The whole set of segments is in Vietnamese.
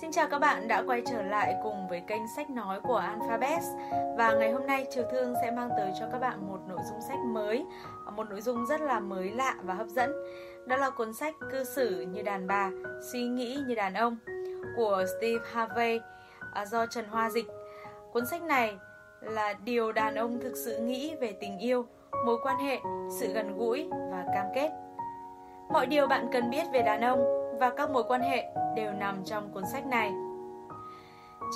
Xin chào các bạn đã quay trở lại cùng với kênh sách nói của Alphabet. Và ngày hôm nay Triều Thương sẽ mang tới cho các bạn một nội dung sách mới Một nội dung rất là mới lạ và hấp dẫn. Đó là cuốn sách Cư xử như đàn bà, suy nghĩ như đàn ông của Steve Harvey à, do Trần Hoa dịch. Cuốn sách này là điều đàn ông thực sự nghĩ về tình yêu, mối quan hệ, sự gần gũi và cam kết. Mọi điều bạn cần biết về đàn ông và các mối quan hệ đều nằm trong cuốn sách này.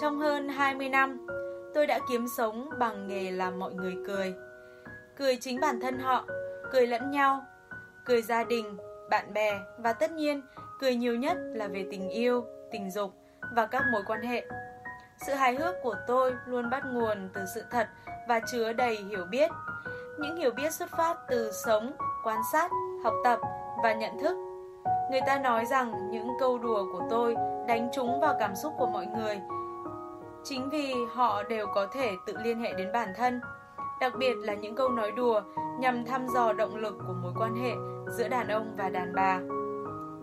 Trong hơn 20 năm, tôi đã kiếm sống bằng nghề làm mọi người cười. Cười chính bản thân họ, cười lẫn nhau, cười gia đình, bạn bè và tất nhiên cười nhiều nhất là về tình yêu, tình dục và các mối quan hệ. Sự hài hước của tôi luôn bắt nguồn từ sự thật và chứa đầy hiểu biết. Những hiểu biết xuất phát từ sống, quan sát, học tập và nhận thức Người ta nói rằng những câu đùa của tôi đánh trúng vào cảm xúc của mọi người. Chính vì họ đều có thể tự liên hệ đến bản thân, đặc biệt là những câu nói đùa nhằm thăm dò động lực của mối quan hệ giữa đàn ông và đàn bà.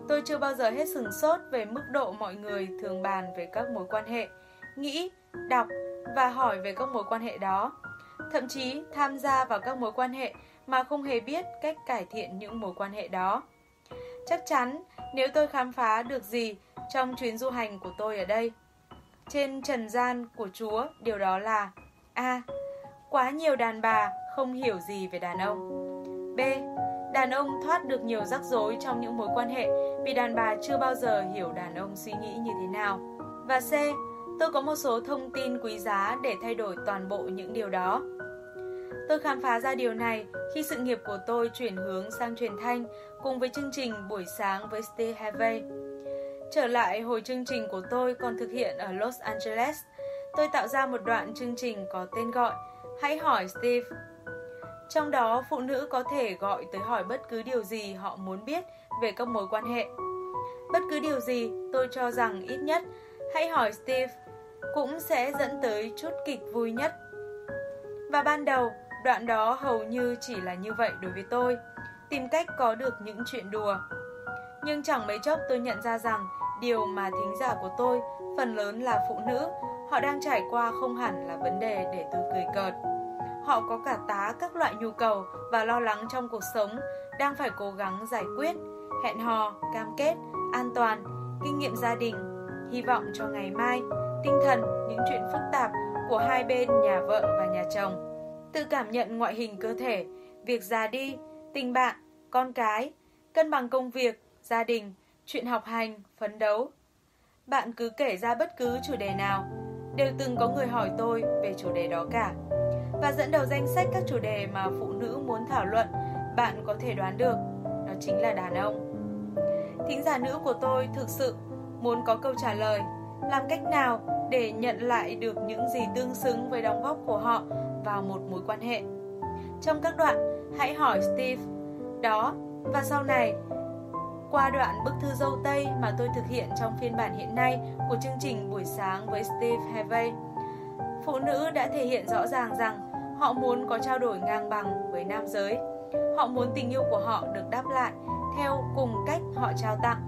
Tôi chưa bao giờ hết sừng sốt về mức độ mọi người thường bàn về các mối quan hệ, nghĩ, đọc và hỏi về các mối quan hệ đó. Thậm chí tham gia vào các mối quan hệ mà không hề biết cách cải thiện những mối quan hệ đó. Chắc chắn nếu tôi khám phá được gì trong chuyến du hành của tôi ở đây. Trên trần gian của Chúa, điều đó là A. Quá nhiều đàn bà không hiểu gì về đàn ông. B. Đàn ông thoát được nhiều rắc rối trong những mối quan hệ vì đàn bà chưa bao giờ hiểu đàn ông suy nghĩ như thế nào. Và C. Tôi có một số thông tin quý giá để thay đổi toàn bộ những điều đó. Tôi khám phá ra điều này khi sự nghiệp của tôi chuyển hướng sang truyền thanh cùng với chương trình Buổi sáng với Steve Harvey. Trở lại hồi chương trình của tôi còn thực hiện ở Los Angeles, tôi tạo ra một đoạn chương trình có tên gọi Hãy hỏi Steve. Trong đó, phụ nữ có thể gọi tới hỏi bất cứ điều gì họ muốn biết về các mối quan hệ. Bất cứ điều gì, tôi cho rằng ít nhất, hãy hỏi Steve cũng sẽ dẫn tới chút kịch vui nhất. Và ban đầu, Đoạn đó hầu như chỉ là như vậy đối với tôi, tìm cách có được những chuyện đùa. Nhưng chẳng mấy chốc tôi nhận ra rằng điều mà thính giả của tôi phần lớn là phụ nữ, họ đang trải qua không hẳn là vấn đề để tôi cười cợt. Họ có cả tá các loại nhu cầu và lo lắng trong cuộc sống, đang phải cố gắng giải quyết, hẹn hò, cam kết, an toàn, kinh nghiệm gia đình, hy vọng cho ngày mai, tinh thần, những chuyện phức tạp của hai bên nhà vợ và nhà chồng tự cảm nhận ngoại hình cơ thể, việc già đi, tình bạn, con cái, cân bằng công việc, gia đình, chuyện học hành, phấn đấu. Bạn cứ kể ra bất cứ chủ đề nào, đều từng có người hỏi tôi về chủ đề đó cả. Và dẫn đầu danh sách các chủ đề mà phụ nữ muốn thảo luận, bạn có thể đoán được, đó chính là đàn ông. Thính giả nữ của tôi thực sự muốn có câu trả lời, làm cách nào để nhận lại được những gì tương xứng với đóng góp của họ vào một mối quan hệ. Trong các đoạn, hãy hỏi Steve đó và sau này qua đoạn bức thư dâu tây mà tôi thực hiện trong phiên bản hiện nay của chương trình buổi sáng với Steve Harvey. Phụ nữ đã thể hiện rõ ràng rằng họ muốn có trao đổi ngang bằng với nam giới. Họ muốn tình yêu của họ được đáp lại theo cùng cách họ trao tặng.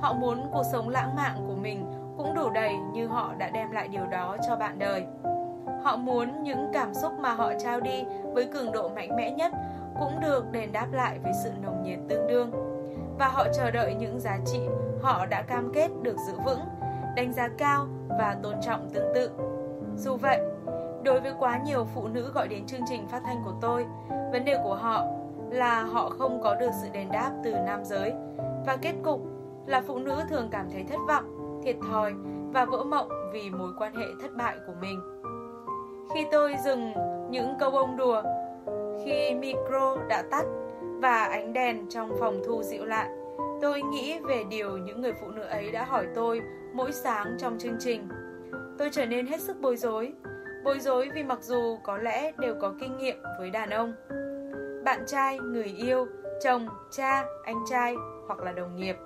Họ muốn cuộc sống lãng mạn của mình cũng đủ đầy như họ đã đem lại điều đó cho bạn đời. Họ muốn những cảm xúc mà họ trao đi với cường độ mạnh mẽ nhất cũng được đền đáp lại với sự nồng nhiệt tương đương. Và họ chờ đợi những giá trị họ đã cam kết được giữ vững, đánh giá cao và tôn trọng tương tự. Dù vậy, đối với quá nhiều phụ nữ gọi đến chương trình phát thanh của tôi, vấn đề của họ là họ không có được sự đền đáp từ nam giới và kết cục là phụ nữ thường cảm thấy thất vọng, thiệt thòi và vỡ mộng vì mối quan hệ thất bại của mình. Khi tôi dừng những câu bông đùa, khi micro đã tắt và ánh đèn trong phòng thu dịu lại, tôi nghĩ về điều những người phụ nữ ấy đã hỏi tôi mỗi sáng trong chương trình. Tôi trở nên hết sức bối rối, bối rối vì mặc dù có lẽ đều có kinh nghiệm với đàn ông. Bạn trai, người yêu, chồng, cha, anh trai hoặc là đồng nghiệp.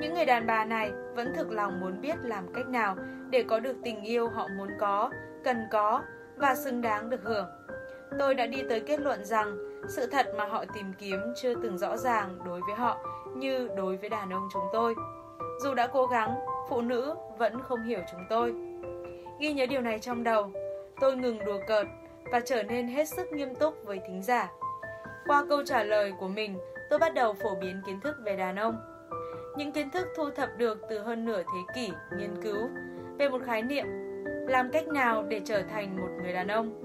Những người đàn bà này vẫn thực lòng muốn biết làm cách nào để có được tình yêu họ muốn có, cần có và xứng đáng được hưởng. Tôi đã đi tới kết luận rằng sự thật mà họ tìm kiếm chưa từng rõ ràng đối với họ như đối với đàn ông chúng tôi. Dù đã cố gắng, phụ nữ vẫn không hiểu chúng tôi. Ghi nhớ điều này trong đầu, tôi ngừng đùa cợt và trở nên hết sức nghiêm túc với thính giả. Qua câu trả lời của mình, tôi bắt đầu phổ biến kiến thức về đàn ông. Những kiến thức thu thập được từ hơn nửa thế kỷ nghiên cứu về một khái niệm làm cách nào để trở thành một người đàn ông.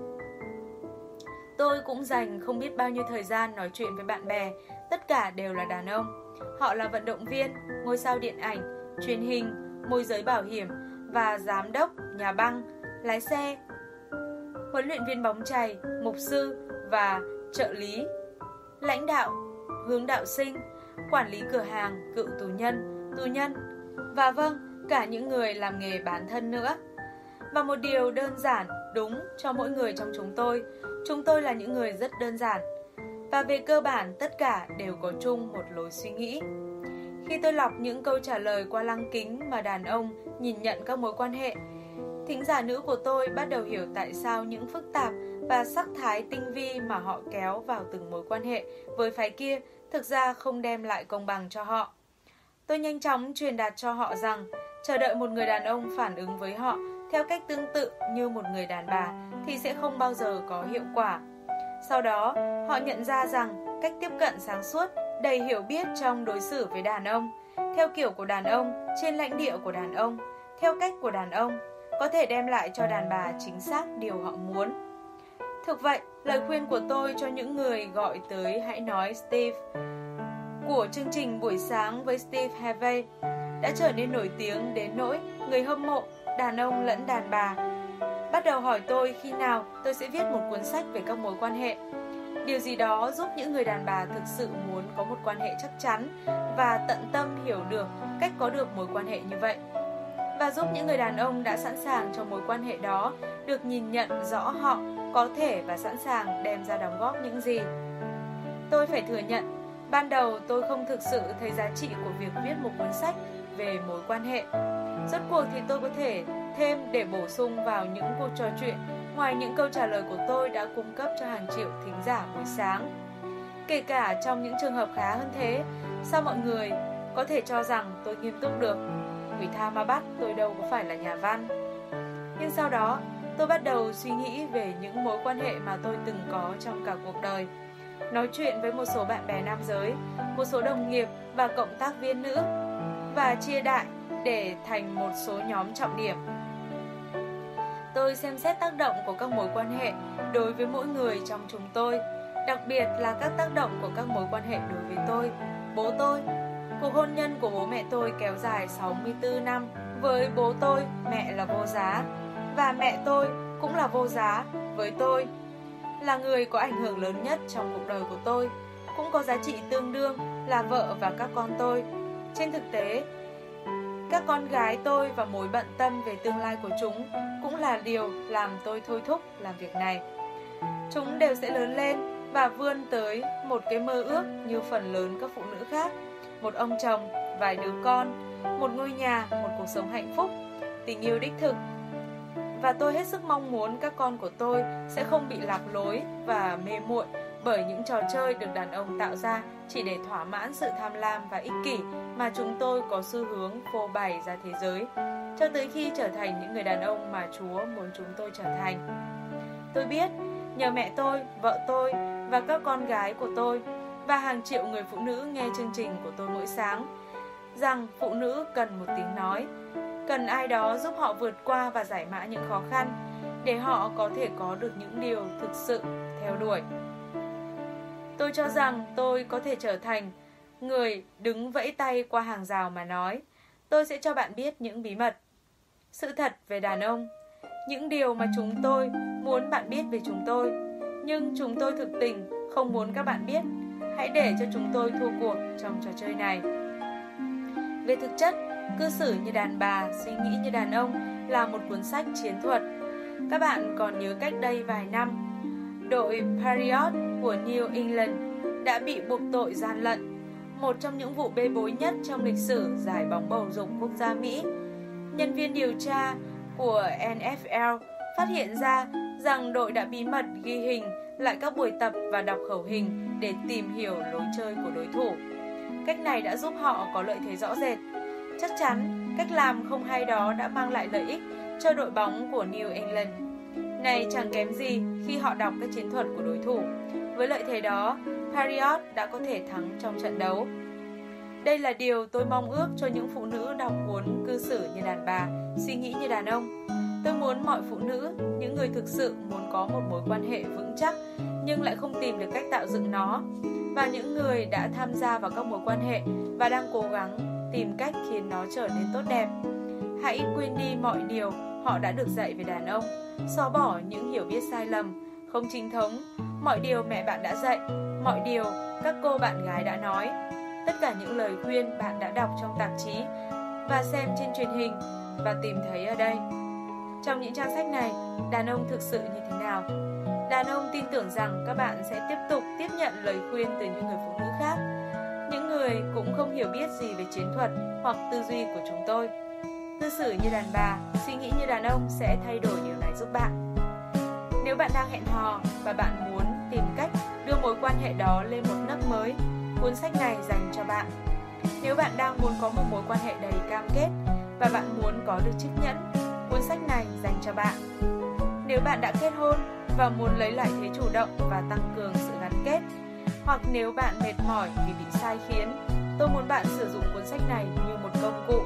Tôi cũng dành không biết bao nhiêu thời gian nói chuyện với bạn bè, tất cả đều là đàn ông. Họ là vận động viên, ngôi sao điện ảnh, truyền hình, môi giới bảo hiểm và giám đốc, nhà băng, lái xe, huấn luyện viên bóng chày, mục sư và trợ lý, lãnh đạo, hướng đạo sinh, quản lý cửa hàng, cựu tù nhân, tù nhân và vâng, cả những người làm nghề bán thân nữa. Và một điều đơn giản, đúng cho mỗi người trong chúng tôi, chúng tôi là những người rất đơn giản. Và về cơ bản tất cả đều có chung một lối suy nghĩ. Khi tôi lọc những câu trả lời qua lăng kính mà đàn ông nhìn nhận các mối quan hệ, thính giả nữ của tôi bắt đầu hiểu tại sao những phức tạp và sắc thái tinh vi mà họ kéo vào từng mối quan hệ với phái kia thực ra không đem lại công bằng cho họ. Tôi nhanh chóng truyền đạt cho họ rằng chờ đợi một người đàn ông phản ứng với họ theo cách tương tự như một người đàn bà thì sẽ không bao giờ có hiệu quả. Sau đó, họ nhận ra rằng cách tiếp cận sáng suốt, đầy hiểu biết trong đối xử với đàn ông, theo kiểu của đàn ông, trên lãnh địa của đàn ông, theo cách của đàn ông, có thể đem lại cho đàn bà chính xác điều họ muốn. Thực vậy, lời khuyên của tôi cho những người gọi tới hãy nói Steve của chương trình buổi sáng với Steve Harvey đã trở nên nổi tiếng đến nỗi người hâm mộ đàn ông lẫn đàn bà bắt đầu hỏi tôi khi nào tôi sẽ viết một cuốn sách về các mối quan hệ. Điều gì đó giúp những người đàn bà thực sự muốn có một quan hệ chắc chắn và tận tâm hiểu được cách có được mối quan hệ như vậy. Và giúp những người đàn ông đã sẵn sàng cho mối quan hệ đó được nhìn nhận rõ họ có thể và sẵn sàng đem ra đóng góp những gì. Tôi phải thừa nhận, ban đầu tôi không thực sự thấy giá trị của việc viết một cuốn sách về mối quan hệ. Rốt cuộc thì tôi có thể thêm để bổ sung vào những cuộc trò chuyện ngoài những câu trả lời của tôi đã cung cấp cho hàng triệu thính giả buổi sáng. Kể cả trong những trường hợp khá hơn thế, sao mọi người có thể cho rằng tôi nghiêm túc được? Quỷ tha ma bắt tôi đâu có phải là nhà văn. Nhưng sau đó, tôi bắt đầu suy nghĩ về những mối quan hệ mà tôi từng có trong cả cuộc đời. Nói chuyện với một số bạn bè nam giới, một số đồng nghiệp và cộng tác viên nữ và chia đại để thành một số nhóm trọng điểm. Tôi xem xét tác động của các mối quan hệ đối với mỗi người trong chúng tôi, đặc biệt là các tác động của các mối quan hệ đối với tôi, bố tôi. Cuộc hôn nhân của bố mẹ tôi kéo dài 64 năm, với bố tôi mẹ là vô giá và mẹ tôi cũng là vô giá với tôi. Là người có ảnh hưởng lớn nhất trong cuộc đời của tôi, cũng có giá trị tương đương là vợ và các con tôi. Trên thực tế, các con gái tôi và mối bận tâm về tương lai của chúng cũng là điều làm tôi thôi thúc làm việc này. Chúng đều sẽ lớn lên và vươn tới một cái mơ ước như phần lớn các phụ nữ khác. Một ông chồng, vài đứa con, một ngôi nhà, một cuộc sống hạnh phúc, tình yêu đích thực. Và tôi hết sức mong muốn các con của tôi sẽ không bị lạc lối và mê muội bởi những trò chơi được đàn ông tạo ra chỉ để thỏa mãn sự tham lam và ích kỷ mà chúng tôi có xu hướng phô bày ra thế giới, cho tới khi trở thành những người đàn ông mà Chúa muốn chúng tôi trở thành. Tôi biết, nhờ mẹ tôi, vợ tôi và các con gái của tôi và hàng triệu người phụ nữ nghe chương trình của tôi mỗi sáng, rằng phụ nữ cần một tiếng nói, cần ai đó giúp họ vượt qua và giải mã những khó khăn, để họ có thể có được những điều thực sự theo đuổi. Tôi cho rằng tôi có thể trở thành người đứng vẫy tay qua hàng rào mà nói, tôi sẽ cho bạn biết những bí mật. Sự thật về đàn ông, những điều mà chúng tôi muốn bạn biết về chúng tôi, nhưng chúng tôi thực tình không muốn các bạn biết. Hãy để cho chúng tôi thua cuộc trong trò chơi này. Về thực chất, cư xử như đàn bà, suy nghĩ như đàn ông là một cuốn sách chiến thuật. Các bạn còn nhớ cách đây vài năm, đội Patriot của New England đã bị buộc tội gian lận, một trong những vụ bê bối nhất trong lịch sử giải bóng bầu dục quốc gia Mỹ. Nhân viên điều tra của NFL phát hiện ra rằng đội đã bí mật ghi hình lại các buổi tập và đọc khẩu hình để tìm hiểu lối chơi của đối thủ. Cách này đã giúp họ có lợi thế rõ rệt. Chắc chắn Cách làm không hay đó đã mang lại lợi ích cho đội bóng của New England. Này chẳng kém gì khi họ đọc các chiến thuật của đối thủ. Với lợi thế đó, Harriot đã có thể thắng trong trận đấu. Đây là điều tôi mong ước cho những phụ nữ đọc cuốn cư xử như đàn bà, suy nghĩ như đàn ông. Tôi muốn mọi phụ nữ, những người thực sự muốn có một mối quan hệ vững chắc nhưng lại không tìm được cách tạo dựng nó và những người đã tham gia vào các mối quan hệ và đang cố gắng tìm cách khiến nó trở nên tốt đẹp. Hãy quên đi mọi điều họ đã được dạy về đàn ông, xóa bỏ những hiểu biết sai lầm, không chính thống, mọi điều mẹ bạn đã dạy, mọi điều các cô bạn gái đã nói, tất cả những lời khuyên bạn đã đọc trong tạp chí và xem trên truyền hình và tìm thấy ở đây. Trong những trang sách này, đàn ông thực sự như thế nào? Đàn ông tin tưởng rằng các bạn sẽ tiếp tục tiếp nhận lời khuyên từ những người phụ nữ khác. Những người cũng không hiểu biết gì về chiến thuật hoặc tư duy của chúng tôi. Tư xử như đàn bà, suy nghĩ như đàn ông sẽ thay đổi điều này giúp bạn. Nếu bạn đang hẹn hò và bạn muốn tìm cách đưa mối quan hệ đó lên một nấc mới, cuốn sách này dành cho bạn. Nếu bạn đang muốn có một mối quan hệ đầy cam kết và bạn muốn có được chiếc nhẫn, cuốn sách này dành cho bạn. Nếu bạn đã kết hôn và muốn lấy lại thế chủ động và tăng cường sự gắn kết, hoặc nếu bạn mệt mỏi vì bị sai khiến, tôi muốn bạn sử dụng cuốn sách này như một công cụ.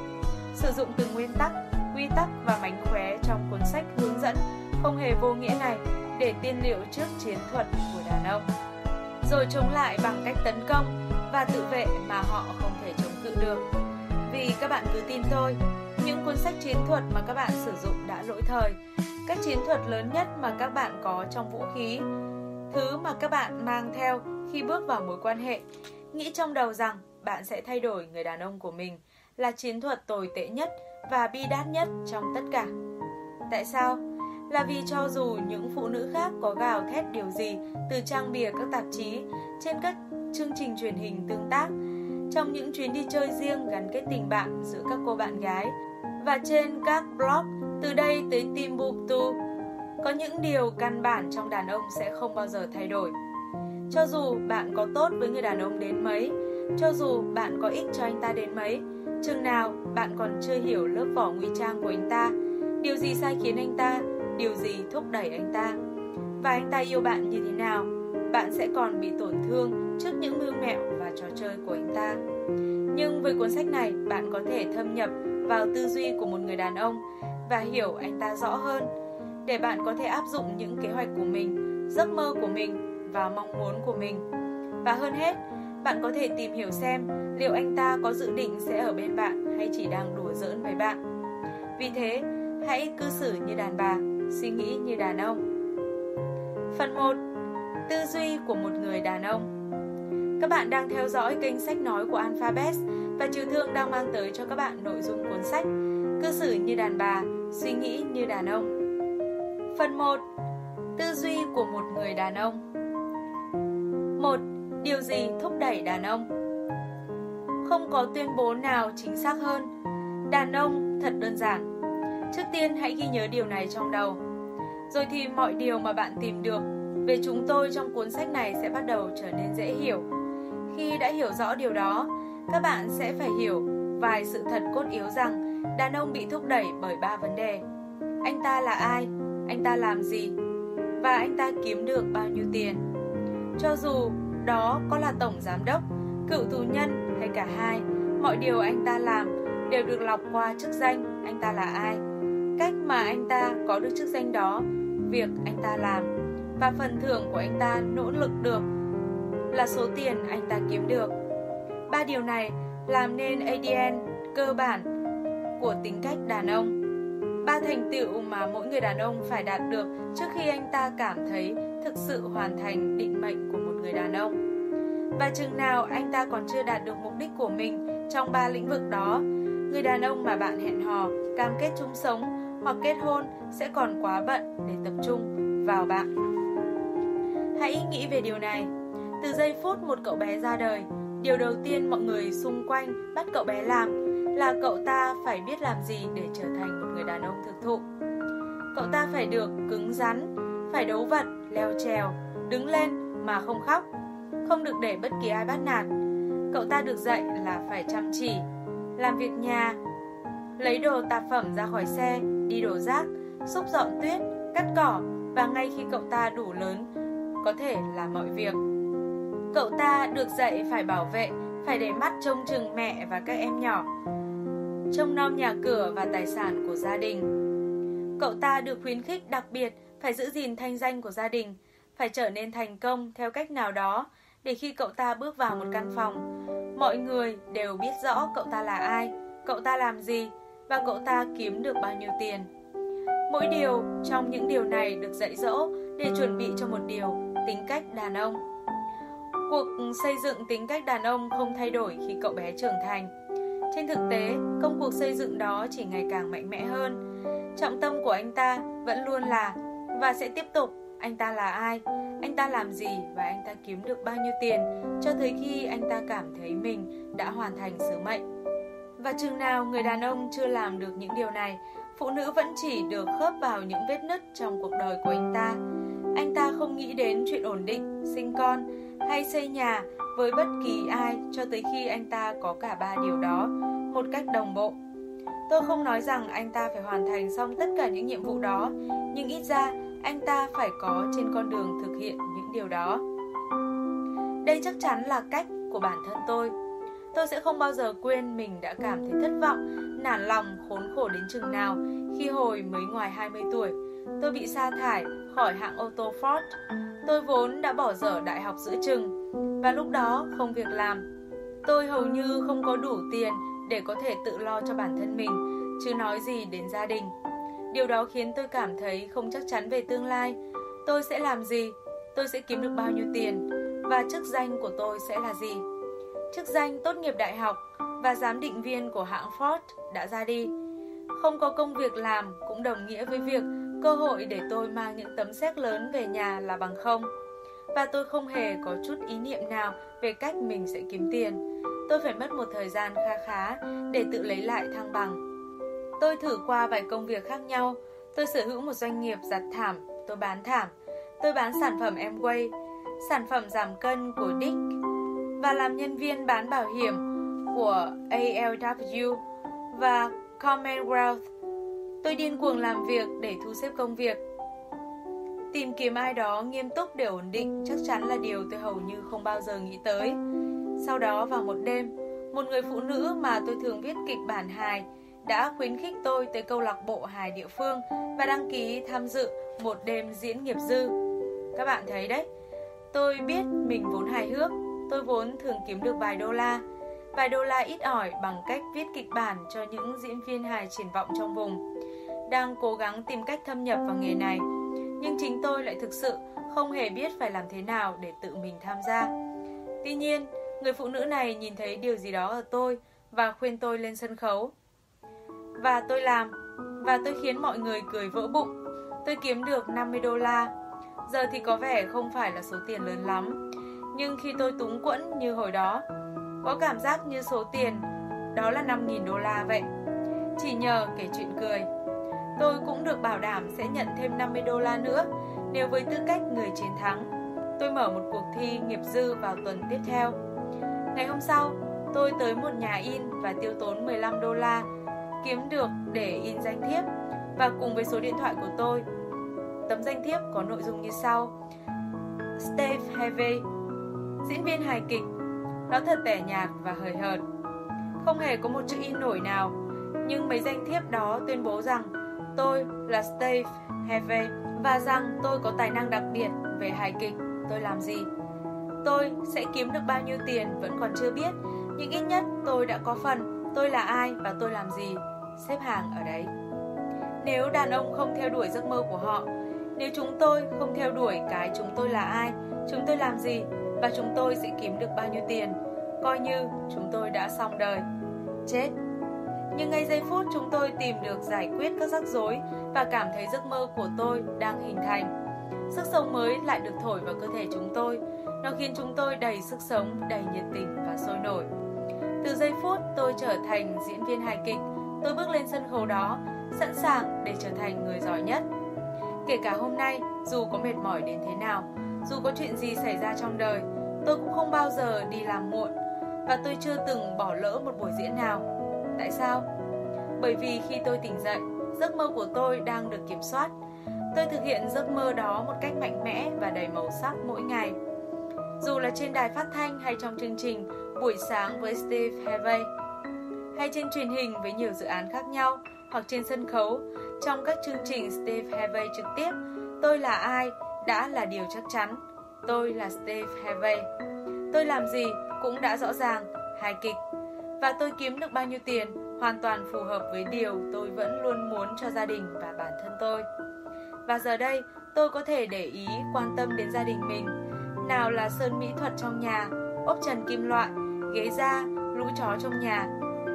Sử dụng từng nguyên tắc, quy tắc và mánh khóe trong cuốn sách hướng dẫn không hề vô nghĩa này để tiên liệu trước chiến thuật của đàn ông. Rồi chống lại bằng cách tấn công và tự vệ mà họ không thể chống cự được. Vì các bạn cứ tin tôi, những cuốn sách chiến thuật mà các bạn sử dụng đã lỗi thời. Các chiến thuật lớn nhất mà các bạn có trong vũ khí, thứ mà các bạn mang theo khi bước vào mối quan hệ, nghĩ trong đầu rằng bạn sẽ thay đổi người đàn ông của mình là chiến thuật tồi tệ nhất và bi đát nhất trong tất cả. Tại sao? Là vì cho dù những phụ nữ khác có gào thét điều gì từ trang bìa các tạp chí, trên các chương trình truyền hình tương tác, trong những chuyến đi chơi riêng gắn kết tình bạn giữa các cô bạn gái và trên các blog từ đây tới Timbuktu, có những điều căn bản trong đàn ông sẽ không bao giờ thay đổi. Cho dù bạn có tốt với người đàn ông đến mấy, cho dù bạn có ích cho anh ta đến mấy, chừng nào bạn còn chưa hiểu lớp vỏ ngụy trang của anh ta, điều gì sai khiến anh ta, điều gì thúc đẩy anh ta, và anh ta yêu bạn như thế nào, bạn sẽ còn bị tổn thương trước những mưu mẹo và trò chơi của anh ta. Nhưng với cuốn sách này, bạn có thể thâm nhập vào tư duy của một người đàn ông và hiểu anh ta rõ hơn để bạn có thể áp dụng những kế hoạch của mình, giấc mơ của mình và mong muốn của mình. Và hơn hết, bạn có thể tìm hiểu xem liệu anh ta có dự định sẽ ở bên bạn hay chỉ đang đùa giỡn với bạn. Vì thế, hãy cư xử như đàn bà, suy nghĩ như đàn ông. Phần 1. Tư duy của một người đàn ông Các bạn đang theo dõi kênh sách nói của Alphabet và Trừ Thương đang mang tới cho các bạn nội dung cuốn sách Cư xử như đàn bà, suy nghĩ như đàn ông. Phần 1. Tư duy của một người đàn ông 1. Điều gì thúc đẩy đàn ông? Không có tuyên bố nào chính xác hơn. Đàn ông thật đơn giản. Trước tiên hãy ghi nhớ điều này trong đầu. Rồi thì mọi điều mà bạn tìm được về chúng tôi trong cuốn sách này sẽ bắt đầu trở nên dễ hiểu. Khi đã hiểu rõ điều đó, các bạn sẽ phải hiểu vài sự thật cốt yếu rằng đàn ông bị thúc đẩy bởi ba vấn đề. Anh ta là ai? Anh ta làm gì? Và anh ta kiếm được bao nhiêu tiền? Cho dù đó có là tổng giám đốc, cựu tù nhân hay cả hai, mọi điều anh ta làm đều được lọc qua chức danh anh ta là ai, cách mà anh ta có được chức danh đó, việc anh ta làm và phần thưởng của anh ta nỗ lực được là số tiền anh ta kiếm được. Ba điều này làm nên ADN cơ bản của tính cách đàn ông. Ba thành tựu mà mỗi người đàn ông phải đạt được trước khi anh ta cảm thấy thực sự hoàn thành định mệnh của một người đàn ông. Và chừng nào anh ta còn chưa đạt được mục đích của mình trong ba lĩnh vực đó, người đàn ông mà bạn hẹn hò, cam kết chung sống hoặc kết hôn sẽ còn quá bận để tập trung vào bạn. Hãy nghĩ về điều này. Từ giây phút một cậu bé ra đời, điều đầu tiên mọi người xung quanh bắt cậu bé làm là cậu ta phải biết làm gì để trở thành một người đàn ông thực thụ. Cậu ta phải được cứng rắn, phải đấu vật, leo trèo, đứng lên mà không khóc, không được để bất kỳ ai bắt nạt. Cậu ta được dạy là phải chăm chỉ, làm việc nhà, lấy đồ tạp phẩm ra khỏi xe, đi đổ rác, xúc dọn tuyết, cắt cỏ và ngay khi cậu ta đủ lớn, có thể làm mọi việc. Cậu ta được dạy phải bảo vệ, phải để mắt trông chừng mẹ và các em nhỏ, trông nom nhà cửa và tài sản của gia đình. Cậu ta được khuyến khích đặc biệt phải giữ gìn thanh danh của gia đình, phải trở nên thành công theo cách nào đó để khi cậu ta bước vào một căn phòng, mọi người đều biết rõ cậu ta là ai, cậu ta làm gì và cậu ta kiếm được bao nhiêu tiền. Mỗi điều trong những điều này được dạy dỗ để chuẩn bị cho một điều, tính cách đàn ông. Cuộc xây dựng tính cách đàn ông không thay đổi khi cậu bé trưởng thành. Trên thực tế, công cuộc xây dựng đó chỉ ngày càng mạnh mẽ hơn. Trọng tâm của anh ta vẫn luôn là và sẽ tiếp tục anh ta là ai, anh ta làm gì và anh ta kiếm được bao nhiêu tiền cho tới khi anh ta cảm thấy mình đã hoàn thành sứ mệnh. Và chừng nào người đàn ông chưa làm được những điều này, phụ nữ vẫn chỉ được khớp vào những vết nứt trong cuộc đời của anh ta. Anh ta không nghĩ đến chuyện ổn định, sinh con hay xây nhà với bất kỳ ai cho tới khi anh ta có cả ba điều đó một cách đồng bộ. Tôi không nói rằng anh ta phải hoàn thành xong tất cả những nhiệm vụ đó, nhưng ít ra anh ta phải có trên con đường thực hiện những điều đó. Đây chắc chắn là cách của bản thân tôi. Tôi sẽ không bao giờ quên mình đã cảm thấy thất vọng, nản lòng, khốn khổ đến chừng nào khi hồi mới ngoài 20 tuổi, tôi bị sa thải khỏi hãng ô tô Ford. Tôi vốn đã bỏ dở đại học giữa chừng và lúc đó không việc làm. Tôi hầu như không có đủ tiền để có thể tự lo cho bản thân mình, chứ nói gì đến gia đình. Điều đó khiến tôi cảm thấy không chắc chắn về tương lai. Tôi sẽ làm gì? Tôi sẽ kiếm được bao nhiêu tiền? Và chức danh của tôi sẽ là gì? Chức danh tốt nghiệp đại học và giám định viên của hãng Ford đã ra đi. Không có công việc làm cũng đồng nghĩa với việc cơ hội để tôi mang những tấm séc lớn về nhà là bằng không. Và tôi không hề có chút ý niệm nào về cách mình sẽ kiếm tiền. Tôi phải mất một thời gian kha khá để tự lấy lại thăng bằng. Tôi thử qua vài công việc khác nhau. Tôi sở hữu một doanh nghiệp giặt thảm, tôi bán thảm. Tôi bán sản phẩm Amway, sản phẩm giảm cân của Dick và làm nhân viên bán bảo hiểm của ALW và Commonwealth. Tôi điên cuồng làm việc để thu xếp công việc. Tìm kiếm ai đó nghiêm túc để ổn định chắc chắn là điều tôi hầu như không bao giờ nghĩ tới. Sau đó vào một đêm, một người phụ nữ mà tôi thường viết kịch bản hài đã khuyến khích tôi tới câu lạc bộ hài địa phương và đăng ký tham dự một đêm diễn nghiệp dư. Các bạn thấy đấy, tôi biết mình vốn hài hước, tôi vốn thường kiếm được vài đô la, vài đô la ít ỏi bằng cách viết kịch bản cho những diễn viên hài triển vọng trong vùng. Đang cố gắng tìm cách thâm nhập vào nghề này, nhưng chính tôi lại thực sự không hề biết phải làm thế nào để tự mình tham gia. Tuy nhiên, người phụ nữ này nhìn thấy điều gì đó ở tôi và khuyên tôi lên sân khấu. Và tôi làm. Và tôi khiến mọi người cười vỡ bụng. Tôi kiếm được 50 đô la. Giờ thì có vẻ không phải là số tiền lớn lắm. Nhưng khi tôi túng quẫn như hồi đó Có cảm giác như số tiền Đó là 5.000 đô la vậy. Chỉ nhờ kể chuyện cười Tôi cũng được bảo đảm sẽ nhận thêm 50 đô la nữa Nếu với tư cách người chiến thắng. Tôi mở một cuộc thi nghiệp dư vào tuần tiếp theo. Ngày hôm sau, tôi tới một nhà in và tiêu tốn 15 đô la kiếm được để in danh thiếp và cùng với số điện thoại của tôi. Tấm danh thiếp có nội dung như sau. Steve Harvey, diễn viên hài kịch, nó thật tẻ nhạt và hời hợt. Không hề có một chữ in nổi nào, nhưng mấy danh thiếp đó tuyên bố rằng tôi là Steve Harvey và rằng tôi có tài năng đặc biệt về hài kịch, tôi làm gì. Tôi sẽ kiếm được bao nhiêu tiền vẫn còn chưa biết, nhưng ít nhất tôi đã có phần tôi là ai và tôi làm gì xếp hàng ở đấy. Nếu đàn ông không theo đuổi giấc mơ của họ, nếu chúng tôi không theo đuổi cái chúng tôi là ai, chúng tôi làm gì và chúng tôi sẽ kiếm được bao nhiêu tiền, coi như chúng tôi đã xong đời. Chết. Nhưng ngay giây phút chúng tôi tìm được giải quyết các rắc rối và cảm thấy giấc mơ của tôi đang hình thành. Sức sống mới lại được thổi vào cơ thể chúng tôi. Nó khiến chúng tôi đầy sức sống, đầy nhiệt tình và sôi nổi. Từ giây phút tôi trở thành diễn viên hài kịch, tôi bước lên sân khấu đó, sẵn sàng để trở thành người giỏi nhất. Kể cả hôm nay, dù có mệt mỏi đến thế nào, dù có chuyện gì xảy ra trong đời, tôi cũng không bao giờ đi làm muộn và tôi chưa từng bỏ lỡ một buổi diễn nào. Tại sao? Bởi vì khi tôi tỉnh dậy, giấc mơ của tôi đang được kiểm soát. Tôi thực hiện giấc mơ đó một cách mạnh mẽ và đầy màu sắc mỗi ngày. Dù là trên đài phát thanh hay trong chương trình Buổi sáng với Steve Harvey, hay trên truyền hình với nhiều dự án khác nhau, hoặc trên sân khấu, trong các chương trình Steve Harvey trực tiếp, tôi là ai đã là điều chắc chắn. Tôi là Steve Harvey. Tôi làm gì cũng đã rõ ràng, hài kịch. Và tôi kiếm được bao nhiêu tiền hoàn toàn phù hợp với điều tôi vẫn luôn muốn cho gia đình và bản thân tôi. Và giờ đây, tôi có thể để ý quan tâm đến gia đình mình. Nào là sơn mỹ thuật trong nhà, ốp trần kim loại, ghế da, lũ chó trong nhà,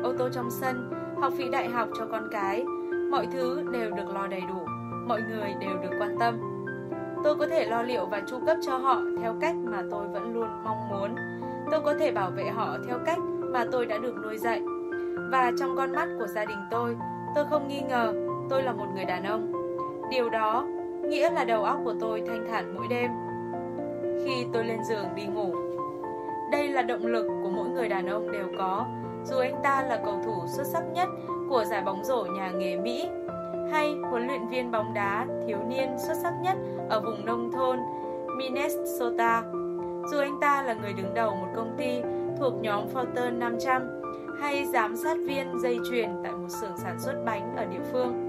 ô tô trong sân, học phí đại học cho con cái. Mọi thứ đều được lo đầy đủ, mọi người đều được quan tâm. Tôi có thể lo liệu và chu cấp cho họ theo cách mà tôi vẫn luôn mong muốn. Tôi có thể bảo vệ họ theo cách mà tôi đã được nuôi dạy. Và trong con mắt của gia đình tôi, tôi không nghi ngờ tôi là một người đàn ông. Điều đó nghĩa là đầu óc của tôi thanh thản mỗi đêm khi tôi lên giường đi ngủ. Đây là động lực của mỗi người đàn ông đều có, dù anh ta là cầu thủ xuất sắc nhất của giải bóng rổ nhà nghề Mỹ, hay huấn luyện viên bóng đá thiếu niên xuất sắc nhất ở vùng nông thôn Minnesota. Dù anh ta là người đứng đầu một công ty thuộc nhóm Fortune 500 hay giám sát viên dây chuyền tại một xưởng sản xuất bánh ở địa phương.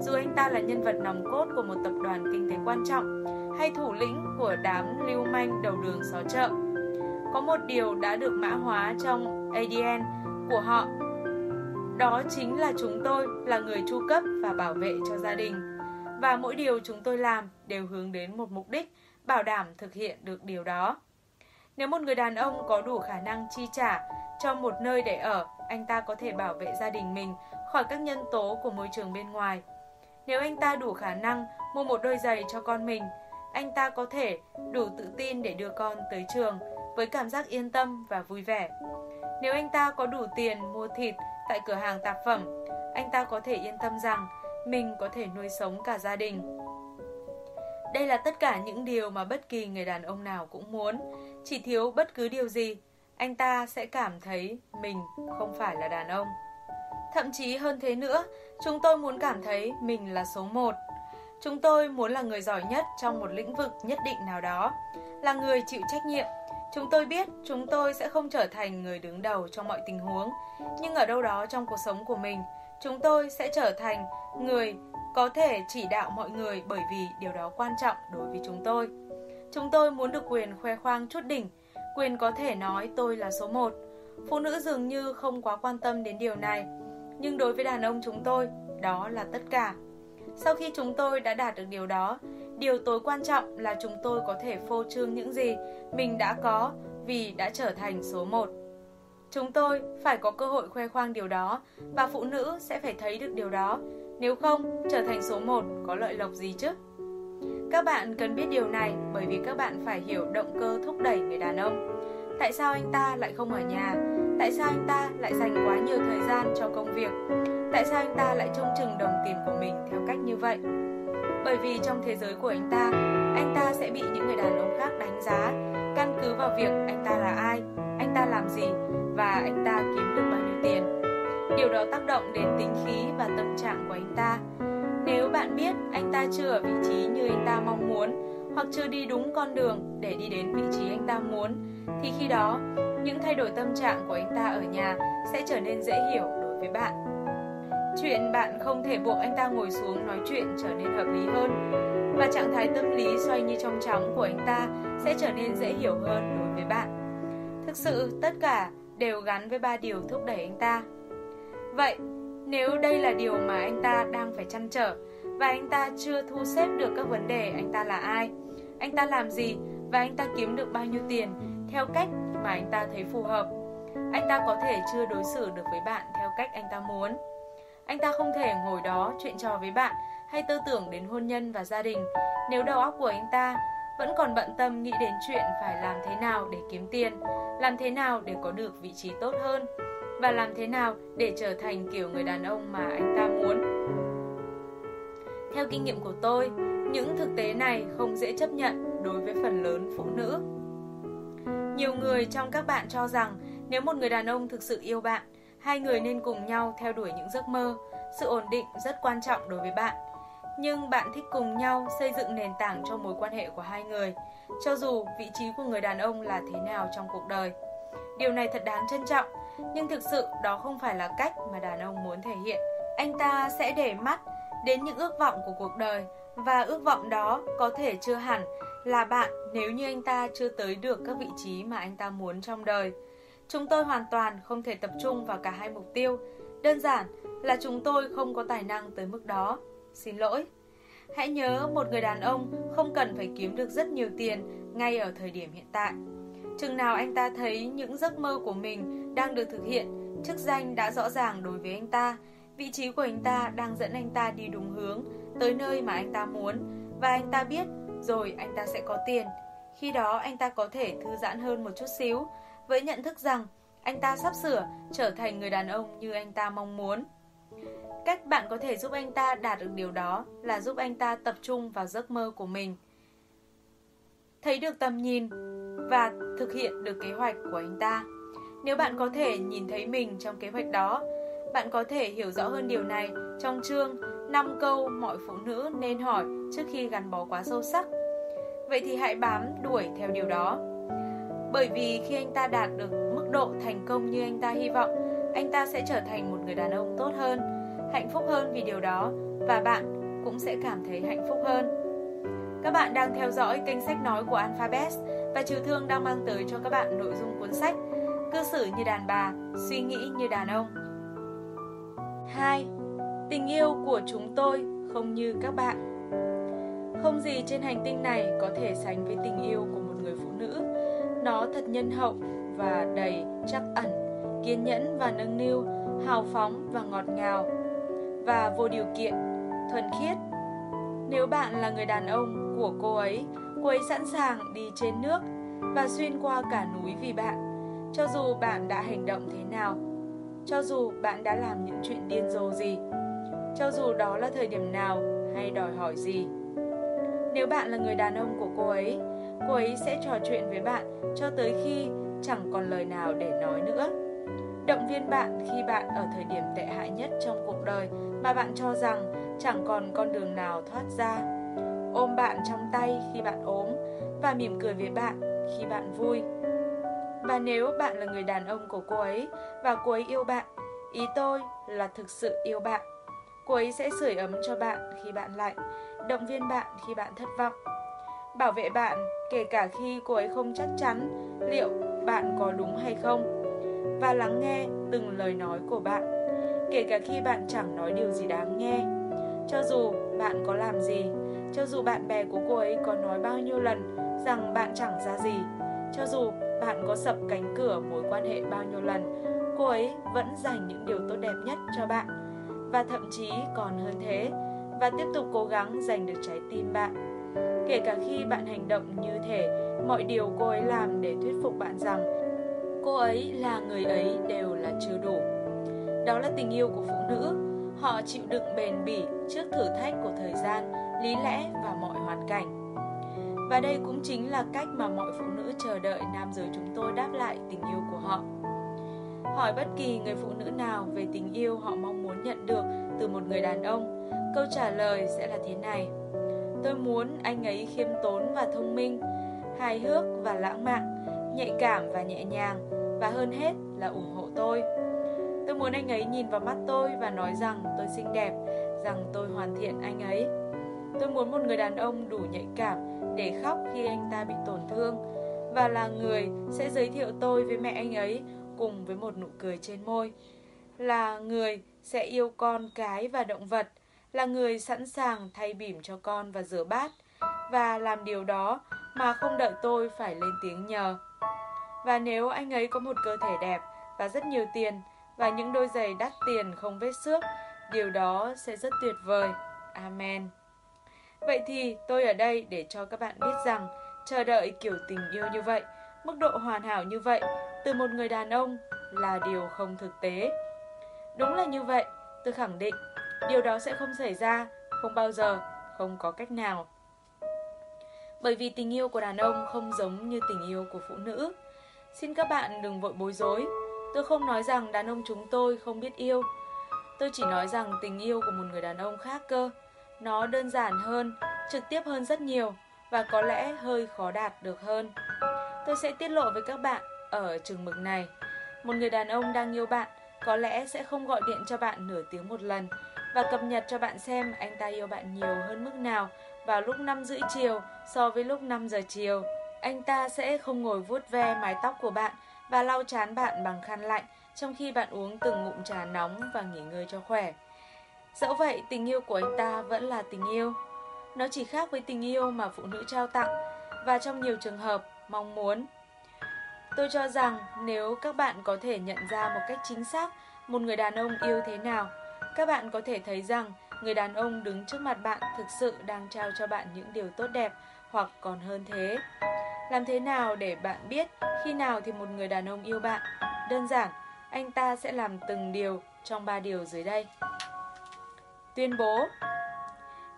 Dù anh ta là nhân vật nòng cốt của một tập đoàn kinh tế quan trọng hay thủ lĩnh của đám lưu manh đầu đường xó chợ. Có một điều đã được mã hóa trong ADN của họ đó chính là chúng tôi là người chu cấp và bảo vệ cho gia đình. Và mỗi điều chúng tôi làm đều hướng đến một mục đích, bảo đảm thực hiện được điều đó. Nếu một người đàn ông có đủ khả năng chi trả cho một nơi để ở, anh ta có thể bảo vệ gia đình mình khỏi các nhân tố của môi trường bên ngoài. Nếu anh ta đủ khả năng mua một đôi giày cho con mình, anh ta có thể đủ tự tin để đưa con tới trường với cảm giác yên tâm và vui vẻ. Nếu anh ta có đủ tiền mua thịt tại cửa hàng tạp phẩm, anh ta có thể yên tâm rằng mình có thể nuôi sống cả gia đình. Đây là tất cả những điều mà bất kỳ người đàn ông nào cũng muốn, chỉ thiếu bất cứ điều gì, anh ta sẽ cảm thấy mình không phải là đàn ông. Thậm chí hơn thế nữa, chúng tôi muốn cảm thấy mình là số một. Chúng tôi muốn là người giỏi nhất trong một lĩnh vực nhất định nào đó, là người chịu trách nhiệm, Chúng tôi biết chúng tôi sẽ không trở thành người đứng đầu trong mọi tình huống, nhưng ở đâu đó trong cuộc sống của mình, chúng tôi sẽ trở thành người có thể chỉ đạo mọi người bởi vì điều đó quan trọng đối với chúng tôi. Chúng tôi muốn được quyền khoe khoang chút đỉnh, quyền có thể nói tôi là số một. Phụ nữ dường như không quá quan tâm đến điều này, nhưng đối với đàn ông chúng tôi, đó là tất cả. Sau khi chúng tôi đã đạt được điều đó, Điều tối quan trọng là chúng tôi có thể phô trương những gì mình đã có vì đã trở thành số một. Chúng tôi phải có cơ hội khoe khoang điều đó và phụ nữ sẽ phải thấy được điều đó. Nếu không, trở thành số một có lợi lộc gì chứ? Các bạn cần biết điều này bởi vì các bạn phải hiểu động cơ thúc đẩy người đàn ông. Tại sao anh ta lại không ở nhà? Tại sao anh ta lại dành quá nhiều thời gian cho công việc? Tại sao anh ta lại trông chừng đồng tiền của mình theo cách như vậy? Bởi vì trong thế giới của anh ta, anh ta sẽ bị những người đàn ông khác đánh giá căn cứ vào việc anh ta là ai, anh ta làm gì và anh ta kiếm được bao nhiêu tiền. Điều đó tác động đến tính khí và tâm trạng của anh ta. Nếu bạn biết anh ta chưa ở vị trí như anh ta mong muốn hoặc chưa đi đúng con đường để đi đến vị trí anh ta muốn thì khi đó những thay đổi tâm trạng của anh ta ở nhà sẽ trở nên dễ hiểu đối với bạn. Chuyện bạn không thể buộc anh ta ngồi xuống nói chuyện trở nên hợp lý hơn và trạng thái tâm lý xoay như trong chóng của anh ta sẽ trở nên dễ hiểu hơn đối với bạn. Thực sự tất cả đều gắn với ba điều thúc đẩy anh ta. Vậy, nếu đây là điều mà anh ta đang phải chăn trở và anh ta chưa thu xếp được các vấn đề anh ta là ai, anh ta làm gì và anh ta kiếm được bao nhiêu tiền theo cách mà anh ta thấy phù hợp, anh ta có thể chưa đối xử được với bạn theo cách anh ta muốn. Anh ta không thể ngồi đó chuyện trò với bạn hay tư tưởng đến hôn nhân và gia đình nếu đầu óc của anh ta vẫn còn bận tâm nghĩ đến chuyện phải làm thế nào để kiếm tiền, làm thế nào để có được vị trí tốt hơn và làm thế nào để trở thành kiểu người đàn ông mà anh ta muốn. Theo kinh nghiệm của tôi, những thực tế này không dễ chấp nhận đối với phần lớn phụ nữ. Nhiều người trong các bạn cho rằng nếu một người đàn ông thực sự yêu bạn, hai người nên cùng nhau theo đuổi những giấc mơ, sự ổn định rất quan trọng đối với bạn. Nhưng bạn thích cùng nhau xây dựng nền tảng cho mối quan hệ của hai người, cho dù vị trí của người đàn ông là thế nào trong cuộc đời. Điều này thật đáng trân trọng, nhưng thực sự đó không phải là cách mà đàn ông muốn thể hiện. Anh ta sẽ để mắt đến những ước vọng của cuộc đời và ước vọng đó có thể chưa hẳn là bạn nếu như anh ta chưa tới được các vị trí mà anh ta muốn trong đời. Chúng tôi hoàn toàn không thể tập trung vào cả hai mục tiêu, đơn giản là chúng tôi không có tài năng tới mức đó. Xin lỗi. Hãy nhớ một người đàn ông không cần phải kiếm được rất nhiều tiền ngay ở thời điểm hiện tại. Chừng nào anh ta thấy những giấc mơ của mình đang được thực hiện, chức danh đã rõ ràng đối với anh ta, vị trí của anh ta đang dẫn anh ta đi đúng hướng, tới nơi mà anh ta muốn và anh ta biết rồi anh ta sẽ có tiền. Khi đó anh ta có thể thư giãn hơn một chút xíu với nhận thức rằng anh ta sắp sửa trở thành người đàn ông như anh ta mong muốn. Cách bạn có thể giúp anh ta đạt được điều đó là giúp anh ta tập trung vào giấc mơ của mình. Thấy được tầm nhìn và thực hiện được kế hoạch của anh ta. Nếu bạn có thể nhìn thấy mình trong kế hoạch đó, bạn có thể hiểu rõ hơn điều này trong chương 5 câu mọi phụ nữ nên hỏi trước khi gắn bó quá sâu sắc. Vậy thì hãy bám đuổi theo điều đó. Bởi vì khi anh ta đạt được mức độ thành công như anh ta hy vọng, anh ta sẽ trở thành một người đàn ông tốt hơn, hạnh phúc hơn vì điều đó và bạn cũng sẽ cảm thấy hạnh phúc hơn. Các bạn đang theo dõi kênh sách nói của Alphabet và Trừ Thương đang mang tới cho các bạn nội dung cuốn sách Cư xử như đàn bà, suy nghĩ như đàn ông. 2. Tình yêu của chúng tôi không như các bạn. Không gì trên hành tinh này có thể sánh với tình yêu của một người phụ nữ. Nó thật nhân hậu và đầy chắc ẩn, kiên nhẫn và nâng niu, hào phóng và ngọt ngào và vô điều kiện, thuần khiết. Nếu bạn là người đàn ông của cô ấy, cô ấy sẵn sàng đi trên nước và xuyên qua cả núi vì bạn, cho dù bạn đã hành động thế nào, cho dù bạn đã làm những chuyện điên rồ gì cho dù đó là thời điểm nào hay đòi hỏi gì. Nếu bạn là người đàn ông của cô ấy, cô ấy sẽ trò chuyện với bạn cho tới khi chẳng còn lời nào để nói nữa. Động viên bạn khi bạn ở thời điểm tệ hại nhất trong cuộc đời mà bạn cho rằng chẳng còn con đường nào thoát ra. Ôm bạn trong tay khi bạn ốm và mỉm cười với bạn khi bạn vui. Và nếu bạn là người đàn ông của cô ấy và cô ấy yêu bạn, ý tôi là thực sự yêu bạn Cô ấy sẽ sưởi ấm cho bạn khi bạn lạnh, động viên bạn khi bạn thất vọng, bảo vệ bạn kể cả khi cô ấy không chắc chắn liệu bạn có đúng hay không và lắng nghe từng lời nói của bạn, kể cả khi bạn chẳng nói điều gì đáng nghe. Cho dù bạn có làm gì, cho dù bạn bè của cô ấy có nói bao nhiêu lần rằng bạn chẳng ra gì, cho dù bạn có sập cánh cửa mối quan hệ bao nhiêu lần, cô ấy vẫn dành những điều tốt đẹp nhất cho bạn và thậm chí còn hơn thế và tiếp tục cố gắng giành được trái tim bạn. Kể cả khi bạn hành động như thể mọi điều cô ấy làm để thuyết phục bạn rằng cô ấy là người ấy đều là chưa đủ. Đó là tình yêu của phụ nữ. Họ chịu đựng bền bỉ trước thử thách của thời gian, lý lẽ và mọi hoàn cảnh. Và đây cũng chính là cách mà mọi phụ nữ chờ đợi nam giới chúng tôi đáp lại tình yêu của họ. Hỏi bất kỳ người phụ nữ nào về tình yêu họ mong muốn nhận được từ một người đàn ông, câu trả lời sẽ là thế này. Tôi muốn anh ấy khiêm tốn và thông minh, hài hước và lãng mạn, nhạy cảm và nhẹ nhàng và hơn hết là ủng hộ tôi. Tôi muốn anh ấy nhìn vào mắt tôi và nói rằng tôi xinh đẹp, rằng tôi hoàn thiện anh ấy. Tôi muốn một người đàn ông đủ nhạy cảm để khóc khi anh ta bị tổn thương và là người sẽ giới thiệu tôi với mẹ anh ấy cùng với một nụ cười trên môi. Là người sẽ yêu con cái và động vật, là người sẵn sàng thay bỉm cho con và rửa bát, và làm điều đó mà không đợi tôi phải lên tiếng nhờ. Và nếu anh ấy có một cơ thể đẹp và rất nhiều tiền và những đôi giày đắt tiền không vết xước, điều đó sẽ rất tuyệt vời. Amen. Vậy thì tôi ở đây để cho các bạn biết rằng chờ đợi kiểu tình yêu như vậy, mức độ hoàn hảo như vậy từ một người đàn ông là điều không thực tế. Đúng là như vậy, tôi khẳng định điều đó sẽ không xảy ra, không bao giờ, không có cách nào. Bởi vì tình yêu của đàn ông không giống như tình yêu của phụ nữ. Xin các bạn đừng vội bối rối. Tôi không nói rằng đàn ông chúng tôi không biết yêu. Tôi chỉ nói rằng tình yêu của một người đàn ông khác cơ. Nó đơn giản hơn, trực tiếp hơn rất nhiều và có lẽ hơi khó đạt được hơn. Tôi sẽ tiết lộ với các bạn ở chừng mực này. Một người đàn ông đang yêu bạn có lẽ sẽ không gọi điện cho bạn nửa tiếng một lần và cập nhật cho bạn xem anh ta yêu bạn nhiều hơn mức nào vào lúc 5 rưỡi chiều so với lúc 5 giờ chiều. Anh ta sẽ không ngồi vuốt ve mái tóc của bạn và lau chán bạn bằng khăn lạnh trong khi bạn uống từng ngụm trà nóng và nghỉ ngơi cho khỏe. Dẫu vậy, tình yêu của anh ta vẫn là tình yêu. Nó chỉ khác với tình yêu mà phụ nữ trao tặng và trong nhiều trường hợp mong muốn. Tôi cho rằng nếu các bạn có thể nhận ra một cách chính xác một người đàn ông yêu thế nào, các bạn có thể thấy rằng người đàn ông đứng trước mặt bạn thực sự đang trao cho bạn những điều tốt đẹp hoặc còn hơn thế. Làm thế nào để bạn biết khi nào thì một người đàn ông yêu bạn? Đơn giản, anh ta sẽ làm từng điều trong ba điều dưới đây. Tuyên bố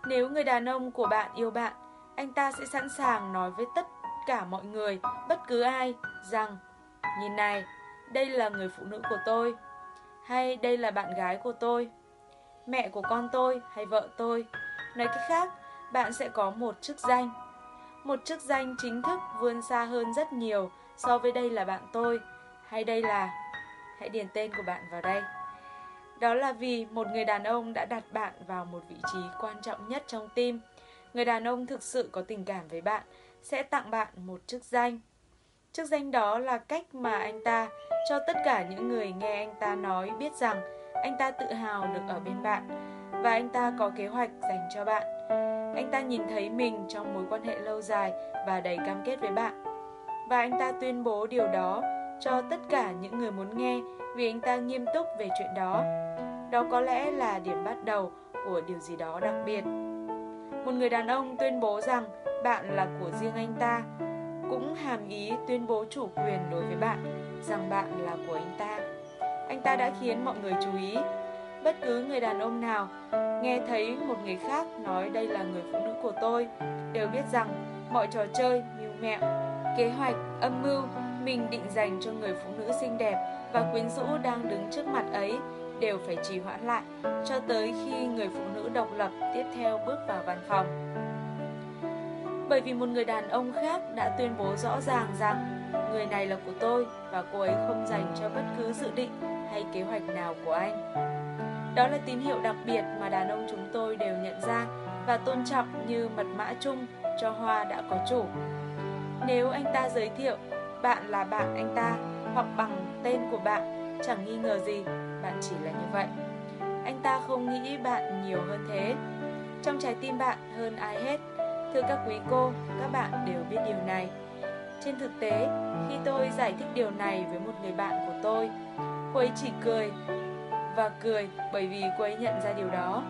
Nếu người đàn ông của bạn yêu bạn, anh ta sẽ sẵn sàng nói với tất cả mọi người, bất cứ ai, rằng Nhìn này, đây là người phụ nữ của tôi, hay đây là bạn gái của tôi, mẹ của con tôi hay vợ tôi. Nói cách khác, bạn sẽ có một chức danh. Một chức danh chính thức vươn xa hơn rất nhiều so với đây là bạn tôi, hay đây là... Hãy điền tên của bạn vào đây. Đó là vì một người đàn ông đã đặt bạn vào một vị trí quan trọng nhất trong tim. Người đàn ông thực sự có tình cảm với bạn sẽ tặng bạn một chức danh. Chức danh đó là cách mà anh ta cho tất cả những người nghe anh ta nói biết rằng anh ta tự hào được ở bên bạn, và anh ta có kế hoạch dành cho bạn. Anh ta nhìn thấy mình trong mối quan hệ lâu dài và đầy cam kết với bạn. Và anh ta tuyên bố điều đó cho tất cả những người muốn nghe vì anh ta nghiêm túc về chuyện đó. Đó có lẽ là điểm bắt đầu của điều gì đó đặc biệt. Một người đàn ông tuyên bố rằng bạn là của riêng anh ta, cũng hàm ý tuyên bố chủ quyền đối với bạn rằng bạn là của anh ta. Anh ta đã khiến mọi người chú ý. Bất cứ người đàn ông nào nghe thấy một người khác nói đây là người phụ nữ của tôi đều biết rằng mọi trò chơi, mưu mẹo, kế hoạch, âm mưu mình định dành cho người phụ nữ xinh đẹp và quyến rũ đang đứng trước mặt ấy đều phải trì hoãn lại cho tới khi người phụ nữ độc lập tiếp theo bước vào văn phòng. Bởi vì một người đàn ông khác đã tuyên bố rõ ràng rằng người này là của tôi và cô ấy không dành cho bất cứ dự định hay kế hoạch nào của anh. Đó là tín hiệu đặc biệt mà đàn ông chúng tôi đều nhận ra và tôn trọng như mật mã chung cho hoa đã có chủ. Nếu anh ta giới thiệu bạn là bạn anh ta hoặc bằng tên của bạn, chẳng nghi ngờ gì, bạn chỉ là như vậy. Anh ta không nghĩ bạn nhiều hơn thế. Trong trái tim bạn hơn ai hết, thưa các quý cô, các bạn đều biết điều này. Trên thực tế, khi tôi giải thích điều này với một người bạn của tôi, cô ấy chỉ cười và cười bởi vì cô ấy nhận ra điều đó.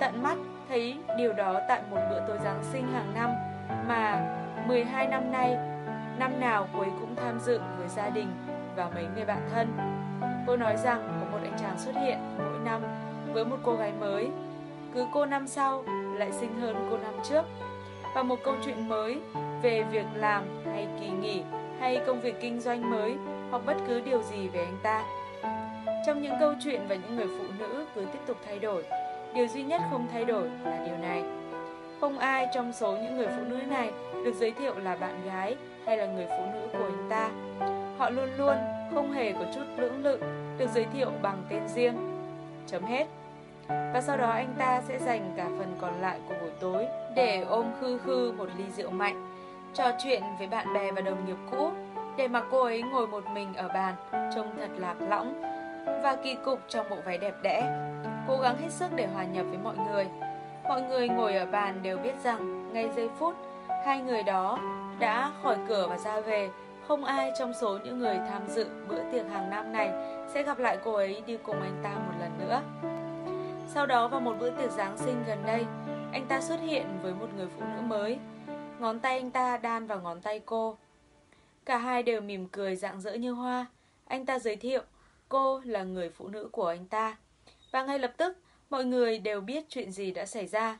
Tận mắt thấy điều đó tại một bữa tối Giáng sinh hàng năm mà 12 năm nay, năm nào cô ấy cũng tham dự với gia đình và mấy người bạn thân. Cô nói rằng có một anh chàng xuất hiện mỗi năm với một cô gái mới. Cứ cô năm sau lại xinh hơn cô năm trước. Và một câu chuyện mới về việc làm hay kỳ nghỉ hay công việc kinh doanh mới hoặc bất cứ điều gì về anh ta. Trong những câu chuyện và những người phụ nữ cứ tiếp tục thay đổi, điều duy nhất không thay đổi là điều này. Không ai trong số những người phụ nữ này được giới thiệu là bạn gái hay là người phụ nữ của anh ta. Họ luôn luôn không hề có chút lưỡng lự được giới thiệu bằng tên riêng. Chấm hết. Và sau đó anh ta sẽ dành cả phần còn lại của buổi tối để ôm khư khư một ly rượu mạnh, trò chuyện với bạn bè và đồng nghiệp cũ, để mà cô ấy ngồi một mình ở bàn, trông thật lạc lõng và kỳ cục trong bộ váy đẹp đẽ, cố gắng hết sức để hòa nhập với mọi người. Mọi người ngồi ở bàn đều biết rằng ngay giây phút hai người đó đã khỏi cửa và ra về, không ai trong số những người tham dự bữa tiệc hàng năm này sẽ gặp lại cô ấy đi cùng anh ta một lần nữa. Sau đó vào một bữa tiệc Giáng sinh gần đây, anh ta xuất hiện với một người phụ nữ mới. Ngón tay anh ta đan vào ngón tay cô. Cả hai đều mỉm cười rạng rỡ như hoa. Anh ta giới thiệu cô là người phụ nữ của anh ta. Và ngay lập tức, mọi người đều biết chuyện gì đã xảy ra.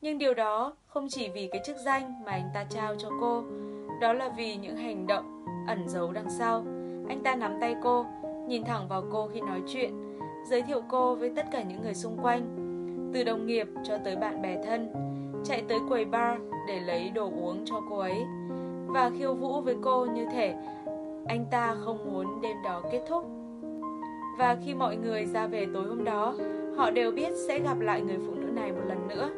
Nhưng điều đó không chỉ vì cái chức danh mà anh ta trao cho cô, đó là vì những hành động ẩn giấu đằng sau. Anh ta nắm tay cô, nhìn thẳng vào cô khi nói chuyện giới thiệu cô với tất cả những người xung quanh, từ đồng nghiệp cho tới bạn bè thân, chạy tới quầy bar để lấy đồ uống cho cô ấy và khiêu vũ với cô như thể anh ta không muốn đêm đó kết thúc. Và khi mọi người ra về tối hôm đó, họ đều biết sẽ gặp lại người phụ nữ này một lần nữa.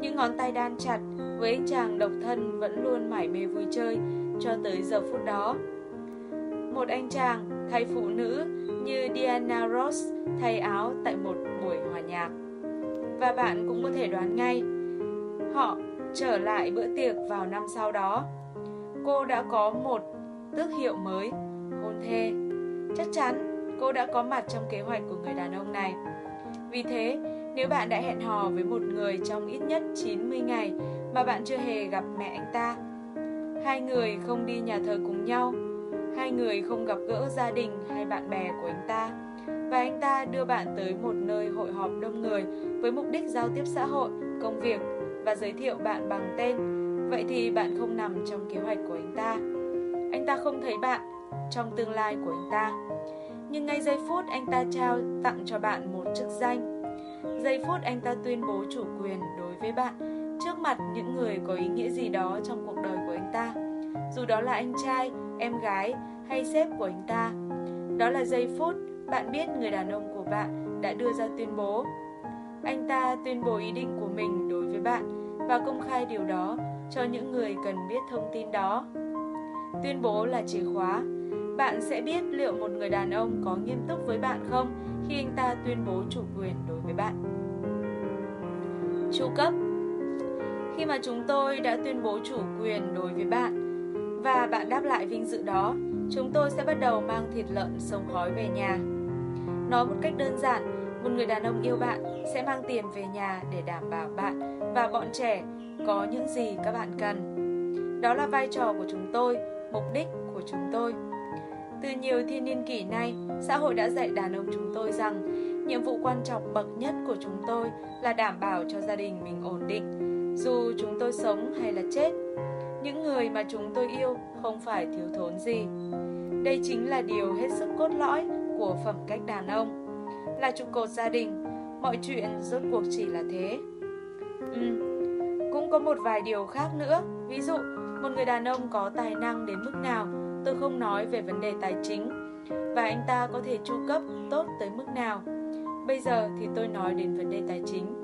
Những ngón tay đan chặt với anh chàng độc thân vẫn luôn mải mê vui chơi cho tới giờ phút đó. Một anh chàng thay phụ nữ như Diana Ross thay áo tại một buổi hòa nhạc. Và bạn cũng có thể đoán ngay, họ trở lại bữa tiệc vào năm sau đó. Cô đã có một tước hiệu mới, hôn thê. Chắc chắn cô đã có mặt trong kế hoạch của người đàn ông này. Vì thế, nếu bạn đã hẹn hò với một người trong ít nhất 90 ngày mà bạn chưa hề gặp mẹ anh ta, hai người không đi nhà thờ cùng nhau, hai người không gặp gỡ gia đình hay bạn bè của anh ta, và anh ta đưa bạn tới một nơi hội họp đông người với mục đích giao tiếp xã hội, công việc và giới thiệu bạn bằng tên, vậy thì bạn không nằm trong kế hoạch của anh ta. Anh ta không thấy bạn trong tương lai của anh ta. Nhưng ngay giây phút anh ta trao tặng cho bạn một chức danh, giây phút anh ta tuyên bố chủ quyền đối với bạn trước mặt những người có ý nghĩa gì đó trong cuộc đời của anh ta, dù đó là anh trai, em gái hay sếp của anh ta. Đó là giây phút bạn biết người đàn ông của bạn đã đưa ra tuyên bố. Anh ta tuyên bố ý định của mình đối với bạn và công khai điều đó cho những người cần biết thông tin đó. Tuyên bố là chìa khóa. Bạn sẽ biết liệu một người đàn ông có nghiêm túc với bạn không khi anh ta tuyên bố chủ quyền đối với bạn. Chu cấp Khi mà chúng tôi đã tuyên bố chủ quyền đối với bạn và bạn đáp lại vinh dự đó, chúng tôi sẽ bắt đầu mang thịt lợn sông khói về nhà. Nói một cách đơn giản, một người đàn ông yêu bạn sẽ mang tiền về nhà để đảm bảo bạn và bọn trẻ có những gì các bạn cần. Đó là vai trò của chúng tôi, mục đích của chúng tôi. Từ nhiều thiên niên kỷ nay, xã hội đã dạy đàn ông chúng tôi rằng nhiệm vụ quan trọng bậc nhất của chúng tôi là đảm bảo cho gia đình mình ổn định, dù chúng tôi sống hay là chết. Những người mà chúng tôi yêu không phải thiếu thốn gì. Đây chính là điều hết sức cốt lõi của phẩm cách đàn ông. Là trụ cột gia đình, mọi chuyện rốt cuộc chỉ là thế. Ừ, cũng có một vài điều khác nữa, ví dụ một người đàn ông có tài năng đến mức nào, tôi không nói về vấn đề tài chính, và anh ta có thể chu cấp tốt tới mức nào. Bây giờ thì tôi nói đến vấn đề tài chính.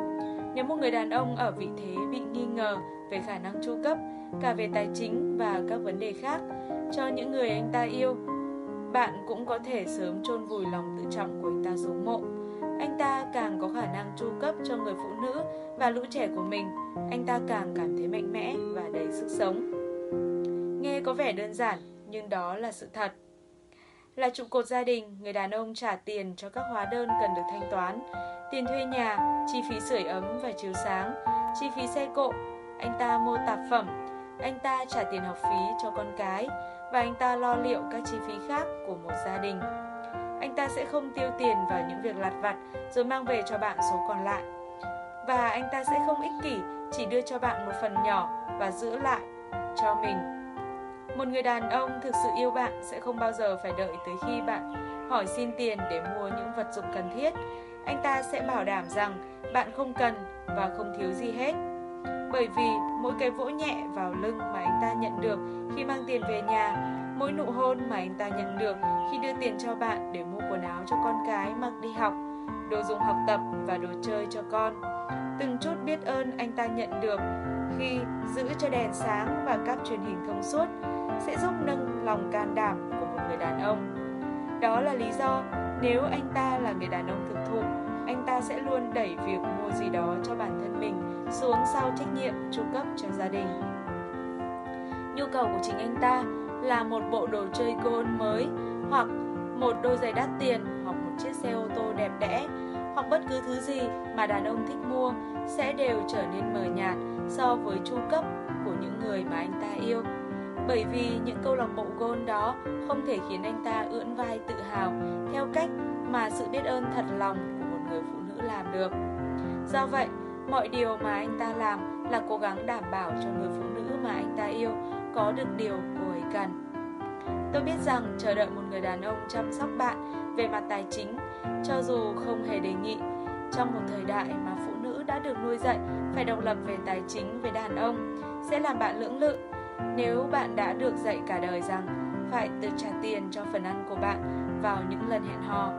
Nếu một người đàn ông ở vị thế bị nghi ngờ về khả năng chu cấp cả về tài chính và các vấn đề khác cho những người anh ta yêu, bạn cũng có thể sớm chôn vùi lòng tự trọng của anh ta xuống mộ. Anh ta càng có khả năng chu cấp cho người phụ nữ và lũ trẻ của mình, anh ta càng cảm thấy mạnh mẽ và đầy sức sống. Nghe có vẻ đơn giản, nhưng đó là sự thật. Là trụ cột gia đình, người đàn ông trả tiền cho các hóa đơn cần được thanh toán, tiền thuê nhà, chi phí sưởi ấm và chiếu sáng, chi phí xe cộ, anh ta mua tạp phẩm, anh ta trả tiền học phí cho con cái và anh ta lo liệu các chi phí khác của một gia đình. Anh ta sẽ không tiêu tiền vào những việc lặt vặt rồi mang về cho bạn số còn lại. Và anh ta sẽ không ích kỷ chỉ đưa cho bạn một phần nhỏ và giữ lại cho mình một người đàn ông thực sự yêu bạn sẽ không bao giờ phải đợi tới khi bạn hỏi xin tiền để mua những vật dụng cần thiết. Anh ta sẽ bảo đảm rằng bạn không cần và không thiếu gì hết. Bởi vì mỗi cái vỗ nhẹ vào lưng mà anh ta nhận được khi mang tiền về nhà, mỗi nụ hôn mà anh ta nhận được khi đưa tiền cho bạn để mua quần áo cho con cái mặc đi học, đồ dùng học tập và đồ chơi cho con. Từng chút biết ơn anh ta nhận được khi giữ cho đèn sáng và các truyền hình thông suốt sẽ giúp nâng lòng can đảm của một người đàn ông. Đó là lý do nếu anh ta là người đàn ông thực thụ, anh ta sẽ luôn đẩy việc mua gì đó cho bản thân mình xuống sau trách nhiệm chu cấp cho gia đình. Nhu cầu của chính anh ta là một bộ đồ chơi gôn mới hoặc một đôi giày đắt tiền hoặc một chiếc xe ô tô đẹp đẽ hoặc bất cứ thứ gì mà đàn ông thích mua sẽ đều trở nên mờ nhạt so với chu cấp của những người mà anh ta yêu bởi vì những câu lạc bộ gôn đó không thể khiến anh ta ưỡn vai tự hào theo cách mà sự biết ơn thật lòng của một người phụ nữ làm được. Do vậy, mọi điều mà anh ta làm là cố gắng đảm bảo cho người phụ nữ mà anh ta yêu có được điều cô ấy cần. Tôi biết rằng chờ đợi một người đàn ông chăm sóc bạn về mặt tài chính cho dù không hề đề nghị. Trong một thời đại mà phụ nữ đã được nuôi dạy phải độc lập về tài chính với đàn ông sẽ làm bạn lưỡng lự. Nếu bạn đã được dạy cả đời rằng phải tự trả tiền cho phần ăn của bạn vào những lần hẹn hò,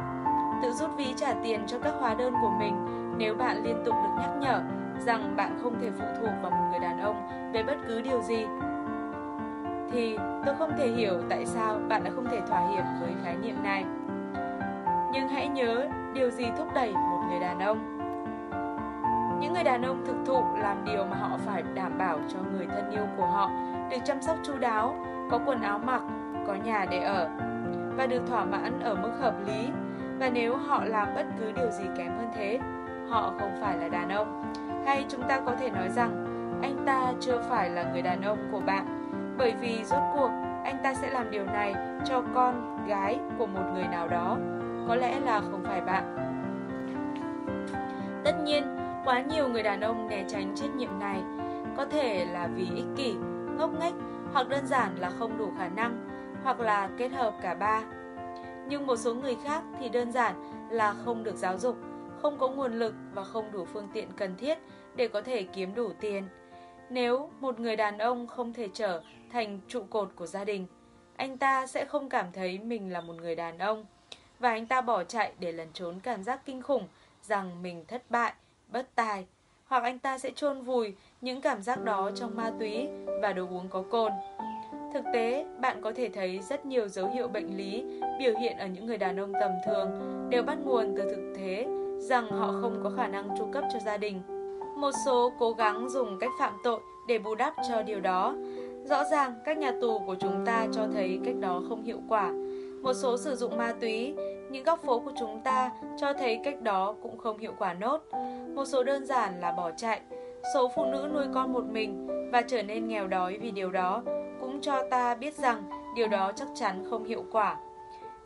tự rút ví trả tiền cho các hóa đơn của mình nếu bạn liên tục được nhắc nhở rằng bạn không thể phụ thuộc vào một người đàn ông về bất cứ điều gì thì tôi không thể hiểu tại sao bạn đã không thể thỏa hiệp với khái niệm này. Nhưng hãy nhớ điều gì thúc đẩy một người đàn ông. Những người đàn ông thực thụ làm điều mà họ phải đảm bảo cho người thân yêu của họ được chăm sóc chu đáo, có quần áo mặc, có nhà để ở và được thỏa mãn ở mức hợp lý. Và nếu họ làm bất cứ điều gì kém hơn thế, họ không phải là đàn ông. Hay chúng ta có thể nói rằng anh ta chưa phải là người đàn ông của bạn bởi vì rốt cuộc, anh ta sẽ làm điều này cho con gái của một người nào đó. Có lẽ là không phải bạn. Tất nhiên, quá nhiều người đàn ông né tránh trách nhiệm này. Có thể là vì ích kỷ, ngốc nghếch, hoặc đơn giản là không đủ khả năng, hoặc là kết hợp cả ba. Nhưng một số người khác thì đơn giản là không được giáo dục, không có nguồn lực và không đủ phương tiện cần thiết để có thể kiếm đủ tiền. Nếu một người đàn ông không thể trở thành trụ cột của gia đình, anh ta sẽ không cảm thấy mình là một người đàn ông và anh ta bỏ chạy để lẩn trốn cảm giác kinh khủng rằng mình thất bại, bất tài hoặc anh ta sẽ chôn vùi những cảm giác đó trong ma túy và đồ uống có cồn. Thực tế, bạn có thể thấy rất nhiều dấu hiệu bệnh lý biểu hiện ở những người đàn ông tầm thường đều bắt nguồn từ thực thế rằng họ không có khả năng tru cấp cho gia đình. Một số cố gắng dùng cách phạm tội để bù đắp cho điều đó Rõ ràng, các nhà tù của chúng ta cho thấy cách đó không hiệu quả. Một số sử dụng ma túy, những góc phố của chúng ta cho thấy cách đó cũng không hiệu quả nốt. Một số đơn giản là bỏ chạy. Số phụ nữ nuôi con một mình và trở nên nghèo đói vì điều đó cũng cho ta biết rằng điều đó chắc chắn không hiệu quả.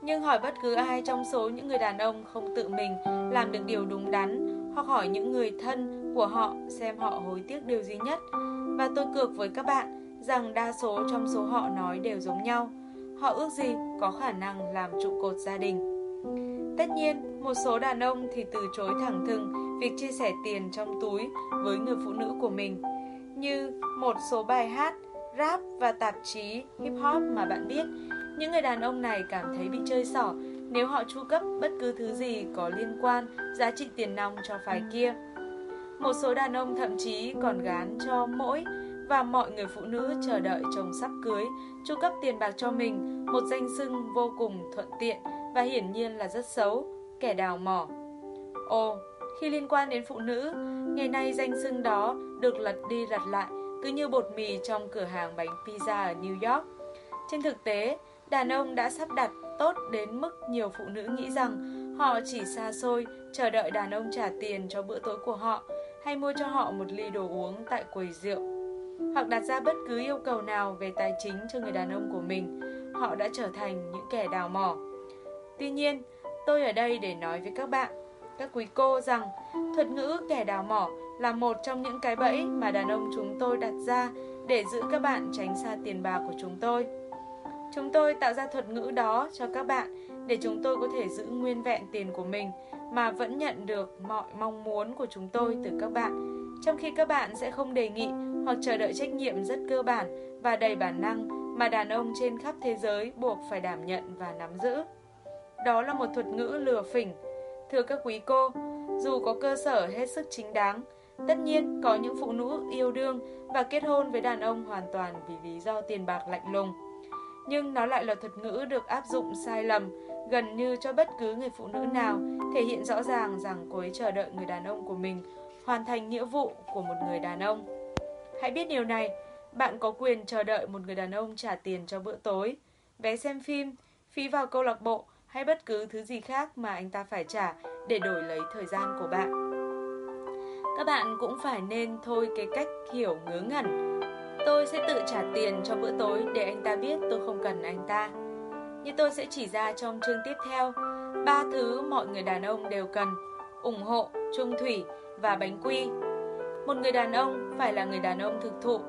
Nhưng hỏi bất cứ ai trong số những người đàn ông không tự mình làm được điều đúng đắn hoặc hỏi những người thân của họ xem họ hối tiếc điều gì nhất. Và tôi cược với các bạn rằng đa số trong số họ nói đều giống nhau. Họ ước gì có khả năng làm trụ cột gia đình. Tất nhiên, một số đàn ông thì từ chối thẳng thừng việc chia sẻ tiền trong túi với người phụ nữ của mình, như một số bài hát, rap và tạp chí hip hop mà bạn biết. Những người đàn ông này cảm thấy bị chơi xỏ nếu họ chu cấp bất cứ thứ gì có liên quan giá trị tiền nong cho phái kia. Một số đàn ông thậm chí còn gán cho mỗi và mọi người phụ nữ chờ đợi chồng sắp cưới chu cấp tiền bạc cho mình, một danh xưng vô cùng thuận tiện và hiển nhiên là rất xấu, kẻ đào mỏ. Ồ, khi liên quan đến phụ nữ, ngày nay danh xưng đó được lật đi lật lại, cứ như bột mì trong cửa hàng bánh pizza ở New York. Trên thực tế, đàn ông đã sắp đặt tốt đến mức nhiều phụ nữ nghĩ rằng họ chỉ xa xôi chờ đợi đàn ông trả tiền cho bữa tối của họ hay mua cho họ một ly đồ uống tại quầy rượu hoặc đặt ra bất cứ yêu cầu nào về tài chính cho người đàn ông của mình, họ đã trở thành những kẻ đào mỏ. Tuy nhiên, tôi ở đây để nói với các bạn, các quý cô rằng thuật ngữ kẻ đào mỏ là một trong những cái bẫy mà đàn ông chúng tôi đặt ra để giữ các bạn tránh xa tiền bạc của chúng tôi. Chúng tôi tạo ra thuật ngữ đó cho các bạn để chúng tôi có thể giữ nguyên vẹn tiền của mình mà vẫn nhận được mọi mong muốn của chúng tôi từ các bạn, trong khi các bạn sẽ không đề nghị hoặc chờ đợi trách nhiệm rất cơ bản và đầy bản năng mà đàn ông trên khắp thế giới buộc phải đảm nhận và nắm giữ. Đó là một thuật ngữ lừa phỉnh. Thưa các quý cô, dù có cơ sở hết sức chính đáng, tất nhiên có những phụ nữ yêu đương và kết hôn với đàn ông hoàn toàn vì lý do tiền bạc lạnh lùng. Nhưng nó lại là thuật ngữ được áp dụng sai lầm gần như cho bất cứ người phụ nữ nào thể hiện rõ ràng rằng cô ấy chờ đợi người đàn ông của mình hoàn thành nghĩa vụ của một người đàn ông. Hãy biết điều này, bạn có quyền chờ đợi một người đàn ông trả tiền cho bữa tối, vé xem phim, phí vào câu lạc bộ hay bất cứ thứ gì khác mà anh ta phải trả để đổi lấy thời gian của bạn. Các bạn cũng phải nên thôi cái cách hiểu ngớ ngẩn. Tôi sẽ tự trả tiền cho bữa tối để anh ta biết tôi không cần anh ta. Như tôi sẽ chỉ ra trong chương tiếp theo, ba thứ mọi người đàn ông đều cần: ủng hộ, trung thủy và bánh quy. Một người đàn ông phải là người đàn ông thực thụ,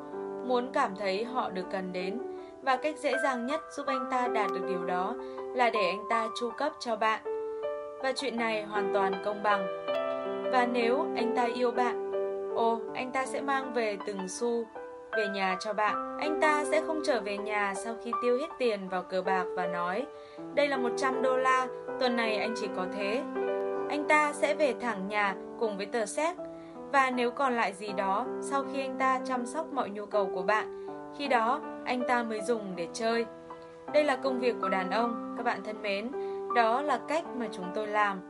muốn cảm thấy họ được cần đến và cách dễ dàng nhất giúp anh ta đạt được điều đó là để anh ta chu cấp cho bạn. và chuyện này hoàn toàn công bằng. Và nếu anh ta yêu bạn, ồ, anh ta sẽ mang về từng xu về nhà cho bạn. Anh ta sẽ không trở về nhà sau khi tiêu hết tiền vào cờ bạc và nói đây là 100 đô la, tuần này anh chỉ có thế. Anh ta sẽ về thẳng nhà cùng với tờ séc và nếu còn lại gì đó sau khi anh ta chăm sóc mọi nhu cầu của bạn, khi đó anh ta mới dùng để chơi. Đây là công việc của đàn ông, các bạn thân mến, đó là cách mà chúng tôi làm.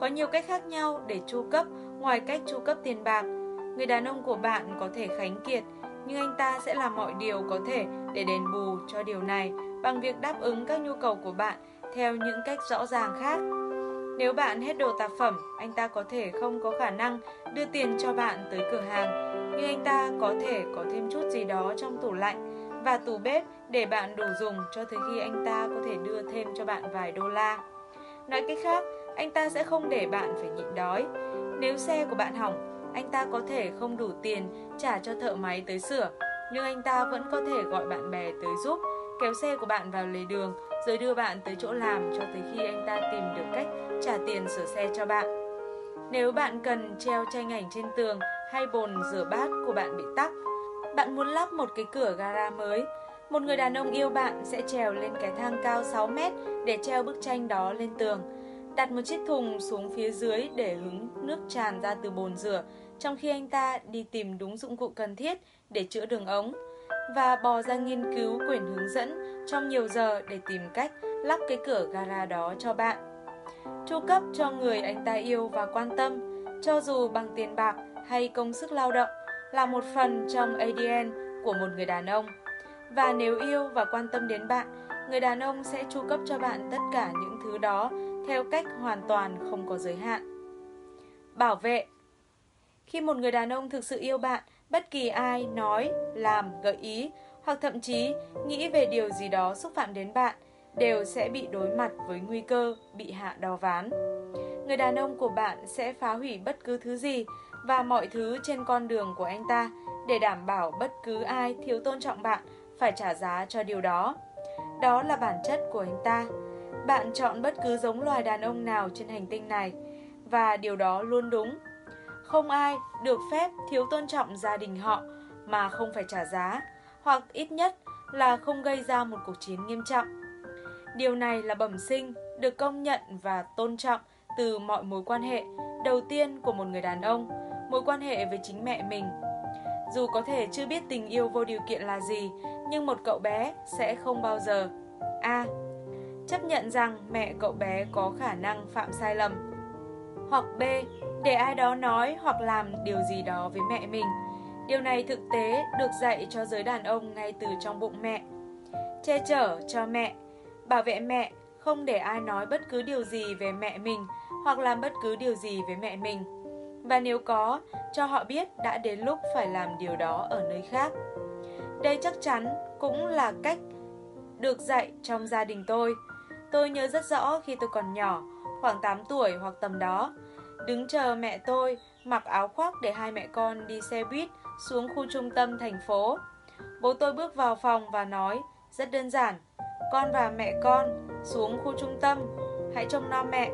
Có nhiều cách khác nhau để chu cấp ngoài cách chu cấp tiền bạc. Người đàn ông của bạn có thể khánh kiệt, nhưng anh ta sẽ làm mọi điều có thể để đền bù cho điều này bằng việc đáp ứng các nhu cầu của bạn theo những cách rõ ràng khác. Nếu bạn hết đồ tạp phẩm, anh ta có thể không có khả năng đưa tiền cho bạn tới cửa hàng, nhưng anh ta có thể có thêm chút gì đó trong tủ lạnh và tủ bếp để bạn đủ dùng cho tới khi anh ta có thể đưa thêm cho bạn vài đô la. Nói cách khác, anh ta sẽ không để bạn phải nhịn đói. Nếu xe của bạn hỏng, anh ta có thể không đủ tiền trả cho thợ máy tới sửa, nhưng anh ta vẫn có thể gọi bạn bè tới giúp, kéo xe của bạn vào lề đường rồi đưa bạn tới chỗ làm cho tới khi anh ta tìm được cách trả tiền sửa xe cho bạn. Nếu bạn cần treo tranh ảnh trên tường hay bồn rửa bát của bạn bị tắc, bạn muốn lắp một cái cửa gara mới, một người đàn ông yêu bạn sẽ trèo lên cái thang cao 6 mét để treo bức tranh đó lên tường, đặt một chiếc thùng xuống phía dưới để hứng nước tràn ra từ bồn rửa, trong khi anh ta đi tìm đúng dụng cụ cần thiết để chữa đường ống và bò ra nghiên cứu quyển hướng dẫn trong nhiều giờ để tìm cách lắp cái cửa gara đó cho bạn. Chu cấp cho người anh ta yêu và quan tâm, cho dù bằng tiền bạc hay công sức lao động, là một phần trong ADN của một người đàn ông. Và nếu yêu và quan tâm đến bạn, người đàn ông sẽ chu cấp cho bạn tất cả những thứ đó theo cách hoàn toàn không có giới hạn. Bảo vệ Khi một người đàn ông thực sự yêu bạn, bất kỳ ai nói, làm, gợi ý hoặc thậm chí nghĩ về điều gì đó xúc phạm đến bạn đều sẽ bị đối mặt với nguy cơ bị hạ đo ván. Người đàn ông của bạn sẽ phá hủy bất cứ thứ gì và mọi thứ trên con đường của anh ta để đảm bảo bất cứ ai thiếu tôn trọng bạn phải trả giá cho điều đó. Đó là bản chất của anh ta. Bạn chọn bất cứ giống loài đàn ông nào trên hành tinh này và điều đó luôn đúng. Không ai được phép thiếu tôn trọng gia đình họ mà không phải trả giá hoặc ít nhất là không gây ra một cuộc chiến nghiêm trọng. Điều này là bẩm sinh, được công nhận và tôn trọng từ mọi mối quan hệ đầu tiên của một người đàn ông, mối quan hệ với chính mẹ mình. Dù có thể chưa biết tình yêu vô điều kiện là gì, nhưng một cậu bé sẽ không bao giờ A. Chấp nhận rằng mẹ cậu bé có khả năng phạm sai lầm Hoặc B. Để ai đó nói hoặc làm điều gì đó với mẹ mình Điều này thực tế được dạy cho giới đàn ông ngay từ trong bụng mẹ. Che chở cho mẹ, bảo vệ mẹ, không để ai nói bất cứ điều gì về mẹ mình hoặc làm bất cứ điều gì với mẹ mình. Và nếu có, cho họ biết đã đến lúc phải làm điều đó ở nơi khác. Đây chắc chắn cũng là cách được dạy trong gia đình tôi. Tôi nhớ rất rõ khi tôi còn nhỏ, khoảng 8 tuổi hoặc tầm đó, đứng chờ mẹ tôi mặc áo khoác để hai mẹ con đi xe buýt xuống khu trung tâm thành phố. Bố tôi bước vào phòng và nói, rất đơn giản, con và mẹ con xuống khu trung tâm, hãy trông nom mẹ.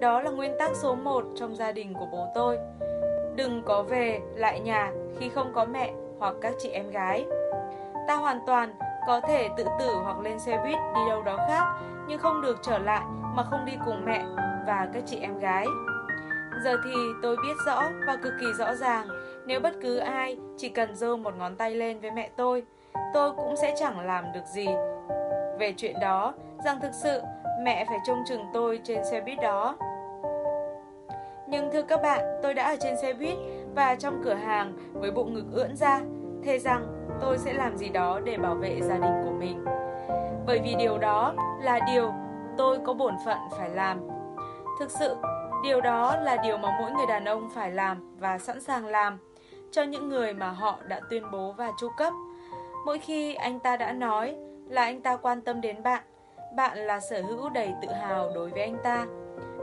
Đó là nguyên tắc số 1 trong gia đình của bố tôi. Đừng có về lại nhà khi không có mẹ hoặc các chị em gái. Ta hoàn toàn có thể tự tử hoặc lên xe buýt đi đâu đó khác, nhưng không được trở lại mà không đi cùng mẹ và các chị em gái. Giờ thì tôi biết rõ và cực kỳ rõ ràng nếu bất cứ ai chỉ cần giơ một ngón tay lên với mẹ tôi, tôi cũng sẽ chẳng làm được gì. Về chuyện đó, rằng thực sự mẹ phải trông chừng tôi trên xe buýt đó. Nhưng thưa các bạn, tôi đã ở trên xe buýt và trong cửa hàng với bụng ngực ưỡn ra, thề rằng tôi sẽ làm gì đó để bảo vệ gia đình của mình. Bởi vì điều đó là điều tôi có bổn phận phải làm. Thực sự, điều đó là điều mà mỗi người đàn ông phải làm và sẵn sàng làm cho những người mà họ đã tuyên bố và chu cấp. Mỗi khi anh ta đã nói là anh ta quan tâm đến bạn, bạn là sở hữu đầy tự hào đối với anh ta.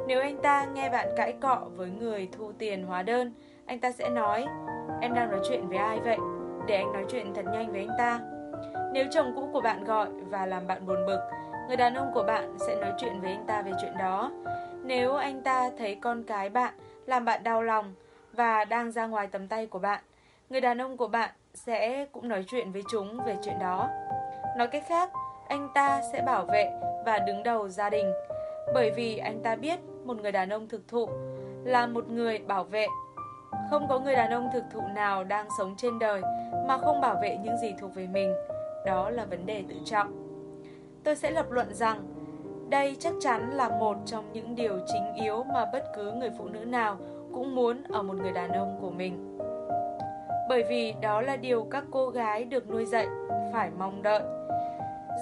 Nếu anh ta nghe bạn cãi cọ với người thu tiền hóa đơn, anh ta sẽ nói, em đang nói chuyện với ai vậy? Để anh nói chuyện thật nhanh với anh ta. Nếu chồng cũ của bạn gọi và làm bạn buồn bực, người đàn ông của bạn sẽ nói chuyện với anh ta về chuyện đó. Nếu anh ta thấy con cái bạn làm bạn đau lòng và đang ra ngoài tầm tay của bạn, người đàn ông của bạn sẽ cũng nói chuyện với chúng về chuyện đó. Nói cách khác, anh ta sẽ bảo vệ và đứng đầu gia đình bởi vì anh ta biết một người đàn ông thực thụ là một người bảo vệ. Không có người đàn ông thực thụ nào đang sống trên đời mà không bảo vệ những gì thuộc về mình. Đó là vấn đề tự trọng. Tôi sẽ lập luận rằng đây chắc chắn là một trong những điều chính yếu mà bất cứ người phụ nữ nào cũng muốn ở một người đàn ông của mình. Bởi vì đó là điều các cô gái được nuôi dạy phải mong đợi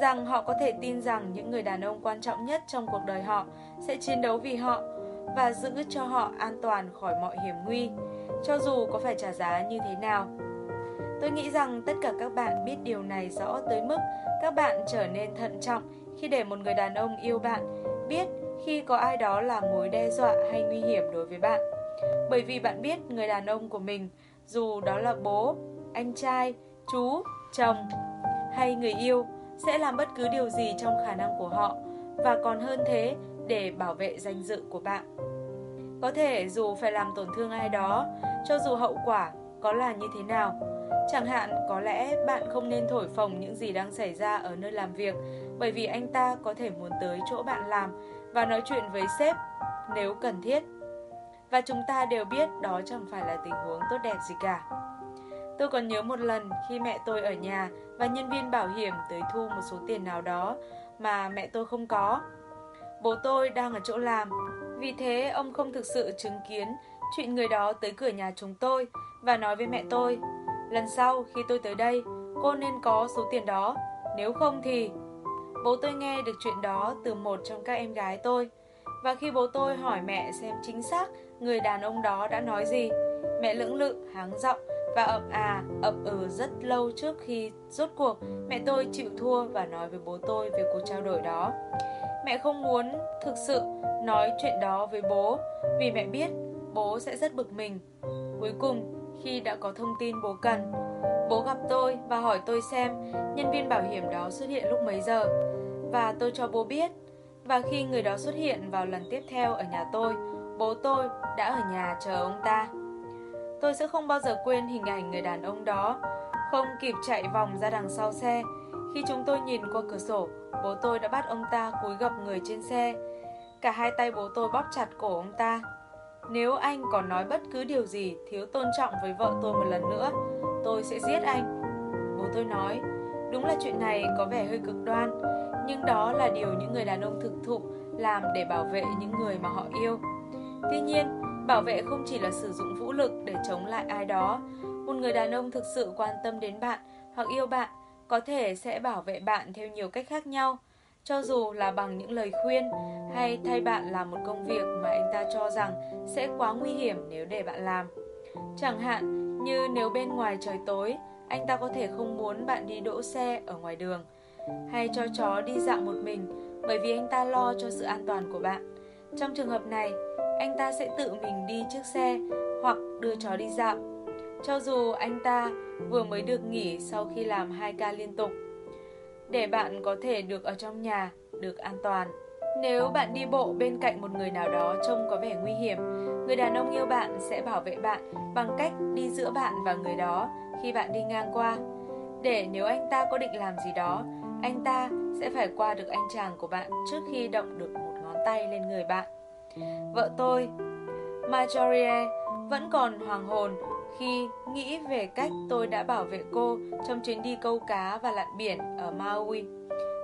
rằng họ có thể tin rằng những người đàn ông quan trọng nhất trong cuộc đời họ sẽ chiến đấu vì họ và giữ cho họ an toàn khỏi mọi hiểm nguy, cho dù có phải trả giá như thế nào. Tôi nghĩ rằng tất cả các bạn biết điều này rõ tới mức các bạn trở nên thận trọng khi để một người đàn ông yêu bạn biết khi có ai đó là mối đe dọa hay nguy hiểm đối với bạn. Bởi vì bạn biết người đàn ông của mình, dù đó là bố, anh trai, chú, chồng hay người yêu, sẽ làm bất cứ điều gì trong khả năng của họ và còn hơn thế để bảo vệ danh dự của bạn. Có thể dù phải làm tổn thương ai đó, cho dù hậu quả có là như thế nào. Chẳng hạn có lẽ bạn không nên thổi phồng những gì đang xảy ra ở nơi làm việc bởi vì anh ta có thể muốn tới chỗ bạn làm và nói chuyện với sếp nếu cần thiết. Và chúng ta đều biết đó chẳng phải là tình huống tốt đẹp gì cả. Tôi còn nhớ một lần khi mẹ tôi ở nhà và nhân viên bảo hiểm tới thu một số tiền nào đó mà mẹ tôi không có. Bố tôi đang ở chỗ làm, vì thế ông không thực sự chứng kiến chuyện người đó tới cửa nhà chúng tôi và nói với mẹ tôi, lần sau khi tôi tới đây, cô nên có số tiền đó, nếu không thì... Bố tôi nghe được chuyện đó từ một trong các em gái tôi, và khi bố tôi hỏi mẹ xem chính xác người đàn ông đó đã nói gì, mẹ lưỡng lự, háng giọng và ậm à, ậm ừ rất lâu trước khi rốt cuộc mẹ tôi chịu thua và nói với bố tôi về cuộc trao đổi đó. Mẹ không muốn thực sự nói chuyện đó với bố vì mẹ biết bố sẽ rất bực mình. Cuối cùng, khi đã có thông tin bố cần, bố gặp tôi và hỏi tôi xem nhân viên bảo hiểm đó xuất hiện lúc mấy giờ và tôi cho bố biết. Và khi người đó xuất hiện vào lần tiếp theo ở nhà tôi, bố tôi đã ở nhà chờ ông ta. Tôi sẽ không bao giờ quên hình ảnh người đàn ông đó, không kịp chạy vòng ra đằng sau xe. Khi chúng tôi nhìn qua cửa sổ, bố tôi đã bắt ông ta cúi gập người trên xe. Cả hai tay bố tôi bóp chặt cổ ông ta. Nếu anh còn nói bất cứ điều gì thiếu tôn trọng với vợ tôi một lần nữa, tôi sẽ giết anh. Bố tôi nói, đúng là chuyện này có vẻ hơi cực đoan, nhưng đó là điều những người đàn ông thực thụ làm để bảo vệ những người mà họ yêu. Tuy nhiên, Bảo vệ không chỉ là sử dụng vũ lực để chống lại ai đó. Một người đàn ông thực sự quan tâm đến bạn hoặc yêu bạn có thể sẽ bảo vệ bạn theo nhiều cách khác nhau, cho dù là bằng những lời khuyên hay thay bạn làm một công việc mà anh ta cho rằng sẽ quá nguy hiểm nếu để bạn làm. Chẳng hạn như nếu bên ngoài trời tối, anh ta có thể không muốn bạn đi đỗ xe ở ngoài đường hay cho chó đi dạo một mình bởi vì anh ta lo cho sự an toàn của bạn. Trong trường hợp này, anh ta sẽ tự mình đi chiếc xe hoặc đưa chó đi dạo. Cho dù anh ta vừa mới được nghỉ sau khi làm 2 ca liên tục. Để bạn có thể được ở trong nhà, được an toàn. Nếu bạn đi bộ bên cạnh một người nào đó trông có vẻ nguy hiểm, người đàn ông yêu bạn sẽ bảo vệ bạn bằng cách đi giữa bạn và người đó khi bạn đi ngang qua. Để nếu anh ta có định làm gì đó, anh ta sẽ phải qua được anh chàng của bạn trước khi động được một ngón tay lên người bạn. Vợ tôi, Marjorie, vẫn còn hoàng hồn khi nghĩ về cách tôi đã bảo vệ cô trong chuyến đi câu cá và lặn biển ở Maui.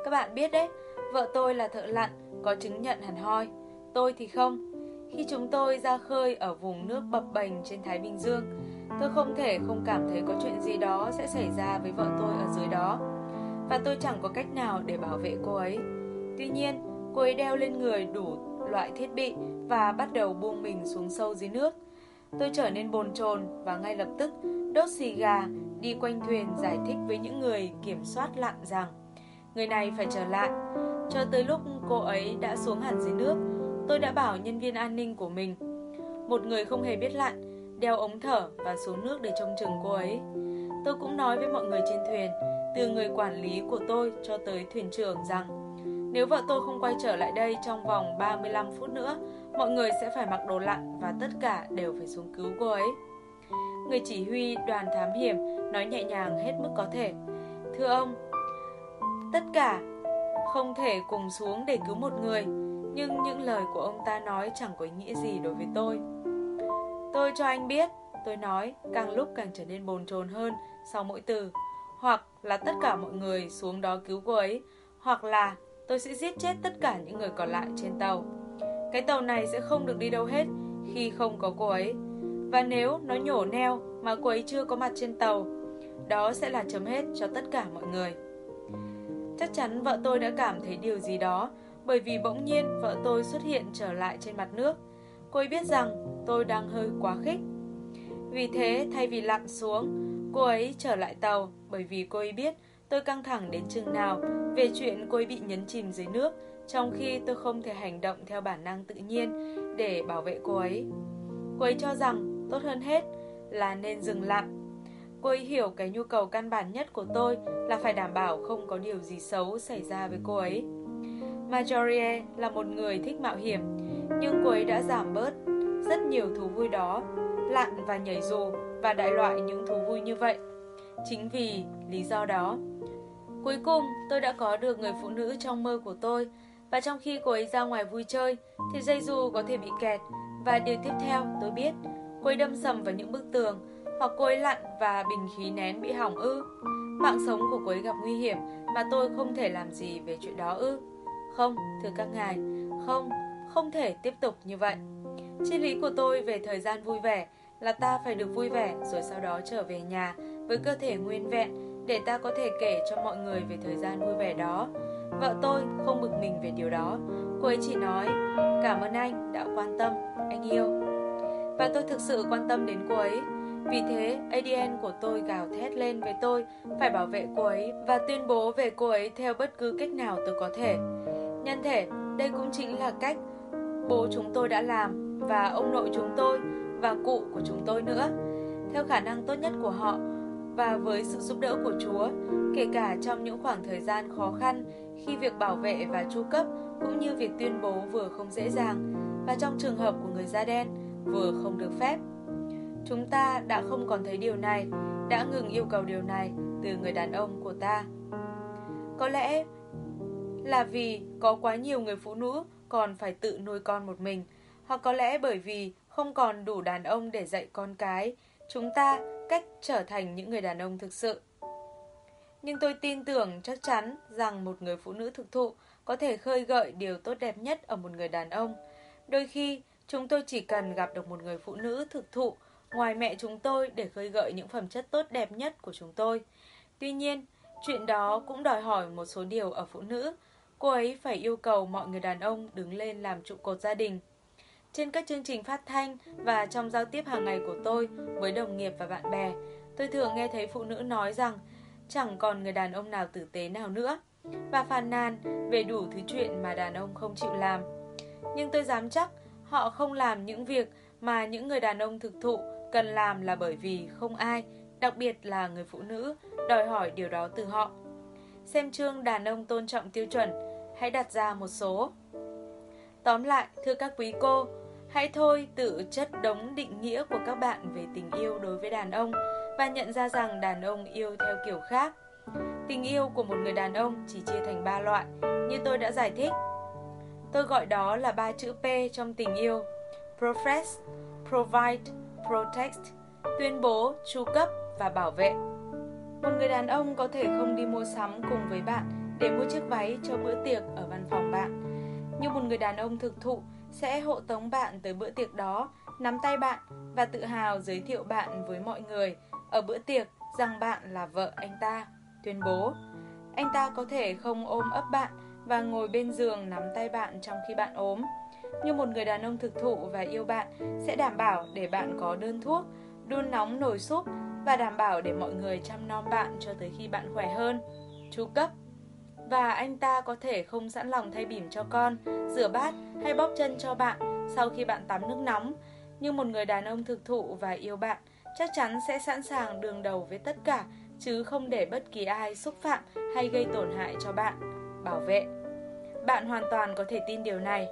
Các bạn biết đấy, vợ tôi là thợ lặn, có chứng nhận hẳn hoi. Tôi thì không. Khi chúng tôi ra khơi ở vùng nước bập bềnh trên Thái Bình Dương, tôi không thể không cảm thấy có chuyện gì đó sẽ xảy ra với vợ tôi ở dưới đó. Và tôi chẳng có cách nào để bảo vệ cô ấy. Tuy nhiên, cô ấy đeo lên người đủ loại thiết bị và bắt đầu buông mình xuống sâu dưới nước. Tôi trở nên bồn chồn và ngay lập tức đốt xì gà, đi quanh thuyền giải thích với những người kiểm soát lặn rằng người này phải trở lại. Cho tới lúc cô ấy đã xuống hẳn dưới nước, tôi đã bảo nhân viên an ninh của mình, một người không hề biết lặn, đeo ống thở và xuống nước để trông chừng cô ấy. Tôi cũng nói với mọi người trên thuyền, từ người quản lý của tôi cho tới thuyền trưởng rằng nếu vợ tôi không quay trở lại đây trong vòng 35 phút nữa, mọi người sẽ phải mặc đồ lặn và tất cả đều phải xuống cứu cô ấy. Người chỉ huy đoàn thám hiểm nói nhẹ nhàng hết mức có thể. Thưa ông, tất cả không thể cùng xuống để cứu một người, nhưng những lời của ông ta nói chẳng có ý nghĩa gì đối với tôi. Tôi cho anh biết, tôi nói, càng lúc càng trở nên bồn chồn hơn sau mỗi từ. Hoặc là tất cả mọi người xuống đó cứu cô ấy, hoặc là tôi sẽ giết chết tất cả những người còn lại trên tàu. Cái tàu này sẽ không được đi đâu hết khi không có cô ấy. Và nếu nó nhổ neo mà cô ấy chưa có mặt trên tàu, đó sẽ là chấm hết cho tất cả mọi người. Chắc chắn vợ tôi đã cảm thấy điều gì đó bởi vì bỗng nhiên vợ tôi xuất hiện trở lại trên mặt nước. Cô ấy biết rằng tôi đang hơi quá khích. Vì thế, thay vì lặn xuống, cô ấy trở lại tàu bởi vì cô ấy biết tôi căng thẳng đến chừng nào về chuyện cô ấy bị nhấn chìm dưới nước trong khi tôi không thể hành động theo bản năng tự nhiên để bảo vệ cô ấy. Cô ấy cho rằng tốt hơn hết là nên dừng lặn. Cô ấy hiểu cái nhu cầu căn bản nhất của tôi là phải đảm bảo không có điều gì xấu xảy ra với cô ấy. Marjorie là một người thích mạo hiểm, nhưng cô ấy đã giảm bớt rất nhiều thú vui đó, lặn và nhảy dù và đại loại những thú vui như vậy. Chính vì lý do đó, cuối cùng tôi đã có được người phụ nữ trong mơ của tôi và trong khi cô ấy ra ngoài vui chơi thì dây dù có thể bị kẹt và điều tiếp theo tôi biết cô ấy đâm sầm vào những bức tường hoặc cô ấy lặn và bình khí nén bị hỏng ư. Mạng sống của cô ấy gặp nguy hiểm mà tôi không thể làm gì về chuyện đó ư. Không, thưa các ngài, không, không thể tiếp tục như vậy. Triết lý của tôi về thời gian vui vẻ là ta phải được vui vẻ rồi sau đó trở về nhà với cơ thể nguyên vẹn để ta có thể kể cho mọi người về thời gian vui vẻ đó. Vợ tôi không bực mình về điều đó. Cô ấy chỉ nói, cảm ơn anh đã quan tâm, anh yêu. Và tôi thực sự quan tâm đến cô ấy. Vì thế, ADN của tôi gào thét lên với tôi phải bảo vệ cô ấy và tuyên bố về cô ấy theo bất cứ cách nào tôi có thể. Nhân thể, đây cũng chính là cách bố chúng tôi đã làm và ông nội chúng tôi và cụ của chúng tôi nữa. Theo khả năng tốt nhất của họ và với sự giúp đỡ của Chúa, kể cả trong những khoảng thời gian khó khăn khi việc bảo vệ và chu cấp cũng như việc tuyên bố vừa không dễ dàng và trong trường hợp của người da đen vừa không được phép. Chúng ta đã không còn thấy điều này, đã ngừng yêu cầu điều này từ người đàn ông của ta. Có lẽ là vì có quá nhiều người phụ nữ còn phải tự nuôi con một mình, hoặc có lẽ bởi vì không còn đủ đàn ông để dạy con cái, chúng ta cách trở thành những người đàn ông thực sự. Nhưng tôi tin tưởng chắc chắn rằng một người phụ nữ thực thụ có thể khơi gợi điều tốt đẹp nhất ở một người đàn ông. Đôi khi, chúng tôi chỉ cần gặp được một người phụ nữ thực thụ ngoài mẹ chúng tôi để khơi gợi những phẩm chất tốt đẹp nhất của chúng tôi. Tuy nhiên, chuyện đó cũng đòi hỏi một số điều ở phụ nữ. Cô ấy phải yêu cầu mọi người đàn ông đứng lên làm trụ cột gia đình. Trên các chương trình phát thanh và trong giao tiếp hàng ngày của tôi với đồng nghiệp và bạn bè, tôi thường nghe thấy phụ nữ nói rằng chẳng còn người đàn ông nào tử tế nào nữa và phàn nàn về đủ thứ chuyện mà đàn ông không chịu làm. Nhưng tôi dám chắc họ không làm những việc mà những người đàn ông thực thụ cần làm là bởi vì không ai, đặc biệt là người phụ nữ, đòi hỏi điều đó từ họ. Xem chương đàn ông tôn trọng tiêu chuẩn, hãy đặt ra một số. Tóm lại, thưa các quý cô, hãy thôi tự chất đống định nghĩa của các bạn về tình yêu đối với đàn ông và nhận ra rằng đàn ông yêu theo kiểu khác. Tình yêu của một người đàn ông chỉ chia thành ba loại, như tôi đã giải thích. Tôi gọi đó là ba chữ P trong tình yêu: profess, provide, protect, tuyên bố, chu cấp và bảo vệ. Một người đàn ông có thể không đi mua sắm cùng với bạn để mua chiếc váy cho bữa tiệc ở văn phòng bạn. Nhưng một người đàn ông thực thụ sẽ hộ tống bạn tới bữa tiệc đó, nắm tay bạn và tự hào giới thiệu bạn với mọi người ở bữa tiệc rằng bạn là vợ anh ta, tuyên bố. Anh ta có thể không ôm ấp bạn và ngồi bên giường nắm tay bạn trong khi bạn ốm. Nhưng một người đàn ông thực thụ và yêu bạn sẽ đảm bảo để bạn có đơn thuốc, đun nóng nồi súp và đảm bảo để mọi người chăm nom bạn cho tới khi bạn khỏe hơn. Chú cấp và anh ta có thể không sẵn lòng thay bỉm cho con, rửa bát hay bóp chân cho bạn sau khi bạn tắm nước nóng. Nhưng một người đàn ông thực thụ và yêu bạn chắc chắn sẽ sẵn sàng đường đầu với tất cả chứ không để bất kỳ ai xúc phạm hay gây tổn hại cho bạn. Bảo vệ. Bạn hoàn toàn có thể tin điều này.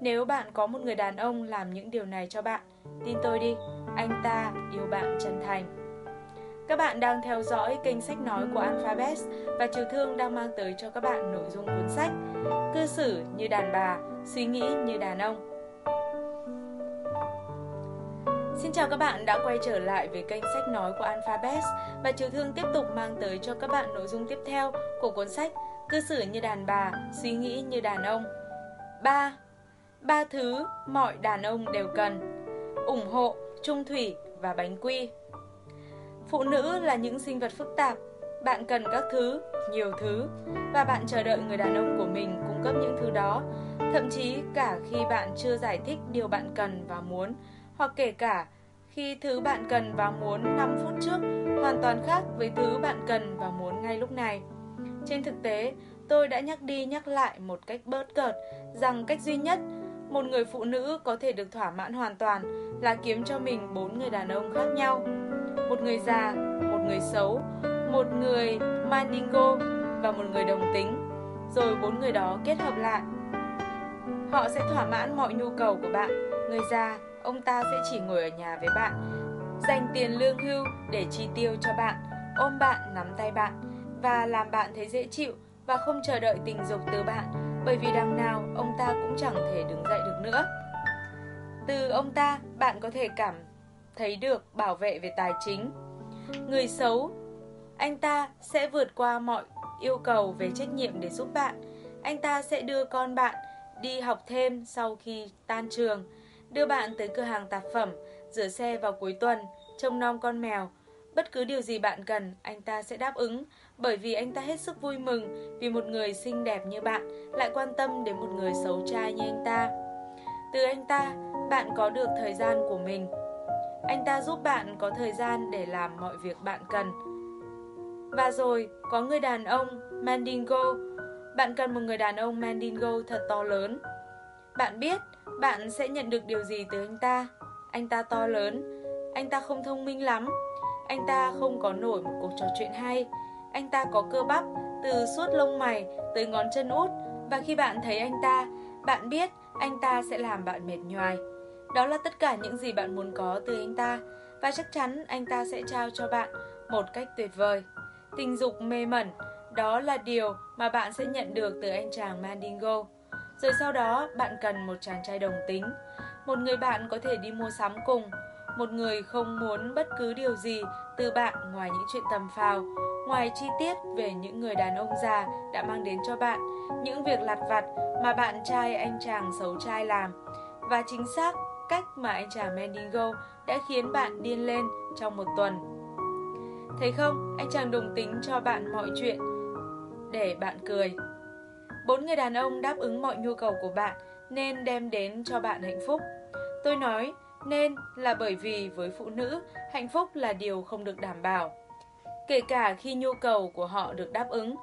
Nếu bạn có một người đàn ông làm những điều này cho bạn, tin tôi đi, anh ta yêu bạn chân thành. Các bạn đang theo dõi kênh sách nói của Alphabet và Triều Thương đang mang tới cho các bạn nội dung cuốn sách Cư xử như đàn bà, suy nghĩ như đàn ông. Xin chào các bạn đã quay trở lại với kênh sách nói của Alphabet và Triều Thương tiếp tục mang tới cho các bạn nội dung tiếp theo của cuốn sách Cư xử như đàn bà, suy nghĩ như đàn ông. 3. Ba thứ mọi đàn ông đều cần ủng hộ, trung thủy và bánh quy. Phụ nữ là những sinh vật phức tạp, bạn cần các thứ, nhiều thứ và bạn chờ đợi người đàn ông của mình cung cấp những thứ đó, thậm chí cả khi bạn chưa giải thích điều bạn cần và muốn, hoặc kể cả khi thứ bạn cần và muốn 5 phút trước hoàn toàn khác với thứ bạn cần và muốn ngay lúc này. Trên thực tế, tôi đã nhắc đi nhắc lại một cách bớt cợt rằng cách duy nhất một người phụ nữ có thể được thỏa mãn hoàn toàn là kiếm cho mình bốn người đàn ông khác nhau. Một người già, một người xấu, một người mandingo và một người đồng tính. Rồi bốn người đó kết hợp lại. Họ sẽ thỏa mãn mọi nhu cầu của bạn. Người già, ông ta sẽ chỉ ngồi ở nhà với bạn, dành tiền lương hưu để chi tiêu cho bạn, ôm bạn, nắm tay bạn và làm bạn thấy dễ chịu và không chờ đợi tình dục từ bạn bởi vì đằng nào ông ta cũng chẳng thể đứng dậy được nữa. Từ ông ta, bạn có thể cảm thấy được bảo vệ về tài chính. Người xấu, anh ta sẽ vượt qua mọi yêu cầu về trách nhiệm để giúp bạn. Anh ta sẽ đưa con bạn đi học thêm sau khi tan trường, đưa bạn tới cửa hàng tạp phẩm, rửa xe vào cuối tuần, trông nom con mèo. Bất cứ điều gì bạn cần, anh ta sẽ đáp ứng bởi vì anh ta hết sức vui mừng vì một người xinh đẹp như bạn lại quan tâm đến một người xấu trai như anh ta. Từ anh ta, bạn có được thời gian của mình. Anh ta giúp bạn có thời gian để làm mọi việc bạn cần. Và rồi, có người đàn ông Mandingo. Bạn cần một người đàn ông Mandingo thật to lớn. Bạn biết bạn sẽ nhận được điều gì từ anh ta. Anh ta to lớn, anh ta không thông minh lắm, anh ta không có nổi một cuộc trò chuyện hay, anh ta có cơ bắp từ suốt lông mày tới ngón chân út và khi bạn thấy anh ta, bạn biết anh ta sẽ làm bạn mệt nhoài. Đó là tất cả những gì bạn muốn có từ anh ta và chắc chắn anh ta sẽ trao cho bạn một cách tuyệt vời. Tình dục mê mẩn, đó là điều mà bạn sẽ nhận được từ anh chàng Mandingo. Rồi sau đó bạn cần một chàng trai đồng tính, một người bạn có thể đi mua sắm cùng, một người không muốn bất cứ điều gì từ bạn ngoài những chuyện tầm phào, ngoài chi tiết về những người đàn ông già đã mang đến cho bạn, những việc lặt vặt mà bạn trai anh chàng xấu trai làm. Và chính xác cách mà anh chàng Mendigo đã khiến bạn điên lên trong một tuần. Thấy không, anh chàng đồng tính cho bạn mọi chuyện để bạn cười. Bốn người đàn ông đáp ứng mọi nhu cầu của bạn nên đem đến cho bạn hạnh phúc. Tôi nói nên là bởi vì với phụ nữ, hạnh phúc là điều không được đảm bảo. Kể cả khi nhu cầu của họ được đáp ứng,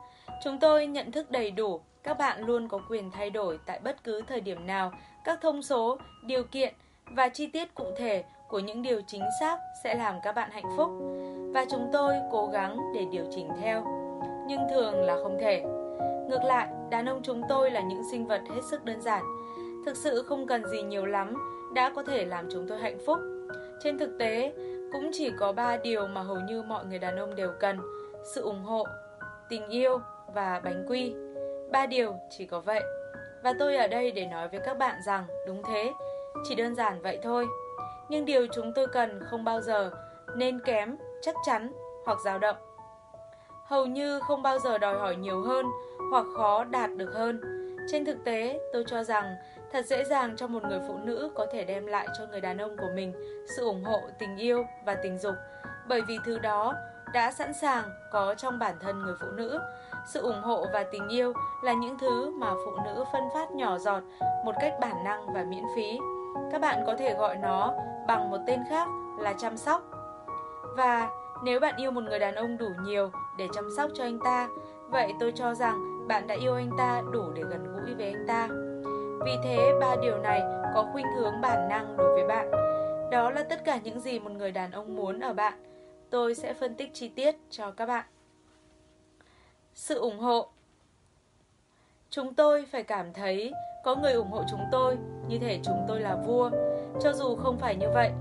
chúng tôi nhận thức đầy đủ các bạn luôn có quyền thay đổi tại bất cứ thời điểm nào các thông số, điều kiện và chi tiết cụ thể của những điều chính xác sẽ làm các bạn hạnh phúc và chúng tôi cố gắng để điều chỉnh theo nhưng thường là không thể ngược lại, đàn ông chúng tôi là những sinh vật hết sức đơn giản. Thực sự không cần gì nhiều lắm, đã có thể làm chúng tôi hạnh phúc. Trên thực tế, cũng chỉ có ba điều mà hầu như mọi người đàn ông đều cần sự ủng hộ, tình yêu và bánh quy. Ba điều chỉ có vậy. Và tôi ở đây để nói với các bạn rằng, đúng thế, chỉ đơn giản vậy thôi. Nhưng điều chúng tôi cần không bao giờ nên kém, chắc chắn hoặc dao động hầu như không bao giờ đòi hỏi nhiều hơn hoặc khó đạt được hơn. Trên thực tế, tôi cho rằng thật dễ dàng cho một người phụ nữ có thể đem lại cho người đàn ông của mình sự ủng hộ, tình yêu và tình dục. Bởi vì thứ đó đã sẵn sàng có trong bản thân người phụ nữ. Sự ủng hộ và tình yêu là những thứ mà phụ nữ phân phát nhỏ giọt một cách bản năng và miễn phí. Các bạn có thể gọi nó bằng một tên khác là chăm sóc. Và nếu bạn yêu một người đàn ông đủ nhiều để chăm sóc cho anh ta. Vậy tôi cho rằng bạn đã yêu anh ta đủ để gần gũi với anh ta. Vì thế ba điều này có khuynh hướng bản năng đối với bạn. Đó là tất cả những gì một người đàn ông muốn ở bạn. Tôi sẽ phân tích chi tiết cho các bạn. Sự ủng hộ. Chúng tôi phải cảm thấy có người ủng hộ chúng tôi như thể chúng tôi là vua. Cho dù không phải như vậy,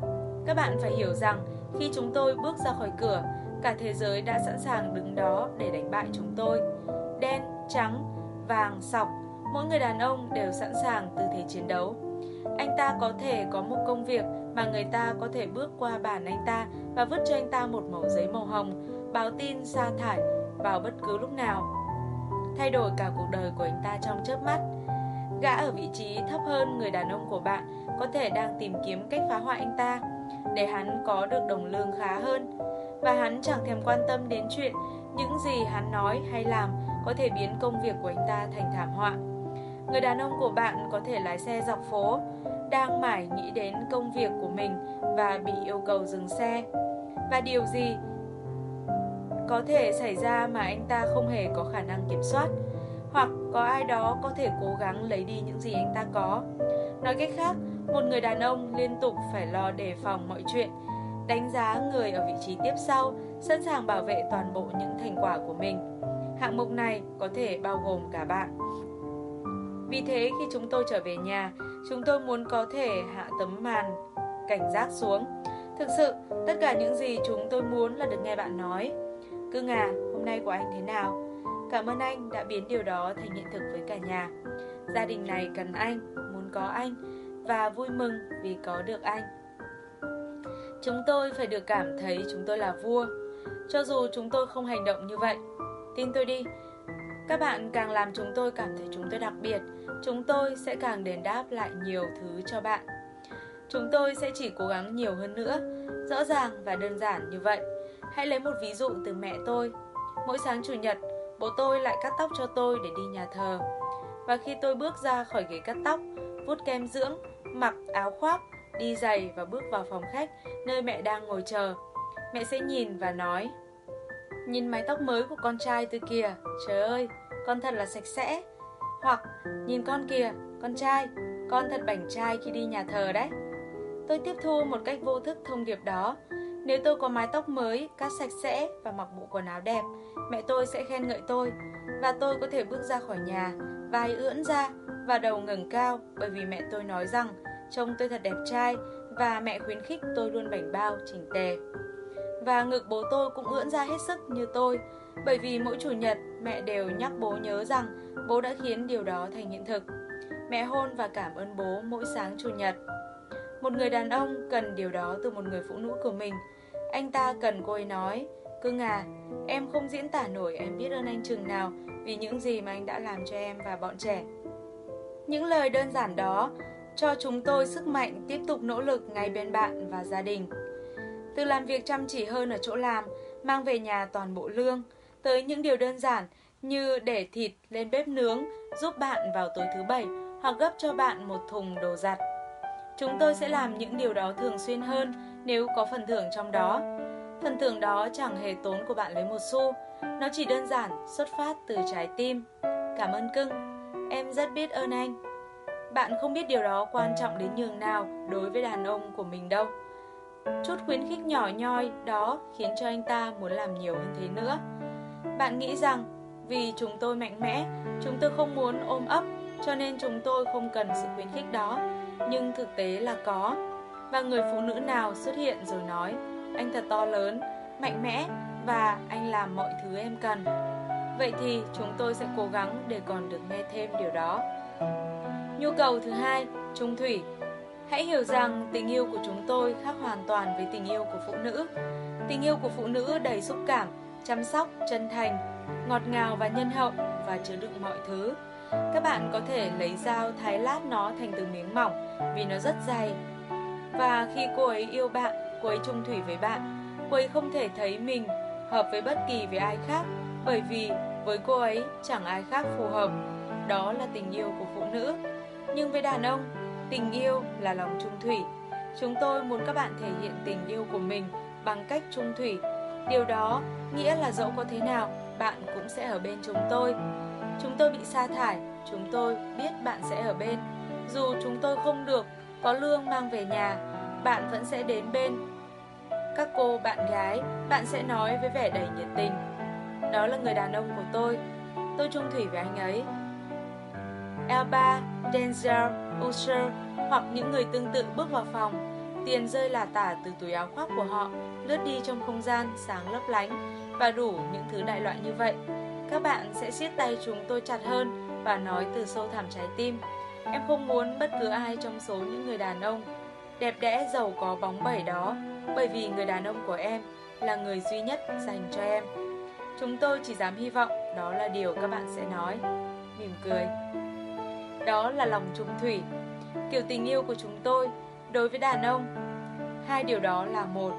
các bạn phải hiểu rằng khi chúng tôi bước ra khỏi cửa, cả thế giới đã sẵn sàng đứng đó để đánh bại chúng tôi. Đen, trắng, vàng, sọc, mỗi người đàn ông đều sẵn sàng tư thế chiến đấu. Anh ta có thể có một công việc mà người ta có thể bước qua bàn anh ta và vứt cho anh ta một mẩu giấy màu hồng, báo tin sa thải vào bất cứ lúc nào. Thay đổi cả cuộc đời của anh ta trong chớp mắt. Gã ở vị trí thấp hơn người đàn ông của bạn có thể đang tìm kiếm cách phá hoại anh ta để hắn có được đồng lương khá hơn và hắn chẳng thèm quan tâm đến chuyện những gì hắn nói hay làm có thể biến công việc của anh ta thành thảm họa. Người đàn ông của bạn có thể lái xe dọc phố, đang mải nghĩ đến công việc của mình và bị yêu cầu dừng xe. Và điều gì có thể xảy ra mà anh ta không hề có khả năng kiểm soát hoặc có ai đó có thể cố gắng lấy đi những gì anh ta có. Nói cách khác, một người đàn ông liên tục phải lo đề phòng mọi chuyện, đánh giá người ở vị trí tiếp sau, sẵn sàng bảo vệ toàn bộ những thành quả của mình. Hạng mục này có thể bao gồm cả bạn. Vì thế khi chúng tôi trở về nhà, chúng tôi muốn có thể hạ tấm màn cảnh giác xuống. Thực sự, tất cả những gì chúng tôi muốn là được nghe bạn nói. Cưng à, hôm nay của anh thế nào? Cảm ơn anh đã biến điều đó thành hiện thực với cả nhà. Gia đình này cần anh, muốn có anh và vui mừng vì có được anh. Chúng tôi phải được cảm thấy chúng tôi là vua, cho dù chúng tôi không hành động như vậy. Tin tôi đi, các bạn càng làm chúng tôi cảm thấy chúng tôi đặc biệt, chúng tôi sẽ càng đền đáp lại nhiều thứ cho bạn. Chúng tôi sẽ chỉ cố gắng nhiều hơn nữa, rõ ràng và đơn giản như vậy. Hãy lấy một ví dụ từ mẹ tôi. Mỗi sáng chủ nhật, bố tôi lại cắt tóc cho tôi để đi nhà thờ. Và khi tôi bước ra khỏi ghế cắt tóc, vuốt kem dưỡng, mặc áo khoác, đi giày và bước vào phòng khách nơi mẹ đang ngồi chờ, mẹ sẽ nhìn và nói Nhìn mái tóc mới của con trai tôi kìa, trời ơi, con thật là sạch sẽ. Hoặc, nhìn con kìa, con trai, con thật bảnh trai khi đi nhà thờ đấy. Tôi tiếp thu một cách vô thức thông điệp đó. Nếu tôi có mái tóc mới, cắt sạch sẽ và mặc bộ quần áo đẹp, mẹ tôi sẽ khen ngợi tôi và tôi có thể bước ra khỏi nhà, vai ưỡn ra và đầu ngẩng cao bởi vì mẹ tôi nói rằng trông tôi thật đẹp trai và mẹ khuyến khích tôi luôn bảnh bao, chỉnh tề. Và ngực bố tôi cũng ưỡn ra hết sức như tôi bởi vì mỗi chủ nhật mẹ đều nhắc bố nhớ rằng bố đã khiến điều đó thành hiện thực. Mẹ hôn và cảm ơn bố mỗi sáng chủ nhật. Một người đàn ông cần điều đó từ một người phụ nữ của mình. Anh ta cần cô ấy nói, cưng à, em không diễn tả nổi em biết ơn anh chừng nào vì những gì mà anh đã làm cho em và bọn trẻ. Những lời đơn giản đó cho chúng tôi sức mạnh tiếp tục nỗ lực ngay bên bạn và gia đình. Từ làm việc chăm chỉ hơn ở chỗ làm, mang về nhà toàn bộ lương, tới những điều đơn giản như để thịt lên bếp nướng giúp bạn vào tối thứ bảy hoặc gấp cho bạn một thùng đồ giặt. Chúng tôi sẽ làm những điều đó thường xuyên hơn nếu có phần thưởng trong đó. Phần thưởng đó chẳng hề tốn của bạn lấy một xu, nó chỉ đơn giản xuất phát từ trái tim. Cảm ơn cưng, em rất biết ơn anh. Bạn không biết điều đó quan trọng đến nhường nào đối với đàn ông của mình đâu. Chút khuyến khích nhỏ nhoi đó khiến cho anh ta muốn làm nhiều hơn thế nữa. Bạn nghĩ rằng vì chúng tôi mạnh mẽ, chúng tôi không muốn ôm ấp, cho nên chúng tôi không cần sự khuyến khích đó. Nhưng thực tế là có. Và người phụ nữ nào xuất hiện rồi nói, anh thật to lớn, mạnh mẽ và anh làm mọi thứ em cần. Vậy thì chúng tôi sẽ cố gắng để còn được nghe thêm điều đó. Nhu cầu thứ hai, trung thủy. Hãy hiểu rằng tình yêu của chúng tôi khác hoàn toàn với tình yêu của phụ nữ. Tình yêu của phụ nữ đầy xúc cảm, chăm sóc, chân thành, ngọt ngào và nhân hậu và chứa đựng mọi thứ. Các bạn có thể lấy dao thái lát nó thành từng miếng mỏng vì nó rất dày. Và khi cô ấy yêu bạn, cô ấy trung thủy với bạn, cô ấy không thể thấy mình hợp với bất kỳ với ai khác bởi vì với cô ấy chẳng ai khác phù hợp. Đó là tình yêu của phụ nữ. Nhưng với đàn ông, tình yêu là lòng trung thủy. Chúng tôi muốn các bạn thể hiện tình yêu của mình bằng cách trung thủy. Điều đó nghĩa là dẫu có thế nào, bạn cũng sẽ ở bên chúng tôi. Chúng tôi bị sa thải, chúng tôi biết bạn sẽ ở bên. Dù chúng tôi không được có lương mang về nhà, bạn vẫn sẽ đến bên. Các cô bạn gái, bạn sẽ nói với vẻ đầy nhiệt tình. Đó là người đàn ông của tôi. Tôi trung thủy với anh ấy. Elba, Denzel, Usher hoặc những người tương tự bước vào phòng. Tiền rơi là tả từ túi áo khoác của họ, lướt đi trong không gian sáng lấp lánh và đủ những thứ đại loại như vậy. Các bạn sẽ siết tay chúng tôi chặt hơn và nói từ sâu thẳm trái tim. Em không muốn bất cứ ai trong số những người đàn ông đẹp đẽ giàu có bóng bẩy đó bởi vì người đàn ông của em là người duy nhất dành cho em. Chúng tôi chỉ dám hy vọng đó là điều các bạn sẽ nói. Mỉm cười. Đó là lòng trung thủy. Kiểu tình yêu của chúng tôi đối với đàn ông. Hai điều đó là một.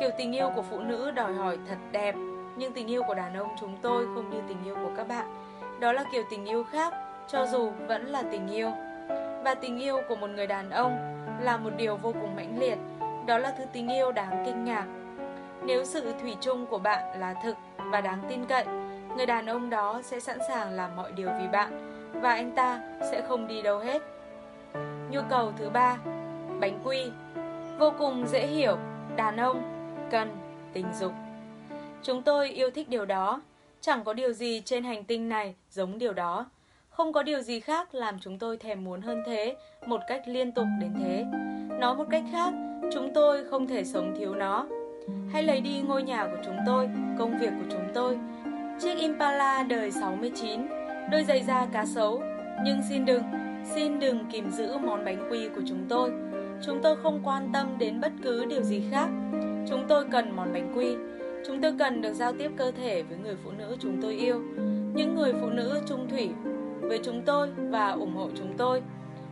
Kiểu tình yêu của phụ nữ đòi hỏi thật đẹp, nhưng tình yêu của đàn ông chúng tôi không như tình yêu của các bạn. Đó là kiểu tình yêu khác, cho dù vẫn là tình yêu. Và tình yêu của một người đàn ông là một điều vô cùng mãnh liệt. Đó là thứ tình yêu đáng kinh ngạc. Nếu sự thủy chung của bạn là thực và đáng tin cậy, người đàn ông đó sẽ sẵn sàng làm mọi điều vì bạn và anh ta sẽ không đi đâu hết. Nhu cầu thứ ba, bánh quy. Vô cùng dễ hiểu, đàn ông cần tình dục. Chúng tôi yêu thích điều đó, chẳng có điều gì trên hành tinh này giống điều đó. Không có điều gì khác làm chúng tôi thèm muốn hơn thế, một cách liên tục đến thế. Nói một cách khác, chúng tôi không thể sống thiếu nó. Hãy lấy đi ngôi nhà của chúng tôi, công việc của chúng tôi. Chiếc Impala đời 69, đôi giày da cá sấu. Nhưng xin đừng, xin đừng kìm giữ món bánh quy của chúng tôi. Chúng tôi không quan tâm đến bất cứ điều gì khác. Chúng tôi cần món bánh quy. Chúng tôi cần được giao tiếp cơ thể với người phụ nữ chúng tôi yêu. Những người phụ nữ trung thủy với chúng tôi và ủng hộ chúng tôi.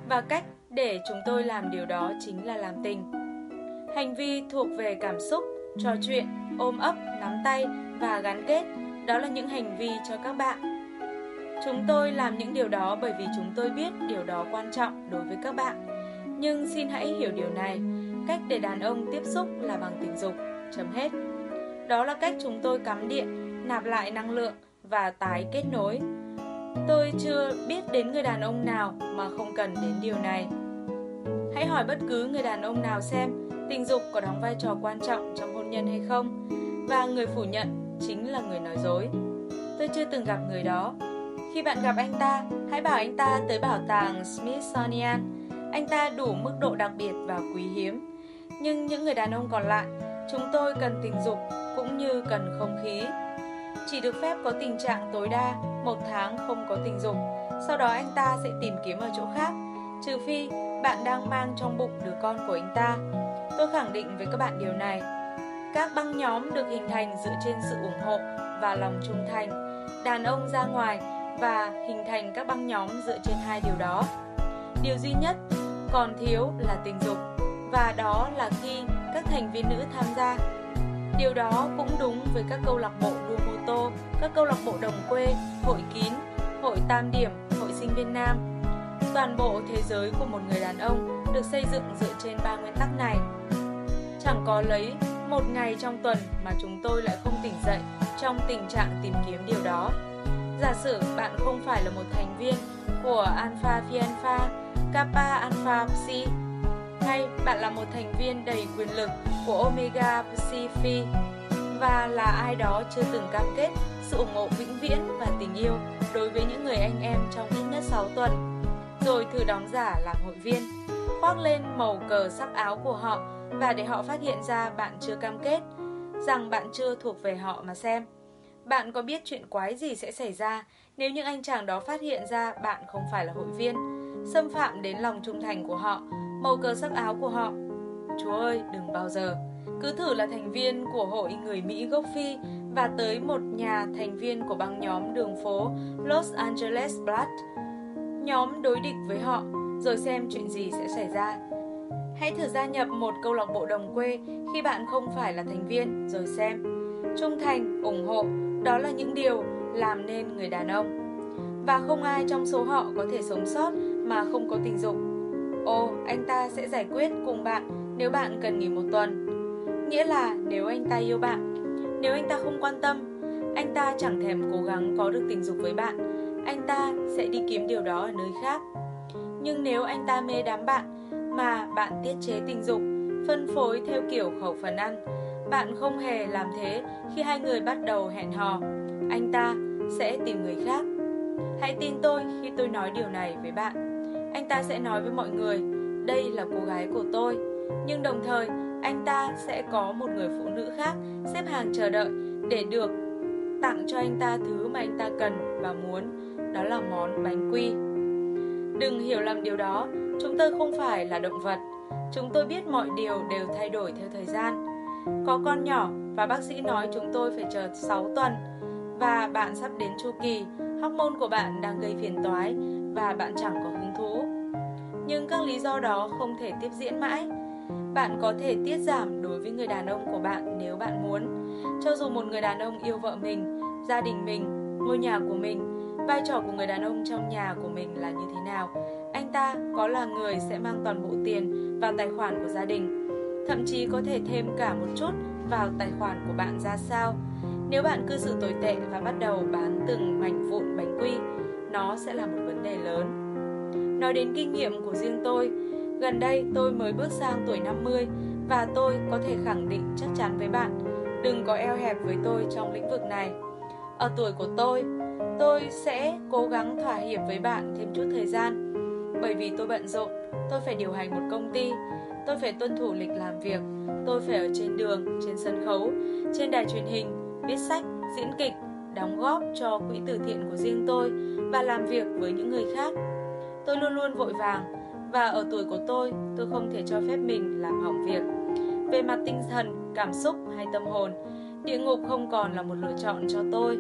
Và cách để chúng tôi làm điều đó chính là làm tình. Hành vi thuộc về cảm xúc, trò chuyện, ôm ấp, nắm tay và gắn kết, đó là những hành vi cho các bạn. Chúng tôi làm những điều đó bởi vì chúng tôi biết điều đó quan trọng đối với các bạn. Nhưng xin hãy hiểu điều này, cách để đàn ông tiếp xúc là bằng tình dục, chấm hết. Đó là cách chúng tôi cắm điện, nạp lại năng lượng và tái kết nối. Tôi chưa biết đến người đàn ông nào mà không cần đến điều này. Hãy hỏi bất cứ người đàn ông nào xem tình dục có đóng vai trò quan trọng trong hôn nhân hay không và người phủ nhận chính là người nói dối. Tôi chưa từng gặp người đó. Khi bạn gặp anh ta, hãy bảo anh ta tới bảo tàng Smithsonian. Anh ta đủ mức độ đặc biệt và quý hiếm. Nhưng những người đàn ông còn lại, chúng tôi cần tình dục cũng như cần không khí. Chỉ được phép có tình trạng tối đa một tháng không có tình dục, sau đó anh ta sẽ tìm kiếm ở chỗ khác, trừ phi bạn đang mang trong bụng đứa con của anh ta. Tôi khẳng định với các bạn điều này. Các băng nhóm được hình thành dựa trên sự ủng hộ và lòng trung thành. Đàn ông ra ngoài và hình thành các băng nhóm dựa trên hai điều đó. Điều duy nhất còn thiếu là tình dục và đó là khi các thành viên nữ tham gia. Điều đó cũng đúng với các câu lạc bộ đua mô tô, các câu lạc bộ đồng quê, hội kín, hội tam điểm, hội sinh viên nam, Toàn bộ thế giới của một người đàn ông được xây dựng dựa trên ba nguyên tắc này. Chẳng có lấy một ngày trong tuần mà chúng tôi lại không tỉnh dậy trong tình trạng tìm kiếm điều đó. Giả sử bạn không phải là một thành viên của Alpha Phi Alpha, Kappa Alpha Psi, hay bạn là một thành viên đầy quyền lực của Omega Psi Phi và là ai đó chưa từng cam kết sự ủng hộ vĩnh viễn và tình yêu đối với những người anh em trong ít nhất 6 tuần rồi thử đóng giả làm hội viên, khoác lên màu cờ sắc áo của họ và để họ phát hiện ra bạn chưa cam kết, rằng bạn chưa thuộc về họ mà xem. Bạn có biết chuyện quái gì sẽ xảy ra nếu những anh chàng đó phát hiện ra bạn không phải là hội viên, xâm phạm đến lòng trung thành của họ, màu cờ sắc áo của họ? Chúa ơi, đừng bao giờ. Cứ thử là thành viên của hội người Mỹ gốc Phi và tới một nhà thành viên của băng nhóm đường phố Los Angeles Blood nhóm đối địch với họ, rồi xem chuyện gì sẽ xảy ra. Hãy thử gia nhập một câu lạc bộ đồng quê khi bạn không phải là thành viên, rồi xem. Trung thành, ủng hộ, đó là những điều làm nên người đàn ông. Và không ai trong số họ có thể sống sót mà không có tình dục. Ồ, anh ta sẽ giải quyết cùng bạn nếu bạn cần nghỉ một tuần. Nghĩa là nếu anh ta yêu bạn, nếu anh ta không quan tâm, anh ta chẳng thèm cố gắng có được tình dục với bạn anh ta sẽ đi kiếm điều đó ở nơi khác. Nhưng nếu anh ta mê đám bạn mà bạn tiết chế tình dục, phân phối theo kiểu khẩu phần ăn, bạn không hề làm thế khi hai người bắt đầu hẹn hò, anh ta sẽ tìm người khác. Hãy tin tôi khi tôi nói điều này với bạn. Anh ta sẽ nói với mọi người, đây là cô gái của tôi. Nhưng đồng thời, anh ta sẽ có một người phụ nữ khác xếp hàng chờ đợi để được tặng cho anh ta thứ mà anh ta cần và muốn, đó là món bánh quy. Đừng hiểu lầm điều đó, chúng tôi không phải là động vật. Chúng tôi biết mọi điều đều thay đổi theo thời gian. Có con nhỏ và bác sĩ nói chúng tôi phải chờ 6 tuần và bạn sắp đến chu kỳ, hormone của bạn đang gây phiền toái và bạn chẳng có hứng thú. Nhưng các lý do đó không thể tiếp diễn mãi. Bạn có thể tiết giảm đối với người đàn ông của bạn nếu bạn muốn. Cho dù một người đàn ông yêu vợ mình, gia đình mình, ngôi nhà của mình, vai trò của người đàn ông trong nhà của mình là như thế nào, anh ta có là người sẽ mang toàn bộ tiền vào tài khoản của gia đình, thậm chí có thể thêm cả một chút vào tài khoản của bạn ra sao. Nếu bạn cư xử tồi tệ và bắt đầu bán từng mảnh vụn bánh quy, nó sẽ là một vấn đề lớn. Nói đến kinh nghiệm của riêng tôi, gần đây tôi mới bước sang tuổi 50 và tôi có thể khẳng định chắc chắn với bạn, đừng có eo hẹp với tôi trong lĩnh vực này. Ở tuổi của tôi, tôi sẽ cố gắng thỏa hiệp với bạn thêm chút thời gian. Bởi vì tôi bận rộn, tôi phải điều hành một công ty, tôi phải tuân thủ lịch làm việc, tôi phải ở trên đường, trên sân khấu, trên đài truyền hình, viết sách, diễn kịch, đóng góp cho quỹ từ thiện của riêng tôi và làm việc với những người khác. Tôi luôn luôn vội vàng và ở tuổi của tôi, tôi không thể cho phép mình làm hỏng việc. Về mặt tinh thần, cảm xúc hay tâm hồn, địa ngục không còn là một lựa chọn cho tôi.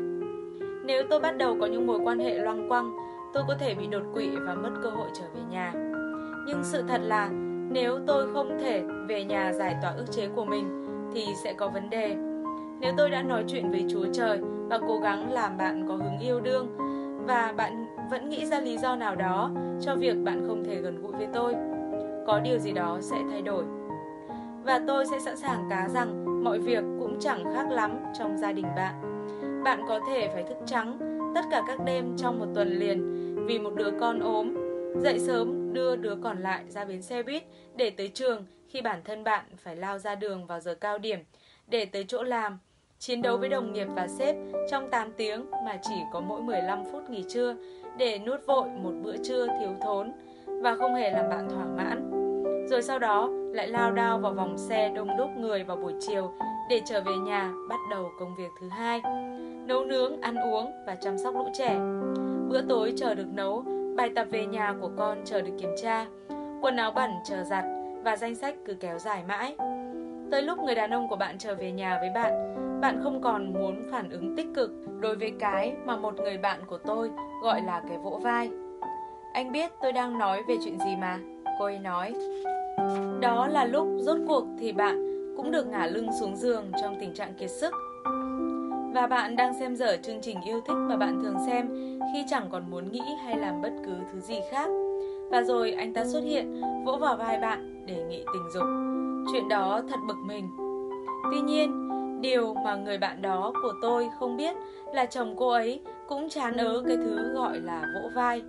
Nếu tôi bắt đầu có những mối quan hệ loang quăng, tôi có thể bị đột quỵ và mất cơ hội trở về nhà. Nhưng sự thật là nếu tôi không thể về nhà giải tỏa ức chế của mình thì sẽ có vấn đề. Nếu tôi đã nói chuyện với Chúa Trời và cố gắng làm bạn có hứng yêu đương và bạn vẫn nghĩ ra lý do nào đó cho việc bạn không thể gần gũi với tôi, có điều gì đó sẽ thay đổi. Và tôi sẽ sẵn sàng cá rằng mọi việc cũng chẳng khác lắm trong gia đình bạn. Bạn có thể phải thức trắng tất cả các đêm trong một tuần liền vì một đứa con ốm, dậy sớm đưa đứa còn lại ra bến xe buýt để tới trường khi bản thân bạn phải lao ra đường vào giờ cao điểm để tới chỗ làm, chiến đấu với đồng nghiệp và sếp trong 8 tiếng mà chỉ có mỗi 15 phút nghỉ trưa để nuốt vội một bữa trưa thiếu thốn và không hề làm bạn thỏa mãn. Rồi sau đó lại lao đao vào vòng xe đông đúc người vào buổi chiều để trở về nhà bắt đầu công việc thứ hai nấu nướng, ăn uống và chăm sóc lũ trẻ. Bữa tối chờ được nấu, bài tập về nhà của con chờ được kiểm tra, quần áo bẩn chờ giặt và danh sách cứ kéo dài mãi. Tới lúc người đàn ông của bạn trở về nhà với bạn, bạn không còn muốn phản ứng tích cực đối với cái mà một người bạn của tôi gọi là cái vỗ vai. Anh biết tôi đang nói về chuyện gì mà, cô ấy nói. Đó là lúc rốt cuộc thì bạn cũng được ngả lưng xuống giường trong tình trạng kiệt sức và bạn đang xem dở chương trình yêu thích mà bạn thường xem khi chẳng còn muốn nghĩ hay làm bất cứ thứ gì khác. Và rồi anh ta xuất hiện, vỗ vào vai bạn, đề nghị tình dục. Chuyện đó thật bực mình. Tuy nhiên, điều mà người bạn đó của tôi không biết là chồng cô ấy cũng chán ớ cái thứ gọi là vỗ vai.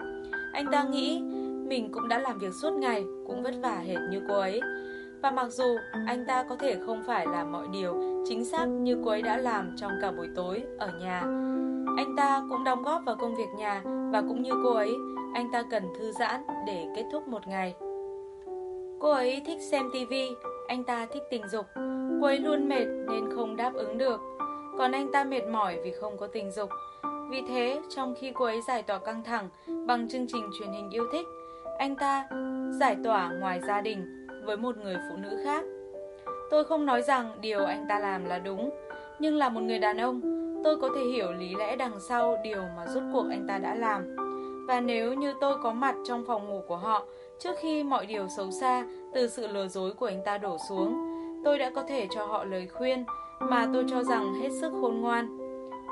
Anh ta nghĩ mình cũng đã làm việc suốt ngày, cũng vất vả hệt như cô ấy và mặc dù anh ta có thể không phải làm mọi điều chính xác như cô ấy đã làm trong cả buổi tối ở nhà, anh ta cũng đóng góp vào công việc nhà và cũng như cô ấy, anh ta cần thư giãn để kết thúc một ngày. Cô ấy thích xem tivi, anh ta thích tình dục. Cô ấy luôn mệt nên không đáp ứng được. Còn anh ta mệt mỏi vì không có tình dục. Vì thế, trong khi cô ấy giải tỏa căng thẳng bằng chương trình truyền hình yêu thích, anh ta giải tỏa ngoài gia đình với một người phụ nữ khác. Tôi không nói rằng điều anh ta làm là đúng, nhưng là một người đàn ông, tôi có thể hiểu lý lẽ đằng sau điều mà rốt cuộc anh ta đã làm. Và nếu như tôi có mặt trong phòng ngủ của họ trước khi mọi điều xấu xa từ sự lừa dối của anh ta đổ xuống, tôi đã có thể cho họ lời khuyên mà tôi cho rằng hết sức khôn ngoan.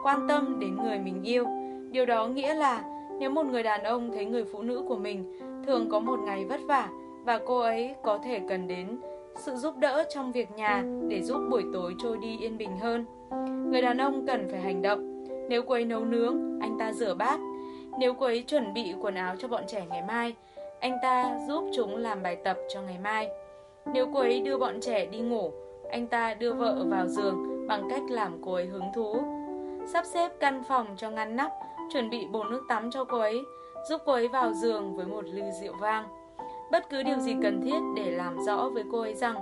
Quan tâm đến người mình yêu, điều đó nghĩa là nếu một người đàn ông thấy người phụ nữ của mình thường có một ngày vất vả và cô ấy có thể cần đến sự giúp đỡ trong việc nhà để giúp buổi tối trôi đi yên bình hơn. Người đàn ông cần phải hành động. Nếu cô ấy nấu nướng, anh ta rửa bát. Nếu cô ấy chuẩn bị quần áo cho bọn trẻ ngày mai, anh ta giúp chúng làm bài tập cho ngày mai. Nếu cô ấy đưa bọn trẻ đi ngủ, anh ta đưa vợ vào giường bằng cách làm cô ấy hứng thú. Sắp xếp căn phòng cho ngăn nắp chuẩn bị bồn nước tắm cho cô ấy, giúp cô ấy vào giường với một ly rượu vang. Bất cứ điều gì cần thiết để làm rõ với cô ấy rằng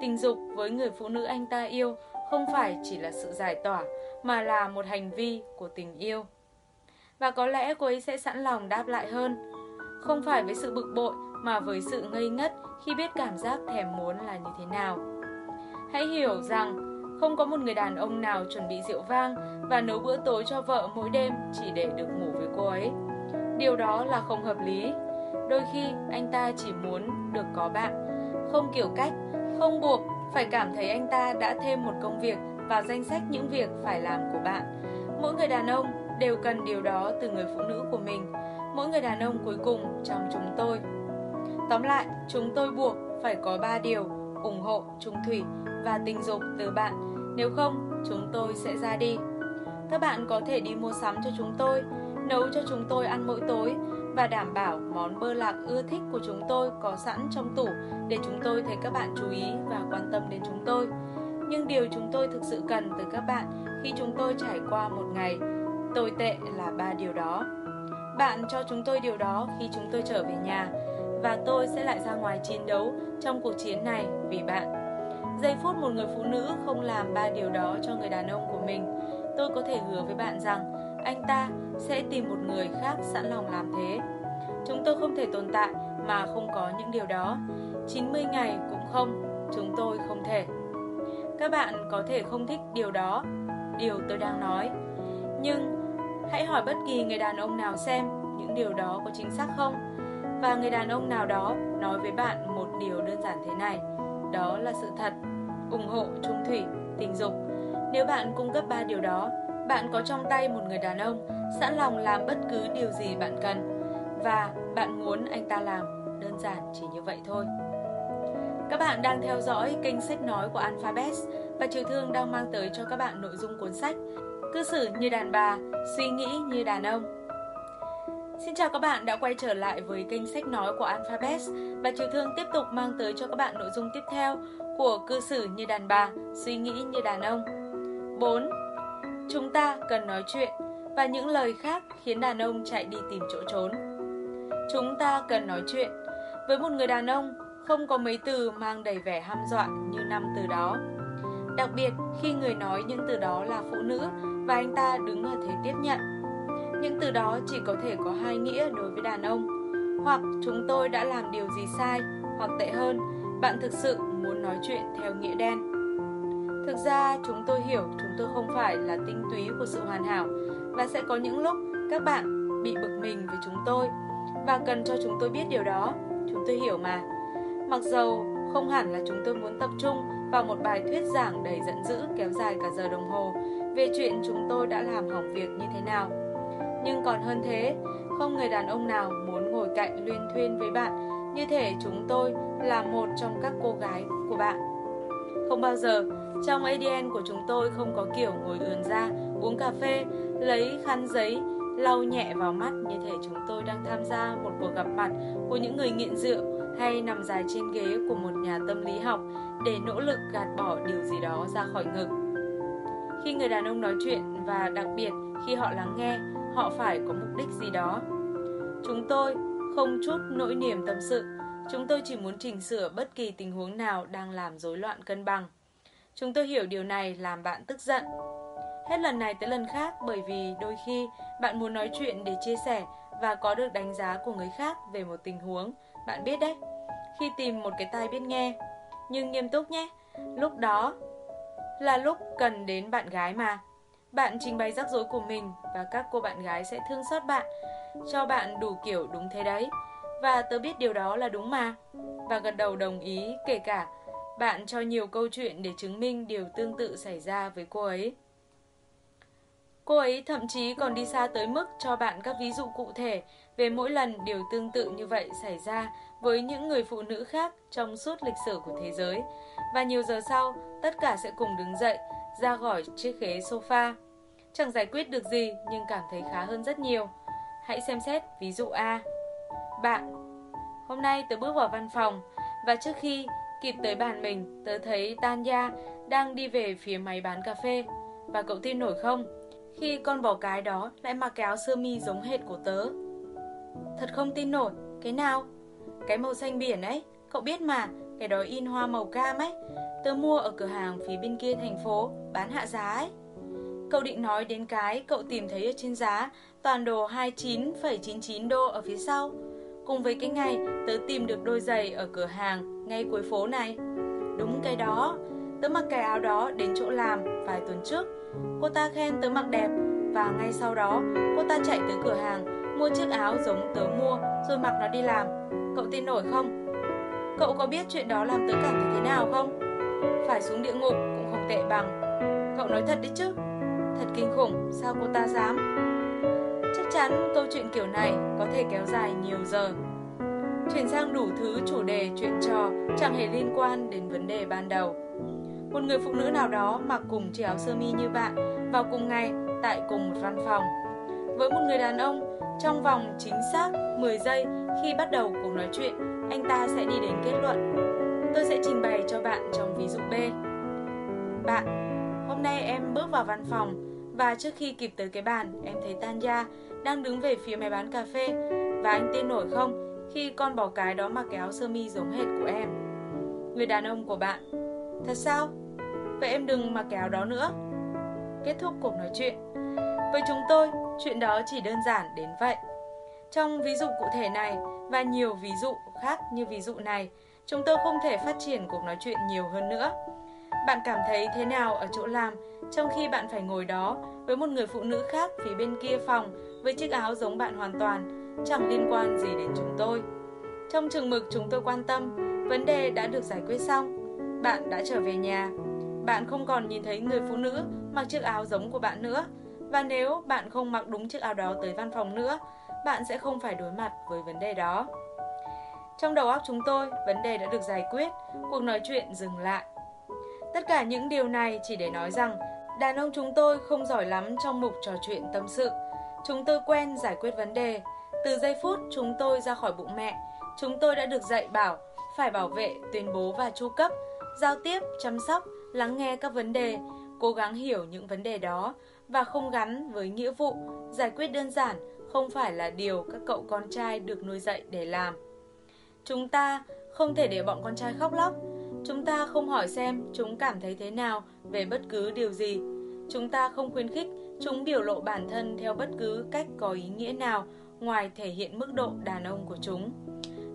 tình dục với người phụ nữ anh ta yêu không phải chỉ là sự giải tỏa mà là một hành vi của tình yêu. Và có lẽ cô ấy sẽ sẵn lòng đáp lại hơn, không phải với sự bực bội mà với sự ngây ngất khi biết cảm giác thèm muốn là như thế nào. Hãy hiểu rằng không có một người đàn ông nào chuẩn bị rượu vang và nấu bữa tối cho vợ mỗi đêm chỉ để được ngủ với cô ấy. Điều đó là không hợp lý. Đôi khi anh ta chỉ muốn được có bạn, không kiểu cách, không buộc phải cảm thấy anh ta đã thêm một công việc vào danh sách những việc phải làm của bạn. Mỗi người đàn ông đều cần điều đó từ người phụ nữ của mình. Mỗi người đàn ông cuối cùng trong chúng tôi. Tóm lại, chúng tôi buộc phải có ba điều ủng hộ, trung thủy và tình dục từ bạn nếu không, chúng tôi sẽ ra đi. Các bạn có thể đi mua sắm cho chúng tôi, nấu cho chúng tôi ăn mỗi tối và đảm bảo món bơ lạc ưa thích của chúng tôi có sẵn trong tủ để chúng tôi thấy các bạn chú ý và quan tâm đến chúng tôi. Nhưng điều chúng tôi thực sự cần từ các bạn khi chúng tôi trải qua một ngày tồi tệ là ba điều đó. Bạn cho chúng tôi điều đó khi chúng tôi trở về nhà và tôi sẽ lại ra ngoài chiến đấu trong cuộc chiến này vì bạn. Giây phút một người phụ nữ không làm ba điều đó cho người đàn ông của mình, tôi có thể hứa với bạn rằng anh ta sẽ tìm một người khác sẵn lòng làm thế. Chúng tôi không thể tồn tại mà không có những điều đó. 90 ngày cũng không, chúng tôi không thể. Các bạn có thể không thích điều đó, điều tôi đang nói. Nhưng hãy hỏi bất kỳ người đàn ông nào xem những điều đó có chính xác không. Và người đàn ông nào đó nói với bạn một điều đơn giản thế này, đó là sự thật ủng hộ, trung thủy, tình dục. Nếu bạn cung cấp ba điều đó, bạn có trong tay một người đàn ông sẵn lòng làm bất cứ điều gì bạn cần và bạn muốn anh ta làm, đơn giản chỉ như vậy thôi. Các bạn đang theo dõi kênh sách nói của Alphabet và Triều Thương đang mang tới cho các bạn nội dung cuốn sách Cư xử như đàn bà, suy nghĩ như đàn ông Xin chào các bạn đã quay trở lại với kênh sách nói của Alphabet và Triều Thương tiếp tục mang tới cho các bạn nội dung tiếp theo của cư xử như đàn bà, suy nghĩ như đàn ông. 4. Chúng ta cần nói chuyện và những lời khác khiến đàn ông chạy đi tìm chỗ trốn. Chúng ta cần nói chuyện. Với một người đàn ông, không có mấy từ mang đầy vẻ ham dọa như năm từ đó. Đặc biệt khi người nói những từ đó là phụ nữ và anh ta đứng ở thế tiếp nhận những từ đó chỉ có thể có hai nghĩa đối với đàn ông. Hoặc chúng tôi đã làm điều gì sai, hoặc tệ hơn, bạn thực sự muốn nói chuyện theo nghĩa đen. Thực ra chúng tôi hiểu chúng tôi không phải là tinh túy của sự hoàn hảo và sẽ có những lúc các bạn bị bực mình với chúng tôi và cần cho chúng tôi biết điều đó. Chúng tôi hiểu mà. Mặc dầu không hẳn là chúng tôi muốn tập trung vào một bài thuyết giảng đầy giận dữ kéo dài cả giờ đồng hồ về chuyện chúng tôi đã làm hỏng việc như thế nào nhưng còn hơn thế, không người đàn ông nào muốn ngồi cạnh luyên thuyên với bạn như thể chúng tôi là một trong các cô gái của bạn. Không bao giờ, trong ADN của chúng tôi không có kiểu ngồi ườn ra, uống cà phê, lấy khăn giấy, lau nhẹ vào mắt như thể chúng tôi đang tham gia một cuộc gặp mặt của những người nghiện rượu hay nằm dài trên ghế của một nhà tâm lý học để nỗ lực gạt bỏ điều gì đó ra khỏi ngực. Khi người đàn ông nói chuyện và đặc biệt khi họ lắng nghe, họ phải có mục đích gì đó. Chúng tôi không chút nỗi niềm tâm sự, chúng tôi chỉ muốn chỉnh sửa bất kỳ tình huống nào đang làm rối loạn cân bằng. Chúng tôi hiểu điều này làm bạn tức giận. Hết lần này tới lần khác bởi vì đôi khi bạn muốn nói chuyện để chia sẻ và có được đánh giá của người khác về một tình huống. Bạn biết đấy, khi tìm một cái tai biết nghe. Nhưng nghiêm túc nhé, lúc đó là lúc cần đến bạn gái mà. Bạn trình bày rắc rối của mình và các cô bạn gái sẽ thương xót bạn, cho bạn đủ kiểu đúng thế đấy. Và tớ biết điều đó là đúng mà. Và gật đầu đồng ý kể cả bạn cho nhiều câu chuyện để chứng minh điều tương tự xảy ra với cô ấy. Cô ấy thậm chí còn đi xa tới mức cho bạn các ví dụ cụ thể về mỗi lần điều tương tự như vậy xảy ra với những người phụ nữ khác trong suốt lịch sử của thế giới. Và nhiều giờ sau, tất cả sẽ cùng đứng dậy ra khỏi chiếc ghế sofa. Chẳng giải quyết được gì nhưng cảm thấy khá hơn rất nhiều. Hãy xem xét ví dụ A. Bạn Hôm nay tớ bước vào văn phòng và trước khi kịp tới bàn mình, tớ thấy Tanya đang đi về phía máy bán cà phê. Và cậu tin nổi không? khi con bò cái đó lại mặc cái áo sơ mi giống hệt của tớ. Thật không tin nổi, cái nào? Cái màu xanh biển ấy, cậu biết mà, cái đó in hoa màu cam ấy. Tớ mua ở cửa hàng phía bên kia thành phố, bán hạ giá ấy. Cậu định nói đến cái cậu tìm thấy ở trên giá, toàn đồ 29,99 đô ở phía sau. Cùng với cái ngày tớ tìm được đôi giày ở cửa hàng ngay cuối phố này. Đúng cái đó, tớ mặc cái áo đó đến chỗ làm vài tuần trước. Cô ta khen tớ mặc đẹp và ngay sau đó cô ta chạy tới cửa hàng mua chiếc áo giống tớ mua rồi mặc nó đi làm. Cậu tin nổi không? Cậu có biết chuyện đó làm tớ cảm thấy thế nào không? Phải xuống địa ngục cũng không tệ bằng. Cậu nói thật đấy chứ? Thật kinh khủng, sao cô ta dám? Chắc chắn câu chuyện kiểu này có thể kéo dài nhiều giờ. Chuyển sang đủ thứ chủ đề chuyện trò chẳng hề liên quan đến vấn đề ban đầu. Một người phụ nữ nào đó mặc cùng chiếc áo sơ mi như bạn vào cùng ngày tại cùng một văn phòng. Với một người đàn ông, trong vòng chính xác 10 giây khi bắt đầu cuộc nói chuyện, anh ta sẽ đi đến kết luận. Tôi sẽ trình bày cho bạn trong ví dụ B. Bạn, hôm nay em bước vào văn phòng và trước khi kịp tới cái bàn, em thấy Tanya đang đứng về phía máy bán cà phê và anh tin nổi không khi con bò cái đó mặc cái áo sơ mi giống hệt của em. Người đàn ông của bạn, thật sao? Vậy em đừng mặc cái áo đó nữa. Kết thúc cuộc nói chuyện. Với chúng tôi, chuyện đó chỉ đơn giản đến vậy. Trong ví dụ cụ thể này và nhiều ví dụ khác như ví dụ này, chúng tôi không thể phát triển cuộc nói chuyện nhiều hơn nữa. Bạn cảm thấy thế nào ở chỗ làm trong khi bạn phải ngồi đó với một người phụ nữ khác phía bên kia phòng với chiếc áo giống bạn hoàn toàn, chẳng liên quan gì đến chúng tôi. Trong trường mực chúng tôi quan tâm, vấn đề đã được giải quyết xong. Bạn đã trở về nhà. Bạn không còn nhìn thấy người phụ nữ mặc chiếc áo giống của bạn nữa. Và nếu bạn không mặc đúng chiếc áo đó tới văn phòng nữa, bạn sẽ không phải đối mặt với vấn đề đó. Trong đầu óc chúng tôi, vấn đề đã được giải quyết, cuộc nói chuyện dừng lại. Tất cả những điều này chỉ để nói rằng đàn ông chúng tôi không giỏi lắm trong mục trò chuyện tâm sự. Chúng tôi quen giải quyết vấn đề. Từ giây phút chúng tôi ra khỏi bụng mẹ, chúng tôi đã được dạy bảo phải bảo vệ, tuyên bố và chu cấp, giao tiếp, chăm sóc, lắng nghe các vấn đề, cố gắng hiểu những vấn đề đó và không gắn với nghĩa vụ, giải quyết đơn giản không phải là điều các cậu con trai được nuôi dạy để làm. Chúng ta không thể để bọn con trai khóc lóc. Chúng ta không hỏi xem chúng cảm thấy thế nào về bất cứ điều gì. Chúng ta không khuyến khích chúng biểu lộ bản thân theo bất cứ cách có ý nghĩa nào ngoài thể hiện mức độ đàn ông của chúng.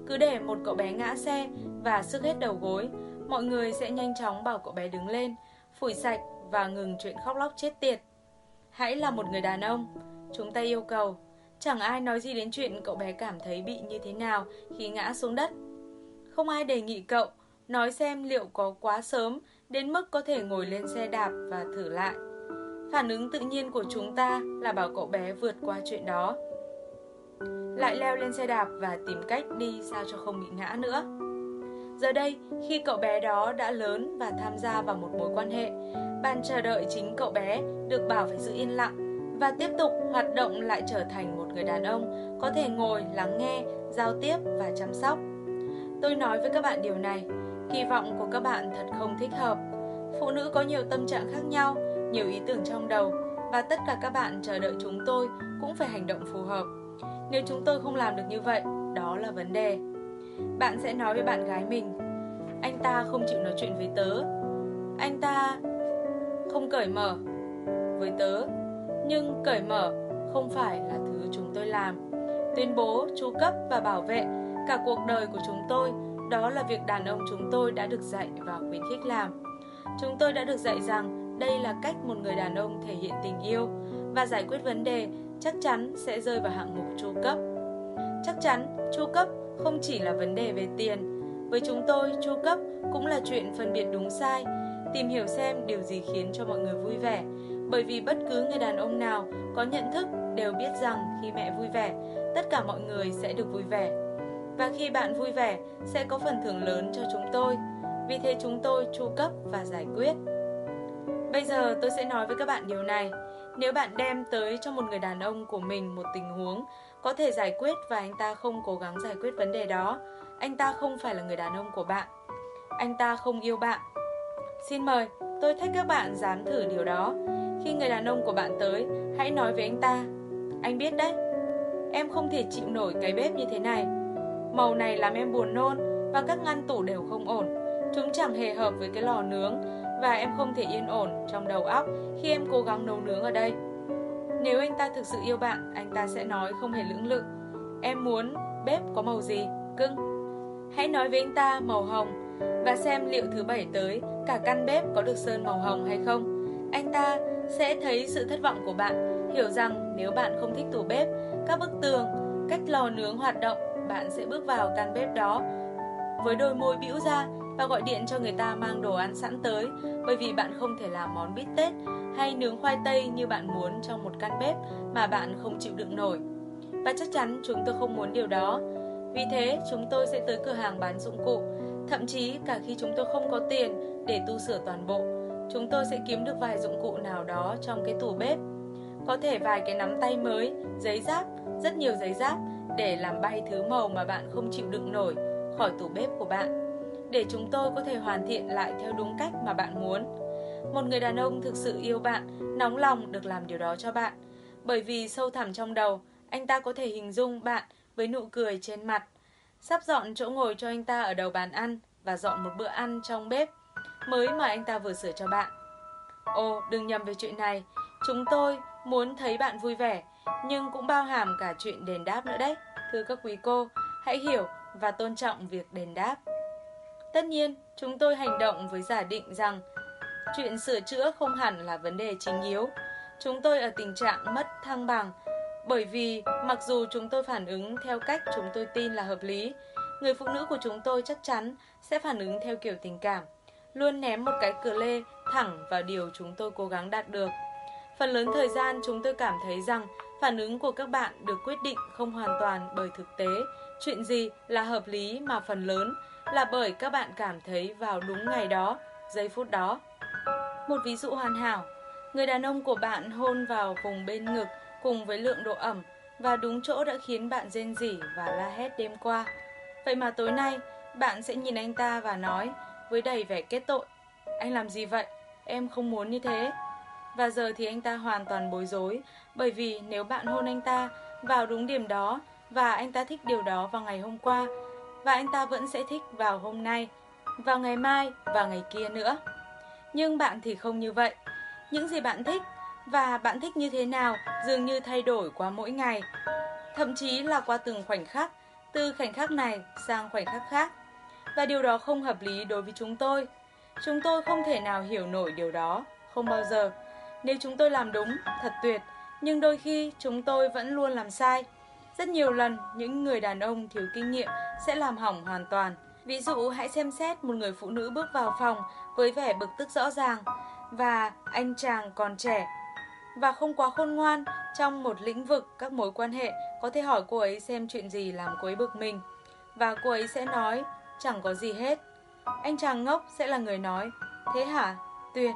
Cứ để một cậu bé ngã xe và sức hết đầu gối, mọi người sẽ nhanh chóng bảo cậu bé đứng lên, phủi sạch và ngừng chuyện khóc lóc chết tiệt. Hãy là một người đàn ông, chúng ta yêu cầu. Chẳng ai nói gì đến chuyện cậu bé cảm thấy bị như thế nào khi ngã xuống đất. Không ai đề nghị cậu nói xem liệu có quá sớm đến mức có thể ngồi lên xe đạp và thử lại. Phản ứng tự nhiên của chúng ta là bảo cậu bé vượt qua chuyện đó. Lại leo lên xe đạp và tìm cách đi sao cho không bị ngã nữa. Giờ đây, khi cậu bé đó đã lớn và tham gia vào một mối quan hệ, bạn chờ đợi chính cậu bé được bảo phải giữ yên lặng và tiếp tục hoạt động lại trở thành một người đàn ông có thể ngồi lắng nghe, giao tiếp và chăm sóc. Tôi nói với các bạn điều này, kỳ vọng của các bạn thật không thích hợp. Phụ nữ có nhiều tâm trạng khác nhau, nhiều ý tưởng trong đầu và tất cả các bạn chờ đợi chúng tôi cũng phải hành động phù hợp. Nếu chúng tôi không làm được như vậy, đó là vấn đề. Bạn sẽ nói với bạn gái mình, anh ta không chịu nói chuyện với tớ. Anh ta không cởi mở với tớ, nhưng cởi mở không phải là thứ chúng tôi làm. Tuyên bố, chu cấp và bảo vệ cả cuộc đời của chúng tôi, đó là việc đàn ông chúng tôi đã được dạy và khuyến khích làm. Chúng tôi đã được dạy rằng đây là cách một người đàn ông thể hiện tình yêu và giải quyết vấn đề chắc chắn sẽ rơi vào hạng mục chu cấp. Chắc chắn, chu cấp không chỉ là vấn đề về tiền. Với chúng tôi, chu cấp cũng là chuyện phân biệt đúng sai, tìm hiểu xem điều gì khiến cho mọi người vui vẻ. Bởi vì bất cứ người đàn ông nào có nhận thức đều biết rằng khi mẹ vui vẻ, tất cả mọi người sẽ được vui vẻ. Và khi bạn vui vẻ, sẽ có phần thưởng lớn cho chúng tôi. Vì thế chúng tôi chu cấp và giải quyết. Bây giờ tôi sẽ nói với các bạn điều này. Nếu bạn đem tới cho một người đàn ông của mình một tình huống có thể giải quyết và anh ta không cố gắng giải quyết vấn đề đó, anh ta không phải là người đàn ông của bạn. Anh ta không yêu bạn. Xin mời, tôi thách các bạn dám thử điều đó. Khi người đàn ông của bạn tới, hãy nói với anh ta Anh biết đấy, em không thể chịu nổi cái bếp như thế này Màu này làm em buồn nôn và các ngăn tủ đều không ổn Chúng chẳng hề hợp với cái lò nướng và em không thể yên ổn trong đầu óc khi em cố gắng nấu nướng ở đây. Nếu anh ta thực sự yêu bạn, anh ta sẽ nói không hề lưỡng lự. Em muốn bếp có màu gì? Cưng. Hãy nói với anh ta màu hồng và xem liệu thứ bảy tới cả căn bếp có được sơn màu hồng hay không. Anh ta sẽ thấy sự thất vọng của bạn, hiểu rằng nếu bạn không thích tủ bếp, các bức tường, cách lò nướng hoạt động, bạn sẽ bước vào căn bếp đó với đôi môi bĩu ra và gọi điện cho người ta mang đồ ăn sẵn tới bởi vì bạn không thể làm món bít tết hay nướng khoai tây như bạn muốn trong một căn bếp mà bạn không chịu đựng nổi. Và chắc chắn chúng tôi không muốn điều đó. Vì thế, chúng tôi sẽ tới cửa hàng bán dụng cụ, thậm chí cả khi chúng tôi không có tiền để tu sửa toàn bộ, chúng tôi sẽ kiếm được vài dụng cụ nào đó trong cái tủ bếp. Có thể vài cái nắm tay mới, giấy giáp, rất nhiều giấy giáp để làm bay thứ màu mà bạn không chịu đựng nổi khỏi tủ bếp của bạn để chúng tôi có thể hoàn thiện lại theo đúng cách mà bạn muốn. Một người đàn ông thực sự yêu bạn, nóng lòng được làm điều đó cho bạn, bởi vì sâu thẳm trong đầu, anh ta có thể hình dung bạn với nụ cười trên mặt. Sắp dọn chỗ ngồi cho anh ta ở đầu bàn ăn và dọn một bữa ăn trong bếp mới mà anh ta vừa sửa cho bạn. Ồ, đừng nhầm về chuyện này, chúng tôi muốn thấy bạn vui vẻ, nhưng cũng bao hàm cả chuyện đền đáp nữa đấy. Thưa các quý cô, hãy hiểu và tôn trọng việc đền đáp. Tất nhiên, chúng tôi hành động với giả định rằng chuyện sửa chữa không hẳn là vấn đề chính yếu. Chúng tôi ở tình trạng mất thăng bằng bởi vì mặc dù chúng tôi phản ứng theo cách chúng tôi tin là hợp lý, người phụ nữ của chúng tôi chắc chắn sẽ phản ứng theo kiểu tình cảm, luôn ném một cái cửa lê thẳng vào điều chúng tôi cố gắng đạt được. Phần lớn thời gian chúng tôi cảm thấy rằng phản ứng của các bạn được quyết định không hoàn toàn bởi thực tế, chuyện gì là hợp lý mà phần lớn là bởi các bạn cảm thấy vào đúng ngày đó, giây phút đó. Một ví dụ hoàn hảo, người đàn ông của bạn hôn vào vùng bên ngực cùng với lượng độ ẩm và đúng chỗ đã khiến bạn rên rỉ và la hét đêm qua. Vậy mà tối nay, bạn sẽ nhìn anh ta và nói với đầy vẻ kết tội, anh làm gì vậy? Em không muốn như thế. Và giờ thì anh ta hoàn toàn bối rối, bởi vì nếu bạn hôn anh ta vào đúng điểm đó và anh ta thích điều đó vào ngày hôm qua và anh ta vẫn sẽ thích vào hôm nay, vào ngày mai và ngày kia nữa. Nhưng bạn thì không như vậy. Những gì bạn thích và bạn thích như thế nào dường như thay đổi qua mỗi ngày, thậm chí là qua từng khoảnh khắc, từ khoảnh khắc này sang khoảnh khắc khác. Và điều đó không hợp lý đối với chúng tôi. Chúng tôi không thể nào hiểu nổi điều đó, không bao giờ. Nếu chúng tôi làm đúng, thật tuyệt, nhưng đôi khi chúng tôi vẫn luôn làm sai. Rất nhiều lần, những người đàn ông thiếu kinh nghiệm sẽ làm hỏng hoàn toàn. Ví dụ, hãy xem xét một người phụ nữ bước vào phòng với vẻ bực tức rõ ràng và anh chàng còn trẻ và không quá khôn ngoan trong một lĩnh vực các mối quan hệ có thể hỏi cô ấy xem chuyện gì làm cô ấy bực mình và cô ấy sẽ nói chẳng có gì hết. Anh chàng ngốc sẽ là người nói thế hả? Tuyệt.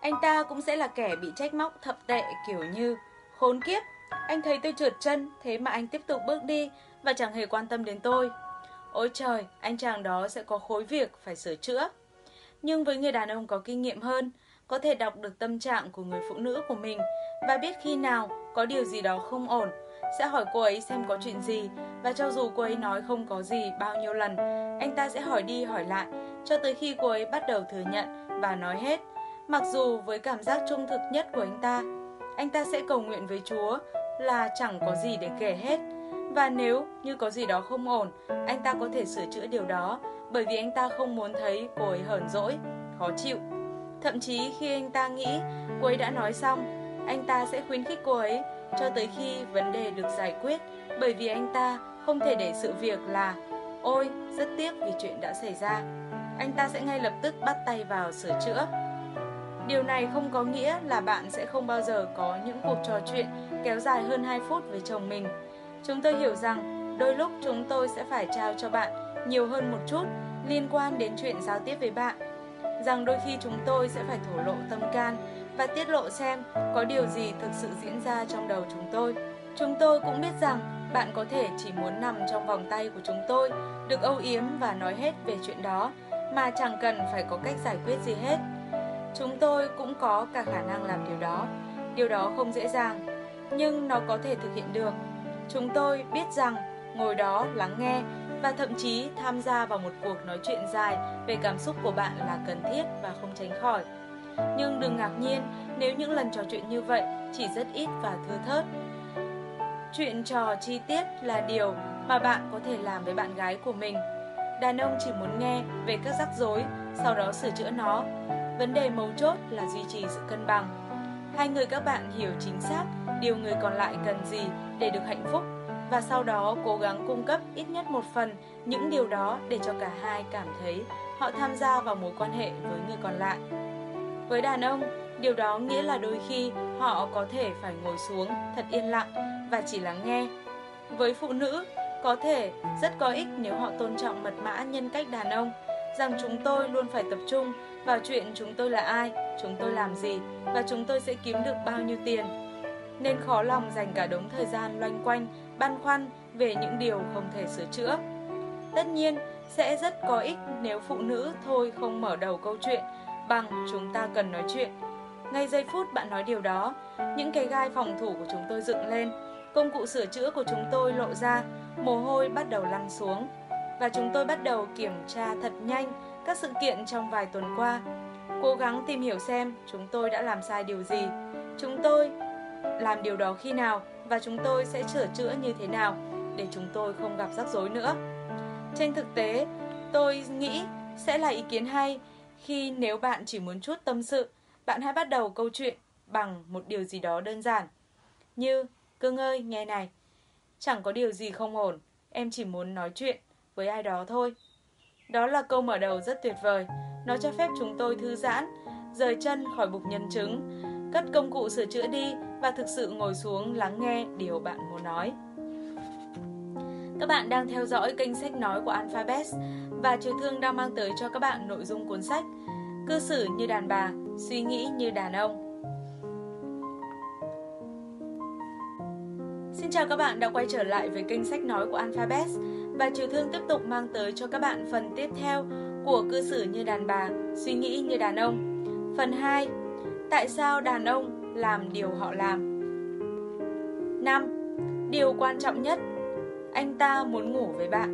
Anh ta cũng sẽ là kẻ bị trách móc thậm tệ kiểu như khốn kiếp anh thấy tôi trượt chân, thế mà anh tiếp tục bước đi và chẳng hề quan tâm đến tôi. Ôi trời, anh chàng đó sẽ có khối việc phải sửa chữa. Nhưng với người đàn ông có kinh nghiệm hơn, có thể đọc được tâm trạng của người phụ nữ của mình và biết khi nào có điều gì đó không ổn, sẽ hỏi cô ấy xem có chuyện gì và cho dù cô ấy nói không có gì bao nhiêu lần, anh ta sẽ hỏi đi hỏi lại cho tới khi cô ấy bắt đầu thừa nhận và nói hết. Mặc dù với cảm giác trung thực nhất của anh ta, anh ta sẽ cầu nguyện với Chúa là chẳng có gì để kể hết. Và nếu như có gì đó không ổn, anh ta có thể sửa chữa điều đó bởi vì anh ta không muốn thấy cô ấy hờn dỗi, khó chịu. Thậm chí khi anh ta nghĩ cô ấy đã nói xong, anh ta sẽ khuyến khích cô ấy cho tới khi vấn đề được giải quyết bởi vì anh ta không thể để sự việc là Ôi, rất tiếc vì chuyện đã xảy ra. Anh ta sẽ ngay lập tức bắt tay vào sửa chữa. Điều này không có nghĩa là bạn sẽ không bao giờ có những cuộc trò chuyện kéo dài hơn 2 phút với chồng mình. Chúng tôi hiểu rằng đôi lúc chúng tôi sẽ phải trao cho bạn nhiều hơn một chút liên quan đến chuyện giao tiếp với bạn. Rằng đôi khi chúng tôi sẽ phải thổ lộ tâm can và tiết lộ xem có điều gì thực sự diễn ra trong đầu chúng tôi. Chúng tôi cũng biết rằng bạn có thể chỉ muốn nằm trong vòng tay của chúng tôi, được âu yếm và nói hết về chuyện đó mà chẳng cần phải có cách giải quyết gì hết. Chúng tôi cũng có cả khả năng làm điều đó. Điều đó không dễ dàng, nhưng nó có thể thực hiện được. Chúng tôi biết rằng ngồi đó lắng nghe và thậm chí tham gia vào một cuộc nói chuyện dài về cảm xúc của bạn là cần thiết và không tránh khỏi. Nhưng đừng ngạc nhiên nếu những lần trò chuyện như vậy chỉ rất ít và thưa thớt. Chuyện trò chi tiết là điều mà bạn có thể làm với bạn gái của mình. Đàn ông chỉ muốn nghe về các rắc rối, sau đó sửa chữa nó. Vấn đề mấu chốt là duy trì sự cân bằng. Hai người các bạn hiểu chính xác điều người còn lại cần gì để được hạnh phúc và sau đó cố gắng cung cấp ít nhất một phần những điều đó để cho cả hai cảm thấy họ tham gia vào mối quan hệ với người còn lại. Với đàn ông, điều đó nghĩa là đôi khi họ có thể phải ngồi xuống thật yên lặng và chỉ lắng nghe. Với phụ nữ, có thể rất có ích nếu họ tôn trọng mật mã nhân cách đàn ông, rằng chúng tôi luôn phải tập trung vào chuyện chúng tôi là ai, chúng tôi làm gì và chúng tôi sẽ kiếm được bao nhiêu tiền. Nên khó lòng dành cả đống thời gian loanh quanh, băn khoăn về những điều không thể sửa chữa. Tất nhiên, sẽ rất có ích nếu phụ nữ thôi không mở đầu câu chuyện bằng chúng ta cần nói chuyện. Ngay giây phút bạn nói điều đó, những cái gai phòng thủ của chúng tôi dựng lên, công cụ sửa chữa của chúng tôi lộ ra, mồ hôi bắt đầu lăn xuống và chúng tôi bắt đầu kiểm tra thật nhanh các sự kiện trong vài tuần qua, cố gắng tìm hiểu xem chúng tôi đã làm sai điều gì, chúng tôi làm điều đó khi nào và chúng tôi sẽ sửa chữa như thế nào để chúng tôi không gặp rắc rối nữa. Trên thực tế, tôi nghĩ sẽ là ý kiến hay khi nếu bạn chỉ muốn chút tâm sự, bạn hãy bắt đầu câu chuyện bằng một điều gì đó đơn giản. Như, cưng ơi, nghe này, chẳng có điều gì không ổn, em chỉ muốn nói chuyện với ai đó thôi. Đó là câu mở đầu rất tuyệt vời. Nó cho phép chúng tôi thư giãn, rời chân khỏi bục nhân chứng, cất công cụ sửa chữa đi và thực sự ngồi xuống lắng nghe điều bạn muốn nói. Các bạn đang theo dõi kênh sách nói của Alphabet và Triều Thương đang mang tới cho các bạn nội dung cuốn sách Cư xử như đàn bà, suy nghĩ như đàn ông. Xin chào các bạn đã quay trở lại với kênh sách nói của Alphabet Bà Triều Thương tiếp tục mang tới cho các bạn phần tiếp theo của cư xử như đàn bà, suy nghĩ như đàn ông. Phần 2. Tại sao đàn ông làm điều họ làm? 5. Điều quan trọng nhất anh ta muốn ngủ với bạn.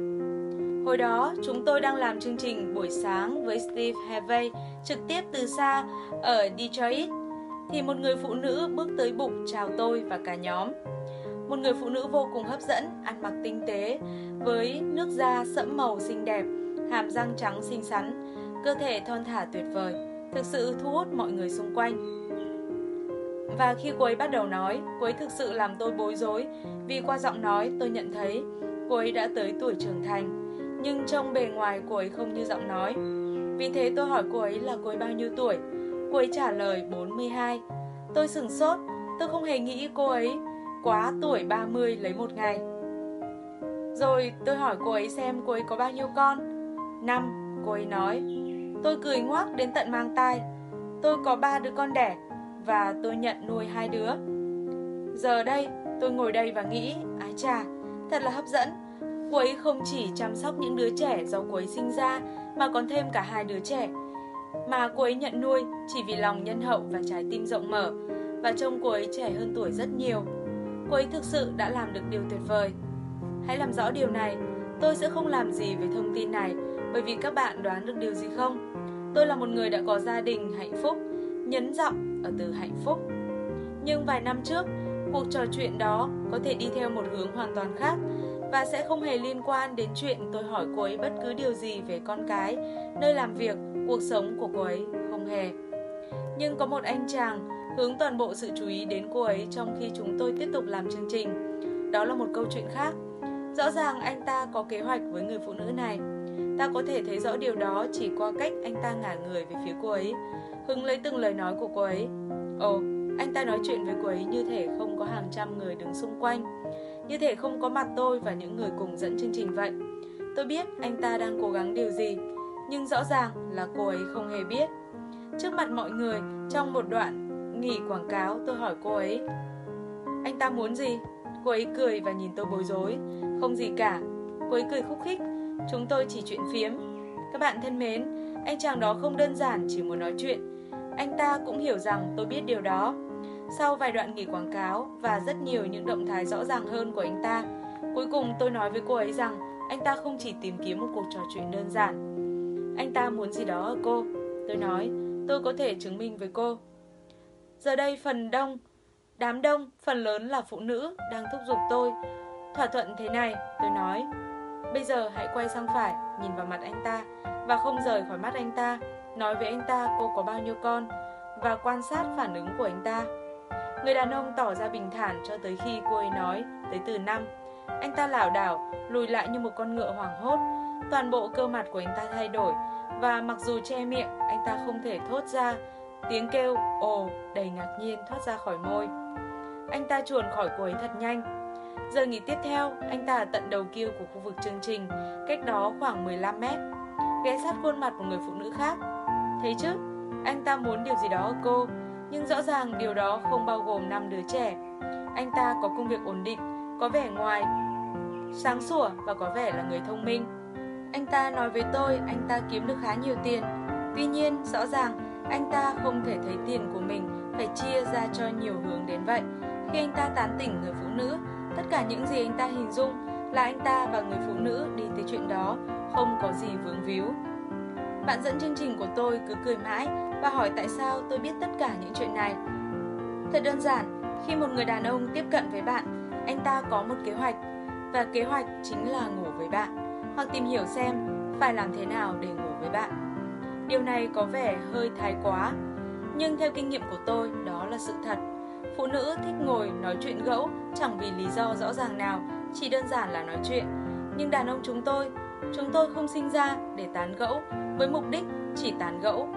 Hồi đó, chúng tôi đang làm chương trình buổi sáng với Steve Harvey trực tiếp từ xa ở Detroit, thì một người phụ nữ bước tới bục chào tôi và cả nhóm. Một người phụ nữ vô cùng hấp dẫn, ăn mặc tinh tế, với nước da sẫm màu xinh đẹp, hàm răng trắng xinh xắn, cơ thể thon thả tuyệt vời, thực sự thu hút mọi người xung quanh. Và khi cô ấy bắt đầu nói, cô ấy thực sự làm tôi bối rối vì qua giọng nói tôi nhận thấy cô ấy đã tới tuổi trưởng thành. Nhưng trong bề ngoài cô ấy không như giọng nói. Vì thế tôi hỏi cô ấy là cô ấy bao nhiêu tuổi. Cô ấy trả lời 42. Tôi sửng sốt, tôi không hề nghĩ cô ấy quá tuổi 30 lấy một ngày. Rồi tôi hỏi cô ấy xem cô ấy có bao nhiêu con. Năm, cô ấy nói. Tôi cười ngoác đến tận mang tai. Tôi có ba đứa con đẻ và tôi nhận nuôi hai đứa. Giờ đây, tôi ngồi đây và nghĩ, ái chà, thật là hấp dẫn. Cô ấy không chỉ chăm sóc những đứa trẻ do cô ấy sinh ra, mà còn thêm cả hai đứa trẻ. Mà cô ấy nhận nuôi chỉ vì lòng nhân hậu và trái tim rộng mở, và trông cô ấy trẻ hơn tuổi rất nhiều. Cô ấy thực sự đã làm được điều tuyệt vời. Hãy làm rõ điều này, tôi sẽ không làm gì với thông tin này, bởi vì các bạn đoán được điều gì không? Tôi là một người đã có gia đình hạnh phúc, nhấn giọng ở từ hạnh phúc. Nhưng vài năm trước, cuộc trò chuyện đó có thể đi theo một hướng hoàn toàn khác và sẽ không hề liên quan đến chuyện tôi hỏi cô ấy bất cứ điều gì về con cái, nơi làm việc, cuộc sống của cô ấy, không hề. Nhưng có một anh chàng hướng toàn bộ sự chú ý đến cô ấy trong khi chúng tôi tiếp tục làm chương trình. Đó là một câu chuyện khác. Rõ ràng anh ta có kế hoạch với người phụ nữ này. Ta có thể thấy rõ điều đó chỉ qua cách anh ta ngả người về phía cô ấy, hứng lấy từng lời nói của cô ấy. Ồ, anh ta nói chuyện với cô ấy như thể không có hàng trăm người đứng xung quanh, như thể không có mặt tôi và những người cùng dẫn chương trình vậy. Tôi biết anh ta đang cố gắng điều gì, nhưng rõ ràng là cô ấy không hề biết. Trước mặt mọi người, trong một đoạn nghỉ quảng cáo, tôi hỏi cô ấy, anh ta muốn gì? Cô ấy cười và nhìn tôi bối rối, không gì cả. Cô ấy cười khúc khích, chúng tôi chỉ chuyện phiếm. Các bạn thân mến, anh chàng đó không đơn giản chỉ muốn nói chuyện Anh ta cũng hiểu rằng tôi biết điều đó. Sau vài đoạn nghỉ quảng cáo và rất nhiều những động thái rõ ràng hơn của anh ta, cuối cùng tôi nói với cô ấy rằng anh ta không chỉ tìm kiếm một cuộc trò chuyện đơn giản. Anh ta muốn gì đó ở cô. Tôi nói, tôi có thể chứng minh với cô. Giờ đây phần đông, đám đông, phần lớn là phụ nữ đang thúc giục tôi. Thỏa thuận thế này, tôi nói. Bây giờ hãy quay sang phải, nhìn vào mặt anh ta và không rời khỏi mắt anh ta. Nói với anh ta cô có bao nhiêu con và quan sát phản ứng của anh ta. Người đàn ông tỏ ra bình thản cho tới khi cô ấy nói tới từ năm. Anh ta lảo đảo, lùi lại như một con ngựa hoảng hốt. Toàn bộ cơ mặt của anh ta thay đổi và mặc dù che miệng, anh ta không thể thốt ra tiếng kêu ồ đầy ngạc nhiên thoát ra khỏi môi. Anh ta chuồn khỏi cô ấy thật nhanh. Giờ nghỉ tiếp theo, anh ta ở tận đầu kia của khu vực chương trình, cách đó khoảng 15 mét. Ghé sát khuôn mặt một người phụ nữ khác. Thấy chứ, anh ta muốn điều gì đó ở cô, nhưng rõ ràng điều đó không bao gồm năm đứa trẻ. Anh ta có công việc ổn định, có vẻ ngoài sáng sủa và có vẻ là người thông minh. Anh ta nói với tôi anh ta kiếm được khá nhiều tiền. Tuy nhiên, rõ ràng anh ta không thể thấy tiền của mình phải chia ra cho nhiều hướng đến vậy. Khi anh ta tán tỉnh người phụ nữ, tất cả những gì anh ta hình dung là anh ta và người phụ nữ đi tới chuyện đó, không có gì vướng víu. Bạn dẫn chương trình của tôi cứ cười mãi và hỏi tại sao tôi biết tất cả những chuyện này. Thật đơn giản, khi một người đàn ông tiếp cận với bạn, anh ta có một kế hoạch và kế hoạch chính là ngủ với bạn hoặc tìm hiểu xem phải làm thế nào để ngủ với bạn. Điều này có vẻ hơi thái quá, nhưng theo kinh nghiệm của tôi, đó là sự thật. Phụ nữ thích ngồi nói chuyện gẫu chẳng vì lý do rõ ràng nào, chỉ đơn giản là nói chuyện. Nhưng đàn ông chúng tôi, chúng tôi không sinh ra để tán gẫu với mục đích chỉ tán gẫu.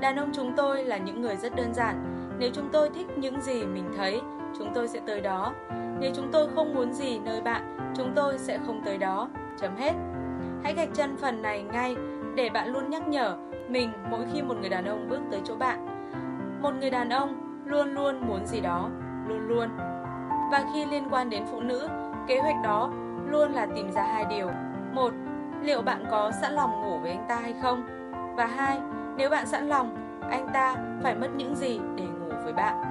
Đàn ông chúng tôi là những người rất đơn giản. Nếu chúng tôi thích những gì mình thấy, chúng tôi sẽ tới đó. Nếu chúng tôi không muốn gì nơi bạn, chúng tôi sẽ không tới đó. Chấm hết. Hãy gạch chân phần này ngay để bạn luôn nhắc nhở mình mỗi khi một người đàn ông bước tới chỗ bạn. Một người đàn ông luôn luôn muốn gì đó, luôn luôn. Và khi liên quan đến phụ nữ, kế hoạch đó luôn là tìm ra hai điều. Một, liệu bạn có sẵn lòng ngủ với anh ta hay không? Và hai, nếu bạn sẵn lòng, anh ta phải mất những gì để ngủ với bạn?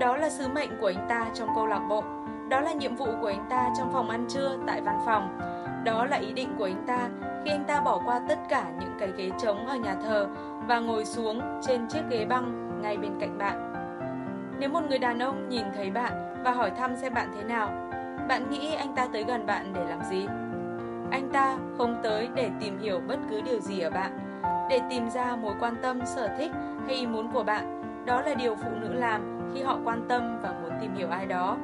Đó là sứ mệnh của anh ta trong câu lạc bộ. Đó là nhiệm vụ của anh ta trong phòng ăn trưa tại văn phòng. Đó là ý định của anh ta khi anh ta bỏ qua tất cả những cái ghế trống ở nhà thờ và ngồi xuống trên chiếc ghế băng ngay bên cạnh bạn. Nếu một người đàn ông nhìn thấy bạn và hỏi thăm xem bạn thế nào, bạn nghĩ anh ta tới gần bạn để làm gì? Anh ta không tới để tìm hiểu bất cứ điều gì ở bạn, để tìm ra mối quan tâm, sở thích hay ý muốn của bạn. Đó là điều phụ nữ làm khi họ quan tâm và muốn tìm hiểu ai đó.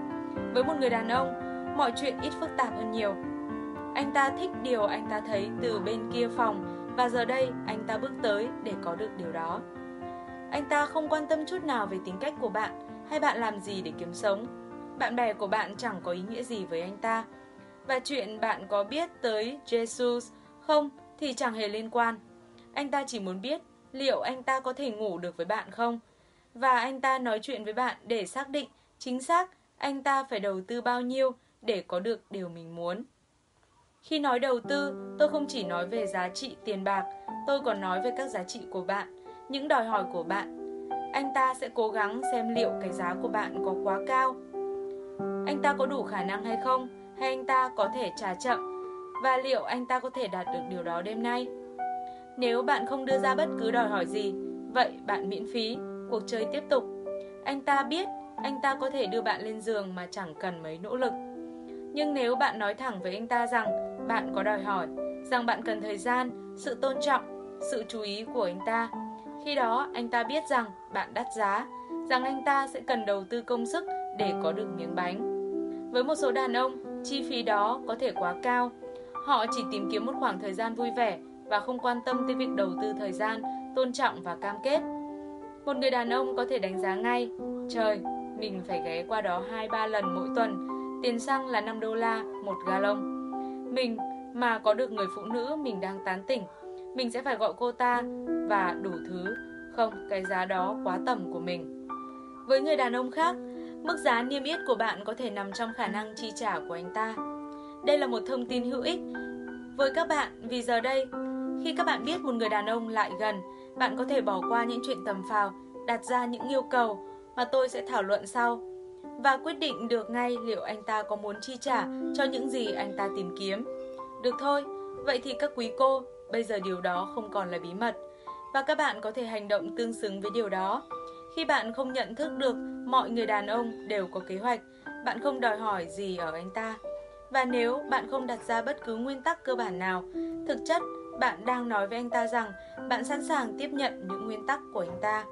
Với một người đàn ông, mọi chuyện ít phức tạp hơn nhiều. Anh ta thích điều anh ta thấy từ bên kia phòng, và giờ đây anh ta bước tới để có được điều đó. Anh ta không quan tâm chút nào về tính cách của bạn, hay bạn làm gì để kiếm sống. Bạn bè của bạn chẳng có ý nghĩa gì với anh ta. Và chuyện bạn có biết tới Jesus không thì chẳng hề liên quan. Anh ta chỉ muốn biết liệu anh ta có thể ngủ được với bạn không. Và anh ta nói chuyện với bạn để xác định chính xác anh ta phải đầu tư bao nhiêu để có được điều mình muốn. Khi nói đầu tư, tôi không chỉ nói về giá trị tiền bạc, tôi còn nói về các giá trị của bạn, những đòi hỏi của bạn. Anh ta sẽ cố gắng xem liệu cái giá của bạn có quá cao. Anh ta có đủ khả năng hay không, hay anh ta có thể trả chậm, và liệu anh ta có thể đạt được điều đó đêm nay. Nếu bạn không đưa ra bất cứ đòi hỏi gì, vậy bạn miễn phí, cuộc chơi tiếp tục. Anh ta biết anh ta có thể đưa bạn lên giường mà chẳng cần mấy nỗ lực. Nhưng nếu bạn nói thẳng với anh ta rằng bạn có đòi hỏi, rằng bạn cần thời gian, sự tôn trọng, sự chú ý của anh ta, khi đó anh ta biết rằng bạn đắt giá, rằng anh ta sẽ cần đầu tư công sức để có được miếng bánh. Với một số đàn ông, chi phí đó có thể quá cao. Họ chỉ tìm kiếm một khoảng thời gian vui vẻ và không quan tâm tới việc đầu tư thời gian, tôn trọng và cam kết. Một người đàn ông có thể đánh giá ngay, trời, mình phải ghé qua đó 2-3 lần mỗi tuần, tiền xăng là 5 đô la một galon. Mình mà có được người phụ nữ mình đang tán tỉnh, mình sẽ phải gọi cô ta và đủ thứ, không, cái giá đó quá tầm của mình. Với người đàn ông khác, mức giá niêm yết của bạn có thể nằm trong khả năng chi trả của anh ta. Đây là một thông tin hữu ích với các bạn vì giờ đây Khi các bạn biết một người đàn ông lại gần, bạn có thể bỏ qua những chuyện tầm phào, đặt ra những yêu cầu mà tôi sẽ thảo luận sau và quyết định được ngay liệu anh ta có muốn chi trả cho những gì anh ta tìm kiếm. Được thôi, vậy thì các quý cô, bây giờ điều đó không còn là bí mật và các bạn có thể hành động tương xứng với điều đó. Khi bạn không nhận thức được mọi người đàn ông đều có kế hoạch, bạn không đòi hỏi gì ở anh ta. Và nếu bạn không đặt ra bất cứ nguyên tắc cơ bản nào, thực chất bạn đang nói với anh ta rằng bạn sẵn sàng tiếp nhận những nguyên tắc của anh ta.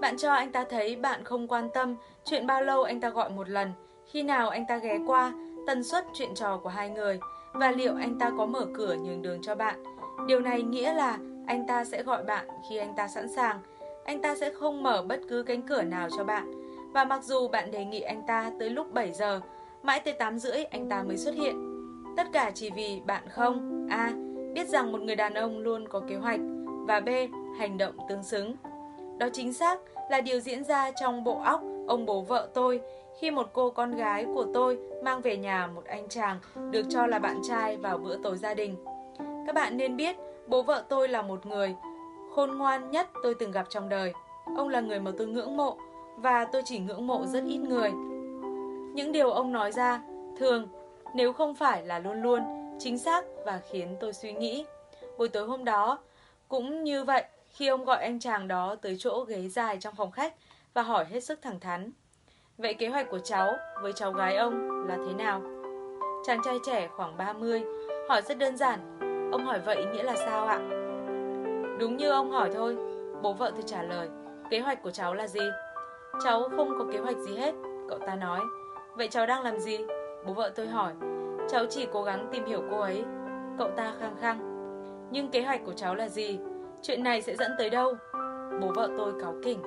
Bạn cho anh ta thấy bạn không quan tâm chuyện bao lâu anh ta gọi một lần, khi nào anh ta ghé qua, tần suất chuyện trò của hai người và liệu anh ta có mở cửa nhường đường cho bạn. Điều này nghĩa là anh ta sẽ gọi bạn khi anh ta sẵn sàng. Anh ta sẽ không mở bất cứ cánh cửa nào cho bạn. Và mặc dù bạn đề nghị anh ta tới lúc 7 giờ, mãi tới 8 rưỡi anh ta mới xuất hiện. Tất cả chỉ vì bạn không A. Biết rằng một người đàn ông luôn có kế hoạch và B. Hành động tương xứng. Đó chính xác là điều diễn ra trong bộ óc ông bố vợ tôi khi một cô con gái của tôi mang về nhà một anh chàng được cho là bạn trai vào bữa tối gia đình. Các bạn nên biết, bố vợ tôi là một người khôn ngoan nhất tôi từng gặp trong đời. Ông là người mà tôi ngưỡng mộ và tôi chỉ ngưỡng mộ rất ít người. Những điều ông nói ra thường nếu không phải là luôn luôn chính xác và khiến tôi suy nghĩ. Buổi tối hôm đó cũng như vậy, khi ông gọi anh chàng đó tới chỗ ghế dài trong phòng khách và hỏi hết sức thẳng thắn. Vậy kế hoạch của cháu với cháu gái ông là thế nào? Chàng trai trẻ khoảng 30 hỏi rất đơn giản. Ông hỏi vậy nghĩa là sao ạ? Đúng như ông hỏi thôi. Bố vợ tôi trả lời. Kế hoạch của cháu là gì? Cháu không có kế hoạch gì hết. Cậu ta nói. Vậy cháu đang làm gì? Bố vợ tôi hỏi. Cháu chỉ cố gắng tìm hiểu cô ấy. Cậu ta khăng khăng. Nhưng kế hoạch của cháu là gì? Chuyện này sẽ dẫn tới đâu? Bố vợ tôi cáu kỉnh.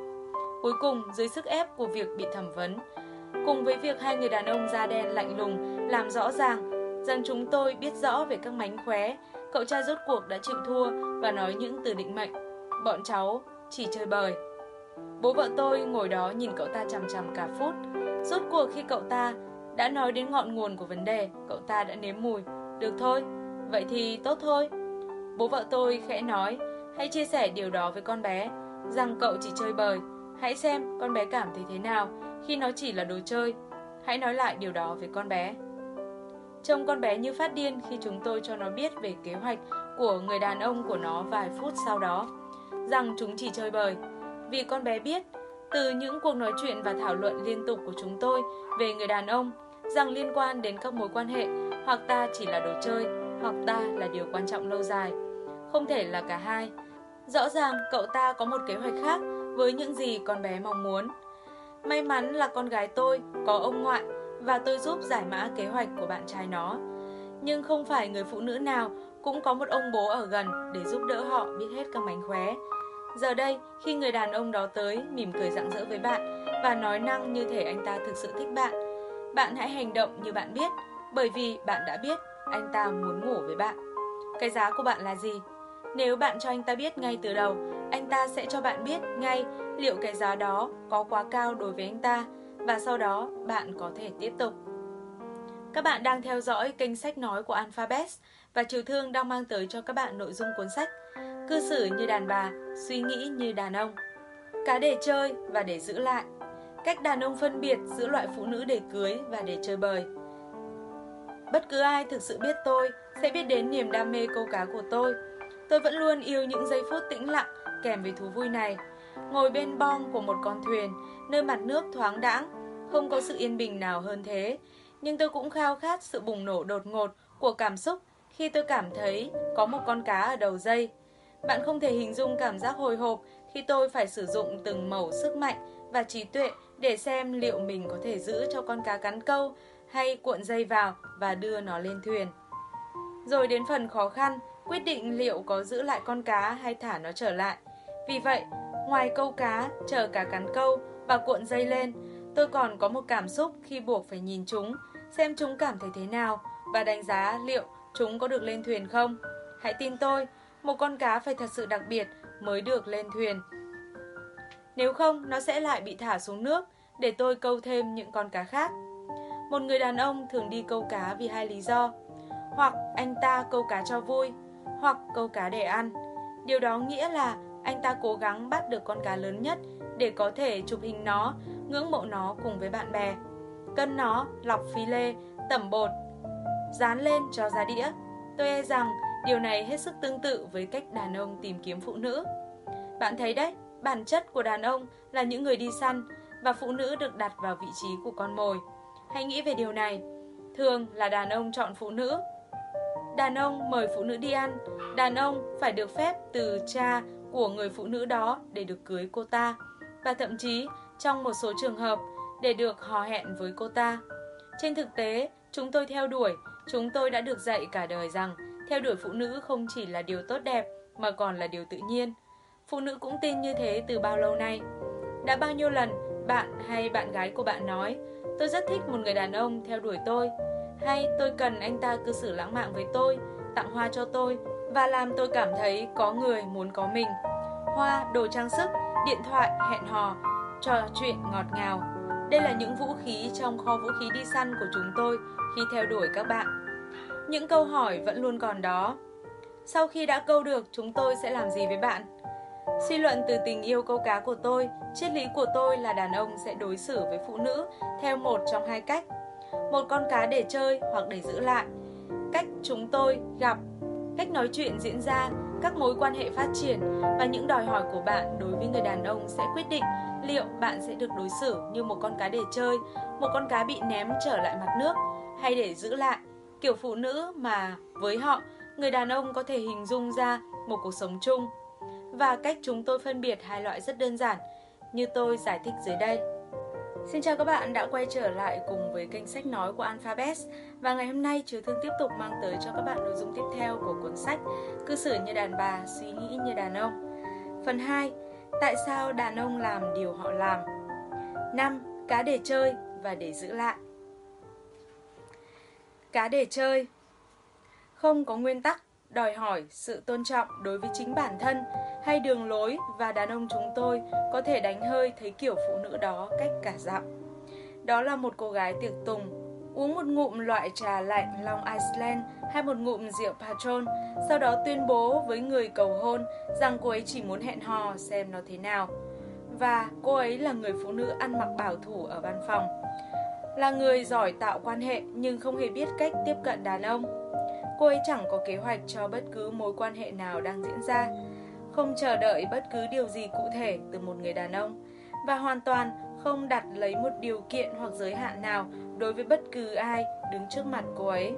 Cuối cùng, dưới sức ép của việc bị thẩm vấn, cùng với việc hai người đàn ông da đen lạnh lùng làm rõ ràng rằng chúng tôi biết rõ về các mánh khóe, cậu cha rốt cuộc đã chịu thua và nói những từ định mệnh. Bọn cháu chỉ chơi bời. Bố vợ tôi ngồi đó nhìn cậu ta chằm chằm cả phút. Rốt cuộc khi cậu ta đã nói đến ngọn nguồn của vấn đề, cậu ta đã nếm mùi. Được thôi, vậy thì tốt thôi. Bố vợ tôi khẽ nói, hãy chia sẻ điều đó với con bé, rằng cậu chỉ chơi bời. Hãy xem con bé cảm thấy thế nào khi nó chỉ là đồ chơi. Hãy nói lại điều đó với con bé. Trông con bé như phát điên khi chúng tôi cho nó biết về kế hoạch của người đàn ông của nó vài phút sau đó, rằng chúng chỉ chơi bời. Vì con bé biết, từ những cuộc nói chuyện và thảo luận liên tục của chúng tôi về người đàn ông, rằng liên quan đến các mối quan hệ, hoặc ta chỉ là đồ chơi, hoặc ta là điều quan trọng lâu dài. Không thể là cả hai. Rõ ràng cậu ta có một kế hoạch khác với những gì con bé mong muốn. May mắn là con gái tôi có ông ngoại và tôi giúp giải mã kế hoạch của bạn trai nó. Nhưng không phải người phụ nữ nào cũng có một ông bố ở gần để giúp đỡ họ biết hết các mánh khóe. Giờ đây, khi người đàn ông đó tới, mỉm cười rạng rỡ với bạn và nói năng như thể anh ta thực sự thích bạn, bạn hãy hành động như bạn biết, bởi vì bạn đã biết anh ta muốn ngủ với bạn. Cái giá của bạn là gì? Nếu bạn cho anh ta biết ngay từ đầu, anh ta sẽ cho bạn biết ngay liệu cái giá đó có quá cao đối với anh ta và sau đó bạn có thể tiếp tục. Các bạn đang theo dõi kênh sách nói của Alphabet và Triều Thương đang mang tới cho các bạn nội dung cuốn sách Cư xử như đàn bà, suy nghĩ như đàn ông. Cá để chơi và để giữ lại. Cách đàn ông phân biệt giữa loại phụ nữ để cưới và để chơi bời. Bất cứ ai thực sự biết tôi sẽ biết đến niềm đam mê câu cá của tôi. Tôi vẫn luôn yêu những giây phút tĩnh lặng kèm với thú vui này. Ngồi bên bong của một con thuyền, nơi mặt nước thoáng đãng, không có sự yên bình nào hơn thế. Nhưng tôi cũng khao khát sự bùng nổ đột ngột của cảm xúc khi tôi cảm thấy có một con cá ở đầu dây. Bạn không thể hình dung cảm giác hồi hộp khi tôi phải sử dụng từng mẩu sức mạnh và trí tuệ để xem liệu mình có thể giữ cho con cá cắn câu hay cuộn dây vào và đưa nó lên thuyền. Rồi đến phần khó khăn, quyết định liệu có giữ lại con cá hay thả nó trở lại. Vì vậy, ngoài câu cá, chờ cá cắn câu và cuộn dây lên, tôi còn có một cảm xúc khi buộc phải nhìn chúng, xem chúng cảm thấy thế nào và đánh giá liệu chúng có được lên thuyền không. Hãy tin tôi, một con cá phải thật sự đặc biệt mới được lên thuyền. Nếu không, nó sẽ lại bị thả xuống nước để tôi câu thêm những con cá khác. Một người đàn ông thường đi câu cá vì hai lý do. Hoặc anh ta câu cá cho vui, hoặc câu cá để ăn. Điều đó nghĩa là anh ta cố gắng bắt được con cá lớn nhất để có thể chụp hình nó, ngưỡng mộ nó cùng với bạn bè. Cân nó, lọc phi lê, tẩm bột, dán lên cho ra đĩa. Tôi e rằng điều này hết sức tương tự với cách đàn ông tìm kiếm phụ nữ. Bạn thấy đấy, bản chất của đàn ông là những người đi săn và phụ nữ được đặt vào vị trí của con mồi. Hãy nghĩ về điều này. Thường là đàn ông chọn phụ nữ. Đàn ông mời phụ nữ đi ăn, đàn ông phải được phép từ cha của người phụ nữ đó để được cưới cô ta và thậm chí trong một số trường hợp để được hò hẹn với cô ta. Trên thực tế, chúng tôi theo đuổi, chúng tôi đã được dạy cả đời rằng theo đuổi phụ nữ không chỉ là điều tốt đẹp mà còn là điều tự nhiên. Phụ nữ cũng tin như thế từ bao lâu nay. Đã bao nhiêu lần bạn hay bạn gái của bạn nói tôi rất thích một người đàn ông theo đuổi tôi hay tôi cần anh ta cư xử lãng mạn với tôi, tặng hoa cho tôi và làm tôi cảm thấy có người muốn có mình. Hoa, đồ trang sức, điện thoại, hẹn hò, trò chuyện ngọt ngào. Đây là những vũ khí trong kho vũ khí đi săn của chúng tôi khi theo đuổi các bạn. Những câu hỏi vẫn luôn còn đó. Sau khi đã câu được, chúng tôi sẽ làm gì với bạn? Suy luận từ tình yêu câu cá của tôi, triết lý của tôi là đàn ông sẽ đối xử với phụ nữ theo một trong hai cách. Một con cá để chơi hoặc để giữ lại. Cách chúng tôi gặp, cách nói chuyện diễn ra, các mối quan hệ phát triển và những đòi hỏi của bạn đối với người đàn ông sẽ quyết định liệu bạn sẽ được đối xử như một con cá để chơi, một con cá bị ném trở lại mặt nước hay để giữ lại, kiểu phụ nữ mà với họ, người đàn ông có thể hình dung ra một cuộc sống chung và cách chúng tôi phân biệt hai loại rất đơn giản, như tôi giải thích dưới đây. Xin chào các bạn đã quay trở lại cùng với kênh sách nói của Alphabet và ngày hôm nay Triều Thương tiếp tục mang tới cho các bạn nội dung tiếp theo của cuốn sách Cư xử như đàn bà, suy nghĩ như đàn ông. Phần 2. Tại sao đàn ông làm điều họ làm? 5. Cá để chơi và để giữ lại. Cá để chơi Không có nguyên tắc đòi hỏi sự tôn trọng đối với chính bản thân hay đường lối và đàn ông chúng tôi có thể đánh hơi thấy kiểu phụ nữ đó cách cả dặm. Đó là một cô gái tiệc tùng, uống một ngụm loại trà lạnh Long Island hay một ngụm rượu Patron, sau đó tuyên bố với người cầu hôn rằng cô ấy chỉ muốn hẹn hò xem nó thế nào. Và cô ấy là người phụ nữ ăn mặc bảo thủ ở văn phòng. Là người giỏi tạo quan hệ nhưng không hề biết cách tiếp cận đàn ông Cô ấy chẳng có kế hoạch cho bất cứ mối quan hệ nào đang diễn ra, không chờ đợi bất cứ điều gì cụ thể từ một người đàn ông và hoàn toàn không đặt lấy một điều kiện hoặc giới hạn nào đối với bất cứ ai đứng trước mặt cô ấy.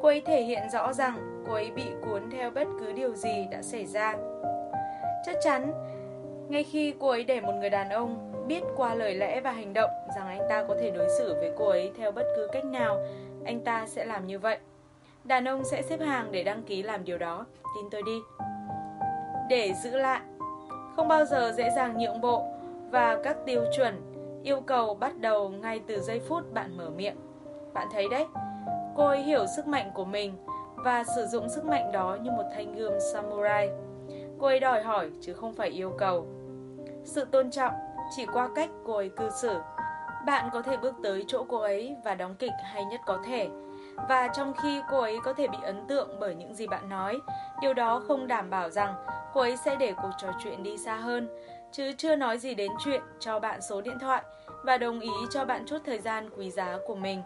Cô ấy thể hiện rõ rằng cô ấy bị cuốn theo bất cứ điều gì đã xảy ra. Chắc chắn, ngay khi cô ấy để một người đàn ông biết qua lời lẽ và hành động rằng anh ta có thể đối xử với cô ấy theo bất cứ cách nào, anh ta sẽ làm như vậy. Đàn ông sẽ xếp hàng để đăng ký làm điều đó, tin tôi đi. Để giữ lại, không bao giờ dễ dàng nhượng bộ và các tiêu chuẩn, yêu cầu bắt đầu ngay từ giây phút bạn mở miệng. Bạn thấy đấy, cô ấy hiểu sức mạnh của mình và sử dụng sức mạnh đó như một thanh gươm samurai. Cô ấy đòi hỏi chứ không phải yêu cầu. Sự tôn trọng chỉ qua cách cô ấy cư xử. Bạn có thể bước tới chỗ cô ấy và đóng kịch hay nhất có thể, và trong khi cô ấy có thể bị ấn tượng bởi những gì bạn nói, điều đó không đảm bảo rằng cô ấy sẽ để cuộc trò chuyện đi xa hơn, chứ chưa nói gì đến chuyện cho bạn số điện thoại và đồng ý cho bạn chút thời gian quý giá của mình.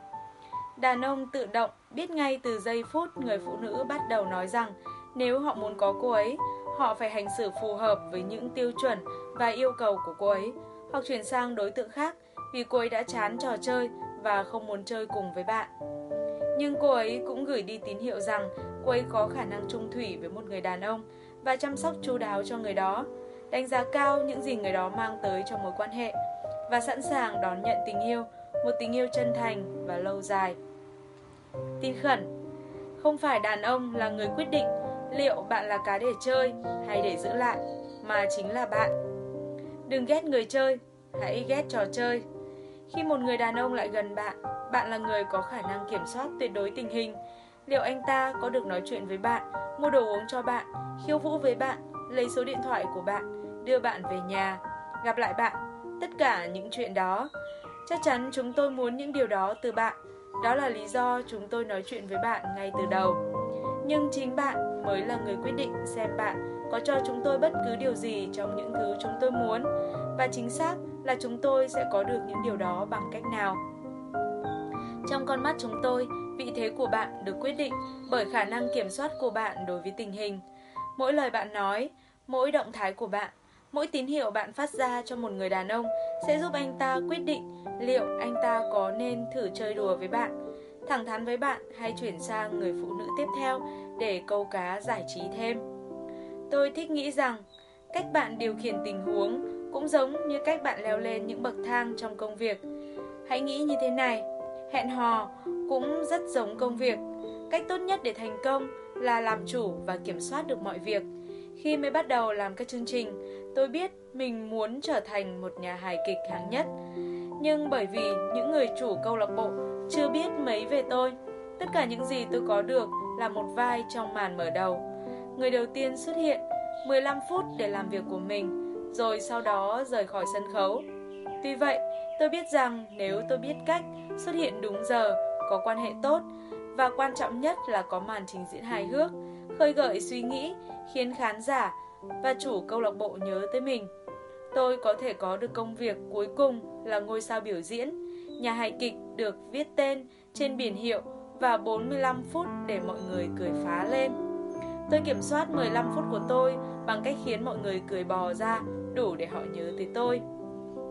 Đàn ông tự động biết ngay từ giây phút người phụ nữ bắt đầu nói rằng nếu họ muốn có cô ấy, họ phải hành xử phù hợp với những tiêu chuẩn và yêu cầu của cô ấy, hoặc chuyển sang đối tượng khác vì cô ấy đã chán trò chơi và không muốn chơi cùng với bạn. Nhưng cô ấy cũng gửi đi tín hiệu rằng cô ấy có khả năng trung thủy với một người đàn ông và chăm sóc chu đáo cho người đó, đánh giá cao những gì người đó mang tới cho mối quan hệ và sẵn sàng đón nhận tình yêu, một tình yêu chân thành và lâu dài. Tin khẩn, không phải đàn ông là người quyết định liệu bạn là cá để chơi hay để giữ lại, mà chính là bạn. Đừng ghét người chơi, hãy ghét trò chơi. Khi một người đàn ông lại gần bạn, bạn là người có khả năng kiểm soát tuyệt đối tình hình. Liệu anh ta có được nói chuyện với bạn, mua đồ uống cho bạn, khiêu vũ với bạn, lấy số điện thoại của bạn, đưa bạn về nhà, gặp lại bạn, tất cả những chuyện đó. Chắc chắn chúng tôi muốn những điều đó từ bạn. Đó là lý do chúng tôi nói chuyện với bạn ngay từ đầu. Nhưng chính bạn mới là người quyết định xem bạn có cho chúng tôi bất cứ điều gì trong những thứ chúng tôi muốn và chính xác là chúng tôi sẽ có được những điều đó bằng cách nào. Trong con mắt chúng tôi, vị thế của bạn được quyết định bởi khả năng kiểm soát của bạn đối với tình hình. Mỗi lời bạn nói, mỗi động thái của bạn, mỗi tín hiệu bạn phát ra cho một người đàn ông sẽ giúp anh ta quyết định liệu anh ta có nên thử chơi đùa với bạn, thẳng thắn với bạn hay chuyển sang người phụ nữ tiếp theo để câu cá giải trí thêm. Tôi thích nghĩ rằng cách bạn điều khiển tình huống cũng giống như cách bạn leo lên những bậc thang trong công việc. Hãy nghĩ như thế này, hẹn hò cũng rất giống công việc. Cách tốt nhất để thành công là làm chủ và kiểm soát được mọi việc. Khi mới bắt đầu làm các chương trình, tôi biết mình muốn trở thành một nhà hài kịch hạng nhất. Nhưng bởi vì những người chủ câu lạc bộ chưa biết mấy về tôi, tất cả những gì tôi có được là một vai trong màn mở đầu. Người đầu tiên xuất hiện 15 phút để làm việc của mình, rồi sau đó rời khỏi sân khấu. Tuy vậy, tôi biết rằng nếu tôi biết cách xuất hiện đúng giờ, có quan hệ tốt và quan trọng nhất là có màn trình diễn hài hước, khơi gợi suy nghĩ, khiến khán giả và chủ câu lạc bộ nhớ tới mình. Tôi có thể có được công việc cuối cùng là ngôi sao biểu diễn, nhà hài kịch được viết tên trên biển hiệu và 45 phút để mọi người cười phá lên. Tôi kiểm soát 15 phút của tôi bằng cách khiến mọi người cười bò ra đủ để họ nhớ tới tôi.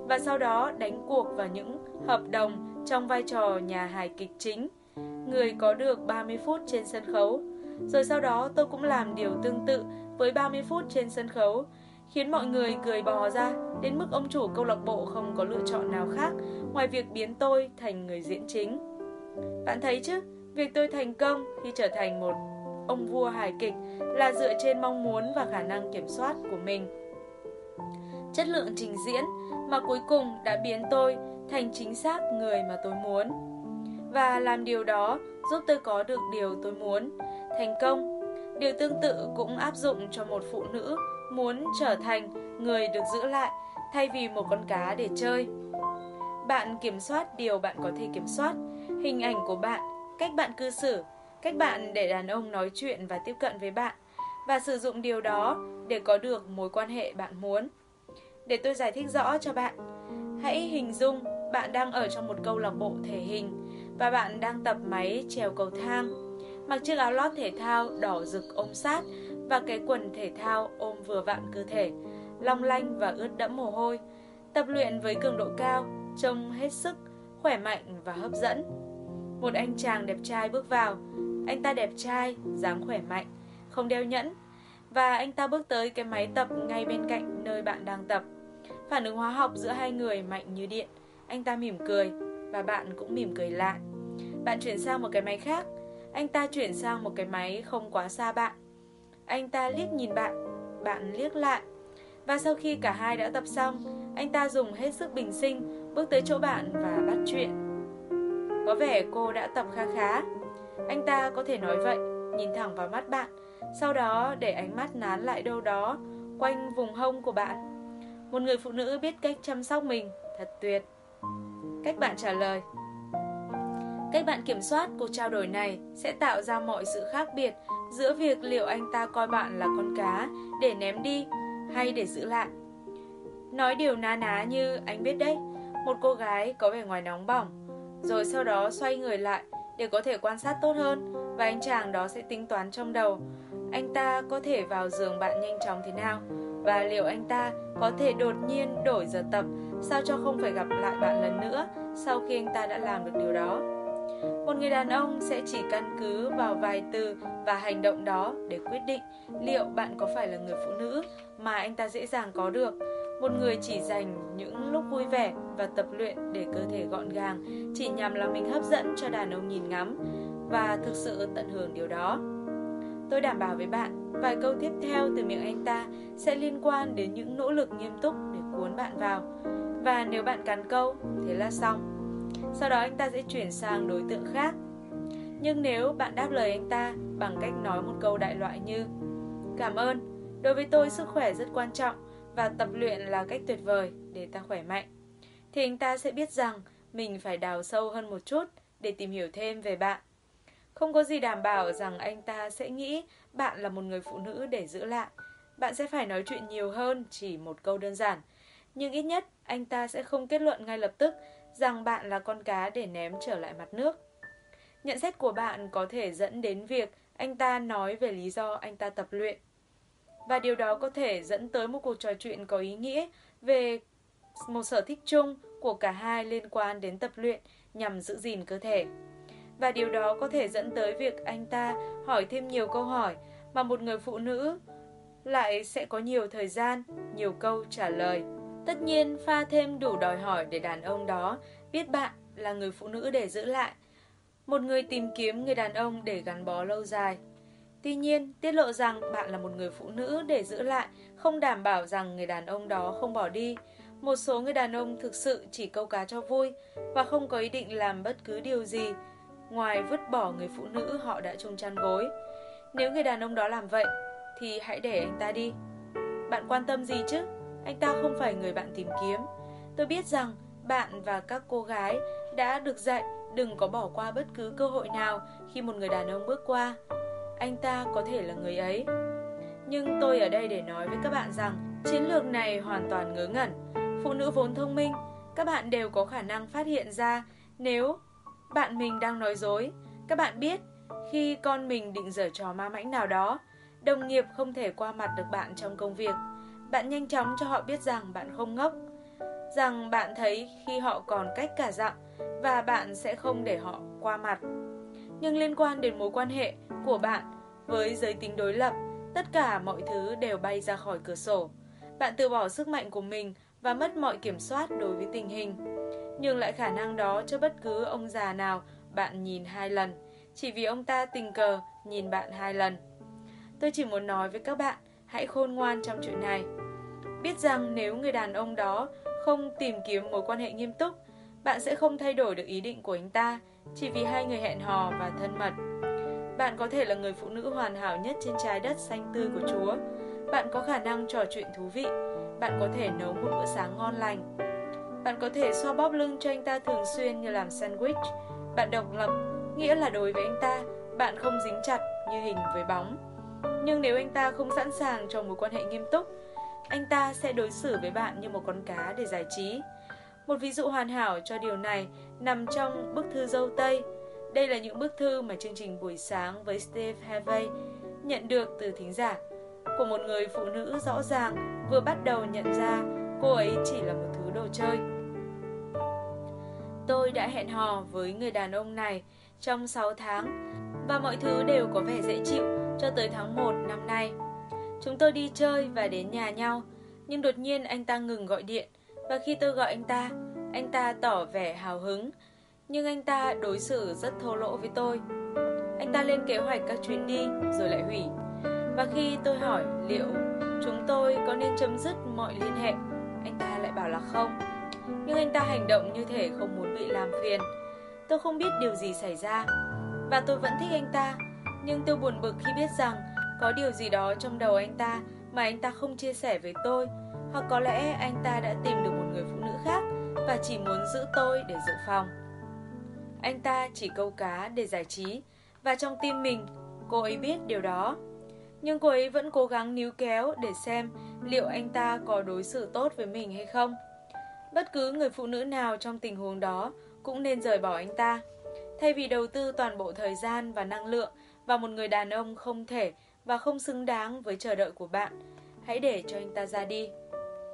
Và sau đó đánh cuộc vào những hợp đồng trong vai trò nhà hài kịch chính. Người có được 30 phút trên sân khấu. Rồi sau đó tôi cũng làm điều tương tự với 30 phút trên sân khấu, khiến mọi người cười bò ra đến mức ông chủ câu lạc bộ không có lựa chọn nào khác ngoài việc biến tôi thành người diễn chính. Bạn thấy chứ, việc tôi thành công khi trở thành một ông vua hài kịch là dựa trên mong muốn và khả năng kiểm soát của mình. Chất lượng trình diễn mà cuối cùng đã biến tôi thành chính xác người mà tôi muốn. Và làm điều đó giúp tôi có được điều tôi muốn, thành công. Điều tương tự cũng áp dụng cho một phụ nữ muốn trở thành người được giữ lại thay vì một con cá để chơi. Bạn kiểm soát điều bạn có thể kiểm soát, hình ảnh của bạn, cách bạn cư xử, cách bạn để đàn ông nói chuyện và tiếp cận với bạn và sử dụng điều đó để có được mối quan hệ bạn muốn. Để tôi giải thích rõ cho bạn, hãy hình dung bạn đang ở trong một câu lạc bộ thể hình và bạn đang tập máy trèo cầu thang. Mặc chiếc áo lót thể thao đỏ rực ôm sát và cái quần thể thao ôm vừa vặn cơ thể, long lanh và ướt đẫm mồ hôi. Tập luyện với cường độ cao, trông hết sức, khỏe mạnh và hấp dẫn. Một anh chàng đẹp trai bước vào, anh ta đẹp trai, dáng khỏe mạnh, không đeo nhẫn và anh ta bước tới cái máy tập ngay bên cạnh nơi bạn đang tập. Phản ứng hóa học giữa hai người mạnh như điện. Anh ta mỉm cười và bạn cũng mỉm cười lại. Bạn chuyển sang một cái máy khác, anh ta chuyển sang một cái máy không quá xa bạn. Anh ta liếc nhìn bạn, bạn liếc lại. Và sau khi cả hai đã tập xong, anh ta dùng hết sức bình sinh bước tới chỗ bạn và bắt chuyện. Có vẻ cô đã tập khá khá. Anh ta có thể nói vậy, nhìn thẳng vào mắt bạn, sau đó để ánh mắt nán lại đâu đó, quanh vùng hông của bạn. Một người phụ nữ biết cách chăm sóc mình, thật tuyệt. Cách bạn trả lời Cách bạn kiểm soát cuộc trao đổi này sẽ tạo ra mọi sự khác biệt giữa việc liệu anh ta coi bạn là con cá để ném đi hay để giữ lại. Nói điều ná ná như anh biết đấy, một cô gái có vẻ ngoài nóng bỏng, rồi sau đó xoay người lại để có thể quan sát tốt hơn và anh chàng đó sẽ tính toán trong đầu anh ta có thể vào giường bạn nhanh chóng thế nào và liệu anh ta có thể đột nhiên đổi giờ tập, sao cho không phải gặp lại bạn lần nữa sau khi anh ta đã làm được điều đó. Một người đàn ông sẽ chỉ căn cứ vào vài từ và hành động đó để quyết định liệu bạn có phải là người phụ nữ mà anh ta dễ dàng có được. Một người chỉ dành những lúc vui vẻ và tập luyện để cơ thể gọn gàng, chỉ nhằm làm mình hấp dẫn cho đàn ông nhìn ngắm và thực sự tận hưởng điều đó. Tôi đảm bảo với bạn, vài câu tiếp theo từ miệng anh ta sẽ liên quan đến những nỗ lực nghiêm túc để cuốn bạn vào. Và nếu bạn cắn câu, thế là xong. Sau đó anh ta sẽ chuyển sang đối tượng khác. Nhưng nếu bạn đáp lời anh ta bằng cách nói một câu đại loại như Cảm ơn, đối với tôi sức khỏe rất quan trọng và tập luyện là cách tuyệt vời để ta khỏe mạnh. Thì anh ta sẽ biết rằng mình phải đào sâu hơn một chút để tìm hiểu thêm về bạn. Không có gì đảm bảo rằng anh ta sẽ nghĩ bạn là một người phụ nữ để giữ lại. Bạn sẽ phải nói chuyện nhiều hơn, chỉ một câu đơn giản. Nhưng ít nhất, anh ta sẽ không kết luận ngay lập tức rằng bạn là con cá để ném trở lại mặt nước. Nhận xét của bạn có thể dẫn đến việc anh ta nói về lý do anh ta tập luyện. Và điều đó có thể dẫn tới một cuộc trò chuyện có ý nghĩa về một sở thích chung của cả hai liên quan đến tập luyện nhằm giữ gìn cơ thể. Và điều đó có thể dẫn tới việc anh ta hỏi thêm nhiều câu hỏi mà một người phụ nữ lại sẽ có nhiều thời gian, nhiều câu trả lời. Tất nhiên, pha thêm đủ đòi hỏi để đàn ông đó biết bạn là người phụ nữ để giữ lại. Một người tìm kiếm người đàn ông để gắn bó lâu dài. Tuy nhiên, tiết lộ rằng bạn là một người phụ nữ để giữ lại không đảm bảo rằng người đàn ông đó không bỏ đi. Một số người đàn ông thực sự chỉ câu cá cho vui và không có ý định làm bất cứ điều gì ngoài vứt bỏ người phụ nữ họ đã chung chăn gối. Nếu người đàn ông đó làm vậy, thì hãy để anh ta đi. Bạn quan tâm gì chứ? Anh ta không phải người bạn tìm kiếm. Tôi biết rằng bạn và các cô gái đã được dạy đừng có bỏ qua bất cứ cơ hội nào khi một người đàn ông bước qua. Anh ta có thể là người ấy. Nhưng tôi ở đây để nói với các bạn rằng chiến lược này hoàn toàn ngớ ngẩn. Phụ nữ vốn thông minh, các bạn đều có khả năng phát hiện ra nếu bạn mình đang nói dối. Các bạn biết khi con mình định giở trò ma mãnh nào đó, đồng nghiệp không thể qua mặt được bạn trong công việc. Bạn nhanh chóng cho họ biết rằng bạn không ngốc, rằng bạn thấy khi họ còn cách cả dặm và bạn sẽ không để họ qua mặt. Nhưng liên quan đến mối quan hệ của bạn với giới tính đối lập, tất cả mọi thứ đều bay ra khỏi cửa sổ. Bạn từ bỏ sức mạnh của mình và mất mọi kiểm soát đối với tình hình. Nhưng lại khả năng đó cho bất cứ ông già nào bạn nhìn hai lần, chỉ vì ông ta tình cờ nhìn bạn hai lần. Tôi chỉ muốn nói với các bạn, hãy khôn ngoan trong chuyện này. Biết rằng nếu người đàn ông đó không tìm kiếm mối quan hệ nghiêm túc, bạn sẽ không thay đổi được ý định của anh ta chỉ vì hai người hẹn hò và thân mật. Bạn có thể là người phụ nữ hoàn hảo nhất trên trái đất xanh tươi của Chúa. Bạn có khả năng trò chuyện thú vị. Bạn có thể nấu một bữa sáng ngon lành. Bạn có thể xoa bóp lưng cho anh ta thường xuyên như làm sandwich. Bạn độc lập, nghĩa là đối với anh ta, bạn không dính chặt như hình với bóng. Nhưng nếu anh ta không sẵn sàng cho mối quan hệ nghiêm túc, anh ta sẽ đối xử với bạn như một con cá để giải trí. Một ví dụ hoàn hảo cho điều này nằm trong bức thư dâu Tây. Đây là những bức thư mà chương trình buổi sáng với Steve Harvey nhận được từ thính giả của một người phụ nữ rõ ràng vừa bắt đầu nhận ra cô ấy chỉ là một thứ đồ chơi. Tôi đã hẹn hò với người đàn ông này trong 6 tháng và mọi thứ đều có vẻ dễ chịu cho tới tháng 1 năm nay. Chúng tôi đi chơi và đến nhà nhau, nhưng đột nhiên anh ta ngừng gọi điện và khi tôi gọi anh ta, anh ta tỏ vẻ hào hứng, nhưng anh ta đối xử rất thô lỗ với tôi. Anh ta lên kế hoạch các chuyến đi rồi lại hủy. Và khi tôi hỏi liệu chúng tôi có nên chấm dứt mọi liên hệ, anh ta lại bảo là không. Nhưng anh ta hành động như thể không muốn bị làm phiền. Tôi không biết điều gì xảy ra và tôi vẫn thích anh ta, nhưng tôi buồn bực khi biết rằng có điều gì đó trong đầu anh ta mà anh ta không chia sẻ với tôi hoặc có lẽ anh ta đã tìm được một người phụ nữ khác và chỉ muốn giữ tôi để dự phòng. Anh ta chỉ câu cá để giải trí và trong tim mình cô ấy biết điều đó. Nhưng cô ấy vẫn cố gắng níu kéo để xem liệu anh ta có đối xử tốt với mình hay không. Bất cứ người phụ nữ nào trong tình huống đó cũng nên rời bỏ anh ta. Thay vì đầu tư toàn bộ thời gian và năng lượng vào một người đàn ông không thể và không xứng đáng với chờ đợi của bạn, hãy để cho anh ta ra đi.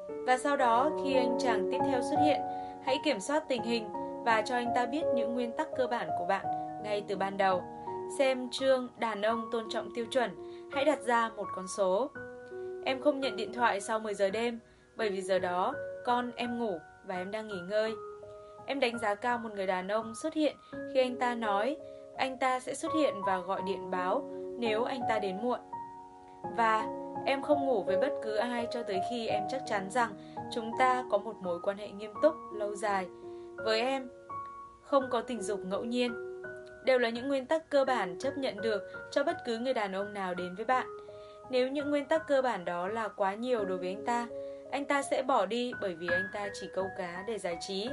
Và sau đó, khi anh chàng tiếp theo xuất hiện, hãy kiểm soát tình hình và cho anh ta biết những nguyên tắc cơ bản của bạn ngay từ ban đầu. Xem chương đàn ông tôn trọng tiêu chuẩn, hãy đặt ra một con số. Em không nhận điện thoại sau 10 giờ đêm, bởi vì giờ đó con em ngủ và em đang nghỉ ngơi. Em đánh giá cao một người đàn ông xuất hiện khi anh ta nói anh ta sẽ xuất hiện và gọi điện báo nếu anh ta đến muộn. Và em không ngủ với bất cứ ai cho tới khi em chắc chắn rằng chúng ta có một mối quan hệ nghiêm túc, lâu dài. Với em, không có tình dục ngẫu nhiên. Đều là những nguyên tắc cơ bản chấp nhận được cho bất cứ người đàn ông nào đến với bạn. Nếu những nguyên tắc cơ bản đó là quá nhiều đối với anh ta, anh ta sẽ bỏ đi bởi vì anh ta chỉ câu cá để giải trí.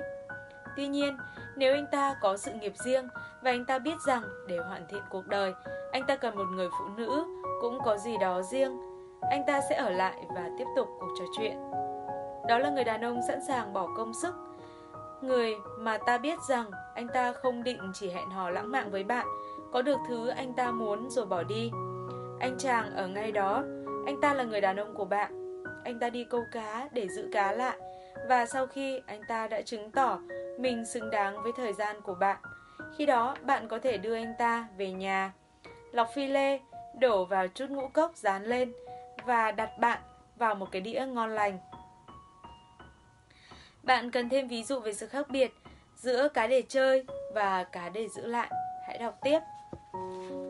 Tuy nhiên, nếu anh ta có sự nghiệp riêng và anh ta biết rằng để hoàn thiện cuộc đời, anh ta cần một người phụ nữ cũng có gì đó riêng, anh ta sẽ ở lại và tiếp tục cuộc trò chuyện. Đó là người đàn ông sẵn sàng bỏ công sức, người mà ta biết rằng anh ta không định chỉ hẹn hò lãng mạn với bạn, có được thứ anh ta muốn rồi bỏ đi. Anh chàng ở ngay đó, anh ta là người đàn ông của bạn. Anh ta đi câu cá để giữ cá lại và sau khi anh ta đã chứng tỏ mình xứng đáng với thời gian của bạn, khi đó bạn có thể đưa anh ta về nhà. Lọc phi lê, đổ vào chút ngũ cốc dán lên và đặt bạn vào một cái đĩa ngon lành. Bạn cần thêm ví dụ về sự khác biệt giữa cá để chơi và cá để giữ lại. Hãy đọc tiếp.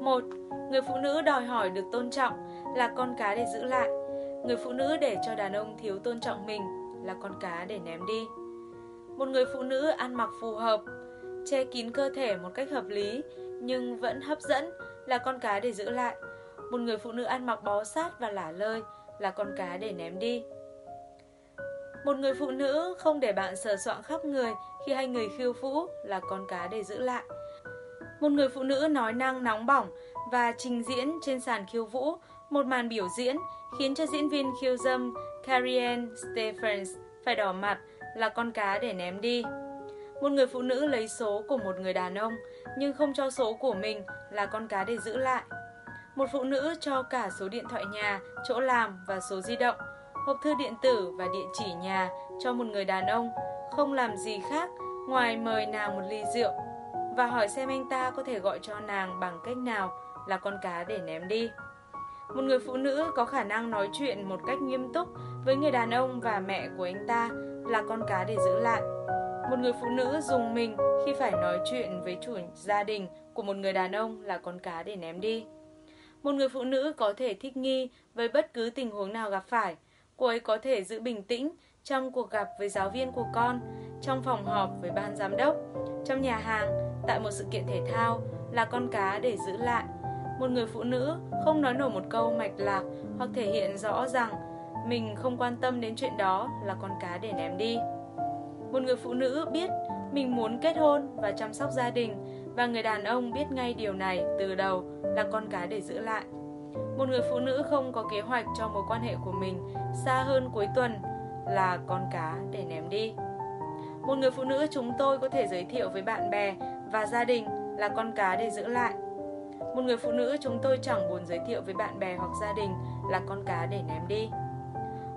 một Người phụ nữ đòi hỏi được tôn trọng là con cá để giữ lại. Người phụ nữ để cho đàn ông thiếu tôn trọng mình là con cá để ném đi. Một người phụ nữ ăn mặc phù hợp, che kín cơ thể một cách hợp lý nhưng vẫn hấp dẫn là con cá để giữ lại. Một người phụ nữ ăn mặc bó sát và lả lơi là con cá để ném đi. Một người phụ nữ không để bạn sờ soạng khắp người khi hai người khiêu vũ là con cá để giữ lại. Một người phụ nữ nói năng nóng bỏng và trình diễn trên sàn khiêu vũ một màn biểu diễn khiến cho diễn viên khiêu dâm Carrie Ann Stephens phải đỏ mặt là con cá để ném đi. Một người phụ nữ lấy số của một người đàn ông nhưng không cho số của mình là con cá để giữ lại. Một phụ nữ cho cả số điện thoại nhà, chỗ làm và số di động, hộp thư điện tử và địa chỉ nhà cho một người đàn ông, không làm gì khác ngoài mời nàng một ly rượu và hỏi xem anh ta có thể gọi cho nàng bằng cách nào là con cá để ném đi. Một người phụ nữ có khả năng nói chuyện một cách nghiêm túc với người đàn ông và mẹ của anh ta là con cá để giữ lại. Một người phụ nữ dùng mình khi phải nói chuyện với chủ gia đình của một người đàn ông là con cá để ném đi. Một người phụ nữ có thể thích nghi với bất cứ tình huống nào gặp phải. Cô ấy có thể giữ bình tĩnh trong cuộc gặp với giáo viên của con, trong phòng họp với ban giám đốc, trong nhà hàng, tại một sự kiện thể thao là con cá để giữ lại. Một người phụ nữ không nói nổi một câu mạch lạc hoặc thể hiện rõ rằng mình không quan tâm đến chuyện đó là con cá để ném đi. Một người phụ nữ biết mình muốn kết hôn và chăm sóc gia đình và người đàn ông biết ngay điều này từ đầu là con cá để giữ lại. Một người phụ nữ không có kế hoạch cho mối quan hệ của mình xa hơn cuối tuần là con cá để ném đi. Một người phụ nữ chúng tôi có thể giới thiệu với bạn bè và gia đình là con cá để giữ lại. Một người phụ nữ chúng tôi chẳng buồn giới thiệu với bạn bè hoặc gia đình là con cá để ném đi.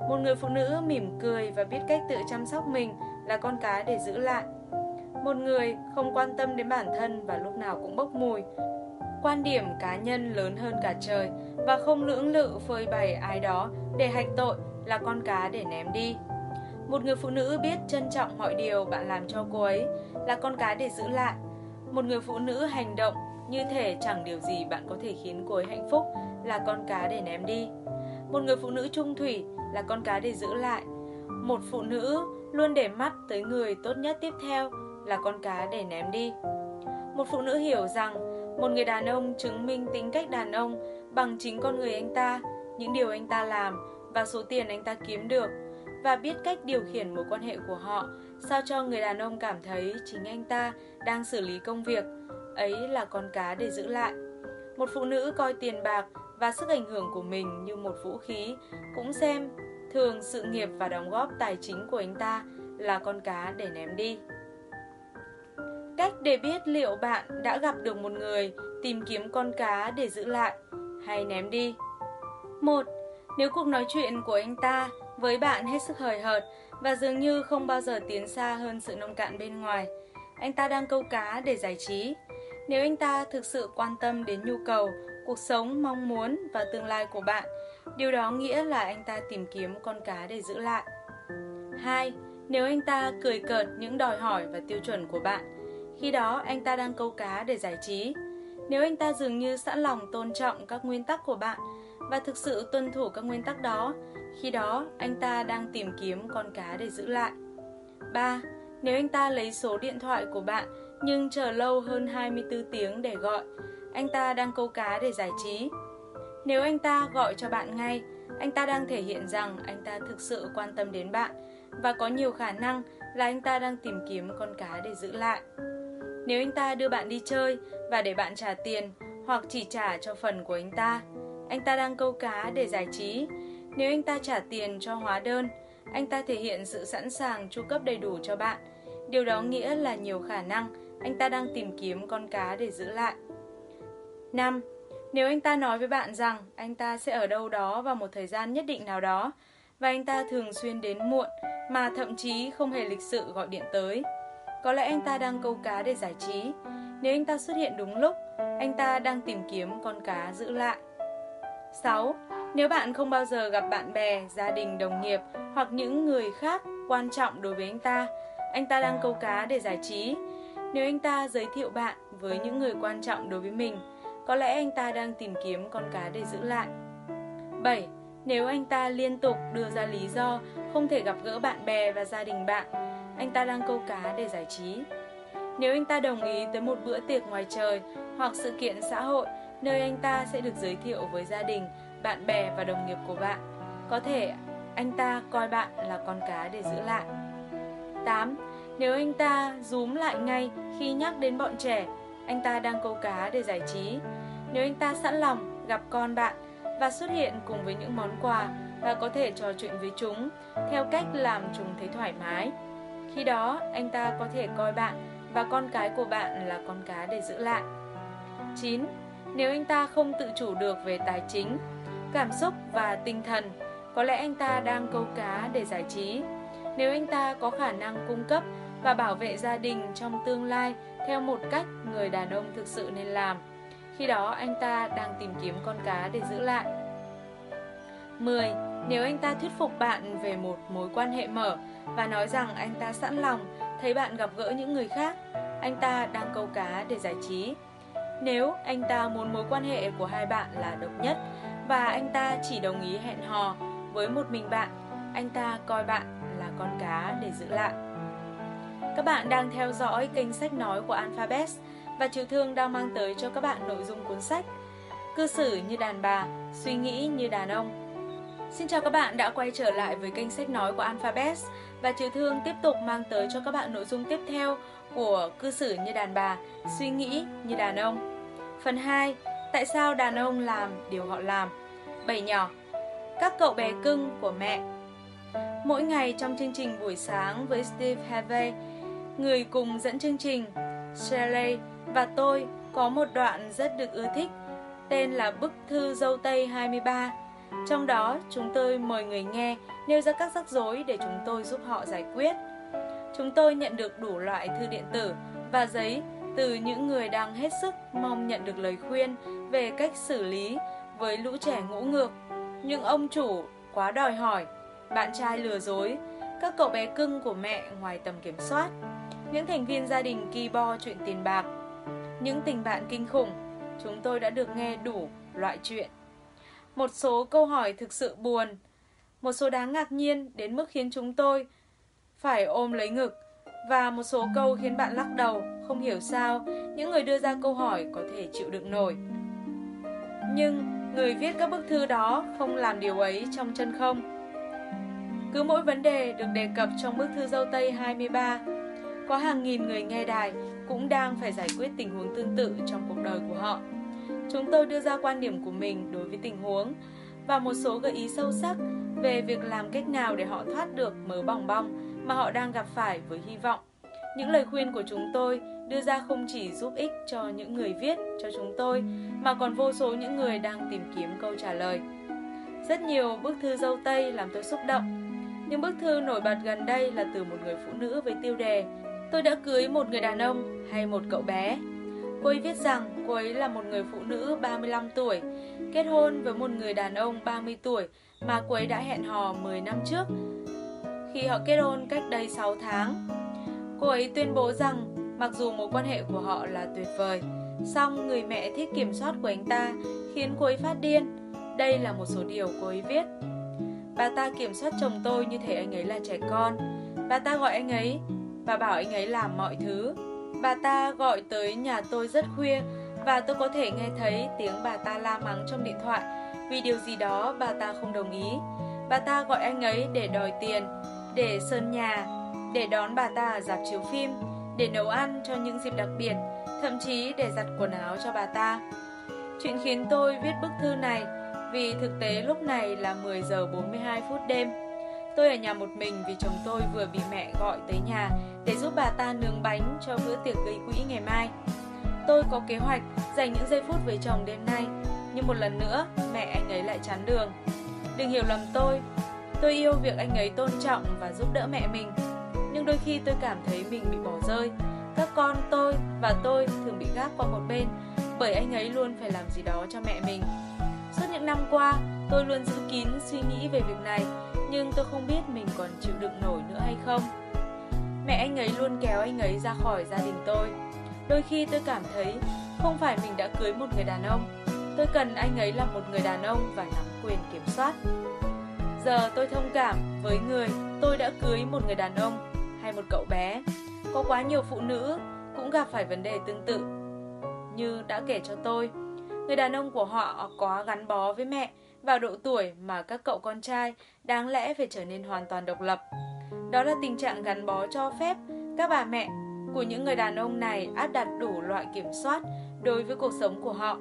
Một người phụ nữ mỉm cười và biết cách tự chăm sóc mình là con cá để giữ lại. Một người không quan tâm đến bản thân và lúc nào cũng bốc mùi. Quan điểm cá nhân lớn hơn cả trời và không lưỡng lự phơi bày ai đó để hạch tội là con cá để ném đi. Một người phụ nữ biết trân trọng mọi điều bạn làm cho cô ấy là con cá để giữ lại. Một người phụ nữ hành động như thể chẳng điều gì bạn có thể khiến cô ấy hạnh phúc là con cá để ném đi. Một người phụ nữ trung thủy là con cá để giữ lại. Một phụ nữ luôn để mắt tới người tốt nhất tiếp theo là con cá để ném đi. Một phụ nữ hiểu rằng một người đàn ông chứng minh tính cách đàn ông bằng chính con người anh ta, những điều anh ta làm và số tiền anh ta kiếm được và biết cách điều khiển mối quan hệ của họ sao cho người đàn ông cảm thấy chính anh ta đang xử lý công việc ấy là con cá để giữ lại một phụ nữ coi tiền bạc và sức ảnh hưởng của mình như một vũ khí, cũng xem thường sự nghiệp và đóng góp tài chính của anh ta là con cá để ném đi cách để biết liệu bạn đã gặp được một người tìm kiếm con cá để giữ lại hay ném đi một, nếu cuộc nói chuyện của anh ta với bạn hết sức hời hợt và dường như không bao giờ tiến xa hơn sự nông cạn bên ngoài. Anh ta đang câu cá để giải trí. Nếu anh ta thực sự quan tâm đến nhu cầu, cuộc sống, mong muốn và tương lai của bạn, điều đó nghĩa là anh ta tìm kiếm con cá để giữ lại. 2. Nếu anh ta cười cợt những đòi hỏi và tiêu chuẩn của bạn, khi đó anh ta đang câu cá để giải trí. Nếu anh ta dường như sẵn lòng tôn trọng các nguyên tắc của bạn và thực sự tuân thủ các nguyên tắc đó, khi đó, anh ta đang tìm kiếm con cá để giữ lại. 3. Nếu anh ta lấy số điện thoại của bạn nhưng chờ lâu hơn 24 tiếng để gọi, anh ta đang câu cá để giải trí. Nếu anh ta gọi cho bạn ngay, anh ta đang thể hiện rằng anh ta thực sự quan tâm đến bạn và có nhiều khả năng là anh ta đang tìm kiếm con cá để giữ lại. Nếu anh ta đưa bạn đi chơi và để bạn trả tiền hoặc chỉ trả cho phần của anh ta, anh ta đang câu cá để giải trí. Nếu anh ta trả tiền cho hóa đơn, anh ta thể hiện sự sẵn sàng chu cấp đầy đủ cho bạn. Điều đó nghĩa là nhiều khả năng anh ta đang tìm kiếm con cá để giữ lại. 5. Nếu anh ta nói với bạn rằng anh ta sẽ ở đâu đó vào một thời gian nhất định nào đó và anh ta thường xuyên đến muộn mà thậm chí không hề lịch sự gọi điện tới, có lẽ anh ta đang câu cá để giải trí. Nếu anh ta xuất hiện đúng lúc, anh ta đang tìm kiếm con cá giữ lại. 6. Nếu bạn không bao giờ gặp bạn bè, gia đình, đồng nghiệp hoặc những người khác quan trọng đối với anh ta, anh ta đang câu cá để giải trí. Nếu anh ta giới thiệu bạn với những người quan trọng đối với mình, có lẽ anh ta đang tìm kiếm con cá để giữ lại. 7. Nếu anh ta liên tục đưa ra lý do không thể gặp gỡ bạn bè và gia đình bạn, anh ta đang câu cá để giải trí. Nếu anh ta đồng ý tới một bữa tiệc ngoài trời hoặc sự kiện xã hội nơi anh ta sẽ được giới thiệu với gia đình, bạn bè và đồng nghiệp của bạn, có thể anh ta coi bạn là con cá để giữ lại. 8. Nếu anh ta rúm lại ngay khi nhắc đến bọn trẻ, anh ta đang câu cá để giải trí. Nếu anh ta sẵn lòng gặp con bạn và xuất hiện cùng với những món quà và có thể trò chuyện với chúng theo cách làm chúng thấy thoải mái. Khi đó, anh ta có thể coi bạn và con cái của bạn là con cá để giữ lại. 9. Nếu anh ta không tự chủ được về tài chính, cảm xúc và tinh thần, có lẽ anh ta đang câu cá để giải trí. Nếu anh ta có khả năng cung cấp và bảo vệ gia đình trong tương lai theo một cách người đàn ông thực sự nên làm, khi đó anh ta đang tìm kiếm con cá để giữ lại. 10. Nếu anh ta thuyết phục bạn về một mối quan hệ mở và nói rằng anh ta sẵn lòng thấy bạn gặp gỡ những người khác, anh ta đang câu cá để giải trí. Nếu anh ta muốn mối quan hệ của hai bạn là độc nhất và anh ta chỉ đồng ý hẹn hò với một mình bạn, anh ta coi bạn là con cá để giữ lại. Các bạn đang theo dõi kênh sách nói của Alphabet và Triều Thương đang mang tới cho các bạn nội dung cuốn sách Cư xử như đàn bà, suy nghĩ như đàn ông. Xin chào các bạn đã quay trở lại với kênh sách nói của Alphabet và Triều Thương tiếp tục mang tới cho các bạn nội dung tiếp theo của Cư xử như đàn bà, suy nghĩ như đàn ông. Phần 2. Tại sao đàn ông làm điều họ làm? Bảy nhỏ. Các cậu bé cưng của mẹ. Mỗi ngày trong chương trình buổi sáng với Steve Harvey, người cùng dẫn chương trình, Shirley và tôi có một đoạn rất được ưa thích, tên là Bức thư dâu Tây 23. Trong đó, chúng tôi mời người nghe nêu ra các rắc rối để chúng tôi giúp họ giải quyết. Chúng tôi nhận được đủ loại thư điện tử và giấy từ những người đang hết sức mong nhận được lời khuyên về cách xử lý với lũ trẻ ngũ ngược. Nhưng ông chủ quá đòi hỏi, bạn trai lừa dối, các cậu bé cưng của mẹ ngoài tầm kiểm soát, những thành viên gia đình kỳ bo chuyện tiền bạc, những tình bạn kinh khủng, chúng tôi đã được nghe đủ loại chuyện. Một số câu hỏi thực sự buồn, một số đáng ngạc nhiên đến mức khiến chúng tôi phải ôm lấy ngực và một số câu khiến bạn lắc đầu, không hiểu sao những người đưa ra câu hỏi có thể chịu đựng nổi. Nhưng người viết các bức thư đó không làm điều ấy trong chân không. Cứ mỗi vấn đề được đề cập trong bức thư dâu Tây 23, có hàng nghìn người nghe đài cũng đang phải giải quyết tình huống tương tự trong cuộc đời của họ. Chúng tôi đưa ra quan điểm của mình đối với tình huống và một số gợi ý sâu sắc về việc làm cách nào để họ thoát được mớ bòng bong mà họ đang gặp phải với hy vọng. Những lời khuyên của chúng tôi đưa ra không chỉ giúp ích cho những người viết cho chúng tôi, mà còn vô số những người đang tìm kiếm câu trả lời. Rất nhiều bức thư dâu tây làm tôi xúc động. Những bức thư nổi bật gần đây là từ một người phụ nữ với tiêu đề Tôi đã cưới một người đàn ông hay một cậu bé. Cô ấy viết rằng cô ấy là một người phụ nữ 35 tuổi, kết hôn với một người đàn ông 30 tuổi mà cô ấy đã hẹn hò 10 năm trước khi họ kết hôn cách đây 6 tháng. Cô ấy tuyên bố rằng mặc dù mối quan hệ của họ là tuyệt vời, song người mẹ thích kiểm soát của anh ta khiến cô ấy phát điên. Đây là một số điều cô ấy viết. Bà ta kiểm soát chồng tôi như thể anh ấy là trẻ con. Bà ta gọi anh ấy và bảo anh ấy làm mọi thứ. Bà ta gọi tới nhà tôi rất khuya và tôi có thể nghe thấy tiếng bà ta la mắng trong điện thoại vì điều gì đó bà ta không đồng ý. Bà ta gọi anh ấy để đòi tiền để sơn nhà để đón bà ta ở dạp chiếu phim, để nấu ăn cho những dịp đặc biệt, thậm chí để giặt quần áo cho bà ta. Chuyện khiến tôi viết bức thư này vì thực tế lúc này là 10 giờ 42 phút đêm. Tôi ở nhà một mình vì chồng tôi vừa bị mẹ gọi tới nhà để giúp bà ta nướng bánh cho bữa tiệc gây quỹ ngày mai. Tôi có kế hoạch dành những giây phút với chồng đêm nay, nhưng một lần nữa mẹ anh ấy lại chán đường. Đừng hiểu lầm tôi, tôi yêu việc anh ấy tôn trọng và giúp đỡ mẹ mình. Nhưng đôi khi tôi cảm thấy mình bị bỏ rơi. Các con tôi và tôi thường bị gác qua một bên bởi anh ấy luôn phải làm gì đó cho mẹ mình. Suốt những năm qua, tôi luôn giữ kín suy nghĩ về việc này, nhưng tôi không biết mình còn chịu đựng nổi nữa hay không. Mẹ anh ấy luôn kéo anh ấy ra khỏi gia đình tôi. Đôi khi tôi cảm thấy không phải mình đã cưới một người đàn ông, tôi cần anh ấy là một người đàn ông và nắm quyền kiểm soát. Giờ tôi thông cảm với người tôi đã cưới một người đàn ông hay một cậu bé. Có quá nhiều phụ nữ cũng gặp phải vấn đề tương tự. Như đã kể cho tôi, người đàn ông của họ có gắn bó với mẹ vào độ tuổi mà các cậu con trai đáng lẽ phải trở nên hoàn toàn độc lập. Đó là tình trạng gắn bó cho phép các bà mẹ của những người đàn ông này áp đặt đủ loại kiểm soát đối với cuộc sống của họ,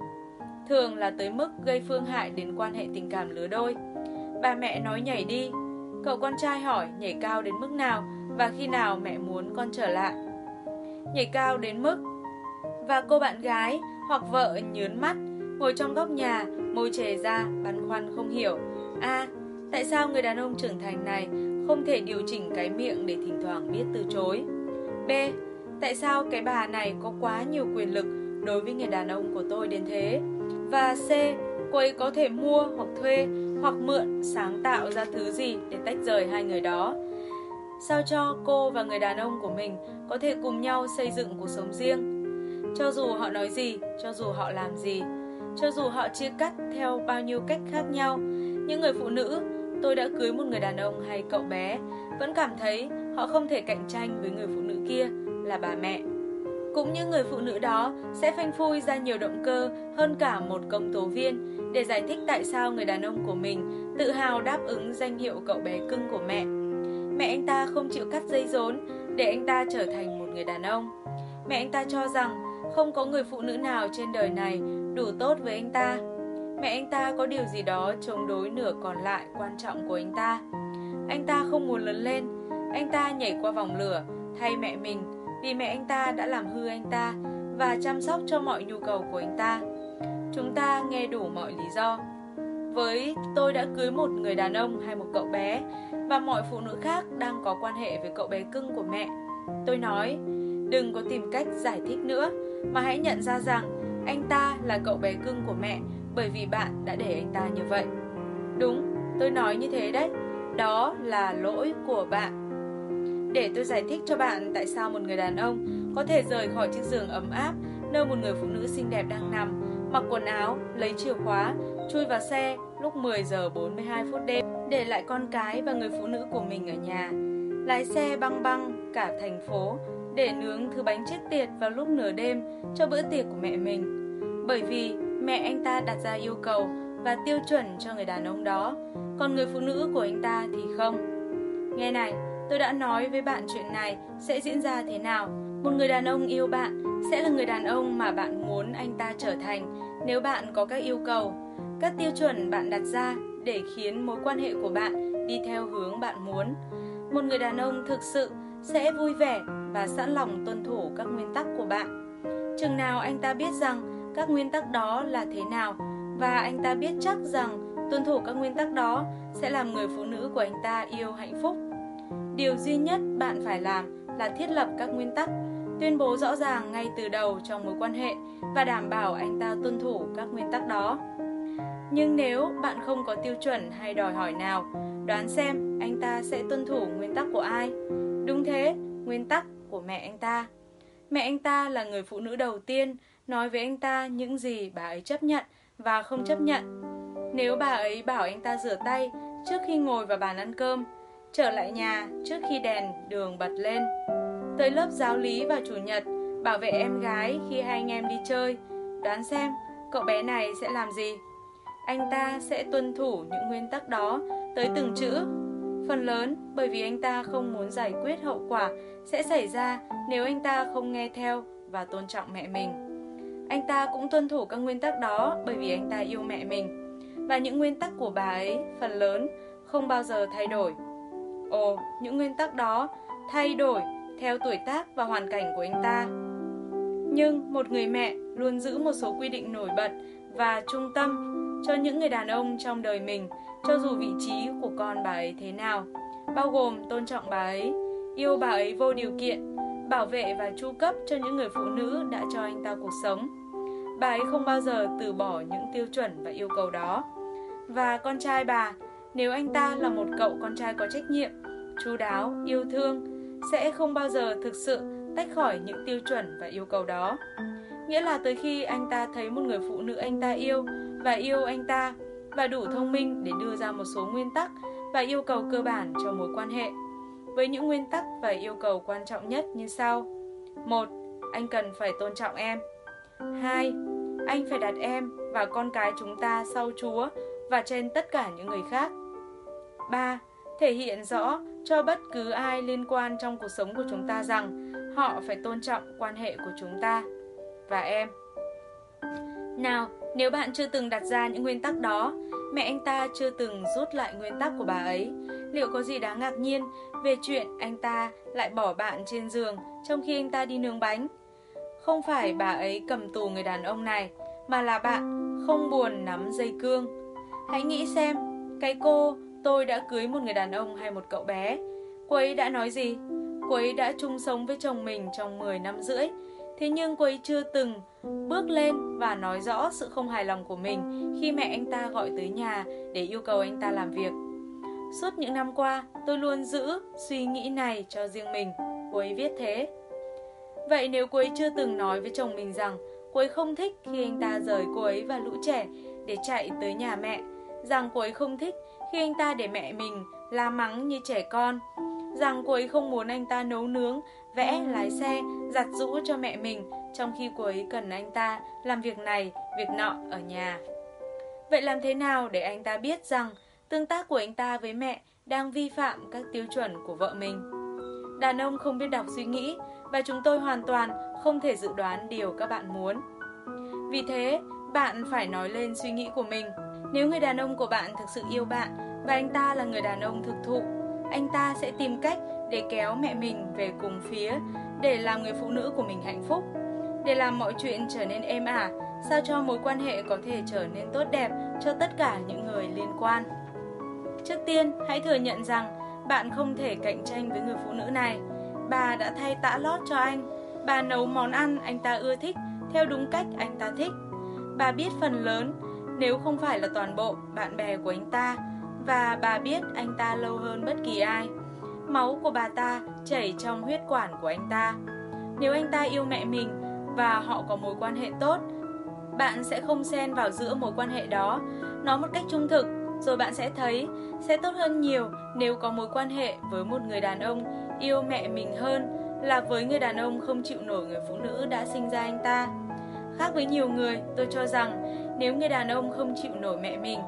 thường là tới mức gây phương hại đến quan hệ tình cảm lứa đôi. Bà mẹ nói nhảy đi, cậu con trai hỏi nhảy cao đến mức nào và khi nào mẹ muốn con trở lại. Nhảy cao đến mức và cô bạn gái hoặc vợ nhớn mắt, ngồi trong góc nhà, môi trề ra, băn khoăn không hiểu. A, à, tại sao người đàn ông trưởng thành này không thể điều chỉnh cái miệng để thỉnh thoảng biết từ chối? B, tại sao cái bà này có quá nhiều quyền lực đối với người đàn ông của tôi đến thế? Và C, cô ấy có thể mua hoặc thuê hoặc mượn sáng tạo ra thứ gì để tách rời hai người đó? Sao cho cô và người đàn ông của mình có thể cùng nhau xây dựng cuộc sống riêng? Cho dù họ nói gì, cho dù họ làm gì, cho dù họ chia cắt theo bao nhiêu cách khác nhau, những người phụ nữ, tôi đã cưới một người đàn ông hay cậu bé, vẫn cảm thấy họ không thể cạnh tranh với người phụ nữ kia là bà mẹ. Cũng như người phụ nữ đó sẽ phanh phui ra nhiều động cơ hơn cả một công tố viên để giải thích tại sao người đàn ông của mình tự hào đáp ứng danh hiệu cậu bé cưng của mẹ. Mẹ anh ta không chịu cắt dây rốn để anh ta trở thành một người đàn ông. Mẹ anh ta cho rằng không có người phụ nữ nào trên đời này đủ tốt với anh ta. Mẹ anh ta có điều gì đó chống đối nửa còn lại quan trọng của anh ta. Anh ta không muốn lớn lên, anh ta nhảy qua vòng lửa thay mẹ mình vì mẹ anh ta đã làm hư anh ta và chăm sóc cho mọi nhu cầu của anh ta. Chúng ta nghe đủ mọi lý do. Với tôi đã cưới một người đàn ông hay một cậu bé và mọi phụ nữ khác đang có quan hệ với cậu bé cưng của mẹ. Tôi nói, đừng có tìm cách giải thích nữa mà hãy nhận ra rằng anh ta là cậu bé cưng của mẹ bởi vì bạn đã để anh ta như vậy. Đúng, tôi nói như thế đấy. Đó là lỗi của bạn. Để tôi giải thích cho bạn tại sao một người đàn ông có thể rời khỏi chiếc giường ấm áp nơi một người phụ nữ xinh đẹp đang nằm, mặc quần áo, lấy chìa khóa, chui vào xe lúc 10 giờ 42 phút đêm, để lại con cái và người phụ nữ của mình ở nhà. Lái xe băng băng cả thành phố để nướng thứ bánh chết tiệt vào lúc nửa đêm cho bữa tiệc của mẹ mình. Bởi vì mẹ anh ta đặt ra yêu cầu và tiêu chuẩn cho người đàn ông đó, còn người phụ nữ của anh ta thì không. Nghe này, tôi đã nói với bạn chuyện này sẽ diễn ra thế nào. Một người đàn ông yêu bạn sẽ là người đàn ông mà bạn muốn anh ta trở thành nếu bạn có các yêu cầu, các tiêu chuẩn bạn đặt ra để khiến mối quan hệ của bạn đi theo hướng bạn muốn. Một người đàn ông thực sự sẽ vui vẻ và sẵn lòng tuân thủ các nguyên tắc của bạn. Chừng nào anh ta biết rằng các nguyên tắc đó là thế nào và anh ta biết chắc rằng tuân thủ các nguyên tắc đó sẽ làm người phụ nữ của anh ta yêu hạnh phúc. Điều duy nhất bạn phải làm là thiết lập các nguyên tắc, tuyên bố rõ ràng ngay từ đầu trong mối quan hệ và đảm bảo anh ta tuân thủ các nguyên tắc đó. Nhưng nếu bạn không có tiêu chuẩn hay đòi hỏi nào, đoán xem anh ta sẽ tuân thủ nguyên tắc của ai? Đúng thế, nguyên tắc của mẹ anh ta. Mẹ anh ta là người phụ nữ đầu tiên nói với anh ta những gì bà ấy chấp nhận và không chấp nhận. Nếu bà ấy bảo anh ta rửa tay trước khi ngồi vào bàn ăn cơm, trở lại nhà trước khi đèn đường bật lên, tới lớp giáo lý vào chủ nhật, bảo vệ em gái khi hai anh em đi chơi, đoán xem cậu bé này sẽ làm gì? Anh ta sẽ tuân thủ những nguyên tắc đó tới từng chữ Phần lớn bởi vì anh ta không muốn giải quyết hậu quả sẽ xảy ra nếu anh ta không nghe theo và tôn trọng mẹ mình. Anh ta cũng tuân thủ các nguyên tắc đó bởi vì anh ta yêu mẹ mình. Và những nguyên tắc của bà ấy, phần lớn, không bao giờ thay đổi. Ồ, những nguyên tắc đó thay đổi theo tuổi tác và hoàn cảnh của anh ta. Nhưng một người mẹ luôn giữ một số quy định nổi bật và trung tâm cho những người đàn ông trong đời mình, cho dù vị trí của con bà ấy thế nào, bao gồm tôn trọng bà ấy, yêu bà ấy vô điều kiện, bảo vệ và chu cấp cho những người phụ nữ đã cho anh ta cuộc sống. Bà ấy không bao giờ từ bỏ những tiêu chuẩn và yêu cầu đó. Và con trai bà, nếu anh ta là một cậu con trai có trách nhiệm, chú đáo, yêu thương, sẽ không bao giờ thực sự tách khỏi những tiêu chuẩn và yêu cầu đó. Nghĩa là tới khi anh ta thấy một người phụ nữ anh ta yêu và yêu anh ta và đủ thông minh để đưa ra một số nguyên tắc và yêu cầu cơ bản cho mối quan hệ. Với những nguyên tắc và yêu cầu quan trọng nhất như sau. một Anh cần phải tôn trọng em. 2. Anh phải đặt em và con cái chúng ta sau Chúa và trên tất cả những người khác. 3. Thể hiện rõ cho bất cứ ai liên quan trong cuộc sống của chúng ta rằng họ phải tôn trọng quan hệ của chúng ta và em. Nào, nếu bạn chưa từng đặt ra những nguyên tắc đó, mẹ anh ta chưa từng rút lại nguyên tắc của bà ấy, liệu có gì đáng ngạc nhiên về chuyện anh ta lại bỏ bạn trên giường trong khi anh ta đi nướng bánh? Không phải bà ấy cầm tù người đàn ông này, mà là bạn không buồn nắm dây cương. Hãy nghĩ xem, cái cô tôi đã cưới một người đàn ông hay một cậu bé, cô ấy đã nói gì? Cô ấy đã chung sống với chồng mình trong 10 năm rưỡi, thế nhưng cô ấy chưa từng bước lên và nói rõ sự không hài lòng của mình khi mẹ anh ta gọi tới nhà để yêu cầu anh ta làm việc. Suốt những năm qua, tôi luôn giữ suy nghĩ này cho riêng mình, cô ấy viết thế. Vậy nếu cô ấy chưa từng nói với chồng mình rằng cô ấy không thích khi anh ta rời cô ấy và lũ trẻ để chạy tới nhà mẹ, rằng cô ấy không thích khi anh ta để mẹ mình la mắng như trẻ con, rằng cô ấy không muốn anh ta nấu nướng, vẽ, lái xe, giặt rũ cho mẹ mình trong khi cô ấy cần anh ta làm việc này, việc nọ ở nhà. Vậy làm thế nào để anh ta biết rằng tương tác của anh ta với mẹ đang vi phạm các tiêu chuẩn của vợ mình? Đàn ông không biết đọc suy nghĩ và chúng tôi hoàn toàn không thể dự đoán điều các bạn muốn. Vì thế, bạn phải nói lên suy nghĩ của mình. Nếu người đàn ông của bạn thực sự yêu bạn và anh ta là người đàn ông thực thụ, anh ta sẽ tìm cách để kéo mẹ mình về cùng phía để làm người phụ nữ của mình hạnh phúc để làm mọi chuyện trở nên êm ả, sao cho mối quan hệ có thể trở nên tốt đẹp cho tất cả những người liên quan. Trước tiên, hãy thừa nhận rằng bạn không thể cạnh tranh với người phụ nữ này. Bà đã thay tã lót cho anh, bà nấu món ăn anh ta ưa thích theo đúng cách anh ta thích. Bà biết phần lớn, nếu không phải là toàn bộ bạn bè của anh ta, và bà biết anh ta lâu hơn bất kỳ ai. Máu của bà ta chảy trong huyết quản của anh ta. Nếu anh ta yêu mẹ mình, và họ có mối quan hệ tốt bạn sẽ không xen vào giữa mối quan hệ đó nói một cách trung thực rồi bạn sẽ thấy sẽ tốt hơn nhiều nếu có mối quan hệ với một người đàn ông yêu mẹ mình hơn là với người đàn ông không chịu nổi người phụ nữ đã sinh ra anh ta khác với nhiều người tôi cho rằng nếu người đàn ông không chịu nổi mẹ mình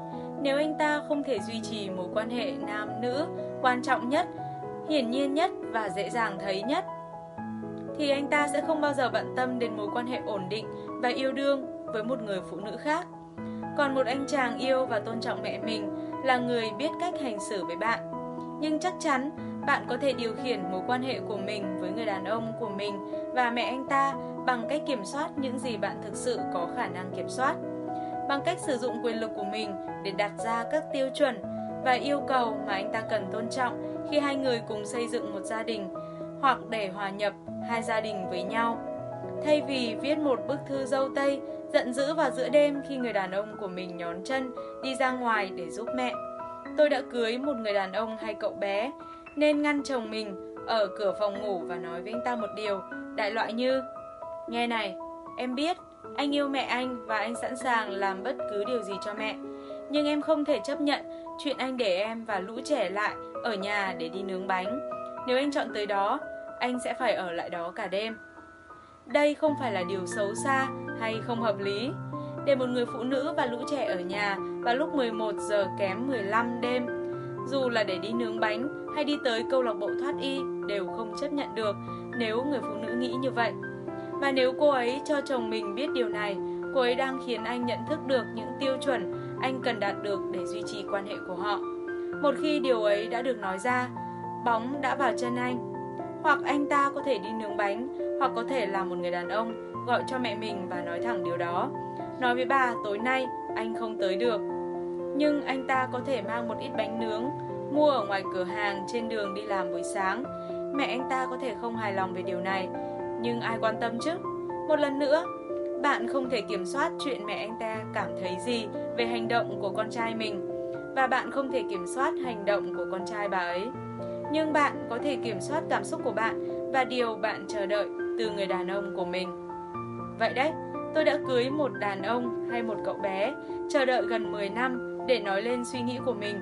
nếu anh ta không thể duy trì mối quan hệ nam nữ quan trọng nhất hiển nhiên nhất và dễ dàng thấy nhất thì anh ta sẽ không bao giờ bận tâm đến mối quan hệ ổn định và yêu đương với một người phụ nữ khác. Còn một anh chàng yêu và tôn trọng mẹ mình là người biết cách hành xử với bạn. Nhưng chắc chắn bạn có thể điều khiển mối quan hệ của mình với người đàn ông của mình và mẹ anh ta bằng cách kiểm soát những gì bạn thực sự có khả năng kiểm soát. Bằng cách sử dụng quyền lực của mình để đặt ra các tiêu chuẩn và yêu cầu mà anh ta cần tôn trọng khi hai người cùng xây dựng một gia đình hoặc để hòa nhập hai gia đình với nhau. Thay vì viết một bức thư dâu tây, giận dữ vào giữa đêm khi người đàn ông của mình nhón chân đi ra ngoài để giúp mẹ. Tôi đã cưới một người đàn ông hay cậu bé, nên ngăn chồng mình ở cửa phòng ngủ và nói với anh ta một điều, đại loại như Nghe này, em biết anh yêu mẹ anh và anh sẵn sàng làm bất cứ điều gì cho mẹ. Nhưng em không thể chấp nhận chuyện anh để em và lũ trẻ lại ở nhà để đi nướng bánh. Nếu anh chọn tới đó, anh sẽ phải ở lại đó cả đêm. Đây không phải là điều xấu xa hay không hợp lý. Để một người phụ nữ và lũ trẻ ở nhà vào lúc 11 giờ kém 15 đêm dù là để đi nướng bánh hay đi tới câu lạc bộ thoát y đều không chấp nhận được nếu người phụ nữ nghĩ như vậy. Và nếu cô ấy cho chồng mình biết điều này, cô ấy đang khiến anh nhận thức được những tiêu chuẩn anh cần đạt được để duy trì quan hệ của họ. Một khi điều ấy đã được nói ra, bóng đã vào chân anh. Hoặc anh ta có thể đi nướng bánh, hoặc có thể là một người đàn ông gọi cho mẹ mình và nói thẳng điều đó. Nói với bà tối nay anh không tới được. Nhưng anh ta có thể mang một ít bánh nướng, mua ở ngoài cửa hàng trên đường đi làm buổi sáng. Mẹ anh ta có thể không hài lòng về điều này, nhưng ai quan tâm chứ? Một lần nữa, bạn không thể kiểm soát chuyện mẹ anh ta cảm thấy gì về hành động của con trai mình và bạn không thể kiểm soát hành động của con trai bà ấy. Nhưng bạn có thể kiểm soát cảm xúc của bạn và điều bạn chờ đợi từ người đàn ông của mình. Vậy đấy, tôi đã cưới một đàn ông hay một cậu bé, chờ đợi gần 10 năm để nói lên suy nghĩ của mình.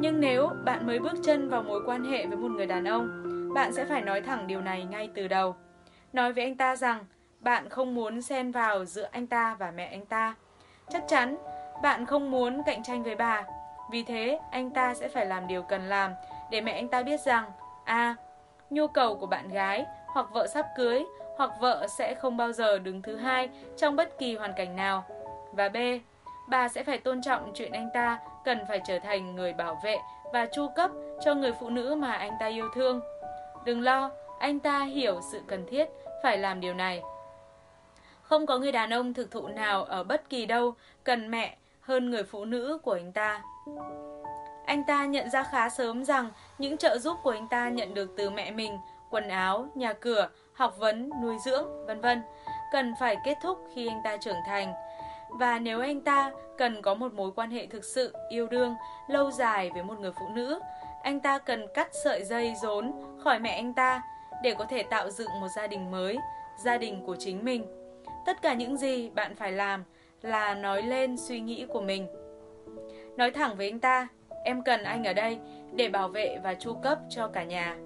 Nhưng nếu bạn mới bước chân vào mối quan hệ với một người đàn ông, bạn sẽ phải nói thẳng điều này ngay từ đầu. Nói với anh ta rằng bạn không muốn xen vào giữa anh ta và mẹ anh ta. Chắc chắn bạn không muốn cạnh tranh với bà. Vì thế, anh ta sẽ phải làm điều cần làm để mẹ anh ta biết rằng A. À, nhu cầu của bạn gái hoặc vợ sắp cưới hoặc vợ sẽ không bao giờ đứng thứ hai trong bất kỳ hoàn cảnh nào. Và B. Bà sẽ phải tôn trọng chuyện anh ta cần phải trở thành người bảo vệ và chu cấp cho người phụ nữ mà anh ta yêu thương. Đừng lo, anh ta hiểu sự cần thiết phải làm điều này. Không có người đàn ông thực thụ nào ở bất kỳ đâu cần mẹ hơn người phụ nữ của anh ta. Anh ta nhận ra khá sớm rằng những trợ giúp của anh ta nhận được từ mẹ mình, quần áo, nhà cửa, học vấn, nuôi dưỡng, vân vân, cần phải kết thúc khi anh ta trưởng thành. Và nếu anh ta cần có một mối quan hệ thực sự, yêu đương, lâu dài với một người phụ nữ, anh ta cần cắt sợi dây rốn khỏi mẹ anh ta để có thể tạo dựng một gia đình mới, gia đình của chính mình. Tất cả những gì bạn phải làm là nói lên suy nghĩ của mình. Nói thẳng với anh ta, em cần anh ở đây để bảo vệ và chu cấp cho cả nhà.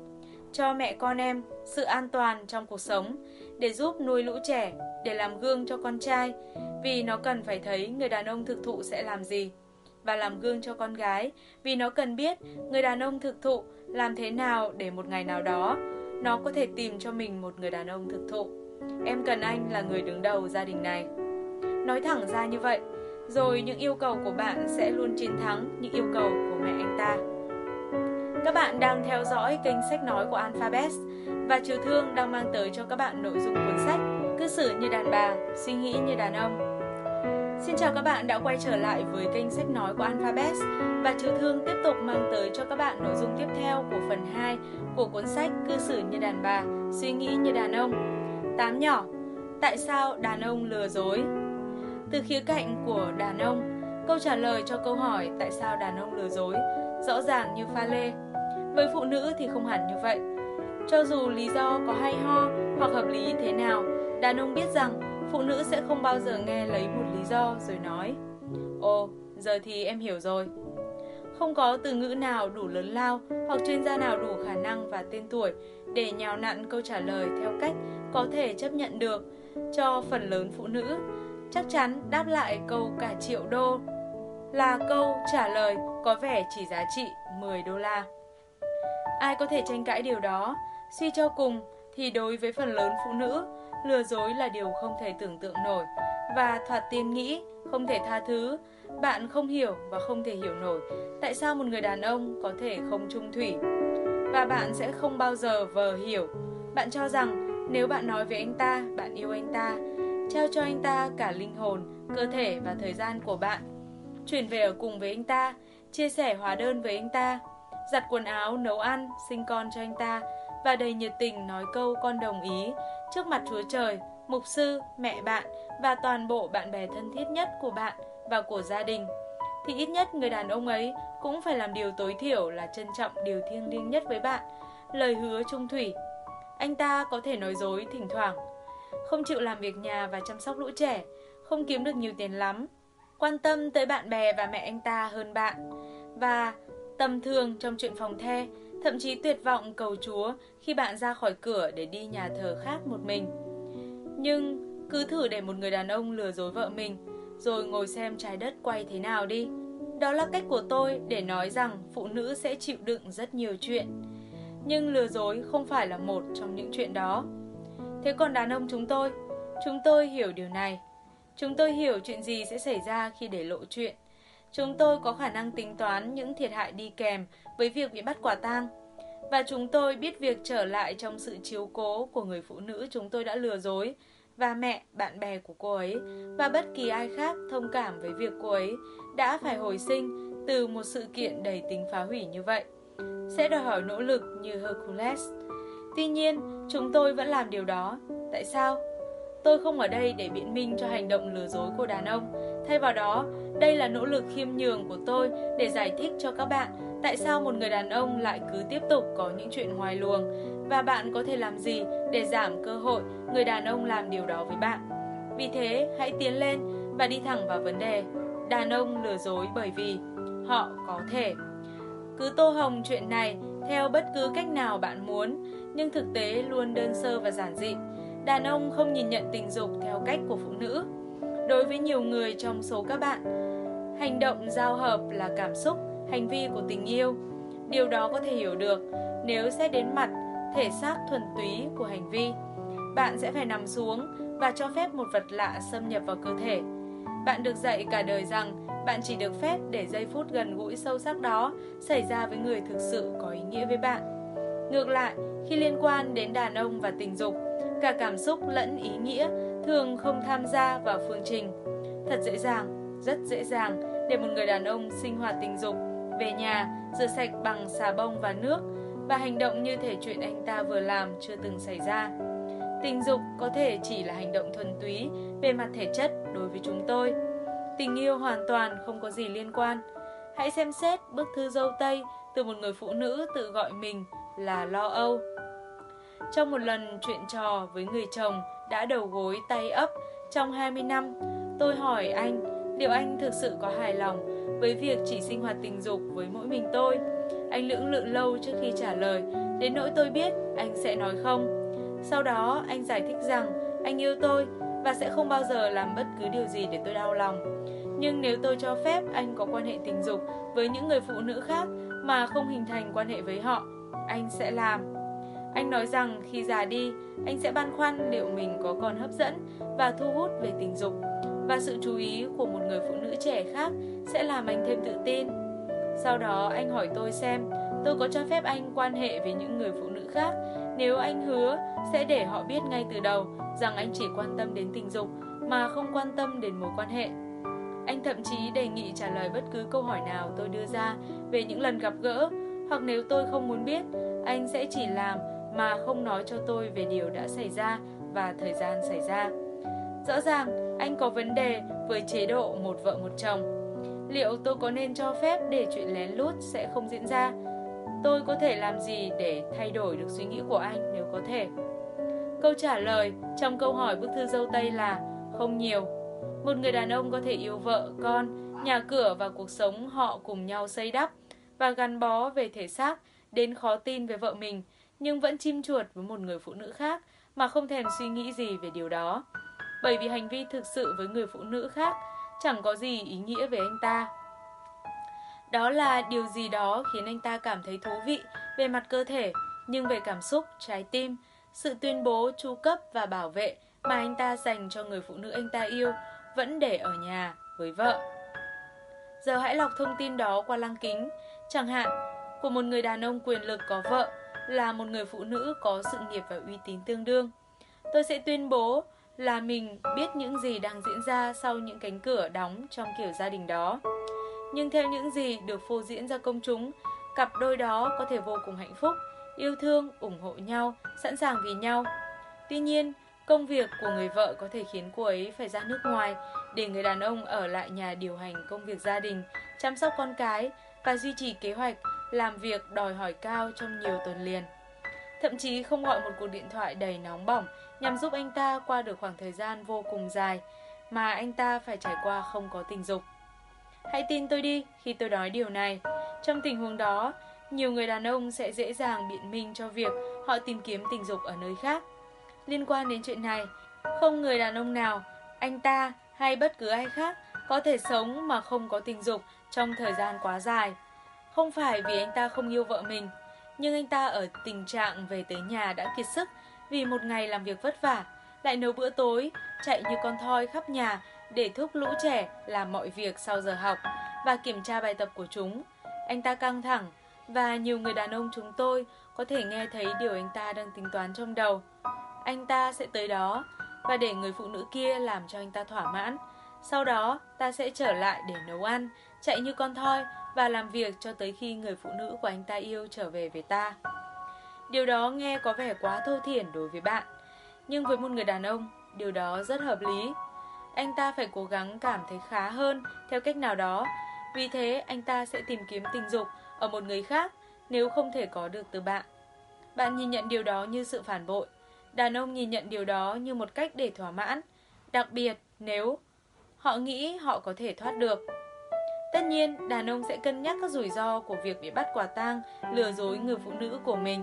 Cho mẹ con em sự an toàn trong cuộc sống, để giúp nuôi lũ trẻ, để làm gương cho con trai, vì nó cần phải thấy người đàn ông thực thụ sẽ làm gì. Và làm gương cho con gái, vì nó cần biết người đàn ông thực thụ làm thế nào để một ngày nào đó nó có thể tìm cho mình một người đàn ông thực thụ. Em cần anh là người đứng đầu gia đình này. Nói thẳng ra như vậy, rồi những yêu cầu của bạn sẽ luôn chiến thắng những yêu cầu của mẹ anh ta. Các bạn đang theo dõi kênh sách nói của Alphabet và Triều Thương đang mang tới cho các bạn nội dung cuốn sách Cư xử như đàn bà, suy nghĩ như đàn ông. Xin chào các bạn đã quay trở lại với kênh sách nói của Alphabet và Trừ Thương tiếp tục mang tới cho các bạn nội dung tiếp theo của phần 2 của cuốn sách Cư xử như đàn bà, suy nghĩ như đàn ông. Tám nhỏ, tại sao đàn ông lừa dối? Từ khía cạnh của đàn ông, câu trả lời cho câu hỏi tại sao đàn ông lừa dối rõ ràng như pha lê. Với phụ nữ thì không hẳn như vậy. Cho dù lý do có hay ho hoặc hợp lý thế nào, đàn ông biết rằng phụ nữ sẽ không bao giờ nghe lấy một lý do rồi nói Ồ, giờ thì em hiểu rồi. Không có từ ngữ nào đủ lớn lao hoặc chuyên gia nào đủ khả năng và tên tuổi để nhào nặn câu trả lời theo cách có thể chấp nhận được cho phần lớn phụ nữ. Chắc chắn đáp lại câu cả triệu đô là câu trả lời có vẻ chỉ giá trị 10 đô la. Ai có thể tranh cãi điều đó? Suy cho cùng thì đối với phần lớn phụ nữ, lừa dối là điều không thể tưởng tượng nổi và thoạt tiên nghĩ không thể tha thứ. Bạn không hiểu và không thể hiểu nổi tại sao một người đàn ông có thể không trung thủy. Và bạn sẽ không bao giờ vờ hiểu. Bạn cho rằng nếu bạn nói với anh ta, bạn yêu anh ta, trao cho anh ta cả linh hồn, cơ thể và thời gian của bạn, chuyển về ở cùng với anh ta, chia sẻ hóa đơn với anh ta, giặt quần áo, nấu ăn, sinh con cho anh ta. Và đầy nhiệt tình nói câu con đồng ý. Trước mặt Chúa Trời, mục sư, mẹ bạn và toàn bộ bạn bè thân thiết nhất của bạn và của gia đình. Thì ít nhất người đàn ông ấy cũng phải làm điều tối thiểu là trân trọng điều thiêng liêng nhất với bạn, lời hứa trung thủy. Anh ta có thể nói dối thỉnh thoảng, không chịu làm việc nhà và chăm sóc lũ trẻ, không kiếm được nhiều tiền lắm, quan tâm tới bạn bè và mẹ anh ta hơn bạn và tầm thường trong chuyện phòng the, thậm chí tuyệt vọng cầu Chúa khi bạn ra khỏi cửa để đi nhà thờ khác một mình. Nhưng cứ thử để một người đàn ông lừa dối vợ mình, rồi ngồi xem trái đất quay thế nào đi. Đó là cách của tôi để nói rằng phụ nữ sẽ chịu đựng rất nhiều chuyện. Nhưng lừa dối không phải là một trong những chuyện đó. Thế còn đàn ông chúng tôi, chúng tôi hiểu điều này. Chúng tôi hiểu chuyện gì sẽ xảy ra khi để lộ chuyện. Chúng tôi có khả năng tính toán những thiệt hại đi kèm với việc bị bắt quả tang. Và chúng tôi biết việc trở lại trong sự chiếu cố của người phụ nữ chúng tôi đã lừa dối và mẹ, bạn bè của cô ấy và bất kỳ ai khác thông cảm với việc cô ấy đã phải hồi sinh từ một sự kiện đầy tính phá hủy như vậy. Sẽ đòi hỏi nỗ lực như Hercules. Tuy nhiên, chúng tôi vẫn làm điều đó. Tại sao? Tôi không ở đây để biện minh cho hành động lừa dối của đàn ông. Thay vào đó, đây là nỗ lực khiêm nhường của tôi để giải thích cho các bạn tại sao một người đàn ông lại cứ tiếp tục có những chuyện ngoài luồng và bạn có thể làm gì để giảm cơ hội người đàn ông làm điều đó với bạn. Vì thế, hãy tiến lên và đi thẳng vào vấn đề. Đàn ông lừa dối bởi vì họ có thể. Cứ tô hồng chuyện này theo bất cứ cách nào bạn muốn, nhưng thực tế luôn đơn sơ và giản dị. Đàn ông không nhìn nhận tình dục theo cách của phụ nữ. Đối với nhiều người trong số các bạn, hành động giao hợp là cảm xúc, hành vi của tình yêu. Điều đó có thể hiểu được nếu xét đến mặt thể xác thuần túy của hành vi. Bạn sẽ phải nằm xuống và cho phép một vật lạ xâm nhập vào cơ thể. Bạn được dạy cả đời rằng bạn chỉ được phép để giây phút gần gũi sâu sắc đó xảy ra với người thực sự có ý nghĩa với bạn. Ngược lại, khi liên quan đến đàn ông và tình dục, cả cảm xúc lẫn ý nghĩa thường không tham gia vào phương trình. Thật dễ dàng, rất dễ dàng để một người đàn ông sinh hoạt tình dục, về nhà, rửa sạch bằng xà bông và nước và hành động như thể chuyện anh ta vừa làm chưa từng xảy ra. Tình dục có thể chỉ là hành động thuần túy về mặt thể chất đối với chúng tôi. Tình yêu hoàn toàn không có gì liên quan. Hãy xem xét bức thư dâu tây từ một người phụ nữ tự gọi mình là lo âu. Trong một lần chuyện trò với người chồng đã đầu gối tay ấp trong 20 năm, tôi hỏi anh liệu anh thực sự có hài lòng với việc chỉ sinh hoạt tình dục với mỗi mình tôi. Anh lưỡng lự lâu trước khi trả lời, đến nỗi tôi biết anh sẽ nói không. Sau đó anh giải thích rằng anh yêu tôi và sẽ không bao giờ làm bất cứ điều gì để tôi đau lòng. Nhưng nếu tôi cho phép anh có quan hệ tình dục với những người phụ nữ khác mà không hình thành quan hệ với họ, anh sẽ làm. Anh nói rằng khi già đi, anh sẽ băn khoăn liệu mình có còn hấp dẫn và thu hút về tình dục và sự chú ý của một người phụ nữ trẻ khác sẽ làm anh thêm tự tin. Sau đó anh hỏi tôi xem tôi có cho phép anh quan hệ với những người phụ nữ khác nếu anh hứa sẽ để họ biết ngay từ đầu rằng anh chỉ quan tâm đến tình dục mà không quan tâm đến mối quan hệ. Anh thậm chí đề nghị trả lời bất cứ câu hỏi nào tôi đưa ra về những lần gặp gỡ hoặc nếu tôi không muốn biết, anh sẽ chỉ làm mà không nói cho tôi về điều đã xảy ra và thời gian xảy ra. Rõ ràng, anh có vấn đề với chế độ một vợ một chồng. Liệu tôi có nên cho phép để chuyện lén lút sẽ không diễn ra? Tôi có thể làm gì để thay đổi được suy nghĩ của anh nếu có thể? Câu trả lời trong câu hỏi bức thư dâu Tây là không nhiều. Một người đàn ông có thể yêu vợ, con, nhà cửa và cuộc sống họ cùng nhau xây đắp và gắn bó về thể xác đến khó tin về vợ mình nhưng vẫn chim chuột với một người phụ nữ khác mà không thèm suy nghĩ gì về điều đó bởi vì hành vi thực sự với người phụ nữ khác chẳng có gì ý nghĩa về anh ta. Đó là điều gì đó khiến anh ta cảm thấy thú vị về mặt cơ thể, nhưng về cảm xúc, trái tim, sự tuyên bố chu cấp và bảo vệ mà anh ta dành cho người phụ nữ anh ta yêu vẫn để ở nhà với vợ. Giờ hãy lọc thông tin đó qua lăng kính, chẳng hạn của một người đàn ông quyền lực có vợ là một người phụ nữ có sự nghiệp và uy tín tương đương. Tôi sẽ tuyên bố là mình biết những gì đang diễn ra sau những cánh cửa đóng trong kiểu gia đình đó. Nhưng theo những gì được phô diễn ra công chúng, cặp đôi đó có thể vô cùng hạnh phúc, yêu thương, ủng hộ nhau, sẵn sàng vì nhau. Tuy nhiên, công việc của người vợ có thể khiến cô ấy phải ra nước ngoài để người đàn ông ở lại nhà điều hành công việc gia đình, chăm sóc con cái và duy trì kế hoạch làm việc đòi hỏi cao trong nhiều tuần liền. Thậm chí không gọi một cuộc điện thoại đầy nóng bỏng nhằm giúp anh ta qua được khoảng thời gian vô cùng dài mà anh ta phải trải qua không có tình dục. Hãy tin tôi đi khi tôi nói điều này. Trong tình huống đó, nhiều người đàn ông sẽ dễ dàng biện minh cho việc họ tìm kiếm tình dục ở nơi khác. Liên quan đến chuyện này, không người đàn ông nào, anh ta hay bất cứ ai khác có thể sống mà không có tình dục trong thời gian quá dài. Không phải vì anh ta không yêu vợ mình, nhưng anh ta ở tình trạng về tới nhà đã kiệt sức vì một ngày làm việc vất vả, lại nấu bữa tối, chạy như con thoi khắp nhà để thúc lũ trẻ làm mọi việc sau giờ học và kiểm tra bài tập của chúng. Anh ta căng thẳng và nhiều người đàn ông chúng tôi có thể nghe thấy điều anh ta đang tính toán trong đầu. Anh ta sẽ tới đó và để người phụ nữ kia làm cho anh ta thỏa mãn. Sau đó, ta sẽ trở lại để nấu ăn, chạy như con thoi và làm việc cho tới khi người phụ nữ của anh ta yêu trở về với ta. Điều đó nghe có vẻ quá thô thiển đối với bạn, nhưng với một người đàn ông, điều đó rất hợp lý. Anh ta phải cố gắng cảm thấy khá hơn theo cách nào đó, vì thế anh ta sẽ tìm kiếm tình dục ở một người khác nếu không thể có được từ bạn. Bạn nhìn nhận điều đó như sự phản bội. Đàn ông nhìn nhận điều đó như một cách để thỏa mãn, đặc biệt nếu họ nghĩ họ có thể thoát được. Tất nhiên, đàn ông sẽ cân nhắc các rủi ro của việc bị bắt quả tang, lừa dối người phụ nữ của mình.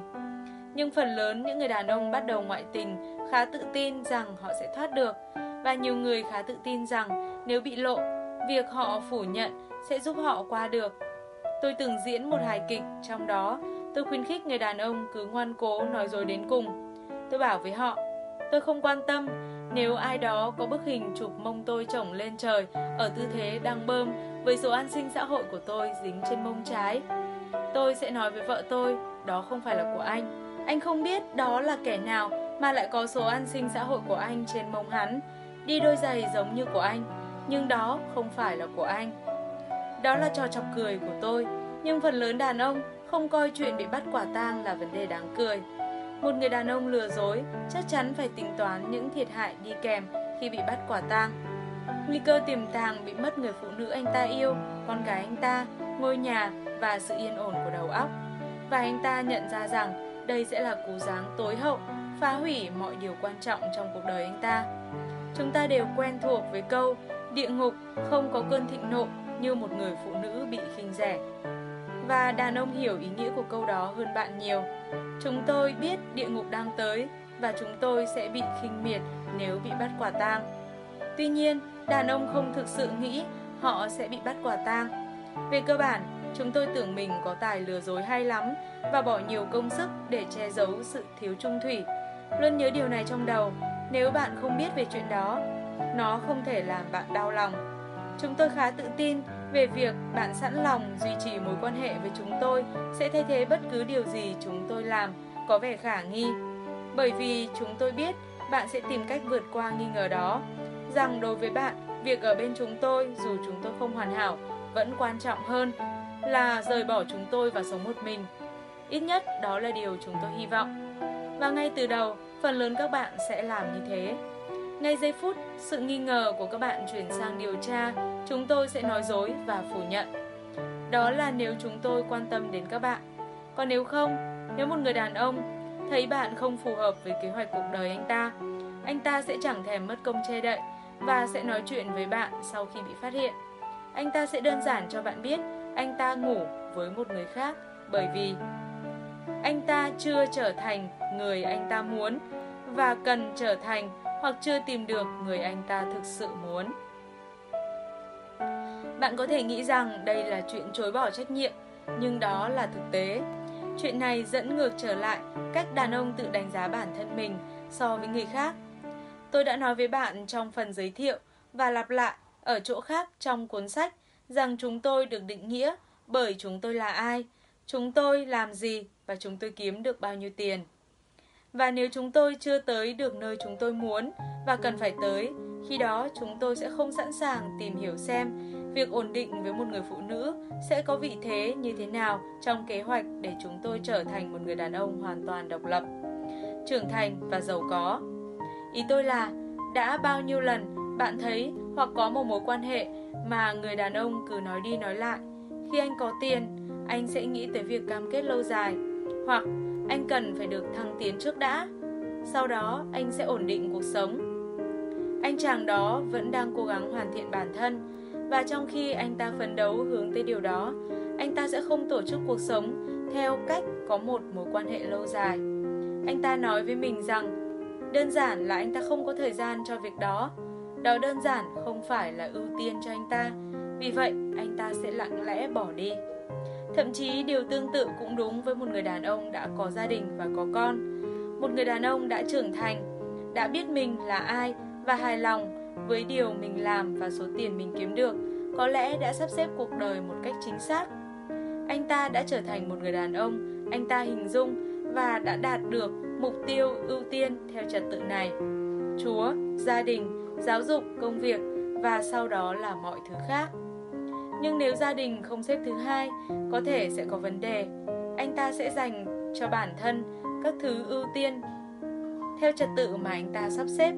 Nhưng phần lớn những người đàn ông bắt đầu ngoại tình khá tự tin rằng họ sẽ thoát được và nhiều người khá tự tin rằng nếu bị lộ, việc họ phủ nhận sẽ giúp họ qua được. Tôi từng diễn một hài kịch, trong đó tôi khuyến khích người đàn ông cứ ngoan cố nói dối đến cùng. Tôi bảo với họ, tôi không quan tâm nếu ai đó có bức hình chụp mông tôi chổng lên trời ở tư thế đang bơm với số an sinh xã hội của tôi dính trên mông trái. Tôi sẽ nói với vợ tôi, đó không phải là của anh. Anh không biết đó là kẻ nào mà lại có số an sinh xã hội của anh trên mông hắn, đi đôi giày giống như của anh, nhưng đó không phải là của anh. Đó là trò chọc cười của tôi, nhưng phần lớn đàn ông không coi chuyện bị bắt quả tang là vấn đề đáng cười. Một người đàn ông lừa dối chắc chắn phải tính toán những thiệt hại đi kèm khi bị bắt quả tang. Nguy cơ tiềm tàng bị mất người phụ nữ anh ta yêu, con gái anh ta, ngôi nhà và sự yên ổn của đầu óc. Và anh ta nhận ra rằng đây sẽ là cú giáng tối hậu, phá hủy mọi điều quan trọng trong cuộc đời anh ta. Chúng ta đều quen thuộc với câu địa ngục không có cơn thịnh nộ như một người phụ nữ bị khinh rẻ. Và đàn ông hiểu ý nghĩa của câu đó hơn bạn nhiều. Chúng tôi biết địa ngục đang tới và chúng tôi sẽ bị khinh miệt nếu bị bắt quả tang. Tuy nhiên, đàn ông không thực sự nghĩ họ sẽ bị bắt quả tang. Về cơ bản, chúng tôi tưởng mình có tài lừa dối hay lắm và bỏ nhiều công sức để che giấu sự thiếu trung thủy. Luôn nhớ điều này trong đầu, nếu bạn không biết về chuyện đó, nó không thể làm bạn đau lòng. Chúng tôi khá tự tin về việc bạn sẵn lòng duy trì mối quan hệ với chúng tôi sẽ thay thế bất cứ điều gì chúng tôi làm có vẻ khả nghi. Bởi vì chúng tôi biết bạn sẽ tìm cách vượt qua nghi ngờ đó, rằng đối với bạn, việc ở bên chúng tôi dù chúng tôi không hoàn hảo vẫn quan trọng hơn là rời bỏ chúng tôi và sống một mình. Ít nhất đó là điều chúng tôi hy vọng. Và ngay từ đầu, phần lớn các bạn sẽ làm như thế. Ngay giây phút sự nghi ngờ của các bạn chuyển sang điều tra, chúng tôi sẽ nói dối và phủ nhận. Đó là nếu chúng tôi quan tâm đến các bạn. Còn nếu không, nếu một người đàn ông thấy bạn không phù hợp với kế hoạch cuộc đời anh ta, anh ta sẽ chẳng thèm mất công che đậy và sẽ nói chuyện với bạn sau khi bị phát hiện. Anh ta sẽ đơn giản cho bạn biết anh ta ngủ với một người khác bởi vì anh ta chưa trở thành người anh ta muốn và cần trở thành hoặc chưa tìm được người anh ta thực sự muốn. Bạn có thể nghĩ rằng đây là chuyện chối bỏ trách nhiệm, nhưng đó là thực tế. Chuyện này dẫn ngược trở lại cách đàn ông tự đánh giá bản thân mình so với người khác. Tôi đã nói với bạn trong phần giới thiệu và lặp lại ở chỗ khác trong cuốn sách rằng chúng tôi được định nghĩa bởi chúng tôi là ai, chúng tôi làm gì và chúng tôi kiếm được bao nhiêu tiền. Và nếu chúng tôi chưa tới được nơi chúng tôi muốn và cần phải tới, khi đó chúng tôi sẽ không sẵn sàng tìm hiểu xem việc ổn định với một người phụ nữ sẽ có vị thế như thế nào trong kế hoạch để chúng tôi trở thành một người đàn ông hoàn toàn độc lập, trưởng thành và giàu có. Ý tôi là, đã bao nhiêu lần bạn thấy hoặc có một mối quan hệ mà người đàn ông cứ nói đi nói lại, khi anh có tiền, anh sẽ nghĩ tới việc cam kết lâu dài, hoặc anh cần phải được thăng tiến trước đã. Sau đó anh sẽ ổn định cuộc sống. Anh chàng đó vẫn đang cố gắng hoàn thiện bản thân và trong khi anh ta phấn đấu hướng tới điều đó, anh ta sẽ không tổ chức cuộc sống theo cách có một mối quan hệ lâu dài. Anh ta nói với mình rằng đơn giản là anh ta không có thời gian cho việc đó. Đó đơn giản không phải là ưu tiên cho anh ta, Vì vậy, anh ta sẽ lặng lẽ bỏ đi. Thậm chí điều tương tự cũng đúng với một người đàn ông đã có gia đình và có con. Một người đàn ông đã trưởng thành, đã biết mình là ai và hài lòng với điều mình làm và số tiền mình kiếm được, có lẽ đã sắp xếp cuộc đời một cách chính xác. Anh ta đã trở thành một người đàn ông, anh ta hình dung và đã đạt được mục tiêu ưu tiên theo trật tự này. Chúa, gia đình, giáo dục, công việc và sau đó là mọi thứ khác. Nhưng nếu gia đình không xếp thứ hai, có thể sẽ có vấn đề. Anh ta sẽ dành cho bản thân các thứ ưu tiên theo trật tự mà anh ta sắp xếp.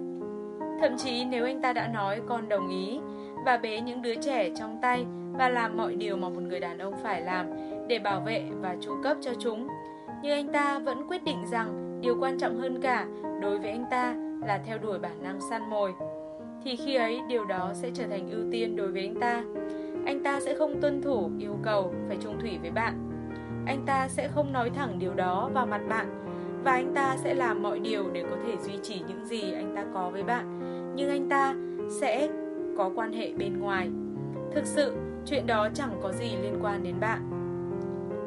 Thậm chí nếu anh ta đã nói con đồng ý và bế những đứa trẻ trong tay và làm mọi điều mà một người đàn ông phải làm để bảo vệ và chu cấp cho chúng, nhưng anh ta vẫn quyết định rằng điều quan trọng hơn cả đối với anh ta là theo đuổi bản năng săn mồi thì khi ấy điều đó sẽ trở thành ưu tiên đối với anh ta anh ta sẽ không tuân thủ yêu cầu phải chung thủy với bạn. Anh ta sẽ không nói thẳng điều đó vào mặt bạn. Và anh ta sẽ làm mọi điều để có thể duy trì những gì anh ta có với bạn. Nhưng anh ta sẽ có quan hệ bên ngoài. Thực sự, chuyện đó chẳng có gì liên quan đến bạn.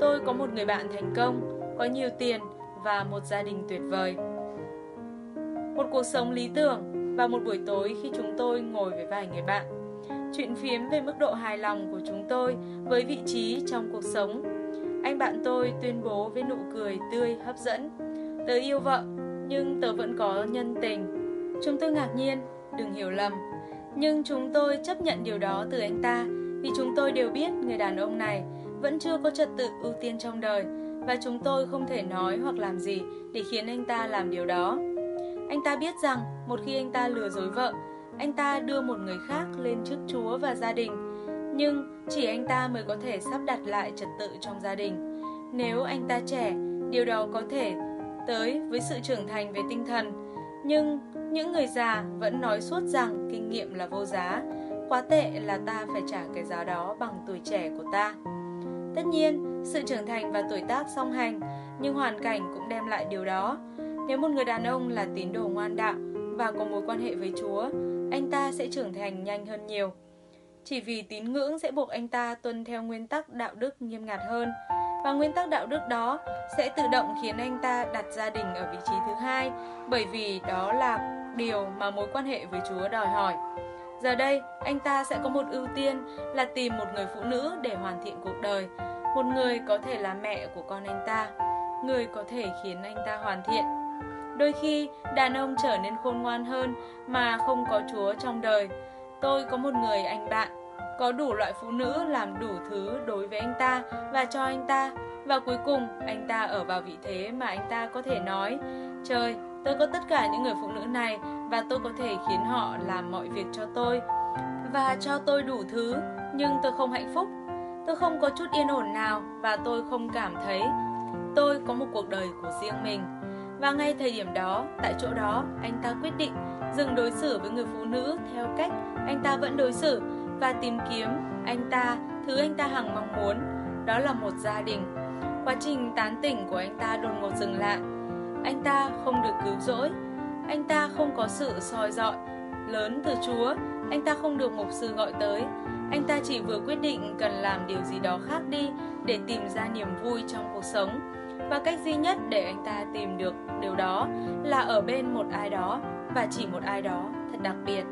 Tôi có một người bạn thành công, có nhiều tiền và một gia đình tuyệt vời. Một cuộc sống lý tưởng và một buổi tối khi chúng tôi ngồi với vài người bạn chuyện phiếm về mức độ hài lòng của chúng tôi với vị trí trong cuộc sống. Anh bạn tôi tuyên bố với nụ cười tươi hấp dẫn. Tớ yêu vợ nhưng tớ vẫn có nhân tình. Chúng tôi ngạc nhiên đừng hiểu lầm. Nhưng chúng tôi chấp nhận điều đó từ anh ta vì chúng tôi đều biết người đàn ông này vẫn chưa có trật tự ưu tiên trong đời và chúng tôi không thể nói hoặc làm gì để khiến anh ta làm điều đó. Anh ta biết rằng một khi anh ta lừa dối vợ, anh ta đưa một người khác lên trước Chúa và gia đình. Nhưng chỉ anh ta mới có thể sắp đặt lại trật tự trong gia đình. Nếu anh ta trẻ, điều đó có thể tới với sự trưởng thành về tinh thần. Nhưng những người già vẫn nói suốt rằng kinh nghiệm là vô giá. Quá tệ là ta phải trả cái giá đó bằng tuổi trẻ của ta. Tất nhiên, sự trưởng thành và tuổi tác song hành, nhưng hoàn cảnh cũng đem lại điều đó. Nếu một người đàn ông là tín đồ ngoan đạo và có mối quan hệ với Chúa, anh ta sẽ trưởng thành nhanh hơn nhiều. Chỉ vì tín ngưỡng sẽ buộc anh ta tuân theo nguyên tắc đạo đức nghiêm ngặt hơn và nguyên tắc đạo đức đó sẽ tự động khiến anh ta đặt gia đình ở vị trí thứ hai bởi vì đó là điều mà mối quan hệ với Chúa đòi hỏi. Giờ đây, anh ta sẽ có một ưu tiên là tìm một người phụ nữ để hoàn thiện cuộc đời, một người có thể là mẹ của con anh ta, người có thể khiến anh ta hoàn thiện Đôi khi, đàn ông trở nên khôn ngoan hơn mà không có Chúa trong đời. Tôi có một người anh bạn, có đủ loại phụ nữ làm đủ thứ đối với anh ta và cho anh ta. Và cuối cùng, anh ta ở vào vị thế mà anh ta có thể nói, Trời, tôi có tất cả những người phụ nữ này và tôi có thể khiến họ làm mọi việc cho tôi và cho tôi đủ thứ, nhưng tôi không hạnh phúc. Tôi không có chút yên ổn nào và tôi không cảm thấy tôi có một cuộc đời của riêng mình. Và ngay thời điểm đó, tại chỗ đó, anh ta quyết định dừng đối xử với người phụ nữ theo cách anh ta vẫn đối xử và tìm kiếm anh ta thứ anh ta hằng mong muốn, đó là một gia đình. Quá trình tán tỉnh của anh ta đột ngột dừng lại. Anh ta không được cứu rỗi, anh ta không có sự soi dọi lớn từ Chúa, anh ta không được mục sư gọi tới. Anh ta chỉ vừa quyết định cần làm điều gì đó khác đi để tìm ra niềm vui trong cuộc sống và cách duy nhất để anh ta tìm được điều đó là ở bên một ai đó và chỉ một ai đó thật đặc biệt.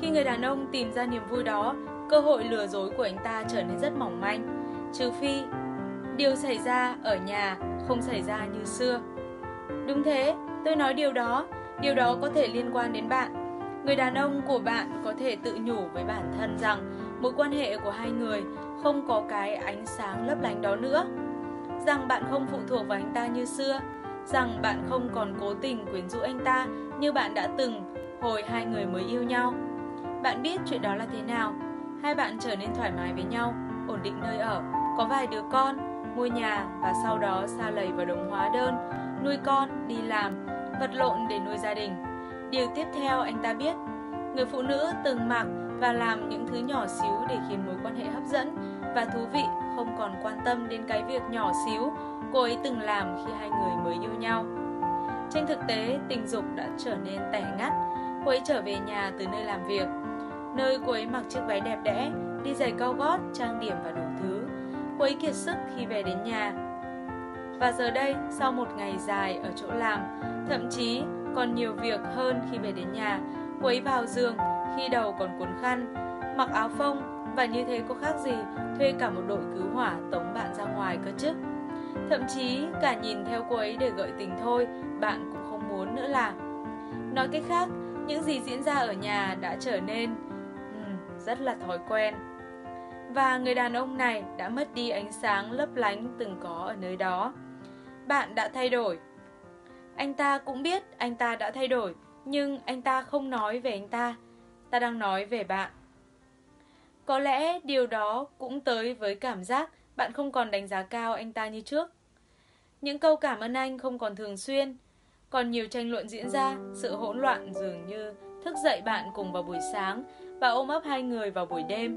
Khi người đàn ông tìm ra niềm vui đó, cơ hội lừa dối của anh ta trở nên rất mỏng manh, trừ phi điều xảy ra ở nhà không xảy ra như xưa. Đúng thế, tôi nói điều đó, điều đó có thể liên quan đến bạn. Người đàn ông của bạn có thể tự nhủ với bản thân rằng mối quan hệ của hai người không có cái ánh sáng lấp lánh đó nữa rằng bạn không phụ thuộc vào anh ta như xưa, rằng bạn không còn cố tình quyến rũ anh ta như bạn đã từng hồi hai người mới yêu nhau. Bạn biết chuyện đó là thế nào? Hai bạn trở nên thoải mái với nhau, ổn định nơi ở, có vài đứa con, mua nhà và sau đó xa lầy vào đồng hóa đơn, nuôi con, đi làm, vật lộn để nuôi gia đình. Điều tiếp theo anh ta biết, người phụ nữ từng mặc và làm những thứ nhỏ xíu để khiến mối quan hệ hấp dẫn và thú vị không còn quan tâm đến cái việc nhỏ xíu cô ấy từng làm khi hai người mới yêu nhau. Trên thực tế, tình dục đã trở nên tẻ ngắt. Cô ấy trở về nhà từ nơi làm việc, nơi cô ấy mặc chiếc váy đẹp đẽ đi giày cao gót, trang điểm và đủ thứ. Cô ấy kiệt sức khi về đến nhà. Và giờ đây, sau một ngày dài ở chỗ làm, thậm chí còn nhiều việc hơn khi về đến nhà, cô ấy vào giường khi đầu còn cuốn khăn, mặc áo phông và như thế có khác gì thuê cả một đội cứu hỏa tống bạn ra ngoài cơ chứ. Thậm chí cả nhìn theo cô ấy để gợi tình thôi, bạn cũng không muốn nữa là. Nói cách khác, những gì diễn ra ở nhà đã trở nên um, rất là thói quen. Và người đàn ông này đã mất đi ánh sáng lấp lánh từng có ở nơi đó. Bạn đã thay đổi. Anh ta cũng biết anh ta đã thay đổi, nhưng anh ta không nói về anh ta. Ta đang nói về bạn. Có lẽ điều đó cũng tới với cảm giác bạn không còn đánh giá cao anh ta như trước. Những câu cảm ơn anh không còn thường xuyên, còn nhiều tranh luận diễn ra, sự hỗn loạn dường như thức dậy bạn cùng vào buổi sáng và ôm ấp hai người vào buổi đêm.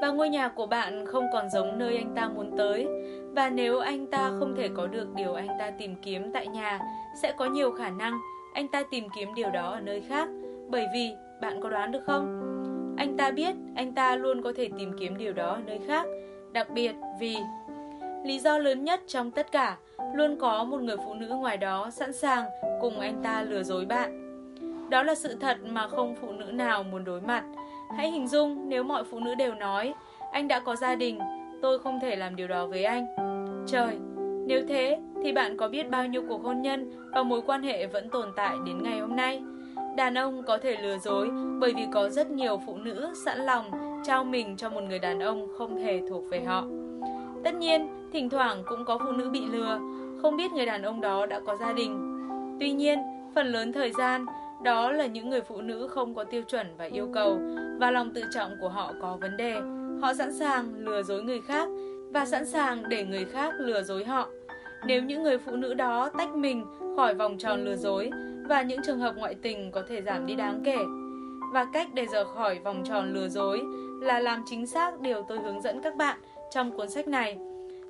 Và ngôi nhà của bạn không còn giống nơi anh ta muốn tới, và nếu anh ta không thể có được điều anh ta tìm kiếm tại nhà, sẽ có nhiều khả năng anh ta tìm kiếm điều đó ở nơi khác, bởi vì bạn có đoán được không? Anh ta biết anh ta luôn có thể tìm kiếm điều đó ở nơi khác, đặc biệt vì lý do lớn nhất trong tất cả luôn có một người phụ nữ ngoài đó sẵn sàng cùng anh ta lừa dối bạn. Đó là sự thật mà không phụ nữ nào muốn đối mặt. Hãy hình dung nếu mọi phụ nữ đều nói, anh đã có gia đình, tôi không thể làm điều đó với anh. Trời, nếu thế thì bạn có biết bao nhiêu cuộc hôn nhân và mối quan hệ vẫn tồn tại đến ngày hôm nay? Đàn ông có thể lừa dối bởi vì có rất nhiều phụ nữ sẵn lòng trao mình cho một người đàn ông không hề thuộc về họ. Tất nhiên, thỉnh thoảng cũng có phụ nữ bị lừa, không biết người đàn ông đó đã có gia đình. Tuy nhiên, phần lớn thời gian, đó là những người phụ nữ không có tiêu chuẩn và yêu cầu và lòng tự trọng của họ có vấn đề. Họ sẵn sàng lừa dối người khác và sẵn sàng để người khác lừa dối họ. Nếu những người phụ nữ đó tách mình khỏi vòng tròn lừa dối và những trường hợp ngoại tình có thể giảm đi đáng kể. Và cách để rời khỏi vòng tròn lừa dối là làm chính xác điều tôi hướng dẫn các bạn trong cuốn sách này.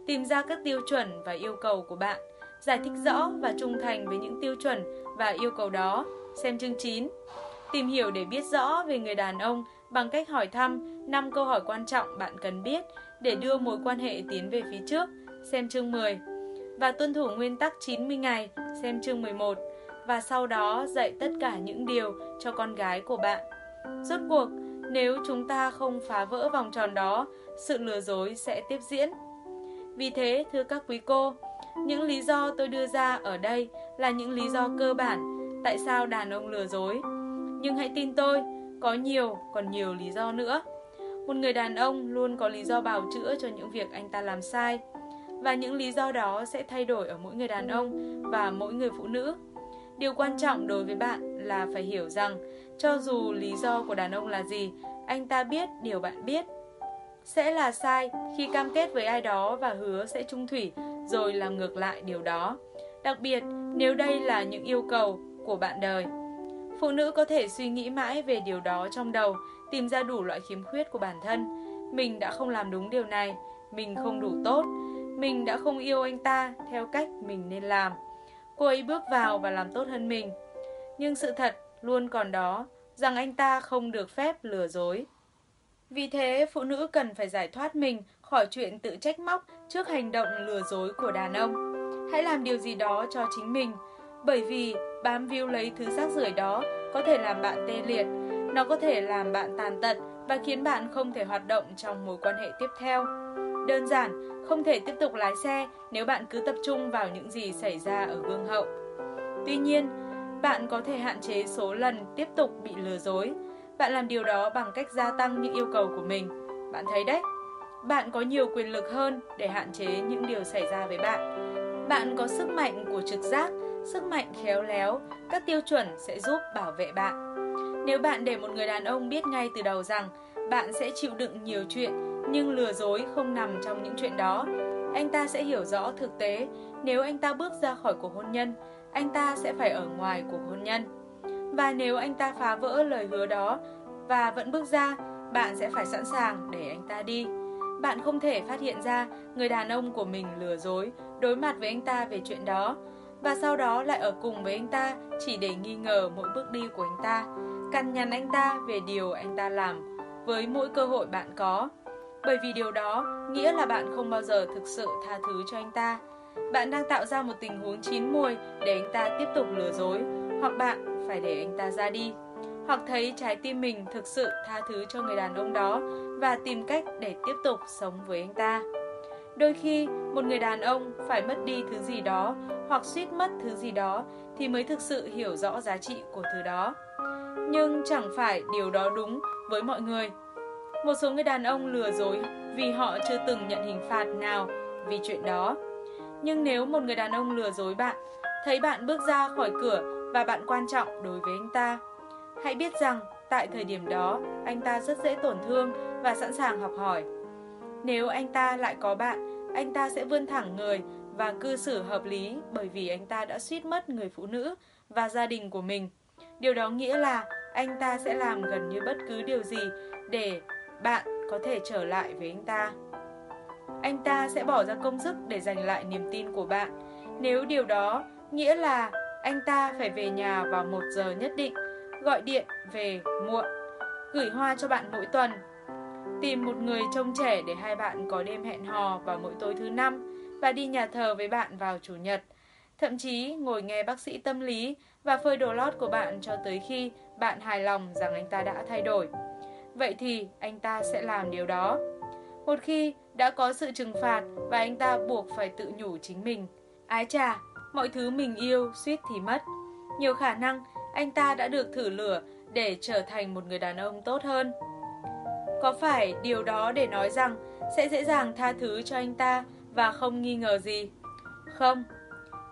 Tìm ra các tiêu chuẩn và yêu cầu của bạn, giải thích rõ và trung thành với những tiêu chuẩn và yêu cầu đó. Xem chương 9. Tìm hiểu để biết rõ về người đàn ông bằng cách hỏi thăm 5 câu hỏi quan trọng bạn cần biết để đưa mối quan hệ tiến về phía trước. Xem chương 10. Và tuân thủ nguyên tắc 90 ngày. Xem chương 11 và sau đó dạy tất cả những điều cho con gái của bạn. Rốt cuộc, nếu chúng ta không phá vỡ vòng tròn đó, sự lừa dối sẽ tiếp diễn. Vì thế, thưa các quý cô, những lý do tôi đưa ra ở đây là những lý do cơ bản tại sao đàn ông lừa dối. Nhưng hãy tin tôi, có nhiều, còn nhiều lý do nữa. Một người đàn ông luôn có lý do bào chữa cho những việc anh ta làm sai. Và những lý do đó sẽ thay đổi ở mỗi người đàn ông và mỗi người phụ nữ. Điều quan trọng đối với bạn là phải hiểu rằng cho dù lý do của đàn ông là gì, anh ta biết điều bạn biết. Sẽ là sai khi cam kết với ai đó và hứa sẽ trung thủy rồi làm ngược lại điều đó. Đặc biệt nếu đây là những yêu cầu của bạn đời. Phụ nữ có thể suy nghĩ mãi về điều đó trong đầu, tìm ra đủ loại khiếm khuyết của bản thân. Mình đã không làm đúng điều này, mình không đủ tốt, mình đã không yêu anh ta theo cách mình nên làm cô ấy bước vào và làm tốt hơn mình. Nhưng sự thật luôn còn đó, rằng anh ta không được phép lừa dối. Vì thế, phụ nữ cần phải giải thoát mình khỏi chuyện tự trách móc trước hành động lừa dối của đàn ông. Hãy làm điều gì đó cho chính mình, bởi vì bám víu lấy thứ rác rưởi đó có thể làm bạn tê liệt, nó có thể làm bạn tàn tật và khiến bạn không thể hoạt động trong mối quan hệ tiếp theo. Đơn giản, không thể tiếp tục lái xe nếu bạn cứ tập trung vào những gì xảy ra ở gương hậu. Tuy nhiên, bạn có thể hạn chế số lần tiếp tục bị lừa dối. Bạn làm điều đó bằng cách gia tăng những yêu cầu của mình. Bạn thấy đấy, bạn có nhiều quyền lực hơn để hạn chế những điều xảy ra với bạn. Bạn có sức mạnh của trực giác, sức mạnh khéo léo, các tiêu chuẩn sẽ giúp bảo vệ bạn. Nếu bạn để một người đàn ông biết ngay từ đầu rằng bạn sẽ chịu đựng nhiều chuyện nhưng lừa dối không nằm trong những chuyện đó. Anh ta sẽ hiểu rõ thực tế, nếu anh ta bước ra khỏi cuộc hôn nhân, anh ta sẽ phải ở ngoài cuộc hôn nhân. Và nếu anh ta phá vỡ lời hứa đó và vẫn bước ra, bạn sẽ phải sẵn sàng để anh ta đi. Bạn không thể phát hiện ra người đàn ông của mình lừa dối, đối mặt với anh ta về chuyện đó, và sau đó lại ở cùng với anh ta chỉ để nghi ngờ mỗi bước đi của anh ta, cằn nhằn anh ta về điều anh ta làm với mỗi cơ hội bạn có. Bởi vì điều đó nghĩa là bạn không bao giờ thực sự tha thứ cho anh ta. Bạn đang tạo ra một tình huống chín muồi để anh ta tiếp tục lừa dối, hoặc bạn phải để anh ta ra đi, hoặc thấy trái tim mình thực sự tha thứ cho người đàn ông đó và tìm cách để tiếp tục sống với anh ta. Đôi khi, một người đàn ông phải mất đi thứ gì đó hoặc suýt mất thứ gì đó thì mới thực sự hiểu rõ giá trị của thứ đó. Nhưng chẳng phải điều đó đúng với mọi người. Một số người đàn ông lừa dối vì họ chưa từng nhận hình phạt nào vì chuyện đó. Nhưng nếu một người đàn ông lừa dối bạn, thấy bạn bước ra khỏi cửa và bạn quan trọng đối với anh ta, hãy biết rằng tại thời điểm đó anh ta rất dễ tổn thương và sẵn sàng học hỏi. Nếu anh ta lại có bạn, anh ta sẽ vươn thẳng người và cư xử hợp lý bởi vì anh ta đã suýt mất người phụ nữ và gia đình của mình. Điều đó nghĩa là anh ta sẽ làm gần như bất cứ điều gì để bạn có thể trở lại với anh ta. Anh ta sẽ bỏ ra công sức để giành lại niềm tin của bạn. Nếu điều đó nghĩa là anh ta phải về nhà vào một giờ nhất định, gọi điện về muộn, gửi hoa cho bạn mỗi tuần, tìm một người trông trẻ để hai bạn có đêm hẹn hò vào mỗi tối thứ năm và đi nhà thờ với bạn vào chủ nhật. Thậm chí ngồi nghe bác sĩ tâm lý và phơi đồ lót của bạn cho tới khi bạn hài lòng rằng anh ta đã thay đổi. Vậy thì anh ta sẽ làm điều đó. Một khi đã có sự trừng phạt và anh ta buộc phải tự nhủ chính mình. Ái chà, mọi thứ mình yêu suýt thì mất. Nhiều khả năng anh ta đã được thử lửa để trở thành một người đàn ông tốt hơn. Có phải điều đó để nói rằng sẽ dễ dàng tha thứ cho anh ta và không nghi ngờ gì? Không.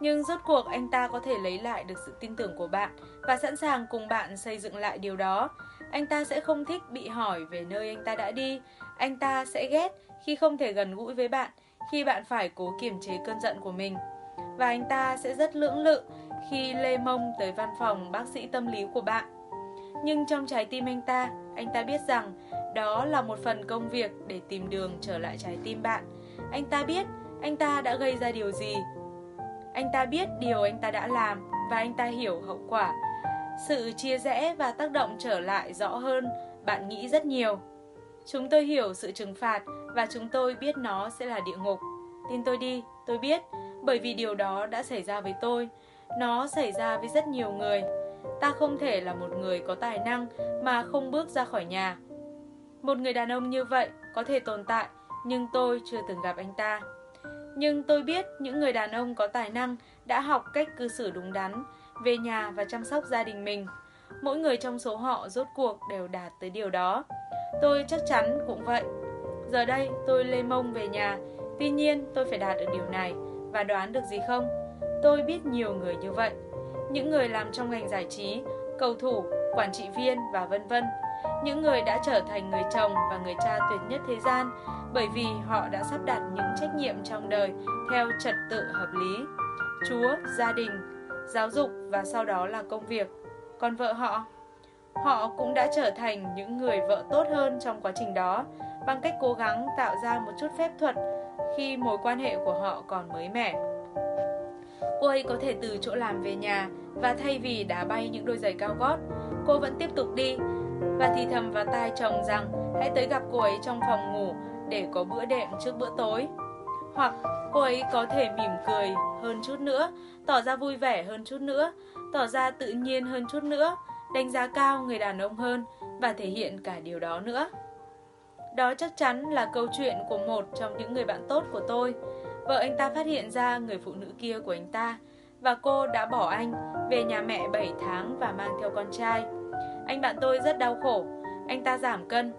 Nhưng rốt cuộc anh ta có thể lấy lại được sự tin tưởng của bạn và sẵn sàng cùng bạn xây dựng lại điều đó. Anh ta sẽ không thích bị hỏi về nơi anh ta đã đi. Anh ta sẽ ghét khi không thể gần gũi với bạn, khi bạn phải cố kiềm chế cơn giận của mình. Và anh ta sẽ rất lưỡng lự khi lê mông tới văn phòng bác sĩ tâm lý của bạn. Nhưng trong trái tim anh ta, anh ta biết rằng đó là một phần công việc để tìm đường trở lại trái tim bạn. Anh ta biết anh ta đã gây ra điều gì. Anh ta biết điều anh ta đã làm và anh ta hiểu hậu quả. Sự chia rẽ và tác động trở lại rõ hơn bạn nghĩ rất nhiều. Chúng tôi hiểu sự trừng phạt và chúng tôi biết nó sẽ là địa ngục. Tin tôi đi, tôi biết, bởi vì điều đó đã xảy ra với tôi. Nó xảy ra với rất nhiều người. Ta không thể là một người có tài năng mà không bước ra khỏi nhà. Một người đàn ông như vậy có thể tồn tại, nhưng tôi chưa từng gặp anh ta. Nhưng tôi biết những người đàn ông có tài năng đã học cách cư xử đúng đắn, về nhà và chăm sóc gia đình mình. Mỗi người trong số họ rốt cuộc đều đạt tới điều đó. Tôi chắc chắn cũng vậy. Giờ đây tôi lê mông về nhà, tuy nhiên tôi phải đạt được điều này và đoán được gì không? Tôi biết nhiều người như vậy. Những người làm trong ngành giải trí, cầu thủ, quản trị viên và vân vân. Những người đã trở thành người chồng và người cha tuyệt nhất thế gian bởi vì họ đã sắp đặt những trách nhiệm trong đời theo trật tự hợp lý. Chúa, gia đình, giáo dục và sau đó là công việc. Còn vợ họ? Họ cũng đã trở thành những người vợ tốt hơn trong quá trình đó bằng cách cố gắng tạo ra một chút phép thuật khi mối quan hệ của họ còn mới mẻ. Cô ấy có thể từ chỗ làm về nhà và thay vì đá bay những đôi giày cao gót, cô vẫn tiếp tục đi và thì thầm vào tai chồng rằng hãy tới gặp cô ấy trong phòng ngủ để có bữa đệm trước bữa tối. Hoặc cô ấy có thể mỉm cười hơn chút nữa, tỏ ra vui vẻ hơn chút nữa, tỏ ra tự nhiên hơn chút nữa, đánh giá cao người đàn ông hơn và thể hiện cả điều đó nữa. Đó chắc chắn là câu chuyện của một trong những người bạn tốt của tôi. Vợ anh ta phát hiện ra người phụ nữ kia của anh ta và cô đã bỏ anh về nhà mẹ 7 tháng và mang theo con trai. Anh bạn tôi rất đau khổ, anh ta giảm cân.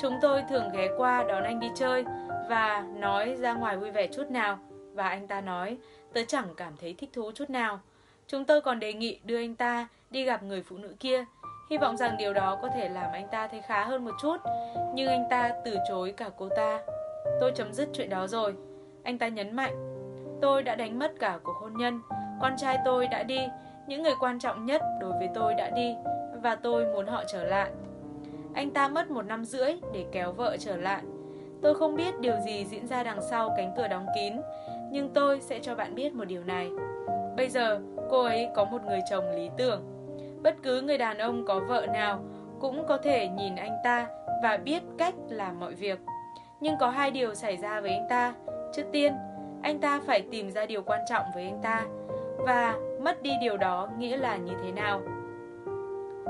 Chúng tôi thường ghé qua đón anh đi chơi và nói ra ngoài vui vẻ chút nào và anh ta nói tớ chẳng cảm thấy thích thú chút nào. Chúng tôi còn đề nghị đưa anh ta đi gặp người phụ nữ kia, hy vọng rằng điều đó có thể làm anh ta thấy khá hơn một chút, nhưng anh ta từ chối cả cô ta. Tôi chấm dứt chuyện đó rồi. Anh ta nhấn mạnh, tôi đã đánh mất cả cuộc hôn nhân, con trai tôi đã đi, những người quan trọng nhất đối với tôi đã đi và tôi muốn họ trở lại. Anh ta mất một năm rưỡi để kéo vợ trở lại. Tôi không biết điều gì diễn ra đằng sau cánh cửa đóng kín, nhưng tôi sẽ cho bạn biết một điều này. Bây giờ, cô ấy có một người chồng lý tưởng. Bất cứ người đàn ông có vợ nào cũng có thể nhìn anh ta và biết cách làm mọi việc. Nhưng có hai điều xảy ra với anh ta. Trước tiên, anh ta phải tìm ra điều quan trọng với anh ta và mất đi điều đó nghĩa là như thế nào.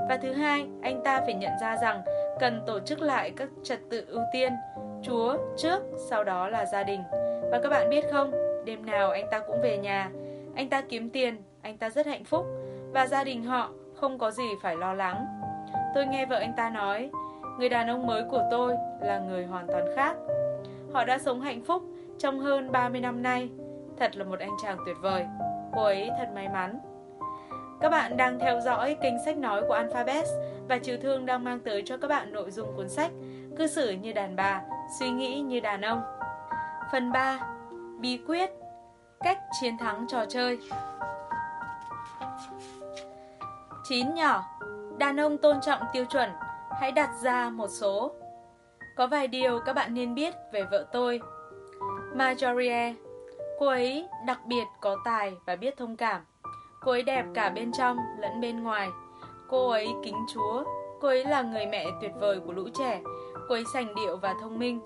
Và thứ hai, anh ta phải nhận ra rằng cần tổ chức lại các trật tự ưu tiên, Chúa trước, sau đó là gia đình. Và các bạn biết không, đêm nào anh ta cũng về nhà, anh ta kiếm tiền, anh ta rất hạnh phúc và gia đình họ không có gì phải lo lắng. Tôi nghe vợ anh ta nói, người đàn ông mới của tôi là người hoàn toàn khác. Họ đã sống hạnh phúc trong hơn 30 năm nay. Thật là một anh chàng tuyệt vời. Cô ấy thật may mắn. Các bạn đang theo dõi kênh sách nói của Alphabet và Trừ Thương đang mang tới cho các bạn nội dung cuốn sách Cư xử như đàn bà, suy nghĩ như đàn ông. Phần 3. Bí quyết. Cách chiến thắng trò chơi. 9 nhỏ. Đàn ông tôn trọng tiêu chuẩn. Hãy đặt ra một số. Có vài điều các bạn nên biết về vợ tôi. Marjorie, Cô ấy đặc biệt có tài và biết thông cảm. Cô ấy đẹp cả bên trong lẫn bên ngoài. Cô ấy kính chúa. Cô ấy là người mẹ tuyệt vời của lũ trẻ. Cô ấy sành điệu và thông minh.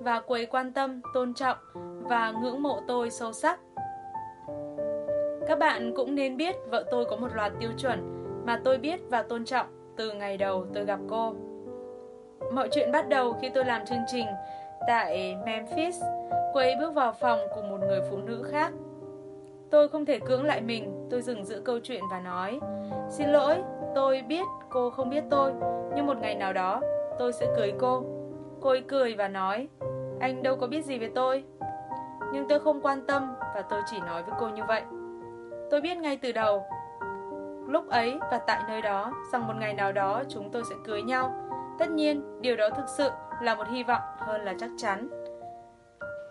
Và quấy quan tâm, tôn trọng Và ngưỡng mộ tôi sâu sắc. Các bạn cũng nên biết vợ tôi có một loạt tiêu chuẩn Mà tôi biết và tôn trọng từ ngày đầu tôi gặp cô. Mọi chuyện bắt đầu khi tôi làm chương trình tại Memphis Cô ấy bước vào phòng cùng một người phụ nữ khác. Tôi không thể cưỡng lại mình, tôi dừng giữa câu chuyện và nói Xin lỗi, tôi biết cô không biết tôi, nhưng một ngày nào đó tôi sẽ cưới cô. Cô ấy cười và nói Anh đâu có biết gì về tôi. Nhưng tôi không quan tâm và tôi chỉ nói với cô như vậy. Tôi biết ngay từ đầu. Lúc ấy và tại nơi đó rằng một ngày nào đó chúng tôi sẽ cưới nhau. Tất nhiên, điều đó thực sự là một hy vọng hơn là chắc chắn.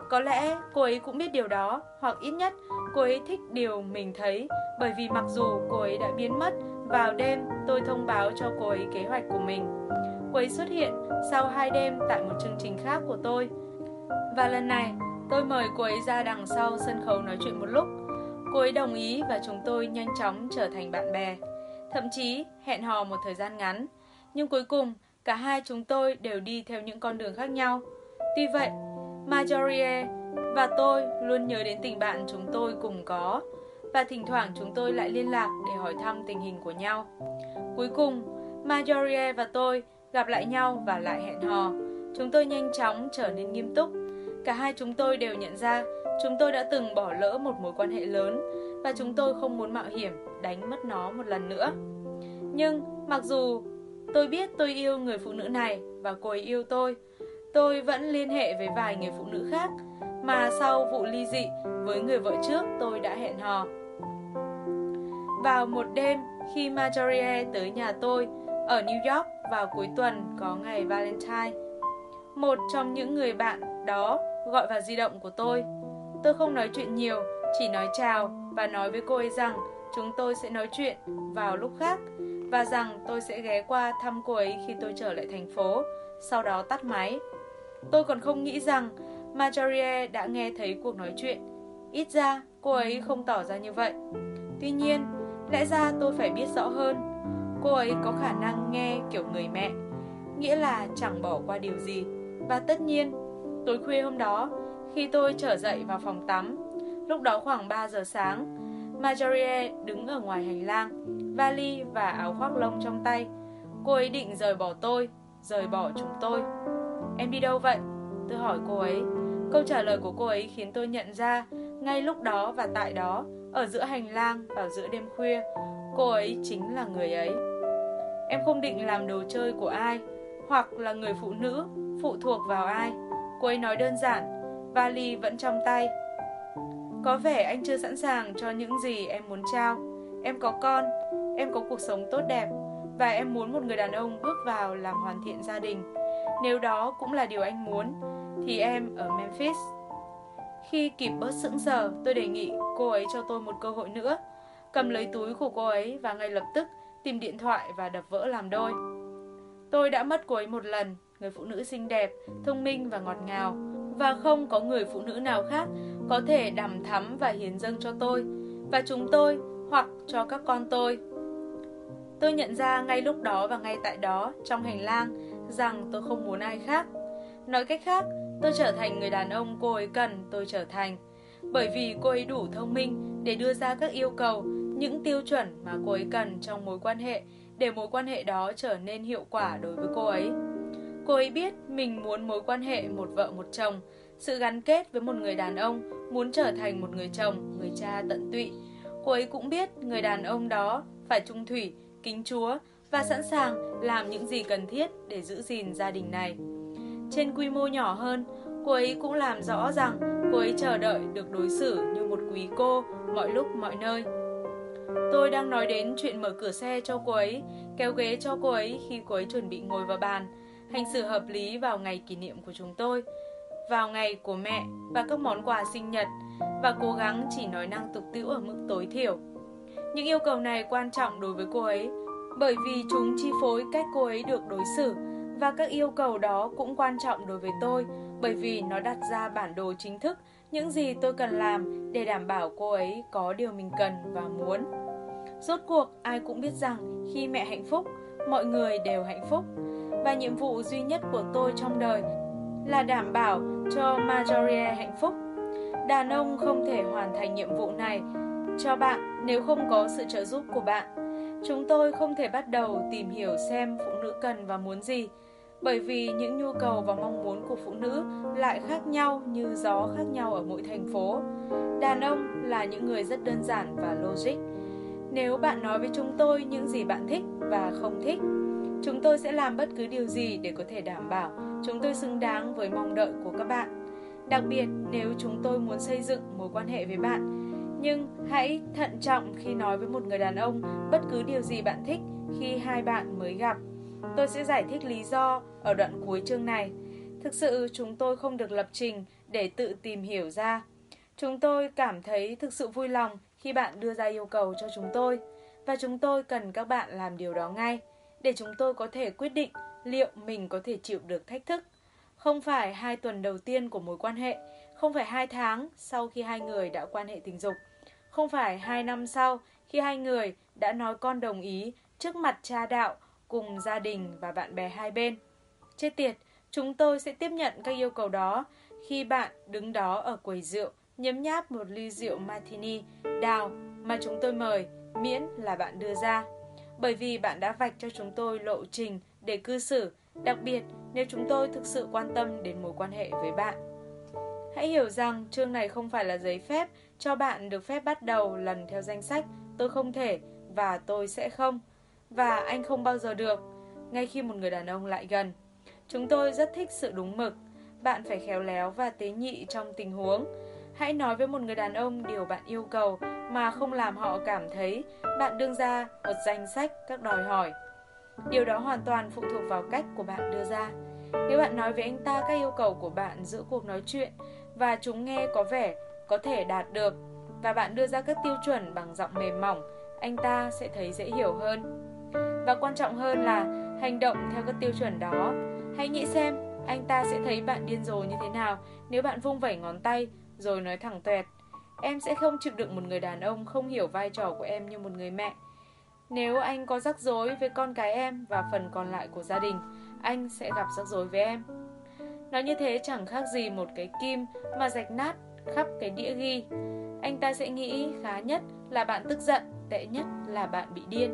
Có lẽ cô ấy cũng biết điều đó, hoặc ít nhất cô ấy thích điều mình thấy, bởi vì mặc dù cô ấy đã biến mất, vào đêm tôi thông báo cho cô ấy kế hoạch của mình. Cô ấy xuất hiện sau hai đêm tại một chương trình khác của tôi. Và lần này, tôi mời cô ấy ra đằng sau sân khấu nói chuyện một lúc. Cô ấy đồng ý và chúng tôi nhanh chóng trở thành bạn bè. Thậm chí hẹn hò một thời gian ngắn. Nhưng cuối cùng, cả hai chúng tôi đều đi theo những con đường khác nhau. Tuy vậy, Marjorie và tôi luôn nhớ đến tình bạn chúng tôi cùng có và thỉnh thoảng chúng tôi lại liên lạc để hỏi thăm tình hình của nhau. Cuối cùng, Marjorie và tôi gặp lại nhau và lại hẹn hò. Chúng tôi nhanh chóng trở nên nghiêm túc. Cả hai chúng tôi đều nhận ra chúng tôi đã từng bỏ lỡ một mối quan hệ lớn và chúng tôi không muốn mạo hiểm đánh mất nó một lần nữa. Nhưng mặc dù tôi biết tôi yêu người phụ nữ này và cô ấy yêu tôi, tôi vẫn liên hệ với vài người phụ nữ khác mà sau vụ ly dị với người vợ trước tôi đã hẹn hò. Vào một đêm khi Marjorie tới nhà tôi ở New York vào cuối tuần có ngày Valentine, một trong những người bạn đó gọi vào di động của tôi. Tôi không nói chuyện nhiều, chỉ nói chào và nói với cô ấy rằng chúng tôi sẽ nói chuyện vào lúc khác và rằng tôi sẽ ghé qua thăm cô ấy khi tôi trở lại thành phố, sau đó tắt máy. Tôi còn không nghĩ rằng Marjorie đã nghe thấy cuộc nói chuyện. Ít ra, cô ấy không tỏ ra như vậy. Tuy nhiên, lẽ ra tôi phải biết rõ hơn. Cô ấy có khả năng nghe kiểu người mẹ, nghĩa là chẳng bỏ qua điều gì. Và tất nhiên, tối khuya hôm đó, khi tôi trở dậy vào phòng tắm, lúc đó khoảng 3 giờ sáng, Marjorie đứng ở ngoài hành lang, vali và áo khoác lông trong tay. Cô ấy định rời bỏ tôi, rời bỏ chúng tôi. Em đi đâu vậy? Tôi hỏi cô ấy. Câu trả lời của cô ấy khiến tôi nhận ra, ngay lúc đó và tại đó, ở giữa hành lang vào giữa đêm khuya, cô ấy chính là người ấy. Em không định làm đồ chơi của ai, hoặc là người phụ nữ, phụ thuộc vào ai. Cô ấy nói đơn giản, vali vẫn trong tay. Có vẻ anh chưa sẵn sàng cho những gì em muốn trao. Em có con, em có cuộc sống tốt đẹp, và em muốn một người đàn ông bước vào làm hoàn thiện gia đình nếu đó cũng là điều anh muốn, thì em ở Memphis. Khi kịp bớt sững sờ, tôi đề nghị cô ấy cho tôi một cơ hội nữa. Cầm lấy túi của cô ấy và ngay lập tức tìm điện thoại và đập vỡ làm đôi. Tôi đã mất cô ấy một lần, người phụ nữ xinh đẹp, thông minh và ngọt ngào. Và không có người phụ nữ nào khác có thể đằm thắm và hiến dâng cho tôi, và chúng tôi hoặc cho các con tôi. Tôi nhận ra ngay lúc đó và ngay tại đó, trong hành lang, rằng tôi không muốn ai khác. Nói cách khác, tôi trở thành người đàn ông cô ấy cần tôi trở thành. Bởi vì cô ấy đủ thông minh để đưa ra các yêu cầu, những tiêu chuẩn mà cô ấy cần trong mối quan hệ để mối quan hệ đó trở nên hiệu quả đối với cô ấy. Cô ấy biết mình muốn mối quan hệ một vợ một chồng, sự gắn kết với một người đàn ông, muốn trở thành một người chồng, người cha tận tụy. Cô ấy cũng biết người đàn ông đó phải trung thủy, kính Chúa và sẵn sàng làm những gì cần thiết để giữ gìn gia đình này. Trên quy mô nhỏ hơn, cô ấy cũng làm rõ rằng cô ấy chờ đợi được đối xử như một quý cô mọi lúc mọi nơi. Tôi đang nói đến chuyện mở cửa xe cho cô ấy, kéo ghế cho cô ấy khi cô ấy chuẩn bị ngồi vào bàn, hành xử hợp lý vào ngày kỷ niệm của chúng tôi, vào ngày của mẹ và các món quà sinh nhật, và cố gắng chỉ nói năng tục tĩu ở mức tối thiểu. Những yêu cầu này quan trọng đối với cô ấy, bởi vì chúng chi phối cách cô ấy được đối xử, và các yêu cầu đó cũng quan trọng đối với tôi, bởi vì nó đặt ra bản đồ chính thức những gì tôi cần làm để đảm bảo cô ấy có điều mình cần và muốn. Rốt cuộc, ai cũng biết rằng khi mẹ hạnh phúc, mọi người đều hạnh phúc. Và nhiệm vụ duy nhất của tôi trong đời là đảm bảo cho Marjorie hạnh phúc. Đàn ông không thể hoàn thành nhiệm vụ này cho bạn nếu không có sự trợ giúp của bạn. Chúng tôi không thể bắt đầu tìm hiểu xem phụ nữ cần và muốn gì, bởi vì những nhu cầu và mong muốn của phụ nữ lại khác nhau như gió khác nhau ở mỗi thành phố. Đàn ông là những người rất đơn giản và logic. Nếu bạn nói với chúng tôi những gì bạn thích và không thích, chúng tôi sẽ làm bất cứ điều gì để có thể đảm bảo chúng tôi xứng đáng với mong đợi của các bạn. Đặc biệt nếu chúng tôi muốn xây dựng mối quan hệ với bạn. Nhưng hãy thận trọng khi nói với một người đàn ông bất cứ điều gì bạn thích khi hai bạn mới gặp. Tôi sẽ giải thích lý do ở đoạn cuối chương này. Thực sự chúng tôi không được lập trình để tự tìm hiểu ra. Chúng tôi cảm thấy thực sự vui lòng khi bạn đưa ra yêu cầu cho chúng tôi và chúng tôi cần các bạn làm điều đó ngay để chúng tôi có thể quyết định liệu mình có thể chịu được thách thức. Không phải hai tuần đầu tiên của mối quan hệ, không phải hai tháng sau khi hai người đã quan hệ tình dục, không phải hai năm sau khi hai người đã nói con đồng ý trước mặt cha đạo cùng gia đình và bạn bè hai bên. Chết tiệt, chúng tôi sẽ tiếp nhận các yêu cầu đó khi bạn đứng đó ở quầy rượu nhấm nháp một ly rượu martini đào mà chúng tôi mời miễn là bạn đưa ra. Bởi vì bạn đã vạch cho chúng tôi lộ trình để cư xử, đặc biệt nếu chúng tôi thực sự quan tâm đến mối quan hệ với bạn. Hãy hiểu rằng chương này không phải là giấy phép cho bạn được phép bắt đầu lần theo danh sách tôi không thể và tôi sẽ không và anh không bao giờ được ngay khi một người đàn ông lại gần. Chúng tôi rất thích sự đúng mực. Bạn phải khéo léo và tế nhị trong tình huống. Hãy nói với một người đàn ông điều bạn yêu cầu mà không làm họ cảm thấy bạn đưa ra một danh sách các đòi hỏi. Điều đó hoàn toàn phụ thuộc vào cách của bạn đưa ra. Nếu bạn nói với anh ta các yêu cầu của bạn giữa cuộc nói chuyện và chúng nghe có vẻ có thể đạt được và bạn đưa ra các tiêu chuẩn bằng giọng mềm mỏng, anh ta sẽ thấy dễ hiểu hơn. Và quan trọng hơn là hành động theo các tiêu chuẩn đó. Hãy nghĩ xem anh ta sẽ thấy bạn điên rồ như thế nào nếu bạn vung vẩy ngón tay rồi nói thẳng tuyệt Em sẽ không chịu đựng một người đàn ông không hiểu vai trò của em như một người mẹ. Nếu anh có rắc rối với con cái em và phần còn lại của gia đình, anh sẽ gặp rắc rối với em. Nói như thế chẳng khác gì một cái kim mà rạch nát khắp cái đĩa ghi. Anh ta sẽ nghĩ khá nhất là bạn tức giận, tệ nhất là bạn bị điên.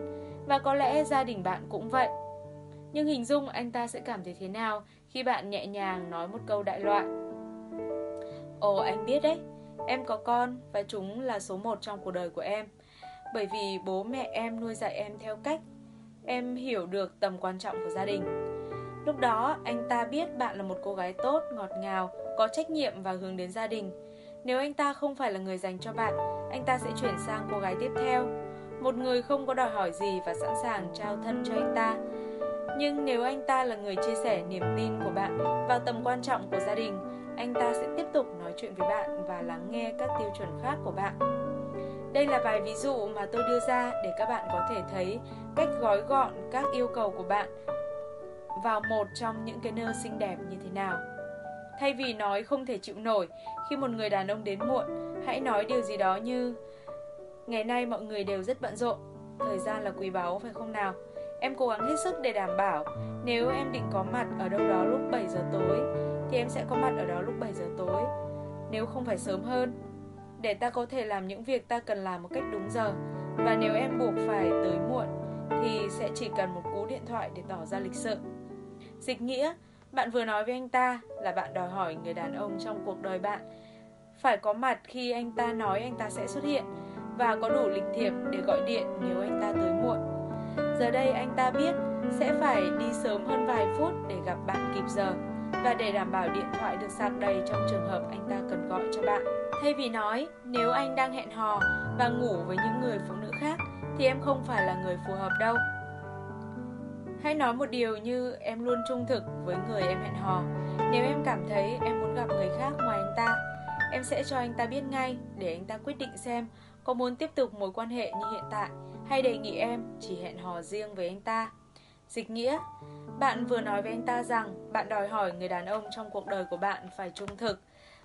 Và có lẽ gia đình bạn cũng vậy. Nhưng hình dung anh ta sẽ cảm thấy thế nào khi bạn nhẹ nhàng nói một câu đại loại. Ồ anh biết đấy, em có con và chúng là số một trong cuộc đời của em. Bởi vì bố mẹ em nuôi dạy em theo cách em hiểu được tầm quan trọng của gia đình. Lúc đó anh ta biết bạn là một cô gái tốt, ngọt ngào, có trách nhiệm và hướng đến gia đình. Nếu anh ta không phải là người dành cho bạn, anh ta sẽ chuyển sang cô gái tiếp theo. Một người không có đòi hỏi gì và sẵn sàng trao thân cho anh ta. Nhưng nếu anh ta là người chia sẻ niềm tin của bạn vào tầm quan trọng của gia đình, anh ta sẽ tiếp tục nói chuyện với bạn và lắng nghe các tiêu chuẩn khác của bạn. Đây là vài ví dụ mà tôi đưa ra để các bạn có thể thấy cách gói gọn các yêu cầu của bạn vào một trong những cái nơ xinh đẹp như thế nào. Thay vì nói không thể chịu nổi khi một người đàn ông đến muộn, hãy nói điều gì đó như Ngày nay mọi người đều rất bận rộn, thời gian là quý báu phải không nào? Em cố gắng hết sức để đảm bảo nếu em định có mặt ở đâu đó lúc 7 giờ tối thì em sẽ có mặt ở đó lúc 7 giờ tối. Nếu không phải sớm hơn để ta có thể làm những việc ta cần làm một cách đúng giờ. Và nếu em buộc phải tới muộn thì sẽ chỉ cần một cú điện thoại để tỏ ra lịch sự. Dịch nghĩa, bạn vừa nói với anh ta là bạn đòi hỏi người đàn ông trong cuộc đời bạn phải có mặt khi anh ta nói anh ta sẽ xuất hiện và có đủ lịch thiệp để gọi điện nếu anh ta tới muộn. Giờ đây anh ta biết sẽ phải đi sớm hơn vài phút để gặp bạn kịp giờ và để đảm bảo điện thoại được sạc đầy trong trường hợp anh ta cần gọi cho bạn. Thay vì nói nếu anh đang hẹn hò và ngủ với những người phụ nữ khác thì em không phải là người phù hợp đâu. Hãy nói một điều như em luôn trung thực với người em hẹn hò. Nếu em cảm thấy em muốn gặp người khác ngoài anh ta, em sẽ cho anh ta biết ngay để anh ta quyết định xem có muốn tiếp tục mối quan hệ như hiện tại hay đề nghị em chỉ hẹn hò riêng với anh ta. Dịch nghĩa, bạn vừa nói với anh ta rằng bạn đòi hỏi người đàn ông trong cuộc đời của bạn phải trung thực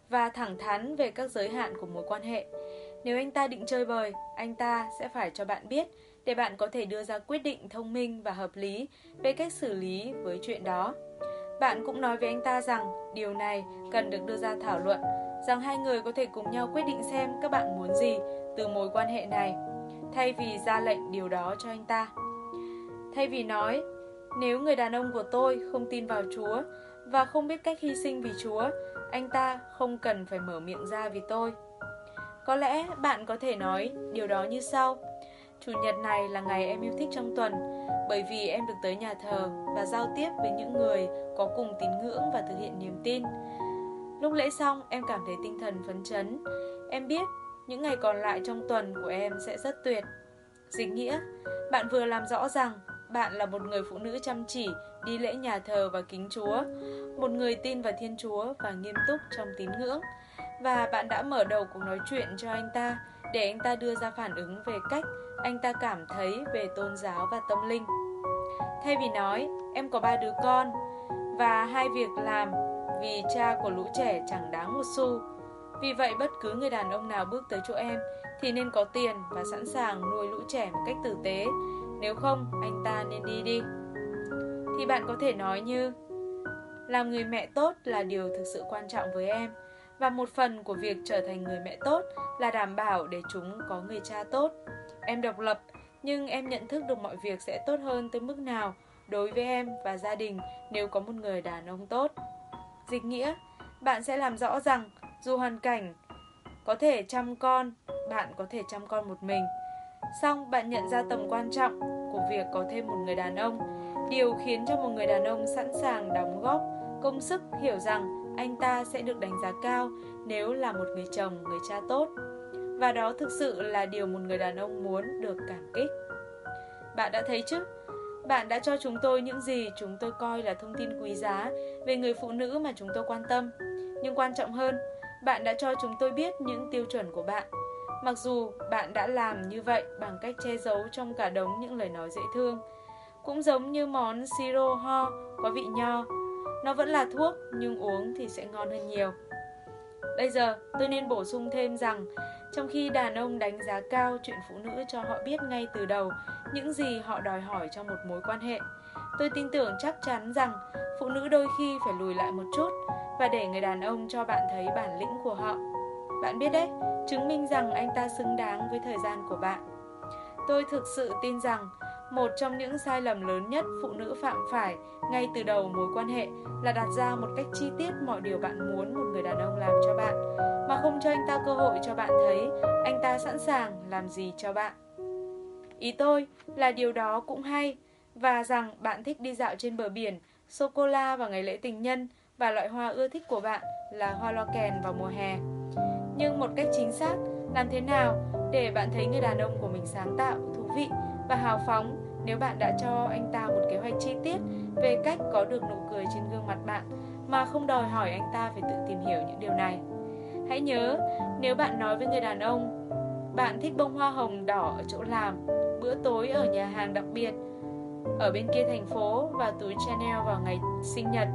và thẳng thắn về các giới hạn của mối quan hệ. Nếu anh ta định chơi bời, anh ta sẽ phải cho bạn biết để bạn có thể đưa ra quyết định thông minh và hợp lý về cách xử lý với chuyện đó. Bạn cũng nói với anh ta rằng điều này cần được đưa ra thảo luận, rằng hai người có thể cùng nhau quyết định xem các bạn muốn gì từ mối quan hệ này, thay vì ra lệnh điều đó cho anh ta. Thay vì nói, nếu người đàn ông của tôi không tin vào Chúa và không biết cách hy sinh vì Chúa, anh ta không cần phải mở miệng ra vì tôi. Có lẽ bạn có thể nói điều đó như sau. Chủ nhật này là ngày em yêu thích trong tuần bởi vì em được tới nhà thờ và giao tiếp với những người có cùng tín ngưỡng và thực hiện niềm tin. Lúc lễ xong, em cảm thấy tinh thần phấn chấn. Em biết những ngày còn lại trong tuần của em sẽ rất tuyệt. Dịch nghĩa, bạn vừa làm rõ rằng bạn là một người phụ nữ chăm chỉ, đi lễ nhà thờ và kính Chúa, một người tin vào Thiên Chúa và nghiêm túc trong tín ngưỡng. Và bạn đã mở đầu cuộc nói chuyện cho anh ta để anh ta đưa ra phản ứng về cách anh ta cảm thấy về tôn giáo và tâm linh. Thay vì nói, em có ba đứa con và hai việc làm vì cha của lũ trẻ chẳng đáng một xu. Vì vậy bất cứ người đàn ông nào bước tới chỗ em thì nên có tiền và sẵn sàng nuôi lũ trẻ một cách tử tế. Nếu không, anh ta nên đi đi. Thì bạn có thể nói như Làm người mẹ tốt là điều thực sự quan trọng với em và một phần của việc trở thành người mẹ tốt là đảm bảo để chúng có người cha tốt. Em độc lập, nhưng em nhận thức được mọi việc sẽ tốt hơn tới mức nào đối với em và gia đình nếu có một người đàn ông tốt. Dịch nghĩa, bạn sẽ làm rõ rằng dù hoàn cảnh có thể chăm con, bạn có thể chăm con một mình. Xong bạn nhận ra tầm quan trọng của việc có thêm một người đàn ông, điều khiến cho một người đàn ông sẵn sàng đóng góp công sức hiểu rằng anh ta sẽ được đánh giá cao nếu là một người chồng, người cha tốt. Và đó thực sự là điều một người đàn ông muốn được cảm kích. Bạn đã thấy chứ? Bạn đã cho chúng tôi những gì chúng tôi coi là thông tin quý giá về người phụ nữ mà chúng tôi quan tâm. Nhưng quan trọng hơn, bạn đã cho chúng tôi biết những tiêu chuẩn của bạn. Mặc dù bạn đã làm như vậy bằng cách che giấu trong cả đống những lời nói dễ thương. Cũng giống như món siro ho có vị nho. Nó vẫn là thuốc nhưng uống thì sẽ ngon hơn nhiều. Bây giờ, tôi nên bổ sung thêm rằng trong khi đàn ông đánh giá cao chuyện phụ nữ cho họ biết ngay từ đầu những gì họ đòi hỏi trong một mối quan hệ. Tôi tin tưởng chắc chắn rằng phụ nữ đôi khi phải lùi lại một chút và để người đàn ông cho bạn thấy bản lĩnh của họ. Bạn biết đấy, chứng minh rằng anh ta xứng đáng với thời gian của bạn. Tôi thực sự tin rằng một trong những sai lầm lớn nhất phụ nữ phạm phải ngay từ đầu mối quan hệ là đặt ra một cách chi tiết mọi điều bạn muốn một người đàn ông làm cho bạn mà không cho anh ta cơ hội cho bạn thấy anh ta sẵn sàng làm gì cho bạn. Ý tôi là điều đó cũng hay và rằng bạn thích đi dạo trên bờ biển, sô-cô-la vào ngày lễ tình nhân và loại hoa ưa thích của bạn là hoa lo kèn vào mùa hè. Nhưng một cách chính xác, làm thế nào để bạn thấy người đàn ông của mình sáng tạo, thú vị và hào phóng nếu bạn đã cho anh ta một kế hoạch chi tiết về cách có được nụ cười trên gương mặt bạn mà không đòi hỏi anh ta phải tự tìm hiểu những điều này. Hãy nhớ, nếu bạn nói với người đàn ông bạn thích bông hoa hồng đỏ ở chỗ làm, bữa tối ở nhà hàng đặc biệt, ở bên kia thành phố và túi Chanel vào ngày sinh nhật,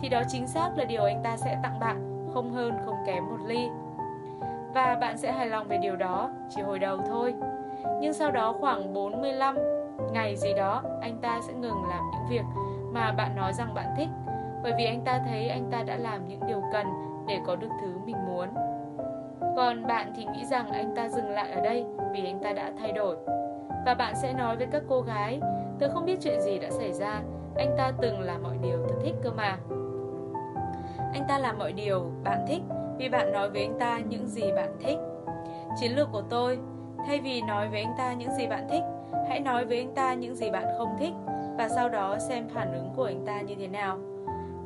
thì đó chính xác là điều anh ta sẽ tặng bạn, không hơn không kém một ly. Và bạn sẽ hài lòng về điều đó chỉ hồi đầu thôi. Nhưng sau đó khoảng 45 ngày gì đó, anh ta sẽ ngừng làm những việc mà bạn nói rằng bạn thích bởi vì anh ta thấy anh ta đã làm những điều cần để có được thứ mình muốn. Còn bạn thì nghĩ rằng anh ta dừng lại ở đây vì anh ta đã thay đổi. Và bạn sẽ nói với các cô gái, tớ không biết chuyện gì đã xảy ra, anh ta từng làm mọi điều tớ thích cơ mà. Anh ta làm mọi điều bạn thích khi bạn nói với anh ta những gì bạn thích. Chiến lược của tôi, thay vì nói với anh ta những gì bạn thích, hãy nói với anh ta những gì bạn không thích và sau đó xem phản ứng của anh ta như thế nào.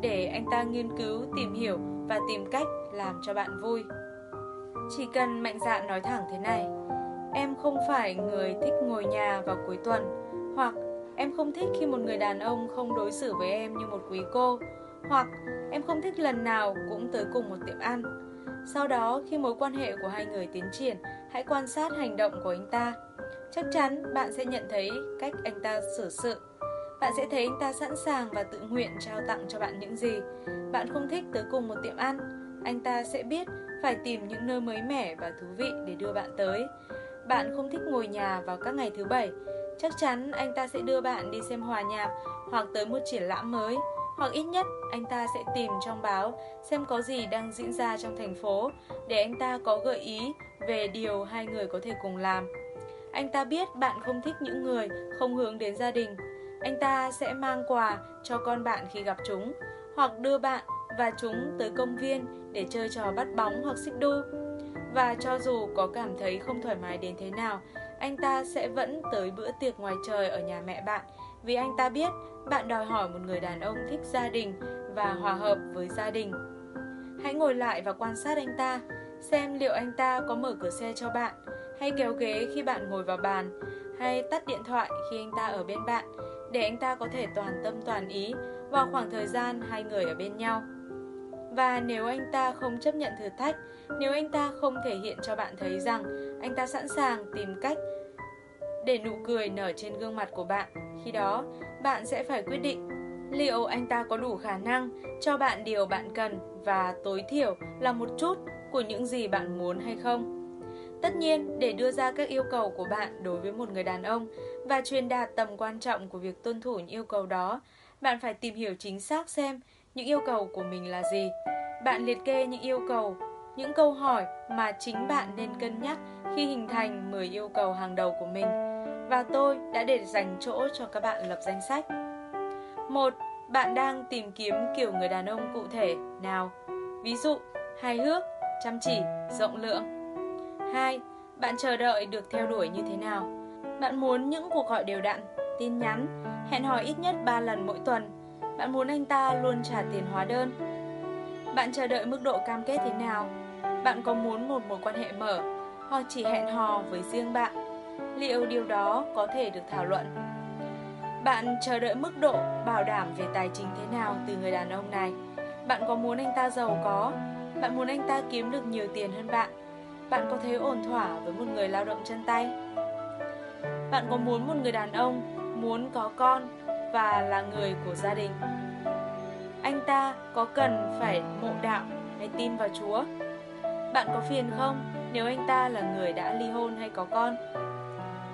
Để anh ta nghiên cứu, tìm hiểu và tìm cách làm cho bạn vui. Chỉ cần mạnh dạn nói thẳng thế này, em không phải người thích ngồi nhà vào cuối tuần, hoặc em không thích khi một người đàn ông không đối xử với em như một quý cô, hoặc em không thích lần nào cũng tới cùng một tiệm ăn. Sau đó, khi mối quan hệ của hai người tiến triển, hãy quan sát hành động của anh ta. Chắc chắn bạn sẽ nhận thấy cách anh ta xử sự. Bạn sẽ thấy anh ta sẵn sàng và tự nguyện trao tặng cho bạn những gì. Bạn không thích tới cùng một tiệm ăn, anh ta sẽ biết phải tìm những nơi mới mẻ và thú vị để đưa bạn tới. Bạn không thích ngồi nhà vào các ngày thứ bảy, chắc chắn anh ta sẽ đưa bạn đi xem hòa nhạc hoặc tới một triển lãm mới hoặc ít nhất anh ta sẽ tìm trong báo xem có gì đang diễn ra trong thành phố để anh ta có gợi ý về điều hai người có thể cùng làm. Anh ta biết bạn không thích những người không hướng đến gia đình. Anh ta sẽ mang quà cho con bạn khi gặp chúng hoặc đưa bạn và chúng tới công viên để chơi trò bắt bóng hoặc xích đu. Và cho dù có cảm thấy không thoải mái đến thế nào, anh ta sẽ vẫn tới bữa tiệc ngoài trời ở nhà mẹ bạn vì anh ta biết bạn đòi hỏi một người đàn ông thích gia đình và hòa hợp với gia đình. Hãy ngồi lại và quan sát anh ta, xem liệu anh ta có mở cửa xe cho bạn, hay kéo ghế khi bạn ngồi vào bàn, hay tắt điện thoại khi anh ta ở bên bạn, để anh ta có thể toàn tâm toàn ý vào khoảng thời gian hai người ở bên nhau. Và nếu anh ta không chấp nhận thử thách, nếu anh ta không thể hiện cho bạn thấy rằng anh ta sẵn sàng tìm cách để nụ cười nở trên gương mặt của bạn, khi đó bạn sẽ phải quyết định liệu anh ta có đủ khả năng cho bạn điều bạn cần và tối thiểu là một chút của những gì bạn muốn hay không. Tất nhiên, để đưa ra các yêu cầu của bạn đối với một người đàn ông và truyền đạt tầm quan trọng của việc tuân thủ những yêu cầu đó, bạn phải tìm hiểu chính xác xem những yêu cầu của mình là gì. Bạn liệt kê những yêu cầu, những câu hỏi mà chính bạn nên cân nhắc khi hình thành 10 yêu cầu hàng đầu của mình. Và tôi đã để dành chỗ cho các bạn lập danh sách. Một, Bạn đang tìm kiếm kiểu người đàn ông cụ thể nào? Ví dụ, hài hước, chăm chỉ, rộng lượng. 2. Bạn chờ đợi được theo đuổi như thế nào? Bạn muốn những cuộc gọi đều đặn, tin nhắn, hẹn hò ít nhất 3 lần mỗi tuần. Bạn muốn anh ta luôn trả tiền hóa đơn. Bạn chờ đợi mức độ cam kết thế nào? Bạn có muốn một mối quan hệ mở, hoặc chỉ hẹn hò với riêng bạn? Liệu điều đó có thể được thảo luận? Bạn chờ đợi mức độ bảo đảm về tài chính thế nào từ người đàn ông này? Bạn có muốn anh ta giàu có? Bạn muốn anh ta kiếm được nhiều tiền hơn bạn? Bạn có thấy ổn thỏa với một người lao động chân tay? Bạn có muốn một người đàn ông muốn có con và là người của gia đình? Anh ta có cần phải mộ đạo hay tin vào Chúa? Bạn có phiền không nếu anh ta là người đã ly hôn hay có con?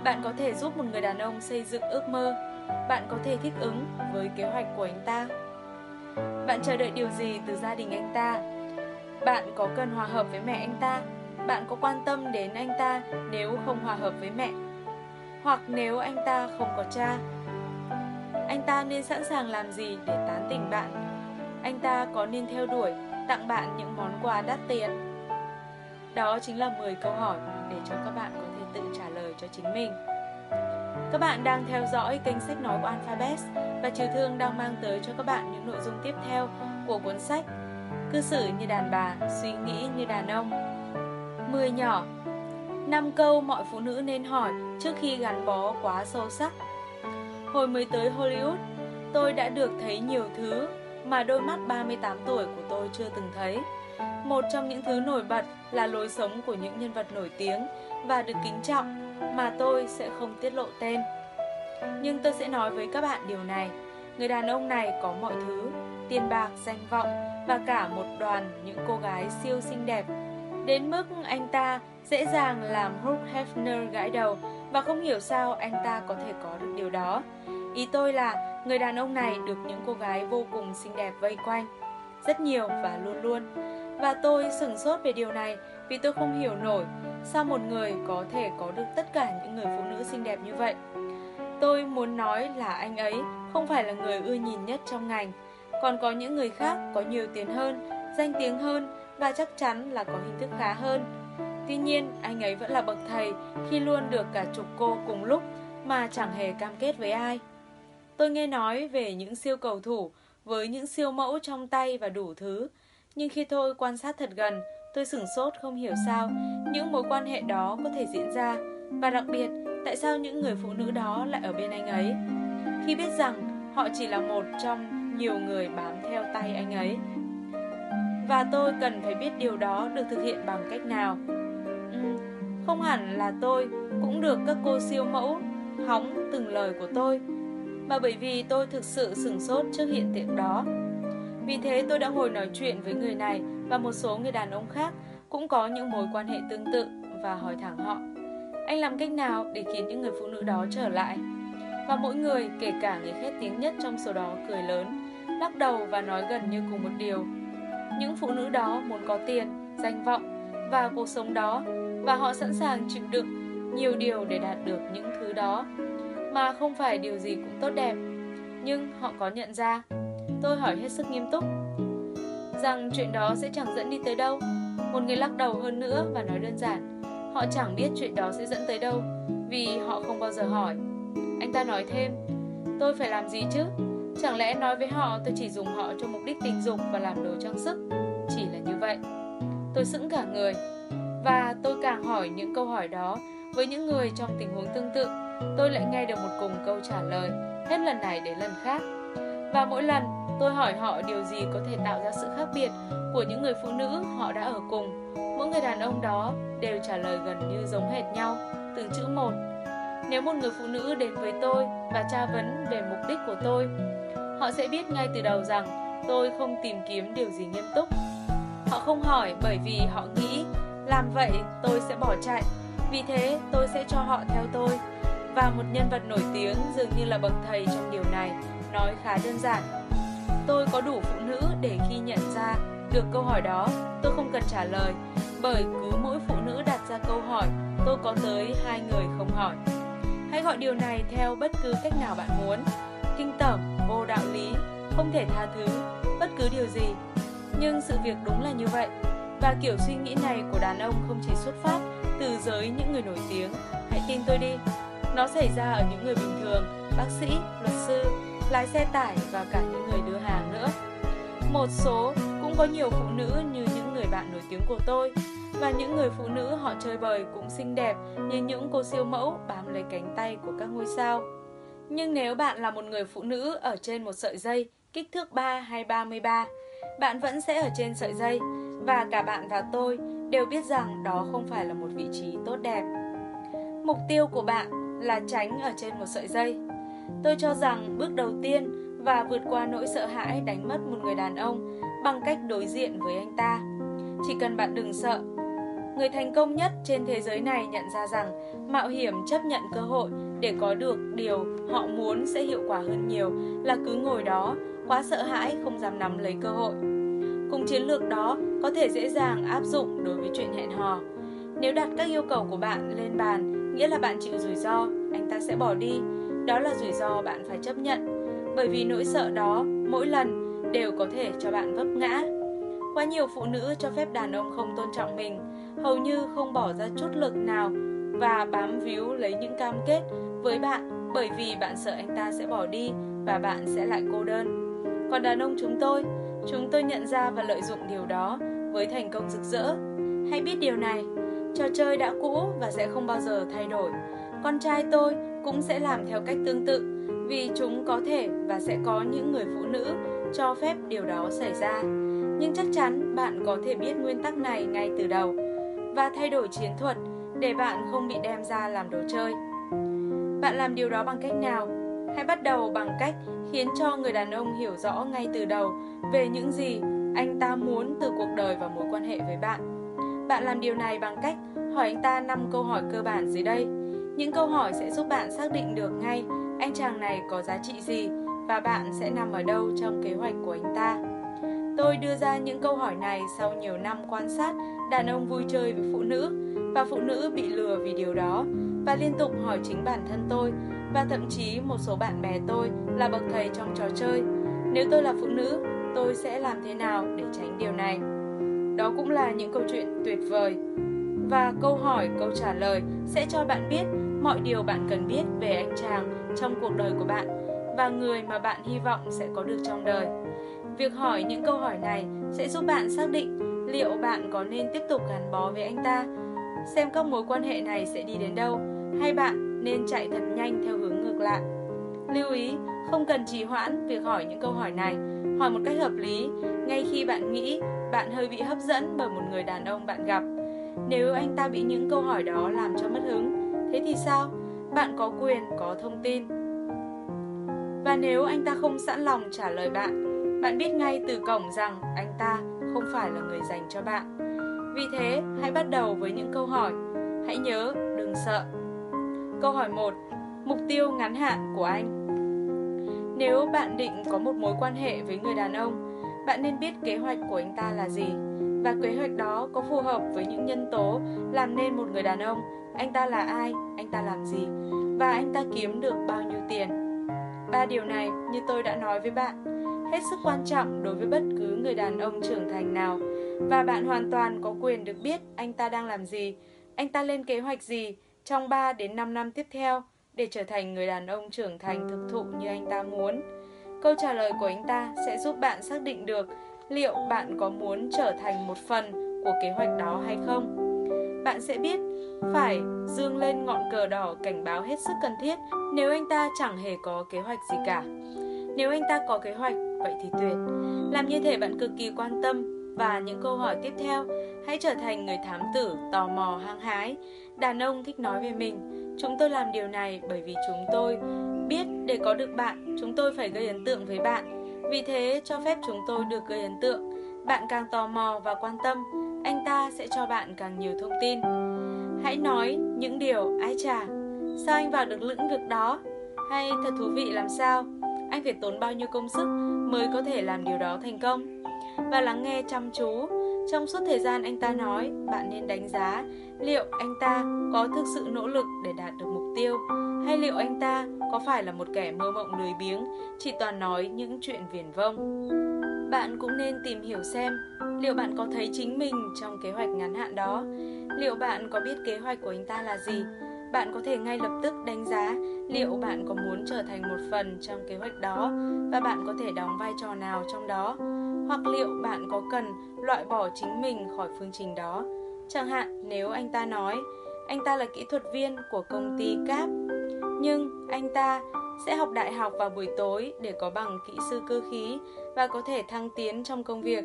Bạn có thể giúp một người đàn ông xây dựng ước mơ. Bạn có thể thích ứng với kế hoạch của anh ta. Bạn chờ đợi điều gì từ gia đình anh ta? Bạn có cần hòa hợp với mẹ anh ta? Bạn có quan tâm đến anh ta nếu không hòa hợp với mẹ? Hoặc nếu anh ta không có cha? Anh ta nên sẵn sàng làm gì để tán tỉnh bạn? Anh ta có nên theo đuổi, tặng bạn những món quà đắt tiền? Đó chính là 10 câu hỏi để cho các bạn có thể tự trả lời cho chính mình. Các bạn đang theo dõi kênh sách nói của Alphabet và Triều Thương đang mang tới cho các bạn những nội dung tiếp theo của cuốn sách Cư xử như đàn bà, suy nghĩ như đàn ông. 10 nhỏ 5 câu mọi phụ nữ nên hỏi trước khi gắn bó quá sâu sắc. Hồi mới tới Hollywood, tôi đã được thấy nhiều thứ mà đôi mắt 38 tuổi của tôi chưa từng thấy. Một trong những thứ nổi bật là lối sống của những nhân vật nổi tiếng và được kính trọng mà tôi sẽ không tiết lộ tên. Nhưng tôi sẽ nói với các bạn điều này, người đàn ông này có mọi thứ, tiền bạc, danh vọng và cả một đoàn những cô gái siêu xinh đẹp. Đến mức anh ta dễ dàng làm Hugh Hefner gãi đầu và không hiểu sao anh ta có thể có được điều đó. Ý tôi là người đàn ông này được những cô gái vô cùng xinh đẹp vây quanh, rất nhiều và luôn luôn. Và tôi sửng sốt về điều này vì tôi không hiểu nổi sao một người có thể có được tất cả những người phụ nữ xinh đẹp như vậy. Tôi muốn nói là anh ấy không phải là người ưa nhìn nhất trong ngành, còn có những người khác có nhiều tiền hơn, danh tiếng hơn và chắc chắn là có hình thức khá hơn. Tuy nhiên, anh ấy vẫn là bậc thầy khi luôn được cả chục cô cùng lúc mà chẳng hề cam kết với ai. Tôi nghe nói về những siêu cầu thủ với những siêu mẫu trong tay và đủ thứ, nhưng khi tôi quan sát thật gần, tôi sửng sốt không hiểu sao những mối quan hệ đó có thể diễn ra và đặc biệt tại sao những người phụ nữ đó lại ở bên anh ấy. Khi biết rằng họ chỉ là một trong nhiều người bám theo tay anh ấy. Và tôi cần phải biết điều đó được thực hiện bằng cách nào. Ừ, không hẳn là tôi cũng được các cô siêu mẫu hóng từng lời của tôi, mà bởi vì tôi thực sự sửng sốt trước hiện tượng đó. Vì thế tôi đã ngồi nói chuyện với người này và một số người đàn ông khác cũng có những mối quan hệ tương tự và hỏi thẳng họ, anh làm cách nào để khiến những người phụ nữ đó trở lại? Và mỗi người, kể cả người khét tiếng nhất trong số đó, cười lớn, lắc đầu và nói gần như cùng một điều. Những phụ nữ đó muốn có tiền, danh vọng và cuộc sống đó, và họ sẵn sàng chịu đựng nhiều điều để đạt được những thứ đó, mà không phải điều gì cũng tốt đẹp. Nhưng họ có nhận ra tôi hỏi hết sức nghiêm túc rằng chuyện đó sẽ chẳng dẫn đi tới đâu. Một người lắc đầu hơn nữa và nói đơn giản, họ chẳng biết chuyện đó sẽ dẫn tới đâu vì họ không bao giờ hỏi. Anh ta nói thêm, tôi phải làm gì chứ? Chẳng lẽ nói với họ tôi chỉ dùng họ cho mục đích tình dục và làm đồ trang sức? Chỉ là như vậy. Tôi sững cả người và tôi càng hỏi những câu hỏi đó với những người trong tình huống tương tự, tôi lại nghe được một cùng câu trả lời hết lần này đến lần khác. Và mỗi lần Tôi hỏi họ điều gì có thể tạo ra sự khác biệt của những người phụ nữ họ đã ở cùng. Mỗi người đàn ông đó đều trả lời gần như giống hệt nhau, từng chữ một. Nếu một người phụ nữ đến với tôi và tra vấn về mục đích của tôi, họ sẽ biết ngay từ đầu rằng tôi không tìm kiếm điều gì nghiêm túc. Họ không hỏi bởi vì họ nghĩ làm vậy tôi sẽ bỏ chạy, vì thế tôi sẽ cho họ theo tôi. Và một nhân vật nổi tiếng dường như là bậc thầy trong điều này nói khá đơn giản Tôi có đủ phụ nữ để khi nhận ra được câu hỏi đó, tôi không cần trả lời, bởi cứ mỗi phụ nữ đặt ra câu hỏi, tôi có tới hai người không hỏi. Hãy gọi điều này theo bất cứ cách nào bạn muốn. Kinh tởm, vô đạo lý, không thể tha thứ, bất cứ điều gì. Nhưng sự việc đúng là như vậy. Và kiểu suy nghĩ này của đàn ông không chỉ xuất phát từ giới những người nổi tiếng. Hãy tin tôi đi. Nó xảy ra ở những người bình thường, bác sĩ, luật sư, lái xe tải và cả những người đưa hàng nữa. Một số cũng có nhiều phụ nữ như những người bạn nổi tiếng của tôi và những người phụ nữ họ chơi bời cũng xinh đẹp như những cô siêu mẫu bám lấy cánh tay của các ngôi sao. Nhưng nếu bạn là một người phụ nữ ở trên một sợi dây kích thước 3 hay 33, bạn vẫn sẽ ở trên sợi dây và cả bạn và tôi đều biết rằng đó không phải là một vị trí tốt đẹp. Mục tiêu của bạn là tránh ở trên một sợi dây Tôi cho rằng bước đầu tiên và vượt qua nỗi sợ hãi đánh mất một người đàn ông bằng cách đối diện với anh ta. Chỉ cần bạn đừng sợ. Người thành công nhất trên thế giới này nhận ra rằng mạo hiểm chấp nhận cơ hội để có được điều họ muốn sẽ hiệu quả hơn nhiều là cứ ngồi đó, quá sợ hãi không dám nắm lấy cơ hội. Cùng chiến lược đó có thể dễ dàng áp dụng đối với chuyện hẹn hò. Nếu đặt các yêu cầu của bạn lên bàn, nghĩa là bạn chịu rủi ro, anh ta sẽ bỏ đi đó là rủi ro bạn phải chấp nhận, bởi vì nỗi sợ đó mỗi lần đều có thể cho bạn vấp ngã. Quá nhiều phụ nữ cho phép đàn ông không tôn trọng mình, hầu như không bỏ ra chút lực nào và bám víu lấy những cam kết với bạn bởi vì bạn sợ anh ta sẽ bỏ đi và bạn sẽ lại cô đơn. Còn đàn ông chúng tôi, chúng tôi nhận ra và lợi dụng điều đó với thành công rực rỡ. Hãy biết điều này, trò chơi đã cũ và sẽ không bao giờ thay đổi. Con trai tôi cũng sẽ làm theo cách tương tự, vì chúng có thể và sẽ có những người phụ nữ cho phép điều đó xảy ra. Nhưng chắc chắn bạn có thể biết nguyên tắc này ngay từ đầu và thay đổi chiến thuật để bạn không bị đem ra làm đồ chơi. Bạn làm điều đó bằng cách nào? Hãy bắt đầu bằng cách khiến cho người đàn ông hiểu rõ ngay từ đầu về những gì anh ta muốn từ cuộc đời và mối quan hệ với bạn. Bạn làm điều này bằng cách hỏi anh ta 5 câu hỏi cơ bản dưới đây những câu hỏi sẽ giúp bạn xác định được ngay anh chàng này có giá trị gì và bạn sẽ nằm ở đâu trong kế hoạch của anh ta. Tôi đưa ra những câu hỏi này sau nhiều năm quan sát đàn ông vui chơi với phụ nữ và phụ nữ bị lừa vì điều đó và liên tục hỏi chính bản thân tôi và thậm chí một số bạn bè tôi là bậc thầy trong trò chơi. Nếu tôi là phụ nữ, tôi sẽ làm thế nào để tránh điều này? Đó cũng là những câu chuyện tuyệt vời. Và câu hỏi, câu trả lời sẽ cho bạn biết mọi điều bạn cần biết về anh chàng trong cuộc đời của bạn và người mà bạn hy vọng sẽ có được trong đời. Việc hỏi những câu hỏi này sẽ giúp bạn xác định liệu bạn có nên tiếp tục gắn bó với anh ta, xem các mối quan hệ này sẽ đi đến đâu, hay bạn nên chạy thật nhanh theo hướng ngược lại. Lưu ý, không cần trì hoãn việc hỏi những câu hỏi này, hỏi một cách hợp lý ngay khi bạn nghĩ bạn hơi bị hấp dẫn bởi một người đàn ông bạn gặp. Nếu anh ta bị những câu hỏi đó làm cho mất hứng, thế thì sao? Bạn có quyền có thông tin. Và nếu anh ta không sẵn lòng trả lời bạn, bạn biết ngay từ cổng rằng anh ta không phải là người dành cho bạn. Vì thế, hãy bắt đầu với những câu hỏi. Hãy nhớ, đừng sợ. Câu hỏi 1. Mục tiêu ngắn hạn của anh Nếu bạn định có một mối quan hệ với người đàn ông, bạn nên biết kế hoạch của anh ta là gì và kế hoạch đó có phù hợp với những nhân tố làm nên một người đàn ông, anh ta là ai, anh ta làm gì và anh ta kiếm được bao nhiêu tiền. Ba điều này như tôi đã nói với bạn, hết sức quan trọng đối với bất cứ người đàn ông trưởng thành nào và bạn hoàn toàn có quyền được biết anh ta đang làm gì, anh ta lên kế hoạch gì trong 3 đến 5 năm tiếp theo để trở thành người đàn ông trưởng thành thực thụ như anh ta muốn. Câu trả lời của anh ta sẽ giúp bạn xác định được liệu bạn có muốn trở thành một phần của kế hoạch đó hay không. Bạn sẽ biết phải dương lên ngọn cờ đỏ cảnh báo hết sức cần thiết nếu anh ta chẳng hề có kế hoạch gì cả. Nếu anh ta có kế hoạch, vậy thì tuyệt. Làm như thể bạn cực kỳ quan tâm và những câu hỏi tiếp theo, hãy trở thành người thám tử, tò mò, hăng hái. Đàn ông thích nói về mình, chúng tôi làm điều này bởi vì chúng tôi biết để có được bạn, chúng tôi phải gây ấn tượng với bạn. Vì thế, cho phép chúng tôi được gây ấn tượng. Bạn càng tò mò và quan tâm, anh ta sẽ cho bạn càng nhiều thông tin. Hãy nói những điều ai chả, sao anh vào được lĩnh vực đó? Hay thật thú vị làm sao? Anh phải tốn bao nhiêu công sức mới có thể làm điều đó thành công? Và lắng nghe chăm chú. Trong suốt thời gian anh ta nói, bạn nên đánh giá liệu anh ta có thực sự nỗ lực để đạt được mục tiêu? Hay liệu anh ta có phải là một kẻ mơ mộng lười biếng, chỉ toàn nói những chuyện viển vông. Bạn cũng nên tìm hiểu xem liệu bạn có thấy chính mình trong kế hoạch ngắn hạn đó, liệu bạn có biết kế hoạch của anh ta là gì? Bạn có thể ngay lập tức đánh giá liệu bạn có muốn trở thành một phần trong kế hoạch đó và bạn có thể đóng vai trò nào trong đó. Hoặc liệu bạn có cần loại bỏ chính mình khỏi phương trình đó? Chẳng hạn nếu anh ta nói anh ta là kỹ thuật viên của công ty cáp nhưng anh ta sẽ học đại học vào buổi tối để có bằng kỹ sư cơ khí và có thể thăng tiến trong công việc.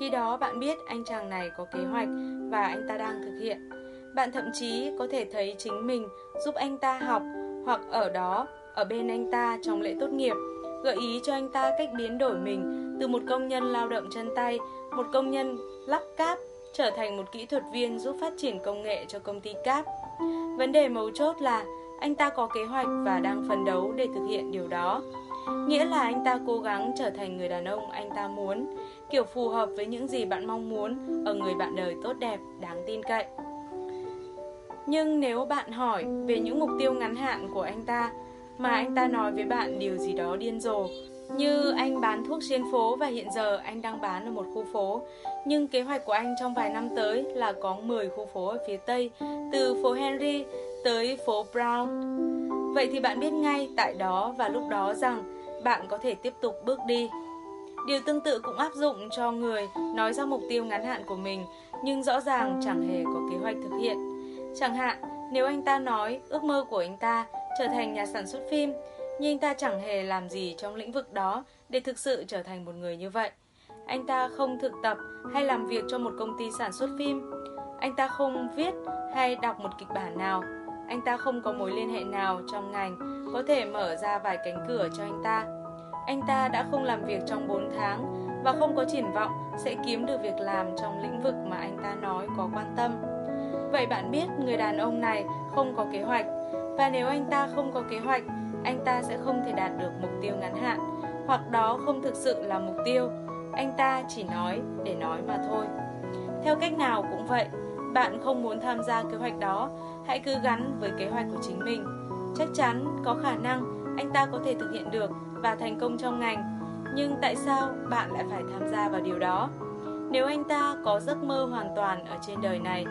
Khi đó bạn biết anh chàng này có kế hoạch và anh ta đang thực hiện. Bạn thậm chí có thể thấy chính mình giúp anh ta học hoặc ở đó, ở bên anh ta trong lễ tốt nghiệp, gợi ý cho anh ta cách biến đổi mình từ một công nhân lao động chân tay, một công nhân lắp cáp trở thành một kỹ thuật viên giúp phát triển công nghệ cho công ty cáp. Vấn đề mấu chốt là anh ta có kế hoạch và đang phấn đấu để thực hiện điều đó. Nghĩa là anh ta cố gắng trở thành người đàn ông anh ta muốn, kiểu phù hợp với những gì bạn mong muốn ở người bạn đời tốt đẹp, đáng tin cậy. Nhưng nếu bạn hỏi về những mục tiêu ngắn hạn của anh ta mà anh ta nói với bạn điều gì đó điên rồ như anh bán thuốc trên phố và hiện giờ anh đang bán ở một khu phố. Nhưng kế hoạch của anh trong vài năm tới là có 10 khu phố ở phía tây từ phố Henry tới phố Brown. Vậy thì bạn biết ngay tại đó và lúc đó rằng bạn có thể tiếp tục bước đi. Điều tương tự cũng áp dụng cho người nói ra mục tiêu ngắn hạn của mình nhưng rõ ràng chẳng hề có kế hoạch thực hiện. Chẳng hạn, nếu anh ta nói ước mơ của anh ta trở thành nhà sản xuất phim, nhưng ta chẳng hề làm gì trong lĩnh vực đó để thực sự trở thành một người như vậy. Anh ta không thực tập hay làm việc cho một công ty sản xuất phim. Anh ta không viết hay đọc một kịch bản nào. Anh ta không có mối liên hệ nào trong ngành có thể mở ra vài cánh cửa cho anh ta. Anh ta đã không làm việc trong 4 tháng và không có triển vọng sẽ kiếm được việc làm trong lĩnh vực mà anh ta nói có quan tâm. Vậy bạn biết người đàn ông này không có kế hoạch Và nếu anh ta không có kế hoạch, anh ta sẽ không thể đạt được mục tiêu ngắn hạn, hoặc đó không thực sự là mục tiêu. Anh ta chỉ nói để nói mà thôi. Theo cách nào cũng vậy, bạn không muốn tham gia kế hoạch đó, hãy cứ gắn với kế hoạch của chính mình. Chắc chắn có khả năng anh ta có thể thực hiện được và thành công trong ngành, nhưng tại sao bạn lại phải tham gia vào điều đó? Nếu anh ta có giấc mơ hoàn toàn ở trên đời này,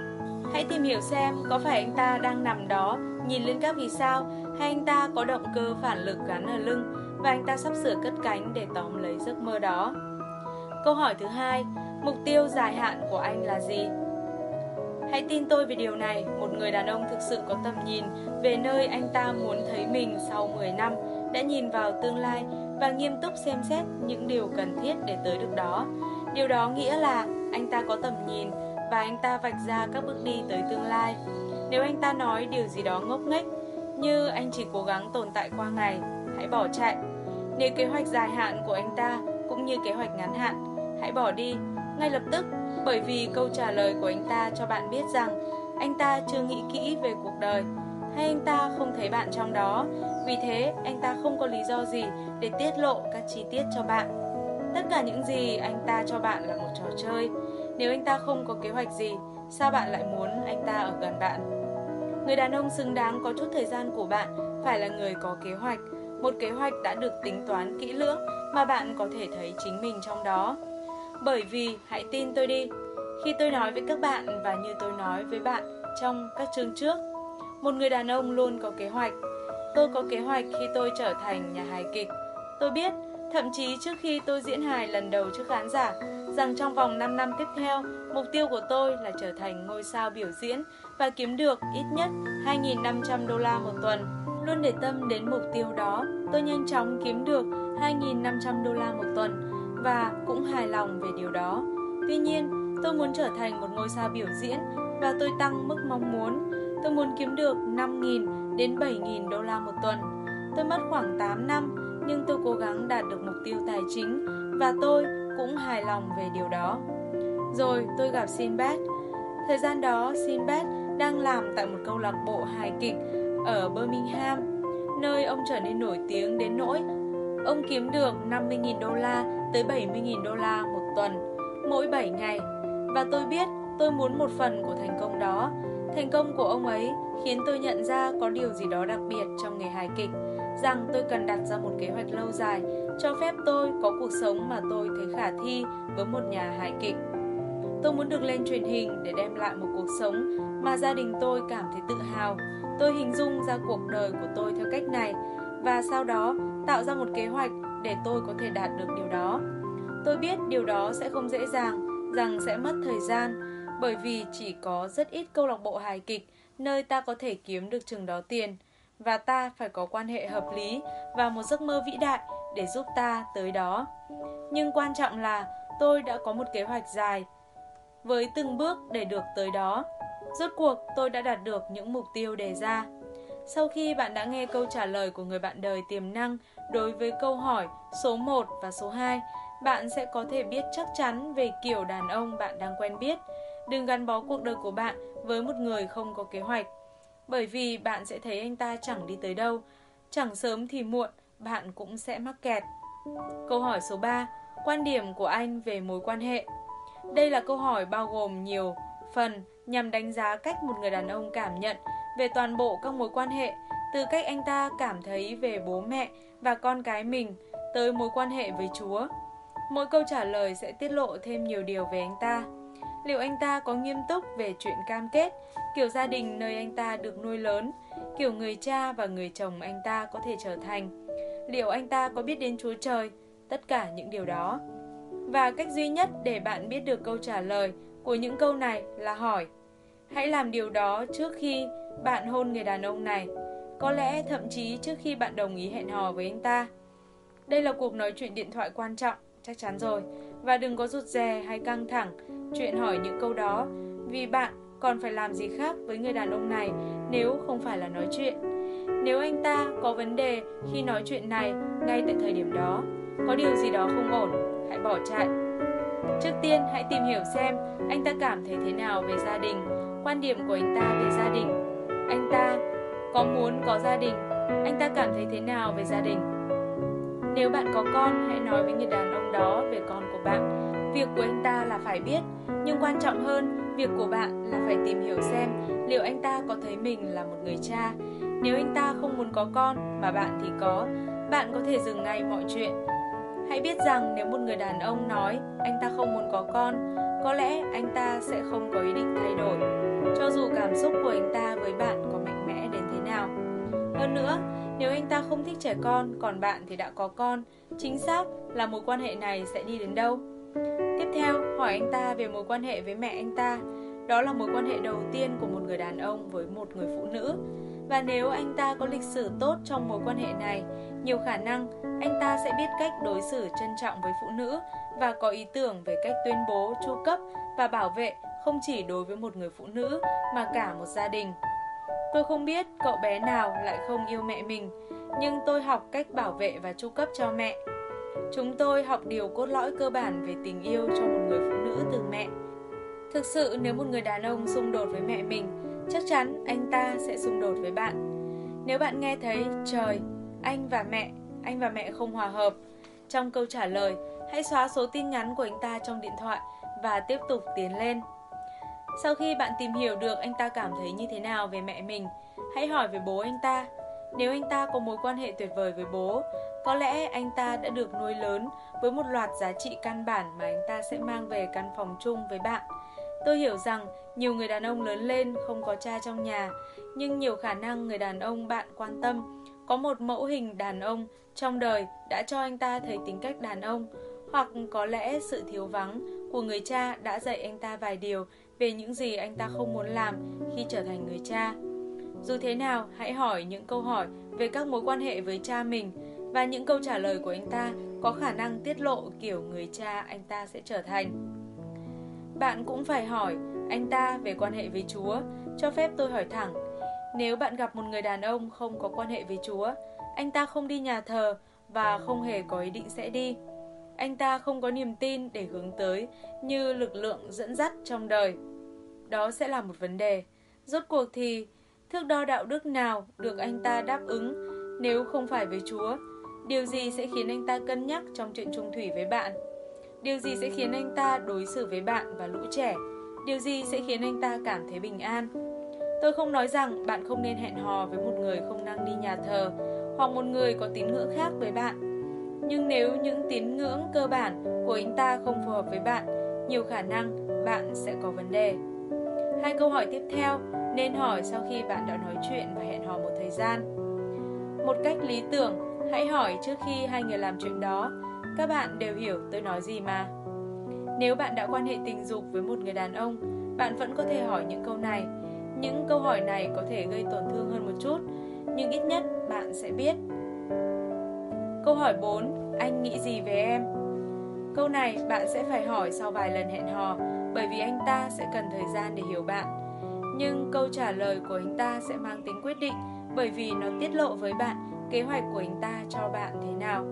hãy tìm hiểu xem có phải anh ta đang nằm đó nhìn lên các vì sao hay anh ta có động cơ phản lực gắn ở lưng và anh ta sắp sửa cất cánh để tóm lấy giấc mơ đó. Câu hỏi thứ hai, mục tiêu dài hạn của anh là gì? Hãy tin tôi về điều này, một người đàn ông thực sự có tầm nhìn về nơi anh ta muốn thấy mình sau 10 năm, đã nhìn vào tương lai và nghiêm túc xem xét những điều cần thiết để tới được đó. Điều đó nghĩa là anh ta có tầm nhìn và anh ta vạch ra các bước đi tới tương lai. Nếu anh ta nói điều gì đó ngốc nghếch, như anh chỉ cố gắng tồn tại qua ngày, hãy bỏ chạy. Nếu kế hoạch dài hạn của anh ta cũng như kế hoạch ngắn hạn, hãy bỏ đi ngay lập tức bởi vì câu trả lời của anh ta cho bạn biết rằng anh ta chưa nghĩ kỹ về cuộc đời hay anh ta không thấy bạn trong đó. Vì thế, anh ta không có lý do gì để tiết lộ các chi tiết cho bạn. Tất cả những gì anh ta cho bạn là một trò chơi. Nếu anh ta không có kế hoạch gì, sao bạn lại muốn anh ta ở gần bạn? Người đàn ông xứng đáng có chút thời gian của bạn phải là người có kế hoạch, một kế hoạch đã được tính toán kỹ lưỡng mà bạn có thể thấy chính mình trong đó. Bởi vì, hãy tin tôi đi, khi tôi nói với các bạn và như tôi nói với bạn trong các chương trước, một người đàn ông luôn có kế hoạch. Tôi có kế hoạch khi tôi trở thành nhà hài kịch. Tôi biết, thậm chí trước khi tôi diễn hài lần đầu trước khán giả, rằng trong vòng 5 năm tiếp theo, mục tiêu của tôi là trở thành ngôi sao biểu diễn và kiếm được ít nhất 2.500 đô la một tuần. Luôn để tâm đến mục tiêu đó, tôi nhanh chóng kiếm được 2.500 đô la một tuần và cũng hài lòng về điều đó. Tuy nhiên, tôi muốn trở thành một ngôi sao biểu diễn và tôi tăng mức mong muốn. Tôi muốn kiếm được 5.000 đến 7.000 đô la một tuần. Tôi mất khoảng 8 năm, nhưng tôi cố gắng đạt được mục tiêu tài chính và tôi cũng hài lòng về điều đó. Rồi tôi gặp Sinbad. Thời gian đó, Sinbad đang làm tại một câu lạc bộ hài kịch ở Birmingham, nơi ông trở nên nổi tiếng đến nỗi ông kiếm được 50.000 đô la tới 70.000 đô la một tuần, mỗi 7 ngày. Và tôi biết tôi muốn một phần của thành công đó. Thành công của ông ấy khiến tôi nhận ra có điều gì đó đặc biệt trong nghề hài kịch, rằng tôi cần đặt ra một kế hoạch lâu dài cho phép tôi có cuộc sống mà tôi thấy khả thi với một nhà hài kịch. Tôi muốn được lên truyền hình để đem lại một cuộc sống mà gia đình tôi cảm thấy tự hào. Tôi hình dung ra cuộc đời của tôi theo cách này và sau đó tạo ra một kế hoạch để tôi có thể đạt được điều đó. Tôi biết điều đó sẽ không dễ dàng, rằng sẽ mất thời gian, bởi vì chỉ có rất ít câu lạc bộ hài kịch nơi ta có thể kiếm được chừng đó tiền và ta phải có quan hệ hợp lý và một giấc mơ vĩ đại để giúp ta tới đó. Nhưng quan trọng là tôi đã có một kế hoạch dài với từng bước để được tới đó. Rốt cuộc tôi đã đạt được những mục tiêu đề ra. Sau khi bạn đã nghe câu trả lời của người bạn đời tiềm năng đối với câu hỏi số 1 và số 2, bạn sẽ có thể biết chắc chắn về kiểu đàn ông bạn đang quen biết. Đừng gắn bó cuộc đời của bạn với một người không có kế hoạch, bởi vì bạn sẽ thấy anh ta chẳng đi tới đâu. Chẳng sớm thì muộn, bạn cũng sẽ mắc kẹt. Câu hỏi số 3, quan điểm của anh về mối quan hệ. Đây là câu hỏi bao gồm nhiều phần nhằm đánh giá cách một người đàn ông cảm nhận về toàn bộ các mối quan hệ, từ cách anh ta cảm thấy về bố mẹ và con cái mình tới mối quan hệ với Chúa. Mỗi câu trả lời sẽ tiết lộ thêm nhiều điều về anh ta. Liệu anh ta có nghiêm túc về chuyện cam kết, kiểu gia đình nơi anh ta được nuôi lớn, kiểu người cha và người chồng anh ta có thể trở thành? Liệu anh ta có biết đến Chúa Trời? Tất cả những điều đó. Và cách duy nhất để bạn biết được câu trả lời của những câu này là hỏi. Hãy làm điều đó trước khi bạn hôn người đàn ông này, có lẽ thậm chí trước khi bạn đồng ý hẹn hò với anh ta. Đây là cuộc nói chuyện điện thoại quan trọng, chắc chắn rồi, và đừng có rụt rè hay căng thẳng chuyện hỏi những câu đó, vì bạn còn phải làm gì khác với người đàn ông này nếu không phải là nói chuyện. Nếu anh ta có vấn đề khi nói chuyện này ngay tại thời điểm đó, có điều gì đó không ổn, hãy bỏ chạy. Trước tiên hãy tìm hiểu xem anh ta cảm thấy thế nào về gia đình, quan điểm của anh ta về gia đình anh ta có muốn có gia đình, anh ta cảm thấy thế nào về gia đình? Nếu bạn có con, hãy nói với người đàn ông đó về con của bạn. Việc của anh ta là phải biết, nhưng quan trọng hơn, việc của bạn là phải tìm hiểu xem liệu anh ta có thấy mình là một người cha. Nếu anh ta không muốn có con mà bạn thì có, bạn có thể dừng ngay mọi chuyện. Hãy biết rằng nếu một người đàn ông nói anh ta không muốn có con, có lẽ anh ta sẽ không có ý định thay đổi, cho dù cảm xúc của anh ta với bạn có mạnh mẽ đến thế nào. Hơn nữa, nếu anh ta không thích trẻ con, còn bạn thì đã có con, chính xác là mối quan hệ này sẽ đi đến đâu? Tiếp theo, hỏi anh ta về mối quan hệ với mẹ anh ta. Đó là mối quan hệ đầu tiên của một người đàn ông với một người phụ nữ. Và nếu anh ta có lịch sử tốt trong mối quan hệ này, nhiều khả năng anh ta sẽ biết cách đối xử trân trọng với phụ nữ và có ý tưởng về cách tuyên bố, chu cấp và bảo vệ không chỉ đối với một người phụ nữ mà cả một gia đình. Tôi không biết cậu bé nào lại không yêu mẹ mình, nhưng tôi học cách bảo vệ và chu cấp cho mẹ. Chúng tôi học điều cốt lõi cơ bản về tình yêu cho một người phụ nữ từ mẹ. Thực sự nếu một người đàn ông xung đột với mẹ mình, chắc chắn anh ta sẽ xung đột với bạn. Nếu bạn nghe thấy trời, anh và mẹ, anh và mẹ không hòa hợp, trong câu trả lời, hãy xóa số tin nhắn của anh ta trong điện thoại và tiếp tục tiến lên. Sau khi bạn tìm hiểu được anh ta cảm thấy như thế nào về mẹ mình, hãy hỏi về bố anh ta. Nếu anh ta có mối quan hệ tuyệt vời với bố, có lẽ anh ta đã được nuôi lớn với một loạt giá trị căn bản mà anh ta sẽ mang về căn phòng chung với bạn. Tôi hiểu rằng nhiều người đàn ông lớn lên không có cha trong nhà, nhưng nhiều khả năng người đàn ông bạn quan tâm có một mẫu hình đàn ông trong đời đã cho anh ta thấy tính cách đàn ông, hoặc có lẽ sự thiếu vắng của người cha đã dạy anh ta vài điều về những gì anh ta không muốn làm khi trở thành người cha. Dù thế nào, hãy hỏi những câu hỏi về các mối quan hệ với cha mình và những câu trả lời của anh ta có khả năng tiết lộ kiểu người cha anh ta sẽ trở thành. Bạn cũng phải hỏi anh ta về quan hệ với Chúa, cho phép tôi hỏi thẳng. Nếu bạn gặp một người đàn ông không có quan hệ với Chúa, anh ta không đi nhà thờ và không hề có ý định sẽ đi. Anh ta không có niềm tin để hướng tới như lực lượng dẫn dắt trong đời. Đó sẽ là một vấn đề. Rốt cuộc thì, thước đo đạo đức nào được anh ta đáp ứng nếu không phải với Chúa? Điều gì sẽ khiến anh ta cân nhắc trong chuyện trung thủy với bạn? Điều gì sẽ khiến anh ta đối xử với bạn và lũ trẻ? Điều gì sẽ khiến anh ta cảm thấy bình an? Tôi không nói rằng bạn không nên hẹn hò với một người không năng đi nhà thờ hoặc một người có tín ngưỡng khác với bạn. Nhưng nếu những tín ngưỡng cơ bản của anh ta không phù hợp với bạn, nhiều khả năng bạn sẽ có vấn đề. Hai câu hỏi tiếp theo nên hỏi sau khi bạn đã nói chuyện và hẹn hò một thời gian. Một cách lý tưởng, hãy hỏi trước khi hai người làm chuyện đó. Các bạn đều hiểu tôi nói gì mà. Nếu bạn đã quan hệ tình dục với một người đàn ông, bạn vẫn có thể hỏi những câu này. Những câu hỏi này có thể gây tổn thương hơn một chút, nhưng ít nhất bạn sẽ biết. Câu hỏi 4. Anh nghĩ gì về em? Câu này bạn sẽ phải hỏi sau vài lần hẹn hò bởi vì anh ta sẽ cần thời gian để hiểu bạn. Nhưng câu trả lời của anh ta sẽ mang tính quyết định bởi vì nó tiết lộ với bạn kế hoạch của anh ta cho bạn thế nào.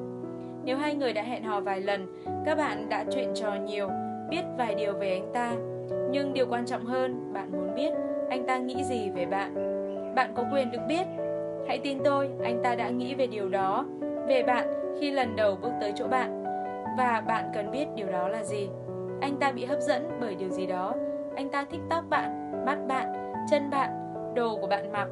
Nếu hai người đã hẹn hò vài lần, các bạn đã chuyện trò nhiều, biết vài điều về anh ta. Nhưng điều quan trọng hơn, bạn muốn biết anh ta nghĩ gì về bạn. Bạn có quyền được biết. Hãy tin tôi, anh ta đã nghĩ về điều đó, về bạn khi lần đầu bước tới chỗ bạn. Và bạn cần biết điều đó là gì. Anh ta bị hấp dẫn bởi điều gì đó. Anh ta thích tóc bạn, mắt bạn, chân bạn, đồ của bạn mặc.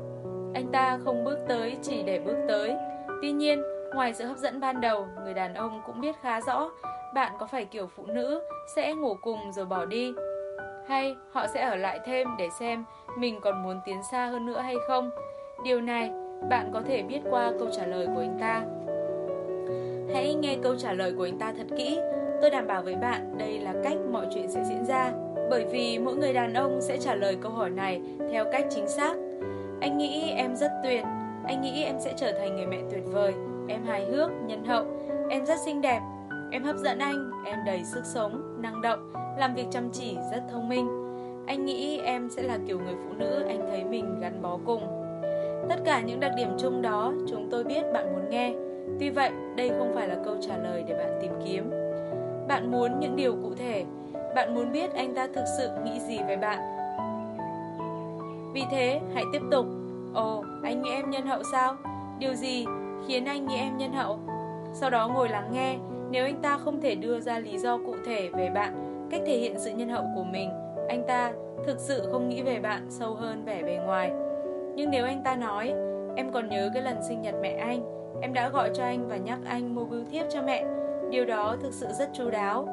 Anh ta không bước tới chỉ để bước tới. Tuy nhiên, ngoài sự hấp dẫn ban đầu, người đàn ông cũng biết khá rõ bạn có phải kiểu phụ nữ sẽ ngủ cùng rồi bỏ đi hay họ sẽ ở lại thêm để xem mình còn muốn tiến xa hơn nữa hay không. Điều này bạn có thể biết qua câu trả lời của anh ta. Hãy nghe câu trả lời của anh ta thật kỹ. Tôi đảm bảo với bạn đây là cách mọi chuyện sẽ diễn ra. Bởi vì mỗi người đàn ông sẽ trả lời câu hỏi này theo cách chính xác. Anh nghĩ em rất tuyệt. Anh nghĩ em sẽ trở thành người mẹ tuyệt vời. Em hài hước, nhân hậu. Em rất xinh đẹp. Em hấp dẫn anh. Em đầy sức sống, năng động làm việc chăm chỉ, rất thông minh. Anh nghĩ em sẽ là kiểu người phụ nữ anh thấy mình gắn bó cùng. Tất cả những đặc điểm chung đó chúng tôi biết bạn muốn nghe. Tuy vậy, đây không phải là câu trả lời để bạn tìm kiếm. Bạn muốn những điều cụ thể. Bạn muốn biết anh ta thực sự nghĩ gì về bạn. Vì thế, hãy tiếp tục. Ồ, anh nghĩ em nhân hậu sao? Điều gì khiến anh nghĩ em nhân hậu? Sau đó ngồi lắng nghe, nếu anh ta không thể đưa ra lý do cụ thể về bạn, cách thể hiện sự nhân hậu của mình, anh ta thực sự không nghĩ về bạn sâu hơn vẻ bề ngoài. Nhưng nếu anh ta nói, em còn nhớ cái lần sinh nhật mẹ anh, em đã gọi cho anh và nhắc anh mua bưu thiếp cho mẹ, điều đó thực sự rất chu đáo.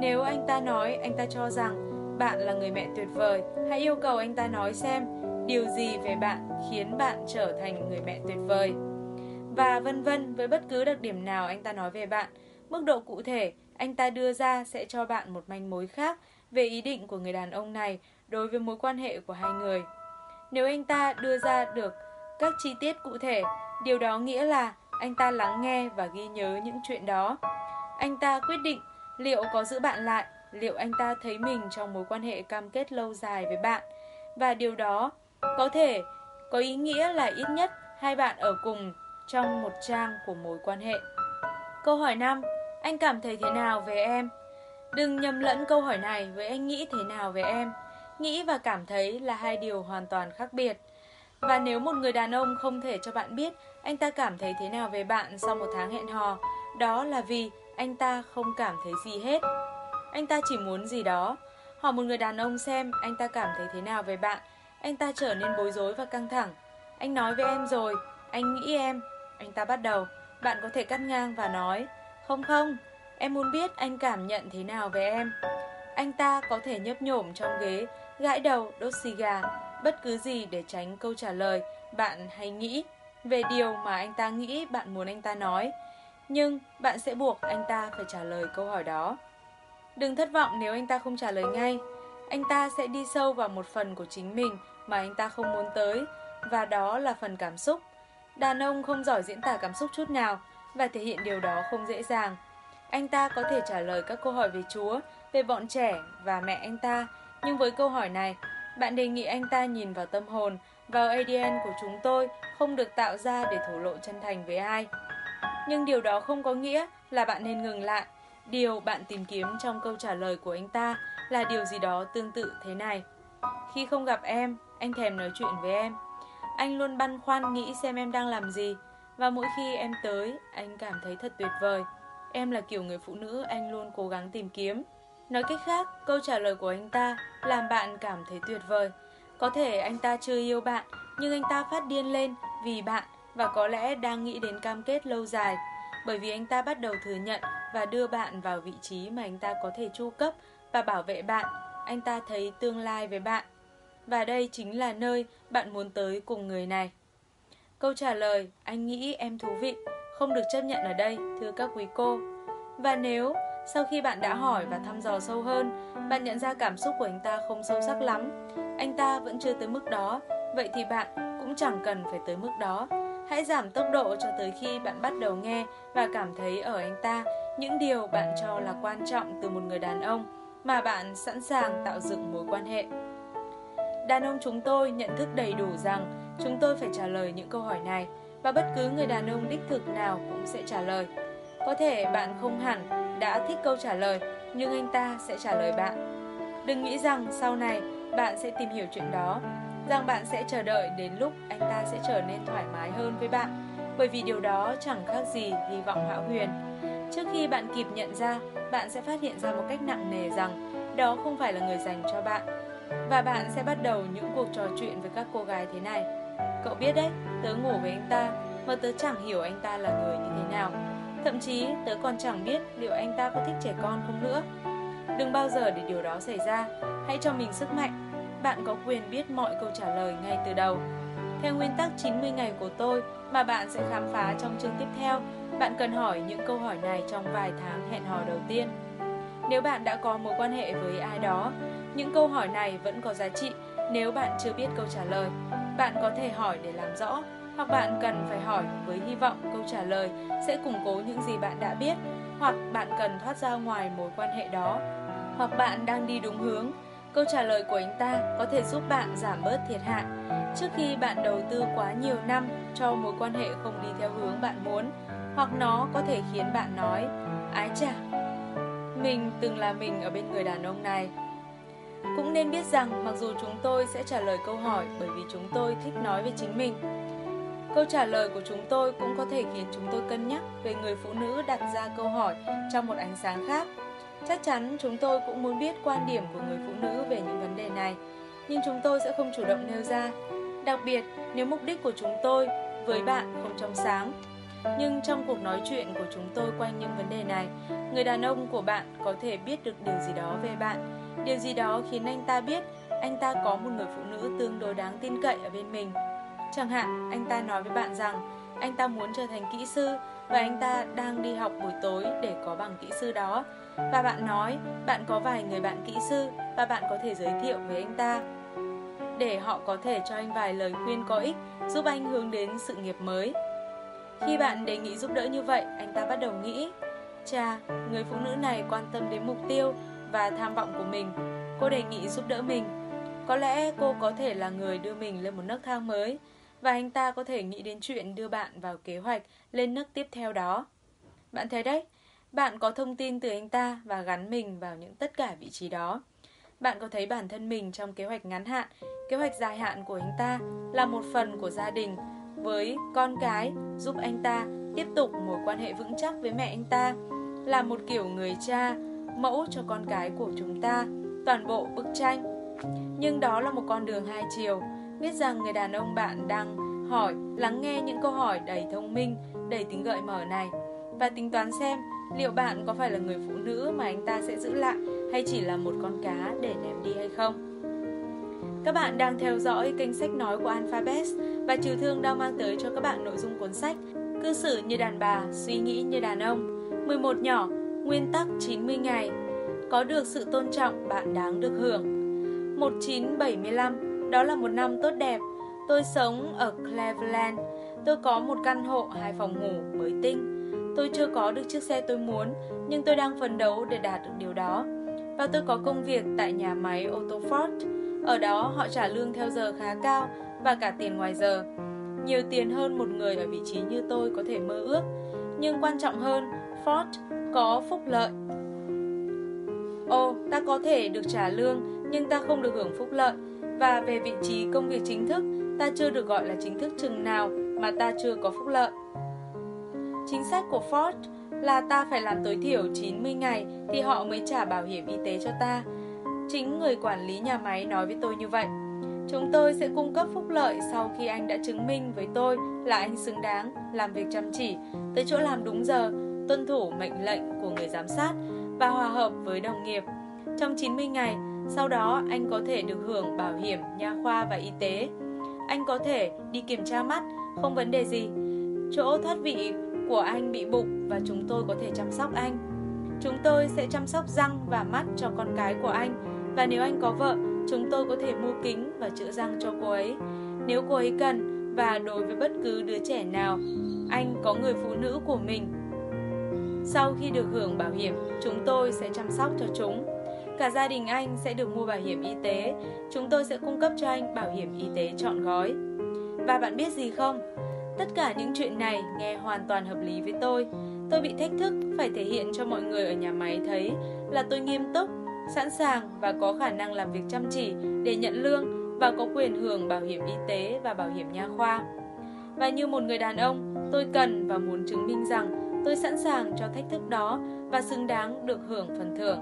Nếu anh ta nói anh ta cho rằng bạn là người mẹ tuyệt vời, hãy yêu cầu anh ta nói xem điều gì về bạn khiến bạn trở thành người mẹ tuyệt vời. Và vân vân với bất cứ đặc điểm nào anh ta nói về bạn, mức độ cụ thể anh ta đưa ra sẽ cho bạn một manh mối khác về ý định của người đàn ông này đối với mối quan hệ của hai người. Nếu anh ta đưa ra được các chi tiết cụ thể, điều đó nghĩa là anh ta lắng nghe và ghi nhớ những chuyện đó. Anh ta quyết định liệu có giữ bạn lại liệu anh ta thấy mình trong mối quan hệ cam kết lâu dài với bạn và điều đó có thể có ý nghĩa là ít nhất hai bạn ở cùng trong một trang của mối quan hệ. Câu hỏi 5. Anh cảm thấy thế nào về em? Đừng nhầm lẫn câu hỏi này với anh nghĩ thế nào về em. Nghĩ và cảm thấy là hai điều hoàn toàn khác biệt. Và nếu một người đàn ông không thể cho bạn biết anh ta cảm thấy thế nào về bạn sau một tháng hẹn hò, đó là vì anh ta không cảm thấy gì hết. Anh ta chỉ muốn gì đó. Hỏi một người đàn ông xem anh ta cảm thấy thế nào về bạn. Anh ta trở nên bối rối và căng thẳng. Anh nói với em rồi, anh nghĩ em. Anh ta bắt đầu, bạn có thể cắt ngang và nói, không không, em muốn biết anh cảm nhận thế nào về em. Anh ta có thể nhấp nhổm trong ghế, gãi đầu, đốt xì gà, bất cứ gì để tránh câu trả lời bạn hay nghĩ về điều mà anh ta nghĩ bạn muốn anh ta nói. Nhưng bạn sẽ buộc anh ta phải trả lời câu hỏi đó. Đừng thất vọng nếu anh ta không trả lời ngay. Anh ta sẽ đi sâu vào một phần của chính mình mà anh ta không muốn tới, và đó là phần cảm xúc. Đàn ông không giỏi diễn tả cảm xúc chút nào, và thể hiện điều đó không dễ dàng. Anh ta có thể trả lời các câu hỏi về Chúa, về bọn trẻ và mẹ anh ta, nhưng với câu hỏi này, bạn đề nghị anh ta nhìn vào tâm hồn, vào ADN của chúng tôi không được tạo ra để thổ lộ chân thành với ai. Nhưng điều đó không có nghĩa là bạn nên ngừng lại Điều bạn tìm kiếm trong câu trả lời của anh ta là điều gì đó tương tự thế này. Khi không gặp em, anh thèm nói chuyện với em. Anh luôn băn khoăn nghĩ xem em đang làm gì và mỗi khi em tới, anh cảm thấy thật tuyệt vời. Em là kiểu người phụ nữ anh luôn cố gắng tìm kiếm. Nói cách khác, câu trả lời của anh ta làm bạn cảm thấy tuyệt vời. Có thể anh ta chưa yêu bạn, nhưng anh ta phát điên lên vì bạn và có lẽ đang nghĩ đến cam kết lâu dài bởi vì anh ta bắt đầu thừa nhận và đưa bạn vào vị trí mà anh ta có thể chu cấp và bảo vệ bạn. Anh ta thấy tương lai với bạn. Và đây chính là nơi bạn muốn tới cùng người này. Câu trả lời, anh nghĩ em thú vị, không được chấp nhận ở đây, thưa các quý cô. Và nếu sau khi bạn đã hỏi và thăm dò sâu hơn, bạn nhận ra cảm xúc của anh ta không sâu sắc lắm, anh ta vẫn chưa tới mức đó, vậy thì bạn cũng chẳng cần phải tới mức đó Hãy giảm tốc độ cho tới khi bạn bắt đầu nghe và cảm thấy ở anh ta những điều bạn cho là quan trọng từ một người đàn ông mà bạn sẵn sàng tạo dựng mối quan hệ. Đàn ông chúng tôi nhận thức đầy đủ rằng chúng tôi phải trả lời những câu hỏi này và bất cứ người đàn ông đích thực nào cũng sẽ trả lời. Có thể bạn không hẳn đã thích câu trả lời, nhưng anh ta sẽ trả lời bạn. Đừng nghĩ rằng sau này bạn sẽ tìm hiểu chuyện đó rằng bạn sẽ chờ đợi đến lúc anh ta sẽ trở nên thoải mái hơn với bạn, bởi vì điều đó chẳng khác gì hy vọng hão huyền. Trước khi bạn kịp nhận ra, bạn sẽ phát hiện ra một cách nặng nề rằng đó không phải là người dành cho bạn. Và bạn sẽ bắt đầu những cuộc trò chuyện với các cô gái thế này. Cậu biết đấy, tớ ngủ với anh ta, mà tớ chẳng hiểu anh ta là người như thế nào. Thậm chí tớ còn chẳng biết liệu anh ta có thích trẻ con không nữa. Đừng bao giờ để điều đó xảy ra, hãy cho mình sức mạnh bạn có quyền biết mọi câu trả lời ngay từ đầu. Theo nguyên tắc 90 ngày của tôi mà bạn sẽ khám phá trong chương tiếp theo, bạn cần hỏi những câu hỏi này trong vài tháng hẹn hò đầu tiên. Nếu bạn đã có mối quan hệ với ai đó, những câu hỏi này vẫn có giá trị nếu bạn chưa biết câu trả lời. Bạn có thể hỏi để làm rõ, hoặc bạn cần phải hỏi với hy vọng câu trả lời sẽ củng cố những gì bạn đã biết, hoặc bạn cần thoát ra ngoài mối quan hệ đó, hoặc bạn đang đi đúng hướng Câu trả lời của anh ta có thể giúp bạn giảm bớt thiệt hại trước khi bạn đầu tư quá nhiều năm cho mối quan hệ không đi theo hướng bạn muốn, hoặc nó có thể khiến bạn nói, ái chà, mình từng là mình ở bên người đàn ông này. Cũng nên biết rằng mặc dù chúng tôi sẽ trả lời câu hỏi bởi vì chúng tôi thích nói về chính mình. Câu trả lời của chúng tôi cũng có thể khiến chúng tôi cân nhắc về người phụ nữ đặt ra câu hỏi trong một ánh sáng khác. Chắc chắn chúng tôi cũng muốn biết quan điểm của người phụ nữ về những vấn đề này, nhưng chúng tôi sẽ không chủ động nêu ra. Đặc biệt, nếu mục đích của chúng tôi với bạn không trong sáng. Nhưng trong cuộc nói chuyện của chúng tôi quanh những vấn đề này, người đàn ông của bạn có thể biết được điều gì đó về bạn, điều gì đó khiến anh ta biết anh ta có một người phụ nữ tương đối đáng tin cậy ở bên mình. Chẳng hạn, anh ta nói với bạn rằng anh ta muốn trở thành kỹ sư và anh ta đang đi học buổi tối để có bằng kỹ sư đó. Và bạn nói bạn có vài người bạn kỹ sư và bạn có thể giới thiệu với anh ta để họ có thể cho anh vài lời khuyên có ích giúp anh hướng đến sự nghiệp mới. Khi bạn đề nghị giúp đỡ như vậy, anh ta bắt đầu nghĩ cha người phụ nữ này quan tâm đến mục tiêu và tham vọng của mình. Cô đề nghị giúp đỡ mình. Có lẽ cô có thể là người đưa mình lên một nấc thang mới và anh ta có thể nghĩ đến chuyện đưa bạn vào kế hoạch lên nấc tiếp theo đó. Bạn thấy đấy, bạn có thông tin từ anh ta và gắn mình vào những tất cả vị trí đó. Bạn có thấy bản thân mình trong kế hoạch ngắn hạn, kế hoạch dài hạn của anh ta là một phần của gia đình với con cái giúp anh ta tiếp tục mối quan hệ vững chắc với mẹ anh ta, là một kiểu người cha, mẫu cho con cái của chúng ta, toàn bộ bức tranh. Nhưng đó là một con đường hai chiều, biết rằng người đàn ông bạn đang hỏi, lắng nghe những câu hỏi đầy thông minh, đầy tính gợi mở này và tính toán xem liệu bạn có phải là người phụ nữ mà anh ta sẽ giữ lại hay chỉ là một con cá để ném đi hay không. Các bạn đang theo dõi kênh sách nói của Alphabet và Trừ Thương đang mang tới cho các bạn nội dung cuốn sách Cư xử như đàn bà, suy nghĩ như đàn ông 11 nhỏ, nguyên tắc 90 ngày Có được sự tôn trọng bạn đáng được hưởng. 1975, đó là một năm tốt đẹp. Tôi sống ở Cleveland. Tôi có một căn hộ hai phòng ngủ mới tinh. Tôi chưa có được chiếc xe tôi muốn Nhưng tôi đang phấn đấu để đạt được điều đó Và tôi có công việc tại nhà máy ô tô Ford ở đó họ trả lương theo giờ khá cao và cả tiền ngoài giờ. Nhiều tiền hơn một người ở vị trí như tôi có thể mơ ước. Nhưng quan trọng hơn, Ford có phúc lợi. Ồ, ta có thể được trả lương nhưng ta không được hưởng phúc lợi. Và về vị trí công việc chính thức, ta chưa được gọi là chính thức chừng nào mà ta chưa có phúc lợi. Chính sách của Ford là ta phải làm tối thiểu 90 ngày thì họ mới trả bảo hiểm y tế cho ta Chính người quản lý nhà máy nói với tôi như vậy. Chúng tôi sẽ cung cấp phúc lợi sau khi anh đã chứng minh với tôi là anh xứng đáng, làm việc chăm chỉ, tới chỗ làm đúng giờ, tuân thủ mệnh lệnh của người giám sát và hòa hợp với đồng nghiệp. Trong 90 ngày, sau đó anh có thể được hưởng bảo hiểm nha khoa và y tế. Anh có thể đi kiểm tra mắt, không vấn đề gì. Chỗ thoát vị của anh bị bụng và chúng tôi có thể chăm sóc anh. Chúng tôi sẽ chăm sóc răng và mắt cho con cái của anh và nếu anh có vợ, chúng tôi có thể mua kính và chữa răng cho cô ấy. Nếu cô ấy cần và đối với bất cứ đứa trẻ nào, anh có người phụ nữ của mình. Sau khi được hưởng bảo hiểm, chúng tôi sẽ chăm sóc cho chúng. Cả gia đình anh sẽ được mua bảo hiểm y tế, chúng tôi sẽ cung cấp cho anh bảo hiểm y tế trọn gói. Và bạn biết gì không? Tất cả những chuyện này nghe hoàn toàn hợp lý với tôi. Tôi bị thách thức phải thể hiện cho mọi người ở nhà máy thấy là tôi nghiêm túc sẵn sàng và có khả năng làm việc chăm chỉ để nhận lương và có quyền hưởng bảo hiểm y tế và bảo hiểm nha khoa. Và như một người đàn ông, tôi cần và muốn chứng minh rằng tôi sẵn sàng cho thách thức đó và xứng đáng được hưởng phần thưởng.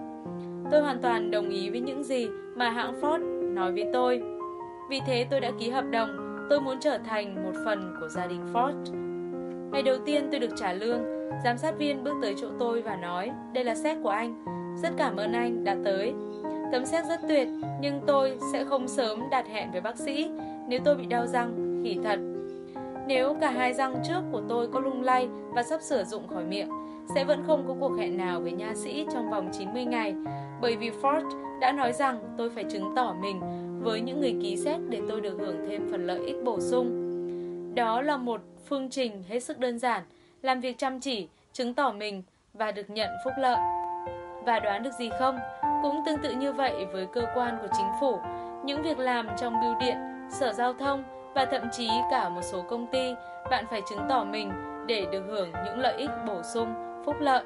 Tôi hoàn toàn đồng ý với những gì mà hãng Ford nói với tôi. Vì thế tôi đã ký hợp đồng, tôi muốn trở thành một phần của gia đình Ford. Ngày đầu tiên tôi được trả lương, giám sát viên bước tới chỗ tôi và nói, đây là xét của anh, rất cảm ơn anh đã tới. Tấm xét rất tuyệt, nhưng tôi sẽ không sớm đặt hẹn với bác sĩ nếu tôi bị đau răng, khỉ thật. Nếu cả hai răng trước của tôi có lung lay và sắp sửa dụng khỏi miệng, sẽ vẫn không có cuộc hẹn nào với nha sĩ trong vòng 90 ngày, bởi vì Ford đã nói rằng tôi phải chứng tỏ mình với những người ký xét để tôi được hưởng thêm phần lợi ích bổ sung. Đó là một phương trình hết sức đơn giản, làm việc chăm chỉ, chứng tỏ mình và được nhận phúc lợi. Và đoán được gì không? Cũng tương tự như vậy với cơ quan của chính phủ, những việc làm trong bưu điện, sở giao thông và thậm chí cả một số công ty, bạn phải chứng tỏ mình để được hưởng những lợi ích bổ sung, phúc lợi.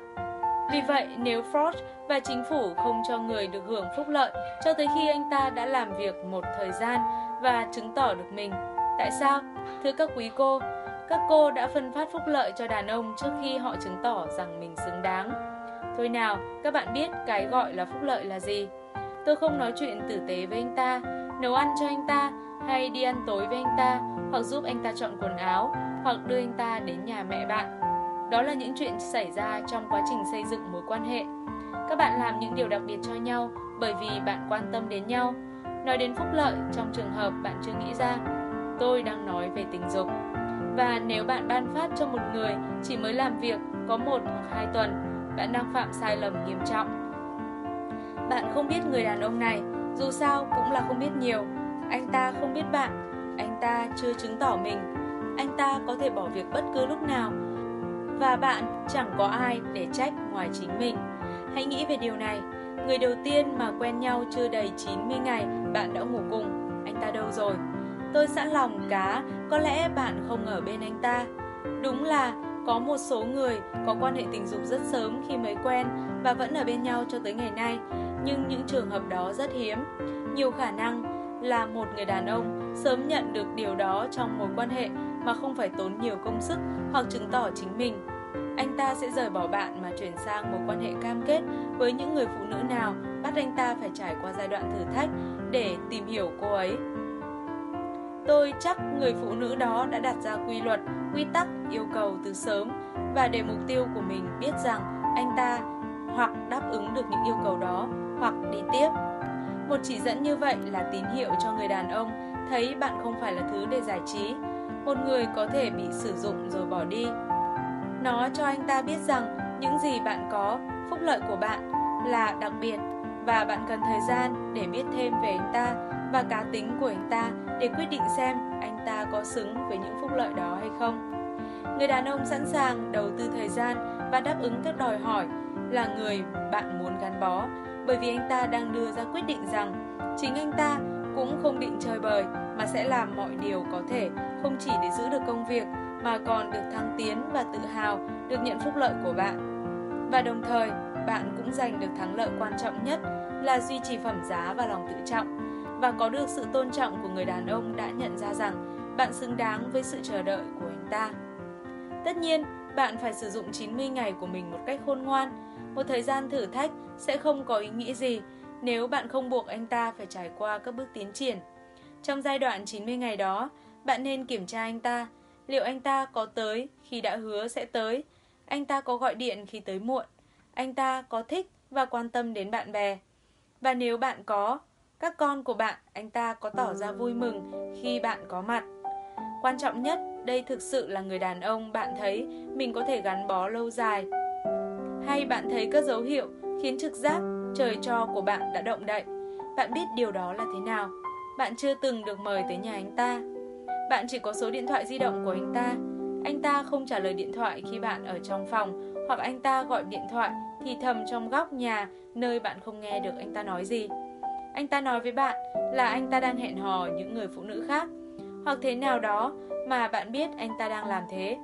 Vì vậy, nếu Ford và chính phủ không cho người được hưởng phúc lợi cho tới khi anh ta đã làm việc một thời gian và chứng tỏ được mình. Tại sao? Thưa các quý cô, các cô đã phân phát phúc lợi cho đàn ông trước khi họ chứng tỏ rằng mình xứng đáng. Thôi nào, các bạn biết cái gọi là phúc lợi là gì? Tôi không nói chuyện tử tế với anh ta, nấu ăn cho anh ta, hay đi ăn tối với anh ta, hoặc giúp anh ta chọn quần áo, hoặc đưa anh ta đến nhà mẹ bạn. Đó là những chuyện xảy ra trong quá trình xây dựng mối quan hệ. Các bạn làm những điều đặc biệt cho nhau bởi vì bạn quan tâm đến nhau. Nói đến phúc lợi trong trường hợp bạn chưa nghĩ ra, tôi đang nói về tình dục. Và nếu bạn ban phát cho một người chỉ mới làm việc có một hoặc hai tuần, bạn đang phạm sai lầm nghiêm trọng. Bạn không biết người đàn ông này, dù sao cũng là không biết nhiều. Anh ta không biết bạn, anh ta chưa chứng tỏ mình. Anh ta có thể bỏ việc bất cứ lúc nào và bạn chẳng có ai để trách ngoài chính mình. Hãy nghĩ về điều này. Người đầu tiên mà quen nhau chưa đầy 90 ngày, bạn đã ngủ cùng. Anh ta đâu rồi? Tôi sẵn lòng cá, có lẽ bạn không ở bên anh ta. Đúng là có một số người có quan hệ tình dục rất sớm khi mới quen và vẫn ở bên nhau cho tới ngày nay, nhưng những trường hợp đó rất hiếm. Nhiều khả năng là một người đàn ông sớm nhận được điều đó trong mối quan hệ mà không phải tốn nhiều công sức hoặc chứng tỏ chính mình. Anh ta sẽ rời bỏ bạn mà chuyển sang mối quan hệ cam kết với những người phụ nữ nào bắt anh ta phải trải qua giai đoạn thử thách để tìm hiểu cô ấy. Tôi chắc người phụ nữ đó đã đặt ra quy luật, quy tắc, yêu cầu từ sớm và để mục tiêu của mình biết rằng anh ta hoặc đáp ứng được những yêu cầu đó hoặc đi tiếp. Một chỉ dẫn như vậy là tín hiệu cho người đàn ông thấy bạn không phải là thứ để giải trí, một người có thể bị sử dụng rồi bỏ đi. Nó cho anh ta biết rằng những gì bạn có, phúc lợi của bạn là đặc biệt và bạn cần thời gian để biết thêm về anh ta và cá tính của anh ta để quyết định xem anh ta có xứng với những phúc lợi đó hay không. Người đàn ông sẵn sàng đầu tư thời gian và đáp ứng các đòi hỏi là người bạn muốn gắn bó bởi vì anh ta đang đưa ra quyết định rằng chính anh ta cũng không định chơi bời mà sẽ làm mọi điều có thể không chỉ để giữ được công việc mà còn được thăng tiến và tự hào được nhận phúc lợi của bạn. Và đồng thời, bạn cũng giành được thắng lợi quan trọng nhất là duy trì phẩm giá và lòng tự trọng và có được sự tôn trọng của người đàn ông đã nhận ra rằng bạn xứng đáng với sự chờ đợi của anh ta. Tất nhiên, bạn phải sử dụng 90 ngày của mình một cách khôn ngoan. Một thời gian thử thách sẽ không có ý nghĩa gì nếu bạn không buộc anh ta phải trải qua các bước tiến triển. Trong giai đoạn 90 ngày đó, bạn nên kiểm tra anh ta, liệu anh ta có tới khi đã hứa sẽ tới, anh ta có gọi điện khi tới muộn, anh ta có thích và quan tâm đến bạn bè. Và nếu bạn có, các con của bạn, anh ta có tỏ ra vui mừng khi bạn có mặt. Quan trọng nhất, đây thực sự là người đàn ông bạn thấy mình có thể gắn bó lâu dài. Hay bạn thấy các dấu hiệu khiến trực giác trời cho của bạn đã động đậy. Bạn biết điều đó là thế nào? Bạn chưa từng được mời tới nhà anh ta. Bạn chỉ có số điện thoại di động của anh ta. Anh ta không trả lời điện thoại khi bạn ở trong phòng, hoặc anh ta gọi điện thoại thì thầm trong góc nhà, nơi bạn không nghe được anh ta nói gì. Anh ta nói với bạn là anh ta đang hẹn hò những người phụ nữ khác hoặc thế nào đó mà bạn biết anh ta đang làm thế.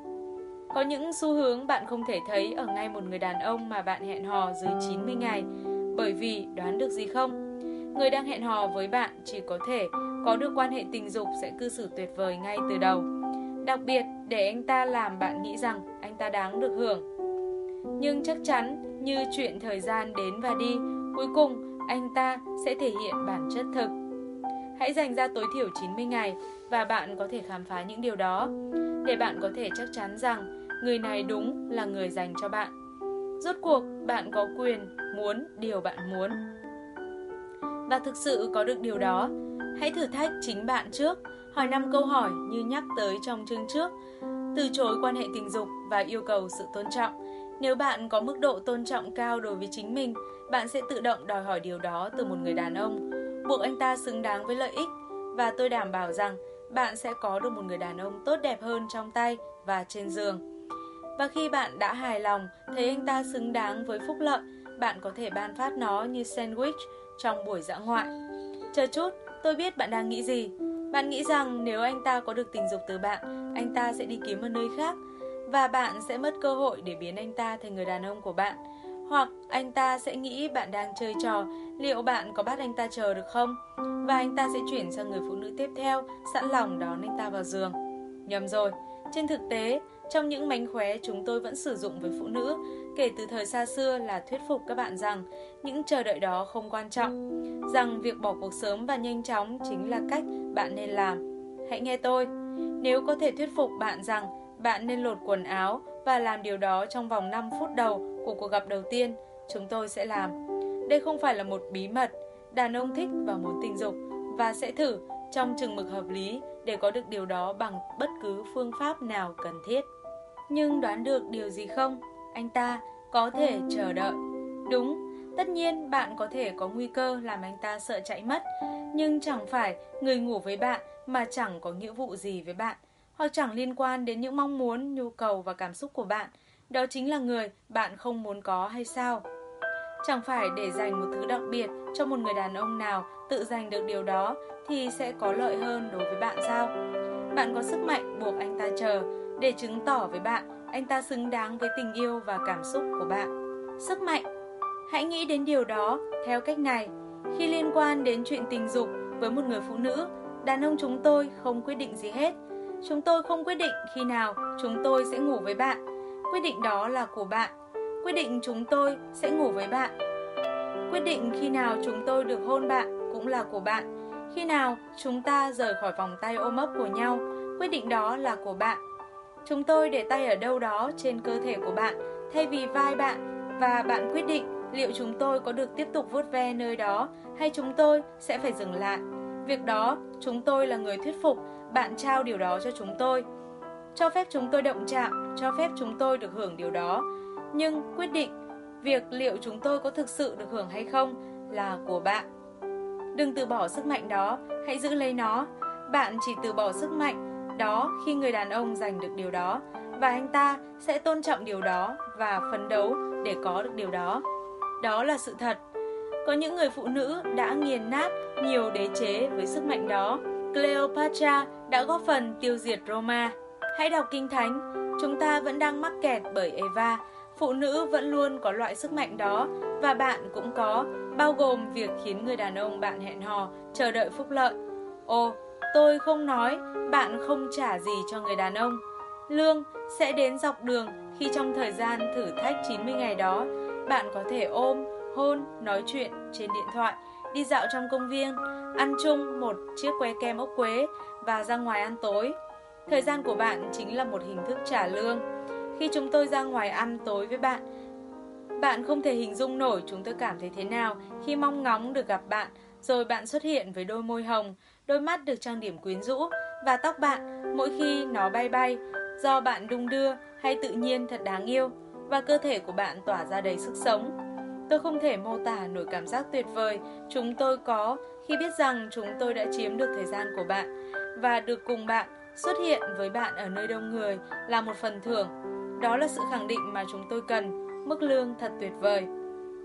Có những xu hướng bạn không thể thấy ở ngay một người đàn ông mà bạn hẹn hò dưới 90 ngày, bởi vì đoán được gì không? Người đang hẹn hò với bạn chỉ có thể có được quan hệ tình dục sẽ cư xử tuyệt vời ngay từ đầu. Đặc biệt để anh ta làm bạn nghĩ rằng anh ta đáng được hưởng. Nhưng chắc chắn như chuyện thời gian đến và đi, cuối cùng anh ta sẽ thể hiện bản chất thực. Hãy dành ra tối thiểu 90 ngày và bạn có thể khám phá những điều đó để bạn có thể chắc chắn rằng người này đúng là người dành cho bạn. Rốt cuộc, bạn có quyền muốn điều bạn muốn. Và thực sự có được điều đó, hãy thử thách chính bạn trước, hỏi 5 câu hỏi như nhắc tới trong chương trước. Từ chối quan hệ tình dục và yêu cầu sự tôn trọng. Nếu bạn có mức độ tôn trọng cao đối với chính mình, bạn sẽ tự động đòi hỏi điều đó từ một người đàn ông, buộc anh ta xứng đáng với lợi ích và tôi đảm bảo rằng bạn sẽ có được một người đàn ông tốt đẹp hơn trong tay và trên giường. Và khi bạn đã hài lòng thấy anh ta xứng đáng với phúc lợi, bạn có thể ban phát nó như sandwich trong buổi dã ngoại. Chờ chút, tôi biết bạn đang nghĩ gì. Bạn nghĩ rằng nếu anh ta có được tình dục từ bạn, anh ta sẽ đi kiếm ở nơi khác và bạn sẽ mất cơ hội để biến anh ta thành người đàn ông của bạn. Hoặc anh ta sẽ nghĩ bạn đang chơi trò, liệu bạn có bắt anh ta chờ được không? Và anh ta sẽ chuyển sang người phụ nữ tiếp theo, sẵn lòng đón anh ta vào giường. Nhầm rồi, trên thực tế, trong những mánh khóe chúng tôi vẫn sử dụng với phụ nữ, kể từ thời xa xưa là thuyết phục các bạn rằng những chờ đợi đó không quan trọng, rằng việc bỏ cuộc sớm và nhanh chóng chính là cách bạn nên làm. Hãy nghe tôi, nếu có thể thuyết phục bạn rằng bạn nên lột quần áo và làm điều đó trong vòng 5 phút đầu của cuộc gặp đầu tiên, chúng tôi sẽ làm. Đây không phải là một bí mật, đàn ông thích và muốn tình dục và sẽ thử trong chừng mực hợp lý để có được điều đó bằng bất cứ phương pháp nào cần thiết. Nhưng đoán được điều gì không? Anh ta có thể chờ đợi. Đúng, tất nhiên bạn có thể có nguy cơ làm anh ta sợ chạy mất, nhưng chẳng phải người ngủ với bạn mà chẳng có nghĩa vụ gì với bạn, hoặc chẳng liên quan đến những mong muốn, nhu cầu và cảm xúc của bạn. Đó chính là người bạn không muốn có hay sao? Chẳng phải để dành một thứ đặc biệt cho một người đàn ông nào tự giành được điều đó thì sẽ có lợi hơn đối với bạn sao? Bạn có sức mạnh buộc anh ta chờ để chứng tỏ với bạn anh ta xứng đáng với tình yêu và cảm xúc của bạn. Sức mạnh Hãy nghĩ đến điều đó theo cách này. Khi liên quan đến chuyện tình dục với một người phụ nữ, đàn ông chúng tôi không quyết định gì hết. Chúng tôi không quyết định khi nào chúng tôi sẽ ngủ với bạn. Quyết định đó là của bạn. Quyết định chúng tôi sẽ ngủ với bạn. Quyết định khi nào chúng tôi được hôn bạn cũng là của bạn. Khi nào chúng ta rời khỏi vòng tay ôm ấp của nhau, quyết định đó là của bạn. Chúng tôi để tay ở đâu đó trên cơ thể của bạn thay vì vai bạn và bạn quyết định liệu chúng tôi có được tiếp tục vuốt ve nơi đó hay chúng tôi sẽ phải dừng lại. Việc đó, chúng tôi là người thuyết phục bạn trao điều đó cho chúng tôi. Cho phép chúng tôi động chạm, cho phép chúng tôi được hưởng điều đó. Nhưng quyết định việc liệu chúng tôi có thực sự được hưởng hay không là của bạn. Đừng từ bỏ sức mạnh đó, hãy giữ lấy nó. Bạn chỉ từ bỏ sức mạnh đó khi người đàn ông giành được điều đó và anh ta sẽ tôn trọng điều đó và phấn đấu để có được điều đó. Đó là sự thật. Có những người phụ nữ đã nghiền nát nhiều đế chế với sức mạnh đó. Cleopatra đã góp phần tiêu diệt Roma. Hãy đọc Kinh Thánh, chúng ta vẫn đang mắc kẹt bởi Eva. Phụ nữ vẫn luôn có loại sức mạnh đó và bạn cũng có, bao gồm việc khiến người đàn ông bạn hẹn hò chờ đợi phúc lợi. Ô tôi không nói bạn không trả gì cho người đàn ông. Lương sẽ đến dọc đường khi trong thời gian thử thách 90 ngày đó, bạn có thể ôm, hôn, nói chuyện trên điện thoại, đi dạo trong công viên, ăn chung một chiếc que kem ốc quế và ra ngoài ăn tối. Thời gian của bạn chính là một hình thức trả lương. Khi chúng tôi ra ngoài ăn tối với bạn, bạn không thể hình dung nổi chúng tôi cảm thấy thế nào khi mong ngóng được gặp bạn, rồi bạn xuất hiện với đôi môi hồng, đôi mắt được trang điểm quyến rũ và tóc bạn mỗi khi nó bay bay do bạn đung đưa hay tự nhiên thật đáng yêu và cơ thể của bạn tỏa ra đầy sức sống. Tôi không thể mô tả nổi cảm giác tuyệt vời chúng tôi có khi biết rằng chúng tôi đã chiếm được thời gian của bạn và được cùng bạn xuất hiện với bạn ở nơi đông người là một phần thưởng. Đó là sự khẳng định mà chúng tôi cần, mức lương thật tuyệt vời.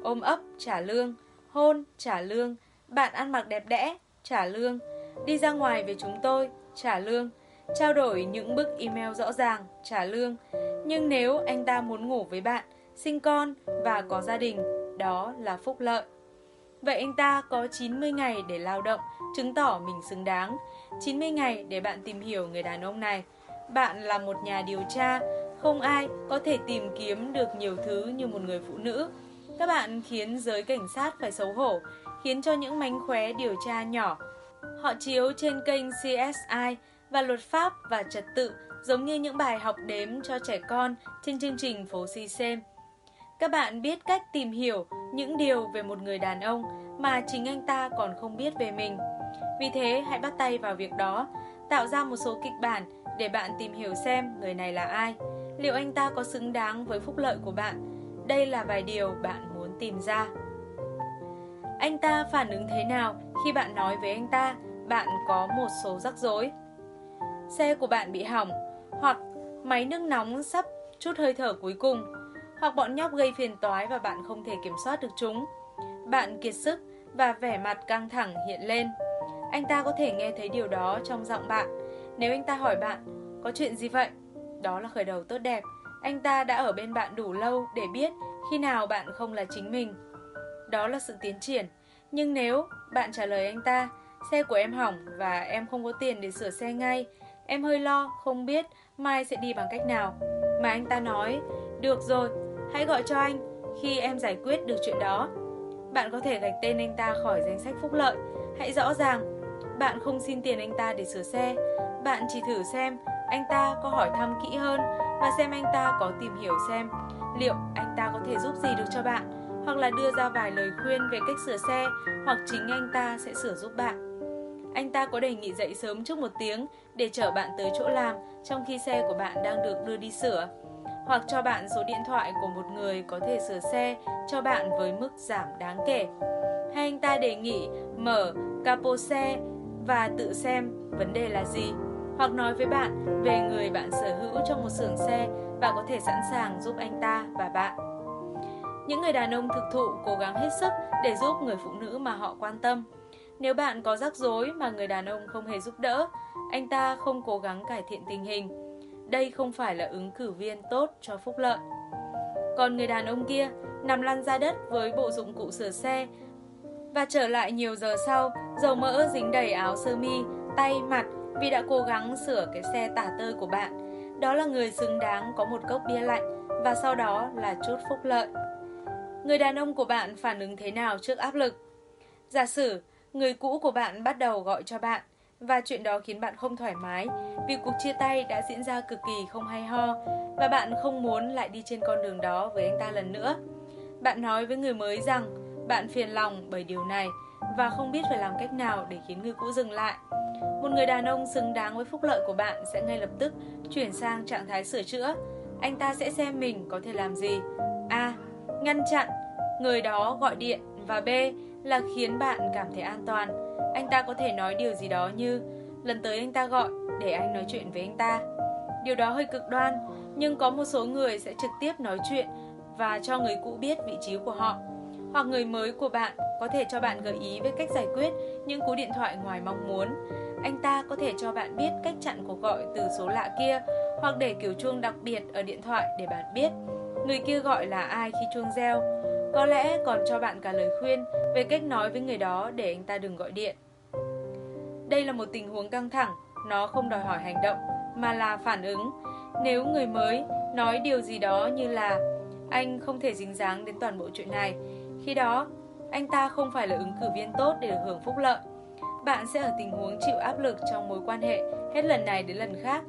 Ôm ấp, trả lương, hôn, trả lương, bạn ăn mặc đẹp đẽ, trả lương, đi ra ngoài với chúng tôi, trả lương, trao đổi những bức email rõ ràng, trả lương. Nhưng nếu anh ta muốn ngủ với bạn, sinh con và có gia đình, đó là phúc lợi. Vậy anh ta có 90 ngày để lao động, chứng tỏ mình xứng đáng. 90 ngày để bạn tìm hiểu người đàn ông này. Bạn là một nhà điều tra, không ai có thể tìm kiếm được nhiều thứ như một người phụ nữ. Các bạn khiến giới cảnh sát phải xấu hổ, khiến cho những mánh khóe điều tra nhỏ. Họ chiếu trên kênh CSI và luật pháp và trật tự giống như những bài học đếm cho trẻ con trên chương trình phố si xem. Các bạn biết cách tìm hiểu những điều về một người đàn ông mà chính anh ta còn không biết về mình. Vì thế, hãy bắt tay vào việc đó, tạo ra một số kịch bản để bạn tìm hiểu xem người này là ai, liệu anh ta có xứng đáng với phúc lợi của bạn. Đây là vài điều bạn muốn tìm ra. Anh ta phản ứng thế nào khi bạn nói với anh ta bạn có một số rắc rối? Xe của bạn bị hỏng, hoặc máy nước nóng sắp chút hơi thở cuối cùng, hoặc bọn nhóc gây phiền toái và bạn không thể kiểm soát được chúng. Bạn kiệt sức và vẻ mặt căng thẳng hiện lên. Anh ta có thể nghe thấy điều đó trong giọng bạn. Nếu anh ta hỏi bạn, có chuyện gì vậy? Đó là khởi đầu tốt đẹp. Anh ta đã ở bên bạn đủ lâu để biết khi nào bạn không là chính mình. Đó là sự tiến triển. Nhưng nếu bạn trả lời anh ta, xe của em hỏng và em không có tiền để sửa xe ngay, em hơi lo, không biết mai sẽ đi bằng cách nào. Mà anh ta nói, được rồi, hãy gọi cho anh khi em giải quyết được chuyện đó. Bạn có thể gạch tên anh ta khỏi danh sách phúc lợi. Hãy rõ ràng, bạn không xin tiền anh ta để sửa xe. Bạn chỉ thử xem anh ta có hỏi thăm kỹ hơn và xem anh ta có tìm hiểu xem liệu anh ta có thể giúp gì được cho bạn hoặc là đưa ra vài lời khuyên về cách sửa xe, hoặc chính anh ta sẽ sửa giúp bạn. Anh ta có đề nghị dậy sớm trước một tiếng để chở bạn tới chỗ làm trong khi xe của bạn đang được đưa đi sửa, hoặc cho bạn số điện thoại của một người có thể sửa xe cho bạn với mức giảm đáng kể. Hay anh ta đề nghị mở capo xe và tự xem vấn đề là gì, hoặc nói với bạn về người bạn sở hữu trong một xưởng xe và có thể sẵn sàng giúp anh ta và bạn. Những người đàn ông thực thụ cố gắng hết sức để giúp người phụ nữ mà họ quan tâm. Nếu bạn có rắc rối mà người đàn ông không hề giúp đỡ, anh ta không cố gắng cải thiện tình hình. Đây không phải là ứng cử viên tốt cho phúc lợi. Còn người đàn ông kia nằm lăn ra đất với bộ dụng cụ sửa xe và trở lại nhiều giờ sau, dầu mỡ dính đầy áo sơ mi, tay, mặt vì đã cố gắng sửa cái xe tả tơi của bạn. Đó là người xứng đáng có một cốc bia lạnh và sau đó là chút phúc lợi. Người đàn ông của bạn phản ứng thế nào trước áp lực? Giả sử, người cũ của bạn bắt đầu gọi cho bạn và chuyện đó khiến bạn không thoải mái vì cuộc chia tay đã diễn ra cực kỳ không hay ho và bạn không muốn lại đi trên con đường đó với anh ta lần nữa. Bạn nói với người mới rằng bạn phiền lòng bởi điều này và không biết phải làm cách nào để khiến người cũ dừng lại. Một người đàn ông xứng đáng với phúc lợi của bạn sẽ ngay lập tức chuyển sang trạng thái sửa chữa. Anh ta sẽ xem mình có thể làm gì. A. Ngăn chặn người đó gọi điện và B là khiến bạn cảm thấy an toàn. Anh ta có thể nói điều gì đó như lần tới anh ta gọi để anh nói chuyện với anh ta. Điều đó hơi cực đoan, nhưng có một số người sẽ trực tiếp nói chuyện và cho người cũ biết vị trí của họ. Hoặc người mới của bạn có thể cho bạn gợi ý về cách giải quyết những cú điện thoại ngoài mong muốn. Anh ta có thể cho bạn biết cách chặn cuộc gọi từ số lạ kia hoặc để kiểu chuông đặc biệt ở điện thoại để bạn biết người kia gọi là ai khi chuông reo. Có lẽ còn cho bạn cả lời khuyên về cách nói với người đó để anh ta đừng gọi điện. Đây là một tình huống căng thẳng, nó không đòi hỏi hành động mà là phản ứng. Nếu người mới nói điều gì đó như là anh không thể dính dáng đến toàn bộ chuyện này, khi đó anh ta không phải là ứng cử viên tốt để được hưởng phúc lợi. Bạn sẽ ở tình huống chịu áp lực trong mối quan hệ hết lần này đến lần khác.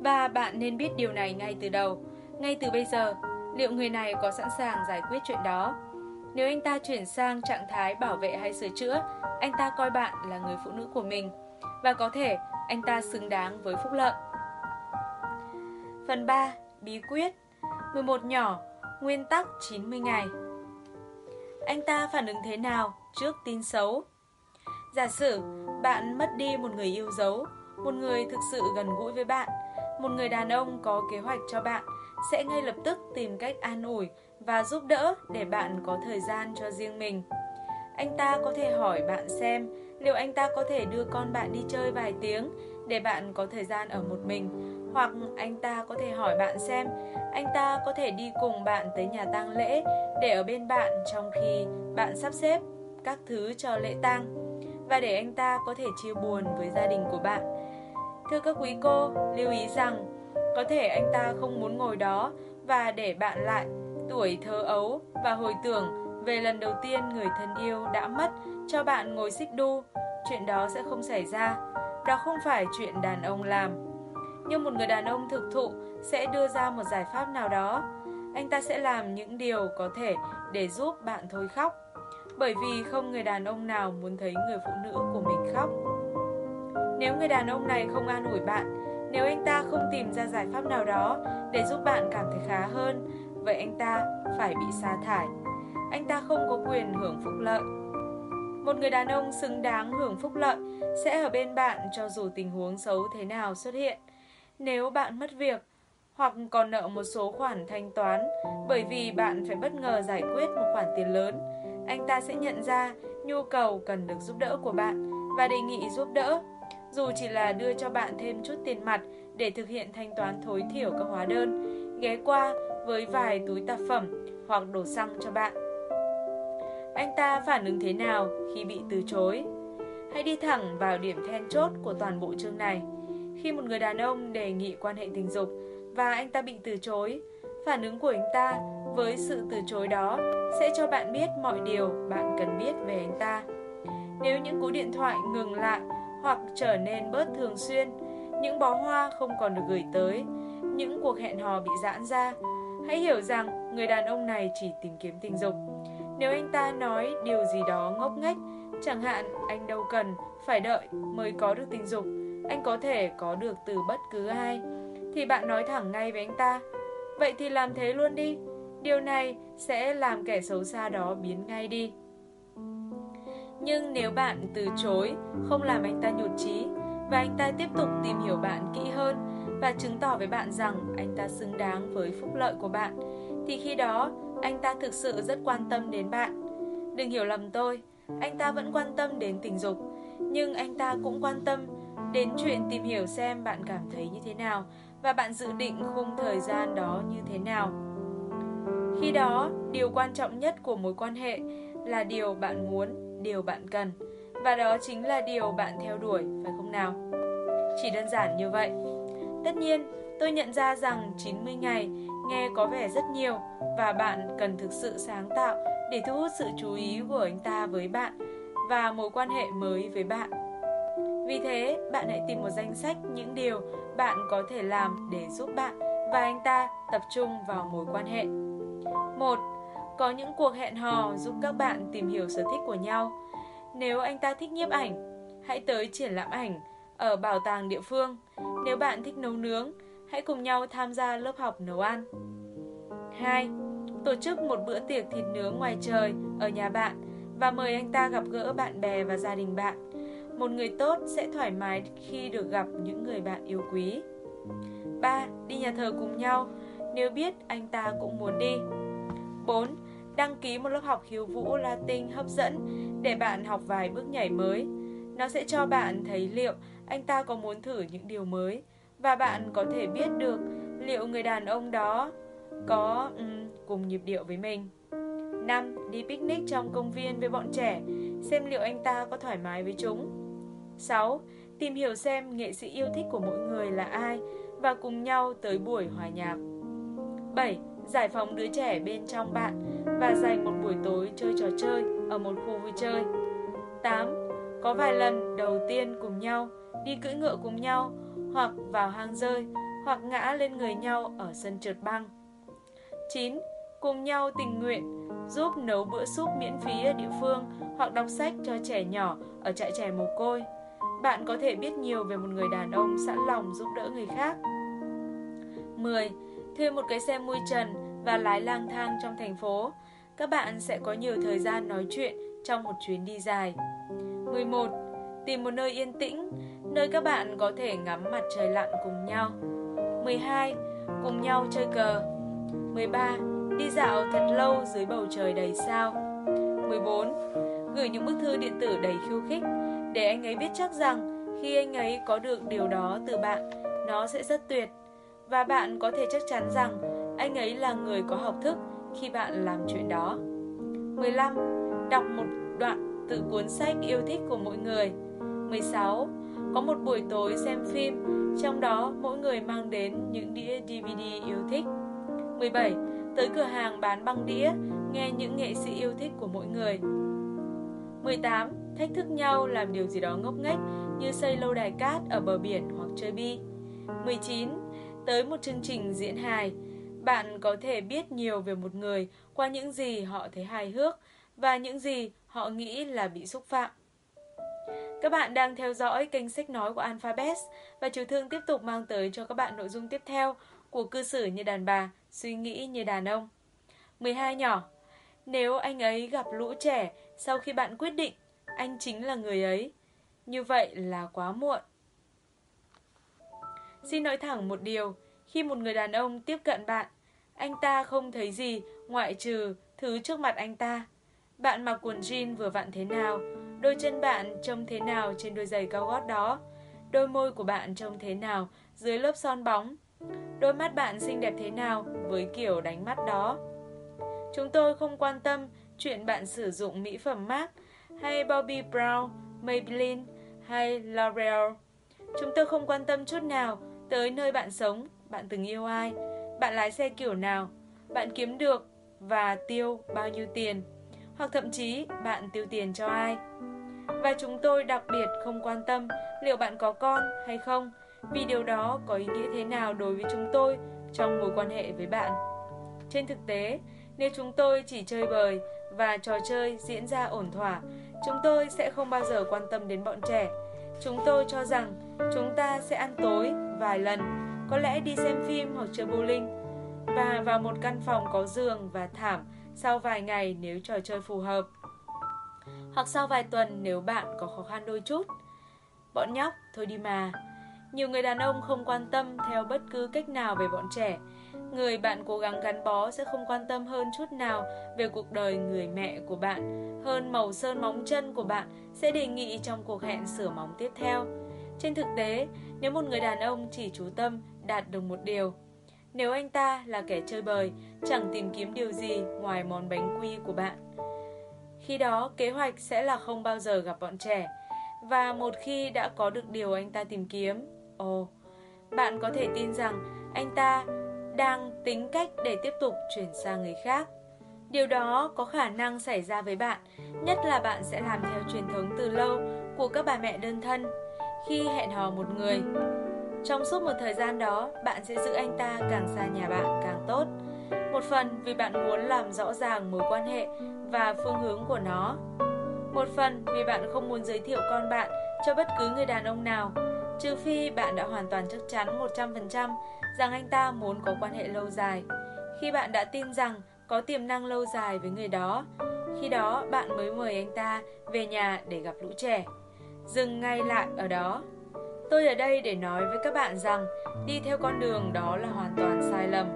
Và bạn nên biết điều này ngay từ đầu, ngay từ bây giờ, liệu người này có sẵn sàng giải quyết chuyện đó. Nếu anh ta chuyển sang trạng thái bảo vệ hay sửa chữa, anh ta coi bạn là người phụ nữ của mình và có thể anh ta xứng đáng với phúc lợi. Phần 3. Bí quyết 11 nhỏ, nguyên tắc 90 ngày Anh ta phản ứng thế nào trước tin xấu? Giả sử bạn mất đi một người yêu dấu, một người thực sự gần gũi với bạn, một người đàn ông có kế hoạch cho bạn sẽ ngay lập tức tìm cách an ủi và giúp đỡ để bạn có thời gian cho riêng mình. Anh ta có thể hỏi bạn xem liệu anh ta có thể đưa con bạn đi chơi vài tiếng để bạn có thời gian ở một mình hoặc anh ta có thể hỏi bạn xem anh ta có thể đi cùng bạn tới nhà tang lễ để ở bên bạn trong khi bạn sắp xếp các thứ cho lễ tang và để anh ta có thể chia buồn với gia đình của bạn. Thưa các quý cô, lưu ý rằng có thể anh ta không muốn ngồi đó và để bạn lại tuổi thơ ấu và hồi tưởng về lần đầu tiên người thân yêu đã mất cho bạn ngồi xích đu. Chuyện đó sẽ không xảy ra. Đó không phải chuyện đàn ông làm. Nhưng một người đàn ông thực thụ sẽ đưa ra một giải pháp nào đó. Anh ta sẽ làm những điều có thể để giúp bạn thôi khóc. Bởi vì không người đàn ông nào muốn thấy người phụ nữ của mình khóc. Nếu người đàn ông này không an ủi bạn, nếu anh ta không tìm ra giải pháp nào đó để giúp bạn cảm thấy khá hơn, vậy anh ta phải bị sa thải. Anh ta không có quyền hưởng phúc lợi. Một người đàn ông xứng đáng hưởng phúc lợi sẽ ở bên bạn cho dù tình huống xấu thế nào xuất hiện. Nếu bạn mất việc hoặc còn nợ một số khoản thanh toán bởi vì bạn phải bất ngờ giải quyết một khoản tiền lớn, anh ta sẽ nhận ra nhu cầu cần được giúp đỡ của bạn và đề nghị giúp đỡ dù chỉ là đưa cho bạn thêm chút tiền mặt để thực hiện thanh toán tối thiểu các hóa đơn, ghé qua với vài túi tạp phẩm hoặc đổ xăng cho bạn. Anh ta phản ứng thế nào khi bị từ chối? Hãy đi thẳng vào điểm then chốt của toàn bộ chương này. Khi một người đàn ông đề nghị quan hệ tình dục và anh ta bị từ chối, phản ứng của anh ta với sự từ chối đó sẽ cho bạn biết mọi điều bạn cần biết về anh ta. Nếu những cú điện thoại ngừng lại hoặc trở nên bớt thường xuyên, những bó hoa không còn được gửi tới, những cuộc hẹn hò bị giãn ra, hãy hiểu rằng người đàn ông này chỉ tìm kiếm tình dục. Nếu anh ta nói điều gì đó ngốc nghếch, chẳng hạn anh đâu cần phải đợi mới có được tình dục, anh có thể có được từ bất cứ ai, thì bạn nói thẳng ngay với anh ta. Vậy thì làm thế luôn đi. Điều này sẽ làm kẻ xấu xa đó biến ngay đi. Nhưng nếu bạn từ chối, không làm anh ta nhụt chí và anh ta tiếp tục tìm hiểu bạn kỹ hơn và chứng tỏ với bạn rằng anh ta xứng đáng với phúc lợi của bạn, thì khi đó anh ta thực sự rất quan tâm đến bạn. Đừng hiểu lầm tôi, anh ta vẫn quan tâm đến tình dục, nhưng anh ta cũng quan tâm đến chuyện tìm hiểu xem bạn cảm thấy như thế nào và bạn dự định khung thời gian đó như thế nào. Khi đó, điều quan trọng nhất của mối quan hệ là điều bạn muốn, điều bạn cần và đó chính là điều bạn theo đuổi, phải không nào? Chỉ đơn giản như vậy. Tất nhiên, tôi nhận ra rằng 90 ngày nghe có vẻ rất nhiều và bạn cần thực sự sáng tạo để thu hút sự chú ý của anh ta với bạn và mối quan hệ mới với bạn. Vì thế, bạn hãy tìm một danh sách những điều bạn có thể làm để giúp bạn và anh ta tập trung vào mối quan hệ. 1. Có những cuộc hẹn hò giúp các bạn tìm hiểu sở thích của nhau. Nếu anh ta thích nhiếp ảnh, hãy tới triển lãm ảnh ở bảo tàng địa phương. Nếu bạn thích nấu nướng, hãy cùng nhau tham gia lớp học nấu ăn. 2. Tổ chức một bữa tiệc thịt nướng ngoài trời ở nhà bạn và mời anh ta gặp gỡ bạn bè và gia đình bạn. Một người tốt sẽ thoải mái khi được gặp những người bạn yêu quý. 3. Đi nhà thờ cùng nhau nếu biết anh ta cũng muốn đi. 4. Đăng ký một lớp học khiêu vũ Latin hấp dẫn để bạn học vài bước nhảy mới. Nó sẽ cho bạn thấy liệu anh ta có muốn thử những điều mới và bạn có thể biết được liệu người đàn ông đó có um, cùng nhịp điệu với mình. 5. Đi picnic trong công viên với bọn trẻ, xem liệu anh ta có thoải mái với chúng. 6. Tìm hiểu xem nghệ sĩ yêu thích của mỗi người là ai và cùng nhau tới buổi hòa nhạc. 7. Giải phóng đứa trẻ bên trong bạn và dành một buổi tối chơi trò chơi ở một khu vui chơi. 8. Có vài lần đầu tiên cùng nhau, đi cưỡi ngựa cùng nhau, hoặc vào hang rơi, hoặc ngã lên người nhau ở sân trượt băng. 9. Cùng nhau tình nguyện, giúp nấu bữa súp miễn phí ở địa phương hoặc đọc sách cho trẻ nhỏ ở trại trẻ mồ côi. Bạn có thể biết nhiều về một người đàn ông sẵn lòng giúp đỡ người khác. 10. Thuê một cái xe mui trần và lái lang thang trong thành phố. Các bạn sẽ có nhiều thời gian nói chuyện trong một chuyến đi dài. 11. Tìm một nơi yên tĩnh, nơi các bạn có thể ngắm mặt trời lặn cùng nhau. 12. Cùng nhau chơi cờ. 13. Đi dạo thật lâu dưới bầu trời đầy sao. 14. Gửi những bức thư điện tử đầy khiêu khích để anh ấy biết chắc rằng khi anh ấy có được điều đó từ bạn, nó sẽ rất tuyệt. Và bạn có thể chắc chắn rằng anh ấy là người có học thức khi bạn làm chuyện đó. 15. Đọc một đoạn từ cuốn sách yêu thích của mỗi người. 16. Có một buổi tối xem phim, trong đó mỗi người mang đến những đĩa DVD yêu thích. 17. Tới cửa hàng bán băng đĩa, nghe những nghệ sĩ yêu thích của mỗi người. 18. Thách thức nhau làm điều gì đó ngốc nghếch như xây lâu đài cát ở bờ biển hoặc chơi bi. 19. Tới một chương trình diễn hài, bạn có thể biết nhiều về một người qua những gì họ thấy hài hước và những gì họ nghĩ là bị xúc phạm. Các bạn đang theo dõi kênh sách nói của Alphabet và Chú Thương tiếp tục mang tới cho các bạn nội dung tiếp theo của cư xử như đàn bà, suy nghĩ như đàn ông. 12 nhỏ Nếu anh ấy gặp lũ trẻ sau khi bạn quyết định anh chính là người ấy, như vậy là quá muộn. Xin nói thẳng một điều, khi một người đàn ông tiếp cận bạn, anh ta không thấy gì ngoại trừ thứ trước mặt anh ta. Bạn mặc quần jean vừa vặn thế nào, đôi chân bạn trông thế nào trên đôi giày cao gót đó, đôi môi của bạn trông thế nào dưới lớp son bóng, đôi mắt bạn xinh đẹp thế nào với kiểu đánh mắt đó. Chúng tôi không quan tâm chuyện bạn sử dụng mỹ phẩm MAC hay Bobbi Brown, Maybelline hay L'Oreal. Chúng tôi không quan tâm chút nào tới nơi bạn sống, bạn từng yêu ai, bạn lái xe kiểu nào, bạn kiếm được và tiêu bao nhiêu tiền, hoặc thậm chí bạn tiêu tiền cho ai. Và chúng tôi đặc biệt không quan tâm liệu bạn có con hay không, vì điều đó có ý nghĩa thế nào đối với chúng tôi trong mối quan hệ với bạn. Trên thực tế, nếu chúng tôi chỉ chơi bời và trò chơi diễn ra ổn thỏa, chúng tôi sẽ không bao giờ quan tâm đến bọn trẻ. Chúng tôi cho rằng chúng ta sẽ ăn tối vài lần, có lẽ đi xem phim hoặc chơi bowling và vào một căn phòng có giường và thảm sau vài ngày nếu trò chơi phù hợp. Hoặc sau vài tuần nếu bạn có khó khăn đôi chút. Bọn nhóc, thôi đi mà. Nhiều người đàn ông không quan tâm theo bất cứ cách nào về bọn trẻ. Người bạn cố gắng gắn bó sẽ không quan tâm hơn chút nào về cuộc đời người mẹ của bạn, hơn màu sơn móng chân của bạn sẽ đề nghị trong cuộc hẹn sửa móng tiếp theo. Trên thực tế, nếu một người đàn ông chỉ chú tâm đạt được một điều, nếu anh ta là kẻ chơi bời, chẳng tìm kiếm điều gì ngoài món bánh quy của bạn. Khi đó, kế hoạch sẽ là không bao giờ gặp bọn trẻ. Và một khi đã có được điều anh ta tìm kiếm, ồ, oh, bạn có thể tin rằng anh ta đang tính cách để tiếp tục chuyển sang người khác. Điều đó có khả năng xảy ra với bạn, nhất là bạn sẽ làm theo truyền thống từ lâu của các bà mẹ đơn thân. Khi hẹn hò một người, trong suốt một thời gian đó, bạn sẽ giữ anh ta càng xa nhà bạn càng tốt. Một phần vì bạn muốn làm rõ ràng mối quan hệ và phương hướng của nó. Một phần vì bạn không muốn giới thiệu con bạn cho bất cứ người đàn ông nào, trừ phi bạn đã hoàn toàn chắc chắn 100% rằng anh ta muốn có quan hệ lâu dài. Khi bạn đã tin rằng có tiềm năng lâu dài với người đó, khi đó bạn mới mời anh ta về nhà để gặp lũ trẻ. Dừng ngay lại ở đó. Tôi ở đây để nói với các bạn rằng đi theo con đường đó là hoàn toàn sai lầm.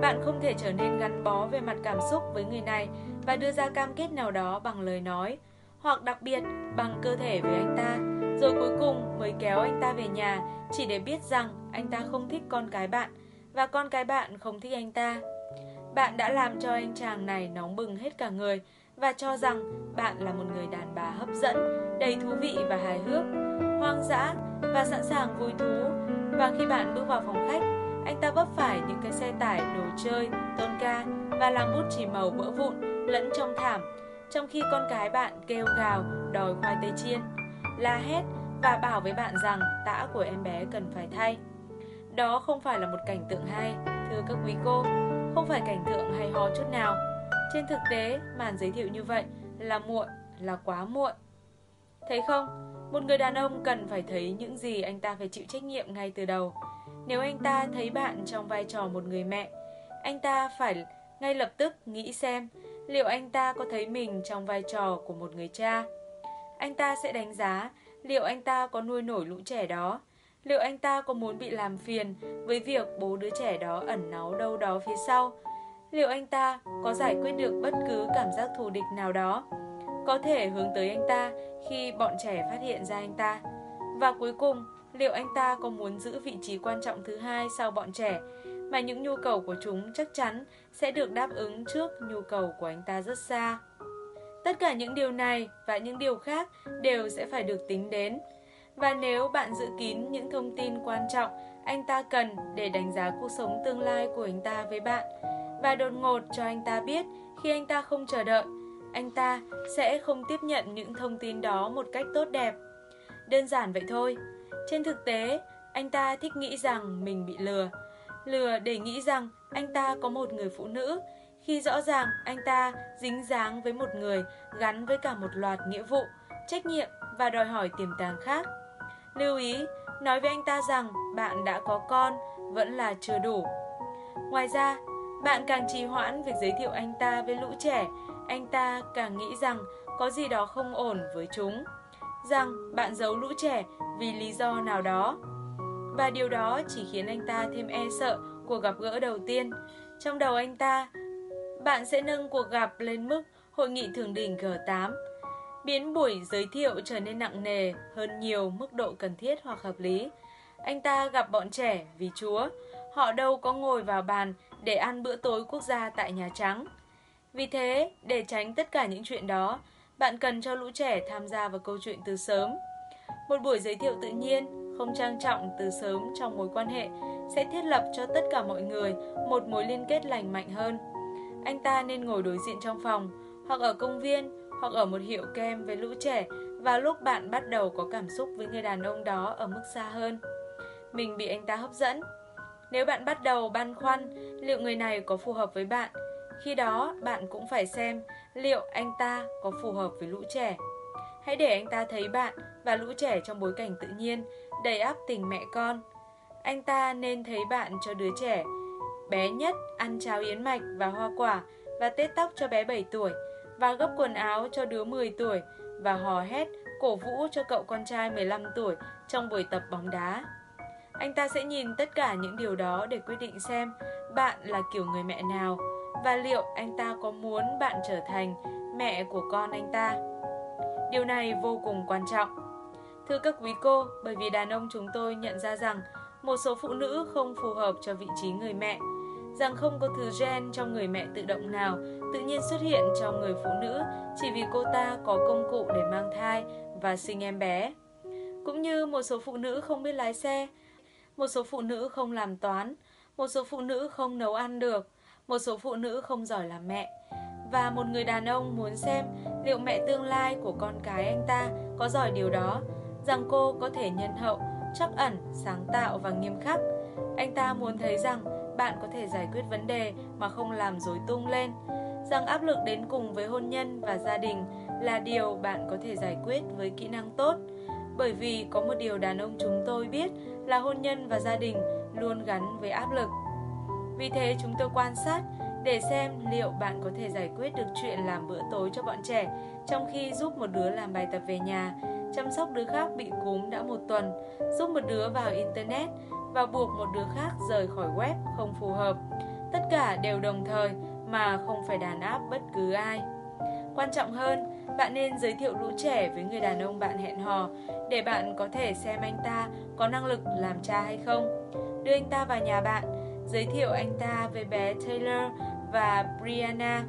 Bạn không thể trở nên gắn bó về mặt cảm xúc với người này và đưa ra cam kết nào đó bằng lời nói, hoặc đặc biệt bằng cơ thể với anh ta, rồi cuối cùng mới kéo anh ta về nhà chỉ để biết rằng anh ta không thích con cái bạn và con cái bạn không thích anh ta. Bạn đã làm cho anh chàng này nóng bừng hết cả người và cho rằng bạn là một người đàn bà hấp dẫn, đầy thú vị và hài hước, hoang dã và sẵn sàng vui thú. Và khi bạn bước vào phòng khách, anh ta vấp phải những cái xe tải đồ chơi, tôn ca và làm bút chì màu vỡ vụn lẫn trong thảm, trong khi con cái bạn kêu gào đòi khoai tây chiên, la hét và bảo với bạn rằng tã của em bé cần phải thay. Đó không phải là một cảnh tượng hay, thưa các quý cô, không phải cảnh tượng hay ho chút nào. Trên thực tế, màn giới thiệu như vậy là muộn, là quá muộn. Thấy không? Một người đàn ông cần phải thấy những gì anh ta phải chịu trách nhiệm ngay từ đầu. Nếu anh ta thấy bạn trong vai trò một người mẹ, anh ta phải ngay lập tức nghĩ xem liệu anh ta có thấy mình trong vai trò của một người cha. Anh ta sẽ đánh giá liệu anh ta có nuôi nổi lũ trẻ đó, liệu anh ta có muốn bị làm phiền với việc bố đứa trẻ đó ẩn náu đâu đó phía sau, liệu anh ta có giải quyết được bất cứ cảm giác thù địch nào đó, có thể hướng tới anh ta khi bọn trẻ phát hiện ra anh ta. Và cuối cùng, liệu anh ta có muốn giữ vị trí quan trọng thứ hai sau bọn trẻ mà những nhu cầu của chúng chắc chắn sẽ được đáp ứng trước nhu cầu của anh ta rất xa. Tất cả những điều này và những điều khác đều sẽ phải được tính đến. Và nếu bạn giữ kín những thông tin quan trọng anh ta cần để đánh giá cuộc sống tương lai của anh ta với bạn và đột ngột cho anh ta biết khi anh ta không chờ đợi, anh ta sẽ không tiếp nhận những thông tin đó một cách tốt đẹp. Đơn giản vậy thôi. Trên thực tế, anh ta thích nghĩ rằng mình bị lừa. Lừa để nghĩ rằng anh ta có một người phụ nữ khi rõ ràng anh ta dính dáng với một người gắn với cả một loạt nghĩa vụ, trách nhiệm và đòi hỏi tiềm tàng khác. Lưu ý, nói với anh ta rằng bạn đã có con vẫn là chưa đủ. Ngoài ra, bạn càng trì hoãn việc giới thiệu anh ta với lũ trẻ, anh ta càng nghĩ rằng có gì đó không ổn với chúng, rằng bạn giấu lũ trẻ vì lý do nào đó. Và điều đó chỉ khiến anh ta thêm e sợ cuộc gặp gỡ đầu tiên. Trong đầu anh ta bạn sẽ nâng cuộc gặp lên mức hội nghị thượng đỉnh G8, biến buổi giới thiệu trở nên nặng nề hơn nhiều mức độ cần thiết hoặc hợp lý. Anh ta gặp bọn trẻ vì Chúa, họ đâu có ngồi vào bàn để ăn bữa tối quốc gia tại Nhà Trắng. Vì thế, để tránh tất cả những chuyện đó, bạn cần cho lũ trẻ tham gia vào câu chuyện từ sớm. Một buổi giới thiệu tự nhiên, không trang trọng từ sớm trong mối quan hệ sẽ thiết lập cho tất cả mọi người một mối liên kết lành mạnh hơn. Anh ta nên ngồi đối diện trong phòng, hoặc ở công viên, hoặc ở một hiệu kem với lũ trẻ vào lúc bạn bắt đầu có cảm xúc với người đàn ông đó ở mức xa hơn. Mình bị anh ta hấp dẫn. Nếu bạn bắt đầu băn khoăn liệu người này có phù hợp với bạn, khi đó bạn cũng phải xem liệu anh ta có phù hợp với lũ trẻ. Hãy để anh ta thấy bạn và lũ trẻ trong bối cảnh tự nhiên, đầy áp tình mẹ con. Anh ta nên thấy bạn cho đứa trẻ bé nhất ăn cháo yến mạch và hoa quả và tết tóc cho bé 7 tuổi và gấp quần áo cho đứa 10 tuổi và hò hét cổ vũ cho cậu con trai 15 tuổi trong buổi tập bóng đá. Anh ta sẽ nhìn tất cả những điều đó để quyết định xem bạn là kiểu người mẹ nào và liệu anh ta có muốn bạn trở thành mẹ của con anh ta. Điều này vô cùng quan trọng. Thưa các quý cô, bởi vì đàn ông chúng tôi nhận ra rằng một số phụ nữ không phù hợp cho vị trí người mẹ, rằng không có thứ gen trong người mẹ tự động nào tự nhiên xuất hiện trong người phụ nữ chỉ vì cô ta có công cụ để mang thai và sinh em bé. Cũng như một số phụ nữ không biết lái xe, một số phụ nữ không làm toán, một số phụ nữ không nấu ăn được, một số phụ nữ không giỏi làm mẹ. Và một người đàn ông muốn xem liệu mẹ tương lai của con cái anh ta có giỏi điều đó, rằng cô có thể nhân hậu, chắc ẩn, sáng tạo và nghiêm khắc. Anh ta muốn thấy rằng bạn có thể giải quyết vấn đề mà không làm rối tung lên, rằng áp lực đến cùng với hôn nhân và gia đình là điều bạn có thể giải quyết với kỹ năng tốt. Bởi vì có một điều đàn ông chúng tôi biết là hôn nhân và gia đình luôn gắn với áp lực. Vì thế chúng tôi quan sát để xem liệu bạn có thể giải quyết được chuyện làm bữa tối cho bọn trẻ trong khi giúp một đứa làm bài tập về nhà, chăm sóc đứa khác bị cúm đã một tuần, giúp một đứa vào Internet và buộc một đứa khác rời khỏi web không phù hợp. Tất cả đều đồng thời mà không phải đàn áp bất cứ ai. Quan trọng hơn, bạn nên giới thiệu lũ trẻ với người đàn ông bạn hẹn hò để bạn có thể xem anh ta có năng lực làm cha hay không. Đưa anh ta vào nhà bạn, giới thiệu anh ta với bé Taylor và Brianna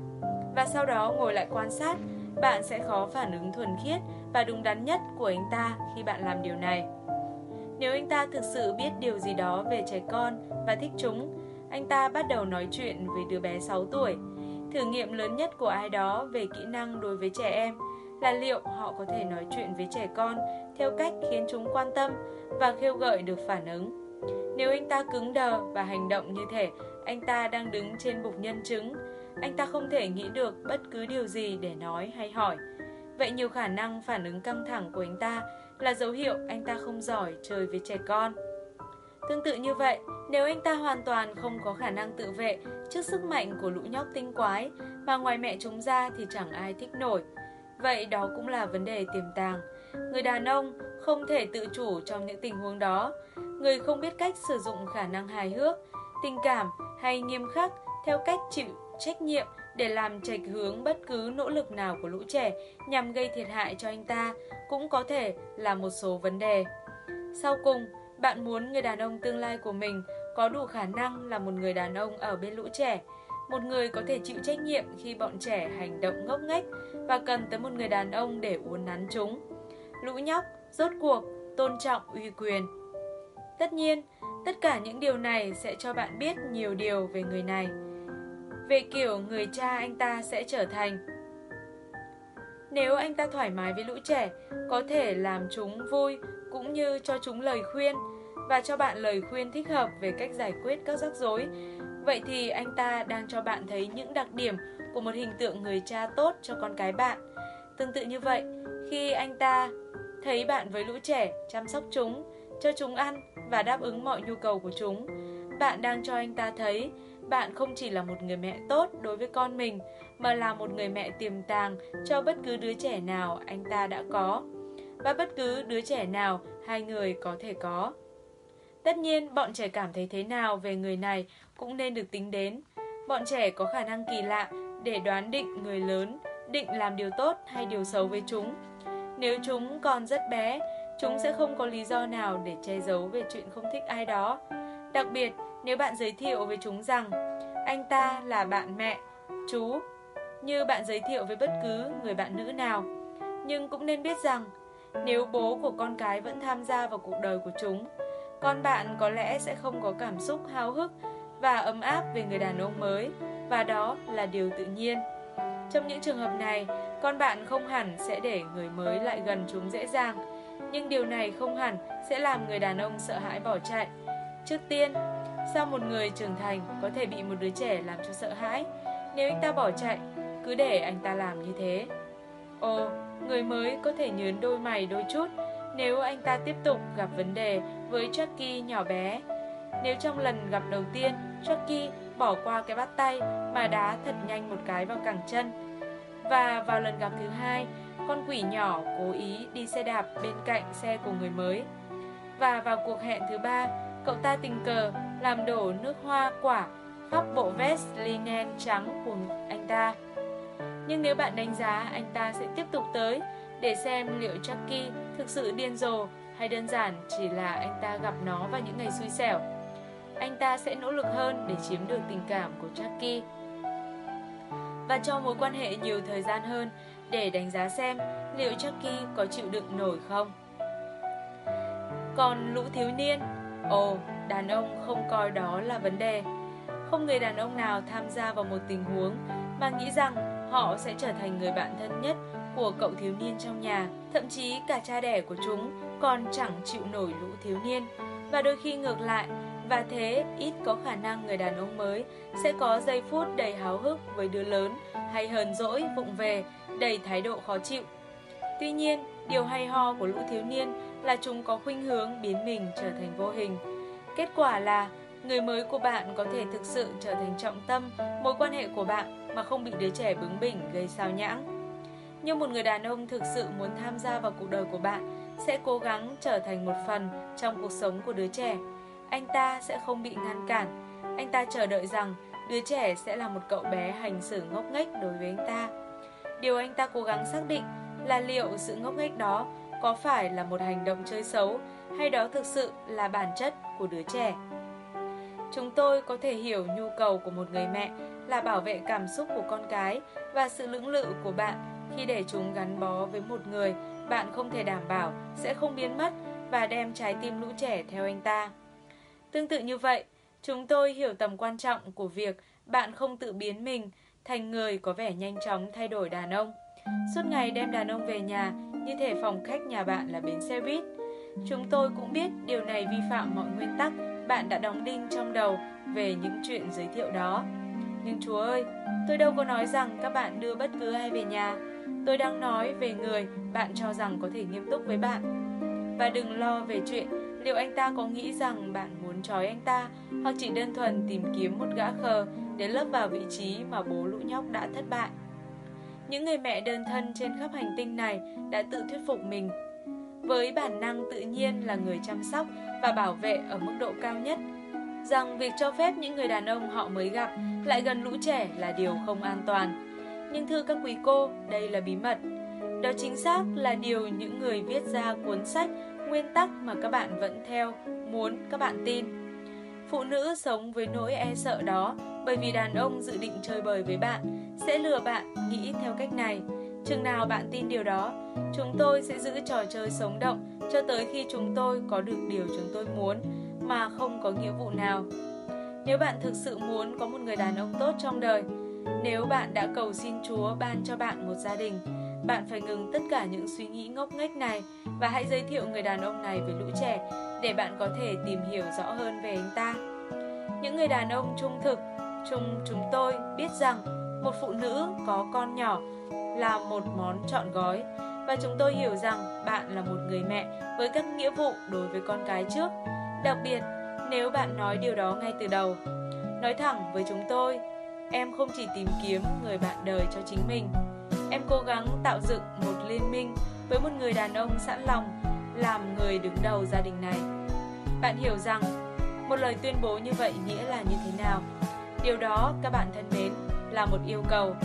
và sau đó ngồi lại quan sát, bạn sẽ khó phản ứng thuần khiết và đúng đắn nhất của anh ta khi bạn làm điều này. Nếu anh ta thực sự biết điều gì đó về trẻ con và thích chúng, anh ta bắt đầu nói chuyện với đứa bé 6 tuổi. Thử nghiệm lớn nhất của ai đó về kỹ năng đối với trẻ em là liệu họ có thể nói chuyện với trẻ con theo cách khiến chúng quan tâm và khêu gợi được phản ứng. Nếu anh ta cứng đờ và hành động như thể anh ta đang đứng trên bục nhân chứng, anh ta không thể nghĩ được bất cứ điều gì để nói hay hỏi. Vậy nhiều khả năng phản ứng căng thẳng của anh ta là dấu hiệu anh ta không giỏi chơi với trẻ con. Tương tự như vậy, nếu anh ta hoàn toàn không có khả năng tự vệ trước sức mạnh của lũ nhóc tinh quái mà ngoài mẹ chúng ra thì chẳng ai thích nổi. Vậy đó cũng là vấn đề tiềm tàng. Người đàn ông không thể tự chủ trong những tình huống đó. Người không biết cách sử dụng khả năng hài hước, tình cảm hay nghiêm khắc theo cách chịu trách nhiệm để làm trạch hướng bất cứ nỗ lực nào của lũ trẻ nhằm gây thiệt hại cho anh ta cũng có thể là một số vấn đề. Sau cùng, bạn muốn người đàn ông tương lai của mình có đủ khả năng là một người đàn ông ở bên lũ trẻ, một người có thể chịu trách nhiệm khi bọn trẻ hành động ngốc nghếch và cần tới một người đàn ông để uốn nắn chúng. Lũ nhóc, rốt cuộc, tôn trọng uy quyền. Tất nhiên, tất cả những điều này sẽ cho bạn biết nhiều điều về người này. Về kiểu người cha anh ta sẽ trở thành. Nếu anh ta thoải mái với lũ trẻ, có thể làm chúng vui cũng như cho chúng lời khuyên và cho bạn lời khuyên thích hợp về cách giải quyết các rắc rối. Vậy thì anh ta đang cho bạn thấy những đặc điểm của một hình tượng người cha tốt cho con cái bạn. Tương tự như vậy, khi anh ta thấy bạn với lũ trẻ, chăm sóc chúng, cho chúng ăn và đáp ứng mọi nhu cầu của chúng, bạn đang cho anh ta thấy bạn không chỉ là một người mẹ tốt đối với con mình mà là một người mẹ tiềm tàng cho bất cứ đứa trẻ nào anh ta đã có và bất cứ đứa trẻ nào hai người có thể có. Tất nhiên, bọn trẻ cảm thấy thế nào về người này cũng nên được tính đến. Bọn trẻ có khả năng kỳ lạ để đoán định người lớn định làm điều tốt hay điều xấu với chúng. Nếu chúng còn rất bé, chúng sẽ không có lý do nào để che giấu về chuyện không thích ai đó. Đặc biệt, nếu bạn giới thiệu với chúng rằng anh ta là bạn mẹ, chú, như bạn giới thiệu với bất cứ người bạn nữ nào. Nhưng cũng nên biết rằng, nếu bố của con cái vẫn tham gia vào cuộc đời của chúng, con bạn có lẽ sẽ không có cảm xúc háo hức và ấm áp về người đàn ông mới, và đó là điều tự nhiên. Trong những trường hợp này, con bạn không hẳn sẽ để người mới lại gần chúng dễ dàng, nhưng điều này không hẳn sẽ làm người đàn ông sợ hãi bỏ chạy. Trước tiên, sao một người trưởng thành có thể bị một đứa trẻ làm cho sợ hãi? Nếu anh ta bỏ chạy, cứ để anh ta làm như thế. Ồ, người mới có thể nhớn đôi mày đôi chút nếu anh ta tiếp tục gặp vấn đề với Chucky nhỏ bé. Nếu trong lần gặp đầu tiên, Chucky bỏ qua cái bắt tay mà đá thật nhanh một cái vào cẳng chân. Và vào lần gặp thứ hai, con quỷ nhỏ cố ý đi xe đạp bên cạnh xe của người mới. Và vào cuộc hẹn thứ ba, cậu ta tình cờ làm đổ nước hoa quả khắp bộ vest linen trắng của anh ta. Nhưng nếu bạn đánh giá anh ta sẽ tiếp tục tới để xem liệu Chucky thực sự điên rồ hay đơn giản chỉ là anh ta gặp nó vào những ngày xui xẻo. Anh ta sẽ nỗ lực hơn để chiếm được tình cảm của Chucky và cho mối quan hệ nhiều thời gian hơn để đánh giá xem liệu Chucky có chịu đựng nổi không. Còn lũ thiếu niên, ồ, đàn ông không coi đó là vấn đề. Không người đàn ông nào tham gia vào một tình huống mà nghĩ rằng họ sẽ trở thành người bạn thân nhất của cậu thiếu niên trong nhà, thậm chí cả cha đẻ của chúng còn chẳng chịu nổi lũ thiếu niên. Và đôi khi ngược lại, và thế ít có khả năng người đàn ông mới sẽ có giây phút đầy háo hức với đứa lớn hay hờn dỗi vụng về, đầy thái độ khó chịu. Tuy nhiên, điều hay ho của lũ thiếu niên là chúng có khuynh hướng biến mình trở thành vô hình. Kết quả là người mới của bạn có thể thực sự trở thành trọng tâm mối quan hệ của bạn mà không bị đứa trẻ bướng bỉnh gây sao nhãng. Nhưng một người đàn ông thực sự muốn tham gia vào cuộc đời của bạn sẽ cố gắng trở thành một phần trong cuộc sống của đứa trẻ. Anh ta sẽ không bị ngăn cản. Anh ta chờ đợi rằng đứa trẻ sẽ là một cậu bé hành xử ngốc nghếch đối với anh ta. Điều anh ta cố gắng xác định là liệu sự ngốc nghếch đó có phải là một hành động chơi xấu hay đó thực sự là bản chất của đứa trẻ. Chúng tôi có thể hiểu nhu cầu của một người mẹ là bảo vệ cảm xúc của con cái và sự lưỡng lự của bạn khi để chúng gắn bó với một người bạn không thể đảm bảo sẽ không biến mất và đem trái tim lũ trẻ theo anh ta. Tương tự như vậy, chúng tôi hiểu tầm quan trọng của việc bạn không tự biến mình thành người có vẻ nhanh chóng thay đổi đàn ông. Suốt ngày đem đàn ông về nhà như thể phòng khách nhà bạn là bến xe buýt. Chúng tôi cũng biết điều này vi phạm mọi nguyên tắc bạn đã đóng đinh trong đầu về những chuyện giới thiệu đó. Nhưng Chúa ơi, tôi đâu có nói rằng các bạn đưa bất cứ ai về nhà. Tôi đang nói về người bạn cho rằng có thể nghiêm túc với bạn. Và đừng lo về chuyện liệu anh ta có nghĩ rằng bạn muốn trói anh ta hoặc chỉ đơn thuần tìm kiếm một gã khờ để lấp vào vị trí mà bố lũ nhóc đã thất bại. Những người mẹ đơn thân trên khắp hành tinh này đã tự thuyết phục mình với bản năng tự nhiên là người chăm sóc và bảo vệ ở mức độ cao nhất rằng việc cho phép những người đàn ông họ mới gặp lại gần lũ trẻ là điều không an toàn. Nhưng thưa các quý cô, đây là bí mật. Đó chính xác là điều những người viết ra cuốn sách nguyên tắc mà các bạn vẫn theo, muốn các bạn tin. Phụ nữ sống với nỗi e sợ đó bởi vì đàn ông dự định chơi bời với bạn sẽ lừa bạn nghĩ theo cách này. Chừng nào bạn tin điều đó, chúng tôi sẽ giữ trò chơi sống động cho tới khi chúng tôi có được điều chúng tôi muốn mà không có nghĩa vụ nào. Nếu bạn thực sự muốn có một người đàn ông tốt trong đời, nếu bạn đã cầu xin Chúa ban cho bạn một gia đình, bạn phải ngừng tất cả những suy nghĩ ngốc nghếch này và hãy giới thiệu người đàn ông này với lũ trẻ để bạn có thể tìm hiểu rõ hơn về anh ta. Những người đàn ông trung thực, chung chúng tôi biết rằng một phụ nữ có con nhỏ là một món trọn gói và chúng tôi hiểu rằng bạn là một người mẹ với các nghĩa vụ đối với con cái trước. Đặc biệt, nếu bạn nói điều đó ngay từ đầu. Nói thẳng với chúng tôi, em không chỉ tìm kiếm người bạn đời cho chính mình Em cố gắng tạo dựng một liên minh với một người đàn ông sẵn lòng làm người đứng đầu gia đình này. Bạn hiểu rằng một lời tuyên bố như vậy nghĩa là như thế nào? Điều đó, các bạn thân mến, là một yêu cầu.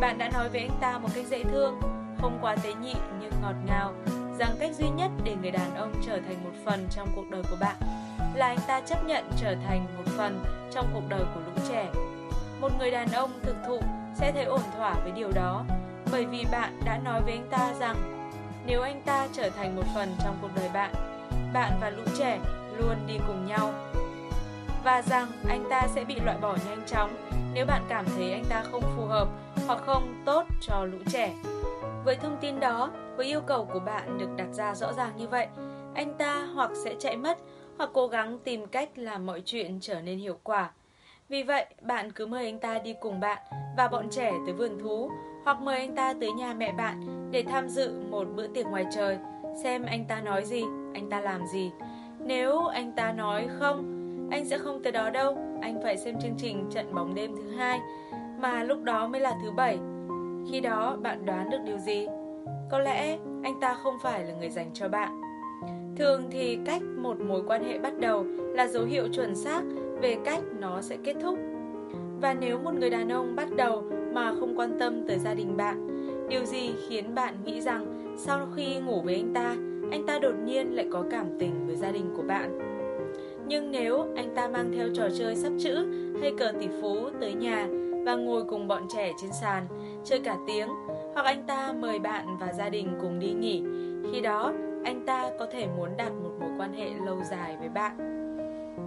Bạn đã nói với anh ta một cách dễ thương, không quá tế nhị nhưng ngọt ngào, rằng cách duy nhất để người đàn ông trở thành một phần trong cuộc đời của bạn là anh ta chấp nhận trở thành một phần trong cuộc đời của lũ trẻ. Một người đàn ông thực thụ sẽ thấy ổn thỏa với điều đó bởi vì bạn đã nói với anh ta rằng nếu anh ta trở thành một phần trong cuộc đời bạn, bạn và lũ trẻ luôn đi cùng nhau. Và rằng anh ta sẽ bị loại bỏ nhanh chóng nếu bạn cảm thấy anh ta không phù hợp hoặc không tốt cho lũ trẻ. Với thông tin đó, với yêu cầu của bạn được đặt ra rõ ràng như vậy, anh ta hoặc sẽ chạy mất hoặc cố gắng tìm cách làm mọi chuyện trở nên hiệu quả. Vì vậy, bạn cứ mời anh ta đi cùng bạn và bọn trẻ tới vườn thú hoặc mời anh ta tới nhà mẹ bạn để tham dự một bữa tiệc ngoài trời, xem anh ta nói gì, anh ta làm gì. Nếu anh ta nói không, anh sẽ không tới đó đâu, anh phải xem chương trình trận bóng đêm thứ hai, mà lúc đó mới là thứ bảy. Khi đó bạn đoán được điều gì? Có lẽ anh ta không phải là người dành cho bạn. Thường thì cách một mối quan hệ bắt đầu là dấu hiệu chuẩn xác về cách nó sẽ kết thúc. Và nếu một người đàn ông bắt đầu mà không quan tâm tới gia đình bạn, điều gì khiến bạn nghĩ rằng sau khi ngủ với anh ta, anh ta đột nhiên lại có cảm tình với gia đình của bạn? Nhưng nếu anh ta mang theo trò chơi sắp chữ hay cờ tỷ phú tới nhà và ngồi cùng bọn trẻ trên sàn, chơi cả tiếng, hoặc anh ta mời bạn và gia đình cùng đi nghỉ, khi đó anh ta có thể muốn đặt một mối quan hệ lâu dài với bạn.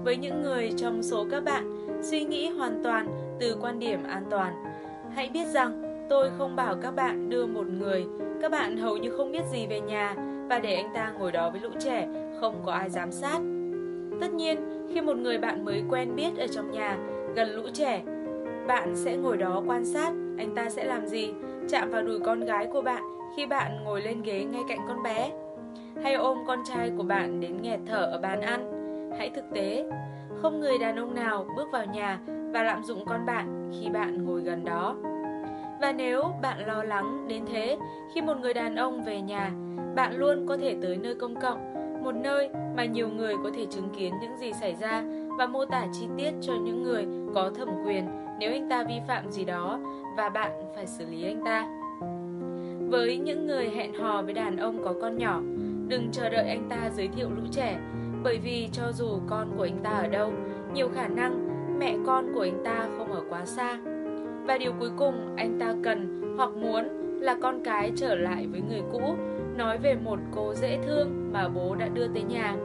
Với những người trong số các bạn suy nghĩ hoàn toàn từ quan điểm an toàn, hãy biết rằng tôi không bảo các bạn đưa một người các bạn hầu như không biết gì về nhà và để anh ta ngồi đó với lũ trẻ không có ai giám sát. Tất nhiên, khi một người bạn mới quen biết ở trong nhà gần lũ trẻ, bạn sẽ ngồi đó quan sát anh ta sẽ làm gì, chạm vào đùi con gái của bạn khi bạn ngồi lên ghế ngay cạnh con bé hay ôm con trai của bạn đến nghẹt thở ở bàn ăn. Hãy thực tế, không người đàn ông nào bước vào nhà và lạm dụng con bạn khi bạn ngồi gần đó. Và nếu bạn lo lắng đến thế khi một người đàn ông về nhà, bạn luôn có thể tới nơi công cộng, một nơi mà nhiều người có thể chứng kiến những gì xảy ra và mô tả chi tiết cho những người có thẩm quyền nếu anh ta vi phạm gì đó và bạn phải xử lý anh ta. Với những người hẹn hò với đàn ông có con nhỏ, đừng chờ đợi anh ta giới thiệu lũ trẻ, bởi vì cho dù con của anh ta ở đâu, nhiều khả năng mẹ con của anh ta không ở quá xa. Và điều cuối cùng anh ta cần hoặc muốn là con cái trở lại với người cũ, nói về một cô dễ thương mà bố đã đưa tới nhà.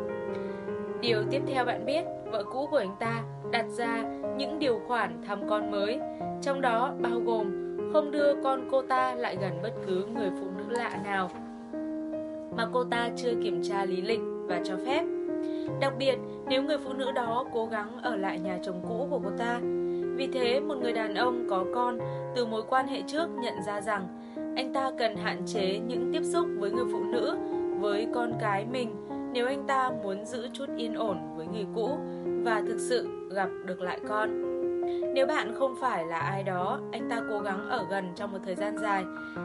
Điều tiếp theo bạn biết, vợ cũ của anh ta đặt ra những điều khoản thăm con mới, trong đó bao gồm không đưa con cô ta lại gần bất cứ người phụ nữ lạ nào mà cô ta chưa kiểm tra lý lịch và cho phép. Đặc biệt, nếu người phụ nữ đó cố gắng ở lại nhà chồng cũ của cô ta. Vì thế, một người đàn ông có con từ mối quan hệ trước nhận ra rằng anh ta cần hạn chế những tiếp xúc với người phụ nữ, với con cái mình nếu anh ta muốn giữ chút yên ổn với người cũ và thực sự gặp được lại con. Nếu bạn không phải là ai đó, anh ta cố gắng ở gần trong một thời gian dài,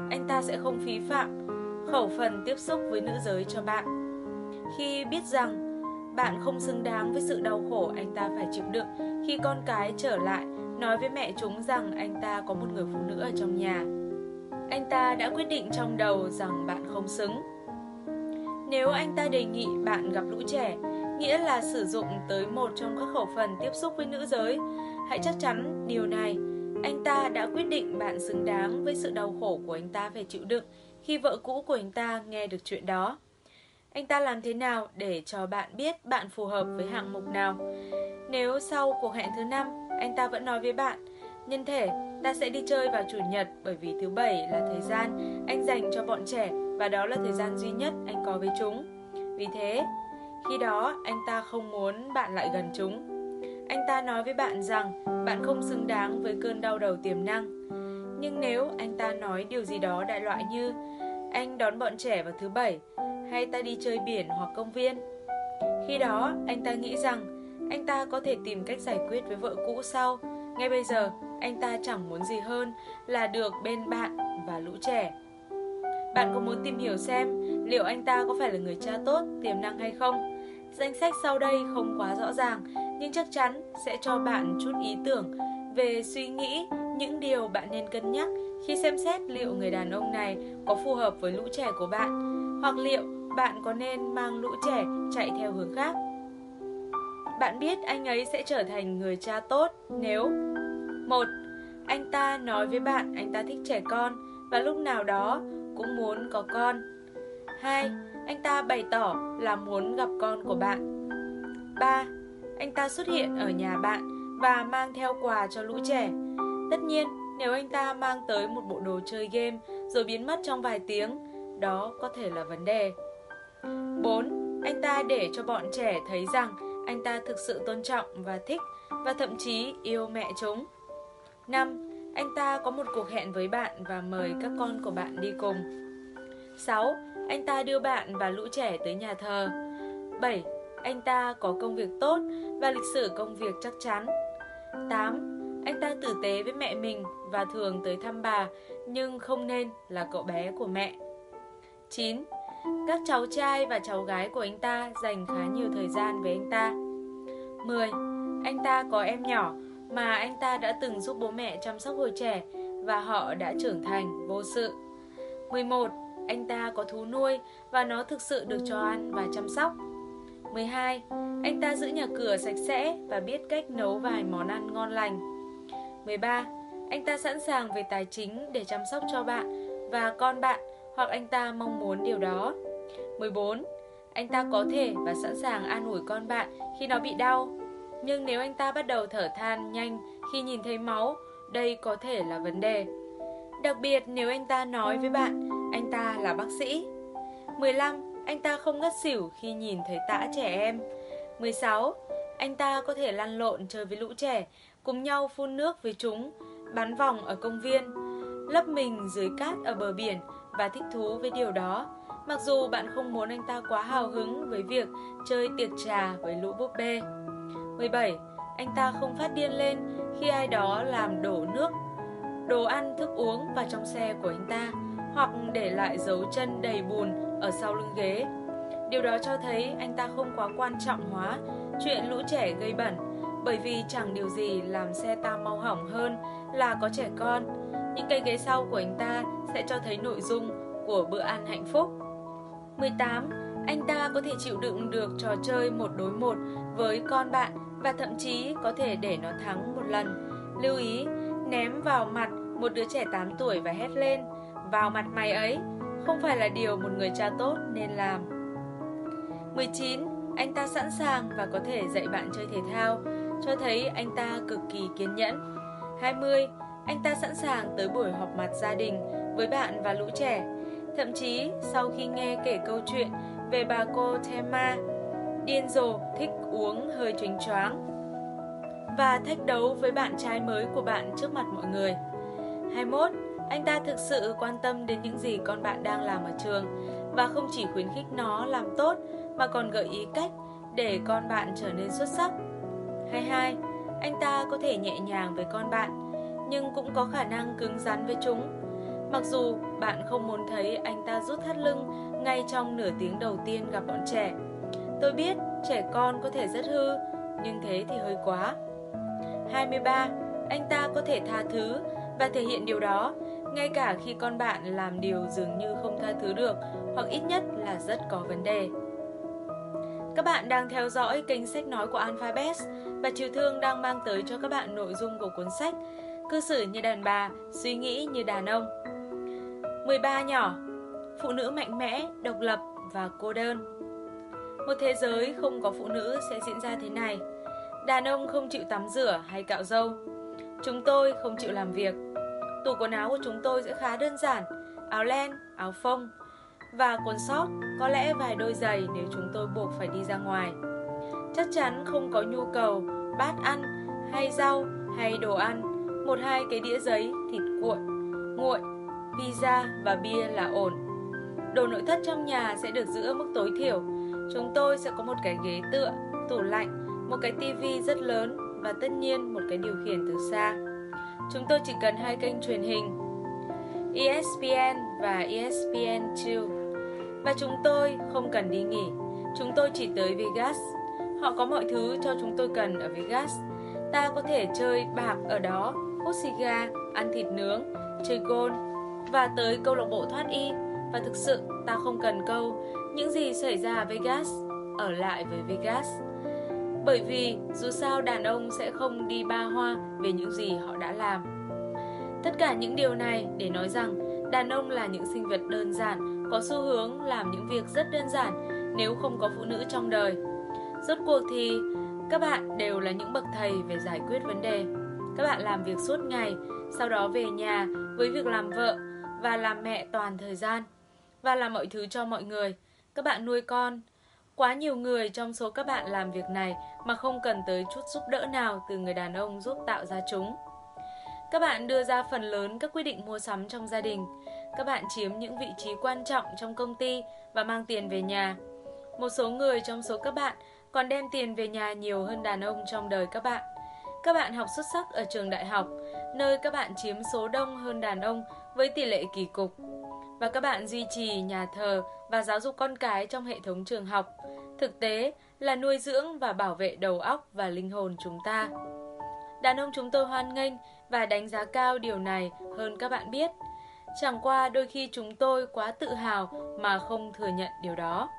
anh ta sẽ không phí phạm khẩu phần tiếp xúc với nữ giới cho bạn. Khi biết rằng bạn không xứng đáng với sự đau khổ anh ta phải chịu đựng khi con cái trở lại nói với mẹ chúng rằng anh ta có một người phụ nữ ở trong nhà. Anh ta đã quyết định trong đầu rằng bạn không xứng. Nếu anh ta đề nghị bạn gặp lũ trẻ, nghĩa là sử dụng tới một trong các khẩu phần tiếp xúc với nữ giới, hãy chắc chắn điều này. Anh ta đã quyết định bạn xứng đáng với sự đau khổ của anh ta phải chịu đựng khi vợ cũ của anh ta nghe được chuyện đó. Anh ta làm thế nào để cho bạn biết bạn phù hợp với hạng mục nào? Nếu sau cuộc hẹn thứ năm, anh ta vẫn nói với bạn, nhân thể, ta sẽ đi chơi vào chủ nhật bởi vì thứ bảy là thời gian anh dành cho bọn trẻ và đó là thời gian duy nhất anh có với chúng. Vì thế, khi đó anh ta không muốn bạn lại gần chúng. Anh ta nói với bạn rằng bạn không xứng đáng với cơn đau đầu tiềm năng. Nhưng nếu anh ta nói điều gì đó đại loại như anh đón bọn trẻ vào thứ bảy hay ta đi chơi biển hoặc công viên. Khi đó, anh ta nghĩ rằng anh ta có thể tìm cách giải quyết với vợ cũ sau. Ngay bây giờ, anh ta chẳng muốn gì hơn là được bên bạn và lũ trẻ. Bạn có muốn tìm hiểu xem liệu anh ta có phải là người cha tốt, tiềm năng hay không? Danh sách sau đây không quá rõ ràng, nhưng chắc chắn sẽ cho bạn chút ý tưởng về suy nghĩ những điều bạn nên cân nhắc khi xem xét liệu người đàn ông này có phù hợp với lũ trẻ của bạn hoặc liệu bạn có nên mang lũ trẻ chạy theo hướng khác. Bạn biết anh ấy sẽ trở thành người cha tốt nếu một anh ta nói với bạn anh ta thích trẻ con và lúc nào đó cũng muốn có con. hai, Anh ta bày tỏ là muốn gặp con của bạn. ba, Anh ta xuất hiện ở nhà bạn và mang theo quà cho lũ trẻ. Tất nhiên, nếu anh ta mang tới một bộ đồ chơi game rồi biến mất trong vài tiếng, đó có thể là vấn đề. 4. Anh ta để cho bọn trẻ thấy rằng anh ta thực sự tôn trọng và thích và thậm chí yêu mẹ chúng. 5. Anh ta có một cuộc hẹn với bạn và mời các con của bạn đi cùng. 6. Anh ta đưa bạn và lũ trẻ tới nhà thờ. 7. Anh ta có công việc tốt và lịch sử công việc chắc chắn. 8. Anh ta tử tế với mẹ mình và thường tới thăm bà, nhưng không nên là cậu bé của mẹ. 9. Các cháu trai và cháu gái của anh ta dành khá nhiều thời gian với anh ta. 10. Anh ta có em nhỏ mà anh ta đã từng giúp bố mẹ chăm sóc hồi trẻ và họ đã trưởng thành vô sự. 11. Anh ta có thú nuôi và nó thực sự được cho ăn và chăm sóc. 12. Anh ta giữ nhà cửa sạch sẽ và biết cách nấu vài món ăn ngon lành. 13. Anh ta sẵn sàng về tài chính để chăm sóc cho bạn và con bạn hoặc anh ta mong muốn điều đó. 14. Anh ta có thể và sẵn sàng an ủi con bạn khi nó bị đau. Nhưng nếu anh ta bắt đầu thở than nhanh khi nhìn thấy máu, đây có thể là vấn đề. Đặc biệt nếu anh ta nói với bạn, anh ta là bác sĩ. 15 anh ta không ngất xỉu khi nhìn thấy tã trẻ em. 16. Anh ta có thể lăn lộn chơi với lũ trẻ, cùng nhau phun nước với chúng, bắn vòng ở công viên, lấp mình dưới cát ở bờ biển và thích thú với điều đó. Mặc dù bạn không muốn anh ta quá hào hứng với việc chơi tiệc trà với lũ búp bê. 17. Anh ta không phát điên lên khi ai đó làm đổ nước, đồ ăn, thức uống vào trong xe của anh ta hoặc để lại dấu chân đầy bùn ở sau lưng ghế. Điều đó cho thấy anh ta không quá quan trọng hóa chuyện lũ trẻ gây bẩn, bởi vì chẳng điều gì làm xe ta mau hỏng hơn là có trẻ con. Những cây ghế sau của anh ta sẽ cho thấy nội dung của bữa ăn hạnh phúc. 18. Anh ta có thể chịu đựng được trò chơi một đối một với con bạn và thậm chí có thể để nó thắng một lần. Lưu ý, ném vào mặt một đứa trẻ 8 tuổi và hét lên vào mặt mày ấy không phải là điều một người cha tốt nên làm. 19. Anh ta sẵn sàng và có thể dạy bạn chơi thể thao, cho thấy anh ta cực kỳ kiên nhẫn. 20. Anh ta sẵn sàng tới buổi họp mặt gia đình với bạn và lũ trẻ. Thậm chí sau khi nghe kể câu chuyện về bà cô Thema, điên rồ thích uống hơi chuyến choáng và thách đấu với bạn trai mới của bạn trước mặt mọi người. 21 anh ta thực sự quan tâm đến những gì con bạn đang làm ở trường và không chỉ khuyến khích nó làm tốt mà còn gợi ý cách để con bạn trở nên xuất sắc. 22. Anh ta có thể nhẹ nhàng với con bạn, nhưng cũng có khả năng cứng rắn với chúng. Mặc dù bạn không muốn thấy anh ta rút thắt lưng ngay trong nửa tiếng đầu tiên gặp bọn trẻ. Tôi biết trẻ con có thể rất hư, nhưng thế thì hơi quá. 23. Anh ta có thể tha thứ và thể hiện điều đó ngay cả khi con bạn làm điều dường như không tha thứ được hoặc ít nhất là rất có vấn đề. Các bạn đang theo dõi kênh sách nói của Alphabet và Triều Thương đang mang tới cho các bạn nội dung của cuốn sách Cư xử như đàn bà, suy nghĩ như đàn ông. 13 nhỏ Phụ nữ mạnh mẽ, độc lập và cô đơn Một thế giới không có phụ nữ sẽ diễn ra thế này Đàn ông không chịu tắm rửa hay cạo râu Chúng tôi không chịu làm việc Tủ quần áo của chúng tôi sẽ khá đơn giản, áo len, áo phông và quần sót, có lẽ vài đôi giày nếu chúng tôi buộc phải đi ra ngoài. Chắc chắn không có nhu cầu bát ăn hay rau hay đồ ăn, một hai cái đĩa giấy, thịt cuộn, nguội, pizza và bia là ổn. Đồ nội thất trong nhà sẽ được giữ ở mức tối thiểu. Chúng tôi sẽ có một cái ghế tựa, tủ lạnh, một cái tivi rất lớn và tất nhiên một cái điều khiển từ xa. Chúng tôi chỉ cần hai kênh truyền hình ESPN và ESPN2 Và chúng tôi không cần đi nghỉ. Chúng tôi chỉ tới Vegas. Họ có mọi thứ cho chúng tôi cần ở Vegas. Ta có thể chơi bạc ở đó Hút xì gà, ăn thịt nướng, chơi golf. Và tới câu lạc bộ thoát y. Và thực sự ta không cần câu Những gì xảy ra ở Vegas Ở lại với Vegas bởi vì dù sao đàn ông sẽ không đi ba hoa về những gì họ đã làm. Tất cả những điều này để nói rằng đàn ông là những sinh vật đơn giản, có xu hướng làm những việc rất đơn giản nếu không có phụ nữ trong đời. Rốt cuộc thì các bạn đều là những bậc thầy về giải quyết vấn đề. Các bạn làm việc suốt ngày, sau đó về nhà với việc làm vợ và làm mẹ toàn thời gian và làm mọi thứ cho mọi người. Các bạn nuôi con. Quá nhiều người trong số các bạn làm việc này mà không cần tới chút giúp đỡ nào từ người đàn ông giúp tạo ra chúng. Các bạn đưa ra phần lớn các quyết định mua sắm trong gia đình. Các bạn chiếm những vị trí quan trọng trong công ty và mang tiền về nhà. Một số người trong số các bạn còn đem tiền về nhà nhiều hơn đàn ông trong đời các bạn. Các bạn học xuất sắc ở trường đại học, nơi các bạn chiếm số đông hơn đàn ông với tỷ lệ kỳ cục. Và các bạn duy trì nhà thờ và giáo dục con cái trong hệ thống trường học. Thực tế là nuôi dưỡng và bảo vệ đầu óc và linh hồn chúng ta. Đàn ông chúng tôi hoan nghênh và đánh giá cao điều này hơn các bạn biết. Chẳng qua đôi khi chúng tôi quá tự hào mà không thừa nhận điều đó.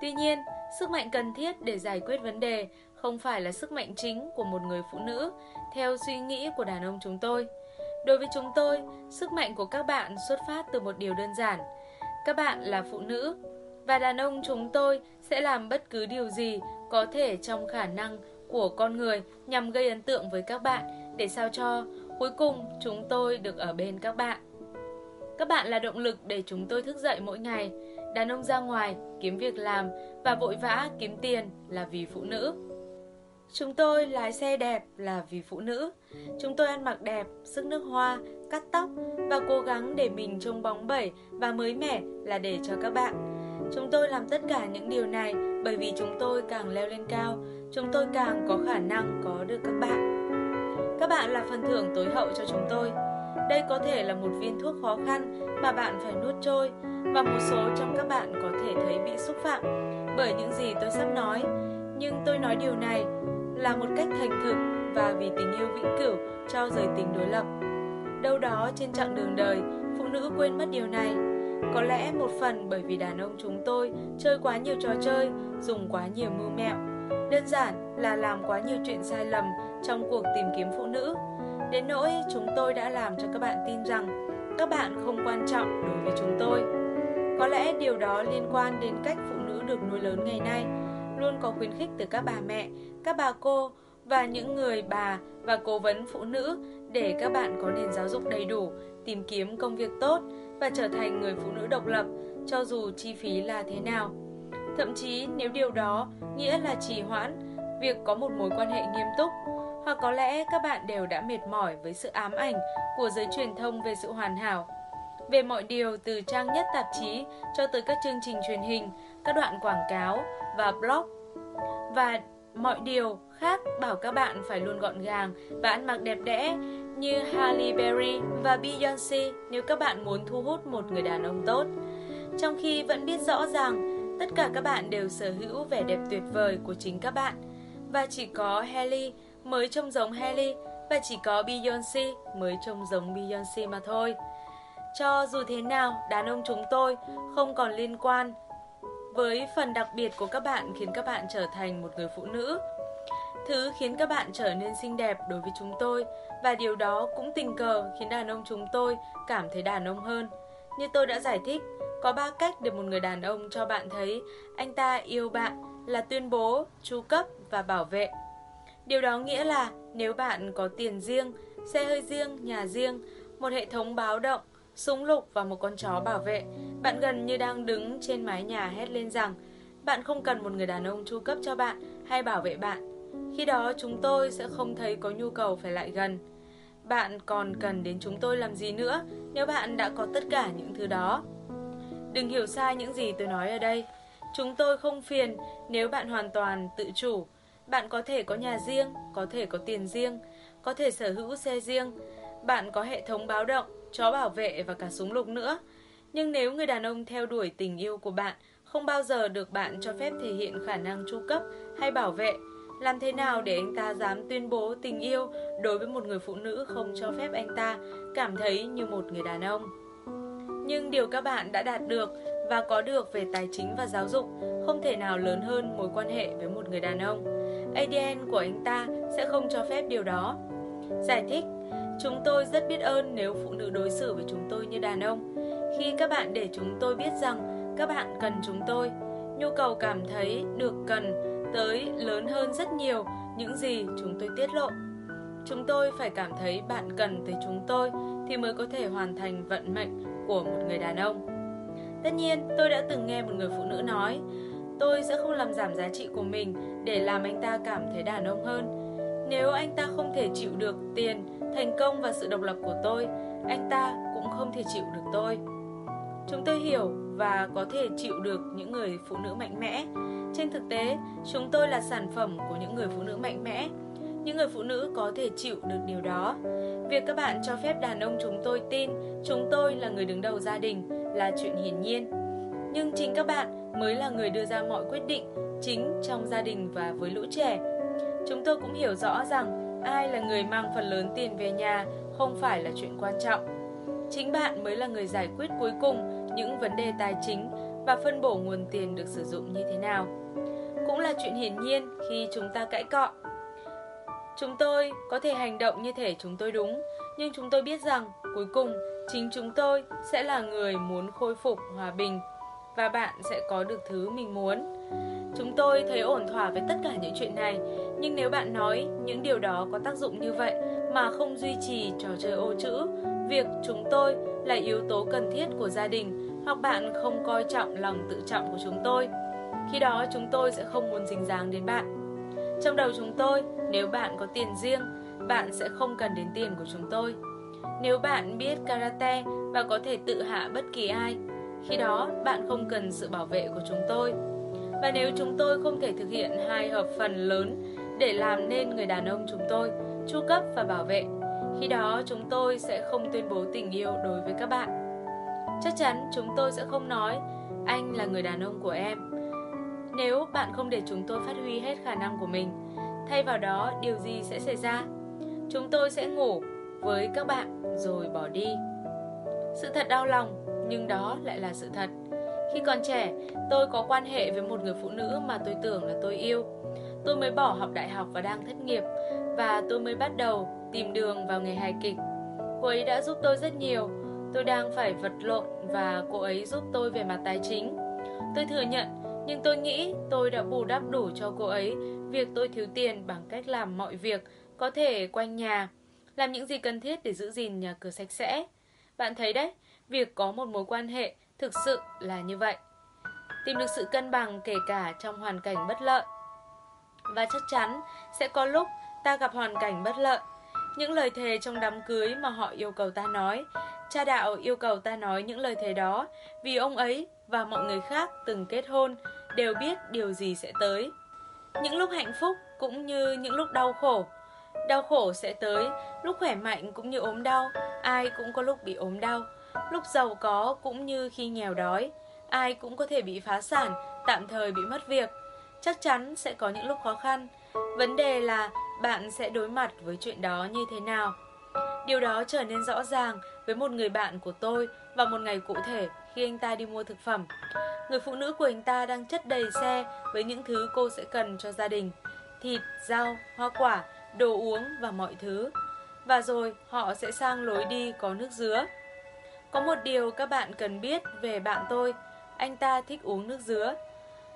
Tuy nhiên, sức mạnh cần thiết để giải quyết vấn đề không phải là sức mạnh chính của một người phụ nữ theo suy nghĩ của đàn ông chúng tôi. Đối với chúng tôi, sức mạnh của các bạn xuất phát từ một điều đơn giản. Các bạn là phụ nữ và đàn ông chúng tôi sẽ làm bất cứ điều gì có thể trong khả năng của con người nhằm gây ấn tượng với các bạn để sao cho cuối cùng chúng tôi được ở bên các bạn. Các bạn là động lực để chúng tôi thức dậy mỗi ngày. Đàn ông ra ngoài kiếm việc làm và vội vã kiếm tiền là vì phụ nữ. Chúng tôi lái xe đẹp là vì phụ nữ. Chúng tôi ăn mặc đẹp, sức nước hoa, cắt tóc và cố gắng để mình trông bóng bẩy và mới mẻ là để cho các bạn. Chúng tôi làm tất cả những điều này bởi vì chúng tôi càng leo lên cao, chúng tôi càng có khả năng có được các bạn. Các bạn là phần thưởng tối hậu cho chúng tôi. Đây có thể là một viên thuốc khó khăn mà bạn phải nuốt trôi và một số trong các bạn có thể thấy bị xúc phạm bởi những gì tôi sắp nói. Nhưng tôi nói điều này là một cách thành thực và vì tình yêu vĩnh cửu cho giới tính đối lập. Đâu đó trên chặng đường đời, phụ nữ quên mất điều này. Có lẽ một phần bởi vì đàn ông chúng tôi chơi quá nhiều trò chơi, dùng quá nhiều mưu mẹo. Đơn giản là làm quá nhiều chuyện sai lầm trong cuộc tìm kiếm phụ nữ. Đến nỗi chúng tôi đã làm cho các bạn tin rằng các bạn không quan trọng đối với chúng tôi. Có lẽ điều đó liên quan đến cách phụ nữ được nuôi lớn ngày nay, luôn có khuyến khích từ các bà mẹ, các bà cô và những người bà và cố vấn phụ nữ để các bạn có nền giáo dục đầy đủ, tìm kiếm công việc tốt và trở thành người phụ nữ độc lập cho dù chi phí là thế nào. Thậm chí nếu điều đó nghĩa là trì hoãn việc có một mối quan hệ nghiêm túc, hoặc có lẽ các bạn đều đã mệt mỏi với sự ám ảnh của giới truyền thông về sự hoàn hảo. Về mọi điều từ trang nhất tạp chí cho tới các chương trình truyền hình, các đoạn quảng cáo và blog. Và mọi điều khác bảo các bạn phải luôn gọn gàng và ăn mặc đẹp đẽ như Halle Berry và Beyoncé nếu các bạn muốn thu hút một người đàn ông tốt. Trong khi vẫn biết rõ rằng tất cả các bạn đều sở hữu vẻ đẹp tuyệt vời của chính các bạn và chỉ có Hailey mới trông giống Hailey và chỉ có Beyoncé mới trông giống Beyoncé mà thôi. Cho dù thế nào, đàn ông chúng tôi không còn liên quan với phần đặc biệt của các bạn khiến các bạn trở thành một người phụ nữ. Thứ khiến các bạn trở nên xinh đẹp đối với chúng tôi và điều đó cũng tình cờ khiến đàn ông chúng tôi cảm thấy đàn ông hơn. Như tôi đã giải thích, có ba cách để một người đàn ông cho bạn thấy anh ta yêu bạn là tuyên bố, chu cấp và bảo vệ. Điều đó nghĩa là nếu bạn có tiền riêng, xe hơi riêng, nhà riêng, một hệ thống báo động, súng lục và một con chó bảo vệ, bạn gần như đang đứng trên mái nhà hét lên rằng bạn không cần một người đàn ông chu cấp cho bạn hay bảo vệ bạn. Khi đó chúng tôi sẽ không thấy có nhu cầu phải lại gần. Bạn còn cần đến chúng tôi làm gì nữa nếu bạn đã có tất cả những thứ đó? Đừng hiểu sai những gì tôi nói ở đây. Chúng tôi không phiền nếu bạn hoàn toàn tự chủ. Bạn có thể có nhà riêng, có thể có tiền riêng, có thể sở hữu xe riêng. Bạn có hệ thống báo động, chó bảo vệ và cả súng lục nữa. Nhưng nếu người đàn ông theo đuổi tình yêu của bạn, không bao giờ được bạn cho phép thể hiện khả năng chu cấp hay bảo vệ. Làm thế nào để anh ta dám tuyên bố tình yêu đối với một người phụ nữ không cho phép anh ta cảm thấy như một người đàn ông? Nhưng điều các bạn đã đạt được và có được về tài chính và giáo dục không thể nào lớn hơn mối quan hệ với một người đàn ông. ADN của anh ta sẽ không cho phép điều đó. Giải thích, Chúng tôi rất biết ơn nếu phụ nữ đối xử với chúng tôi như đàn ông. Khi các bạn để chúng tôi biết rằng các bạn cần chúng tôi, nhu cầu cảm thấy được cần tới lớn hơn rất nhiều những gì chúng tôi tiết lộ. Chúng tôi phải cảm thấy bạn cần tới chúng tôi thì mới có thể hoàn thành vận mệnh của một người đàn ông. Tất nhiên, tôi đã từng nghe một người phụ nữ nói, tôi sẽ không làm giảm giá trị của mình để làm anh ta cảm thấy đàn ông hơn. Nếu anh ta không thể chịu được tiền, thành công và sự độc lập của tôi, anh ta cũng không thể chịu được tôi. Chúng tôi hiểu và có thể chịu được những người phụ nữ mạnh mẽ. Trên thực tế, chúng tôi là sản phẩm của những người phụ nữ mạnh mẽ. Những người phụ nữ có thể chịu được điều đó. Việc các bạn cho phép đàn ông chúng tôi tin chúng tôi là người đứng đầu gia đình là chuyện hiển nhiên. Nhưng chính các bạn mới là người đưa ra mọi quyết định chính trong gia đình và với lũ trẻ. Chúng tôi cũng hiểu rõ rằng ai là người mang phần lớn tiền về nhà không phải là chuyện quan trọng. Chính bạn mới là người giải quyết cuối cùng những vấn đề tài chính và phân bổ nguồn tiền được sử dụng như thế nào. Cũng là chuyện hiển nhiên khi chúng ta cãi cọ. Chúng tôi có thể hành động như thể chúng tôi đúng, nhưng chúng tôi biết rằng cuối cùng chính chúng tôi sẽ là người muốn khôi phục hòa bình và bạn sẽ có được thứ mình muốn. Chúng tôi thấy ổn thỏa với tất cả những chuyện này, nhưng nếu bạn nói những điều đó có tác dụng như vậy mà không duy trì trò chơi ô chữ, việc chúng tôi là yếu tố cần thiết của gia đình hoặc bạn không coi trọng lòng tự trọng của chúng tôi, khi đó chúng tôi sẽ không muốn dính dáng đến bạn. Trong đầu chúng tôi, nếu bạn có tiền riêng, bạn sẽ không cần đến tiền của chúng tôi. Nếu bạn biết karate và có thể tự hạ bất kỳ ai, khi đó bạn không cần sự bảo vệ của chúng tôi. Và nếu chúng tôi không thể thực hiện hai hợp phần lớn để làm nên người đàn ông chúng tôi, chu cấp và bảo vệ, khi đó chúng tôi sẽ không tuyên bố tình yêu đối với các bạn. Chắc chắn chúng tôi sẽ không nói anh là người đàn ông của em. Nếu bạn không để chúng tôi phát huy hết khả năng của mình, thay vào đó điều gì sẽ xảy ra? Chúng tôi sẽ ngủ với các bạn rồi bỏ đi. Sự thật đau lòng, nhưng đó lại là sự thật. Khi còn trẻ, tôi có quan hệ với một người phụ nữ mà tôi tưởng là tôi yêu. Tôi mới bỏ học đại học và đang thất nghiệp và tôi mới bắt đầu tìm đường vào nghề hài kịch. Cô ấy đã giúp tôi rất nhiều. Tôi đang phải vật lộn và cô ấy giúp tôi về mặt tài chính. Tôi thừa nhận, nhưng tôi nghĩ tôi đã bù đắp đủ cho cô ấy việc tôi thiếu tiền bằng cách làm mọi việc có thể quanh nhà, làm những gì cần thiết để giữ gìn nhà cửa sạch sẽ. Bạn thấy đấy, việc có một mối quan hệ thực sự là như vậy. Tìm được sự cân bằng kể cả trong hoàn cảnh bất lợi. Và chắc chắn sẽ có lúc ta gặp hoàn cảnh bất lợi. Những lời thề trong đám cưới mà họ yêu cầu ta nói, cha đạo yêu cầu ta nói những lời thề đó vì ông ấy và mọi người khác từng kết hôn đều biết điều gì sẽ tới. Những lúc hạnh phúc cũng như những lúc đau khổ. Đau khổ sẽ tới, lúc khỏe mạnh cũng như ốm đau, ai cũng có lúc bị ốm đau. Lúc giàu có cũng như khi nghèo đói, ai cũng có thể bị phá sản, tạm thời bị mất việc. Chắc chắn sẽ có những lúc khó khăn. Vấn đề là bạn sẽ đối mặt với chuyện đó như thế nào. Điều đó trở nên rõ ràng với một người bạn của tôi vào một ngày cụ thể khi anh ta đi mua thực phẩm. Người phụ nữ của anh ta đang chất đầy xe với những thứ cô sẽ cần cho gia đình. Thịt, rau, hoa quả, đồ uống và mọi thứ. Và rồi họ sẽ sang lối đi có nước dứa. Có một điều các bạn cần biết về bạn tôi, anh ta thích uống nước dứa.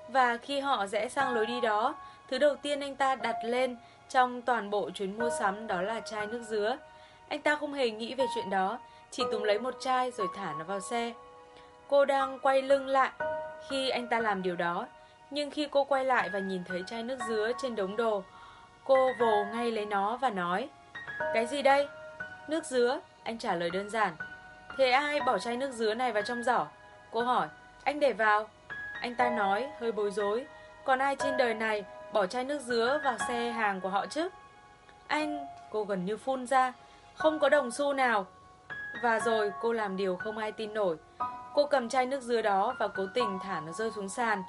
Và khi họ rẽ sang lối đi đó, thứ đầu tiên anh ta đặt lên trong toàn bộ chuyến mua sắm đó là chai nước dứa. Anh ta không hề nghĩ về chuyện đó, chỉ túm lấy một chai rồi thả nó vào xe. Cô đang quay lưng lại khi anh ta làm điều đó, nhưng khi cô quay lại và nhìn thấy chai nước dứa trên đống đồ, cô vồ ngay lấy nó và nói Cái gì đây? Nước dứa, anh trả lời đơn giản. Thế ai bỏ chai nước dứa này vào trong giỏ? Cô hỏi, anh để vào. Anh ta nói, hơi bối rối, còn ai trên đời này bỏ chai nước dứa vào xe hàng của họ chứ? Anh, cô gần như phun ra, không có đồng xu nào. Và rồi cô làm điều không ai tin nổi. Cô cầm chai nước dứa đó và cố tình thả nó rơi xuống sàn.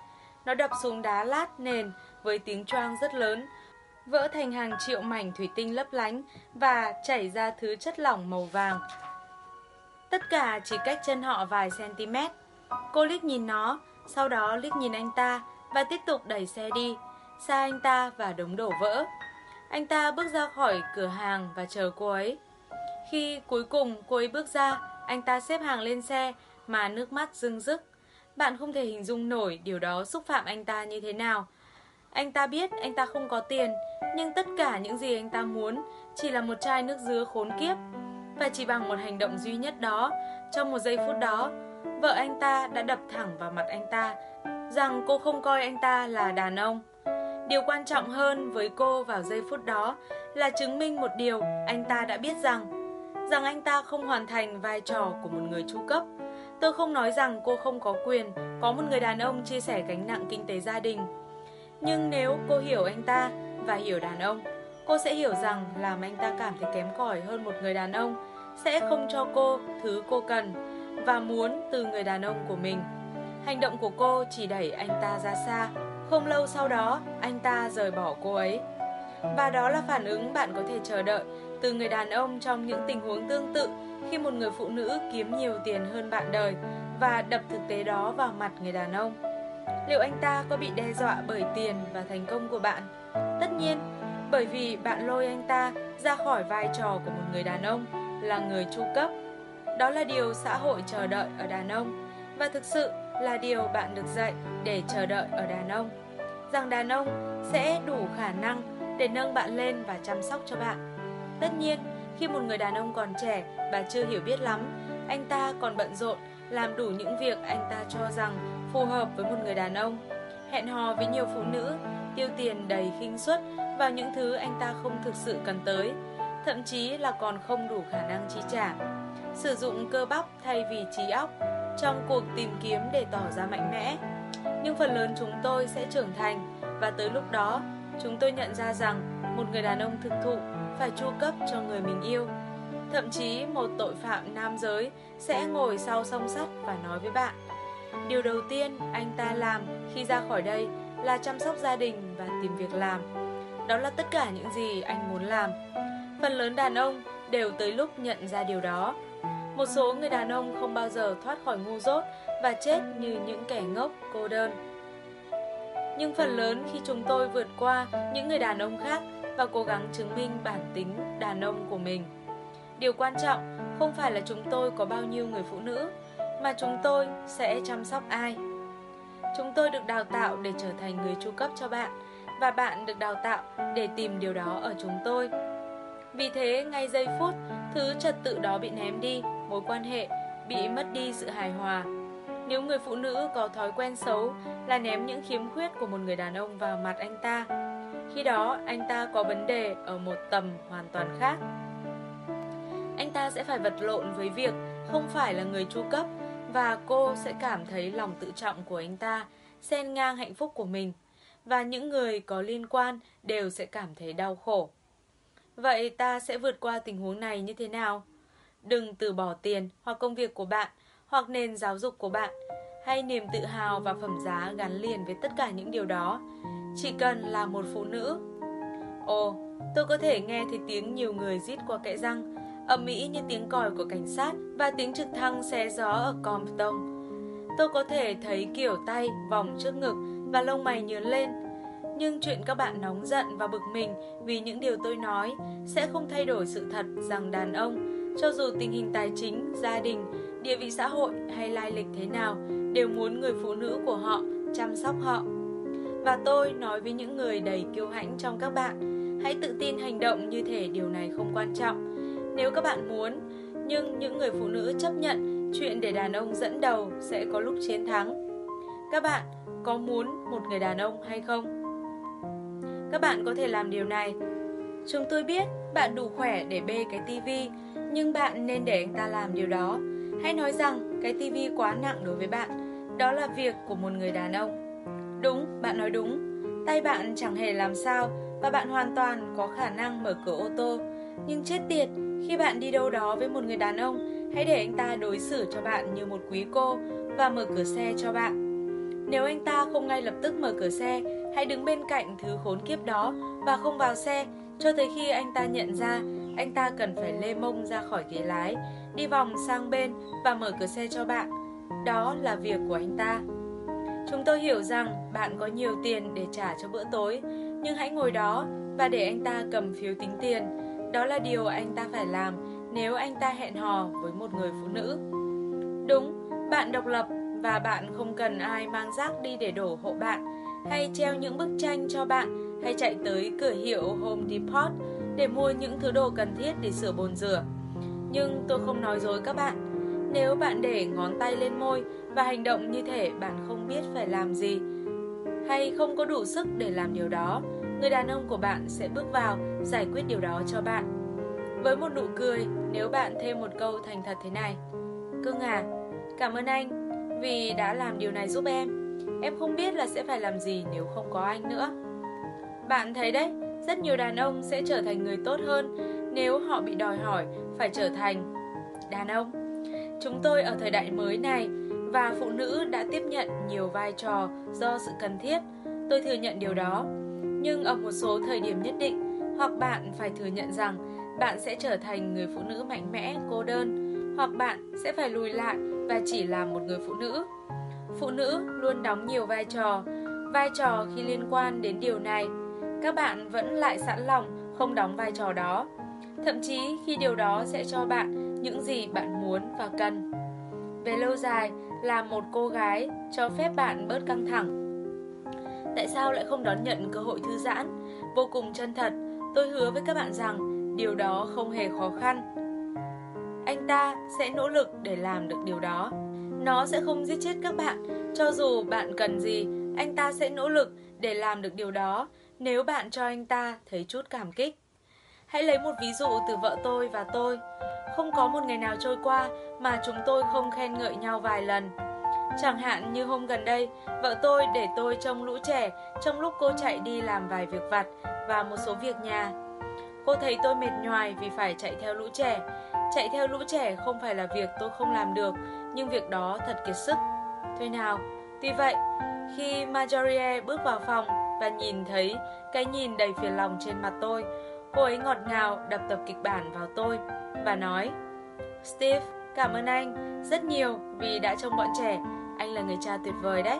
Nó đập xuống đá lát nền với tiếng choang rất lớn, vỡ thành hàng triệu mảnh thủy tinh lấp lánh và chảy ra thứ chất lỏng màu vàng. Tất cả chỉ cách chân họ vài cm. Cô liếc nhìn nó, sau đó liếc nhìn anh ta và tiếp tục đẩy xe đi, xa anh ta và đống đổ vỡ. Anh ta bước ra khỏi cửa hàng và chờ cô ấy. Khi cuối cùng cô ấy bước ra, anh ta xếp hàng lên xe mà nước mắt rưng rức. Bạn không thể hình dung nổi điều đó xúc phạm anh ta như thế nào. Anh ta biết anh ta không có tiền, nhưng tất cả những gì anh ta muốn chỉ là một chai nước dứa khốn kiếp. Và chỉ bằng một hành động duy nhất đó, trong một giây phút đó, vợ anh ta đã đập thẳng vào mặt anh ta rằng cô không coi anh ta là đàn ông. Điều quan trọng hơn với cô vào giây phút đó là chứng minh một điều anh ta đã biết rằng rằng anh ta không hoàn thành vai trò của một người chu cấp. Tôi không nói rằng cô không có quyền có một người đàn ông chia sẻ gánh nặng kinh tế gia đình. Nhưng nếu cô hiểu anh ta và hiểu đàn ông, cô sẽ hiểu rằng làm anh ta cảm thấy kém cỏi hơn một người đàn ông sẽ không cho cô thứ cô cần và muốn từ người đàn ông của mình. Hành động của cô chỉ đẩy anh ta ra xa. Không lâu sau đó, anh ta rời bỏ cô ấy. Và đó là phản ứng bạn có thể chờ đợi từ người đàn ông trong những tình huống tương tự khi một người phụ nữ kiếm nhiều tiền hơn bạn đời và đập thực tế đó vào mặt người đàn ông. Liệu anh ta có bị đe dọa bởi tiền và thành công của bạn? Tất nhiên, bởi vì bạn lôi anh ta ra khỏi vai trò của một người đàn ông là người chu cấp. Đó là điều xã hội chờ đợi ở đàn ông và thực sự là điều bạn được dạy để chờ đợi ở đàn ông. Rằng đàn ông sẽ đủ khả năng để nâng bạn lên và chăm sóc cho bạn. Tất nhiên, khi một người đàn ông còn trẻ và chưa hiểu biết lắm, anh ta còn bận rộn làm đủ những việc anh ta cho rằng phù hợp với một người đàn ông. Hẹn hò với nhiều phụ nữ, tiêu tiền đầy khinh suất vào những thứ anh ta không thực sự cần tới, thậm chí là còn không đủ khả năng chi trả. Sử dụng cơ bắp thay vì trí óc trong cuộc tìm kiếm để tỏ ra mạnh mẽ. Nhưng phần lớn chúng tôi sẽ trưởng thành và tới lúc đó, chúng tôi nhận ra rằng một người đàn ông thực thụ phải chu cấp cho người mình yêu. Thậm chí một tội phạm nam giới sẽ ngồi sau song sắt và nói với bạn Điều đầu tiên anh ta làm khi ra khỏi đây là chăm sóc gia đình và tìm việc làm. Đó là tất cả những gì anh muốn làm. Phần lớn đàn ông đều tới lúc nhận ra điều đó. Một số người đàn ông không bao giờ thoát khỏi ngu dốt và chết như những kẻ ngốc, cô đơn. Nhưng phần lớn khi chúng tôi vượt qua những người đàn ông khác và cố gắng chứng minh bản tính đàn ông của mình. Điều quan trọng không phải là chúng tôi có bao nhiêu người phụ nữ, mà chúng tôi sẽ chăm sóc ai. Chúng tôi được đào tạo để trở thành người chu cấp cho bạn và bạn được đào tạo để tìm điều đó ở chúng tôi. Vì thế, ngay giây phút, thứ trật tự đó bị ném đi, mối quan hệ bị mất đi sự hài hòa. Nếu người phụ nữ có thói quen xấu là ném những khiếm khuyết của một người đàn ông vào mặt anh ta, khi đó anh ta có vấn đề ở một tầm hoàn toàn khác. Anh ta sẽ phải vật lộn với việc không phải là người chu cấp và cô sẽ cảm thấy lòng tự trọng của anh ta xen ngang hạnh phúc của mình và những người có liên quan đều sẽ cảm thấy đau khổ. Vậy ta sẽ vượt qua tình huống này như thế nào? Đừng từ bỏ tiền hoặc công việc của bạn hoặc nền giáo dục của bạn hay niềm tự hào và phẩm giá gắn liền với tất cả những điều đó. Chỉ cần là một phụ nữ. Ồ, tôi có thể nghe thấy tiếng nhiều người rít qua kẽ răng, ầm Mỹ như tiếng còi của cảnh sát và tiếng trực thăng xé gió ở Compton. Tôi có thể thấy kiểu tay vòng trước ngực và lông mày nhướng lên. Nhưng chuyện các bạn nóng giận và bực mình vì những điều tôi nói sẽ không thay đổi sự thật rằng đàn ông, cho dù tình hình tài chính, gia đình, địa vị xã hội hay lai lịch thế nào, đều muốn người phụ nữ của họ chăm sóc họ. Và tôi nói với những người đầy kiêu hãnh trong các bạn, hãy tự tin hành động như thể điều này không quan trọng. Nếu các bạn muốn, nhưng những người phụ nữ chấp nhận chuyện để đàn ông dẫn đầu sẽ có lúc chiến thắng. Các bạn có muốn một người đàn ông hay không? Các bạn có thể làm điều này. Chúng tôi biết bạn đủ khỏe để bê cái tivi, nhưng bạn nên để anh ta làm điều đó. Hãy nói rằng cái tivi quá nặng đối với bạn. Đó là việc của một người đàn ông. Đúng, bạn nói đúng. Tay bạn chẳng hề làm sao và bạn hoàn toàn có khả năng mở cửa ô tô. Nhưng chết tiệt, khi bạn đi đâu đó với một người đàn ông, hãy để anh ta đối xử cho bạn như một quý cô và mở cửa xe cho bạn. Nếu anh ta không ngay lập tức mở cửa xe, hãy đứng bên cạnh thứ khốn kiếp đó và không vào xe cho tới khi anh ta nhận ra anh ta cần phải lê mông ra khỏi ghế lái, đi vòng sang bên và mở cửa xe cho bạn. Đó là việc của anh ta. Chúng tôi hiểu rằng bạn có nhiều tiền để trả cho bữa tối, nhưng hãy ngồi đó và để anh ta cầm phiếu tính tiền. Đó là điều anh ta phải làm nếu anh ta hẹn hò với một người phụ nữ. Đúng, bạn độc lập và bạn không cần ai mang rác đi để đổ hộ bạn, hay treo những bức tranh cho bạn, hay chạy tới cửa hiệu Home Depot để mua những thứ đồ cần thiết để sửa bồn rửa. Nhưng tôi không nói dối các bạn, nếu bạn để ngón tay lên môi và hành động như thể bạn không biết phải làm gì hay không có đủ sức để làm điều đó, người đàn ông của bạn sẽ bước vào giải quyết điều đó cho bạn. Với một nụ cười, nếu bạn thêm một câu thành thật thế này. Cưng à, cảm ơn anh vì đã làm điều này giúp em. Em không biết là sẽ phải làm gì nếu không có anh nữa. Bạn thấy đấy, rất nhiều đàn ông sẽ trở thành người tốt hơn nếu họ bị đòi hỏi phải trở thành đàn ông. Chúng tôi ở thời đại mới này và phụ nữ đã tiếp nhận nhiều vai trò do sự cần thiết. Tôi thừa nhận điều đó. Nhưng ở một số thời điểm nhất định, hoặc bạn phải thừa nhận rằng bạn sẽ trở thành người phụ nữ mạnh mẽ, cô đơn, hoặc bạn sẽ phải lùi lại và chỉ là một người phụ nữ. Phụ nữ luôn đóng nhiều vai trò. Vai trò khi liên quan đến điều này, các bạn vẫn lại sẵn lòng không đóng vai trò đó. Thậm chí khi điều đó sẽ cho bạn những gì bạn muốn và cần. Về lâu dài, là một cô gái cho phép bạn bớt căng thẳng. Tại sao lại không đón nhận cơ hội thư giãn? Vô cùng chân thật, tôi hứa với các bạn rằng điều đó không hề khó khăn. Anh ta sẽ nỗ lực để làm được điều đó. Nó sẽ không giết chết các bạn, cho dù bạn cần gì, anh ta sẽ nỗ lực để làm được điều đó nếu bạn cho anh ta thấy chút cảm kích. Hãy lấy một ví dụ từ vợ tôi và tôi. Không có một ngày nào trôi qua mà chúng tôi không khen ngợi nhau vài lần. Chẳng hạn như hôm gần đây, vợ tôi để tôi trông lũ trẻ trong lúc cô chạy đi làm vài việc vặt và một số việc nhà. Cô thấy tôi mệt nhoài vì phải chạy theo lũ trẻ. Chạy theo lũ trẻ không phải là việc tôi không làm được, nhưng việc đó thật kiệt sức. Thôi nào, tuy vậy, khi Marjorie bước vào phòng và nhìn thấy cái nhìn đầy phiền lòng trên mặt tôi, cô ấy ngọt ngào đập tập kịch bản vào tôi và nói Steve, cảm ơn anh rất nhiều vì đã trông bọn trẻ. Anh là người cha tuyệt vời đấy.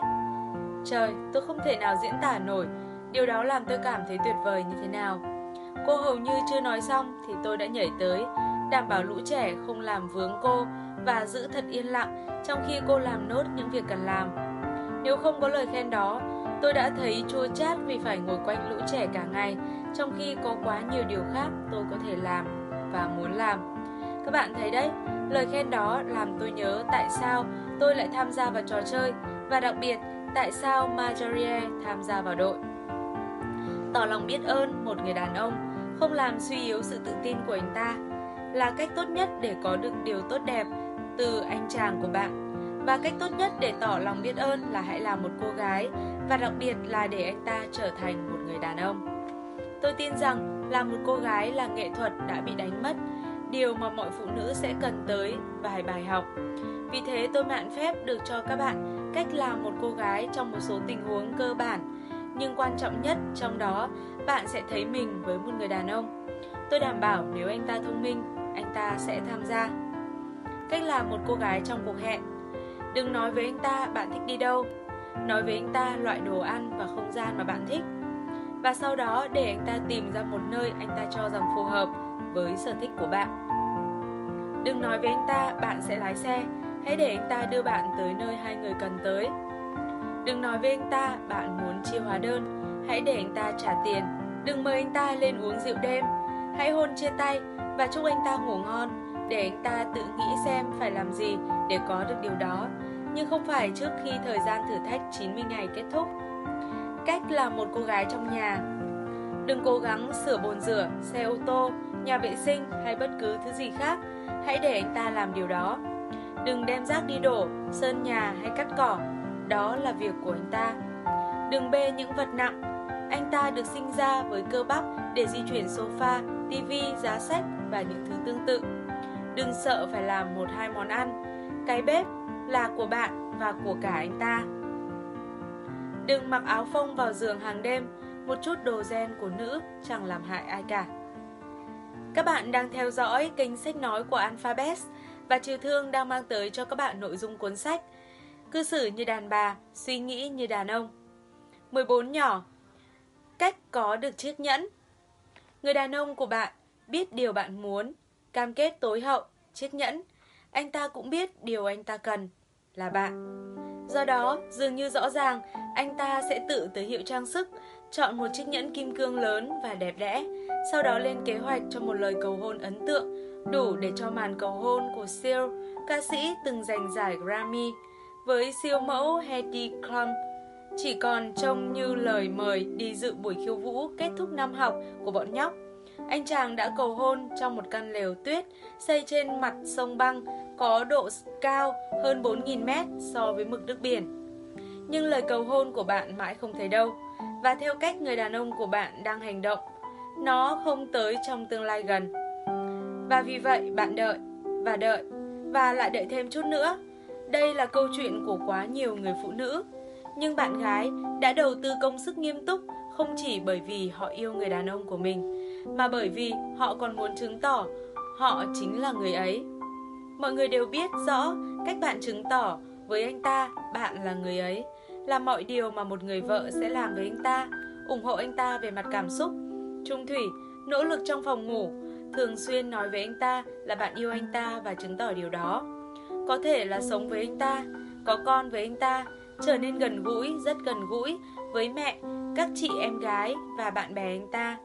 Trời, tôi không thể nào diễn tả nổi. Điều đó làm tôi cảm thấy tuyệt vời như thế nào. Cô hầu như chưa nói xong thì tôi đã nhảy tới, đảm bảo lũ trẻ không làm vướng cô và giữ thật yên lặng trong khi cô làm nốt những việc cần làm. Nếu không có lời khen đó, tôi đã thấy chua chát vì phải ngồi quanh lũ trẻ cả ngày, trong khi có quá nhiều điều khác tôi có thể làm và muốn làm. Các bạn thấy đấy, lời khen đó làm tôi nhớ tại sao tôi lại tham gia vào trò chơi và đặc biệt tại sao Marjorie tham gia vào đội. Tỏ lòng biết ơn một người đàn ông không làm suy yếu sự tự tin của anh ta là cách tốt nhất để có được điều tốt đẹp từ anh chàng của bạn. Và cách tốt nhất để tỏ lòng biết ơn là hãy làm một cô gái và đặc biệt là để anh ta trở thành một người đàn ông. Tôi tin rằng là một cô gái là nghệ thuật đã bị đánh mất điều mà mọi phụ nữ sẽ cần tới vài bài học. Vì thế tôi mạn phép được cho các bạn cách làm một cô gái trong một số tình huống cơ bản, nhưng quan trọng nhất trong đó bạn sẽ thấy mình với một người đàn ông. Tôi đảm bảo nếu anh ta thông minh, anh ta sẽ tham gia. Cách làm một cô gái trong cuộc hẹn Đừng nói với anh ta bạn thích đi đâu Nói với anh ta loại đồ ăn và không gian mà bạn thích Và sau đó để anh ta tìm ra một nơi anh ta cho rằng phù hợp với sở thích của bạn. Đừng nói với anh ta bạn sẽ lái xe, hãy để anh ta đưa bạn tới nơi hai người cần tới. Đừng nói với anh ta bạn muốn chia hóa đơn, hãy để anh ta trả tiền. Đừng mời anh ta lên uống rượu đêm, hãy hôn chia tay và chúc anh ta ngủ ngon để anh ta tự nghĩ xem phải làm gì để có được điều đó, nhưng không phải trước khi thời gian thử thách 90 ngày kết thúc. Cách là một cô gái trong nhà Đừng cố gắng sửa bồn rửa, xe ô tô nhà vệ sinh hay bất cứ thứ gì khác, hãy để anh ta làm điều đó. Đừng đem rác đi đổ, sơn nhà hay cắt cỏ, đó là việc của anh ta. Đừng bê những vật nặng, anh ta được sinh ra với cơ bắp để di chuyển sofa, tivi, giá sách và những thứ tương tự. Đừng sợ phải làm một hai món ăn, cái bếp là của bạn và của cả anh ta. Đừng mặc áo phông vào giường hàng đêm, một chút đồ gen của nữ chẳng làm hại ai cả. Các bạn đang theo dõi kênh sách nói của Alphabet và Trừ Thương đang mang tới cho các bạn nội dung cuốn sách Cư xử như đàn bà, suy nghĩ như đàn ông 14 nhỏ Cách có được chiếc nhẫn Người đàn ông của bạn biết điều bạn muốn cam kết tối hậu, chiếc nhẫn. Anh ta cũng biết điều anh ta cần là bạn. Do đó, dường như rõ ràng, anh ta sẽ tự tới hiệu trang sức, chọn một chiếc nhẫn kim cương lớn và đẹp đẽ, sau đó lên kế hoạch cho một lời cầu hôn ấn tượng, đủ để cho màn cầu hôn của Seal, ca sĩ từng giành giải Grammy, với siêu mẫu Heidi Klum chỉ còn trông như lời mời đi dự buổi khiêu vũ kết thúc năm học của bọn nhóc. Anh chàng đã cầu hôn trong một căn lều tuyết xây trên mặt sông băng có độ cao hơn 4.000 mét so với mực nước biển. Nhưng lời cầu hôn của bạn mãi không thấy đâu. Và theo cách người đàn ông của bạn đang hành động, nó không tới trong tương lai gần. Và vì vậy bạn đợi, và đợi, và lại đợi thêm chút nữa. Đây là câu chuyện của quá nhiều người phụ nữ. Nhưng bạn gái đã đầu tư công sức nghiêm túc không chỉ bởi vì họ yêu người đàn ông của mình, mà bởi vì họ còn muốn chứng tỏ họ chính là người ấy. Mọi người đều biết rõ cách bạn chứng tỏ với anh ta bạn là người ấy, là mọi điều mà một người vợ sẽ làm với anh ta, ủng hộ anh ta về mặt cảm xúc, trung thủy, nỗ lực trong phòng ngủ, thường xuyên nói với anh ta là bạn yêu anh ta và chứng tỏ điều đó. Có thể là sống với anh ta, có con với anh ta, trở nên gần gũi, rất gần gũi với mẹ, các chị em gái và bạn bè anh ta.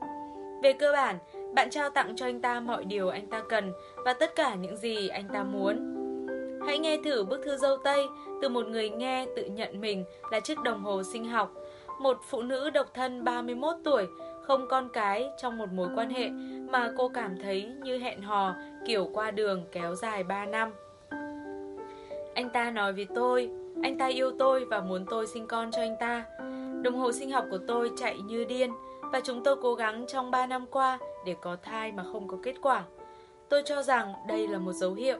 Về cơ bản, bạn trao tặng cho anh ta mọi điều anh ta cần và tất cả những gì anh ta muốn. Hãy nghe thử bức thư dâu Tây từ một người nghe tự nhận mình là chiếc đồng hồ sinh học. Một phụ nữ độc thân 31 tuổi, không con cái trong một mối quan hệ mà cô cảm thấy như hẹn hò kiểu qua đường kéo dài 3 năm. Anh ta nói với tôi, anh ta yêu tôi và muốn tôi sinh con cho anh ta. Đồng hồ sinh học của tôi chạy như điên và chúng tôi cố gắng trong 3 năm qua để có thai mà không có kết quả. Tôi cho rằng đây là một dấu hiệu.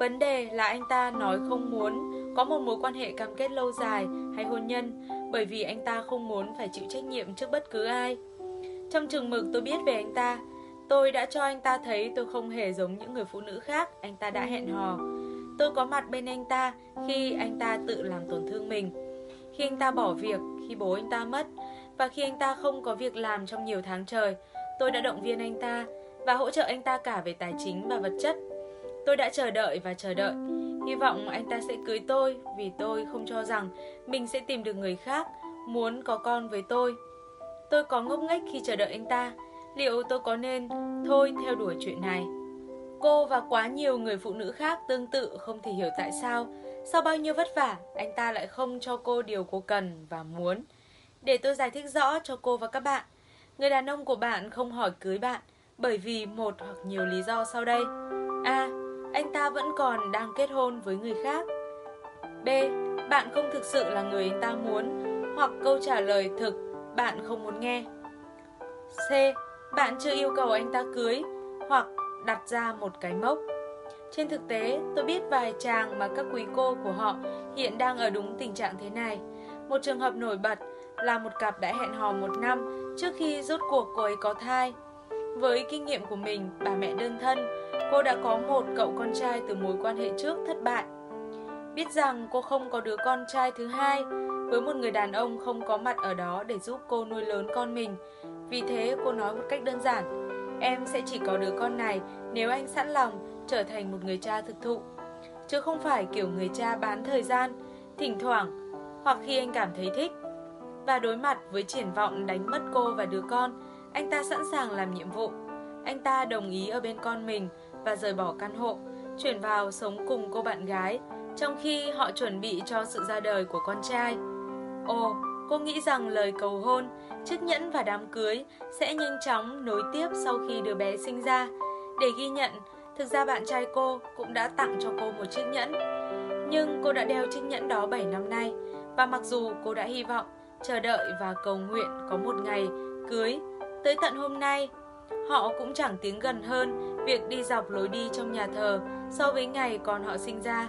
Vấn đề là anh ta nói không muốn có một mối quan hệ cam kết lâu dài hay hôn nhân bởi vì anh ta không muốn phải chịu trách nhiệm trước bất cứ ai. Trong trường mực tôi biết về anh ta, tôi đã cho anh ta thấy tôi không hề giống những người phụ nữ khác anh ta đã hẹn hò. Tôi có mặt bên anh ta khi anh ta tự làm tổn thương mình. Khi anh ta bỏ việc, khi bố anh ta mất và khi anh ta không có việc làm trong nhiều tháng trời, tôi đã động viên anh ta và hỗ trợ anh ta cả về tài chính và vật chất. Tôi đã chờ đợi và chờ đợi, hy vọng anh ta sẽ cưới tôi vì tôi không cho rằng mình sẽ tìm được người khác muốn có con với tôi. Tôi có ngốc nghếch khi chờ đợi anh ta, liệu tôi có nên thôi theo đuổi chuyện này? Cô và quá nhiều người phụ nữ khác tương tự không thể hiểu tại sao sau bao nhiêu vất vả anh ta lại không cho cô điều cô cần và muốn. Để tôi giải thích rõ cho cô và các bạn, người đàn ông của bạn không hỏi cưới bạn bởi vì một hoặc nhiều lý do sau đây. Anh ta vẫn còn đang kết hôn với người khác. B. Bạn không thực sự là người anh ta muốn hoặc câu trả lời thực bạn không muốn nghe. C. Bạn chưa yêu cầu anh ta cưới hoặc đặt ra một cái mốc. Trên thực tế, tôi biết vài chàng mà các quý cô của họ hiện đang ở đúng tình trạng thế này. Một trường hợp nổi bật là một cặp đã hẹn hò một năm trước khi rốt cuộc cô ấy có thai. Với kinh nghiệm của mình, bà mẹ đơn thân, cô đã có một cậu con trai từ mối quan hệ trước thất bại. Biết rằng cô không có đứa con trai thứ hai, với một người đàn ông không có mặt ở đó để giúp cô nuôi lớn con mình. Vì thế cô nói một cách đơn giản, em sẽ chỉ có đứa con này nếu anh sẵn lòng trở thành một người cha thực thụ. Chứ không phải kiểu người cha bán thời gian, thỉnh thoảng, hoặc khi anh cảm thấy thích. Và đối mặt với triển vọng đánh mất cô và đứa con, anh ta sẵn sàng làm nhiệm vụ. Anh ta đồng ý ở bên con mình và rời bỏ căn hộ, chuyển vào sống cùng cô bạn gái, trong khi họ chuẩn bị cho sự ra đời của con trai. Ồ, cô nghĩ rằng lời cầu hôn, chiếc nhẫn và đám cưới sẽ nhanh chóng nối tiếp sau khi đứa bé sinh ra. Để ghi nhận, thực ra bạn trai cô cũng đã tặng cho cô một chiếc nhẫn. Nhưng cô đã đeo chiếc nhẫn đó 7 năm nay, và mặc dù cô đã hy vọng, chờ đợi và cầu nguyện có một ngày cưới, tới tận hôm nay, họ cũng chẳng tiến gần hơn việc đi dọc lối đi trong nhà thờ so với ngày còn họ sinh ra.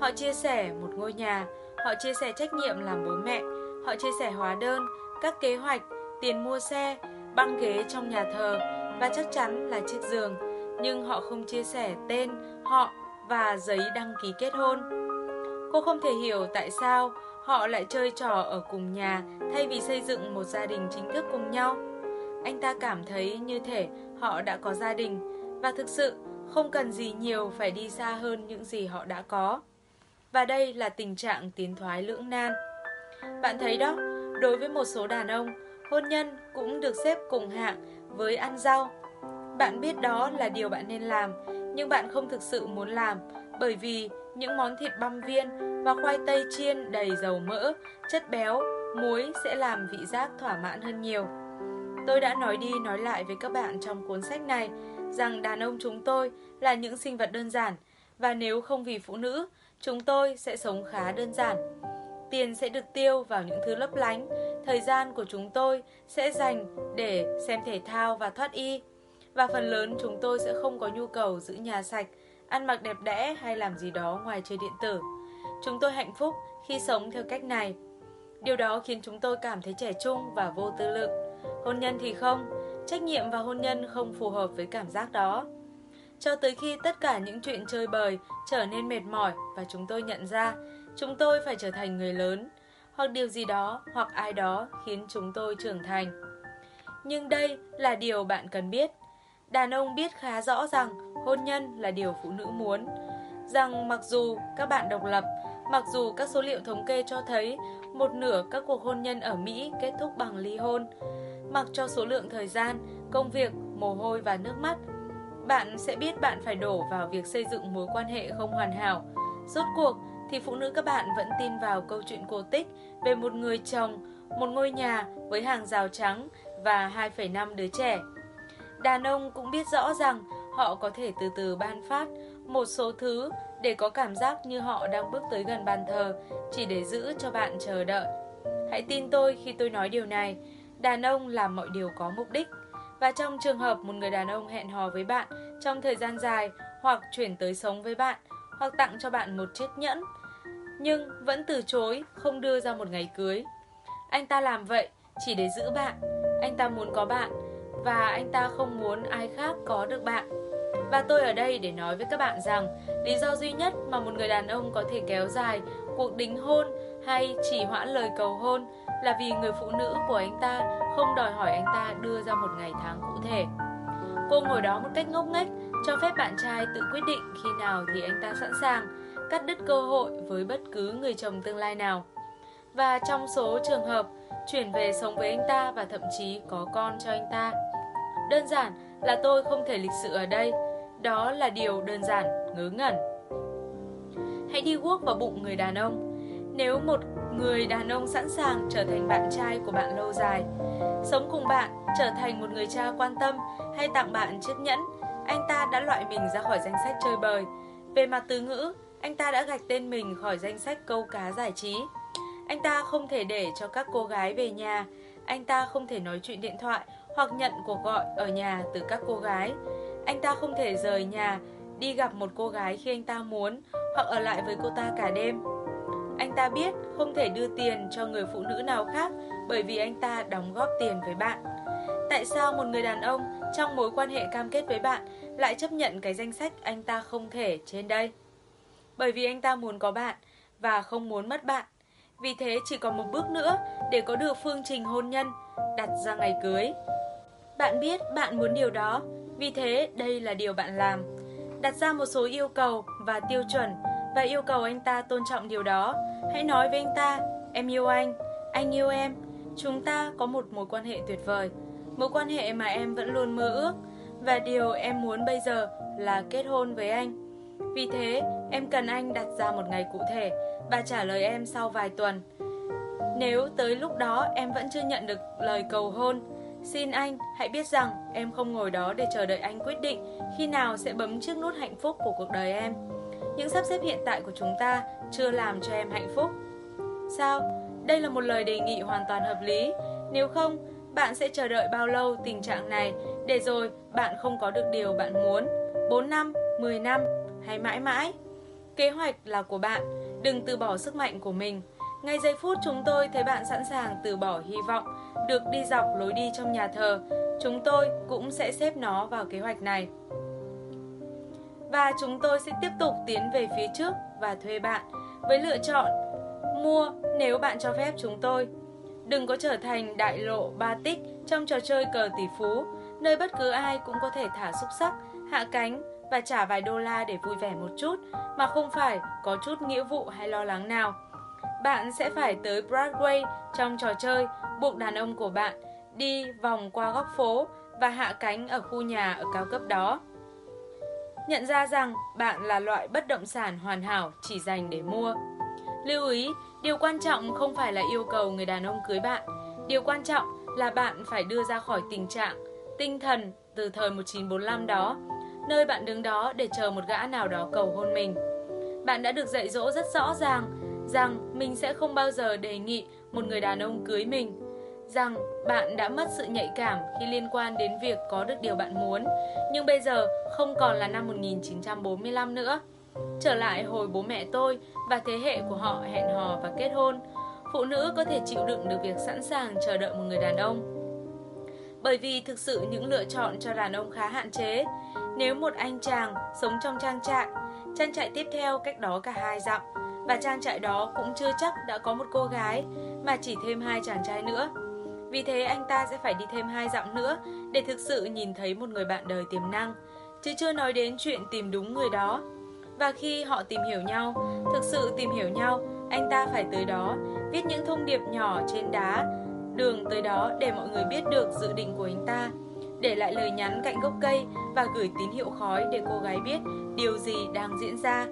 Họ chia sẻ một ngôi nhà, họ chia sẻ trách nhiệm làm bố mẹ, họ chia sẻ hóa đơn, các kế hoạch, tiền mua xe, băng ghế trong nhà thờ và chắc chắn là chiếc giường, nhưng họ không chia sẻ tên, họ và giấy đăng ký kết hôn. Cô không thể hiểu tại sao họ lại chơi trò ở cùng nhà thay vì xây dựng một gia đình chính thức cùng nhau. Anh ta cảm thấy như thể họ đã có gia đình và thực sự không cần gì nhiều phải đi xa hơn những gì họ đã có. Và đây là tình trạng tiến thoái lưỡng nan. Bạn thấy đó, đối với một số đàn ông, hôn nhân cũng được xếp cùng hạng với ăn rau. Bạn biết đó là điều bạn nên làm, nhưng bạn không thực sự muốn làm bởi vì những món thịt băm viên và khoai tây chiên đầy dầu mỡ, chất béo, muối sẽ làm vị giác thỏa mãn hơn nhiều. Tôi đã nói đi nói lại với các bạn trong cuốn sách này rằng đàn ông chúng tôi là những sinh vật đơn giản và nếu không vì phụ nữ, chúng tôi sẽ sống khá đơn giản. Tiền sẽ được tiêu vào những thứ lấp lánh, thời gian của chúng tôi sẽ dành để xem thể thao và thoát y. Và phần lớn chúng tôi sẽ không có nhu cầu giữ nhà sạch, ăn mặc đẹp đẽ hay làm gì đó ngoài chơi điện tử. Chúng tôi hạnh phúc khi sống theo cách này. Điều đó khiến chúng tôi cảm thấy trẻ trung và vô tư lượng. Hôn nhân thì không, trách nhiệm và hôn nhân không phù hợp với cảm giác đó. Cho tới khi tất cả những chuyện chơi bời trở nên mệt mỏi và chúng tôi nhận ra chúng tôi phải trở thành người lớn, hoặc điều gì đó hoặc ai đó khiến chúng tôi trưởng thành. Nhưng đây là điều bạn cần biết. Đàn ông biết khá rõ rằng hôn nhân là điều phụ nữ muốn, rằng mặc dù các bạn độc lập, mặc dù các số liệu thống kê cho thấy một nửa các cuộc hôn nhân ở Mỹ kết thúc bằng ly hôn, mặc cho số lượng thời gian, công việc, mồ hôi và nước mắt, bạn sẽ biết bạn phải đổ vào việc xây dựng mối quan hệ không hoàn hảo. Rốt cuộc thì phụ nữ các bạn vẫn tin vào câu chuyện cổ tích về một người chồng, một ngôi nhà với hàng rào trắng và 2,5 đứa trẻ. Đàn ông cũng biết rõ rằng họ có thể từ từ ban phát một số thứ để có cảm giác như họ đang bước tới gần bàn thờ chỉ để giữ cho bạn chờ đợi. Hãy tin tôi khi tôi nói điều này, đàn ông làm mọi điều có mục đích. Và trong trường hợp một người đàn ông hẹn hò với bạn trong thời gian dài hoặc chuyển tới sống với bạn hoặc tặng cho bạn một chiếc nhẫn nhưng vẫn từ chối không đưa ra một ngày cưới. Anh ta làm vậy chỉ để giữ bạn, anh ta muốn có bạn và anh ta không muốn ai khác có được bạn. Và tôi ở đây để nói với các bạn rằng lý do duy nhất mà một người đàn ông có thể kéo dài cuộc đính hôn hay chỉ hoãn lời cầu hôn là vì người phụ nữ của anh ta không đòi hỏi anh ta đưa ra một ngày tháng cụ thể. Cô ngồi đó một cách ngốc nghếch, cho phép bạn trai tự quyết định khi nào thì anh ta sẵn sàng, cắt đứt cơ hội với bất cứ người chồng tương lai nào. Và trong số trường hợp, chuyển về sống với anh ta và thậm chí có con cho anh ta. Đơn giản là tôi không thể lịch sự ở đây, đó là điều đơn giản, ngớ ngẩn. Hãy đi guốc vào bụng người đàn ông. Nếu một người đàn ông sẵn sàng trở thành bạn trai của bạn lâu dài, sống cùng bạn, trở thành một người cha quan tâm hay tặng bạn chiếc nhẫn, anh ta đã loại mình ra khỏi danh sách chơi bời. Về mặt từ ngữ, anh ta đã gạch tên mình khỏi danh sách câu cá giải trí. Anh ta không thể để cho các cô gái về nhà, anh ta không thể nói chuyện điện thoại hoặc nhận cuộc gọi ở nhà từ các cô gái. Anh ta không thể rời nhà, đi gặp một cô gái khi anh ta muốn hoặc ở lại với cô ta cả đêm. Anh ta biết không thể đưa tiền cho người phụ nữ nào khác bởi vì anh ta đóng góp tiền với bạn. Tại sao một người đàn ông trong mối quan hệ cam kết với bạn lại chấp nhận cái danh sách anh ta không thể trên đây? Bởi vì anh ta muốn có bạn và không muốn mất bạn. Vì thế chỉ còn một bước nữa để có được phương trình hôn nhân, đặt ra ngày cưới. Bạn biết bạn muốn điều đó, vì thế đây là điều bạn làm. Đặt ra một số yêu cầu và tiêu chuẩn và yêu cầu anh ta tôn trọng điều đó. Hãy nói với anh ta, em yêu anh, anh yêu em, chúng ta có một mối quan hệ tuyệt vời. Mối quan hệ mà em vẫn luôn mơ ước và điều em muốn bây giờ là kết hôn với anh. Vì thế, em cần anh đặt ra một ngày cụ thể và trả lời em sau vài tuần. Nếu tới lúc đó em vẫn chưa nhận được lời cầu hôn, xin anh hãy biết rằng em không ngồi đó để chờ đợi anh quyết định khi nào sẽ bấm chiếc nút hạnh phúc của cuộc đời em. Những sắp xếp hiện tại của chúng ta chưa làm cho em hạnh phúc. Sao? Đây là một lời đề nghị hoàn toàn hợp lý. Nếu không, bạn sẽ chờ đợi bao lâu tình trạng này để rồi bạn không có được điều bạn muốn. 4 năm, 10 năm hay mãi mãi. Kế hoạch là của bạn, đừng từ bỏ sức mạnh của mình. Ngay giây phút chúng tôi thấy bạn sẵn sàng từ bỏ hy vọng, được đi dọc lối đi trong nhà thờ, chúng tôi cũng sẽ xếp nó vào kế hoạch này. Và chúng tôi sẽ tiếp tục tiến về phía trước và thuê bạn với lựa chọn mua nếu bạn cho phép chúng tôi. Đừng có trở thành đại lộ ba tích trong trò chơi cờ tỷ phú, nơi bất cứ ai cũng có thể thả xúc sắc, hạ cánh và trả vài đô la để vui vẻ một chút mà không phải có chút nghĩa vụ hay lo lắng nào. Bạn sẽ phải tới Broadway trong trò chơi buộc đàn ông của bạn đi vòng qua góc phố và hạ cánh ở khu nhà ở cao cấp đó. Nhận ra rằng bạn là loại bất động sản hoàn hảo chỉ dành để mua. Lưu ý, điều quan trọng không phải là yêu cầu người đàn ông cưới bạn. Điều quan trọng là bạn phải đưa ra khỏi tình trạng tinh thần từ thời 1945 đó, nơi bạn đứng đó để chờ một gã nào đó cầu hôn mình. Bạn đã được dạy dỗ rất rõ ràng rằng mình sẽ không bao giờ đề nghị một người đàn ông cưới mình rằng bạn đã mất sự nhạy cảm khi liên quan đến việc có được điều bạn muốn, nhưng bây giờ không còn là năm 1945 nữa. Trở lại hồi bố mẹ tôi và thế hệ của họ hẹn hò và kết hôn, phụ nữ có thể chịu đựng được việc sẵn sàng chờ đợi một người đàn ông. Bởi vì thực sự những lựa chọn cho đàn ông khá hạn chế. Nếu một anh chàng sống trong trang trại, trang trại tiếp theo cách đó cả hai dặm, và trang trại đó cũng chưa chắc đã có một cô gái, mà chỉ thêm hai chàng trai nữa vì thế anh ta sẽ phải đi thêm hai dặm nữa để thực sự nhìn thấy một người bạn đời tiềm năng, chứ chưa nói đến chuyện tìm đúng người đó. Và khi họ tìm hiểu nhau, thực sự tìm hiểu nhau, anh ta phải tới đó, viết những thông điệp nhỏ trên đá, đường tới đó để mọi người biết được dự định của anh ta, để lại lời nhắn cạnh gốc cây và gửi tín hiệu khói để cô gái biết điều gì đang diễn ra.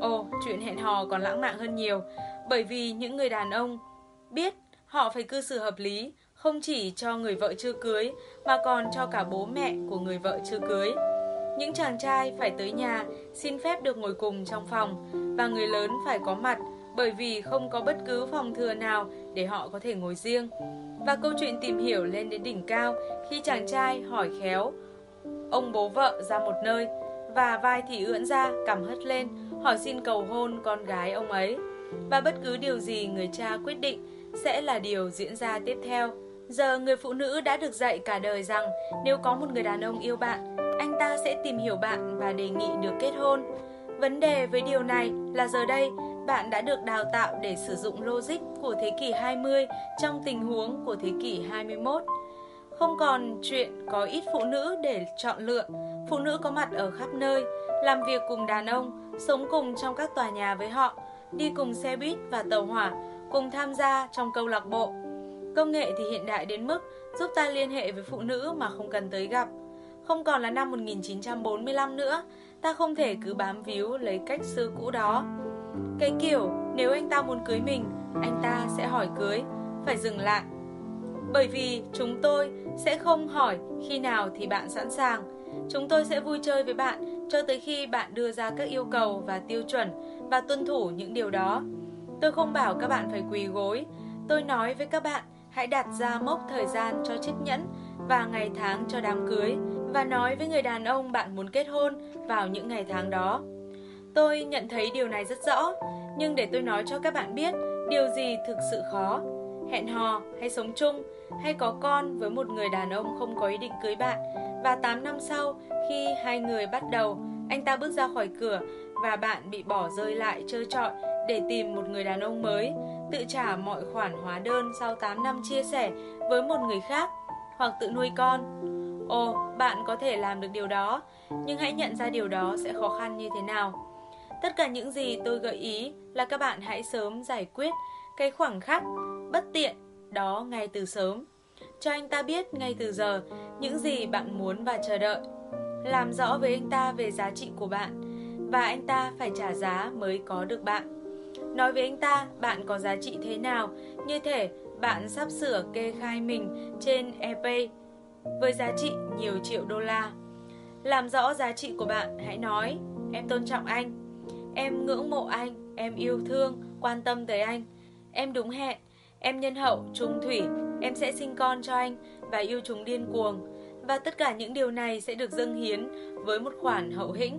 Ồ, chuyện hẹn hò còn lãng mạn hơn nhiều, bởi vì những người đàn ông biết họ phải cư xử hợp lý, không chỉ cho người vợ chưa cưới mà còn cho cả bố mẹ của người vợ chưa cưới. Những chàng trai phải tới nhà xin phép được ngồi cùng trong phòng và người lớn phải có mặt bởi vì không có bất cứ phòng thừa nào để họ có thể ngồi riêng. Và câu chuyện tìm hiểu lên đến đỉnh cao khi chàng trai hỏi khéo ông bố vợ ra một nơi và vai thì ưỡn ra, cằm hất lên, hỏi xin cầu hôn con gái ông ấy. Và bất cứ điều gì người cha quyết định sẽ là điều diễn ra tiếp theo. Giờ người phụ nữ đã được dạy cả đời rằng nếu có một người đàn ông yêu bạn, anh ta sẽ tìm hiểu bạn và đề nghị được kết hôn. Vấn đề với điều này là giờ đây bạn đã được đào tạo để sử dụng logic của thế kỷ 20 trong tình huống của thế kỷ 21. Không còn chuyện có ít phụ nữ để chọn lựa, phụ nữ có mặt ở khắp nơi, làm việc cùng đàn ông, sống cùng trong các tòa nhà với họ, đi cùng xe buýt và tàu hỏa, cùng tham gia trong câu lạc bộ, Công nghệ thì hiện đại đến mức giúp ta liên hệ với phụ nữ mà không cần tới gặp. Không còn là năm 1945 nữa, ta không thể cứ bám víu lấy cách xưa cũ đó. Cái kiểu nếu anh ta muốn cưới mình, anh ta sẽ hỏi cưới, phải dừng lại. Bởi vì chúng tôi sẽ không hỏi khi nào thì bạn sẵn sàng. Chúng tôi sẽ vui chơi với bạn cho tới khi bạn đưa ra các yêu cầu và tiêu chuẩn và tuân thủ những điều đó. Tôi không bảo các bạn phải quỳ gối. Tôi nói với các bạn hãy đặt ra mốc thời gian cho chiếc nhẫn và ngày tháng cho đám cưới và nói với người đàn ông bạn muốn kết hôn vào những ngày tháng đó. Tôi nhận thấy điều này rất rõ, nhưng để tôi nói cho các bạn biết điều gì thực sự khó. Hẹn hò hay sống chung hay có con với một người đàn ông không có ý định cưới bạn và 8 năm sau khi hai người bắt đầu, anh ta bước ra khỏi cửa và bạn bị bỏ rơi lại trơ trọi để tìm một người đàn ông mới tự trả mọi khoản hóa đơn sau 8 năm chia sẻ với một người khác hoặc tự nuôi con. Ồ, bạn có thể làm được điều đó, nhưng hãy nhận ra điều đó sẽ khó khăn như thế nào. Tất cả những gì tôi gợi ý là các bạn hãy sớm giải quyết cái khoảng khắc bất tiện đó ngay từ sớm. Cho anh ta biết ngay từ giờ những gì bạn muốn và chờ đợi. Làm rõ với anh ta về giá trị của bạn và anh ta phải trả giá mới có được bạn. Nói với anh ta bạn có giá trị thế nào, như thể bạn sắp sửa kê khai mình trên eBay với giá trị nhiều triệu đô la. Làm rõ giá trị của bạn, hãy nói, em tôn trọng anh, em ngưỡng mộ anh, em yêu thương, quan tâm tới anh, em đúng hẹn, em nhân hậu, trung thủy, em sẽ sinh con cho anh và yêu chúng điên cuồng. Và tất cả những điều này sẽ được dâng hiến với một khoản hậu hĩnh.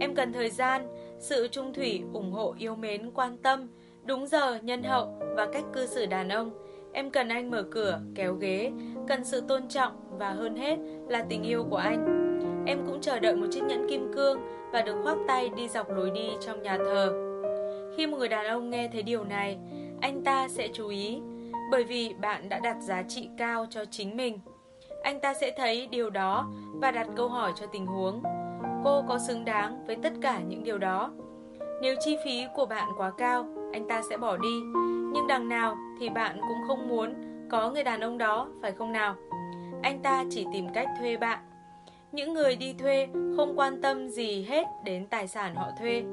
Em cần thời gian, sự trung thủy, ủng hộ, yêu mến, quan tâm, đúng giờ, nhân hậu và cách cư xử đàn ông. Em cần anh mở cửa, kéo ghế, cần sự tôn trọng và hơn hết là tình yêu của anh. Em cũng chờ đợi một chiếc nhẫn kim cương và được khoác tay đi dọc lối đi trong nhà thờ. Khi một người đàn ông nghe thấy điều này, anh ta sẽ chú ý, bởi vì bạn đã đặt giá trị cao cho chính mình. Anh ta sẽ thấy điều đó và đặt câu hỏi cho tình huống cô có xứng đáng với tất cả những điều đó. Nếu chi phí của bạn quá cao, anh ta sẽ bỏ đi. Nhưng đằng nào thì bạn cũng không muốn có người đàn ông đó, phải không nào? Anh ta chỉ tìm cách thuê bạn. Những người đi thuê không quan tâm gì hết đến tài sản họ thuê.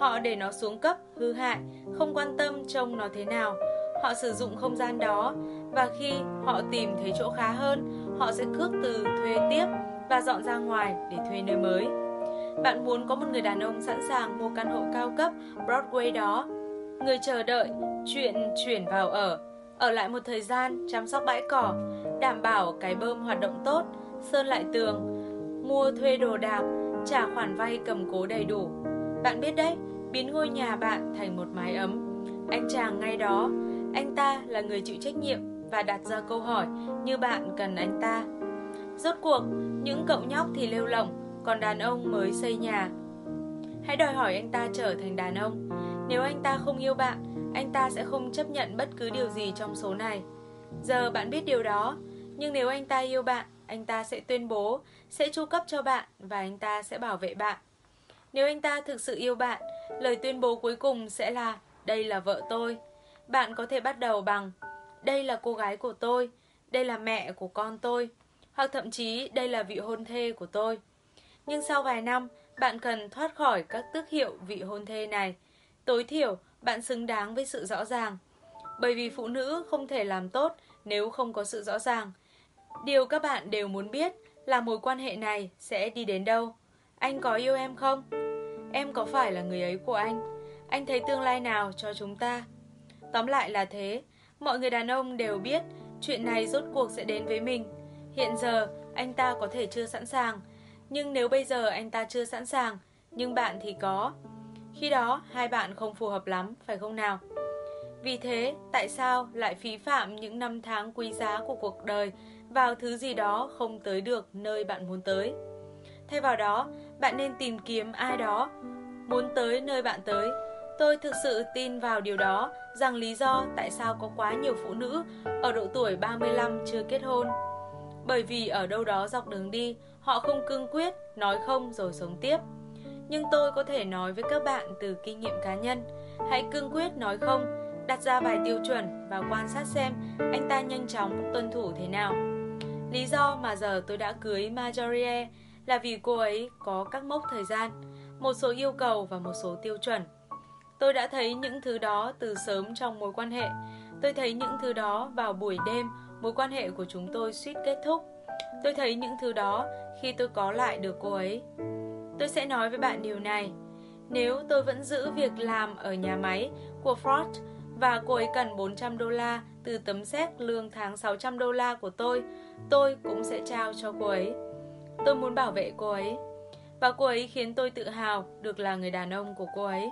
Họ để nó xuống cấp, hư hại, không quan tâm trông nó thế nào. Họ sử dụng không gian đó và khi họ tìm thấy chỗ khá hơn, họ sẽ cước từ thuê tiếp và dọn ra ngoài để thuê nơi mới. Bạn muốn có một người đàn ông sẵn sàng mua căn hộ cao cấp Broadway đó. Người chờ đợi chuyện chuyển vào ở, ở lại một thời gian chăm sóc bãi cỏ, đảm bảo cái bơm hoạt động tốt, sơn lại tường, mua thuê đồ đạc, trả khoản vay cầm cố đầy đủ. Bạn biết đấy, biến ngôi nhà bạn thành một mái ấm. Anh chàng ngay đó, anh ta là người chịu trách nhiệm và đặt ra câu hỏi như bạn cần anh ta. Rốt cuộc, những cậu nhóc thì lêu lỏng, còn đàn ông mới xây nhà. Hãy đòi hỏi anh ta trở thành đàn ông. Nếu anh ta không yêu bạn, anh ta sẽ không chấp nhận bất cứ điều gì trong số này. Giờ bạn biết điều đó, nhưng nếu anh ta yêu bạn, anh ta sẽ tuyên bố, sẽ chu cấp cho bạn và anh ta sẽ bảo vệ bạn. Nếu anh ta thực sự yêu bạn, lời tuyên bố cuối cùng sẽ là đây là vợ tôi. Bạn có thể bắt đầu bằng đây là cô gái của tôi, đây là mẹ của con tôi, hoặc thậm chí đây là vị hôn thê của tôi. Nhưng sau vài năm, bạn cần thoát khỏi các tước hiệu vị hôn thê này. Tối thiểu, bạn xứng đáng với sự rõ ràng. Bởi vì phụ nữ không thể làm tốt nếu không có sự rõ ràng. Điều các bạn đều muốn biết là mối quan hệ này sẽ đi đến đâu. Anh có yêu em không? Em có phải là người ấy của anh? Anh thấy tương lai nào cho chúng ta? Tóm lại là thế, mọi người đàn ông đều biết chuyện này rốt cuộc sẽ đến với mình. Hiện giờ, anh ta có thể chưa sẵn sàng, nhưng nếu bây giờ anh ta chưa sẵn sàng, nhưng bạn thì có. Khi đó, hai bạn không phù hợp lắm, phải không nào? Vì thế, tại sao lại phí phạm những năm tháng quý giá của cuộc đời vào thứ gì đó không tới được nơi bạn muốn tới? Thay vào đó, bạn nên tìm kiếm ai đó muốn tới nơi bạn tới. Tôi thực sự tin vào điều đó, rằng lý do tại sao có quá nhiều phụ nữ ở độ tuổi 35 chưa kết hôn. Bởi vì ở đâu đó dọc đường đi, họ không cương quyết, nói không rồi sống tiếp. Nhưng tôi có thể nói với các bạn từ kinh nghiệm cá nhân, hãy cương quyết nói không, đặt ra vài tiêu chuẩn và quan sát xem anh ta nhanh chóng tuân thủ thế nào. Lý do mà giờ tôi đã cưới Marjorie là vì cô ấy có các mốc thời gian, một số yêu cầu và một số tiêu chuẩn. Tôi đã thấy những thứ đó từ sớm trong mối quan hệ. Tôi thấy những thứ đó vào buổi đêm mối quan hệ của chúng tôi suýt kết thúc. Tôi thấy những thứ đó khi tôi có lại được cô ấy. Tôi sẽ nói với bạn điều này. Nếu tôi vẫn giữ việc làm ở nhà máy của Ford và cô ấy cần 400 đô la từ tấm séc lương tháng 600 đô la của tôi, tôi cũng sẽ trao cho cô ấy. Tôi muốn bảo vệ cô ấy. Và cô ấy khiến tôi tự hào được là người đàn ông của cô ấy.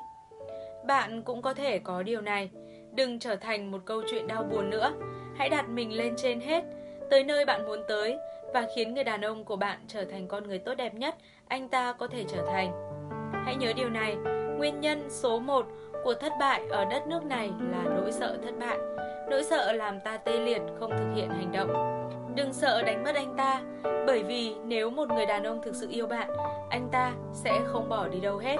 Bạn cũng có thể có điều này. Đừng trở thành một câu chuyện đau buồn nữa. Hãy đặt mình lên trên hết, tới nơi bạn muốn tới và khiến người đàn ông của bạn trở thành con người tốt đẹp nhất anh ta có thể trở thành. Hãy nhớ điều này, nguyên nhân số 1 của thất bại ở đất nước này là nỗi sợ thất bại. Nỗi sợ làm ta tê liệt không thực hiện hành động. Đừng sợ đánh mất anh ta, bởi vì nếu một người đàn ông thực sự yêu bạn, anh ta sẽ không bỏ đi đâu hết.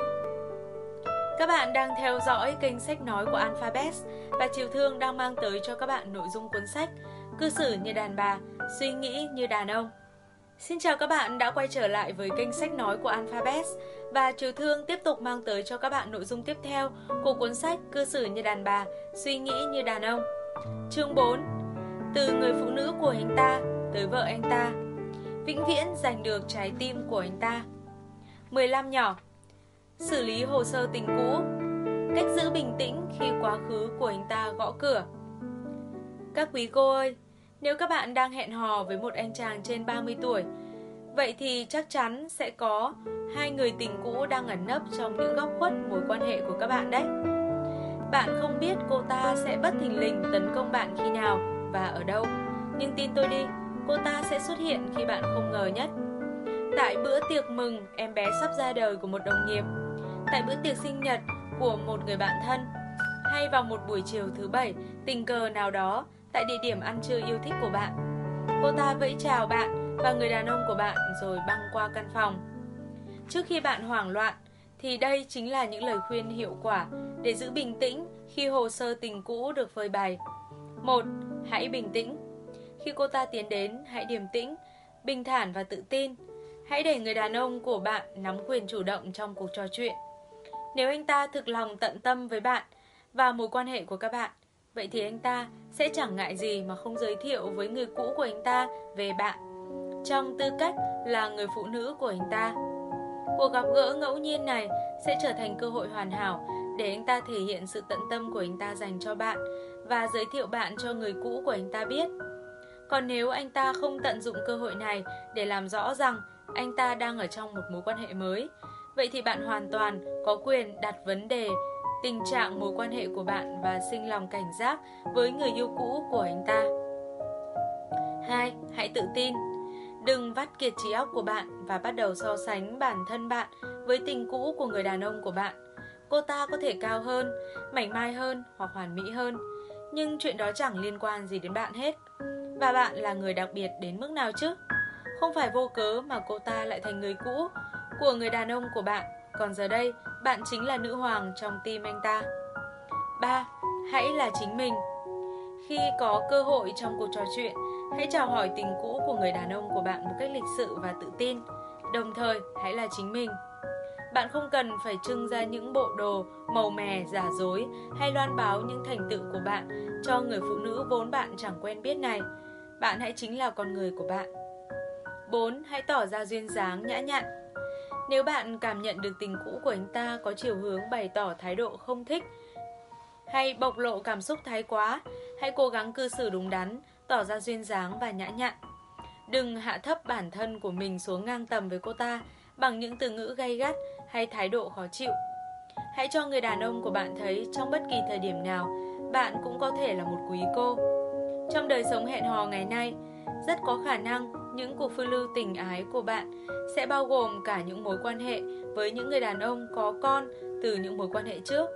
Các bạn đang theo dõi kênh sách nói của Alphabet và Triều Thương đang mang tới cho các bạn nội dung cuốn sách Cư xử như đàn bà, suy nghĩ như đàn ông. Xin chào các bạn đã quay trở lại với kênh sách nói của Alphabet và Triều Thương tiếp tục mang tới cho các bạn nội dung tiếp theo của cuốn sách Cư xử như đàn bà, suy nghĩ như đàn ông. Chương 4 Từ người phụ nữ của anh ta tới vợ anh ta Vĩnh viễn giành được trái tim của anh ta 15 nhỏ xử lý hồ sơ tình cũ, cách giữ bình tĩnh khi quá khứ của anh ta gõ cửa. Các quý cô ơi, nếu các bạn đang hẹn hò với một anh chàng trên 30 tuổi, vậy thì chắc chắn sẽ có hai người tình cũ đang ẩn nấp trong những góc khuất mối quan hệ của các bạn đấy. Bạn không biết cô ta sẽ bất thình lình tấn công bạn khi nào và ở đâu, nhưng tin tôi đi, cô ta sẽ xuất hiện khi bạn không ngờ nhất. Tại bữa tiệc mừng em bé sắp ra đời của một đồng nghiệp, tại bữa tiệc sinh nhật của một người bạn thân hay vào một buổi chiều thứ bảy tình cờ nào đó tại địa điểm ăn trưa yêu thích của bạn. Cô ta vẫy chào bạn và người đàn ông của bạn rồi băng qua căn phòng. Trước khi bạn hoảng loạn, thì đây chính là những lời khuyên hiệu quả để giữ bình tĩnh khi hồ sơ tình cũ được phơi bày. một Hãy bình tĩnh. Khi cô ta tiến đến, hãy điềm tĩnh, bình thản và tự tin. Hãy để người đàn ông của bạn nắm quyền chủ động trong cuộc trò chuyện. Nếu anh ta thực lòng tận tâm với bạn và mối quan hệ của các bạn, vậy thì anh ta sẽ chẳng ngại gì mà không giới thiệu với người cũ của anh ta về bạn trong tư cách là người phụ nữ của anh ta. Cuộc gặp gỡ ngẫu nhiên này sẽ trở thành cơ hội hoàn hảo để anh ta thể hiện sự tận tâm của anh ta dành cho bạn và giới thiệu bạn cho người cũ của anh ta biết. Còn nếu anh ta không tận dụng cơ hội này để làm rõ rằng anh ta đang ở trong một mối quan hệ mới, vậy thì bạn hoàn toàn có quyền đặt vấn đề tình trạng mối quan hệ của bạn và sinh lòng cảnh giác với người yêu cũ của anh ta. 2. Hãy tự tin. Đừng vắt kiệt trí óc của bạn và bắt đầu so sánh bản thân bạn với tình cũ của người đàn ông của bạn. Cô ta có thể cao hơn, mảnh mai hơn hoặc hoàn mỹ hơn, nhưng chuyện đó chẳng liên quan gì đến bạn hết. Và bạn là người đặc biệt đến mức nào chứ? Không phải vô cớ mà cô ta lại thành người cũ của người đàn ông của bạn, còn giờ đây bạn chính là nữ hoàng trong tim anh ta. 3. Hãy là chính mình. Khi có cơ hội trong cuộc trò chuyện, hãy chào hỏi tình cũ của người đàn ông của bạn một cách lịch sự và tự tin. Đồng thời, hãy là chính mình. Bạn không cần phải trưng ra những bộ đồ màu mè, giả dối hay loan báo những thành tựu của bạn cho người phụ nữ vốn bạn chẳng quen biết này. Bạn hãy chính là con người của bạn. 4. Hãy tỏ ra duyên dáng, nhã nhặn. Nếu bạn cảm nhận được tình cũ của anh ta có chiều hướng bày tỏ thái độ không thích hay bộc lộ cảm xúc thái quá, hãy cố gắng cư xử đúng đắn, tỏ ra duyên dáng và nhã nhặn. Đừng hạ thấp bản thân của mình xuống ngang tầm với cô ta bằng những từ ngữ gay gắt hay thái độ khó chịu. Hãy cho người đàn ông của bạn thấy trong bất kỳ thời điểm nào, bạn cũng có thể là một quý cô. Trong đời sống hẹn hò ngày nay, rất có khả năng những cuộc phiêu lưu tình ái của bạn sẽ bao gồm cả những mối quan hệ với những người đàn ông có con từ những mối quan hệ trước.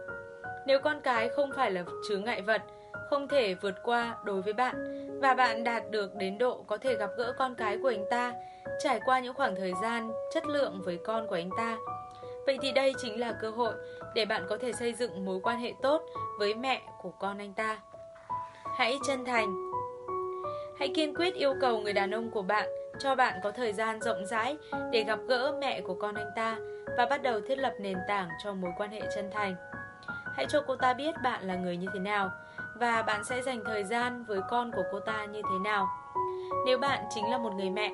Nếu con cái không phải là chướng ngại vật, không thể vượt qua đối với bạn và bạn đạt được đến độ có thể gặp gỡ con cái của anh ta, trải qua những khoảng thời gian chất lượng với con của anh ta. Vậy thì đây chính là cơ hội để bạn có thể xây dựng mối quan hệ tốt với mẹ của con anh ta. Hãy chân thành. Hãy kiên quyết yêu cầu người đàn ông của bạn cho bạn có thời gian rộng rãi để gặp gỡ mẹ của con anh ta và bắt đầu thiết lập nền tảng cho mối quan hệ chân thành. Hãy cho cô ta biết bạn là người như thế nào và bạn sẽ dành thời gian với con của cô ta như thế nào. Nếu bạn chính là một người mẹ,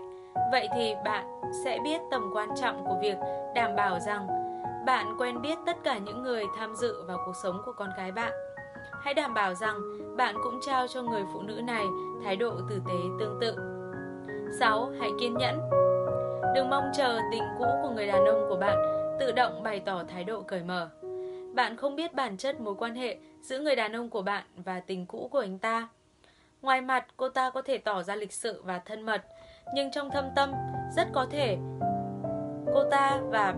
vậy thì bạn sẽ biết tầm quan trọng của việc đảm bảo rằng bạn quen biết tất cả những người tham dự vào cuộc sống của con cái bạn. Hãy đảm bảo rằng bạn cũng trao cho người phụ nữ này thái độ tử tế tương tự. 6. Hãy kiên nhẫn. Đừng mong chờ tình cũ của người đàn ông của bạn tự động bày tỏ thái độ cởi mở. Bạn không biết bản chất mối quan hệ giữa người đàn ông của bạn và tình cũ của anh ta. Ngoài mặt, cô ta có thể tỏ ra lịch sự và thân mật, nhưng trong thâm tâm, rất có thể cô ta và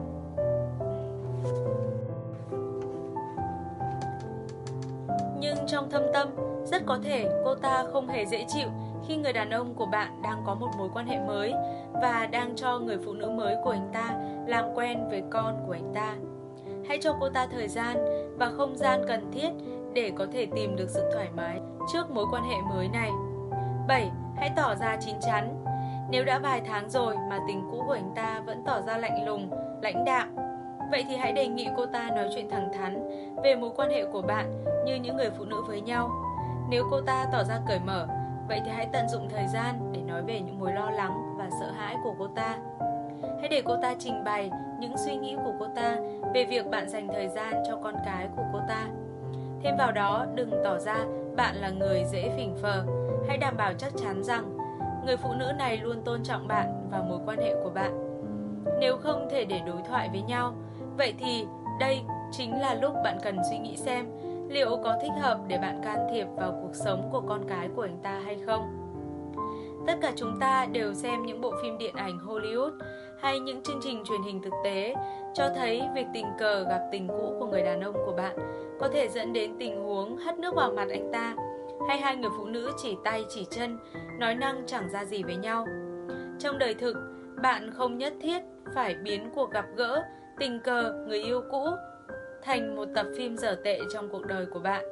Nhưng trong thâm tâm, rất có thể cô ta không hề dễ chịu khi người đàn ông của bạn đang có một mối quan hệ mới và đang cho người phụ nữ mới của anh ta làm quen với con của anh ta. Hãy cho cô ta thời gian và không gian cần thiết để có thể tìm được sự thoải mái trước mối quan hệ mới này. 7. Hãy tỏ ra chín chắn. Nếu đã vài tháng rồi mà tình cũ của anh ta vẫn tỏ ra lạnh lùng, lãnh đạm, vậy thì hãy đề nghị cô ta nói chuyện thẳng thắn về mối quan hệ của bạn như những người phụ nữ với nhau. Nếu cô ta tỏ ra cởi mở, vậy thì hãy tận dụng thời gian để nói về những mối lo lắng và sợ hãi của cô ta. Hãy để cô ta trình bày những suy nghĩ của cô ta về việc bạn dành thời gian cho con cái của cô ta. Thêm vào đó, đừng tỏ ra bạn là người dễ phỉnh phờ. Hãy đảm bảo chắc chắn rằng người phụ nữ này luôn tôn trọng bạn và mối quan hệ của bạn. Nếu không thể để đối thoại với nhau, vậy thì đây chính là lúc bạn cần suy nghĩ xem liệu có thích hợp để bạn can thiệp vào cuộc sống của con cái của anh ta hay không. Tất cả chúng ta đều xem những bộ phim điện ảnh Hollywood hay những chương trình truyền hình thực tế cho thấy việc tình cờ gặp tình cũ của người đàn ông của bạn có thể dẫn đến tình huống hất nước vào mặt anh ta hay hai người phụ nữ chỉ tay chỉ chân nói năng chẳng ra gì với nhau. Trong đời thực, bạn không nhất thiết phải biến cuộc gặp gỡ, tình cờ, người yêu cũ thành một tập phim dở tệ trong cuộc đời của bạn.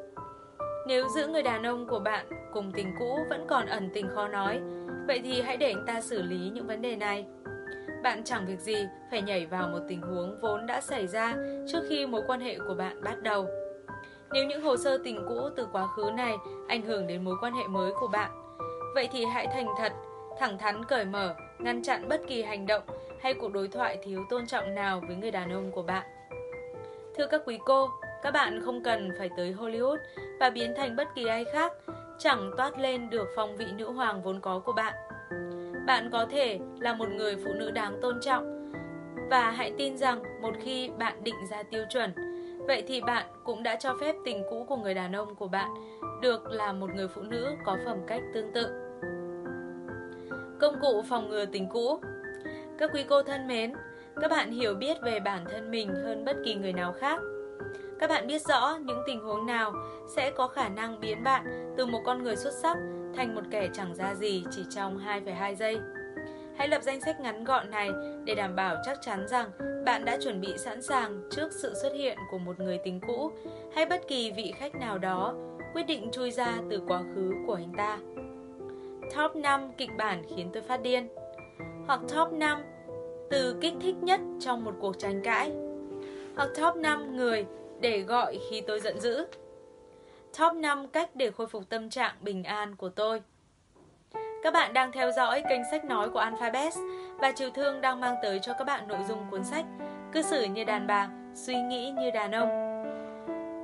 Nếu giữ người đàn ông của bạn cùng tình cũ vẫn còn ẩn tình khó nói, vậy thì hãy để anh ta xử lý những vấn đề này. Bạn chẳng việc gì phải nhảy vào một tình huống vốn đã xảy ra trước khi mối quan hệ của bạn bắt đầu. Nếu những hồ sơ tình cũ từ quá khứ này ảnh hưởng đến mối quan hệ mới của bạn, vậy thì hãy thành thật, thẳng thắn cởi mở, ngăn chặn bất kỳ hành động hay cuộc đối thoại thiếu tôn trọng nào với người đàn ông của bạn. Thưa các quý cô, các bạn không cần phải tới Hollywood và biến thành bất kỳ ai khác, chẳng toát lên được phong vị nữ hoàng vốn có của bạn. Bạn có thể là một người phụ nữ đáng tôn trọng và hãy tin rằng một khi bạn định ra tiêu chuẩn, vậy thì bạn cũng đã cho phép tình cũ của người đàn ông của bạn được là một người phụ nữ có phẩm cách tương tự. Công cụ phòng ngừa tình cũ các quý cô thân mến, các bạn hiểu biết về bản thân mình hơn bất kỳ người nào khác. Các bạn biết rõ những tình huống nào sẽ có khả năng biến bạn từ một con người xuất sắc thành một kẻ chẳng ra gì chỉ trong 2,2 giây. Hãy lập danh sách ngắn gọn này để đảm bảo chắc chắn rằng bạn đã chuẩn bị sẵn sàng trước sự xuất hiện của một người tình cũ hay bất kỳ vị khách nào đó quyết định chui ra từ quá khứ của anh ta. Top 5 kịch bản khiến tôi phát điên hoặc top 5 từ kích thích nhất trong một cuộc tranh cãi. Hoặc top 5 người để gọi khi tôi giận dữ. Top 5 cách để khôi phục tâm trạng bình an của tôi. Các bạn đang theo dõi kênh sách nói của Alphabet Và Triều Thương đang mang tới cho các bạn nội dung cuốn sách Cư xử như đàn bà, suy nghĩ như đàn ông.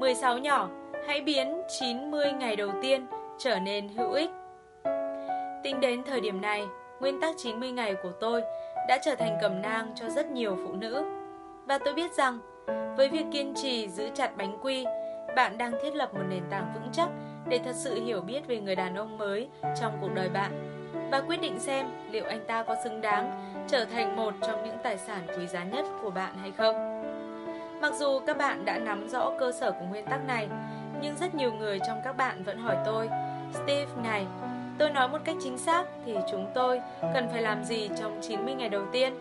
16 nhỏ, hãy biến 90 ngày đầu tiên trở nên hữu ích. Tính đến thời điểm này, nguyên tắc 90 ngày của tôi đã trở thành cầm nang cho rất nhiều phụ nữ. Và tôi biết rằng, với việc kiên trì giữ chặt bánh quy, bạn đang thiết lập một nền tảng vững chắc để thật sự hiểu biết về người đàn ông mới trong cuộc đời bạn và quyết định xem liệu anh ta có xứng đáng trở thành một trong những tài sản quý giá nhất của bạn hay không. Mặc dù các bạn đã nắm rõ cơ sở của nguyên tắc này, nhưng rất nhiều người trong các bạn vẫn hỏi tôi, Steve này, Tôi nói một cách chính xác thì chúng tôi cần phải làm gì trong 90 ngày đầu tiên?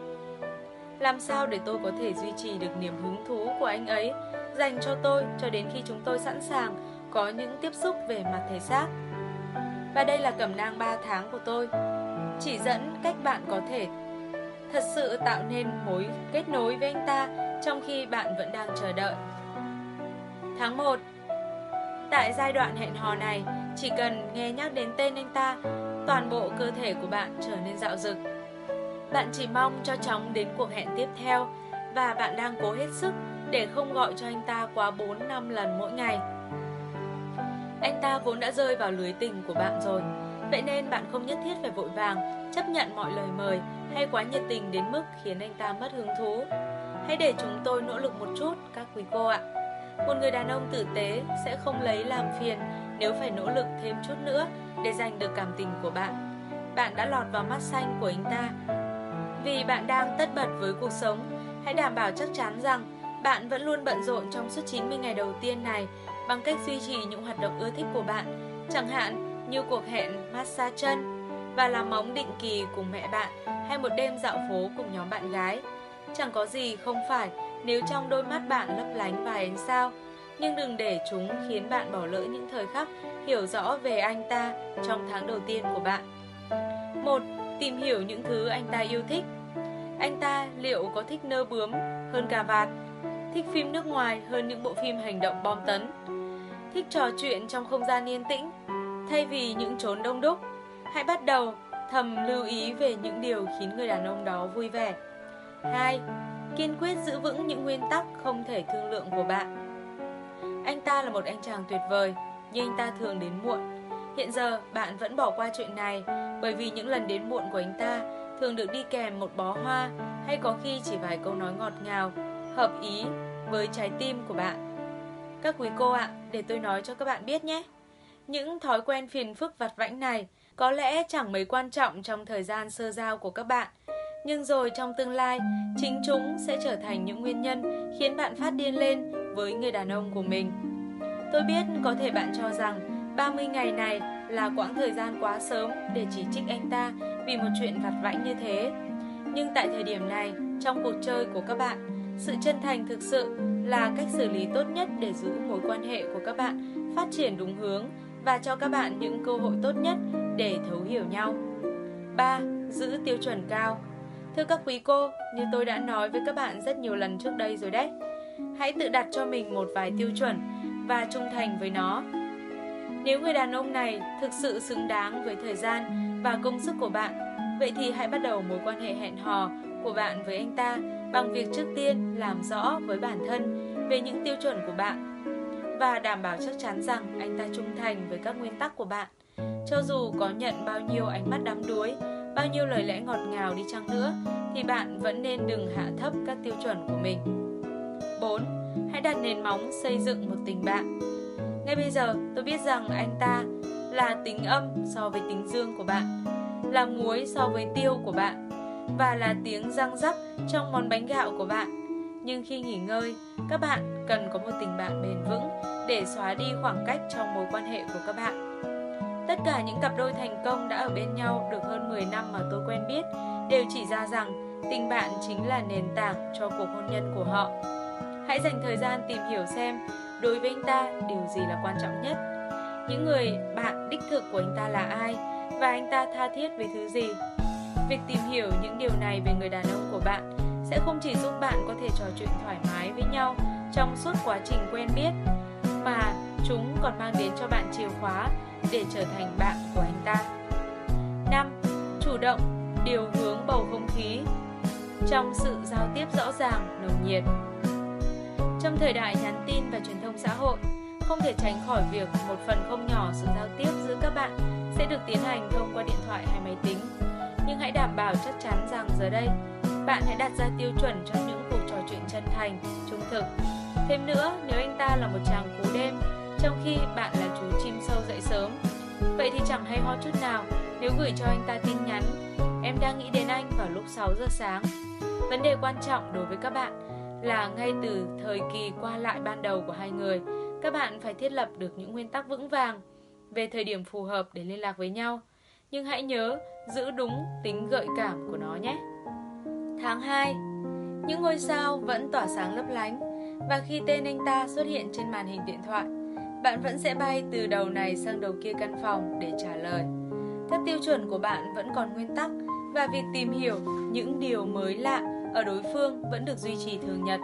Làm sao để tôi có thể duy trì được niềm hứng thú của anh ấy dành cho tôi cho đến khi chúng tôi sẵn sàng có những tiếp xúc về mặt thể xác? Và đây là cẩm nang 3 tháng của tôi, chỉ dẫn cách bạn có thể thật sự tạo nên mối kết nối với anh ta trong khi bạn vẫn đang chờ đợi. Tháng 1 Tại giai đoạn hẹn hò này, chỉ cần nghe nhắc đến tên anh ta, toàn bộ cơ thể của bạn trở nên dạo dực. Bạn chỉ mong cho chóng đến cuộc hẹn tiếp theo và bạn đang cố hết sức để không gọi cho anh ta quá 4 năm lần mỗi ngày. Anh ta vốn đã rơi vào lưới tình của bạn rồi, vậy nên bạn không nhất thiết phải vội vàng chấp nhận mọi lời mời hay quá nhiệt tình đến mức khiến anh ta mất hứng thú. Hãy để chúng tôi nỗ lực một chút các quý cô ạ. Một người đàn ông tử tế sẽ không lấy làm phiền nếu phải nỗ lực thêm chút nữa để giành được cảm tình của bạn. Bạn đã lọt vào mắt xanh của anh ta. Vì bạn đang tất bật với cuộc sống, hãy đảm bảo chắc chắn rằng bạn vẫn luôn bận rộn trong suốt 90 ngày đầu tiên này bằng cách duy trì những hoạt động ưa thích của bạn, chẳng hạn như cuộc hẹn massage chân và làm móng định kỳ cùng mẹ bạn hay một đêm dạo phố cùng nhóm bạn gái. Chẳng có gì không phải nếu trong đôi mắt bạn lấp lánh vài ánh sao nhưng đừng để chúng khiến bạn bỏ lỡ những thời khắc hiểu rõ về anh ta trong tháng đầu tiên của bạn. 1. Tìm hiểu những thứ anh ta yêu thích. Anh ta liệu có thích nơ bướm hơn cà vạt, thích phim nước ngoài hơn những bộ phim hành động bom tấn, thích trò chuyện trong không gian yên tĩnh thay vì những chốn đông đúc. Hãy bắt đầu thầm lưu ý về những điều khiến người đàn ông đó vui vẻ. 2 kiên quyết giữ vững những nguyên tắc không thể thương lượng của bạn. Anh ta là một anh chàng tuyệt vời, nhưng anh ta thường đến muộn. Hiện giờ bạn vẫn bỏ qua chuyện này bởi vì những lần đến muộn của anh ta thường được đi kèm một bó hoa hay có khi chỉ vài câu nói ngọt ngào, hợp ý với trái tim của bạn. Các quý cô ạ, để tôi nói cho các bạn biết nhé. Những thói quen phiền phức vặt vãnh này có lẽ chẳng mấy quan trọng trong thời gian sơ giao của các bạn – nhưng rồi trong tương lai, chính chúng sẽ trở thành những nguyên nhân khiến bạn phát điên lên với người đàn ông của mình. Tôi biết có thể bạn cho rằng 30 ngày này là quãng thời gian quá sớm để chỉ trích anh ta vì một chuyện vặt vãnh như thế. Nhưng tại thời điểm này, Trong cuộc chơi của các bạn, sự chân thành thực sự là cách xử lý tốt nhất để giữ mối quan hệ của các bạn phát triển đúng hướng và cho các bạn những cơ hội tốt nhất để thấu hiểu nhau. 3. Giữ tiêu chuẩn cao. Thưa các quý cô, như tôi đã nói với các bạn rất nhiều lần trước đây rồi đấy. Hãy tự đặt cho mình một vài tiêu chuẩn và trung thành với nó. Nếu người đàn ông này thực sự xứng đáng với thời gian và công sức của bạn, vậy thì hãy bắt đầu mối quan hệ hẹn hò của bạn với anh ta bằng việc trước tiên làm rõ với bản thân về những tiêu chuẩn của bạn và đảm bảo chắc chắn rằng anh ta trung thành với các nguyên tắc của bạn. Cho dù có nhận bao nhiêu ánh mắt đắm đuối, bao nhiêu lời lẽ ngọt ngào đi chăng nữa, thì bạn vẫn nên đừng hạ thấp các tiêu chuẩn của mình. 4. Hãy đặt nền móng xây dựng một tình bạn. Ngay bây giờ, tôi biết rằng anh ta là tính âm so với tính dương của bạn, là muối so với tiêu của bạn, và là tiếng răng rắc trong món bánh gạo của bạn. Nhưng khi nghỉ ngơi, các bạn cần có một tình bạn bền vững để xóa đi khoảng cách trong mối quan hệ của các bạn. Tất cả những cặp đôi thành công đã ở bên nhau được hơn 10 năm mà tôi quen biết đều chỉ ra rằng tình bạn chính là nền tảng cho cuộc hôn nhân của họ. Hãy dành thời gian tìm hiểu xem đối với anh ta điều gì là quan trọng nhất. Những người bạn đích thực của anh ta là ai và anh ta tha thiết về thứ gì. Việc tìm hiểu những điều này về người đàn ông của bạn sẽ không chỉ giúp bạn có thể trò chuyện thoải mái với nhau trong suốt quá trình quen biết mà chúng còn mang đến cho bạn chìa khóa để trở thành bạn của anh ta. 5. Chủ động điều hướng bầu không khí trong sự giao tiếp rõ ràng, nồng nhiệt. Trong thời đại nhắn tin và truyền thông xã hội, không thể tránh khỏi việc một phần không nhỏ sự giao tiếp giữa các bạn sẽ được tiến hành thông qua điện thoại hay máy tính. Nhưng hãy đảm bảo chắc chắn rằng giờ đây, bạn hãy đặt ra tiêu chuẩn cho những cuộc trò chuyện chân thành, trung thực. Thêm nữa, nếu anh ta là một chàng cú đêm, trong khi bạn là chú chim sâu dậy sớm, vậy thì chẳng hay ho chút nào nếu gửi cho anh ta tin nhắn Em đang nghĩ đến anh vào lúc 6 giờ sáng. Vấn đề quan trọng đối với các bạn là ngay từ thời kỳ qua lại ban đầu của hai người, các bạn phải thiết lập được những nguyên tắc vững vàng về thời điểm phù hợp để liên lạc với nhau. Nhưng hãy nhớ giữ đúng tính gợi cảm của nó nhé. Tháng 2 Những ngôi sao vẫn tỏa sáng lấp lánh và khi tên anh ta xuất hiện trên màn hình điện thoại, bạn vẫn sẽ bay từ đầu này sang đầu kia căn phòng để trả lời. Các tiêu chuẩn của bạn vẫn còn nguyên tắc và việc tìm hiểu những điều mới lạ ở đối phương vẫn được duy trì thường nhật.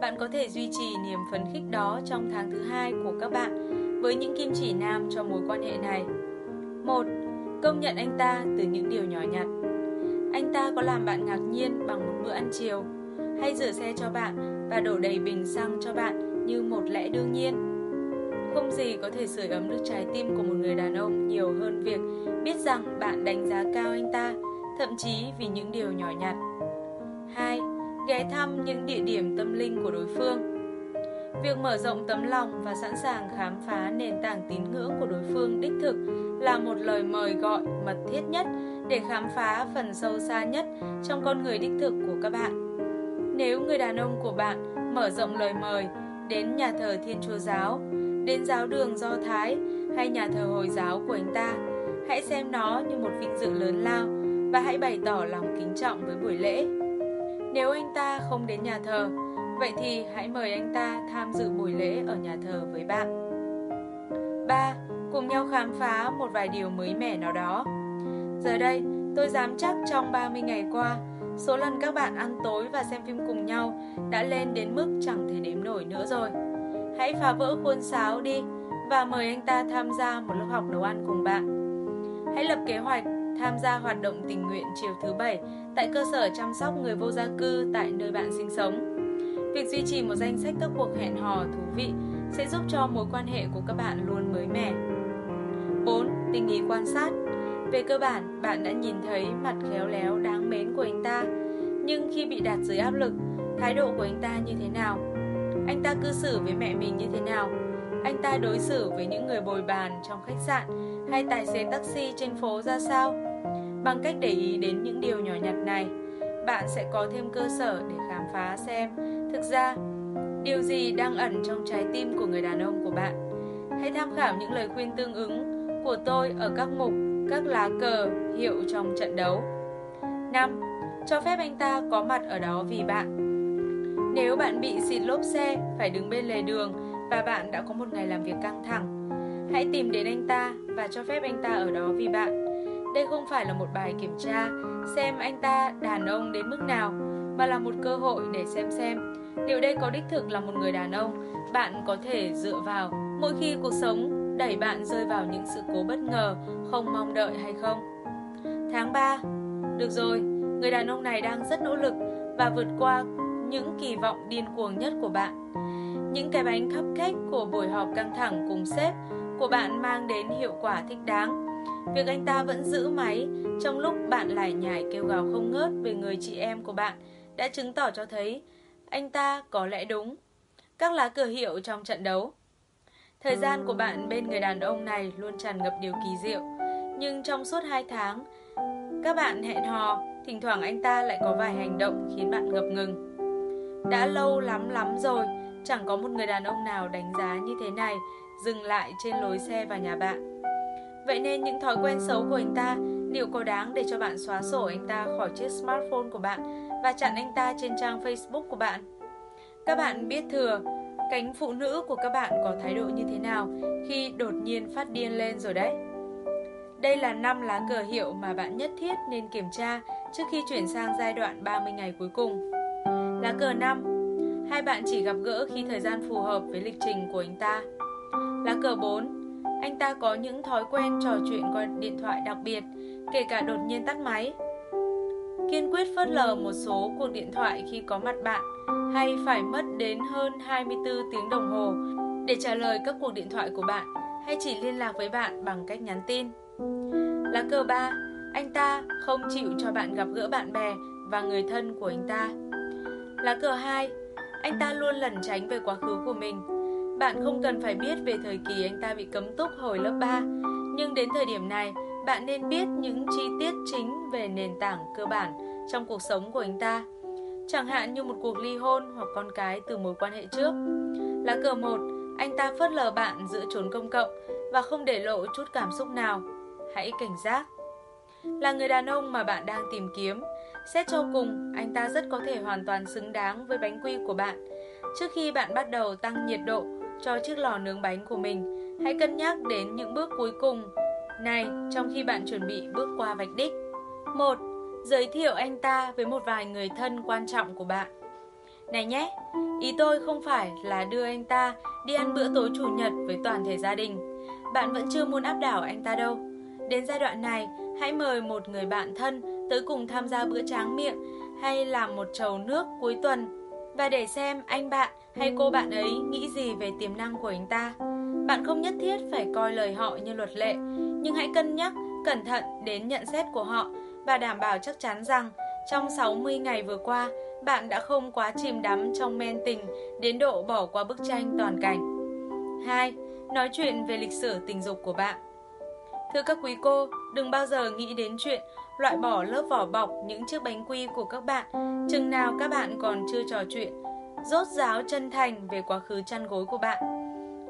Bạn có thể duy trì niềm phấn khích đó trong tháng thứ hai của các bạn với những kim chỉ nam cho mối quan hệ này. 1. Công nhận anh ta từ những điều nhỏ nhặt. Anh ta có làm bạn ngạc nhiên bằng một bữa ăn chiều, hay rửa xe cho bạn và đổ đầy bình xăng cho bạn như một lẽ đương nhiên. Không gì có thể sưởi ấm được trái tim của một người đàn ông nhiều hơn việc biết rằng bạn đánh giá cao anh ta thậm chí vì những điều nhỏ nhặt. 2. Ghé thăm những địa điểm tâm linh của đối phương. Việc mở rộng tấm lòng và sẵn sàng khám phá nền tảng tín ngưỡng của đối phương đích thực là một lời mời gọi mật thiết nhất để khám phá phần sâu xa nhất trong con người đích thực của các bạn. Nếu người đàn ông của bạn mở rộng lời mời đến nhà thờ Thiên Chúa Giáo, đến giáo đường Do Thái hay nhà thờ Hồi giáo của anh ta, hãy xem nó như một vinh dự lớn lao và hãy bày tỏ lòng kính trọng với buổi lễ. Nếu anh ta không đến nhà thờ, vậy thì hãy mời anh ta tham dự buổi lễ ở nhà thờ với bạn. 3. Cùng nhau khám phá một vài điều mới mẻ nào đó. Giờ đây, tôi dám chắc trong 30 ngày qua, số lần các bạn ăn tối và xem phim cùng nhau đã lên đến mức chẳng thể đếm nổi nữa rồi. Hãy phá vỡ khuôn sáo đi và mời anh ta tham gia một lớp học nấu ăn cùng bạn. Hãy lập kế hoạch tham gia hoạt động tình nguyện chiều thứ bảy tại cơ sở chăm sóc người vô gia cư tại nơi bạn sinh sống. Việc duy trì một danh sách các cuộc hẹn hò thú vị sẽ giúp cho mối quan hệ của các bạn luôn mới mẻ. 4. Tình ý quan sát Về cơ bản, bạn đã nhìn thấy mặt khéo léo đáng mến của anh ta, nhưng khi bị đặt dưới áp lực, thái độ của anh ta như thế nào? Anh ta cư xử với mẹ mình như thế nào? Anh ta đối xử với những người bồi bàn trong khách sạn hay tài xế taxi trên phố ra sao? Bằng cách để ý đến những điều nhỏ nhặt này, bạn sẽ có thêm cơ sở để khám phá xem thực ra điều gì đang ẩn trong trái tim của người đàn ông của bạn. Hãy tham khảo những lời khuyên tương ứng của tôi ở các mục các lá cờ hiệu trong trận đấu. 5. Cho phép anh ta có mặt ở đó vì bạn. Nếu bạn bị xịt lốp xe, phải đứng bên lề đường và bạn đã có một ngày làm việc căng thẳng, hãy tìm đến anh ta và cho phép anh ta ở đó vì bạn. Đây không phải là một bài kiểm tra xem anh ta đàn ông đến mức nào, mà là một cơ hội để xem xem liệu đây có đích thực là một người đàn ông bạn có thể dựa vào mỗi khi cuộc sống đẩy bạn rơi vào những sự cố bất ngờ không mong đợi hay không. Tháng 3 Được rồi, người đàn ông này đang rất nỗ lực và vượt qua những kỳ vọng điên cuồng nhất của bạn. Những cái bánh cupcake của buổi họp căng thẳng cùng sếp của bạn mang đến hiệu quả thích đáng. Việc anh ta vẫn giữ máy trong lúc bạn lại nhảy kêu gào không ngớt về người chị em của bạn đã chứng tỏ cho thấy anh ta có lẽ đúng. Các lá cờ hiệu trong trận đấu Thời gian của bạn bên người đàn ông này luôn tràn ngập điều kỳ diệu. Nhưng trong suốt 2 tháng, các bạn hẹn hò, thỉnh thoảng anh ta lại có vài hành động khiến bạn ngập ngừng. Đã lâu lắm lắm rồi, chẳng có một người đàn ông nào đánh giá như thế này dừng lại trên lối xe vào nhà bạn. Vậy nên những thói quen xấu của anh ta liệu có đáng để cho bạn xóa sổ anh ta khỏi chiếc smartphone của bạn và chặn anh ta trên trang Facebook của bạn? Các bạn biết thừa, cánh phụ nữ của các bạn có thái độ như thế nào khi đột nhiên phát điên lên rồi đấy. Đây là 5 lá cờ hiệu mà bạn nhất thiết nên kiểm tra trước khi chuyển sang giai đoạn 30 ngày cuối cùng. Lá cờ 5. Hai bạn chỉ gặp gỡ khi thời gian phù hợp với lịch trình của anh ta. Lá cờ 4. Anh ta có những thói quen trò chuyện qua điện thoại đặc biệt, kể cả đột nhiên tắt máy. Kiên quyết phớt lờ một số cuộc điện thoại khi có mặt bạn hay phải mất đến hơn 24 tiếng đồng hồ để trả lời các cuộc điện thoại của bạn hay chỉ liên lạc với bạn bằng cách nhắn tin. Lá cờ 3, anh ta không chịu cho bạn gặp gỡ bạn bè và người thân của anh ta. Lá cờ 2, anh ta luôn lẩn tránh về quá khứ của mình. Bạn không cần phải biết về thời kỳ anh ta bị cấm túc hồi lớp 3, nhưng đến thời điểm này, bạn nên biết những chi tiết chính về nền tảng cơ bản trong cuộc sống của anh ta chẳng hạn như một cuộc ly hôn hoặc con cái từ mối quan hệ trước. Lá cờ 1, anh ta phớt lờ bạn giữa chốn công cộng và không để lộ chút cảm xúc nào. Hãy cảnh giác. Là người đàn ông mà bạn đang tìm kiếm, xét cho cùng, anh ta rất có thể hoàn toàn xứng đáng với bánh quy của bạn. Trước khi bạn bắt đầu tăng nhiệt độ cho chiếc lò nướng bánh của mình, hãy cân nhắc đến những bước cuối cùng này trong khi bạn chuẩn bị bước qua vạch đích. 1 giới thiệu anh ta với một vài người thân quan trọng của bạn. Này nhé, ý tôi không phải là đưa anh ta đi ăn bữa tối chủ nhật với toàn thể gia đình. Bạn vẫn chưa muốn áp đảo anh ta đâu. Đến giai đoạn này, hãy mời một người bạn thân tới cùng tham gia bữa tráng miệng hay làm một chầu nước cuối tuần và để xem anh bạn hay cô bạn ấy nghĩ gì về tiềm năng của anh ta. Bạn không nhất thiết phải coi lời họ như luật lệ, nhưng hãy cân nhắc cẩn thận đến nhận xét của họ và đảm bảo chắc chắn rằng trong 60 ngày vừa qua, bạn đã không quá chìm đắm trong men tình đến độ bỏ qua bức tranh toàn cảnh. 2. Nói chuyện về lịch sử tình dục của bạn. Thưa các quý cô, đừng bao giờ nghĩ đến chuyện loại bỏ lớp vỏ bọc những chiếc bánh quy của các bạn chừng nào các bạn còn chưa trò chuyện, rốt ráo chân thành về quá khứ chăn gối của bạn.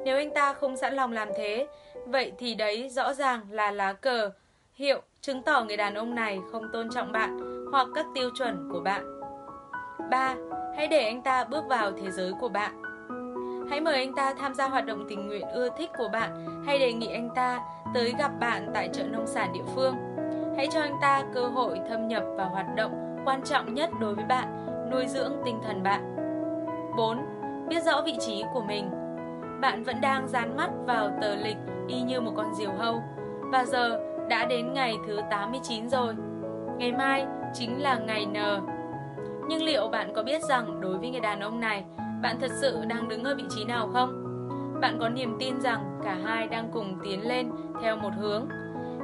Nếu anh ta không sẵn lòng làm thế, vậy thì đấy rõ ràng là lá cờ hiệu chứng tỏ người đàn ông này không tôn trọng bạn hoặc các tiêu chuẩn của bạn. 3. Hãy để anh ta bước vào thế giới của bạn. Hãy mời anh ta tham gia hoạt động tình nguyện ưa thích của bạn hay đề nghị anh ta tới gặp bạn tại chợ nông sản địa phương. Hãy cho anh ta cơ hội thâm nhập vào hoạt động quan trọng nhất đối với bạn, nuôi dưỡng tinh thần bạn. 4. Biết rõ vị trí của mình. Bạn vẫn đang dán mắt vào tờ lịch y như một con diều hâu. Và giờ đã đến ngày thứ 89 rồi. Ngày mai chính là ngày N. Nhưng liệu bạn có biết rằng đối với người đàn ông này, bạn thật sự đang đứng ở vị trí nào không? Bạn có niềm tin rằng cả hai đang cùng tiến lên theo một hướng?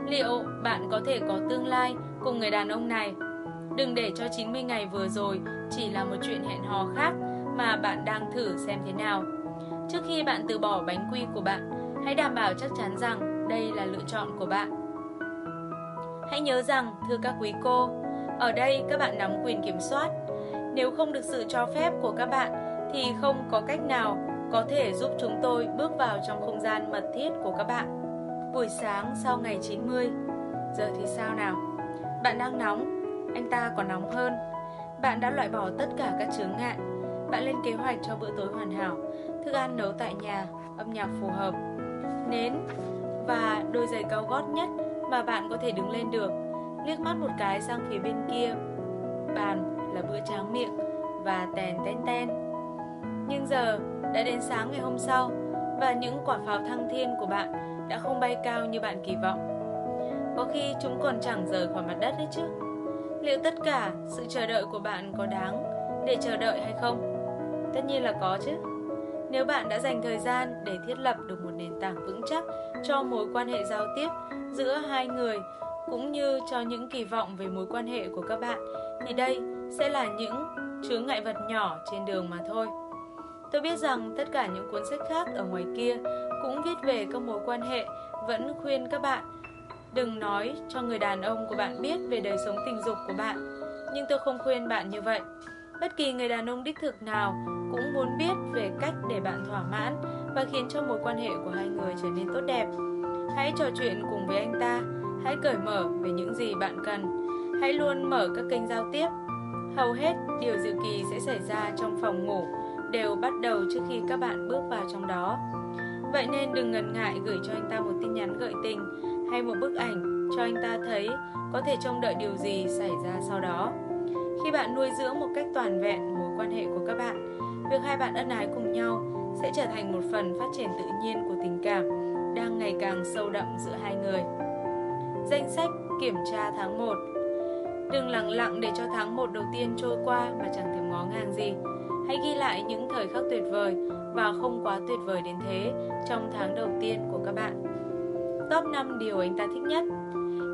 Liệu bạn có thể có tương lai cùng người đàn ông này? Đừng để cho 90 ngày vừa rồi chỉ là một chuyện hẹn hò khác mà bạn đang thử xem thế nào. Trước khi bạn từ bỏ bánh quy của bạn, hãy đảm bảo chắc chắn rằng đây là lựa chọn của bạn. Hãy nhớ rằng, thưa các quý cô, ở đây các bạn nắm quyền kiểm soát. Nếu không được sự cho phép của các bạn thì không có cách nào có thể giúp chúng tôi bước vào trong không gian mật thiết của các bạn. Buổi sáng sau ngày 90, giờ thì sao nào? Bạn đang nóng, anh ta còn nóng hơn. Bạn đã loại bỏ tất cả các chướng ngại. Bạn lên kế hoạch cho bữa tối hoàn hảo, thức ăn nấu tại nhà, âm nhạc phù hợp, nến và đôi giày cao gót nhất mà bạn có thể đứng lên được. Liếc mắt một cái sang phía bên kia, bàn là bữa tráng miệng và tèn ten ten. Nhưng giờ đã đến sáng ngày hôm sau và những quả pháo thăng thiên của bạn đã không bay cao như bạn kỳ vọng. Có khi chúng còn chẳng rời khỏi mặt đất đấy chứ. Liệu tất cả sự chờ đợi của bạn có đáng để chờ đợi hay không? Tất nhiên là có chứ. Nếu bạn đã dành thời gian để thiết lập được một nền tảng vững chắc cho mối quan hệ giao tiếp giữa hai người, cũng như cho những kỳ vọng về mối quan hệ của các bạn, thì đây sẽ là những chướng ngại vật nhỏ trên đường mà thôi. Tôi biết rằng tất cả những cuốn sách khác ở ngoài kia cũng viết về các mối quan hệ, vẫn khuyên các bạn đừng nói cho người đàn ông của bạn biết về đời sống tình dục của bạn. Nhưng tôi không khuyên bạn như vậy. Bất kỳ người đàn ông đích thực nào cũng muốn biết về cách để bạn thỏa mãn và khiến cho mối quan hệ của hai người trở nên tốt đẹp. Hãy trò chuyện cùng với anh ta, hãy cởi mở về những gì bạn cần. Hãy luôn mở các kênh giao tiếp. Hầu hết điều dự kỳ sẽ xảy ra trong phòng ngủ đều bắt đầu trước khi các bạn bước vào trong đó. Vậy nên đừng ngần ngại gửi cho anh ta một tin nhắn gợi tình hay một bức ảnh cho anh ta thấy có thể trông đợi điều gì xảy ra sau đó. Khi bạn nuôi dưỡng một cách toàn vẹn mối quan hệ của các bạn, việc hai bạn ân ái cùng nhau sẽ trở thành một phần phát triển tự nhiên của tình cảm đang ngày càng sâu đậm giữa hai người. Danh sách kiểm tra tháng 1 Đừng lặng lặng để cho tháng 1 đầu tiên trôi qua mà chẳng thèm ngó ngàng gì. Hãy ghi lại những thời khắc tuyệt vời và không quá tuyệt vời đến thế trong tháng đầu tiên của các bạn. Top 5 điều anh ta thích nhất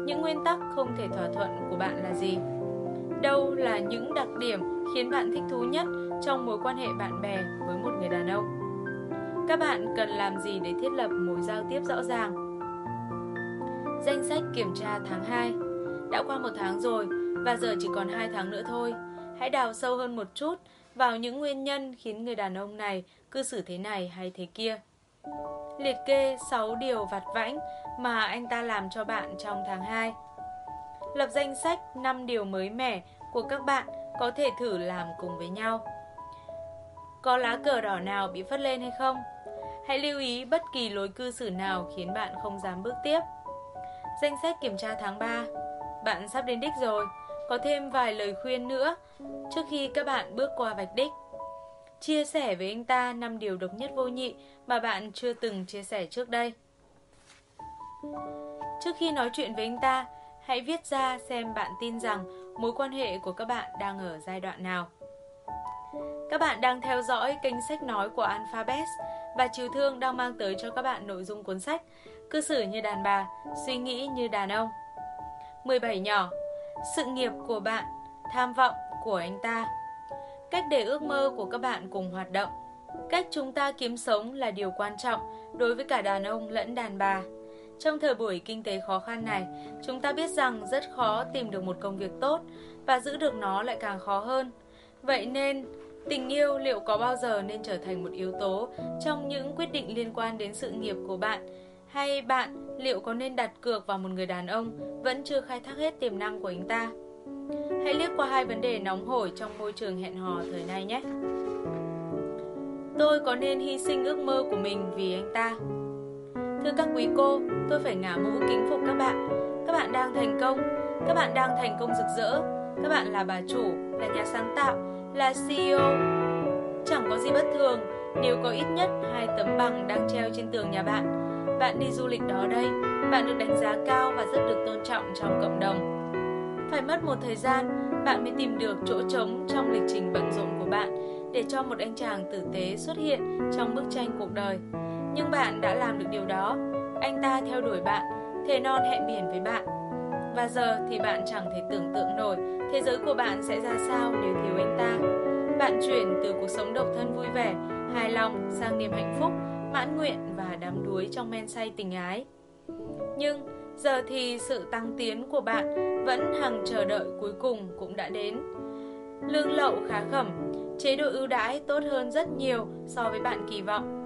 Những nguyên tắc không thể thỏa thuận của bạn là gì? Đâu là những đặc điểm khiến bạn thích thú nhất trong mối quan hệ bạn bè với một người đàn ông? Các bạn cần làm gì để thiết lập mối giao tiếp rõ ràng? Danh sách kiểm tra tháng 2 Đã qua một tháng rồi và giờ chỉ còn 2 tháng nữa thôi. Hãy đào sâu hơn một chút vào những nguyên nhân khiến người đàn ông này cư xử thế này hay thế kia. Liệt kê 6 điều vặt vãnh mà anh ta làm cho bạn trong tháng 2. Lập danh sách 5 điều mới mẻ của các bạn có thể thử làm cùng với nhau. Có lá cờ đỏ nào bị phất lên hay không? Hãy lưu ý bất kỳ lối cư xử nào khiến bạn không dám bước tiếp. Danh sách kiểm tra tháng 3 Bạn sắp đến đích rồi, có thêm vài lời khuyên nữa trước khi các bạn bước qua vạch đích. Chia sẻ với anh ta 5 điều độc nhất vô nhị mà bạn chưa từng chia sẻ trước đây. Trước khi nói chuyện với anh ta, hãy viết ra xem bạn tin rằng mối quan hệ của các bạn đang ở giai đoạn nào. Các bạn đang theo dõi kênh sách nói của Alphabet và Chiều Thương đang mang tới cho các bạn nội dung cuốn sách Cư xử như đàn bà, suy nghĩ như đàn ông. 17 nhỏ, sự nghiệp của bạn, tham vọng của anh ta. Cách để ước mơ của các bạn cùng hoạt động. Cách chúng ta kiếm sống là điều quan trọng đối với cả đàn ông lẫn đàn bà. Trong thời buổi kinh tế khó khăn này, chúng ta biết rằng rất khó tìm được một công việc tốt và giữ được nó lại càng khó hơn. Vậy nên, tình yêu liệu có bao giờ nên trở thành một yếu tố trong những quyết định liên quan đến sự nghiệp của bạn? Hay bạn liệu có nên đặt cược vào một người đàn ông vẫn chưa khai thác hết tiềm năng của anh ta? Hãy liếc qua hai vấn đề nóng hổi trong môi trường hẹn hò thời nay nhé. Tôi có nên hy sinh ước mơ của mình vì anh ta? Thưa các quý cô, tôi phải ngả mũ kính phục các bạn. Các bạn đang thành công, các bạn đang thành công rực rỡ. Các bạn là bà chủ, là nhà sáng tạo, là CEO. Chẳng có gì bất thường nếu có ít nhất hai tấm bằng đang treo trên tường nhà bạn. Bạn đi du lịch đó đây, bạn được đánh giá cao và rất được tôn trọng trong cộng đồng. Phải mất một thời gian, bạn mới tìm được chỗ trống trong lịch trình bận rộn của bạn để cho một anh chàng tử tế xuất hiện trong bức tranh cuộc đời. Nhưng bạn đã làm được điều đó. Anh ta theo đuổi bạn, thề non hẹn biển với bạn. Và giờ thì bạn chẳng thể tưởng tượng nổi thế giới của bạn sẽ ra sao nếu thiếu anh ta. Bạn chuyển từ cuộc sống độc thân vui vẻ, hài lòng sang niềm hạnh phúc, mãn nguyện và đắm đuối trong men say tình ái. Nhưng giờ thì sự tăng tiến của bạn vẫn hằng chờ đợi cuối cùng cũng đã đến. Lương lậu khá khẩm, chế độ ưu đãi tốt hơn rất nhiều so với bạn kỳ vọng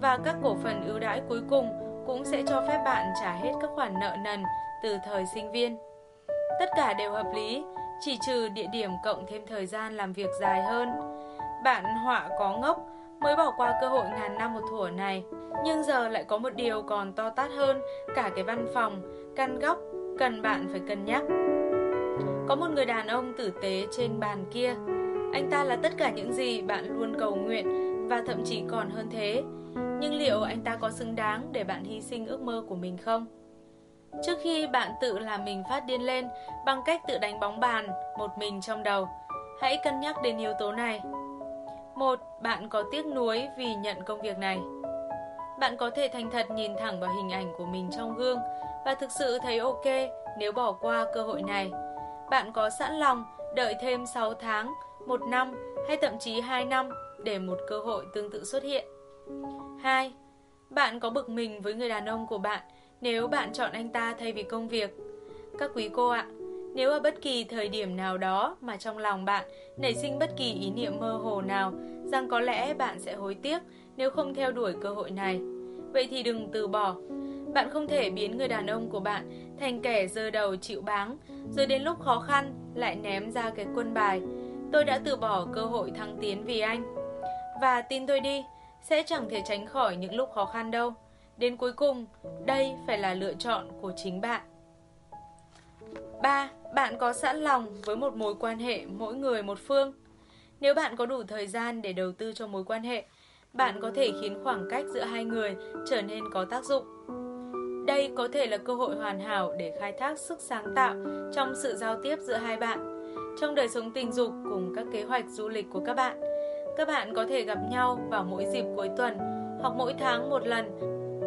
và các cổ phần ưu đãi cuối cùng cũng sẽ cho phép bạn trả hết các khoản nợ nần từ thời sinh viên. Tất cả đều hợp lý, chỉ trừ địa điểm cộng thêm thời gian làm việc dài hơn. Bạn họa có ngốc mới bỏ qua cơ hội ngàn năm một thủa này, nhưng giờ lại có một điều còn to tát hơn cả cái văn phòng, căn góc cần bạn phải cân nhắc. Có một người đàn ông tử tế trên bàn kia. Anh ta là tất cả những gì bạn luôn cầu nguyện và thậm chí còn hơn thế. Nhưng liệu anh ta có xứng đáng để bạn hy sinh ước mơ của mình không? Trước khi bạn tự làm mình phát điên lên bằng cách tự đánh bóng bàn một mình trong đầu, hãy cân nhắc đến yếu tố này. Một, bạn có tiếc nuối vì nhận công việc này. Bạn có thể thành thật nhìn thẳng vào hình ảnh của mình trong gương và thực sự thấy ok nếu bỏ qua cơ hội này. Bạn có sẵn lòng đợi thêm 6 tháng, 1 năm hay thậm chí 2 năm để một cơ hội tương tự xuất hiện. 2. Bạn có bực mình với người đàn ông của bạn nếu bạn chọn anh ta thay vì công việc. Các quý cô ạ, nếu ở bất kỳ thời điểm nào đó mà trong lòng bạn nảy sinh bất kỳ ý niệm mơ hồ nào rằng có lẽ bạn sẽ hối tiếc nếu không theo đuổi cơ hội này, vậy thì đừng từ bỏ. Bạn không thể biến người đàn ông của bạn thành kẻ dơ đầu chịu báng, rồi đến lúc khó khăn lại ném ra cái quân bài. Tôi đã từ bỏ cơ hội thăng tiến vì anh. Và tin tôi đi, sẽ chẳng thể tránh khỏi những lúc khó khăn đâu. Đến cuối cùng, đây phải là lựa chọn của chính bạn. 3. Bạn có sẵn lòng với một mối quan hệ mỗi người một phương? Nếu bạn có đủ thời gian để đầu tư cho mối quan hệ, bạn có thể khiến khoảng cách giữa hai người trở nên có tác dụng. Đây có thể là cơ hội hoàn hảo để khai thác sức sáng tạo trong sự giao tiếp giữa hai bạn, trong đời sống tình dục cùng các kế hoạch du lịch của các bạn. Các bạn có thể gặp nhau vào mỗi dịp cuối tuần hoặc mỗi tháng một lần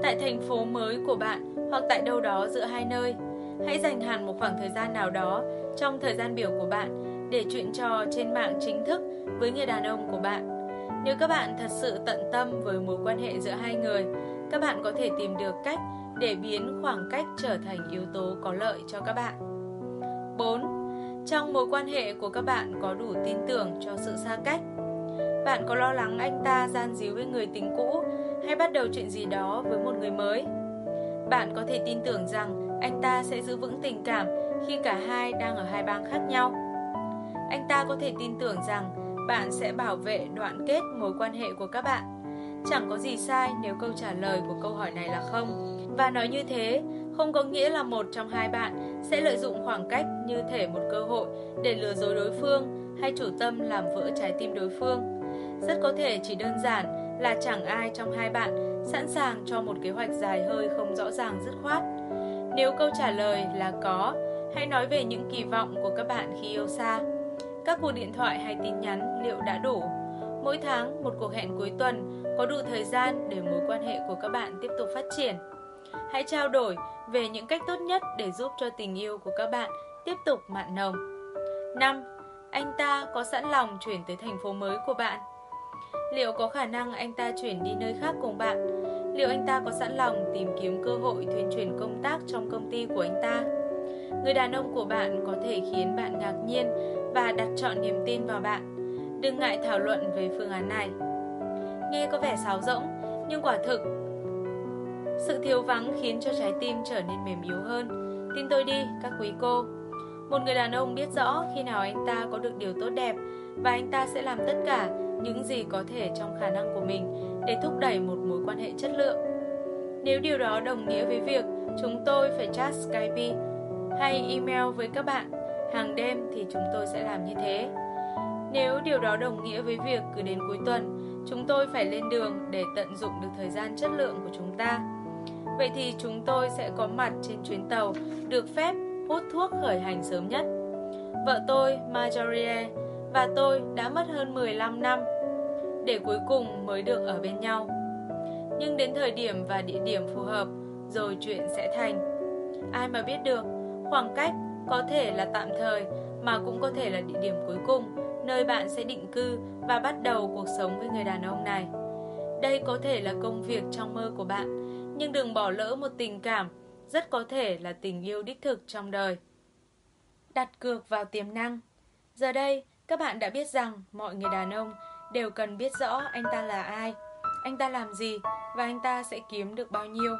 tại thành phố mới của bạn hoặc tại đâu đó giữa hai nơi. Hãy dành hẳn một khoảng thời gian nào đó trong thời gian biểu của bạn để chuyện trò trên mạng chính thức với người đàn ông của bạn. Nếu các bạn thật sự tận tâm với mối quan hệ giữa hai người, các bạn có thể tìm được cách để biến khoảng cách trở thành yếu tố có lợi cho các bạn. 4. Trong mối quan hệ của các bạn có đủ tin tưởng cho sự xa cách. Bạn có lo lắng anh ta gian díu với người tình cũ hay bắt đầu chuyện gì đó với một người mới? Bạn có thể tin tưởng rằng anh ta sẽ giữ vững tình cảm khi cả hai đang ở hai bang khác nhau. Anh ta có thể tin tưởng rằng bạn sẽ bảo vệ đoạn kết mối quan hệ của các bạn. Chẳng có gì sai nếu câu trả lời của câu hỏi này là không. Và nói như thế, không có nghĩa là một trong hai bạn sẽ lợi dụng khoảng cách như thể một cơ hội để lừa dối đối phương hay chủ tâm làm vỡ trái tim đối phương. Rất có thể chỉ đơn giản là chẳng ai trong hai bạn sẵn sàng cho một kế hoạch dài hơi không rõ ràng dứt khoát. Nếu câu trả lời là có, hãy nói về những kỳ vọng của các bạn khi yêu xa. Các cuộc điện thoại hay tin nhắn liệu đã đủ? Mỗi tháng một cuộc hẹn cuối tuần có đủ thời gian để mối quan hệ của các bạn tiếp tục phát triển. Hãy trao đổi về những cách tốt nhất để giúp cho tình yêu của các bạn tiếp tục mặn nồng. 5. Anh ta có sẵn lòng chuyển tới thành phố mới của bạn? Liệu có khả năng anh ta chuyển đi nơi khác cùng bạn? Liệu anh ta có sẵn lòng tìm kiếm cơ hội thuyên chuyển công tác trong công ty của anh ta? Người đàn ông của bạn có thể khiến bạn ngạc nhiên và đặt chọn niềm tin vào bạn. Đừng ngại thảo luận về phương án này. Nghe có vẻ sáo rỗng, nhưng quả thực sự thiếu vắng khiến cho trái tim trở nên mềm yếu hơn. Tin tôi đi, các quý cô. Một người đàn ông biết rõ khi nào anh ta có được điều tốt đẹp và anh ta sẽ làm tất cả những gì có thể trong khả năng của mình để thúc đẩy một mối quan hệ chất lượng. Nếu điều đó đồng nghĩa với việc chúng tôi phải chat Skype hay email với các bạn hàng đêm thì chúng tôi sẽ làm như thế. Nếu điều đó đồng nghĩa với việc cứ đến cuối tuần, chúng tôi phải lên đường để tận dụng được thời gian chất lượng của chúng ta. Vậy thì chúng tôi sẽ có mặt trên chuyến tàu được phép hút thuốc khởi hành sớm nhất. Vợ tôi, Marjorie, và tôi đã mất hơn 15 năm để cuối cùng mới được ở bên nhau. Nhưng đến thời điểm và địa điểm phù hợp, rồi chuyện sẽ thành. Ai mà biết được, khoảng cách có thể là tạm thời mà cũng có thể là địa điểm cuối cùng nơi bạn sẽ định cư và bắt đầu cuộc sống với người đàn ông này. Đây có thể là công việc trong mơ của bạn, nhưng đừng bỏ lỡ một tình cảm rất có thể là tình yêu đích thực trong đời. Đặt cược vào tiềm năng. Giờ đây, các bạn đã biết rằng mọi người đàn ông đều cần biết rõ anh ta là ai, anh ta làm gì và anh ta sẽ kiếm được bao nhiêu.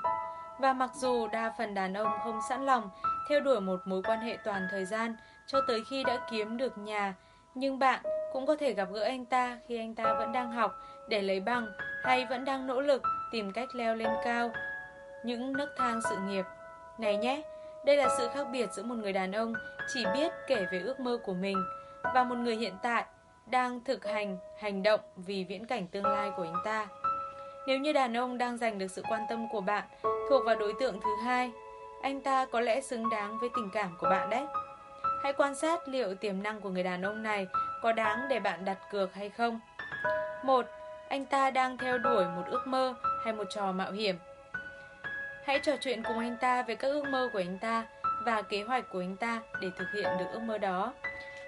Và mặc dù đa phần đàn ông không sẵn lòng theo đuổi một mối quan hệ toàn thời gian cho tới khi đã kiếm được nhà, nhưng bạn cũng có thể gặp gỡ anh ta khi anh ta vẫn đang học để lấy bằng hay vẫn đang nỗ lực tìm cách leo lên cao những nấc thang sự nghiệp. Này nhé, đây là sự khác biệt giữa một người đàn ông chỉ biết kể về ước mơ của mình và một người hiện tại đang thực hành hành động vì viễn cảnh tương lai của anh ta. Nếu như đàn ông đang giành được sự quan tâm của bạn thuộc vào đối tượng thứ hai, anh ta có lẽ xứng đáng với tình cảm của bạn đấy. Hãy quan sát liệu tiềm năng của người đàn ông này có đáng để bạn đặt cược hay không. Một, Anh ta đang theo đuổi một ước mơ hay một trò mạo hiểm. Hãy trò chuyện cùng anh ta về các ước mơ của anh ta và kế hoạch của anh ta để thực hiện được ước mơ đó.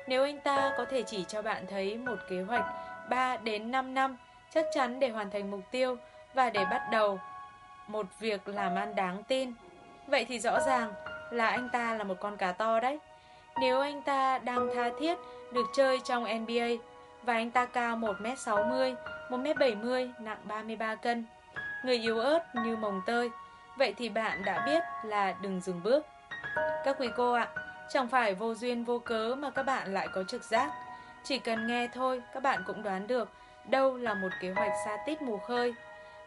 Nếu anh ta có thể chỉ cho bạn thấy một kế hoạch 3 đến 5 năm chắc chắn để hoàn thành mục tiêu và để bắt đầu một việc làm ăn đáng tin, vậy thì rõ ràng là anh ta là một con cá to đấy. Nếu anh ta đang tha thiết được chơi trong NBA và anh ta cao 1m60, 1m70, nặng 33 cân, người yếu ớt như mồng tơi, vậy thì bạn đã biết là đừng dừng bước. Các quý cô ạ, chẳng phải vô duyên vô cớ mà các bạn lại có trực giác. Chỉ cần nghe thôi, các bạn cũng đoán được đâu là một kế hoạch xa tít mù khơi.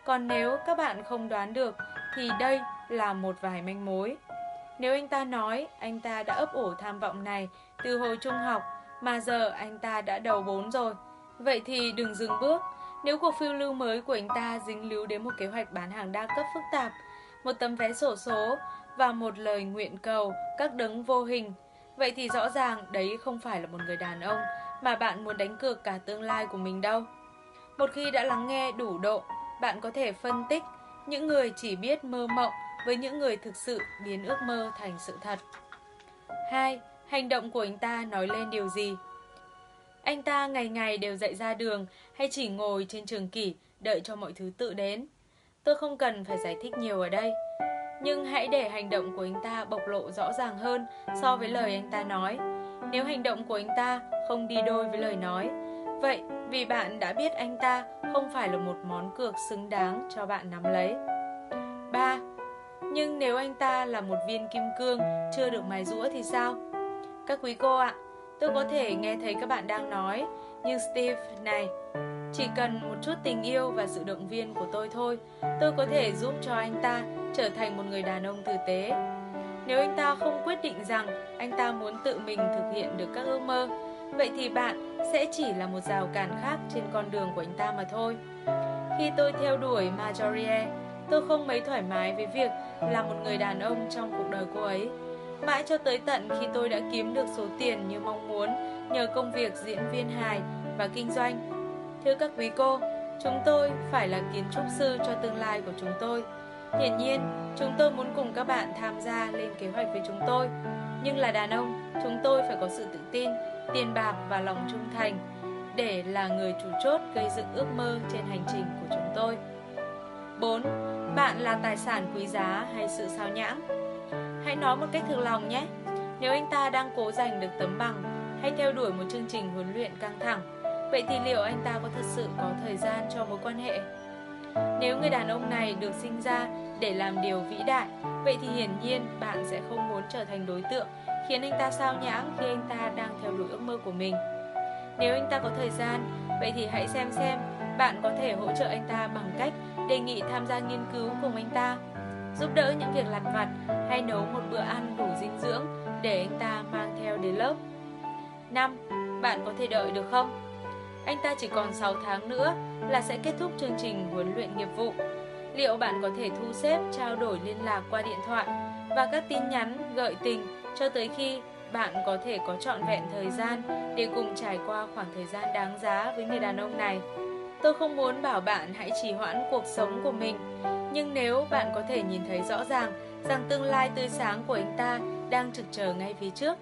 Còn nếu các bạn không đoán được thì đây là một vài manh mối. Nếu anh ta nói anh ta đã ấp ủ tham vọng này từ hồi trung học mà giờ anh ta đã đầu bốn rồi, vậy thì đừng dừng bước. Nếu cuộc phiêu lưu mới của anh ta dính líu đến một kế hoạch bán hàng đa cấp phức tạp, một tấm vé sổ số và một lời nguyện cầu các đấng vô hình, vậy thì rõ ràng đấy không phải là một người đàn ông mà bạn muốn đánh cược cả tương lai của mình đâu. Một khi đã lắng nghe đủ độ, bạn có thể phân tích những người chỉ biết mơ mộng với những người thực sự biến ước mơ thành sự thật. 2. Hành động của anh ta nói lên điều gì? Anh ta ngày ngày đều dậy ra đường hay chỉ ngồi trên trường kỷ đợi cho mọi thứ tự đến. Tôi không cần phải giải thích nhiều ở đây. Nhưng hãy để hành động của anh ta bộc lộ rõ ràng hơn so với lời anh ta nói. Nếu hành động của anh ta không đi đôi với lời nói, vậy vì bạn đã biết anh ta không phải là một món cược xứng đáng cho bạn nắm lấy. 3. Nhưng nếu anh ta là một viên kim cương chưa được mài rũa thì sao? Các quý cô ạ, tôi có thể nghe thấy các bạn đang nói, nhưng Steve này, chỉ cần một chút tình yêu và sự động viên của tôi thôi, tôi có thể giúp cho anh ta trở thành một người đàn ông tử tế. Nếu anh ta không quyết định rằng anh ta muốn tự mình thực hiện được các ước mơ, vậy thì bạn sẽ chỉ là một rào cản khác trên con đường của anh ta mà thôi. Khi tôi theo đuổi Marjorie, tôi không mấy thoải mái với việc là một người đàn ông trong cuộc đời cô ấy. Mãi cho tới tận khi tôi đã kiếm được số tiền như mong muốn nhờ công việc diễn viên hài và kinh doanh. Thưa các quý cô, chúng tôi phải là kiến trúc sư cho tương lai của chúng tôi. Hiển nhiên, chúng tôi muốn cùng các bạn tham gia lên kế hoạch với chúng tôi. Nhưng là đàn ông, chúng tôi phải có sự tự tin, tiền bạc và lòng trung thành để là người chủ chốt gây dựng ước mơ trên hành trình của chúng tôi. 4. Bạn là tài sản quý giá hay sự sao nhãng? Hãy nói một cách thực lòng nhé. Nếu anh ta đang cố giành được tấm bằng hay theo đuổi một chương trình huấn luyện căng thẳng, vậy thì liệu anh ta có thật sự có thời gian cho mối quan hệ? Nếu người đàn ông này được sinh ra để làm điều vĩ đại, vậy thì hiển nhiên bạn sẽ không muốn trở thành đối tượng khiến anh ta sao nhãng khi anh ta đang theo đuổi ước mơ của mình. Nếu anh ta có thời gian, vậy thì hãy xem xem bạn có thể hỗ trợ anh ta bằng cách đề nghị tham gia nghiên cứu cùng anh ta, giúp đỡ những việc lặt vặt hay nấu một bữa ăn đủ dinh dưỡng để anh ta mang theo đến lớp. 5. Bạn có thể đợi được không? Anh ta chỉ còn 6 tháng nữa là sẽ kết thúc chương trình huấn luyện nghiệp vụ. Liệu bạn có thể thu xếp trao đổi liên lạc qua điện thoại và các tin nhắn gợi tình cho tới khi bạn có thể có trọn vẹn thời gian để cùng trải qua khoảng thời gian đáng giá với người đàn ông này? Tôi không muốn bảo bạn hãy trì hoãn cuộc sống của mình, nhưng nếu bạn có thể nhìn thấy rõ ràng rằng tương lai tươi sáng của anh ta đang trực chờ ngay phía trước,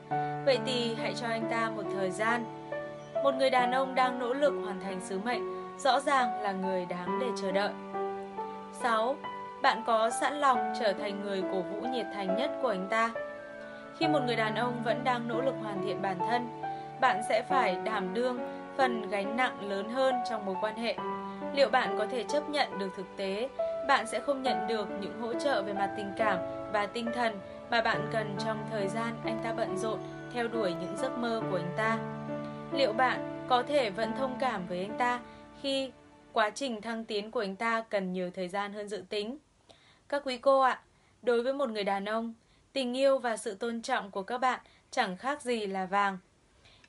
vậy thì hãy cho anh ta một thời gian. Một người đàn ông đang nỗ lực hoàn thành sứ mệnh, rõ ràng là người đáng để chờ đợi. 6. Bạn có sẵn lòng trở thành người cổ vũ nhiệt thành nhất của anh ta? Khi một người đàn ông vẫn đang nỗ lực hoàn thiện bản thân, bạn sẽ phải đảm đương phần gánh nặng lớn hơn trong mối quan hệ. Liệu bạn có thể chấp nhận được thực tế, bạn sẽ không nhận được những hỗ trợ về mặt tình cảm và tinh thần mà bạn cần trong thời gian anh ta bận rộn theo đuổi những giấc mơ của anh ta. Liệu bạn có thể vẫn thông cảm với anh ta khi quá trình thăng tiến của anh ta cần nhiều thời gian hơn dự tính? Các quý cô ạ, đối với một người đàn ông, tình yêu và sự tôn trọng của các bạn chẳng khác gì là vàng.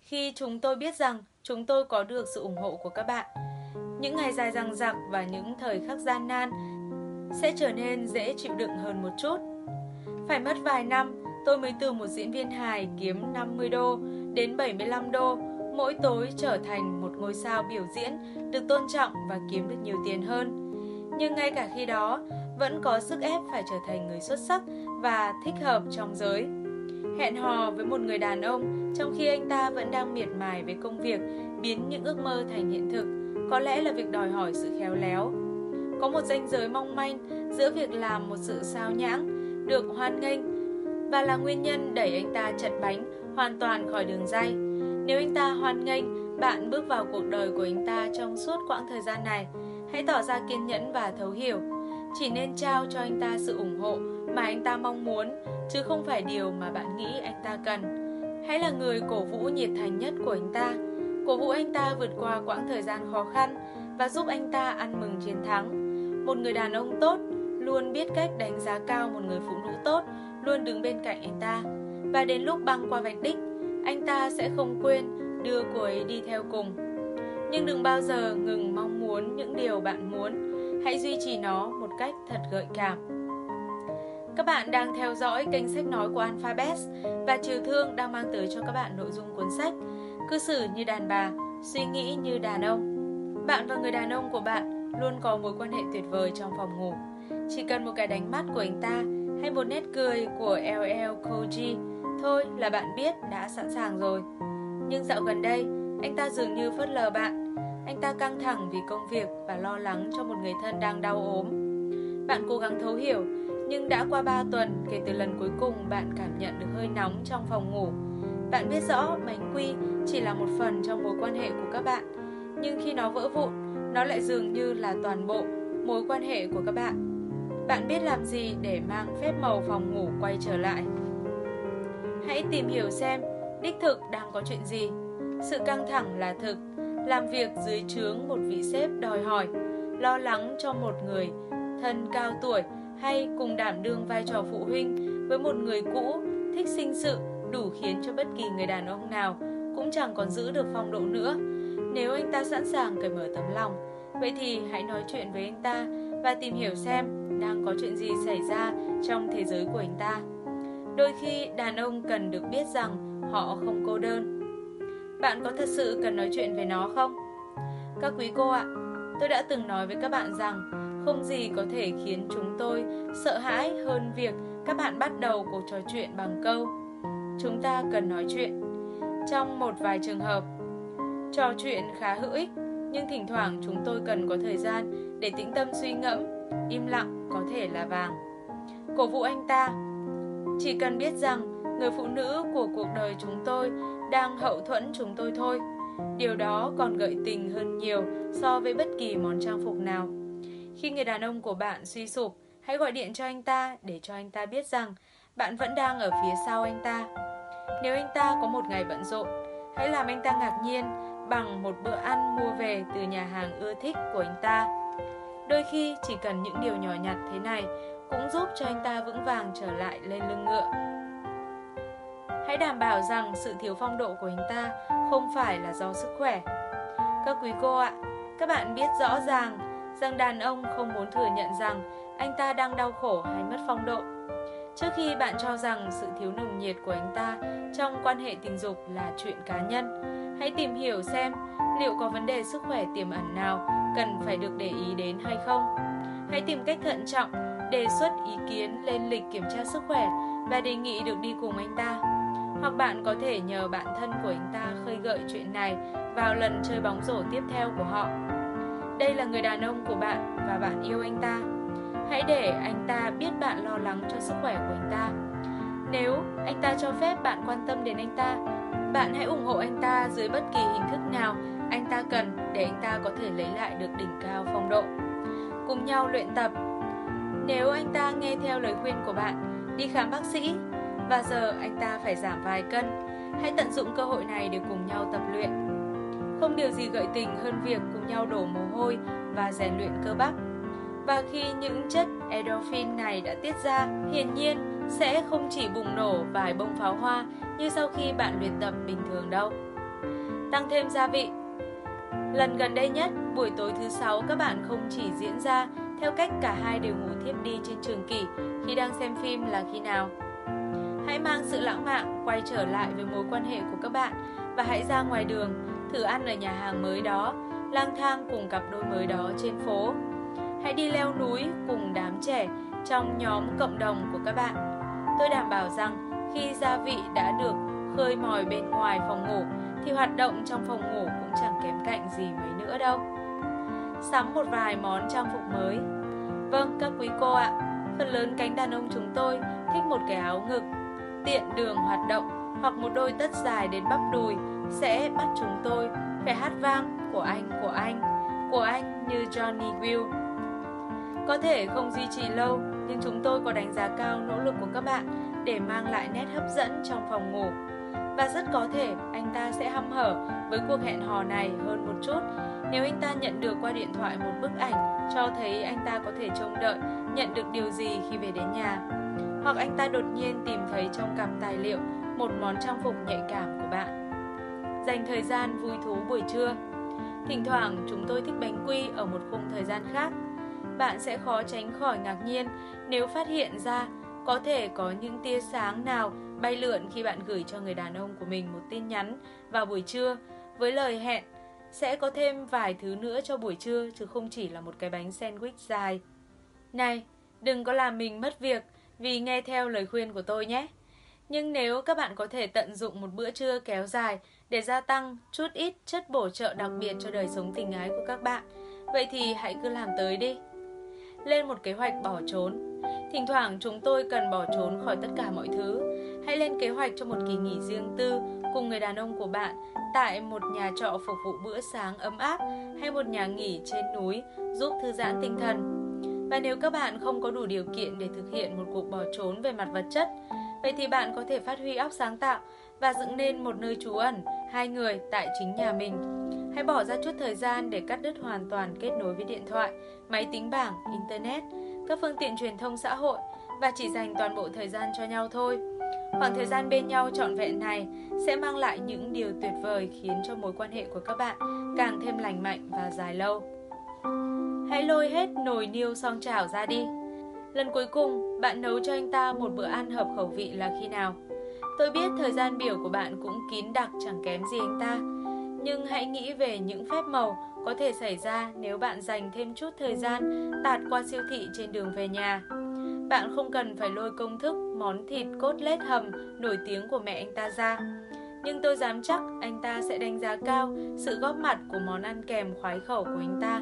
Khi chúng tôi biết rằng chúng tôi có được sự ủng hộ của các bạn, những ngày dài dằng dặc và những thời khắc gian nan sẽ trở nên dễ chịu đựng hơn một chút. Phải mất vài năm, tôi mới từ một diễn viên hài kiếm 50 đô đến 75 đô mỗi tối trở thành một ngôi sao biểu diễn được tôn trọng và kiếm được nhiều tiền hơn. Nhưng ngay cả khi đó, vẫn có sức ép phải trở thành người xuất sắc và thích hợp trong giới. Hẹn hò với một người đàn ông trong khi anh ta vẫn đang miệt mài với công việc biến những ước mơ thành hiện thực có lẽ là việc đòi hỏi sự khéo léo. Có một ranh giới mong manh giữa việc làm một sự sao nhãng, được hoan nghênh và là nguyên nhân đẩy anh ta chật bánh hoàn toàn khỏi đường dây. Nếu anh ta hoan nghênh, bạn bước vào cuộc đời của anh ta trong suốt quãng thời gian này, hãy tỏ ra kiên nhẫn và thấu hiểu. Chỉ nên trao cho anh ta sự ủng hộ mà anh ta mong muốn, chứ không phải điều mà bạn nghĩ anh ta cần. Hãy là người cổ vũ nhiệt thành nhất của anh ta, cổ vũ anh ta vượt qua quãng thời gian khó khăn và giúp anh ta ăn mừng chiến thắng. Một người đàn ông tốt luôn biết cách đánh giá cao một người phụ nữ tốt, luôn đứng bên cạnh anh ta. Và đến lúc băng qua vạch đích, anh ta sẽ không quên đưa cô ấy đi theo cùng. Nhưng đừng bao giờ ngừng mong muốn những điều bạn muốn, hãy duy trì nó một cách thật gợi cảm. Các bạn đang theo dõi kênh sách nói của Alphabet và trừ Thương đang mang tới cho các bạn nội dung cuốn sách Cư xử như đàn bà, suy nghĩ như đàn ông. Bạn và người đàn ông của bạn luôn có mối quan hệ tuyệt vời trong phòng ngủ. Chỉ cần một cái đánh mắt của anh ta hay một nét cười của LL Koji thôi là bạn biết đã sẵn sàng rồi. Nhưng dạo gần đây, anh ta dường như phớt lờ bạn. Anh ta căng thẳng vì công việc và lo lắng cho một người thân đang đau ốm. Bạn cố gắng thấu hiểu, nhưng đã qua 3 tuần kể từ lần cuối cùng bạn cảm nhận được hơi nóng trong phòng ngủ. Bạn biết rõ bánh quy chỉ là một phần trong mối quan hệ của các bạn, nhưng khi nó vỡ vụn, nó lại dường như là toàn bộ mối quan hệ của các bạn. Bạn biết làm gì để mang phép màu phòng ngủ quay trở lại? Hãy tìm hiểu xem đích thực đang có chuyện gì. Sự căng thẳng là thực, làm việc dưới trướng một vị sếp đòi hỏi, lo lắng cho một người thân cao tuổi hay cùng đảm đương vai trò phụ huynh với một người cũ thích sinh sự đủ khiến cho bất kỳ người đàn ông nào cũng chẳng còn giữ được phong độ nữa. Nếu anh ta sẵn sàng cởi mở tấm lòng, vậy thì hãy nói chuyện với anh ta và tìm hiểu xem đang có chuyện gì xảy ra trong thế giới của anh ta. Đôi khi đàn ông cần được biết rằng họ không cô đơn. Bạn có thật sự cần nói chuyện về nó không? Các quý cô ạ, tôi đã từng nói với các bạn rằng không gì có thể khiến chúng tôi sợ hãi hơn việc các bạn bắt đầu cuộc trò chuyện bằng câu Chúng ta cần nói chuyện. Trong một vài trường hợp, trò chuyện khá hữu ích, nhưng thỉnh thoảng chúng tôi cần có thời gian để tĩnh tâm suy ngẫm, im lặng có thể là vàng. Cổ vũ anh ta. Chỉ cần biết rằng người phụ nữ của cuộc đời chúng tôi đang hậu thuẫn chúng tôi thôi. Điều đó còn gợi tình hơn nhiều so với bất kỳ món trang phục nào. Khi người đàn ông của bạn suy sụp, hãy gọi điện cho anh ta để cho anh ta biết rằng bạn vẫn đang ở phía sau anh ta. Nếu anh ta có một ngày bận rộn, hãy làm anh ta ngạc nhiên bằng một bữa ăn mua về từ nhà hàng ưa thích của anh ta. Đôi khi chỉ cần những điều nhỏ nhặt thế này cũng giúp cho anh ta vững vàng trở lại lên lưng ngựa. Hãy đảm bảo rằng sự thiếu phong độ của anh ta không phải là do sức khỏe. Các quý cô ạ, các bạn biết rõ ràng rằng đàn ông không muốn thừa nhận rằng anh ta đang đau khổ hay mất phong độ. Trước khi bạn cho rằng sự thiếu nồng nhiệt của anh ta trong quan hệ tình dục là chuyện cá nhân, hãy tìm hiểu xem liệu có vấn đề sức khỏe tiềm ẩn nào cần phải được để ý đến hay không. Hãy tìm cách thận trọng, đề xuất ý kiến lên lịch kiểm tra sức khỏe và đề nghị được đi cùng anh ta. Hoặc bạn có thể nhờ bạn thân của anh ta khơi gợi chuyện này vào lần chơi bóng rổ tiếp theo của họ. Đây là người đàn ông của bạn và bạn yêu anh ta. Hãy để anh ta biết bạn lo lắng cho sức khỏe của anh ta. Nếu anh ta cho phép bạn quan tâm đến anh ta, bạn hãy ủng hộ anh ta dưới bất kỳ hình thức nào anh ta cần để anh ta có thể lấy lại được đỉnh cao phong độ. Cùng nhau luyện tập. Nếu anh ta nghe theo lời khuyên của bạn, đi khám bác sĩ và giờ anh ta phải giảm vài cân, Hãy tận dụng cơ hội này để cùng nhau tập luyện. Không điều gì gợi tình hơn việc cùng nhau đổ mồ hôi và rèn luyện cơ bắp. Và khi những chất endorphin này đã tiết ra, hiển nhiên sẽ không chỉ bùng nổ vài bông pháo hoa như sau khi bạn luyện tập bình thường đâu. Tăng thêm gia vị Lần gần đây nhất, buổi tối thứ sáu các bạn không chỉ diễn ra theo cách cả hai đều ngủ thiếp đi trên trường kỷ khi đang xem phim là khi nào. Hãy mang sự lãng mạn quay trở lại với mối quan hệ của các bạn và hãy ra ngoài đường, thử ăn ở nhà hàng mới đó, lang thang cùng cặp đôi mới đó trên phố. Hãy đi leo núi cùng đám trẻ trong nhóm cộng đồng của các bạn. Tôi đảm bảo rằng khi gia vị đã được khơi mòi bên ngoài phòng ngủ thì hoạt động trong phòng ngủ cũng chẳng kém cạnh gì mấy nữa đâu. Sắm một vài món trang phục mới. Vâng, các quý cô ạ, phần lớn cánh đàn ông chúng tôi thích một cái áo ngực tiện đường hoạt động hoặc một đôi tất dài đến bắp đùi sẽ bắt chúng tôi phải hát vang của anh, của anh, của anh như Johnny Will. Có thể không duy trì lâu, nhưng chúng tôi có đánh giá cao nỗ lực của các bạn để mang lại nét hấp dẫn trong phòng ngủ. Và rất có thể anh ta sẽ hăm hở với cuộc hẹn hò này hơn một chút nếu anh ta nhận được qua điện thoại một bức ảnh cho thấy anh ta có thể trông đợi, nhận được điều gì khi về đến nhà. Hoặc anh ta đột nhiên tìm thấy trong cặp tài liệu một món trang phục nhạy cảm của bạn. Dành thời gian vui thú buổi trưa. Thỉnh thoảng chúng tôi thích bánh quy ở một khung thời gian khác. Bạn sẽ khó tránh khỏi ngạc nhiên nếu phát hiện ra có thể có những tia sáng nào bay lượn khi bạn gửi cho người đàn ông của mình một tin nhắn vào buổi trưa với lời hẹn sẽ có thêm vài thứ nữa cho buổi trưa chứ không chỉ là một cái bánh sandwich dài. Này, đừng có làm mình mất việc vì nghe theo lời khuyên của tôi nhé. Nhưng nếu các bạn có thể tận dụng một bữa trưa kéo dài để gia tăng chút ít chất bổ trợ đặc biệt cho đời sống tình ái của các bạn, vậy thì hãy cứ làm tới đi. Lên một kế hoạch bỏ trốn. Thỉnh thoảng chúng tôi cần bỏ trốn khỏi tất cả mọi thứ. Hãy lên kế hoạch cho một kỳ nghỉ riêng tư cùng người đàn ông của bạn tại một nhà trọ phục vụ bữa sáng ấm áp hay một nhà nghỉ trên núi giúp thư giãn tinh thần. Và nếu các bạn không có đủ điều kiện để thực hiện một cuộc bỏ trốn về mặt vật chất, vậy thì bạn có thể phát huy óc sáng tạo và dựng nên một nơi trú ẩn hai người tại chính nhà mình. Hãy bỏ ra chút thời gian để cắt đứt hoàn toàn kết nối với điện thoại, máy tính bảng, internet, các phương tiện truyền thông xã hội và chỉ dành toàn bộ thời gian cho nhau thôi. Khoảng thời gian bên nhau trọn vẹn này sẽ mang lại những điều tuyệt vời khiến cho mối quan hệ của các bạn càng thêm lành mạnh và dài lâu. Hãy lôi hết nồi niêu song chảo ra đi. Lần cuối cùng, bạn nấu cho anh ta một bữa ăn hợp khẩu vị là khi nào? Tôi biết thời gian biểu của bạn cũng kín đặc chẳng kém gì anh ta. Nhưng hãy nghĩ về những phép màu có thể xảy ra nếu bạn dành thêm chút thời gian tạt qua siêu thị trên đường về nhà. Bạn không cần phải lôi công thức món thịt cốt lết hầm nổi tiếng của mẹ anh ta ra. Nhưng tôi dám chắc anh ta sẽ đánh giá cao sự góp mặt của món ăn kèm khoái khẩu của anh ta.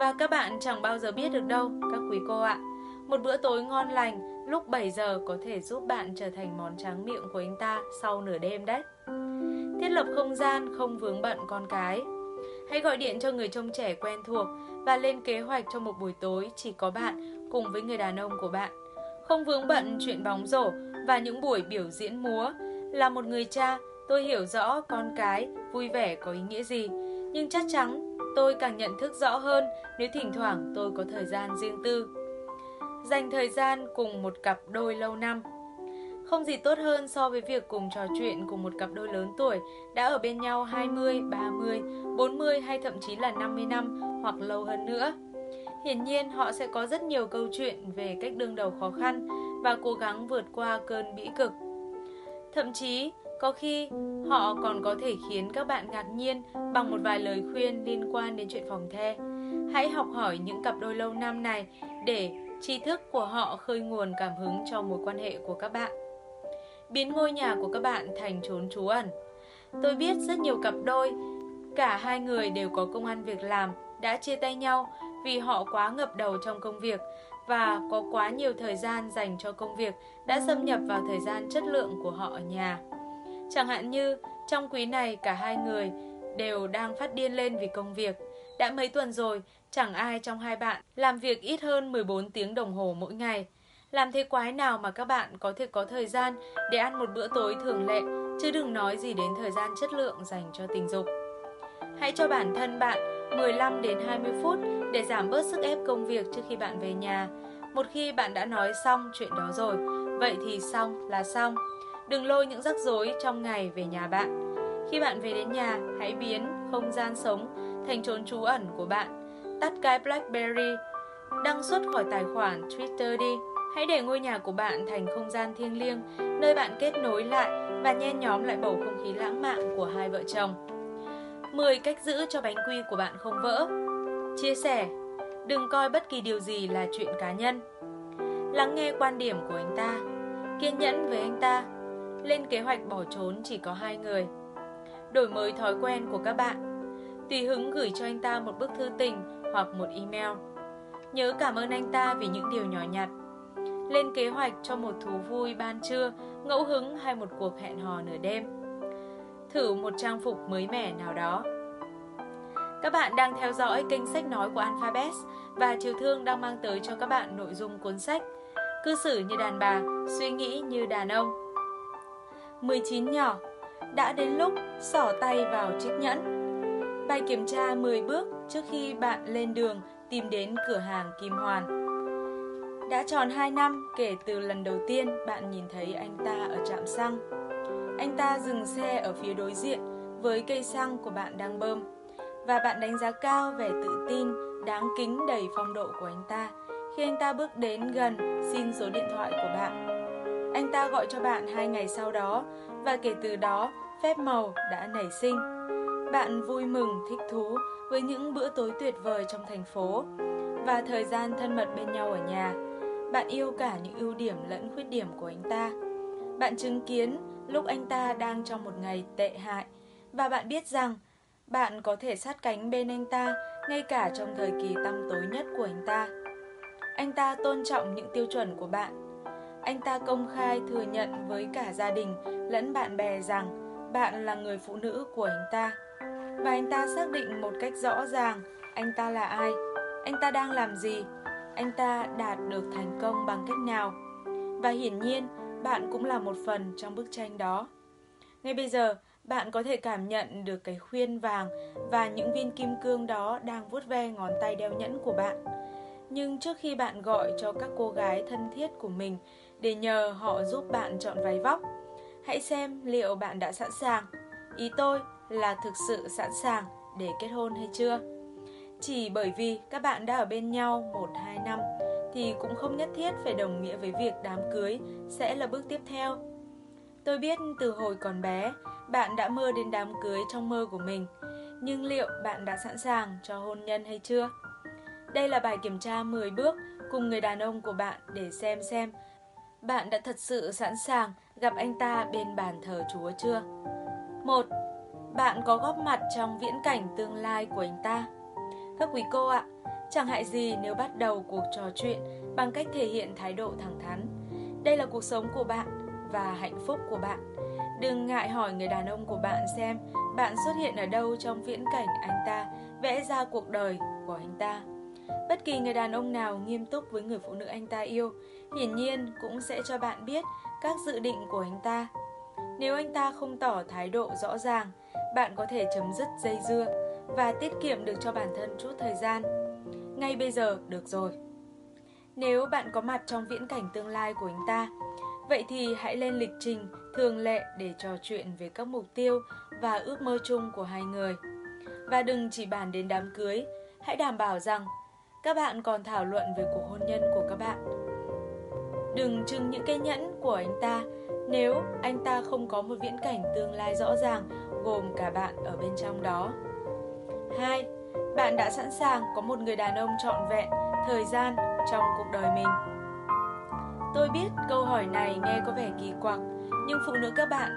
Và các bạn chẳng bao giờ biết được đâu, các quý cô ạ. Một bữa tối ngon lành lúc 7 giờ có thể giúp bạn trở thành món tráng miệng của anh ta sau nửa đêm đấy. Thiết lập không gian không vướng bận con cái. Hãy gọi điện cho người trông trẻ quen thuộc và lên kế hoạch cho một buổi tối chỉ có bạn cùng với người đàn ông của bạn. Không vướng bận chuyện bóng rổ và những buổi biểu diễn múa. Là một người cha, tôi hiểu rõ con cái vui vẻ có ý nghĩa gì, nhưng chắc chắn tôi càng nhận thức rõ hơn nếu thỉnh thoảng tôi có thời gian riêng tư. Dành thời gian cùng một cặp đôi lâu năm Không gì tốt hơn so với việc cùng trò chuyện cùng một cặp đôi lớn tuổi đã ở bên nhau 20, 30, 40 hay thậm chí là 50 năm hoặc lâu hơn nữa. Hiển nhiên họ sẽ có rất nhiều câu chuyện về cách đương đầu khó khăn và cố gắng vượt qua cơn bĩ cực. Thậm chí, có khi họ còn có thể khiến các bạn ngạc nhiên bằng một vài lời khuyên liên quan đến chuyện phòng the. Hãy học hỏi những cặp đôi lâu năm này để tri thức của họ khơi nguồn cảm hứng cho mối quan hệ của các bạn. Biến ngôi nhà của các bạn thành trốn trú ẩn. Tôi biết rất nhiều cặp đôi, cả hai người đều có công ăn việc làm, đã chia tay nhau vì họ quá ngập đầu trong công việc và có quá nhiều thời gian dành cho công việc đã xâm nhập vào thời gian chất lượng của họ ở nhà. Chẳng hạn như trong quý này cả hai người đều đang phát điên lên vì công việc. Đã mấy tuần rồi, chẳng ai trong hai bạn làm việc ít hơn 14 tiếng đồng hồ mỗi ngày. Làm thế quái nào mà các bạn có thể có thời gian để ăn một bữa tối thường lệ chứ đừng nói gì đến thời gian chất lượng dành cho tình dục. Hãy cho bản thân bạn 15 đến 20 phút để giảm bớt sức ép công việc trước khi bạn về nhà. Một khi bạn đã nói xong chuyện đó rồi, vậy thì xong là xong. Đừng lôi những rắc rối trong ngày về nhà bạn. Khi bạn về đến nhà, hãy biến không gian sống thành trốn trú ẩn của bạn. Tắt cái BlackBerry, đăng xuất khỏi tài khoản Twitter đi. Hãy để ngôi nhà của bạn thành không gian thiêng liêng, nơi bạn kết nối lại và nhen nhóm lại bầu không khí lãng mạn của hai vợ chồng. 10 cách giữ cho bánh quy của bạn không vỡ. Chia sẻ, đừng coi bất kỳ điều gì là chuyện cá nhân. Lắng nghe quan điểm của anh ta, kiên nhẫn với anh ta, lên kế hoạch bỏ trốn chỉ có hai người. Đổi mới thói quen của các bạn. Tùy hứng gửi cho anh ta một bức thư tình hoặc một email. Nhớ cảm ơn anh ta vì những điều nhỏ nhặt. Lên kế hoạch cho một thú vui ban trưa, ngẫu hứng hay một cuộc hẹn hò nửa đêm. Thử một trang phục mới mẻ nào đó. Các bạn đang theo dõi kênh sách nói của Alphabet và Triều Thương đang mang tới cho các bạn nội dung cuốn sách Cư xử như đàn bà, suy nghĩ như đàn ông. 19 nhỏ, đã đến lúc sỏ tay vào chiếc nhẫn. Bài kiểm tra 10 bước trước khi bạn lên đường tìm đến cửa hàng Kim Hoàn. Đã tròn 2 năm kể từ lần đầu tiên bạn nhìn thấy anh ta ở trạm xăng. Anh ta dừng xe ở phía đối diện với cây xăng của bạn đang bơm và bạn đánh giá cao vẻ tự tin, đáng kính đầy phong độ của anh ta khi anh ta bước đến gần xin số điện thoại của bạn. Anh ta gọi cho bạn hai ngày sau đó và kể từ đó phép màu đã nảy sinh. Bạn vui mừng, thích thú với những bữa tối tuyệt vời trong thành phố và thời gian thân mật bên nhau ở nhà. Bạn yêu cả những ưu điểm lẫn khuyết điểm của anh ta. Bạn chứng kiến lúc anh ta đang trong một ngày tệ hại và bạn biết rằng bạn có thể sát cánh bên anh ta ngay cả trong thời kỳ tăm tối nhất của anh ta. Anh ta tôn trọng những tiêu chuẩn của bạn. Anh ta công khai thừa nhận với cả gia đình lẫn bạn bè rằng bạn là người phụ nữ của anh ta. Và anh ta xác định một cách rõ ràng anh ta là ai, anh ta đang làm gì, anh ta đạt được thành công bằng cách nào. Và hiển nhiên, bạn cũng là một phần trong bức tranh đó. Ngay bây giờ, bạn có thể cảm nhận được cái khuyên vàng và những viên kim cương đó đang vuốt ve ngón tay đeo nhẫn của bạn. Nhưng trước khi bạn gọi cho các cô gái thân thiết của mình để nhờ họ giúp bạn chọn váy vóc, hãy xem liệu bạn đã sẵn sàng. Ý tôi là thực sự sẵn sàng để kết hôn hay chưa. Chỉ bởi vì các bạn đã ở bên nhau 1-2 năm thì cũng không nhất thiết phải đồng nghĩa với việc đám cưới sẽ là bước tiếp theo. Tôi biết từ hồi còn bé, bạn đã mơ đến đám cưới trong mơ của mình, nhưng liệu bạn đã sẵn sàng cho hôn nhân hay chưa? Đây là bài kiểm tra 10 bước cùng người đàn ông của bạn để xem xem bạn đã thật sự sẵn sàng gặp anh ta bên bàn thờ Chúa chưa? 1. Bạn có góp mặt trong viễn cảnh tương lai của anh ta? Các quý cô ạ, chẳng hại gì nếu bắt đầu cuộc trò chuyện bằng cách thể hiện thái độ thẳng thắn. Đây là cuộc sống của bạn và hạnh phúc của bạn. Đừng ngại hỏi người đàn ông của bạn xem bạn xuất hiện ở đâu trong viễn cảnh anh ta vẽ ra cuộc đời của anh ta. Bất kỳ người đàn ông nào nghiêm túc với người phụ nữ anh ta yêu, hiển nhiên cũng sẽ cho bạn biết các dự định của anh ta. Nếu anh ta không tỏ thái độ rõ ràng, bạn có thể chấm dứt dây dưa và tiết kiệm được cho bản thân chút thời gian. Ngay bây giờ được rồi. Nếu bạn có mặt trong viễn cảnh tương lai của anh ta, vậy thì hãy lên lịch trình thường lệ để trò chuyện về các mục tiêu và ước mơ chung của hai người. Và đừng chỉ bàn đến đám cưới, hãy đảm bảo rằng các bạn còn thảo luận về cuộc hôn nhân của các bạn. Đừng trưng những cái nhẫn của anh ta nếu anh ta không có một viễn cảnh tương lai rõ ràng gồm cả bạn ở bên trong đó. 2. Bạn đã sẵn sàng có một người đàn ông trọn vẹn thời gian trong cuộc đời mình. Tôi biết câu hỏi này nghe có vẻ kỳ quặc, nhưng phụ nữ các bạn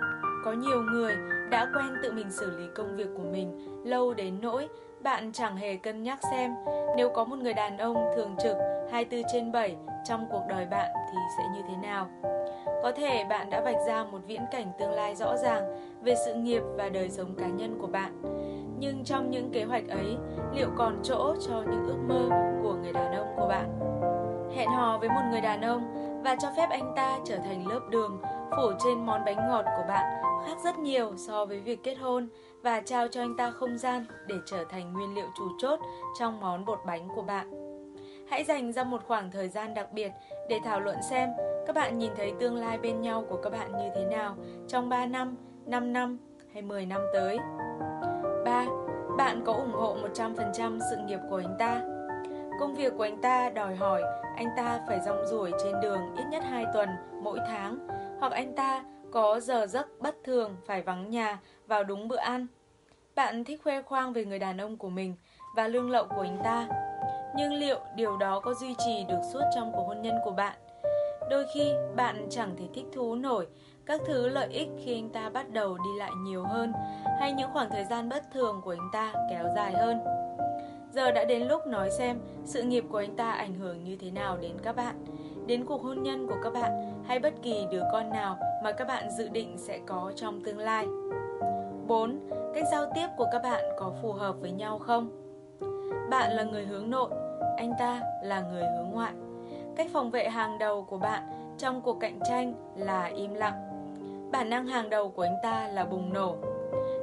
có nhiều người đã quen tự mình xử lý công việc của mình lâu đến nỗi bạn chẳng hề cân nhắc xem nếu có một người đàn ông thường trực 24 trên 7 trong cuộc đời bạn thì sẽ như thế nào. Có thể bạn đã vạch ra một viễn cảnh tương lai rõ ràng về sự nghiệp và đời sống cá nhân của bạn. Nhưng trong những kế hoạch ấy, liệu còn chỗ cho những ước mơ của người đàn ông của bạn? Hẹn hò với một người đàn ông và cho phép anh ta trở thành lớp đường phủ trên món bánh ngọt của bạn khác rất nhiều so với việc kết hôn và trao cho anh ta không gian để trở thành nguyên liệu chủ chốt trong món bột bánh của bạn. Hãy dành ra một khoảng thời gian đặc biệt để thảo luận xem các bạn nhìn thấy tương lai bên nhau của các bạn như thế nào trong 3 năm, 5 năm hay 10 năm tới. 3. Bạn có ủng hộ 100% sự nghiệp của anh ta? Công việc của anh ta đòi hỏi anh ta phải rong ruổi trên đường ít nhất 2 tuần mỗi tháng hoặc anh ta có giờ giấc bất thường phải vắng nhà vào đúng bữa ăn. Bạn thích khoe khoang về người đàn ông của mình và lương lậu của anh ta. Nhưng liệu điều đó có duy trì được suốt trong cuộc hôn nhân của bạn? Đôi khi bạn chẳng thể thích thú nổi các thứ lợi ích khi anh ta bắt đầu đi lại nhiều hơn hay những khoảng thời gian bất thường của anh ta kéo dài hơn. Giờ đã đến lúc nói xem sự nghiệp của anh ta ảnh hưởng như thế nào đến các bạn, đến cuộc hôn nhân của các bạn hay bất kỳ đứa con nào mà các bạn dự định sẽ có trong tương lai. 4. Cách giao tiếp của các bạn có phù hợp với nhau không? Bạn là người hướng nội, anh ta là người hướng ngoại. Cách phòng vệ hàng đầu của bạn trong cuộc cạnh tranh là im lặng. Bản năng hàng đầu của anh ta là bùng nổ.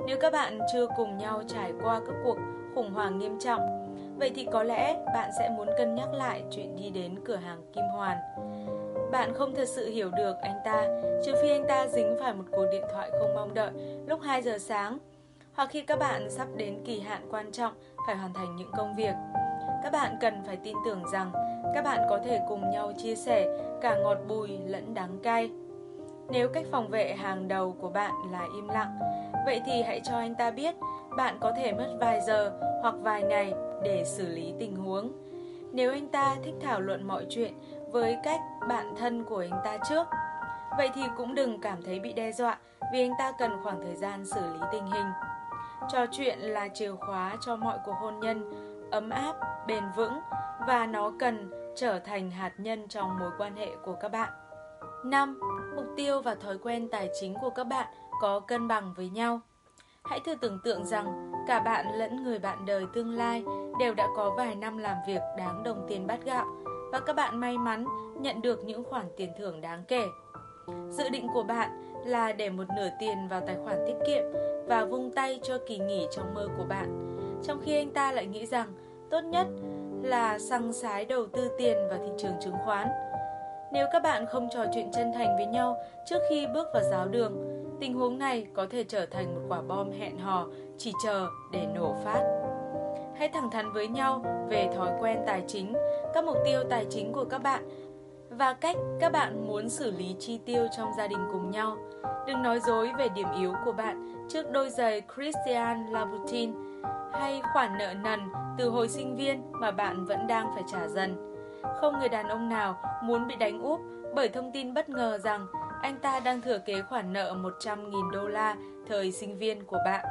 Nếu các bạn chưa cùng nhau trải qua các cuộc khủng hoảng nghiêm trọng, vậy thì có lẽ bạn sẽ muốn cân nhắc lại chuyện đi đến cửa hàng Kim Hoàn. Bạn không thật sự hiểu được anh ta, trừ phi anh ta dính phải một cuộc điện thoại không mong đợi lúc 2 giờ sáng, hoặc khi các bạn sắp đến kỳ hạn quan trọng phải hoàn thành những công việc. Các bạn cần phải tin tưởng rằng các bạn có thể cùng nhau chia sẻ cả ngọt bùi lẫn đắng cay. Nếu cách phòng vệ hàng đầu của bạn là im lặng, vậy thì hãy cho anh ta biết bạn có thể mất vài giờ hoặc vài ngày để xử lý tình huống. Nếu anh ta thích thảo luận mọi chuyện với cách bạn thân của anh ta trước, vậy thì cũng đừng cảm thấy bị đe dọa vì anh ta cần khoảng thời gian xử lý tình hình. Trò chuyện là chìa khóa cho mọi cuộc hôn nhân ấm áp, bền vững và nó cần trở thành hạt nhân trong mối quan hệ của các bạn. 5. Mục tiêu và thói quen tài chính của các bạn có cân bằng với nhau. Hãy thử tưởng tượng rằng cả bạn lẫn người bạn đời tương lai đều đã có vài năm làm việc đáng đồng tiền bát gạo và các bạn may mắn nhận được những khoản tiền thưởng đáng kể. Dự định của bạn là để một nửa tiền vào tài khoản tiết kiệm và vung tay cho kỳ nghỉ trong mơ của bạn, trong khi anh ta lại nghĩ rằng tốt nhất là săng sái đầu tư tiền vào thị trường chứng khoán. Nếu các bạn không trò chuyện chân thành với nhau trước khi bước vào giáo đường, tình huống này có thể trở thành một quả bom hẹn hò chỉ chờ để nổ phát. Hãy thẳng thắn với nhau về thói quen tài chính, các mục tiêu tài chính của các bạn và cách các bạn muốn xử lý chi tiêu trong gia đình cùng nhau. Đừng nói dối về điểm yếu của bạn trước đôi giày Christian Louboutin hay khoản nợ nần từ hồi sinh viên mà bạn vẫn đang phải trả dần. Không người đàn ông nào muốn bị đánh úp bởi thông tin bất ngờ rằng anh ta đang thừa kế khoản nợ 100.000 đô la thời sinh viên của bạn.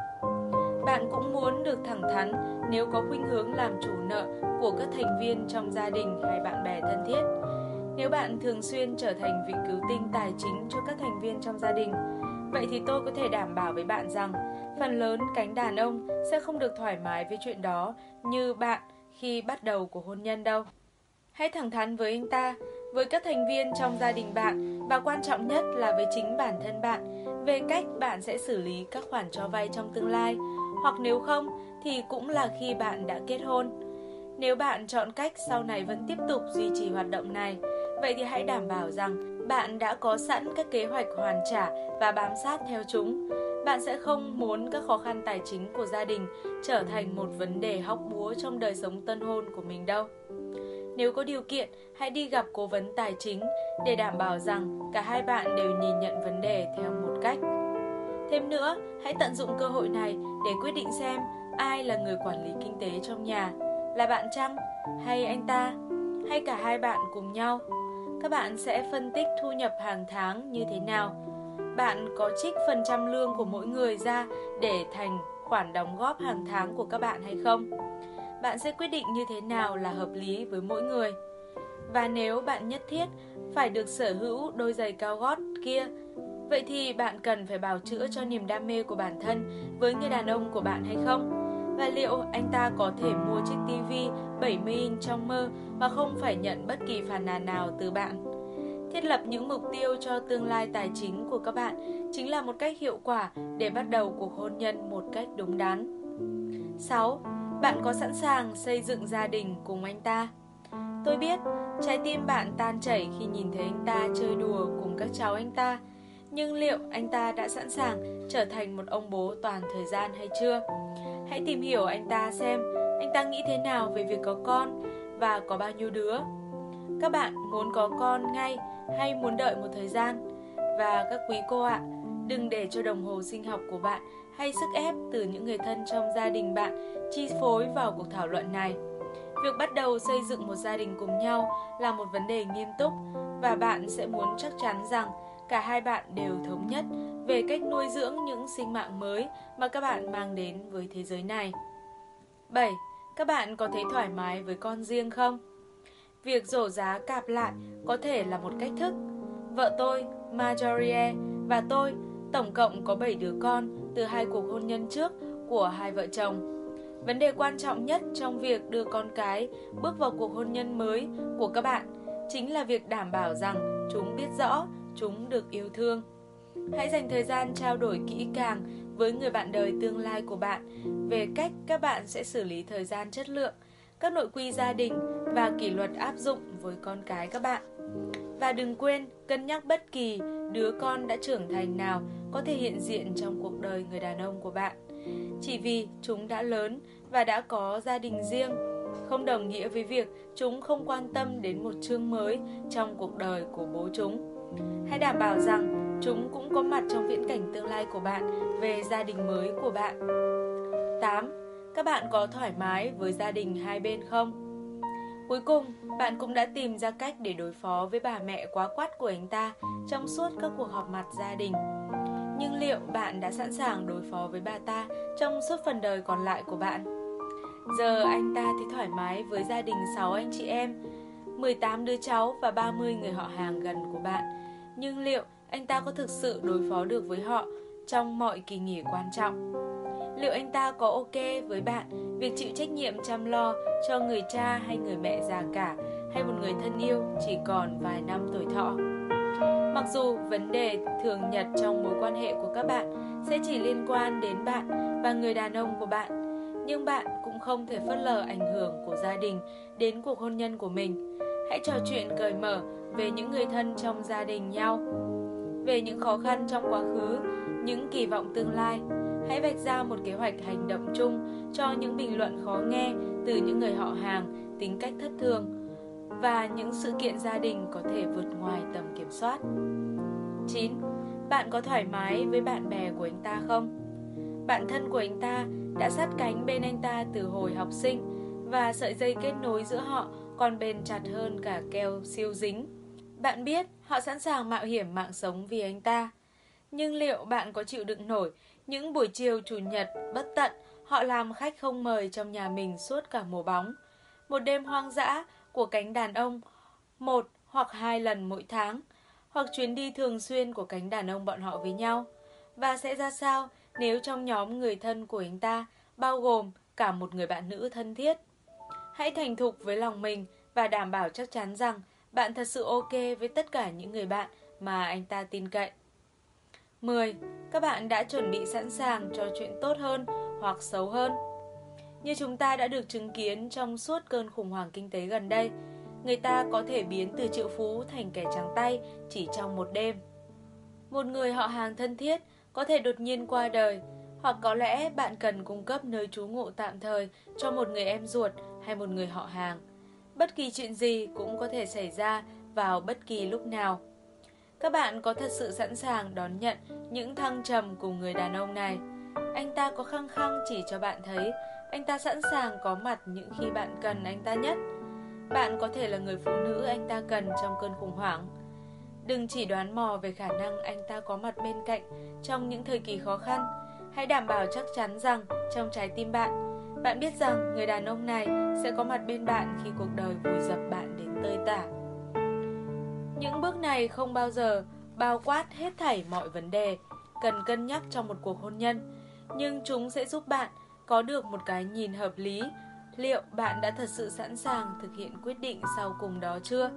Bạn cũng muốn được thẳng thắn nếu có khuynh hướng làm chủ nợ của các thành viên trong gia đình hay bạn bè thân thiết. Nếu bạn thường xuyên trở thành vị cứu tinh tài chính cho các thành viên trong gia đình, vậy thì tôi có thể đảm bảo với bạn rằng phần lớn cánh đàn ông sẽ không được thoải mái với chuyện đó như bạn khi bắt đầu của hôn nhân đâu. Hãy thẳng thắn với anh ta, với các thành viên trong gia đình bạn và quan trọng nhất là với chính bản thân bạn về cách bạn sẽ xử lý các khoản cho vay trong tương lai hoặc nếu không thì cũng là khi bạn đã kết hôn. Nếu bạn chọn cách sau này vẫn tiếp tục duy trì hoạt động này, vậy thì hãy đảm bảo rằng bạn đã có sẵn các kế hoạch hoàn trả và bám sát theo chúng. Bạn sẽ không muốn các khó khăn tài chính của gia đình trở thành một vấn đề hóc búa trong đời sống tân hôn của mình đâu. Nếu có điều kiện, hãy đi gặp cố vấn tài chính để đảm bảo rằng cả hai bạn đều nhìn nhận vấn đề theo một cách. Thêm nữa, hãy tận dụng cơ hội này để quyết định xem ai là người quản lý kinh tế trong nhà, là bạn chăng hay anh ta, hay cả hai bạn cùng nhau. Các bạn sẽ phân tích thu nhập hàng tháng như thế nào. Bạn có trích phần trăm lương của mỗi người ra để thành khoản đóng góp hàng tháng của các bạn hay không? Bạn sẽ quyết định như thế nào là hợp lý với mỗi người. Và nếu bạn nhất thiết phải được sở hữu đôi giày cao gót kia, vậy thì bạn cần phải bào chữa cho niềm đam mê của bản thân với người đàn ông của bạn hay không? Và liệu anh ta có thể mua chiếc tivi 70 inch trong mơ mà không phải nhận bất kỳ phản nàn nào từ bạn? Thiết lập những mục tiêu cho tương lai tài chính của các bạn chính là một cách hiệu quả để bắt đầu cuộc hôn nhân một cách đúng đắn. 6. Bạn có sẵn sàng xây dựng gia đình cùng anh ta? Tôi biết, trái tim bạn tan chảy khi nhìn thấy anh ta chơi đùa cùng các cháu anh ta. Nhưng liệu anh ta đã sẵn sàng trở thành một ông bố toàn thời gian hay chưa? Hãy tìm hiểu anh ta xem anh ta nghĩ thế nào về việc có con và có bao nhiêu đứa. Các bạn muốn có con ngay hay muốn đợi một thời gian? Và các quý cô ạ, đừng để cho đồng hồ sinh học của bạn hay sức ép từ những người thân trong gia đình bạn chi phối vào cuộc thảo luận này. Việc bắt đầu xây dựng một gia đình cùng nhau là một vấn đề nghiêm túc và bạn sẽ muốn chắc chắn rằng cả hai bạn đều thống nhất về cách nuôi dưỡng những sinh mạng mới mà các bạn mang đến với thế giới này. 7. Các bạn có thấy thoải mái với con riêng không? Việc rổ giá cạp lại có thể là một cách thức. Vợ tôi, Marjorie và tôi tổng cộng có 7 đứa con từ hai cuộc hôn nhân trước của hai vợ chồng. Vấn đề quan trọng nhất trong việc đưa con cái bước vào cuộc hôn nhân mới của các bạn chính là việc đảm bảo rằng chúng biết rõ chúng được yêu thương. Hãy dành thời gian trao đổi kỹ càng với người bạn đời tương lai của bạn về cách các bạn sẽ xử lý thời gian chất lượng, các nội quy gia đình và kỷ luật áp dụng với con cái các bạn. Và đừng quên cân nhắc bất kỳ đứa con đã trưởng thành nào có thể hiện diện trong cuộc đời người đàn ông của bạn. Chỉ vì chúng đã lớn và đã có gia đình riêng, không đồng nghĩa với việc chúng không quan tâm đến một chương mới trong cuộc đời của bố chúng. Hãy đảm bảo rằng chúng cũng có mặt trong viễn cảnh tương lai của bạn về gia đình mới của bạn. 8. Các bạn có thoải mái với gia đình hai bên không? Cuối cùng, bạn cũng đã tìm ra cách để đối phó với bà mẹ quá quát của anh ta trong suốt các cuộc họp mặt gia đình. Nhưng liệu bạn đã sẵn sàng đối phó với bà ta trong suốt phần đời còn lại của bạn? Giờ anh ta thì thoải mái với gia đình 6 anh chị em, 18 đứa cháu và 30 người họ hàng gần của bạn. Nhưng liệu anh ta có thực sự đối phó được với họ trong mọi kỳ nghỉ quan trọng? Liệu anh ta có ok với bạn việc chịu trách nhiệm chăm lo cho người cha hay người mẹ già cả hay một người thân yêu chỉ còn vài năm tuổi thọ? Mặc dù vấn đề thường nhật trong mối quan hệ của các bạn sẽ chỉ liên quan đến bạn và người đàn ông của bạn, nhưng bạn cũng không thể phớt lờ ảnh hưởng của gia đình đến cuộc hôn nhân của mình. Hãy trò chuyện cởi mở về những người thân trong gia đình nhau, về những khó khăn trong quá khứ, những kỳ vọng tương lai. Hãy vạch ra một kế hoạch hành động chung cho những bình luận khó nghe từ những người họ hàng, tính cách thất thường và những sự kiện gia đình có thể vượt ngoài tầm kiểm soát. 9. Bạn có thoải mái với bạn bè của anh ta không? Bạn thân của anh ta đã sát cánh bên anh ta từ hồi học sinh và sợi dây kết nối giữa họ còn bền chặt hơn cả keo siêu dính. Bạn biết họ sẵn sàng mạo hiểm mạng sống vì anh ta. Nhưng liệu bạn có chịu đựng nổi những buổi chiều chủ nhật, bất tận, họ làm khách không mời trong nhà mình suốt cả mùa bóng? Một đêm hoang dã của cánh đàn ông, một hoặc hai lần mỗi tháng, hoặc chuyến đi thường xuyên của cánh đàn ông bọn họ với nhau. Và sẽ ra sao nếu trong nhóm người thân của anh ta bao gồm cả một người bạn nữ thân thiết? Hãy thành thục với lòng mình và đảm bảo chắc chắn rằng bạn thật sự ok với tất cả những người bạn mà anh ta tin cậy. 10. Các bạn đã chuẩn bị sẵn sàng cho chuyện tốt hơn hoặc xấu hơn như chúng ta đã được chứng kiến trong suốt cơn khủng hoảng kinh tế gần đây, người ta có thể biến từ triệu phú thành kẻ trắng tay chỉ trong một đêm. Một người họ hàng thân thiết có thể đột nhiên qua đời, hoặc có lẽ bạn cần cung cấp nơi trú ngụ tạm thời cho một người em ruột hay một người họ hàng. Bất kỳ chuyện gì cũng có thể xảy ra vào bất kỳ lúc nào. Các bạn có thật sự sẵn sàng đón nhận những thăng trầm của người đàn ông này. Anh ta có khăng khăng chỉ cho bạn thấy anh ta sẵn sàng có mặt những khi bạn cần anh ta nhất. Bạn có thể là người phụ nữ anh ta cần trong cơn khủng hoảng. Đừng chỉ đoán mò về khả năng anh ta có mặt bên cạnh trong những thời kỳ khó khăn. Hãy đảm bảo chắc chắn rằng trong trái tim bạn, bạn biết rằng người đàn ông này sẽ có mặt bên bạn khi cuộc đời vùi dập bạn đến tơi tả. Những bước này không bao giờ bao quát hết thảy mọi vấn đề cần cân nhắc trong một cuộc hôn nhân, nhưng chúng sẽ giúp bạn có được một cái nhìn hợp lý liệu bạn đã thật sự sẵn sàng thực hiện quyết định sau cùng đó chưa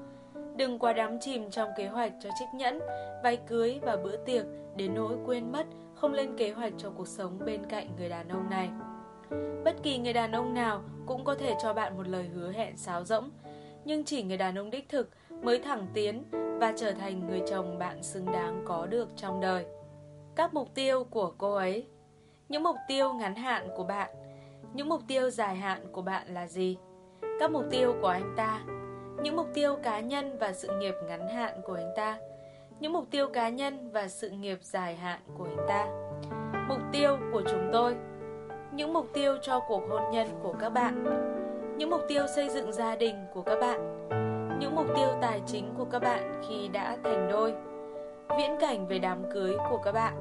Đừng quá đắm chìm trong kế hoạch cho chiếc nhẫn, váy cưới và bữa tiệc đến nỗi quên mất không lên kế hoạch cho cuộc sống bên cạnh người đàn ông này. Bất kỳ người đàn ông nào cũng có thể cho bạn một lời hứa hẹn sáo rỗng, nhưng chỉ người đàn ông đích thực mới thẳng tiến và trở thành người chồng bạn xứng đáng có được trong đời. Các mục tiêu của cô ấy. Những mục tiêu ngắn hạn của bạn. Những mục tiêu dài hạn của bạn là gì? Các mục tiêu của anh ta. Những mục tiêu cá nhân và sự nghiệp ngắn hạn của anh ta. Những mục tiêu cá nhân và sự nghiệp dài hạn của anh ta. Mục tiêu của chúng tôi. Những mục tiêu cho cuộc hôn nhân của các bạn. Những mục tiêu xây dựng gia đình của các bạn. Những mục tiêu tài chính của các bạn khi đã thành đôi viễn cảnh về đám cưới của các bạn.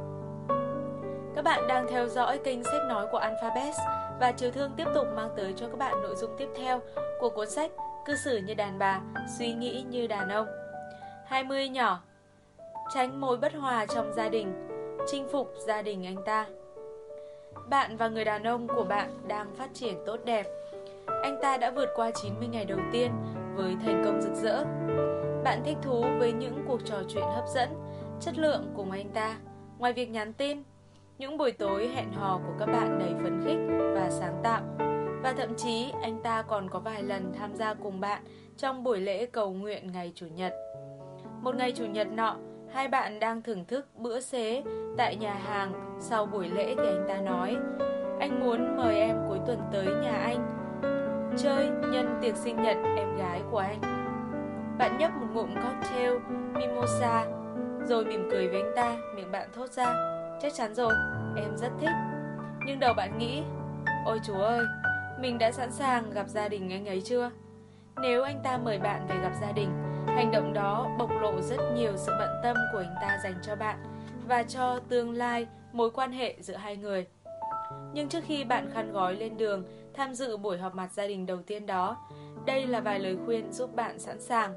Các bạn đang theo dõi kênh sách nói của Alphabet và chiều Thương tiếp tục mang tới cho các bạn nội dung tiếp theo của cuốn sách Cư xử như đàn bà, suy nghĩ như đàn ông. 20 nhỏ Tránh mối bất hòa trong gia đình, chinh phục gia đình anh ta. Bạn và người đàn ông của bạn đang phát triển tốt đẹp. Anh ta đã vượt qua 90 ngày đầu tiên với thành công rực rỡ. Bạn thích thú với những cuộc trò chuyện hấp dẫn chất lượng cùng anh ta. Ngoài việc nhắn tin, những buổi tối hẹn hò của các bạn đầy phấn khích và sáng tạo. Và thậm chí anh ta còn có vài lần tham gia cùng bạn trong buổi lễ cầu nguyện ngày Chủ nhật. Một ngày Chủ nhật nọ, hai bạn đang thưởng thức bữa xế tại nhà hàng sau buổi lễ thì anh ta nói Anh muốn mời em cuối tuần tới nhà anh chơi nhân tiệc sinh nhật em gái của anh. Bạn nhấp một ngụm cocktail mimosa rồi mỉm cười với anh ta, miệng bạn thốt ra Chắc chắn rồi, em rất thích Nhưng đầu bạn nghĩ Ôi chú ơi, mình đã sẵn sàng gặp gia đình anh ấy chưa? Nếu anh ta mời bạn về gặp gia đình Hành động đó bộc lộ rất nhiều sự bận tâm của anh ta dành cho bạn Và cho tương lai mối quan hệ giữa hai người Nhưng trước khi bạn khăn gói lên đường Tham dự buổi họp mặt gia đình đầu tiên đó Đây là vài lời khuyên giúp bạn sẵn sàng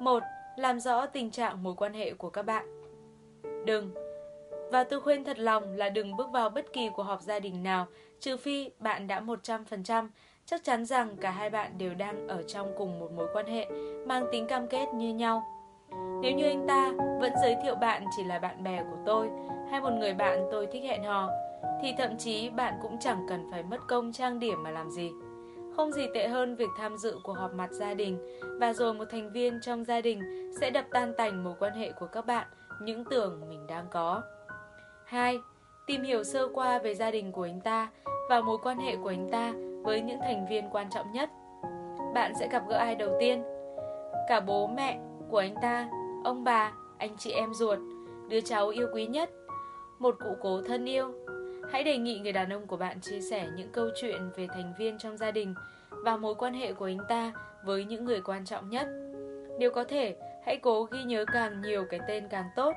1 làm rõ tình trạng mối quan hệ của các bạn. Đừng. Và tôi khuyên thật lòng là đừng bước vào bất kỳ cuộc họp gia đình nào, trừ phi bạn đã 100% chắc chắn rằng cả hai bạn đều đang ở trong cùng một mối quan hệ mang tính cam kết như nhau. Nếu như anh ta vẫn giới thiệu bạn chỉ là bạn bè của tôi hay một người bạn tôi thích hẹn hò, thì thậm chí bạn cũng chẳng cần phải mất công trang điểm mà làm gì. Không gì tệ hơn việc tham dự cuộc họp mặt gia đình và rồi một thành viên trong gia đình sẽ đập tan tành mối quan hệ của các bạn, những tưởng mình đang có. 2. Tìm hiểu sơ qua về gia đình của anh ta và mối quan hệ của anh ta với những thành viên quan trọng nhất. Bạn sẽ gặp gỡ ai đầu tiên? Cả bố mẹ của anh ta, ông bà, anh chị em ruột, đứa cháu yêu quý nhất, một cụ cố thân yêu, Hãy đề nghị người đàn ông của bạn chia sẻ những câu chuyện về thành viên trong gia đình và mối quan hệ của anh ta với những người quan trọng nhất. Nếu có thể, hãy cố ghi nhớ càng nhiều cái tên càng tốt.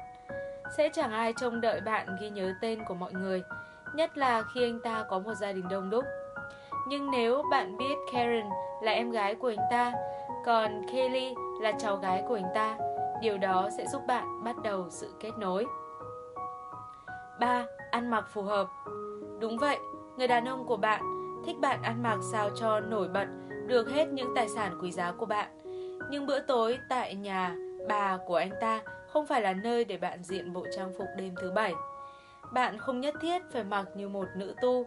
Sẽ chẳng ai trông đợi bạn ghi nhớ tên của mọi người, nhất là khi anh ta có một gia đình đông đúc. Nhưng nếu bạn biết Karen là em gái của anh ta, còn Kelly là cháu gái của anh ta, điều đó sẽ giúp bạn bắt đầu sự kết nối. 3 ăn mặc phù hợp. Đúng vậy, người đàn ông của bạn thích bạn ăn mặc sao cho nổi bật được hết những tài sản quý giá của bạn. Nhưng bữa tối tại nhà bà của anh ta không phải là nơi để bạn diện bộ trang phục đêm thứ bảy. Bạn không nhất thiết phải mặc như một nữ tu.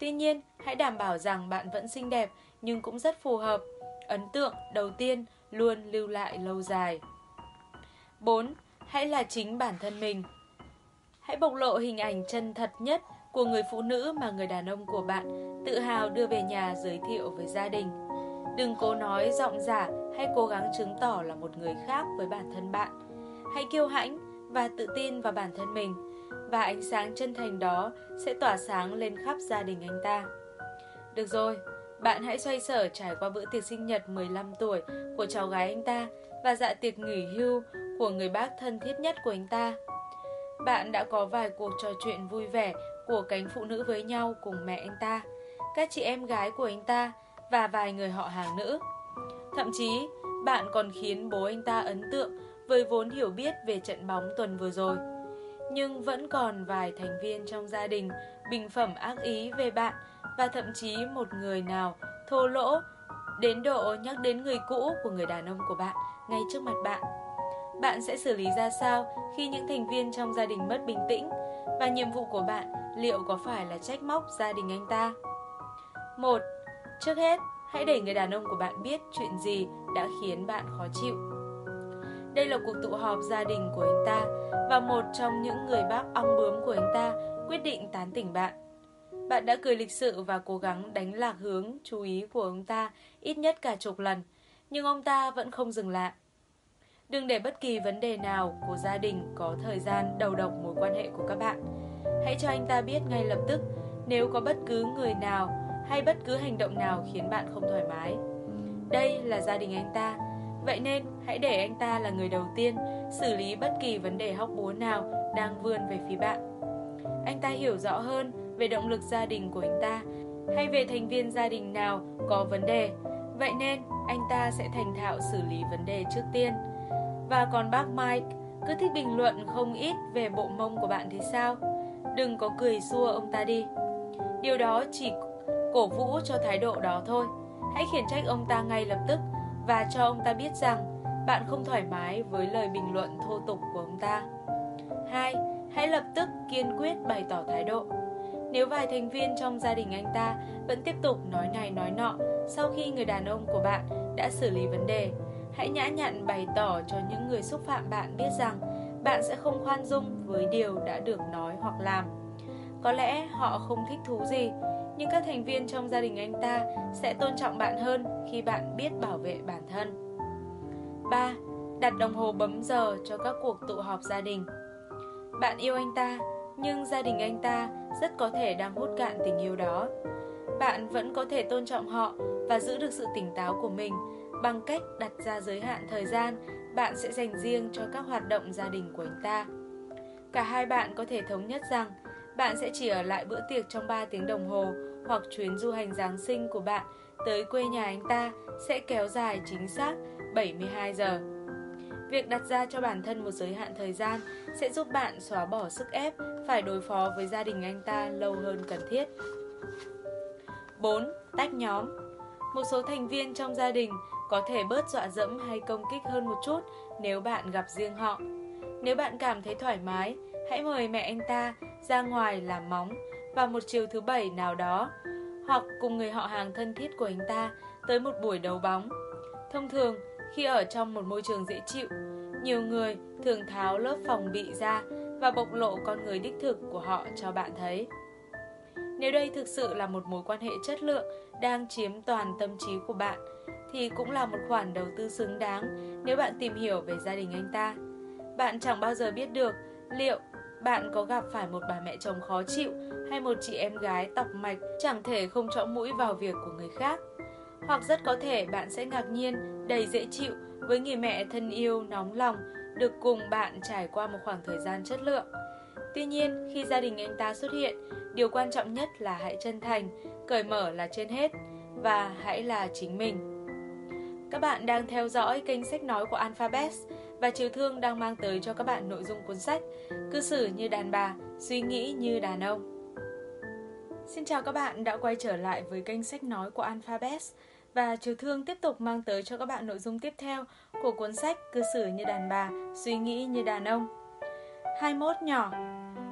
Tuy nhiên, hãy đảm bảo rằng bạn vẫn xinh đẹp nhưng cũng rất phù hợp. Ấn tượng đầu tiên luôn lưu lại lâu dài. 4. Hãy là chính bản thân mình. Hãy bộc lộ hình ảnh chân thật nhất của người phụ nữ mà người đàn ông của bạn tự hào đưa về nhà giới thiệu với gia đình. Đừng cố nói giọng giả hay cố gắng chứng tỏ là một người khác với bản thân bạn. Hãy kiêu hãnh và tự tin vào bản thân mình và ánh sáng chân thành đó sẽ tỏa sáng lên khắp gia đình anh ta. Được rồi, bạn hãy xoay sở trải qua bữa tiệc sinh nhật 15 tuổi của cháu gái anh ta và dạ tiệc nghỉ hưu của người bác thân thiết nhất của anh ta. Bạn đã có vài cuộc trò chuyện vui vẻ của cánh phụ nữ với nhau cùng mẹ anh ta, các chị em gái của anh ta và vài người họ hàng nữ. Thậm chí, bạn còn khiến bố anh ta ấn tượng với vốn hiểu biết về trận bóng tuần vừa rồi. Nhưng vẫn còn vài thành viên trong gia đình bình phẩm ác ý về bạn và thậm chí một người nào thô lỗ đến độ nhắc đến người cũ của người đàn ông của bạn ngay trước mặt bạn. Bạn sẽ xử lý ra sao khi những thành viên trong gia đình mất bình tĩnh và nhiệm vụ của bạn liệu có phải là trách móc gia đình anh ta? 1. Trước hết, hãy để người đàn ông của bạn biết chuyện gì đã khiến bạn khó chịu. Đây là cuộc tụ họp gia đình của anh ta và một trong những người bác ong bướm của anh ta quyết định tán tỉnh bạn. Bạn đã cười lịch sự và cố gắng đánh lạc hướng chú ý của ông ta ít nhất cả chục lần, nhưng ông ta vẫn không dừng lại. Đừng để bất kỳ vấn đề nào của gia đình có thời gian đầu độc mối quan hệ của các bạn. Hãy cho anh ta biết ngay lập tức nếu có bất cứ người nào hay bất cứ hành động nào khiến bạn không thoải mái. Đây là gia đình anh ta, vậy nên hãy để anh ta là người đầu tiên xử lý bất kỳ vấn đề hóc búa nào đang vươn về phía bạn. Anh ta hiểu rõ hơn về động lực gia đình của anh ta hay về thành viên gia đình nào có vấn đề. Vậy nên anh ta sẽ thành thạo xử lý vấn đề trước tiên. Và còn bác Mike cứ thích bình luận không ít về bộ mông của bạn thì sao? Đừng có cười xua ông ta đi. Điều đó chỉ cổ vũ cho thái độ đó thôi. Hãy khiển trách ông ta ngay lập tức và cho ông ta biết rằng bạn không thoải mái với lời bình luận thô tục của ông ta. 2. Hãy lập tức kiên quyết bày tỏ thái độ. Nếu vài thành viên trong gia đình anh ta vẫn tiếp tục nói này nói nọ sau khi người đàn ông của bạn đã xử lý vấn đề, hãy nhã nhặn bày tỏ cho những người xúc phạm bạn biết rằng bạn sẽ không khoan dung với điều đã được nói hoặc làm. Có lẽ họ không thích thú gì, nhưng các thành viên trong gia đình anh ta sẽ tôn trọng bạn hơn khi bạn biết bảo vệ bản thân. 3. Đặt đồng hồ bấm giờ cho các cuộc tụ họp gia đình. Bạn yêu anh ta, nhưng gia đình anh ta rất có thể đang hút cạn tình yêu đó. Bạn vẫn có thể tôn trọng họ và giữ được sự tỉnh táo của mình bằng cách đặt ra giới hạn thời gian, bạn sẽ dành riêng cho các hoạt động gia đình của anh ta. Cả hai bạn có thể thống nhất rằng, bạn sẽ chỉ ở lại bữa tiệc trong 3 tiếng đồng hồ hoặc chuyến du hành Giáng sinh của bạn tới quê nhà anh ta sẽ kéo dài chính xác 72 giờ. Việc đặt ra cho bản thân một giới hạn thời gian sẽ giúp bạn xóa bỏ sức ép phải đối phó với gia đình anh ta lâu hơn cần thiết. 4. Tách nhóm Một số thành viên trong gia đình có thể bớt dọa dẫm hay công kích hơn một chút nếu bạn gặp riêng họ. Nếu bạn cảm thấy thoải mái, hãy mời mẹ anh ta ra ngoài làm móng vào một chiều thứ bảy nào đó hoặc cùng người họ hàng thân thiết của anh ta tới một buổi đấu bóng. Thông thường, khi ở trong một môi trường dễ chịu, nhiều người thường tháo lớp phòng bị ra và bộc lộ con người đích thực của họ cho bạn thấy. Nếu đây thực sự là một mối quan hệ chất lượng đang chiếm toàn tâm trí của bạn, thì cũng là một khoản đầu tư xứng đáng nếu bạn tìm hiểu về gia đình anh ta. Bạn chẳng bao giờ biết được liệu bạn có gặp phải một bà mẹ chồng khó chịu hay một chị em gái tọc mạch chẳng thể không chõ mũi vào việc của người khác. Hoặc rất có thể bạn sẽ ngạc nhiên, đầy dễ chịu với người mẹ thân yêu, nóng lòng, được cùng bạn trải qua một khoảng thời gian chất lượng. Tuy nhiên, khi gia đình anh ta xuất hiện, điều quan trọng nhất là hãy chân thành, cởi mở là trên hết và hãy là chính mình. Các bạn đang theo dõi kênh sách nói của Alphabet và Chiều Thương đang mang tới cho các bạn nội dung cuốn sách Cư xử như đàn bà, suy nghĩ như đàn ông. Xin chào các bạn đã quay trở lại với kênh sách nói của Alphabet và Chiều Thương tiếp tục mang tới cho các bạn nội dung tiếp theo của cuốn sách Cư xử như đàn bà, suy nghĩ như đàn ông. 21 nhỏ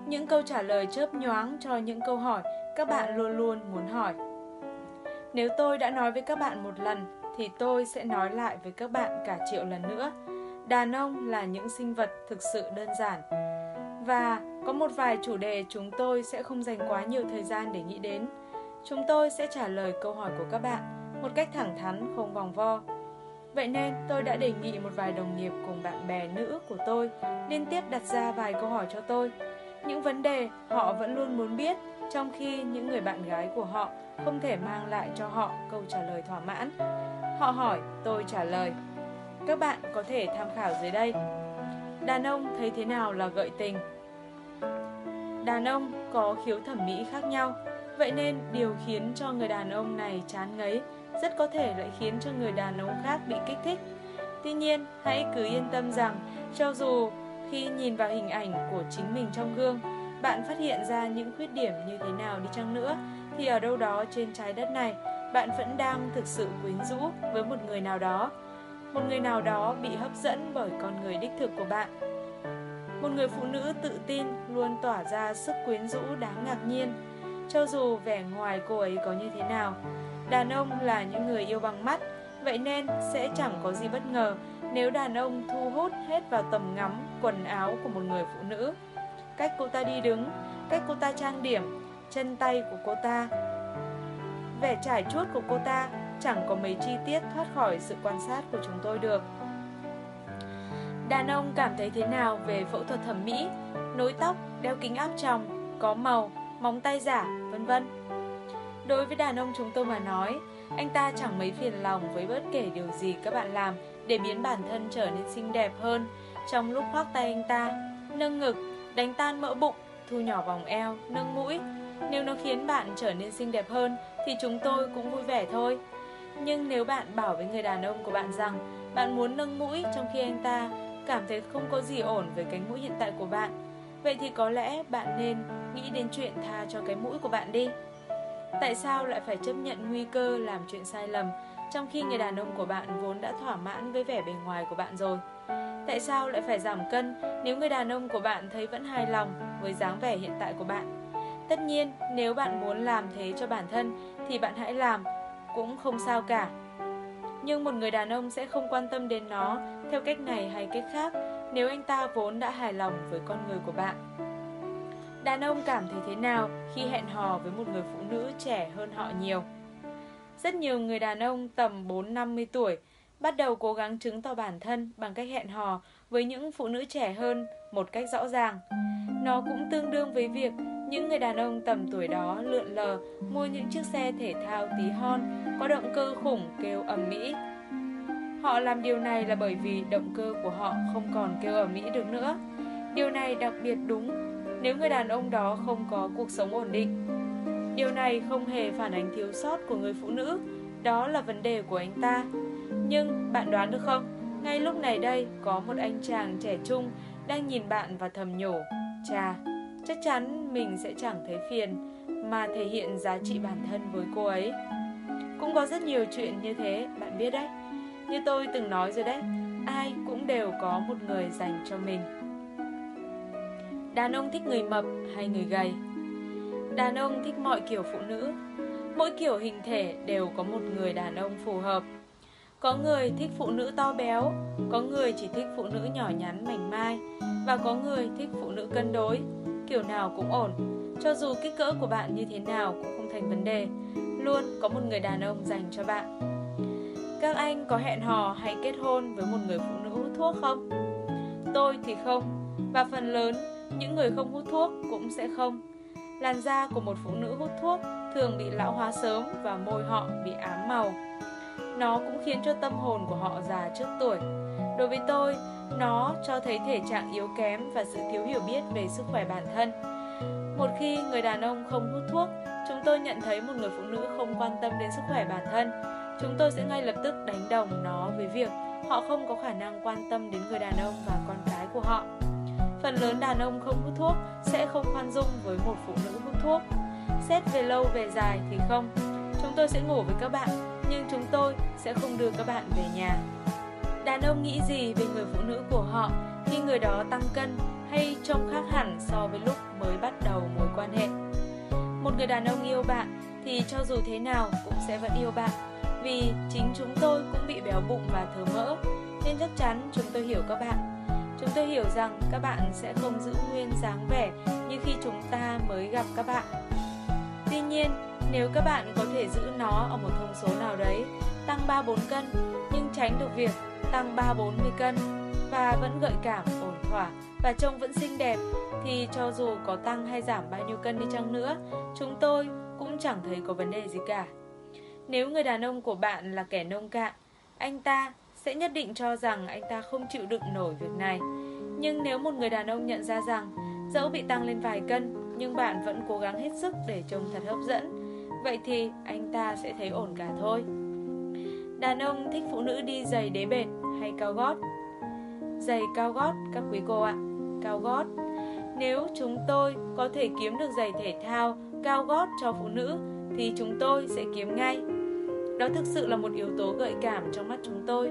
Những câu trả lời chớp nhoáng cho những câu hỏi các bạn luôn luôn muốn hỏi. Nếu tôi đã nói với các bạn một lần thì tôi sẽ nói lại với các bạn cả triệu lần nữa. Đàn ông là những sinh vật thực sự đơn giản. Và có một vài chủ đề chúng tôi sẽ không dành quá nhiều thời gian để nghĩ đến. Chúng tôi sẽ trả lời câu hỏi của các bạn một cách thẳng thắn, không vòng vo. Vậy nên tôi đã đề nghị một vài đồng nghiệp cùng bạn bè nữ của tôi liên tiếp đặt ra vài câu hỏi cho tôi. Những vấn đề họ vẫn luôn muốn biết, trong khi những người bạn gái của họ không thể mang lại cho họ câu trả lời thỏa mãn. Họ hỏi, tôi trả lời. Các bạn có thể tham khảo dưới đây. Đàn ông thấy thế nào là gợi tình? Đàn ông có khiếu thẩm mỹ khác nhau, vậy nên điều khiến cho người đàn ông này chán ngấy rất có thể lại khiến cho người đàn ông khác bị kích thích. Tuy nhiên, hãy cứ yên tâm rằng, cho dù khi nhìn vào hình ảnh của chính mình trong gương, bạn phát hiện ra những khuyết điểm như thế nào đi chăng nữa, thì ở đâu đó trên trái đất này, bạn vẫn đang thực sự quyến rũ với một người nào đó. Một người nào đó bị hấp dẫn bởi con người đích thực của bạn. Một người phụ nữ tự tin luôn tỏa ra sức quyến rũ đáng ngạc nhiên, cho dù vẻ ngoài cô ấy có như thế nào. Đàn ông là những người yêu bằng mắt, vậy nên sẽ chẳng có gì bất ngờ nếu đàn ông thu hút hết vào tầm ngắm quần áo của một người phụ nữ. Cách cô ta đi đứng, cách cô ta trang điểm, chân tay của cô ta, vẻ trải chuốt của cô ta chẳng có mấy chi tiết thoát khỏi sự quan sát của chúng tôi được. Đàn ông cảm thấy thế nào về phẫu thuật thẩm mỹ, nối tóc, đeo kính áp tròng, có màu, móng tay giả, vân vân. Đối với đàn ông chúng tôi mà nói, anh ta chẳng mấy phiền lòng với bất kể điều gì các bạn làm để biến bản thân trở nên xinh đẹp hơn trong lúc khoác tay anh ta, nâng ngực, đánh tan mỡ bụng, thu nhỏ vòng eo, nâng mũi. Nếu nó khiến bạn trở nên xinh đẹp hơn thì chúng tôi cũng vui vẻ thôi. Nhưng nếu bạn bảo với người đàn ông của bạn rằng bạn muốn nâng mũi trong khi anh ta cảm thấy không có gì ổn với cánh mũi hiện tại của bạn, vậy thì có lẽ bạn nên nghĩ đến chuyện tha cho cái mũi của bạn đi. Tại sao lại phải chấp nhận nguy cơ làm chuyện sai lầm trong khi người đàn ông của bạn vốn đã thỏa mãn với vẻ bề ngoài của bạn rồi? Tại sao lại phải giảm cân nếu người đàn ông của bạn thấy vẫn hài lòng với dáng vẻ hiện tại của bạn? Tất nhiên, nếu bạn muốn làm thế cho bản thân thì bạn hãy làm, cũng không sao cả. Nhưng một người đàn ông sẽ không quan tâm đến nó theo cách này hay cách khác nếu anh ta vốn đã hài lòng với con người của bạn. Đàn ông cảm thấy thế nào khi hẹn hò với một người phụ nữ trẻ hơn họ nhiều? Rất nhiều người đàn ông tầm 4-50 tuổi bắt đầu cố gắng chứng tỏ bản thân bằng cách hẹn hò với những phụ nữ trẻ hơn một cách rõ ràng. Nó cũng tương đương với việc những người đàn ông tầm tuổi đó lượn lờ mua những chiếc xe thể thao tí hon có động cơ khủng kêu ầm mỹ. Họ làm điều này là bởi vì động cơ của họ không còn kêu ầm mỹ được nữa. Điều này đặc biệt đúng nếu người đàn ông đó không có cuộc sống ổn định. Điều này không hề phản ánh thiếu sót của người phụ nữ, đó là vấn đề của anh ta. Nhưng bạn đoán được không, ngay lúc này đây có một anh chàng trẻ trung đang nhìn bạn và thầm nhủ, chà, chắc chắn mình sẽ chẳng thấy phiền mà thể hiện giá trị bản thân với cô ấy. Cũng có rất nhiều chuyện như thế, bạn biết đấy. Như tôi từng nói rồi đấy, ai cũng đều có một người dành cho mình. Đàn ông thích người mập hay người gầy? Đàn ông thích mọi kiểu phụ nữ. Mỗi kiểu hình thể đều có một người đàn ông phù hợp. Có người thích phụ nữ to béo, có người chỉ thích phụ nữ nhỏ nhắn mảnh mai và có người thích phụ nữ cân đối, kiểu nào cũng ổn. Cho dù kích cỡ của bạn như thế nào cũng không thành vấn đề, luôn có một người đàn ông dành cho bạn. Các anh có hẹn hò hay kết hôn với một người phụ nữ hút thuốc không? Tôi thì không, và phần lớn những người không hút thuốc cũng sẽ không. Làn da của một phụ nữ hút thuốc thường bị lão hóa sớm và môi họ bị ám màu. Nó cũng khiến cho tâm hồn của họ già trước tuổi. Đối với tôi, nó cho thấy thể trạng yếu kém và sự thiếu hiểu biết về sức khỏe bản thân. Một khi người đàn ông không hút thuốc, chúng tôi nhận thấy một người phụ nữ không quan tâm đến sức khỏe bản thân. Chúng tôi sẽ ngay lập tức đánh đồng nó với việc họ không có khả năng quan tâm đến người đàn ông và con cái của họ. Phần lớn đàn ông không hút thuốc sẽ không khoan dung với một phụ nữ hút thuốc. Xét về lâu về dài thì không. Chúng tôi sẽ ngủ với các bạn, nhưng chúng tôi sẽ không đưa các bạn về nhà. Đàn ông nghĩ gì về người phụ nữ của họ khi người đó tăng cân hay trông khác hẳn so với lúc mới bắt đầu mối quan hệ? Một người đàn ông yêu bạn thì cho dù thế nào cũng sẽ vẫn yêu bạn, vì chính chúng tôi cũng bị béo bụng và thừa mỡ, nên chắc chắn chúng tôi hiểu các bạn Chúng tôi hiểu rằng các bạn sẽ không giữ nguyên dáng vẻ như khi chúng ta mới gặp các bạn. Tuy nhiên, nếu các bạn có thể giữ nó ở một thông số nào đấy, tăng 3-4 cân, nhưng tránh được việc tăng 3-40 cân và vẫn gợi cảm ổn thỏa và trông vẫn xinh đẹp thì cho dù có tăng hay giảm bao nhiêu cân đi chăng nữa, chúng tôi cũng chẳng thấy có vấn đề gì cả. Nếu người đàn ông của bạn là kẻ nông cạn, anh ta sẽ nhất định cho rằng anh ta không chịu đựng nổi việc này. Nhưng nếu một người đàn ông nhận ra rằng dẫu bị tăng lên vài cân nhưng bạn vẫn cố gắng hết sức để trông thật hấp dẫn, vậy thì anh ta sẽ thấy ổn cả thôi. Đàn ông thích phụ nữ đi giày đế bệt hay cao gót? Giày cao gót các quý cô ạ, cao gót. Nếu chúng tôi có thể kiếm được giày thể thao cao gót cho phụ nữ thì chúng tôi sẽ kiếm ngay. Đó thực sự là một yếu tố gợi cảm trong mắt chúng tôi.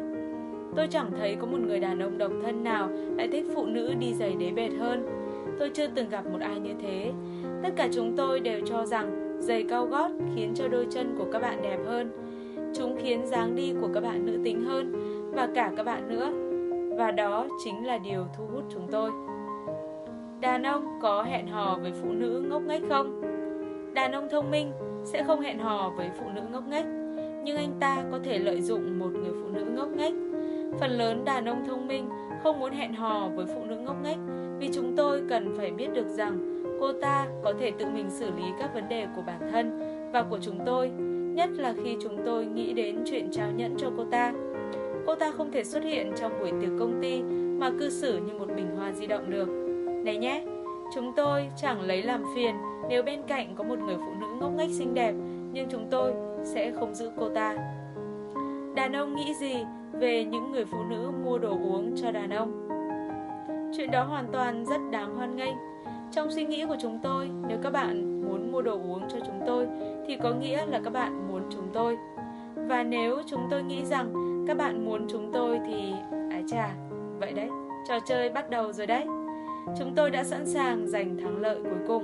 Tôi chẳng thấy có một người đàn ông độc thân nào lại thích phụ nữ đi giày đế bệt hơn. Tôi chưa từng gặp một ai như thế. Tất cả chúng tôi đều cho rằng giày cao gót khiến cho đôi chân của các bạn đẹp hơn. Chúng khiến dáng đi của các bạn nữ tính hơn và cả các bạn nữa. Và đó chính là điều thu hút chúng tôi. Đàn ông có hẹn hò với phụ nữ ngốc nghếch không? Đàn ông thông minh sẽ không hẹn hò với phụ nữ ngốc nghếch, nhưng anh ta có thể lợi dụng một người phụ nữ ngốc nghếch. Phần lớn đàn ông thông minh không muốn hẹn hò với phụ nữ ngốc nghếch vì chúng tôi cần phải biết được rằng cô ta có thể tự mình xử lý các vấn đề của bản thân và của chúng tôi, nhất là khi chúng tôi nghĩ đến chuyện trao nhẫn cho cô ta. Cô ta không thể xuất hiện trong buổi tiệc công ty mà cư xử như một bình hoa di động được. Này nhé, chúng tôi chẳng lấy làm phiền nếu bên cạnh có một người phụ nữ ngốc nghếch xinh đẹp, nhưng chúng tôi sẽ không giữ cô ta. Đàn ông nghĩ gì về những người phụ nữ mua đồ uống cho đàn ông? Chuyện đó hoàn toàn rất đáng hoan nghênh. Trong suy nghĩ của chúng tôi, nếu các bạn muốn mua đồ uống cho chúng tôi thì có nghĩa là các bạn muốn chúng tôi. Và nếu chúng tôi nghĩ rằng các bạn muốn chúng tôi thì ái chà, vậy đấy, trò chơi bắt đầu rồi đấy. Chúng tôi đã sẵn sàng giành thắng lợi cuối cùng.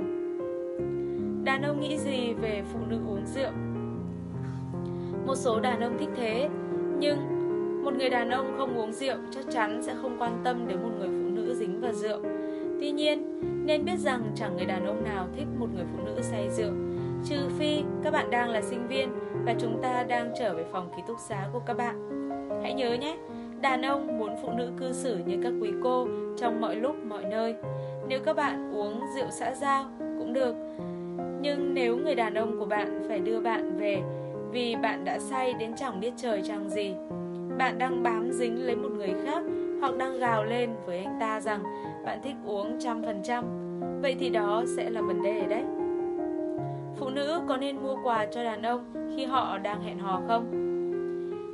Đàn ông nghĩ gì về phụ nữ uống rượu? Một số đàn ông thích thế, nhưng một người đàn ông không uống rượu chắc chắn sẽ không quan tâm đến một người phụ nữ dính vào rượu. Tuy nhiên, nên biết rằng chẳng người đàn ông nào thích một người phụ nữ say rượu, trừ phi các bạn đang là sinh viên và chúng ta đang trở về phòng ký túc xá của các bạn. Hãy nhớ nhé, đàn ông muốn phụ nữ cư xử như các quý cô trong mọi lúc mọi nơi. Nếu các bạn uống rượu xã giao cũng được, nhưng nếu người đàn ông của bạn phải đưa bạn về vì bạn đã say đến chẳng biết trời chẳng gì, bạn đang bám dính lấy một người khác hoặc đang gào lên với anh ta rằng bạn thích uống trăm phần trăm, vậy thì đó sẽ là vấn đề đấy. Phụ nữ có nên mua quà cho đàn ông khi họ đang hẹn hò không?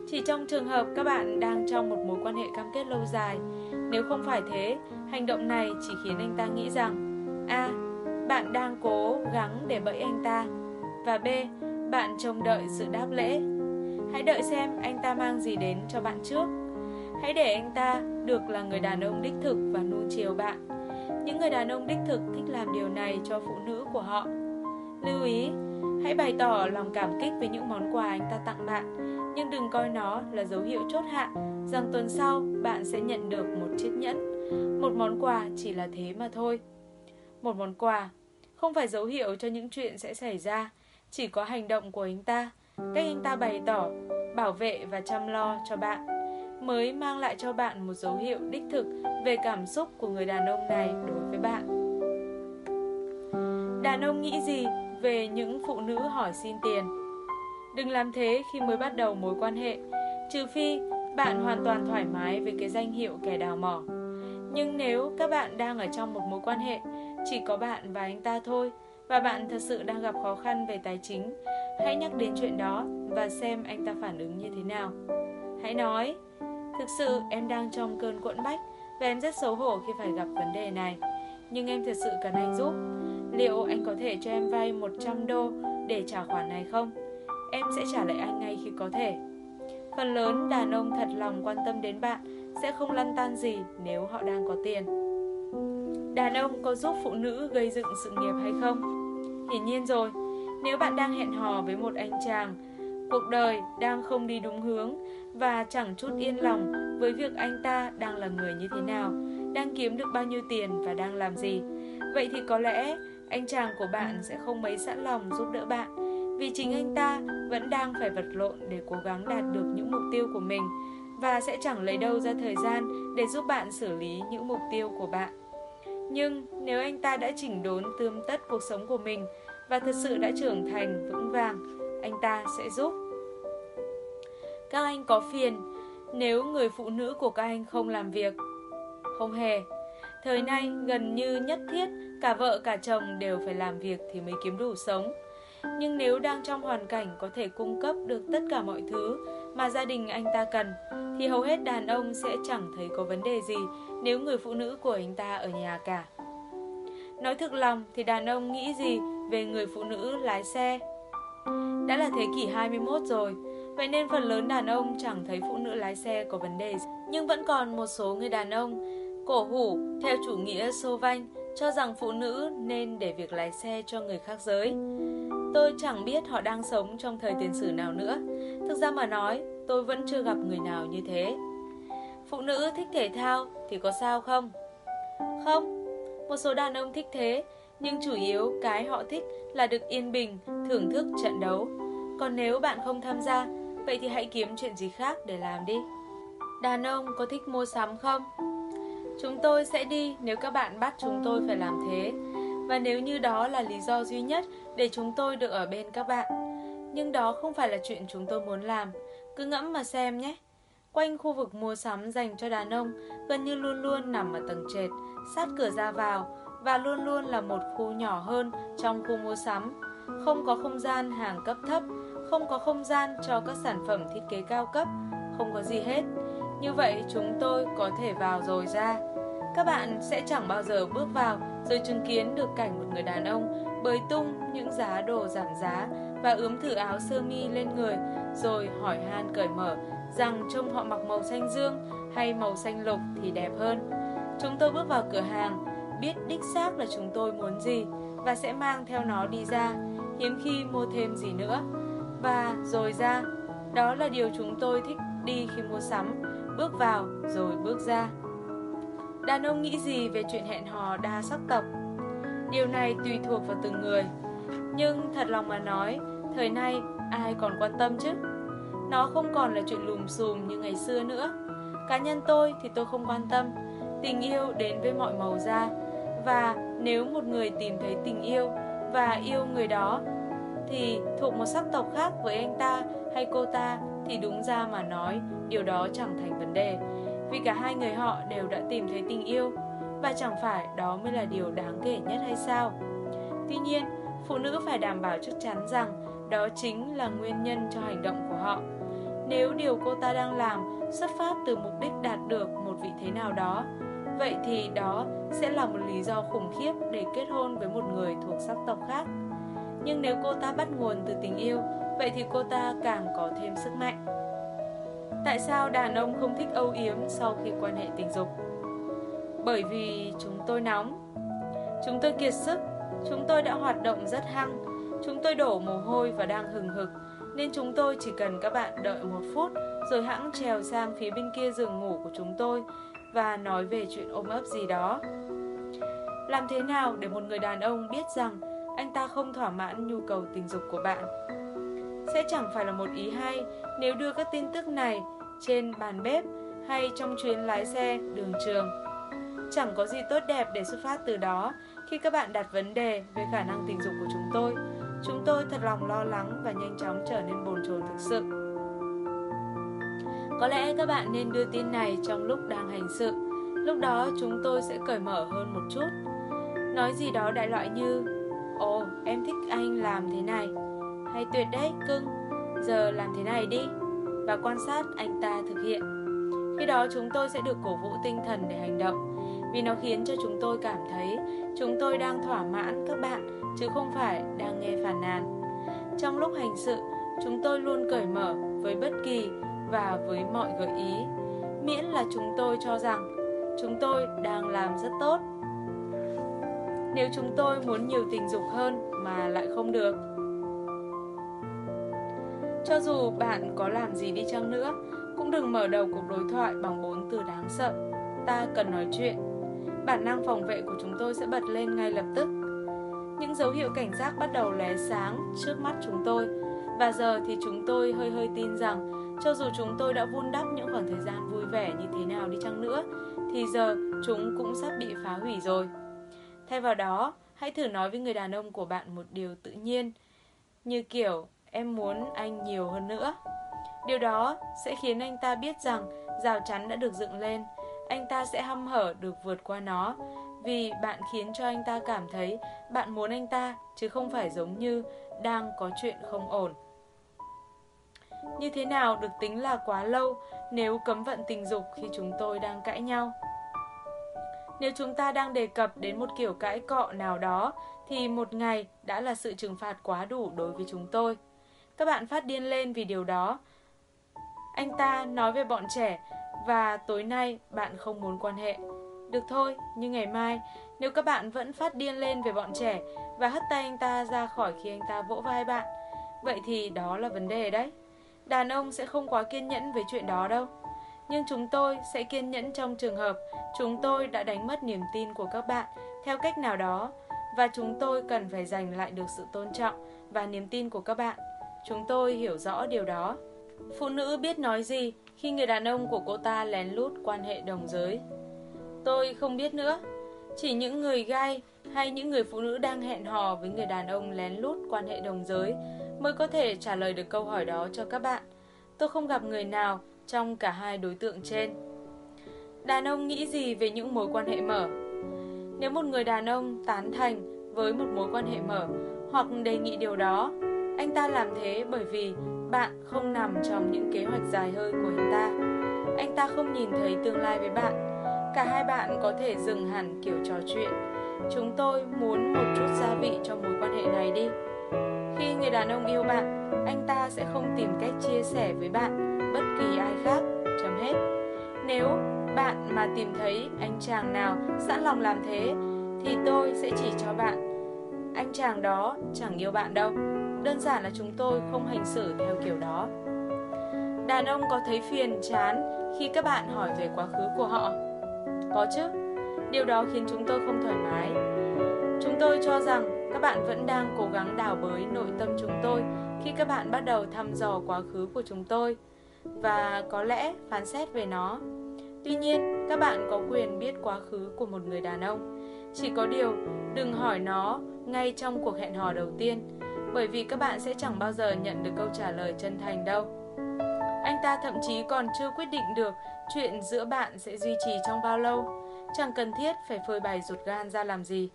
Chỉ trong trường hợp các bạn đang trong một mối quan hệ cam kết lâu dài, nếu không phải thế, hành động này chỉ khiến anh ta nghĩ rằng A. Bạn đang cố gắng để bẫy anh ta và B. Bạn trông đợi sự đáp lễ. Hãy đợi xem anh ta mang gì đến cho bạn trước. Hãy để anh ta được là người đàn ông đích thực và nuông chiều bạn. Những người đàn ông đích thực thích làm điều này cho phụ nữ của họ. Lưu ý, hãy bày tỏ lòng cảm kích với những món quà anh ta tặng bạn, nhưng đừng coi nó là dấu hiệu chốt hạ rằng tuần sau bạn sẽ nhận được một chiếc nhẫn. Một món quà chỉ là thế mà thôi. Một món quà không phải dấu hiệu cho những chuyện sẽ xảy ra, chỉ có hành động của anh ta, cách anh ta bày tỏ, bảo vệ và chăm lo cho bạn mới mang lại cho bạn một dấu hiệu đích thực về cảm xúc của người đàn ông này đối với bạn. Đàn ông nghĩ gì về những phụ nữ hỏi xin tiền? Đừng làm thế khi mới bắt đầu mối quan hệ, trừ phi bạn hoàn toàn thoải mái với cái danh hiệu kẻ đào mỏ. Nhưng nếu các bạn đang ở trong một mối quan hệ, chỉ có bạn và anh ta thôi, và bạn thật sự đang gặp khó khăn về tài chính, hãy nhắc đến chuyện đó và xem anh ta phản ứng như thế nào. Hãy nói, Thực sự em đang trong cơn cuộn bách và em rất xấu hổ khi phải gặp vấn đề này. Nhưng em thật sự cần anh giúp. Liệu anh có thể cho em vay 100 đô để trả khoản này không? Em sẽ trả lại anh ngay khi có thể. Phần lớn đàn ông thật lòng quan tâm đến bạn sẽ không lăn tan gì nếu họ đang có tiền. Đàn ông có giúp phụ nữ gây dựng sự nghiệp hay không? Hiển nhiên rồi, nếu bạn đang hẹn hò với một anh chàng Cuộc đời đang không đi đúng hướng và chẳng chút yên lòng với việc anh ta đang là người như thế nào, đang kiếm được bao nhiêu tiền và đang làm gì. Vậy thì có lẽ anh chàng của bạn sẽ không mấy sẵn lòng giúp đỡ bạn vì chính anh ta vẫn đang phải vật lộn để cố gắng đạt được những mục tiêu của mình và sẽ chẳng lấy đâu ra thời gian để giúp bạn xử lý những mục tiêu của bạn. Nhưng nếu anh ta đã chỉnh đốn tươm tất cuộc sống của mình và thật sự đã trưởng thành vững vàng anh ta sẽ giúp. Các anh có phiền nếu người phụ nữ của các anh không làm việc? Không hề. Thời nay gần như nhất thiết cả vợ cả chồng đều phải làm việc thì mới kiếm đủ sống. Nhưng nếu đang trong hoàn cảnh có thể cung cấp được tất cả mọi thứ mà gia đình anh ta cần, thì hầu hết đàn ông sẽ chẳng thấy có vấn đề gì nếu người phụ nữ của anh ta ở nhà cả. Nói thực lòng thì đàn ông nghĩ gì về người phụ nữ lái xe, đã là thế kỷ 21 rồi, Vậy nên phần lớn đàn ông chẳng thấy phụ nữ lái xe có vấn đề Nhưng vẫn còn một số người đàn ông cổ hủ theo chủ nghĩa sô vanh cho rằng phụ nữ nên để việc lái xe cho người khác giới. Tôi chẳng biết họ đang sống trong thời tiền sử nào nữa. Thực ra mà nói, tôi vẫn chưa gặp người nào như thế. Phụ nữ thích thể thao thì có sao không? Không, một số đàn ông thích thế, nhưng chủ yếu cái họ thích là được yên bình, thưởng thức trận đấu. Còn nếu bạn không tham gia, vậy thì hãy kiếm chuyện gì khác để làm đi. Đàn ông có thích mua sắm không? Chúng tôi sẽ đi nếu các bạn bắt chúng tôi phải làm thế. Và nếu như đó là lý do duy nhất để chúng tôi được ở bên các bạn. Nhưng đó không phải là chuyện chúng tôi muốn làm. Cứ ngẫm mà xem nhé. Quanh khu vực mua sắm dành cho đàn ông gần như luôn luôn nằm ở tầng trệt, sát cửa ra vào và luôn luôn là một khu nhỏ hơn trong khu mua sắm. Không có không gian hàng cấp thấp, không có không gian cho các sản phẩm thiết kế cao cấp, không có gì hết. Như vậy chúng tôi có thể vào rồi ra. Các bạn sẽ chẳng bao giờ bước vào rồi chứng kiến được cảnh một người đàn ông bới tung những giá đồ giảm giá và ướm thử áo sơ mi lên người rồi hỏi han cởi mở rằng trông họ mặc màu xanh dương hay màu xanh lục thì đẹp hơn. Chúng tôi bước vào cửa hàng, biết đích xác là chúng tôi muốn gì và sẽ mang theo nó đi ra, hiếm khi mua thêm gì nữa. Và rồi ra, đó là điều chúng tôi thích đi khi mua sắm, bước vào rồi bước ra. Đàn ông nghĩ gì về chuyện hẹn hò đa sắc tộc? Điều này tùy thuộc vào từng người. Nhưng thật lòng mà nói, thời nay ai còn quan tâm chứ? Nó không còn là chuyện lùm xùm như ngày xưa nữa. Cá nhân tôi thì tôi không quan tâm. Tình yêu đến với mọi màu da. Và nếu một người tìm thấy tình yêu và yêu người đó thì thuộc một sắc tộc khác với anh ta hay cô ta thì đúng ra mà nói, điều đó chẳng thành vấn đề. Vì cả hai người họ đều đã tìm thấy tình yêu, và chẳng phải đó mới là điều đáng kể nhất hay sao? Tuy nhiên, phụ nữ phải đảm bảo chắc chắn rằng đó chính là nguyên nhân cho hành động của họ. Nếu điều cô ta đang làm xuất phát từ mục đích đạt được một vị thế nào đó, vậy thì đó sẽ là một lý do khủng khiếp để kết hôn với một người thuộc sắc tộc khác nhưng nếu cô ta bắt nguồn từ tình yêu, vậy thì cô ta càng có thêm sức mạnh. Tại sao đàn ông không thích âu yếm sau khi quan hệ tình dục? Bởi vì chúng tôi nóng. Chúng tôi kiệt sức. Chúng tôi đã hoạt động rất hăng. Chúng tôi đổ mồ hôi và đang hừng hực. Nên chúng tôi chỉ cần các bạn đợi một phút, Rồi hãng trèo sang phía bên kia giường ngủ của chúng tôi Và nói về chuyện ôm ấp gì đó. Làm thế nào để một người đàn ông biết rằng anh ta không thỏa mãn nhu cầu tình dục của bạn Sẽ chẳng phải là một ý hay Nếu đưa các tin tức này trên bàn bếp hay trong chuyến lái xe, đường trường. Chẳng có gì tốt đẹp để xuất phát từ đó khi các bạn đặt vấn đề về khả năng tình dục của chúng tôi. Chúng tôi thật lòng lo lắng và nhanh chóng trở nên bồn chồn thực sự. Có lẽ các bạn nên đưa tin này trong lúc đang hành sự. Lúc đó chúng tôi sẽ cởi mở hơn một chút. Nói gì đó đại loại như Ồ, em thích anh làm thế này Hay tuyệt đấy, cưng Giờ làm thế này đi và quan sát anh ta thực hiện. Khi đó chúng tôi sẽ được cổ vũ tinh thần để hành động vì nó khiến cho chúng tôi cảm thấy chúng tôi đang thỏa mãn các bạn chứ không phải đang nghe phàn nàn. Trong lúc hành sự, chúng tôi luôn cởi mở với bất kỳ và với mọi gợi ý, miễn là chúng tôi cho rằng chúng tôi đang làm rất tốt. Nếu chúng tôi muốn nhiều tình dục hơn mà lại không được, cho dù bạn có làm gì đi chăng nữa, cũng đừng mở đầu cuộc đối thoại bằng bốn từ đáng sợ. Ta cần nói chuyện. Bản năng phòng vệ của chúng tôi sẽ bật lên ngay lập tức. Những dấu hiệu cảnh giác bắt đầu lóe sáng trước mắt chúng tôi. Và giờ thì chúng tôi hơi hơi tin rằng cho dù chúng tôi đã vun đắp những khoảng thời gian vui vẻ như thế nào đi chăng nữa, thì giờ chúng cũng sắp bị phá hủy rồi. Thay vào đó, hãy thử nói với người đàn ông của bạn một điều tự nhiên, như kiểu Em muốn anh nhiều hơn nữa. Điều đó sẽ khiến anh ta biết rằng rào chắn đã được dựng lên Anh ta sẽ hăm hở được vượt qua nó Vì bạn khiến cho anh ta cảm thấy bạn muốn anh ta Chứ không phải giống như đang có chuyện không ổn. Như thế nào được tính là quá lâu nếu cấm vận tình dục khi chúng tôi đang cãi nhau? Nếu chúng ta đang đề cập đến một kiểu cãi cọ nào đó thì một ngày đã là sự trừng phạt quá đủ đối với chúng tôi. Các bạn phát điên lên vì điều đó Anh ta nói về bọn trẻ và tối nay bạn không muốn quan hệ. Được thôi, nhưng ngày mai, nếu các bạn vẫn phát điên lên về bọn trẻ và hất tay anh ta ra khỏi khi anh ta vỗ vai bạn, vậy thì đó là vấn đề đấy. Đàn ông sẽ không quá kiên nhẫn với chuyện đó đâu. Nhưng chúng tôi sẽ kiên nhẫn trong trường hợp chúng tôi đã đánh mất niềm tin của các bạn theo cách nào đó, và chúng tôi cần phải giành lại được sự tôn trọng và niềm tin của các bạn. Chúng tôi hiểu rõ điều đó. Phụ nữ biết nói gì khi người đàn ông của cô ta lén lút quan hệ đồng giới. Tôi không biết nữa. Chỉ những người gay hay những người phụ nữ đang hẹn hò với người đàn ông lén lút quan hệ đồng giới mới có thể trả lời được câu hỏi đó cho các bạn. Tôi không gặp người nào trong cả hai đối tượng trên. Đàn ông nghĩ gì về những mối quan hệ mở? Nếu một người đàn ông tán thành với một mối quan hệ mở hoặc đề nghị điều đó, anh ta làm thế bởi vì bạn không nằm trong những kế hoạch dài hơi của anh ta. Anh ta không nhìn thấy tương lai với bạn. Cả hai bạn có thể dừng hẳn kiểu trò chuyện. Chúng tôi muốn một chút gia vị cho mối quan hệ này đi. Khi người đàn ông yêu bạn, anh ta sẽ không tìm cách chia sẻ với bạn bất kỳ ai khác. Chấm hết. Nếu bạn mà tìm thấy anh chàng nào sẵn lòng làm thế, thì tôi sẽ chỉ cho bạn. Anh chàng đó chẳng yêu bạn đâu. Đơn giản là chúng tôi không hành xử theo kiểu đó. Đàn ông có thấy phiền chán khi các bạn hỏi về quá khứ của họ? Có chứ. Điều đó khiến chúng tôi không thoải mái. Chúng tôi cho rằng các bạn vẫn đang cố gắng đào bới nội tâm chúng tôi khi các bạn bắt đầu thăm dò quá khứ của chúng tôi và có lẽ phán xét về nó. Tuy nhiên, các bạn có quyền biết quá khứ của một người đàn ông. Chỉ có điều, đừng hỏi nó ngay trong cuộc hẹn hò đầu tiên, bởi vì các bạn sẽ chẳng bao giờ nhận được câu trả lời chân thành đâu. Anh ta thậm chí còn chưa quyết định được chuyện giữa bạn sẽ duy trì trong bao lâu. Chẳng cần thiết phải phơi bày ruột gan ra làm gì.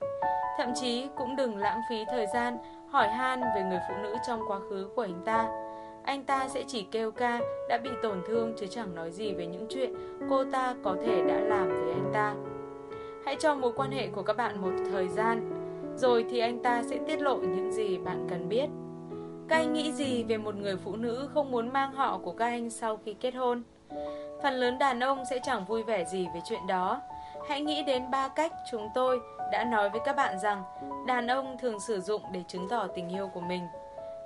Thậm chí cũng đừng lãng phí thời gian hỏi han về người phụ nữ trong quá khứ của anh ta. Anh ta sẽ chỉ kêu ca đã bị tổn thương chứ chẳng nói gì về những chuyện cô ta có thể đã làm với anh ta. Hãy cho mối quan hệ của các bạn một thời gian, rồi thì anh ta sẽ tiết lộ những gì bạn cần biết. Các anh nghĩ gì về một người phụ nữ không muốn mang họ của các anh sau khi kết hôn? Phần lớn đàn ông sẽ chẳng vui vẻ gì về chuyện đó. Hãy nghĩ đến ba cách chúng tôi đã nói với các bạn rằng đàn ông thường sử dụng để chứng tỏ tình yêu của mình.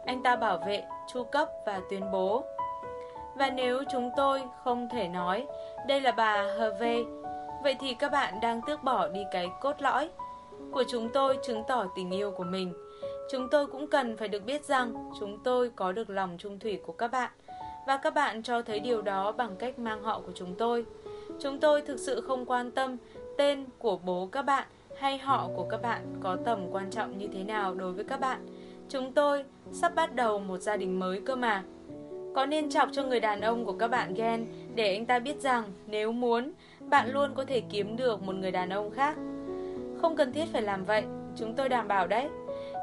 Anh ta bảo vệ, chu cấp và tuyên bố. Và nếu chúng tôi không thể nói đây là bà Hervey, vậy thì các bạn đang tước bỏ đi cái cốt lõi của chúng tôi chứng tỏ tình yêu của mình. Chúng tôi cũng cần phải được biết rằng chúng tôi có được lòng trung thủy của các bạn và các bạn cho thấy điều đó bằng cách mang họ của chúng tôi. Chúng tôi thực sự không quan tâm tên của bố các bạn hay họ của các bạn có tầm quan trọng như thế nào đối với các bạn. Chúng tôi sắp bắt đầu một gia đình mới cơ mà. Có nên chọc cho người đàn ông của các bạn ghen để anh ta biết rằng nếu muốn, bạn luôn có thể kiếm được một người đàn ông khác. Không cần thiết phải làm vậy, chúng tôi đảm bảo đấy.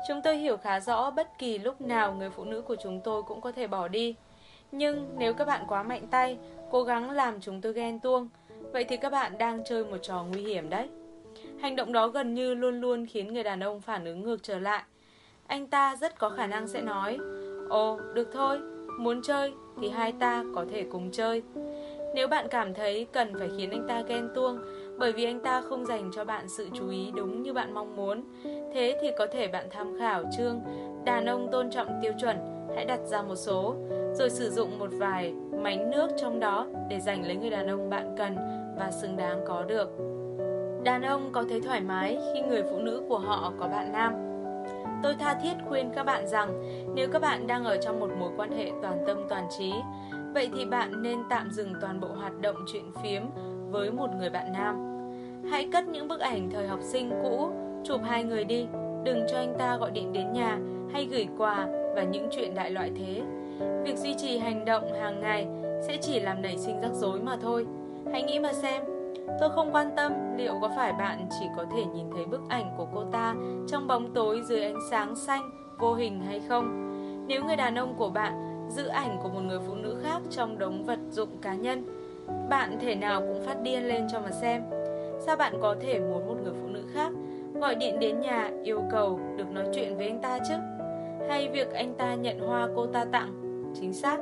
Chúng tôi hiểu khá rõ bất kỳ lúc nào người phụ nữ của chúng tôi cũng có thể bỏ đi. Nhưng nếu các bạn quá mạnh tay, cố gắng làm chúng tôi ghen tuông, vậy thì các bạn đang chơi một trò nguy hiểm đấy. Hành động đó gần như luôn luôn khiến người đàn ông phản ứng ngược trở lại. Anh ta rất có khả năng sẽ nói, Ồ, được thôi, muốn chơi thì hai ta có thể cùng chơi. Nếu bạn cảm thấy cần phải khiến anh ta ghen tuông bởi vì anh ta không dành cho bạn sự chú ý đúng như bạn mong muốn, thế thì có thể bạn tham khảo chương Đàn ông tôn trọng tiêu chuẩn, hãy đặt ra một số, rồi sử dụng một vài mánh nước trong đó để giành lấy người đàn ông bạn cần và xứng đáng có được. Đàn ông có thấy thoải mái khi người phụ nữ của họ có bạn nam. Tôi tha thiết khuyên các bạn rằng nếu các bạn đang ở trong một mối quan hệ toàn tâm toàn trí, vậy thì bạn nên tạm dừng toàn bộ hoạt động chuyện phiếm với một người bạn nam. Hãy cất những bức ảnh thời học sinh cũ, chụp hai người đi, đừng cho anh ta gọi điện đến nhà hay gửi quà và những chuyện đại loại thế. Việc duy trì hành động hàng ngày sẽ chỉ làm nảy sinh rắc rối mà thôi. Hãy nghĩ mà xem, Tôi không quan tâm liệu có phải bạn chỉ có thể nhìn thấy bức ảnh của cô ta trong bóng tối dưới ánh sáng xanh vô hình hay không. Nếu người đàn ông của bạn giữ ảnh của một người phụ nữ khác trong đống vật dụng cá nhân, bạn thể nào cũng phát điên lên cho mà xem. Sao bạn có thể muốn một người phụ nữ khác gọi điện đến nhà yêu cầu được nói chuyện với anh ta chứ? Hay việc anh ta nhận hoa cô ta tặng? Chính xác,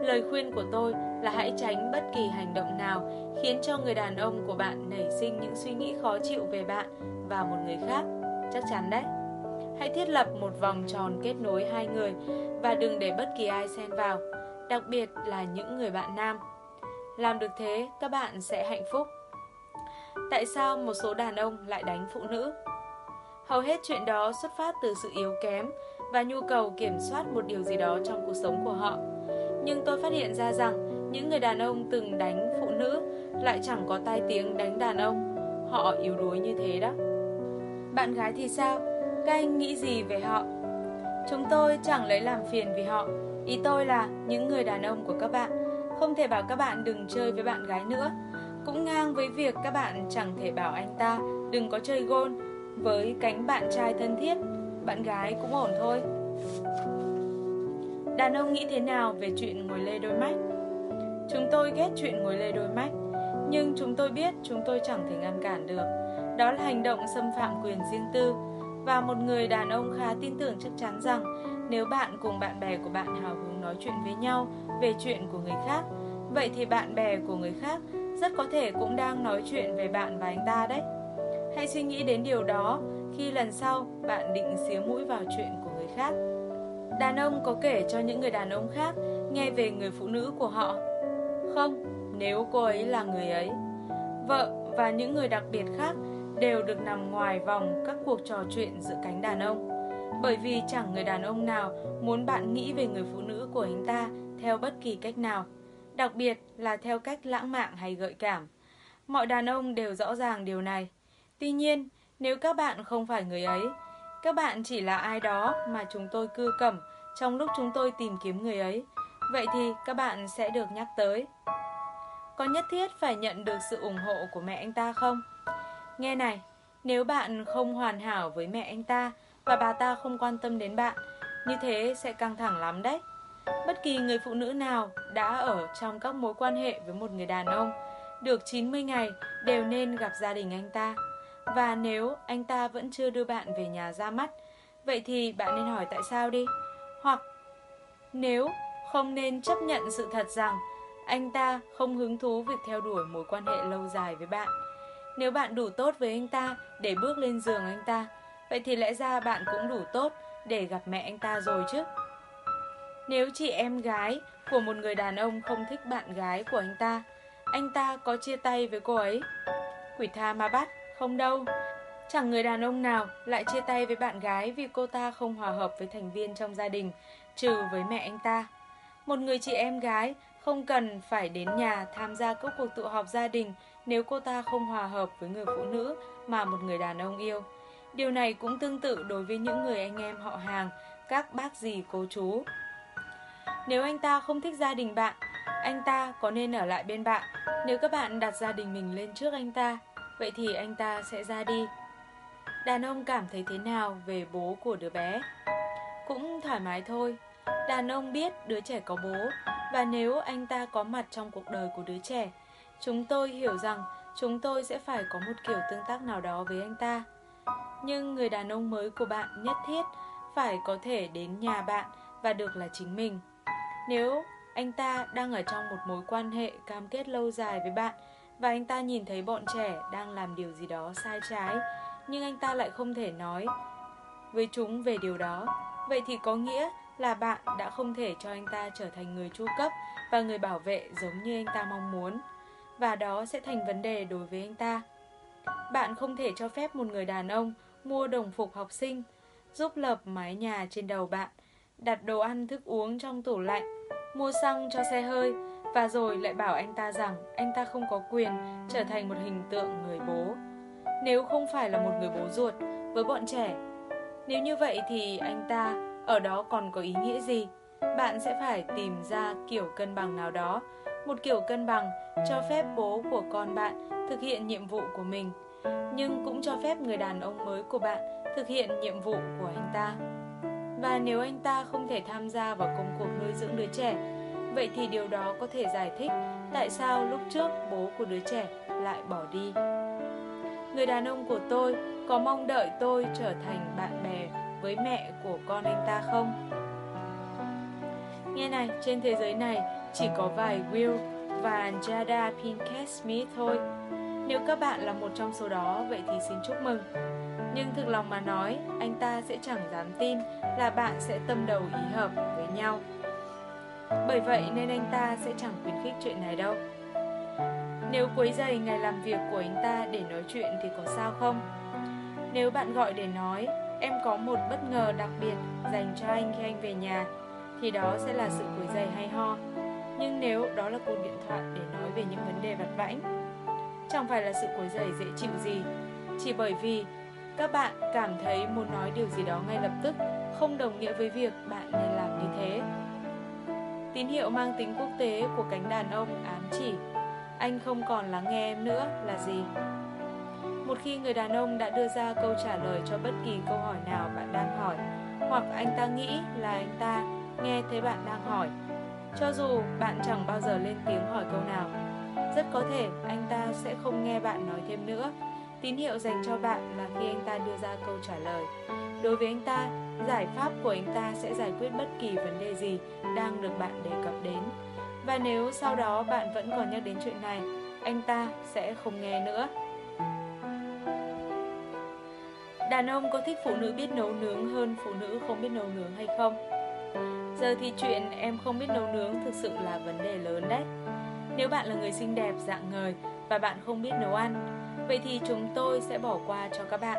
Lời khuyên của tôi là hãy tránh bất kỳ hành động nào khiến cho người đàn ông của bạn nảy sinh những suy nghĩ khó chịu về bạn và một người khác. Chắc chắn đấy. Hãy thiết lập một vòng tròn kết nối hai người và đừng để bất kỳ ai xen vào, đặc biệt là những người bạn nam. Làm được thế, các bạn sẽ hạnh phúc. Tại sao một số đàn ông lại đánh phụ nữ? Hầu hết chuyện đó xuất phát từ sự yếu kém và nhu cầu kiểm soát một điều gì đó trong cuộc sống của họ. Nhưng tôi phát hiện ra rằng những người đàn ông từng đánh phụ nữ lại chẳng có tai tiếng đánh đàn ông. Họ yếu đuối như thế đó. Bạn gái thì sao? Các anh nghĩ gì về họ? Chúng tôi chẳng lấy làm phiền vì họ. Ý tôi là những người đàn ông của các bạn không thể bảo các bạn đừng chơi với bạn gái nữa. Cũng ngang với việc các bạn chẳng thể bảo anh ta đừng có chơi gôn với cánh bạn trai thân thiết, bạn gái cũng ổn thôi. Đàn ông nghĩ thế nào về chuyện ngồi lê đôi mắt? Chúng tôi ghét chuyện ngồi lê đôi mắt, nhưng chúng tôi biết chúng tôi chẳng thể ngăn cản được. Đó là hành động xâm phạm quyền riêng tư và một người đàn ông khá tin tưởng chắc chắn rằng nếu bạn cùng bạn bè của bạn hào hứng nói chuyện với nhau về chuyện của người khác, vậy thì bạn bè của người khác rất có thể cũng đang nói chuyện về bạn và anh ta đấy. Hãy suy nghĩ đến điều đó khi lần sau bạn định xía mũi vào chuyện của người khác. Đàn ông có kể cho những người đàn ông khác nghe về người phụ nữ của họ? Không, nếu cô ấy là người ấy. Vợ và những người đặc biệt khác đều được nằm ngoài vòng các cuộc trò chuyện giữa cánh đàn ông. Bởi vì chẳng người đàn ông nào muốn bạn nghĩ về người phụ nữ của anh ta theo bất kỳ cách nào, đặc biệt là theo cách lãng mạn hay gợi cảm. Mọi đàn ông đều rõ ràng điều này. Tuy nhiên, nếu các bạn không phải người ấy, các bạn chỉ là ai đó mà chúng tôi cưa cẩm trong lúc chúng tôi tìm kiếm người ấy, vậy thì các bạn sẽ được nhắc tới. Có nhất thiết phải nhận được sự ủng hộ của mẹ anh ta không? Nghe này, nếu bạn không hoàn hảo với mẹ anh ta và bà ta không quan tâm đến bạn, như thế sẽ căng thẳng lắm đấy. Bất kỳ người phụ nữ nào đã ở trong các mối quan hệ với một người đàn ông được 90 ngày đều nên gặp gia đình anh ta. Và nếu anh ta vẫn chưa đưa bạn về nhà ra mắt, vậy thì bạn nên hỏi tại sao đi. Hoặc nếu không nên chấp nhận sự thật rằng anh ta không hứng thú việc theo đuổi mối quan hệ lâu dài với bạn. Nếu bạn đủ tốt với anh ta để bước lên giường anh ta, vậy thì lẽ ra bạn cũng đủ tốt để gặp mẹ anh ta rồi chứ. Nếu chị em gái của một người đàn ông không thích bạn gái của anh ta, anh ta có chia tay với cô ấy? Quỷ tha ma bắt, không đâu. Chẳng người đàn ông nào lại chia tay với bạn gái vì cô ta không hòa hợp với thành viên trong gia đình, trừ với mẹ anh ta. Một người chị em gái không cần phải đến nhà tham gia các cuộc tụ họp gia đình nếu cô ta không hòa hợp với người phụ nữ mà một người đàn ông yêu. Điều này cũng tương tự đối với những người anh em họ hàng, các bác dì cô chú. Nếu anh ta không thích gia đình bạn, anh ta có nên ở lại bên bạn. Nếu các bạn đặt gia đình mình lên trước anh ta, vậy thì anh ta sẽ ra đi. Đàn ông cảm thấy thế nào về bố của đứa bé? Cũng thoải mái thôi. Đàn ông biết đứa trẻ có bố và nếu anh ta có mặt trong cuộc đời của đứa trẻ, chúng tôi hiểu rằng chúng tôi sẽ phải có một kiểu tương tác nào đó với anh ta. Nhưng người đàn ông mới của bạn nhất thiết phải có thể đến nhà bạn và được là chính mình. Nếu anh ta đang ở trong một mối quan hệ cam kết lâu dài với bạn và anh ta nhìn thấy bọn trẻ đang làm điều gì đó sai trái, nhưng anh ta lại không thể nói với chúng về điều đó, vậy thì có nghĩa là bạn đã không thể cho anh ta trở thành người chu cấp và người bảo vệ giống như anh ta mong muốn. Và đó sẽ thành vấn đề đối với anh ta. Bạn không thể cho phép một người đàn ông mua đồng phục học sinh, giúp lợp mái nhà trên đầu bạn, đặt đồ ăn thức uống trong tủ lạnh, mua xăng cho xe hơi và rồi lại bảo anh ta rằng anh ta không có quyền trở thành một hình tượng người bố. Nếu không phải là một người bố ruột với bọn trẻ, nếu như vậy thì anh ta ở đó còn có ý nghĩa gì? Bạn sẽ phải tìm ra kiểu cân bằng nào đó, một kiểu cân bằng cho phép bố của con bạn thực hiện nhiệm vụ của mình, nhưng cũng cho phép người đàn ông mới của bạn thực hiện nhiệm vụ của anh ta. Và nếu anh ta không thể tham gia vào công cuộc nuôi dưỡng đứa trẻ, vậy thì điều đó có thể giải thích tại sao lúc trước bố của đứa trẻ lại bỏ đi. Người đàn ông của tôi có mong đợi tôi trở thành bạn bè với mẹ của con anh ta không? Nghe này, trên thế giới này chỉ có vài Will và Jada Pinkett Smith thôi. Nếu các bạn là một trong số đó, vậy thì xin chúc mừng. Nhưng thực lòng mà nói, anh ta sẽ chẳng dám tin là bạn sẽ tâm đầu ý hợp với nhau. Bởi vậy nên anh ta sẽ chẳng khuyến khích chuyện này đâu. Nếu quấy giày ngày làm việc của anh ta để nói chuyện thì có sao không? Nếu bạn gọi để nói, em có một bất ngờ đặc biệt dành cho anh khi anh về nhà, thì đó sẽ là sự quấy giày hay ho. Nhưng nếu đó là cuộc điện thoại để nói về những vấn đề vặt vãnh, chẳng phải là sự quấy giày dễ chịu gì, chỉ bởi vì các bạn cảm thấy muốn nói điều gì đó ngay lập tức không đồng nghĩa với việc bạn nên làm như thế. Tín hiệu mang tính quốc tế của cánh đàn ông ám chỉ anh không còn lắng nghe em nữa là gì? Một khi người đàn ông đã đưa ra câu trả lời cho bất kỳ câu hỏi nào bạn đang hỏi, hoặc anh ta nghĩ là anh ta nghe thấy bạn đang hỏi, cho dù bạn chẳng bao giờ lên tiếng hỏi câu nào, rất có thể anh ta sẽ không nghe bạn nói thêm nữa. Tín hiệu dành cho bạn là khi anh ta đưa ra câu trả lời. Đối với anh ta, giải pháp của anh ta sẽ giải quyết bất kỳ vấn đề gì đang được bạn đề cập đến. Và nếu sau đó bạn vẫn còn nhắc đến chuyện này, anh ta sẽ không nghe nữa. Đàn ông có thích phụ nữ biết nấu nướng hơn phụ nữ không biết nấu nướng hay không? Giờ thì chuyện em không biết nấu nướng thực sự là vấn đề lớn đấy. Nếu bạn là người xinh đẹp, dạng ngời và bạn không biết nấu ăn, vậy thì chúng tôi sẽ bỏ qua cho các bạn.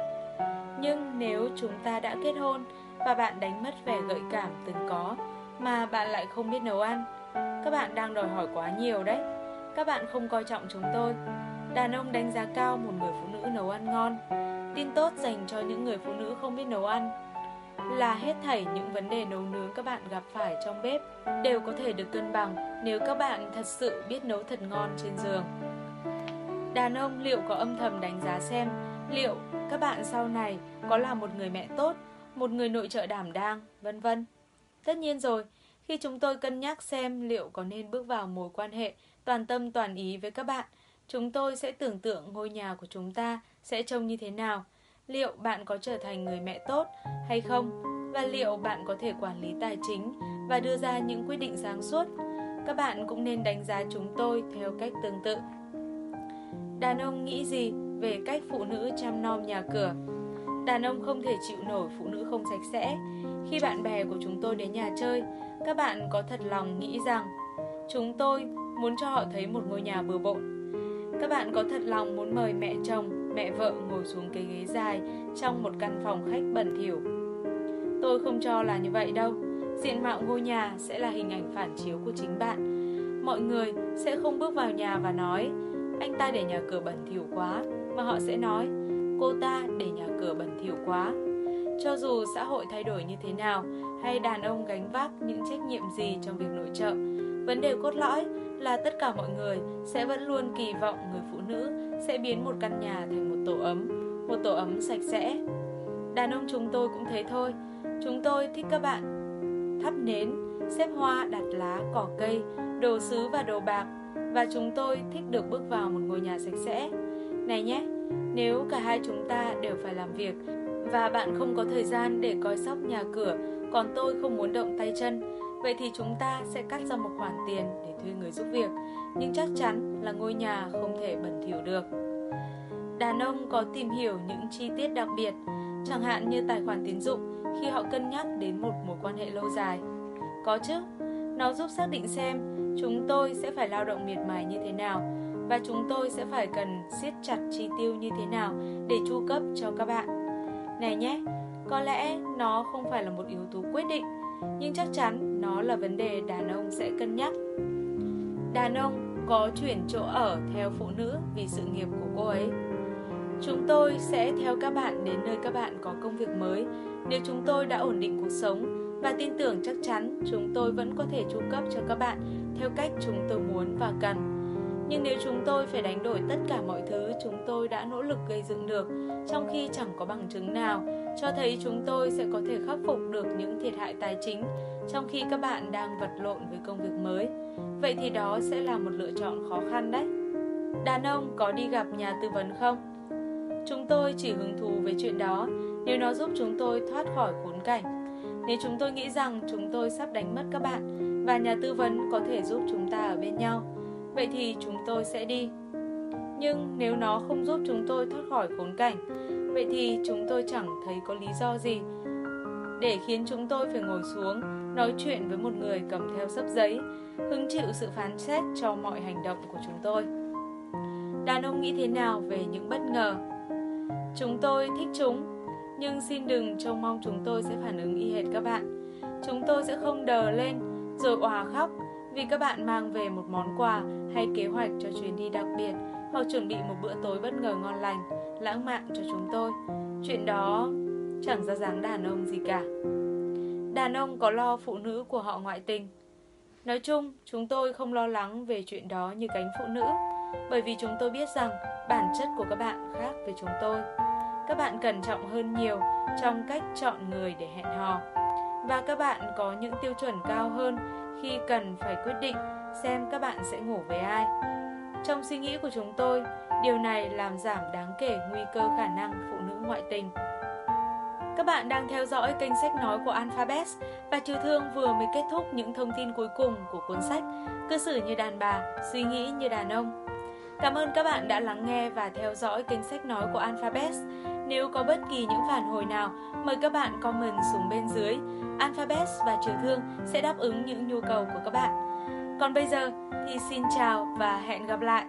Nhưng nếu chúng ta đã kết hôn và bạn đánh mất vẻ gợi cảm từng có mà bạn lại không biết nấu ăn, các bạn đang đòi hỏi quá nhiều đấy. Các bạn không coi trọng chúng tôi. Đàn ông đánh giá cao một người phụ nữ nấu ăn ngon. Tin tốt dành cho những người phụ nữ không biết nấu ăn là hết thảy những vấn đề nấu nướng các bạn gặp phải trong bếp đều có thể được cân bằng nếu các bạn thật sự biết nấu thật ngon trên giường. Đàn ông liệu có âm thầm đánh giá xem liệu các bạn sau này có là một người mẹ tốt, một người nội trợ đảm đang, vân vân. Tất nhiên rồi, khi chúng tôi cân nhắc xem liệu có nên bước vào mối quan hệ toàn tâm toàn ý với các bạn, chúng tôi sẽ tưởng tượng ngôi nhà của chúng ta sẽ trông như thế nào. Liệu bạn có trở thành người mẹ tốt hay không? Và liệu bạn có thể quản lý tài chính và đưa ra những quyết định sáng suốt? Các bạn cũng nên đánh giá chúng tôi theo cách tương tự. Đàn ông nghĩ gì về cách phụ nữ chăm nom nhà cửa? Đàn ông không thể chịu nổi phụ nữ không sạch sẽ. Khi bạn bè của chúng tôi đến nhà chơi, các bạn có thật lòng nghĩ rằng chúng tôi muốn cho họ thấy một ngôi nhà bừa bộn. Các bạn có thật lòng muốn mời mẹ chồng, mẹ vợ ngồi xuống cái ghế dài trong một căn phòng khách bẩn thỉu. Tôi không cho là như vậy đâu. Diện mạo ngôi nhà sẽ là hình ảnh phản chiếu của chính bạn. Mọi người sẽ không bước vào nhà và nói anh ta để nhà cửa bẩn thỉu quá, mà họ sẽ nói cô ta để nhà cửa bẩn thỉu quá. Cho dù xã hội thay đổi như thế nào hay đàn ông gánh vác những trách nhiệm gì trong việc nội trợ, vấn đề cốt lõi là tất cả mọi người sẽ vẫn luôn kỳ vọng người phụ nữ sẽ biến một căn nhà thành một tổ ấm, một tổ ấm sạch sẽ. Đàn ông chúng tôi cũng thế thôi. Chúng tôi thích các bạn thắp nến, xếp hoa, đặt lá, cỏ cây, đồ sứ và đồ bạc và chúng tôi thích được bước vào một ngôi nhà sạch sẽ. Này nhé, nếu cả hai chúng ta đều phải làm việc và bạn không có thời gian để coi sóc nhà cửa, còn tôi không muốn động tay chân, vậy thì chúng ta sẽ cắt ra một khoản tiền để thuê người giúp việc, nhưng chắc chắn là ngôi nhà không thể bẩn thỉu được. Đàn ông có tìm hiểu những chi tiết đặc biệt, chẳng hạn như tài khoản tín dụng khi họ cân nhắc đến một mối quan hệ lâu dài. Có chứ, nó giúp xác định xem chúng tôi sẽ phải lao động miệt mài như thế nào và chúng tôi sẽ phải cần siết chặt chi tiêu như thế nào để chu cấp cho các bạn. Này nhé, có lẽ nó không phải là một yếu tố quyết định, nhưng chắc chắn nó là vấn đề đàn ông sẽ cân nhắc. Đàn ông có chuyển chỗ ở theo phụ nữ vì sự nghiệp của cô ấy. Chúng tôi sẽ theo các bạn đến nơi các bạn có công việc mới nếu chúng tôi đã ổn định cuộc sống và tin tưởng chắc chắn chúng tôi vẫn có thể chu cấp cho các bạn theo cách chúng tôi muốn và cần. Nhưng nếu chúng tôi phải đánh đổi tất cả mọi thứ chúng tôi đã nỗ lực gây dựng được, trong khi chẳng có bằng chứng nào, cho thấy chúng tôi sẽ có thể khắc phục được những thiệt hại tài chính, trong khi các bạn đang vật lộn với công việc mới, vậy thì đó sẽ là một lựa chọn khó khăn đấy. Đàn ông có đi gặp nhà tư vấn không? Chúng tôi chỉ hứng thú với chuyện đó nếu nó giúp chúng tôi thoát khỏi khốn cảnh. Nếu chúng tôi nghĩ rằng chúng tôi sắp đánh mất các bạn, và nhà tư vấn có thể giúp chúng ta ở bên nhau. Vậy thì chúng tôi sẽ đi. Nhưng nếu nó không giúp chúng tôi thoát khỏi khốn cảnh, vậy thì chúng tôi chẳng thấy có lý do gì để khiến chúng tôi phải ngồi xuống nói chuyện với một người cầm theo sấp giấy, hứng chịu sự phán xét cho mọi hành động của chúng tôi. Đàn ông nghĩ thế nào về những bất ngờ? Chúng tôi thích chúng, nhưng xin đừng trông mong chúng tôi sẽ phản ứng y hệt các bạn. Chúng tôi sẽ không đờ lên rồi òa khóc vì các bạn mang về một món quà hay kế hoạch cho chuyến đi đặc biệt hoặc chuẩn bị một bữa tối bất ngờ ngon lành, lãng mạn cho chúng tôi. Chuyện đó chẳng ra dáng đàn ông gì cả. Đàn ông có lo phụ nữ của họ ngoại tình. Nói chung, chúng tôi không lo lắng về chuyện đó như cánh phụ nữ, bởi vì chúng tôi biết rằng bản chất của các bạn khác với chúng tôi. Các bạn cẩn trọng hơn nhiều trong cách chọn người để hẹn hò và các bạn có những tiêu chuẩn cao hơn khi cần phải quyết định xem các bạn sẽ ngủ với ai. Trong suy nghĩ của chúng tôi, điều này làm giảm đáng kể nguy cơ khả năng phụ nữ ngoại tình. Các bạn đang theo dõi kênh sách nói của Alphabet và Trừ Thương vừa mới kết thúc những thông tin cuối cùng của cuốn sách Cư xử như đàn bà, suy nghĩ như đàn ông. Cảm ơn các bạn đã lắng nghe và theo dõi kênh sách nói của Alphabet. Nếu có bất kỳ những phản hồi nào, mời các bạn comment xuống bên dưới. Alphabet và Trường Thương sẽ đáp ứng những nhu cầu của các bạn. Còn bây giờ thì xin chào và hẹn gặp lại.